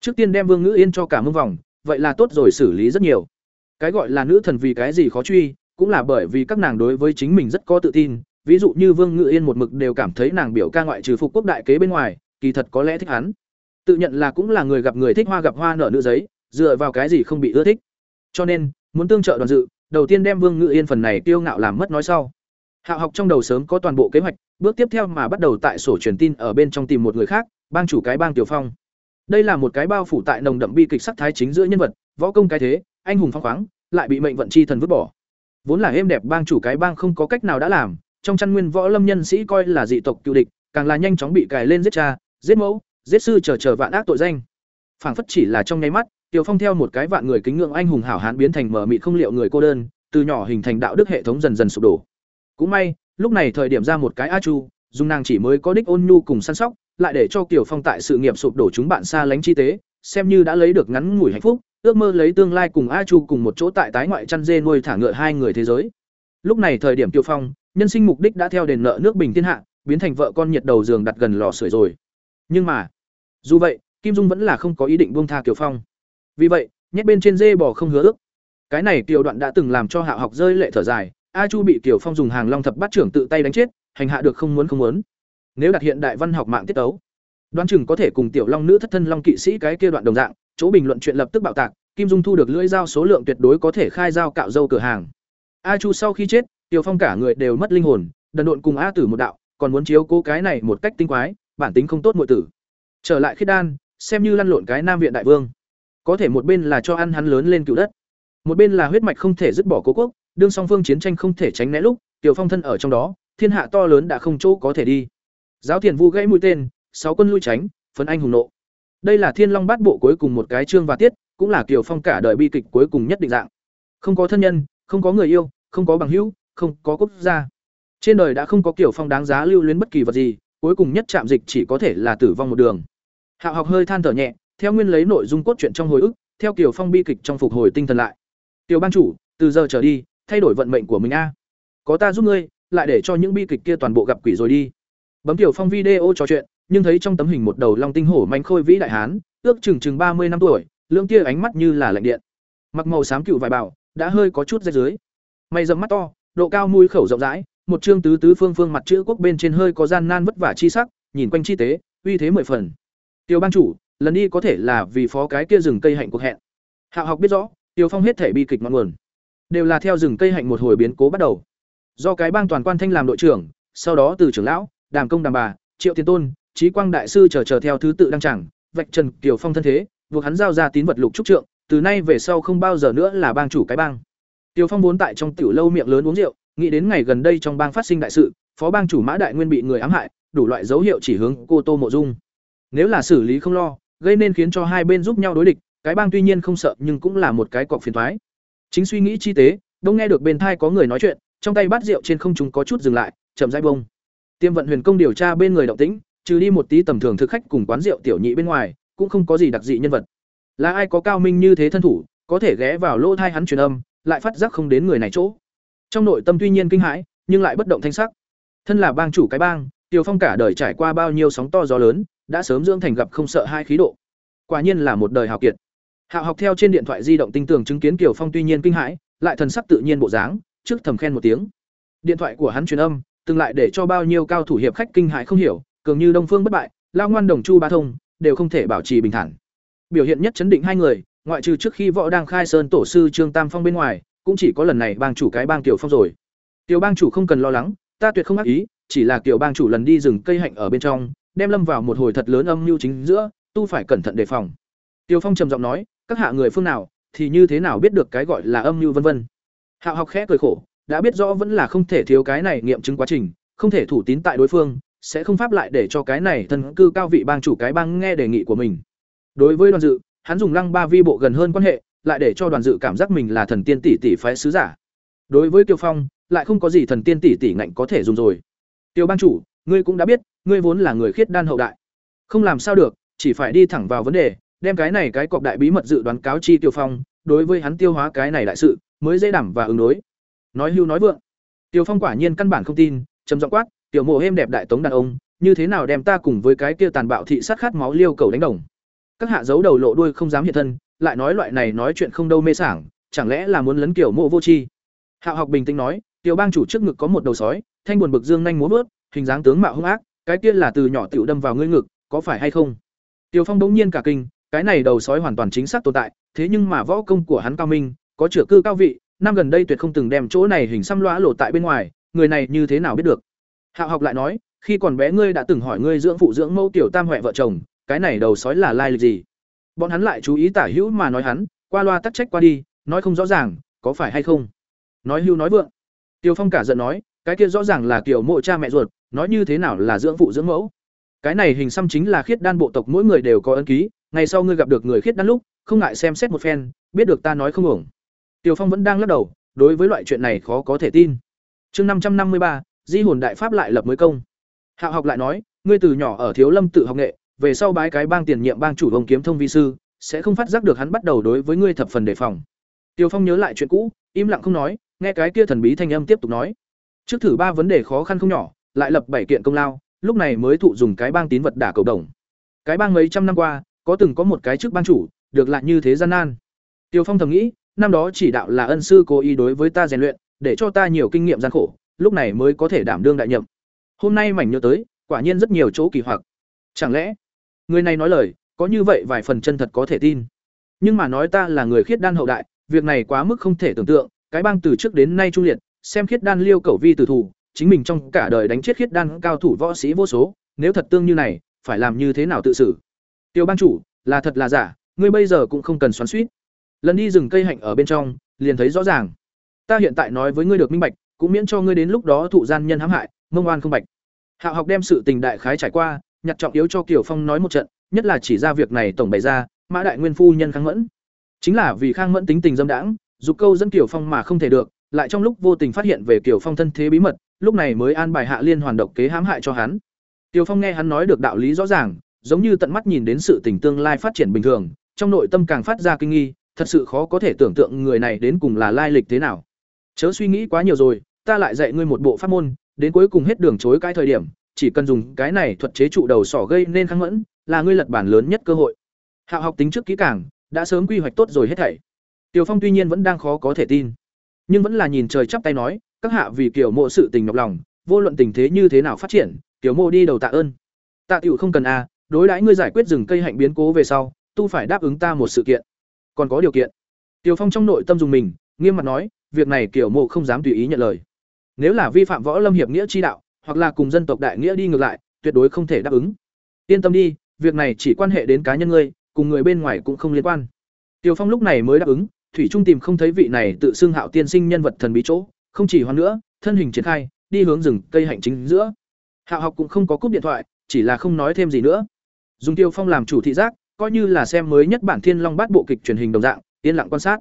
Trước tiên đem Vương Ngữ Yên cho cả mương vòng, vậy là tốt rồi xử lý rất nhiều. Cái gọi là nữ thần vì cái gì khó truy, cũng là bởi vì các nàng đối với chính mình rất có tự tin, ví dụ như Vương Ngữ Yên một mực đều cảm thấy nàng biểu ca ngoại trừ phục quốc đại kế bên ngoài, kỳ thật có lẽ thích hắn. Tự nhận là cũng là người gặp người thích hoa gặp hoa nở nữ giấy, dựa vào cái gì không bị ưa thích. Cho nên, muốn tương trợ đoàn dự, đầu tiên đem Vương ngự Yên phần này tiêu ngạo làm mất nói sau. Hạo học trong đầu sớm có toàn bộ kế hoạch, bước tiếp theo mà bắt đầu tại sổ truyền tin ở bên trong tìm một người khác, bang chủ cái bang Tiểu Phong. Đây là một cái bao phủ tại nồng đậm bi kịch sắc thái chính giữa nhân vật, võ công cái thế, anh hùng phong khoáng, lại bị mệnh vận chi thần vứt bỏ. Vốn là êm đẹp bang chủ cái bang không có cách nào đã làm, trong chăn nguyên võ lâm nhân sĩ coi là dị tộc cựu địch, càng là nhanh chóng bị cài lên giết cha, giết mẫu, giết sư chờ chờ vạn ác tội danh. Phảng phất chỉ là trong nháy mắt, Tiểu Phong theo một cái vạn người kính ngưỡng anh hùng hảo hán biến thành mờ mịt không liệu người cô đơn, từ nhỏ hình thành đạo đức hệ thống dần dần sụp đổ. Cũng may, lúc này thời điểm ra một cái A Chu, dung nàng chỉ mới có đích ôn nhu cùng săn sóc, lại để cho Tiểu Phong tại sự nghiệp sụp đổ chúng bạn xa lánh chi tế, xem như đã lấy được ngắn ngủi hạnh phúc, ước mơ lấy tương lai cùng A Chu cùng một chỗ tại tái ngoại chăn dê nuôi thả ngựa hai người thế giới. Lúc này thời điểm Tiểu Phong, nhân sinh mục đích đã theo đền nợ nước bình thiên hạ, biến thành vợ con nhiệt đầu giường đặt gần lò sưởi rồi. Nhưng mà, dù vậy, Kim Dung vẫn là không có ý định buông tha Kiều Phong. Vì vậy, nhét bên trên dê bò không hứa ước. Cái này tiểu Đoạn đã từng làm cho hạ Học rơi lệ thở dài, A Chu bị tiểu Phong dùng hàng long thập bát trưởng tự tay đánh chết, hành hạ được không muốn không muốn. Nếu đặt hiện đại văn học mạng tiết tấu, đoán chừng có thể cùng tiểu long nữ thất thân long kỵ sĩ cái kia đoạn đồng dạng, chỗ bình luận chuyện lập tức bạo tạc, Kim Dung thu được lưỡi dao số lượng tuyệt đối có thể khai dao cạo dâu cửa hàng. A Chu sau khi chết, Tiểu Phong cả người đều mất linh hồn, đần độn cùng A Tử một đạo, còn muốn chiếu cô cái này một cách tinh quái, bản tính không tốt mọi tử. Trở lại khiết đan, xem như lăn lộn cái nam viện đại vương. Có thể một bên là cho ăn hắn lớn lên cựu đất, một bên là huyết mạch không thể dứt bỏ cố quốc, đương song phương chiến tranh không thể tránh né lúc, Tiểu Phong thân ở trong đó, thiên hạ to lớn đã không chỗ có thể đi. Giáo Thiền Vu gãy mũi tên, sáu quân lui tránh, phấn anh hùng nộ. Đây là Thiên Long Bát Bộ cuối cùng một cái chương và tiết, cũng là Kiều Phong cả đời bi kịch cuối cùng nhất định dạng. Không có thân nhân, không có người yêu, không có bằng hữu, không có quốc gia. Trên đời đã không có Kiều Phong đáng giá lưu luyến bất kỳ vật gì, cuối cùng nhất chạm dịch chỉ có thể là tử vong một đường. Hạo học hơi than thở nhẹ, theo nguyên lấy nội dung cốt truyện trong hồi ức, theo kiểu Phong bi kịch trong phục hồi tinh thần lại. Tiểu ban chủ, từ giờ trở đi, thay đổi vận mệnh của mình a. Có ta giúp ngươi, lại để cho những bi kịch kia toàn bộ gặp quỷ rồi đi. Bấm Tiểu Phong video trò chuyện, nhưng thấy trong tấm hình một đầu long tinh hổ manh khôi vĩ đại hán, ước chừng chừng ba mươi năm tuổi, lưỡng tia ánh mắt như là lạnh điện. Mặc màu xám cựu vải bảo, đã hơi có chút rách dưới. Mày rậm mắt to, độ cao mũi khẩu rộng rãi, một trương tứ tứ phương phương mặt chữ quốc bên trên hơi có gian nan vất vả chi sắc, nhìn quanh chi tế, uy thế mười phần. Tiểu ban chủ, lần đi có thể là vì phó cái kia rừng cây hạnh cuộc hẹn. Hạo học biết rõ, Tiêu Phong hết thể bi kịch ngọn nguồn, đều là theo rừng cây hạnh một hồi biến cố bắt đầu. Do cái bang toàn quan thanh làm đội trưởng, sau đó từ trưởng lão, đàm công đàm bà, triệu tiến tôn, trí quang đại sư chờ chờ theo thứ tự đăng chẳng, vạch trần Kiều Phong thân thế, buộc hắn giao ra tín vật lục trúc trượng, từ nay về sau không bao giờ nữa là bang chủ cái bang. Tiêu Phong vốn tại trong tiểu lâu miệng lớn uống rượu, nghĩ đến ngày gần đây trong bang phát sinh đại sự, phó bang chủ Mã Đại Nguyên bị người ám hại, đủ loại dấu hiệu chỉ hướng cô Tô Mộ Dung. Nếu là xử lý không lo, gây nên khiến cho hai bên giúp nhau đối địch, cái bang tuy nhiên không sợ nhưng cũng là một cái cọc phiền toái. Chính suy nghĩ chi tế, đông nghe được bên thai có người nói chuyện, trong tay bát rượu trên không trung có chút dừng lại, chậm rãi bông. Tiêm vận huyền công điều tra bên người động tĩnh, trừ đi một tí tầm thường thực khách cùng quán rượu tiểu nhị bên ngoài, cũng không có gì đặc dị nhân vật. Là ai có cao minh như thế thân thủ, có thể ghé vào lỗ thai hắn truyền âm, lại phát giác không đến người này chỗ. Trong nội tâm tuy nhiên kinh hãi, nhưng lại bất động thanh sắc. Thân là bang chủ cái bang, Tiểu Phong cả đời trải qua bao nhiêu sóng to gió lớn, đã sớm dưỡng thành gặp không sợ hai khí độ. Quả nhiên là một đời hào kiệt. Hạo học theo trên điện thoại di động tinh tường chứng kiến Kiều Phong tuy nhiên kinh hãi, lại thần sắc tự nhiên bộ dáng, trước thầm khen một tiếng. Điện thoại của hắn truyền âm, từng lại để cho bao nhiêu cao thủ hiệp khách kinh hãi không hiểu, cường như Đông Phương bất bại, lao ngoan đồng chu ba thông, đều không thể bảo trì bình thản biểu hiện nhất chấn định hai người ngoại trừ trước khi võ đang khai sơn tổ sư trương tam phong bên ngoài cũng chỉ có lần này bang chủ cái bang tiểu phong rồi tiểu bang chủ không cần lo lắng ta tuyệt không ác ý chỉ là tiểu bang chủ lần đi rừng cây hạnh ở bên trong đem lâm vào một hồi thật lớn âm mưu chính giữa, tu phải cẩn thận đề phòng. Tiêu phong trầm giọng nói, các hạ người phương nào, thì như thế nào biết được cái gọi là âm mưu vân vân. Hạo học khẽ cười khổ, đã biết rõ vẫn là không thể thiếu cái này nghiệm chứng quá trình, không thể thủ tín tại đối phương, sẽ không pháp lại để cho cái này thân cư cao vị bang chủ cái bang nghe đề nghị của mình. Đối với đoàn dự, hắn dùng lăng ba vi bộ gần hơn quan hệ, lại để cho đoàn dự cảm giác mình là thần tiên tỷ tỷ phái sứ giả. Đối với Tiêu phong, lại không có gì thần tiên tỷ tỷ ngạnh có thể dùng rồi. Tiêu bang chủ ngươi cũng đã biết, ngươi vốn là người khiết đan hậu đại. Không làm sao được, chỉ phải đi thẳng vào vấn đề, đem cái này cái cọc đại bí mật dự đoán cáo chi tiêu phong, đối với hắn tiêu hóa cái này đại sự, mới dễ đảm và ứng đối. Nói hưu nói vượng. Tiêu phong quả nhiên căn bản không tin, trầm giọng quát, tiểu mộ êm đẹp đại tống đàn ông, như thế nào đem ta cùng với cái kia tàn bạo thị sát khát máu liêu cầu đánh đồng? Các hạ giấu đầu lộ đuôi không dám hiện thân, lại nói loại này nói chuyện không đâu mê sảng, chẳng lẽ là muốn lấn kiểu mộ vô tri? Hạo học bình tĩnh nói, tiểu bang chủ trước ngực có một đầu sói, thanh buồn bực dương nhanh múa vớt hình dáng tướng mạo hung ác, cái kia là từ nhỏ tiểu đâm vào ngươi ngực, có phải hay không? Tiểu phong đống nhiên cả kinh, cái này đầu sói hoàn toàn chính xác tồn tại, thế nhưng mà võ công của hắn cao minh, có chữa cư cao vị, năm gần đây tuyệt không từng đem chỗ này hình xăm lõa lộ tại bên ngoài, người này như thế nào biết được? Hạo học lại nói, khi còn bé ngươi đã từng hỏi ngươi dưỡng phụ dưỡng mẫu tiểu tam huệ vợ chồng, cái này đầu sói là lai lịch gì? Bọn hắn lại chú ý tả hữu mà nói hắn, qua loa tắc trách qua đi, nói không rõ ràng, có phải hay không? Nói hưu nói vượng. Tiêu phong cả giận nói cái kia rõ ràng là kiểu mộ cha mẹ ruột, nói như thế nào là dưỡng phụ dưỡng mẫu. Cái này hình xăm chính là khiết đan bộ tộc mỗi người đều có ân ký, ngày sau ngươi gặp được người khiết đan lúc, không ngại xem xét một phen, biết được ta nói không ổng. Tiều phong vẫn đang lắc đầu, đối với loại chuyện này khó có thể tin. Chương năm trăm năm mươi ba, di hồn đại pháp lại lập mới công. Hạo học lại nói, ngươi từ nhỏ ở thiếu lâm tự học nghệ, về sau bái cái bang tiền nhiệm bang chủ hồng kiếm thông vi sư, sẽ không phát giác được hắn bắt đầu đối với ngươi thập phần đề phòng. Tiều phong nhớ lại chuyện cũ, im lặng không nói, nghe cái kia thần bí thanh âm tiếp tục nói trước thử ba vấn đề khó khăn không nhỏ, lại lập bảy kiện công lao, lúc này mới thụ dùng cái bang tín vật đả cầu đồng. Cái bang mấy trăm năm qua, có từng có một cái trước bang chủ, được lại như thế gian nan. Tiêu phong thầm nghĩ, năm đó chỉ đạo là ân sư cố ý đối với ta rèn luyện, để cho ta nhiều kinh nghiệm gian khổ, lúc này mới có thể đảm đương đại nhậm. Hôm nay mảnh nhớ tới, quả nhiên rất nhiều chỗ kỳ hoặc. Chẳng lẽ, người này nói lời, có như vậy vài phần chân thật có thể tin? Nhưng mà nói ta là người khiết đan hậu đại, việc này quá mức không thể tưởng tượng, cái bang từ trước đến nay trung liệt xem khiết đan liêu cầu vi từ thủ, chính mình trong cả đời đánh chết khiết đan cao thủ võ sĩ vô số, nếu thật tương như này, phải làm như thế nào tự xử? Tiêu bang chủ, là thật là giả, ngươi bây giờ cũng không cần xoắn suýt lần đi rừng cây hạnh ở bên trong, liền thấy rõ ràng. Ta hiện tại nói với ngươi được minh bạch, cũng miễn cho ngươi đến lúc đó thụ gian nhân hãm hại, mông oan không bạch. Hạ học đem sự tình đại khái trải qua, nhặt trọng yếu cho kiều phong nói một trận, nhất là chỉ ra việc này tổng bày ra, mã đại nguyên phu nhân khang mẫn. Chính là vì khang mẫn tính tình dâm đãng, dục câu dẫn kiều phong mà không thể được lại trong lúc vô tình phát hiện về kiều phong thân thế bí mật, lúc này mới an bài hạ liên hoàn độc kế hãm hại cho hắn. Kiều phong nghe hắn nói được đạo lý rõ ràng, giống như tận mắt nhìn đến sự tình tương lai phát triển bình thường, trong nội tâm càng phát ra kinh nghi, thật sự khó có thể tưởng tượng người này đến cùng là lai lịch thế nào. Chớ suy nghĩ quá nhiều rồi, ta lại dạy ngươi một bộ pháp môn, đến cuối cùng hết đường chối cái thời điểm, chỉ cần dùng cái này thuật chế trụ đầu sỏ gây nên kháng mẫn, là ngươi lật bản lớn nhất cơ hội. Hạo học tính trước kỹ càng, đã sớm quy hoạch tốt rồi hết thảy. Tiểu phong tuy nhiên vẫn đang khó có thể tin nhưng vẫn là nhìn trời chắp tay nói các hạ vì kiểu mộ sự tình nhọc lòng vô luận tình thế như thế nào phát triển kiểu mộ đi đầu tạ ơn. Tạ tiểu không cần a đối đãi ngươi giải quyết rừng cây hạnh biến cố về sau tu phải đáp ứng ta một sự kiện. Còn có điều kiện. Tiểu phong trong nội tâm dùng mình nghiêm mặt nói việc này kiểu mộ không dám tùy ý nhận lời. Nếu là vi phạm võ lâm hiệp nghĩa chi đạo hoặc là cùng dân tộc đại nghĩa đi ngược lại tuyệt đối không thể đáp ứng. Yên tâm đi việc này chỉ quan hệ đến cá nhân ngươi cùng người bên ngoài cũng không liên quan. Tiểu Phong lúc này mới đáp ứng, thủy trung tìm không thấy vị này tự xưng Hạo tiên sinh nhân vật thần bí chỗ, không chỉ hoan nữa, thân hình triển khai, đi hướng rừng cây hạnh chính giữa. Hạo học cũng không có cúp điện thoại, chỉ là không nói thêm gì nữa. Dùng Tiêu Phong làm chủ thị giác, coi như là xem mới nhất bản Thiên Long Bát bộ kịch truyền hình đồng dạng, yên lặng quan sát.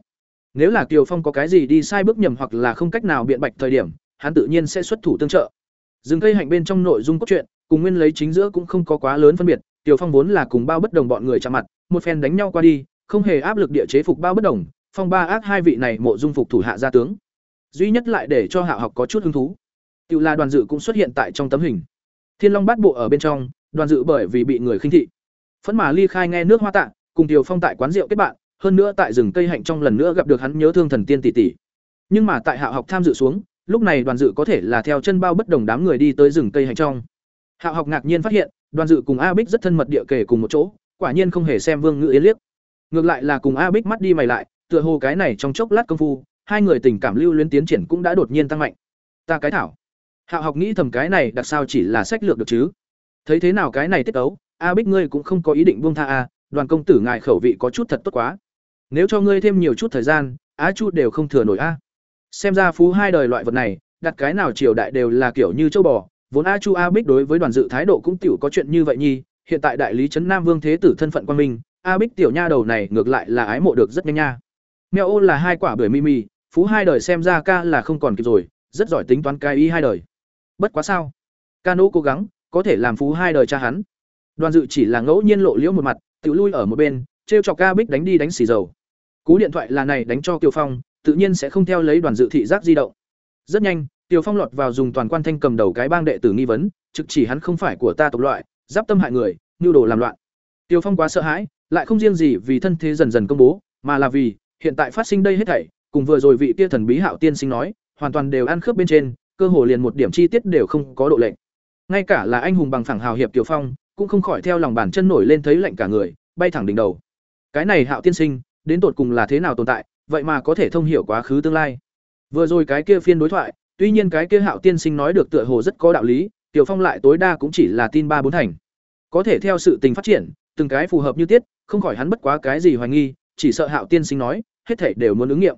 Nếu là Tiêu Phong có cái gì đi sai bước nhầm hoặc là không cách nào biện bạch thời điểm, hắn tự nhiên sẽ xuất thủ tương trợ. Rừng cây hạnh bên trong nội dung cốt truyện, cùng nguyên lấy chính giữa cũng không có quá lớn phân biệt, Tiêu Phong vốn là cùng bao bất đồng bọn người chạm mặt, một phen đánh nhau qua đi, không hề áp lực địa chế phục bao bất đồng, phong ba ác hai vị này mộ dung phục thủ hạ gia tướng. Duy nhất lại để cho Hạ học có chút hứng thú. tự là đoàn dự cũng xuất hiện tại trong tấm hình. Thiên Long bát bộ ở bên trong, đoàn dự bởi vì bị người khinh thị. Phẫn mà ly khai nghe nước hoa tạ, cùng tiều Phong tại quán rượu kết bạn, hơn nữa tại rừng cây hạnh trong lần nữa gặp được hắn nhớ thương thần tiên tỷ tỷ. Nhưng mà tại Hạ học tham dự xuống, lúc này đoàn dự có thể là theo chân bao bất đồng đám người đi tới rừng cây hạnh trong. Hạ học ngạc nhiên phát hiện, đoàn dự cùng A Bích rất thân mật địa kể cùng một chỗ, quả nhiên không hề xem Vương Ngự yến liếc. Ngược lại là cùng A Bích mắt đi mày lại, tựa hồ cái này trong chốc lát công phu, hai người tình cảm lưu luyến tiến triển cũng đã đột nhiên tăng mạnh. Ta cái thảo. Hạo học nghĩ thầm cái này đặc sao chỉ là sách lược được chứ? Thấy thế nào cái này tiết ấu A Bích ngươi cũng không có ý định buông tha a, đoàn công tử ngài khẩu vị có chút thật tốt quá. Nếu cho ngươi thêm nhiều chút thời gian, Á Chu đều không thừa nổi a. Xem ra phú hai đời loại vật này, đặt cái nào triều đại đều là kiểu như châu bò, vốn A Chu A Bích đối với đoàn dự thái độ cũng tiểu có chuyện như vậy nhi, hiện tại đại lý trấn Nam Vương thế tử thân phận quan minh, A Bích tiểu nha đầu này ngược lại là ái mộ được rất nhanh nha. Mèo ô là hai quả bưởi mimi, phú hai đời xem ra ca là không còn kịp rồi, rất giỏi tính toán cái y hai đời. Bất quá sao? Ca nỗ cố gắng, có thể làm phú hai đời cha hắn. Đoàn dự chỉ là ngẫu nhiên lộ liễu một mặt, tự lui ở một bên, trêu chọc ca bích đánh đi đánh xì dầu. Cú điện thoại là này đánh cho Kiều Phong, tự nhiên sẽ không theo lấy đoàn dự thị giác di động. Rất nhanh, Tiểu Phong lọt vào dùng toàn quan thanh cầm đầu cái bang đệ tử nghi vấn, trực chỉ hắn không phải của ta tộc loại, giáp tâm hại người, nhu đồ làm loạn. Tiểu Phong quá sợ hãi, lại không riêng gì vì thân thế dần dần công bố, mà là vì hiện tại phát sinh đây hết thảy, cùng vừa rồi vị kia thần bí Hạo tiên sinh nói, hoàn toàn đều ăn khớp bên trên, cơ hồ liền một điểm chi tiết đều không có độ lệnh. Ngay cả là anh hùng bằng phẳng hào hiệp Kiều Phong, cũng không khỏi theo lòng bàn chân nổi lên thấy lạnh cả người, bay thẳng đỉnh đầu. Cái này Hạo tiên sinh, đến tột cùng là thế nào tồn tại, vậy mà có thể thông hiểu quá khứ tương lai. Vừa rồi cái kia phiên đối thoại, tuy nhiên cái kia Hạo tiên sinh nói được tựa hồ rất có đạo lý, Tiểu Phong lại tối đa cũng chỉ là tin ba bốn thành. Có thể theo sự tình phát triển, từng cái phù hợp như tiết, không khỏi hắn bất quá cái gì hoài nghi, chỉ sợ Hạo tiên sinh nói, hết thảy đều muốn ứng nghiệm.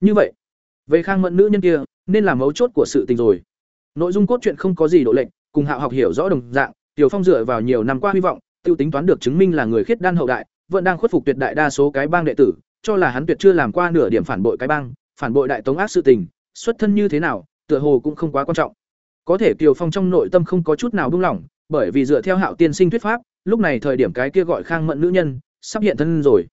Như vậy, về Khang Mẫn nữ nhân kia, nên là mấu chốt của sự tình rồi. Nội dung cốt truyện không có gì độ lệnh, cùng Hạo học hiểu rõ đồng dạng, Tiểu Phong dựa vào nhiều năm qua hy vọng, tiêu tính toán được chứng minh là người khiết đan hậu đại, vẫn đang khuất phục tuyệt đại đa số cái bang đệ tử, cho là hắn tuyệt chưa làm qua nửa điểm phản bội cái bang, phản bội đại tống ác sự tình, xuất thân như thế nào, tựa hồ cũng không quá quan trọng. Có thể Kiều Phong trong nội tâm không có chút nào buông lỏng, bởi vì dựa theo Hạo tiên sinh thuyết pháp, lúc này thời điểm cái kia gọi Khang Mẫn nữ nhân, sắp hiện thân rồi.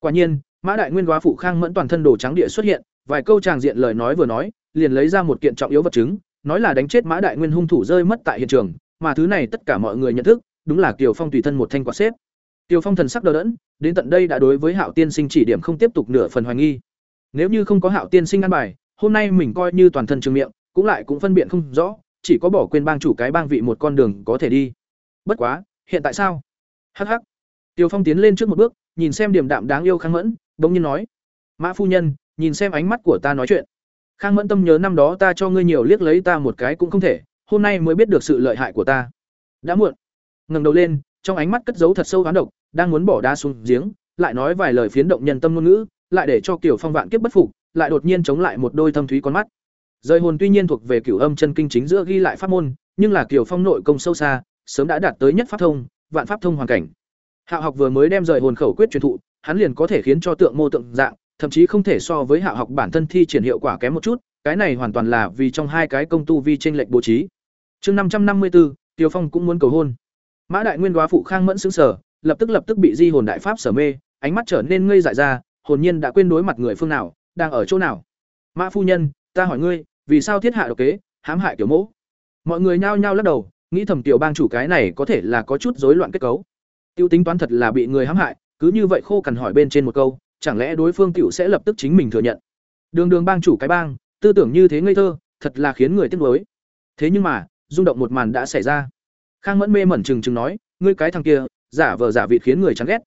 Quả nhiên, Mã Đại Nguyên góa phụ Khang Mẫn toàn thân đồ trắng địa xuất hiện, vài câu tràng diện lời nói vừa nói, liền lấy ra một kiện trọng yếu vật chứng, nói là đánh chết Mã Đại Nguyên hung thủ rơi mất tại hiện trường, mà thứ này tất cả mọi người nhận thức, đúng là Kiều Phong tùy thân một thanh quạt xếp. Kiều Phong thần sắc đờ đẫn, đến tận đây đã đối với Hạo tiên sinh chỉ điểm không tiếp tục nửa phần hoài nghi. Nếu như không có Hạo tiên sinh ăn bài, hôm nay mình coi như toàn thân trường miệng, cũng lại cũng phân biện không rõ, chỉ có bỏ quên bang chủ cái bang vị một con đường có thể đi. Bất quá, hiện tại sao? Hắc hắc. Tiêu Phong tiến lên trước một bước, nhìn xem điểm đạm đáng yêu Khang Mẫn, bỗng nhiên nói: "Mã phu nhân, nhìn xem ánh mắt của ta nói chuyện." Khang Mẫn tâm nhớ năm đó ta cho ngươi nhiều liếc lấy ta một cái cũng không thể, hôm nay mới biết được sự lợi hại của ta. Đã muộn. Ngẩng đầu lên, trong ánh mắt cất giấu thật sâu oán độc, đang muốn bỏ đá xuống giếng, lại nói vài lời phiến động nhân tâm ngôn ngữ, lại để cho Kiều Phong vạn kiếp bất phục, lại đột nhiên chống lại một đôi thâm thúy con mắt. Rời hồn tuy nhiên thuộc về cửu âm chân kinh chính giữa ghi lại pháp môn, nhưng là Kiều Phong nội công sâu xa, sớm đã đạt tới nhất pháp thông, vạn pháp thông hoàn cảnh. Hạo học vừa mới đem rời hồn khẩu quyết truyền thụ, hắn liền có thể khiến cho tượng mô tượng dạng, thậm chí không thể so với Hạo học bản thân thi triển hiệu quả kém một chút, cái này hoàn toàn là vì trong hai cái công tu vi trên lệnh bố trí. Chương năm trăm năm mươi 554, Tiêu Phong cũng muốn cầu hôn. Mã Đại Nguyên góa phụ Khang Mẫn sững sờ, lập tức lập tức bị Di hồn đại pháp sở mê, ánh mắt trở nên ngây dại ra, hồn nhiên đã quên đối mặt người phương nào, đang ở chỗ nào. Mã phu nhân, ta hỏi ngươi, vì sao thiết hạ độc kế, hãm hại tiểu mẫu? Mọi người nhao nhao lắc đầu, nghĩ thầm tiểu bang chủ cái này có thể là có chút rối loạn kết cấu. Tiêu tính toán thật là bị người hãm hại, cứ như vậy khô cằn hỏi bên trên một câu, chẳng lẽ đối phương tiểu sẽ lập tức chính mình thừa nhận. Đường đường bang chủ cái bang, tư tưởng như thế ngây thơ, thật là khiến người tiếc nuối. Thế nhưng mà, rung động một màn đã xảy ra. Khang Mẫn mê mẩn chừng chừng nói, ngươi cái thằng kia, giả vờ giả vịt khiến người chán ghét.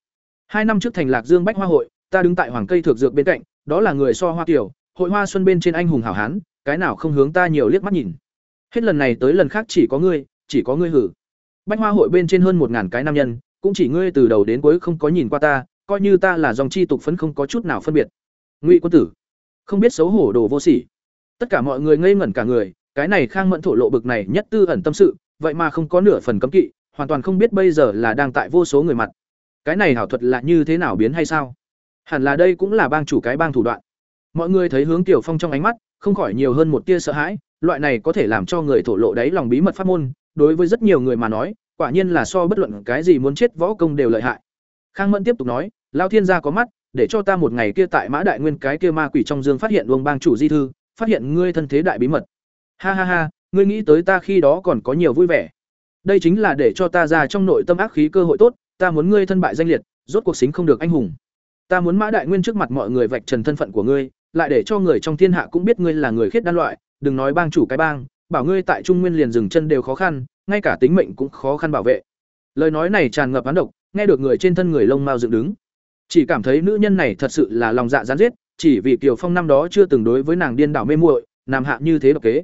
Hai năm trước thành Lạc Dương Bách Hoa hội, ta đứng tại hoàng cây thược dược bên cạnh, đó là người so hoa tiểu, hội hoa xuân bên trên anh hùng hảo hán, cái nào không hướng ta nhiều liếc mắt nhìn. Hết lần này tới lần khác chỉ có ngươi, chỉ có ngươi hử. Bách Hoa hội bên trên hơn một ngàn cái nam nhân, cũng chỉ ngươi từ đầu đến cuối không có nhìn qua ta, coi như ta là dòng chi tục phấn không có chút nào phân biệt. Ngụy quân tử, không biết xấu hổ đồ vô sỉ. Tất cả mọi người ngây ngẩn cả người, cái này Khang Mẫn thổ lộ bực này nhất tư ẩn tâm sự, vậy mà không có nửa phần cấm kỵ, hoàn toàn không biết bây giờ là đang tại vô số người mặt. Cái này hảo thuật là như thế nào biến hay sao? Hẳn là đây cũng là bang chủ cái bang thủ đoạn. Mọi người thấy hướng Tiểu Phong trong ánh mắt, không khỏi nhiều hơn một tia sợ hãi, loại này có thể làm cho người thổ lộ đáy lòng bí mật pháp môn, đối với rất nhiều người mà nói, quả nhiên là so bất luận cái gì muốn chết võ công đều lợi hại. Khang Mẫn tiếp tục nói, Lão Thiên gia có mắt, để cho ta một ngày kia tại Mã Đại Nguyên cái kia ma quỷ trong dương phát hiện Vương bang chủ di thư, phát hiện ngươi thân thế đại bí mật. Ha ha ha, ngươi nghĩ tới ta khi đó còn có nhiều vui vẻ. Đây chính là để cho ta ra trong nội tâm ác khí cơ hội tốt, ta muốn ngươi thân bại danh liệt, rốt cuộc xính không được anh hùng. Ta muốn Mã Đại Nguyên trước mặt mọi người vạch trần thân phận của ngươi, lại để cho người trong thiên hạ cũng biết ngươi là người khiết đan loại, đừng nói bang chủ cái bang, bảo ngươi tại Trung Nguyên liền dừng chân đều khó khăn, ngay cả tính mệnh cũng khó khăn bảo vệ. Lời nói này tràn ngập án độc, nghe được người trên thân người lông mao dựng đứng. Chỉ cảm thấy nữ nhân này thật sự là lòng dạ gián giết chỉ vì kiều phong năm đó chưa từng đối với nàng điên đảo mê muội làm hạ như thế độc kế.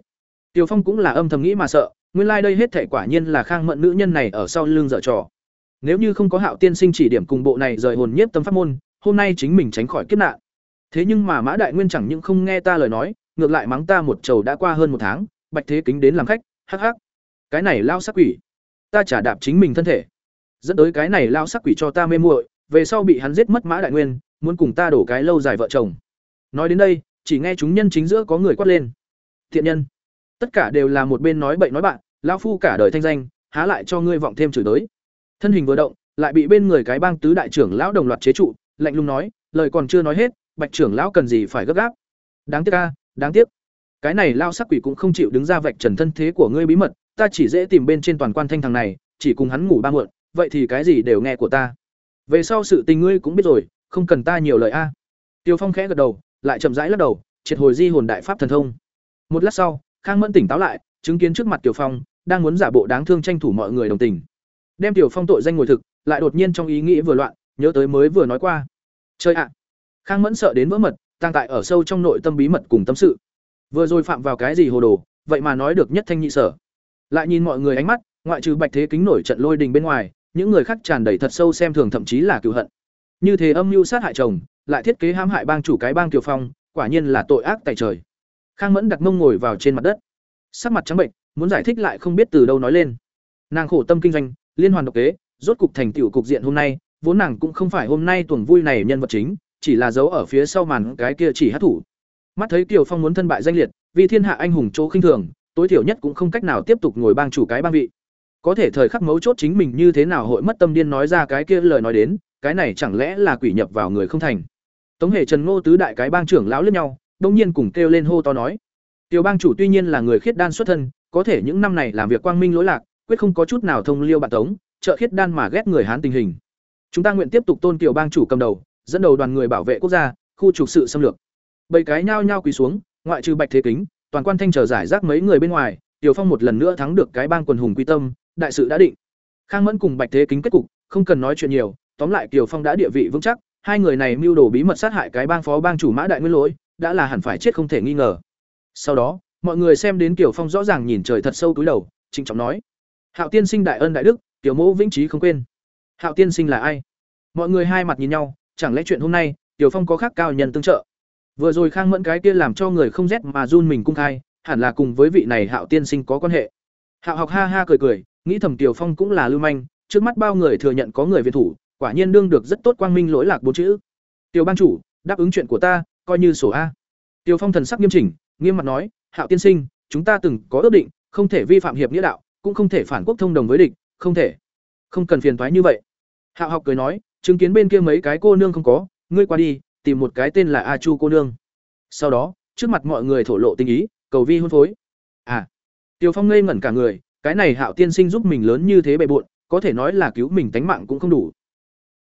Tiểu phong cũng là âm thầm nghĩ mà sợ nguyên lai đây hết thảy quả nhiên là khang mận nữ nhân này ở sau lưng dở trò. Nếu như không có hạo tiên sinh chỉ điểm cùng bộ này rời hồn nhiếp tâm pháp môn hôm nay chính mình tránh khỏi kiếp nạn. Thế nhưng mà mã đại nguyên chẳng những không nghe ta lời nói ngược lại mắng ta một trầu đã qua hơn một tháng bạch thế kính đến làm khách hắc hắc cái này lao sắc quỷ. Ta trả đạp chính mình thân thể. Dẫn tới cái này lao sắc quỷ cho ta mê muội, về sau bị hắn giết mất mã đại nguyên, muốn cùng ta đổ cái lâu dài vợ chồng. Nói đến đây, chỉ nghe chúng nhân chính giữa có người quát lên. Thiện nhân, tất cả đều là một bên nói bậy nói bạn, lao phu cả đời thanh danh, há lại cho ngươi vọng thêm chửi tới thân hình vừa động, lại bị bên người cái bang tứ đại trưởng lão đồng loạt chế trụ, lạnh lùng nói, lời còn chưa nói hết, bạch trưởng lão cần gì phải gấp gáp. Đáng tiếc ca đáng tiếc. Cái này lao sắc quỷ cũng không chịu đứng ra vạch trần thân thế của ngươi bí mật ta chỉ dễ tìm bên trên toàn quan thanh thằng này, chỉ cùng hắn ngủ ba muộn, vậy thì cái gì đều nghe của ta. Về sau sự tình ngươi cũng biết rồi, không cần ta nhiều lời a. Tiêu phong khẽ gật đầu, lại chậm rãi lắc đầu, triệt hồi di hồn đại pháp thần thông. Một lát sau, khang mẫn tỉnh táo lại, chứng kiến trước mặt tiểu phong, đang muốn giả bộ đáng thương tranh thủ mọi người đồng tình. Đem tiểu phong tội danh ngồi thực, lại đột nhiên trong ý nghĩ vừa loạn, nhớ tới mới vừa nói qua. Chơi ạ! Khang mẫn sợ đến vỡ mật tăng tại ở sâu trong nội tâm bí mật cùng tâm sự. Vừa rồi phạm vào cái gì hồ đồ, vậy mà nói được nhất thanh nhị sở lại nhìn mọi người ánh mắt, ngoại trừ bạch thế kính nổi trận lôi đình bên ngoài, những người khác tràn đầy thật sâu xem thường thậm chí là cựu hận. Như thế âm mưu sát hại chồng, lại thiết kế hãm hại bang chủ cái bang kiều phong, quả nhiên là tội ác tại trời. Khang mẫn đặt mông ngồi vào trên mặt đất. Sắc mặt trắng bệnh, muốn giải thích lại không biết từ đâu nói lên. Nàng khổ tâm kinh doanh, liên hoàn độc kế, rốt cục thành tựu cục diện hôm nay, vốn nàng cũng không phải hôm nay tuần vui này nhân vật chính, chỉ là giấu ở phía sau màn cái kia chỉ hát thủ. Mắt thấy kiều phong muốn thân bại danh liệt, vì thiên hạ anh hùng chỗ khinh thường tối thiểu nhất cũng không cách nào tiếp tục ngồi bang chủ cái bang vị. Có thể thời khắc mấu chốt chính mình như thế nào hội mất tâm điên nói ra cái kia lời nói đến, cái này chẳng lẽ là quỷ nhập vào người không thành? Tống hệ trần ngô tứ đại cái bang trưởng lão lướt nhau, đông nhiên cùng kêu lên hô to nói. Tiểu bang chủ tuy nhiên là người khiết đan xuất thân, có thể những năm này làm việc quang minh lỗi lạc, quyết không có chút nào thông liêu bạn tống, trợ khiết đan mà ghét người hán tình hình. Chúng ta nguyện tiếp tục tôn kiều bang chủ cầm đầu, dẫn đầu đoàn người bảo vệ quốc gia, khu trục sự xâm lược. Bảy cái nhao nhao quỳ xuống, ngoại trừ bạch thế kính toàn quan thanh trở giải rác mấy người bên ngoài, tiểu phong một lần nữa thắng được cái bang quần hùng quy tâm, đại sự đã định. Khang mẫn cùng bạch thế kính kết cục, không cần nói chuyện nhiều, tóm lại Tiểu phong đã địa vị vững chắc, hai người này mưu đồ bí mật sát hại cái bang phó bang chủ mã đại nguyên lỗi, đã là hẳn phải chết không thể nghi ngờ. Sau đó, mọi người xem đến Tiểu phong rõ ràng nhìn trời thật sâu túi đầu, trịnh trọng nói, hạo tiên sinh đại ân đại đức, tiểu mẫu vĩnh trí không quên. Hạo tiên sinh là ai? Mọi người hai mặt nhìn nhau, chẳng lẽ chuyện hôm nay, tiểu phong có khác cao nhân tương trợ? Vừa rồi khang mẫn cái kia làm cho người không rét mà run mình cung khai, hẳn là cùng với vị này hạo tiên sinh có quan hệ. Hạo học ha ha cười cười, nghĩ thầm tiểu phong cũng là lưu manh, trước mắt bao người thừa nhận có người viện thủ, quả nhiên đương được rất tốt quang minh lỗi lạc bốn chữ. Tiểu ban chủ, đáp ứng chuyện của ta, coi như sổ a. Tiểu phong thần sắc nghiêm chỉnh, nghiêm mặt nói, hạo tiên sinh, chúng ta từng có ước định, không thể vi phạm hiệp nghĩa đạo, cũng không thể phản quốc thông đồng với địch, không thể. Không cần phiền thoái như vậy. Hạo học cười nói, chứng kiến bên kia mấy cái cô nương không có, ngươi qua đi tìm một cái tên là a chu cô nương sau đó trước mặt mọi người thổ lộ tình ý cầu vi hôn phối à Tiêu Phong ngây ngẩn cả người, cái này Hạo tiên sinh giúp mình lớn như thế bề bộn, có thể nói là cứu mình tánh mạng cũng không đủ.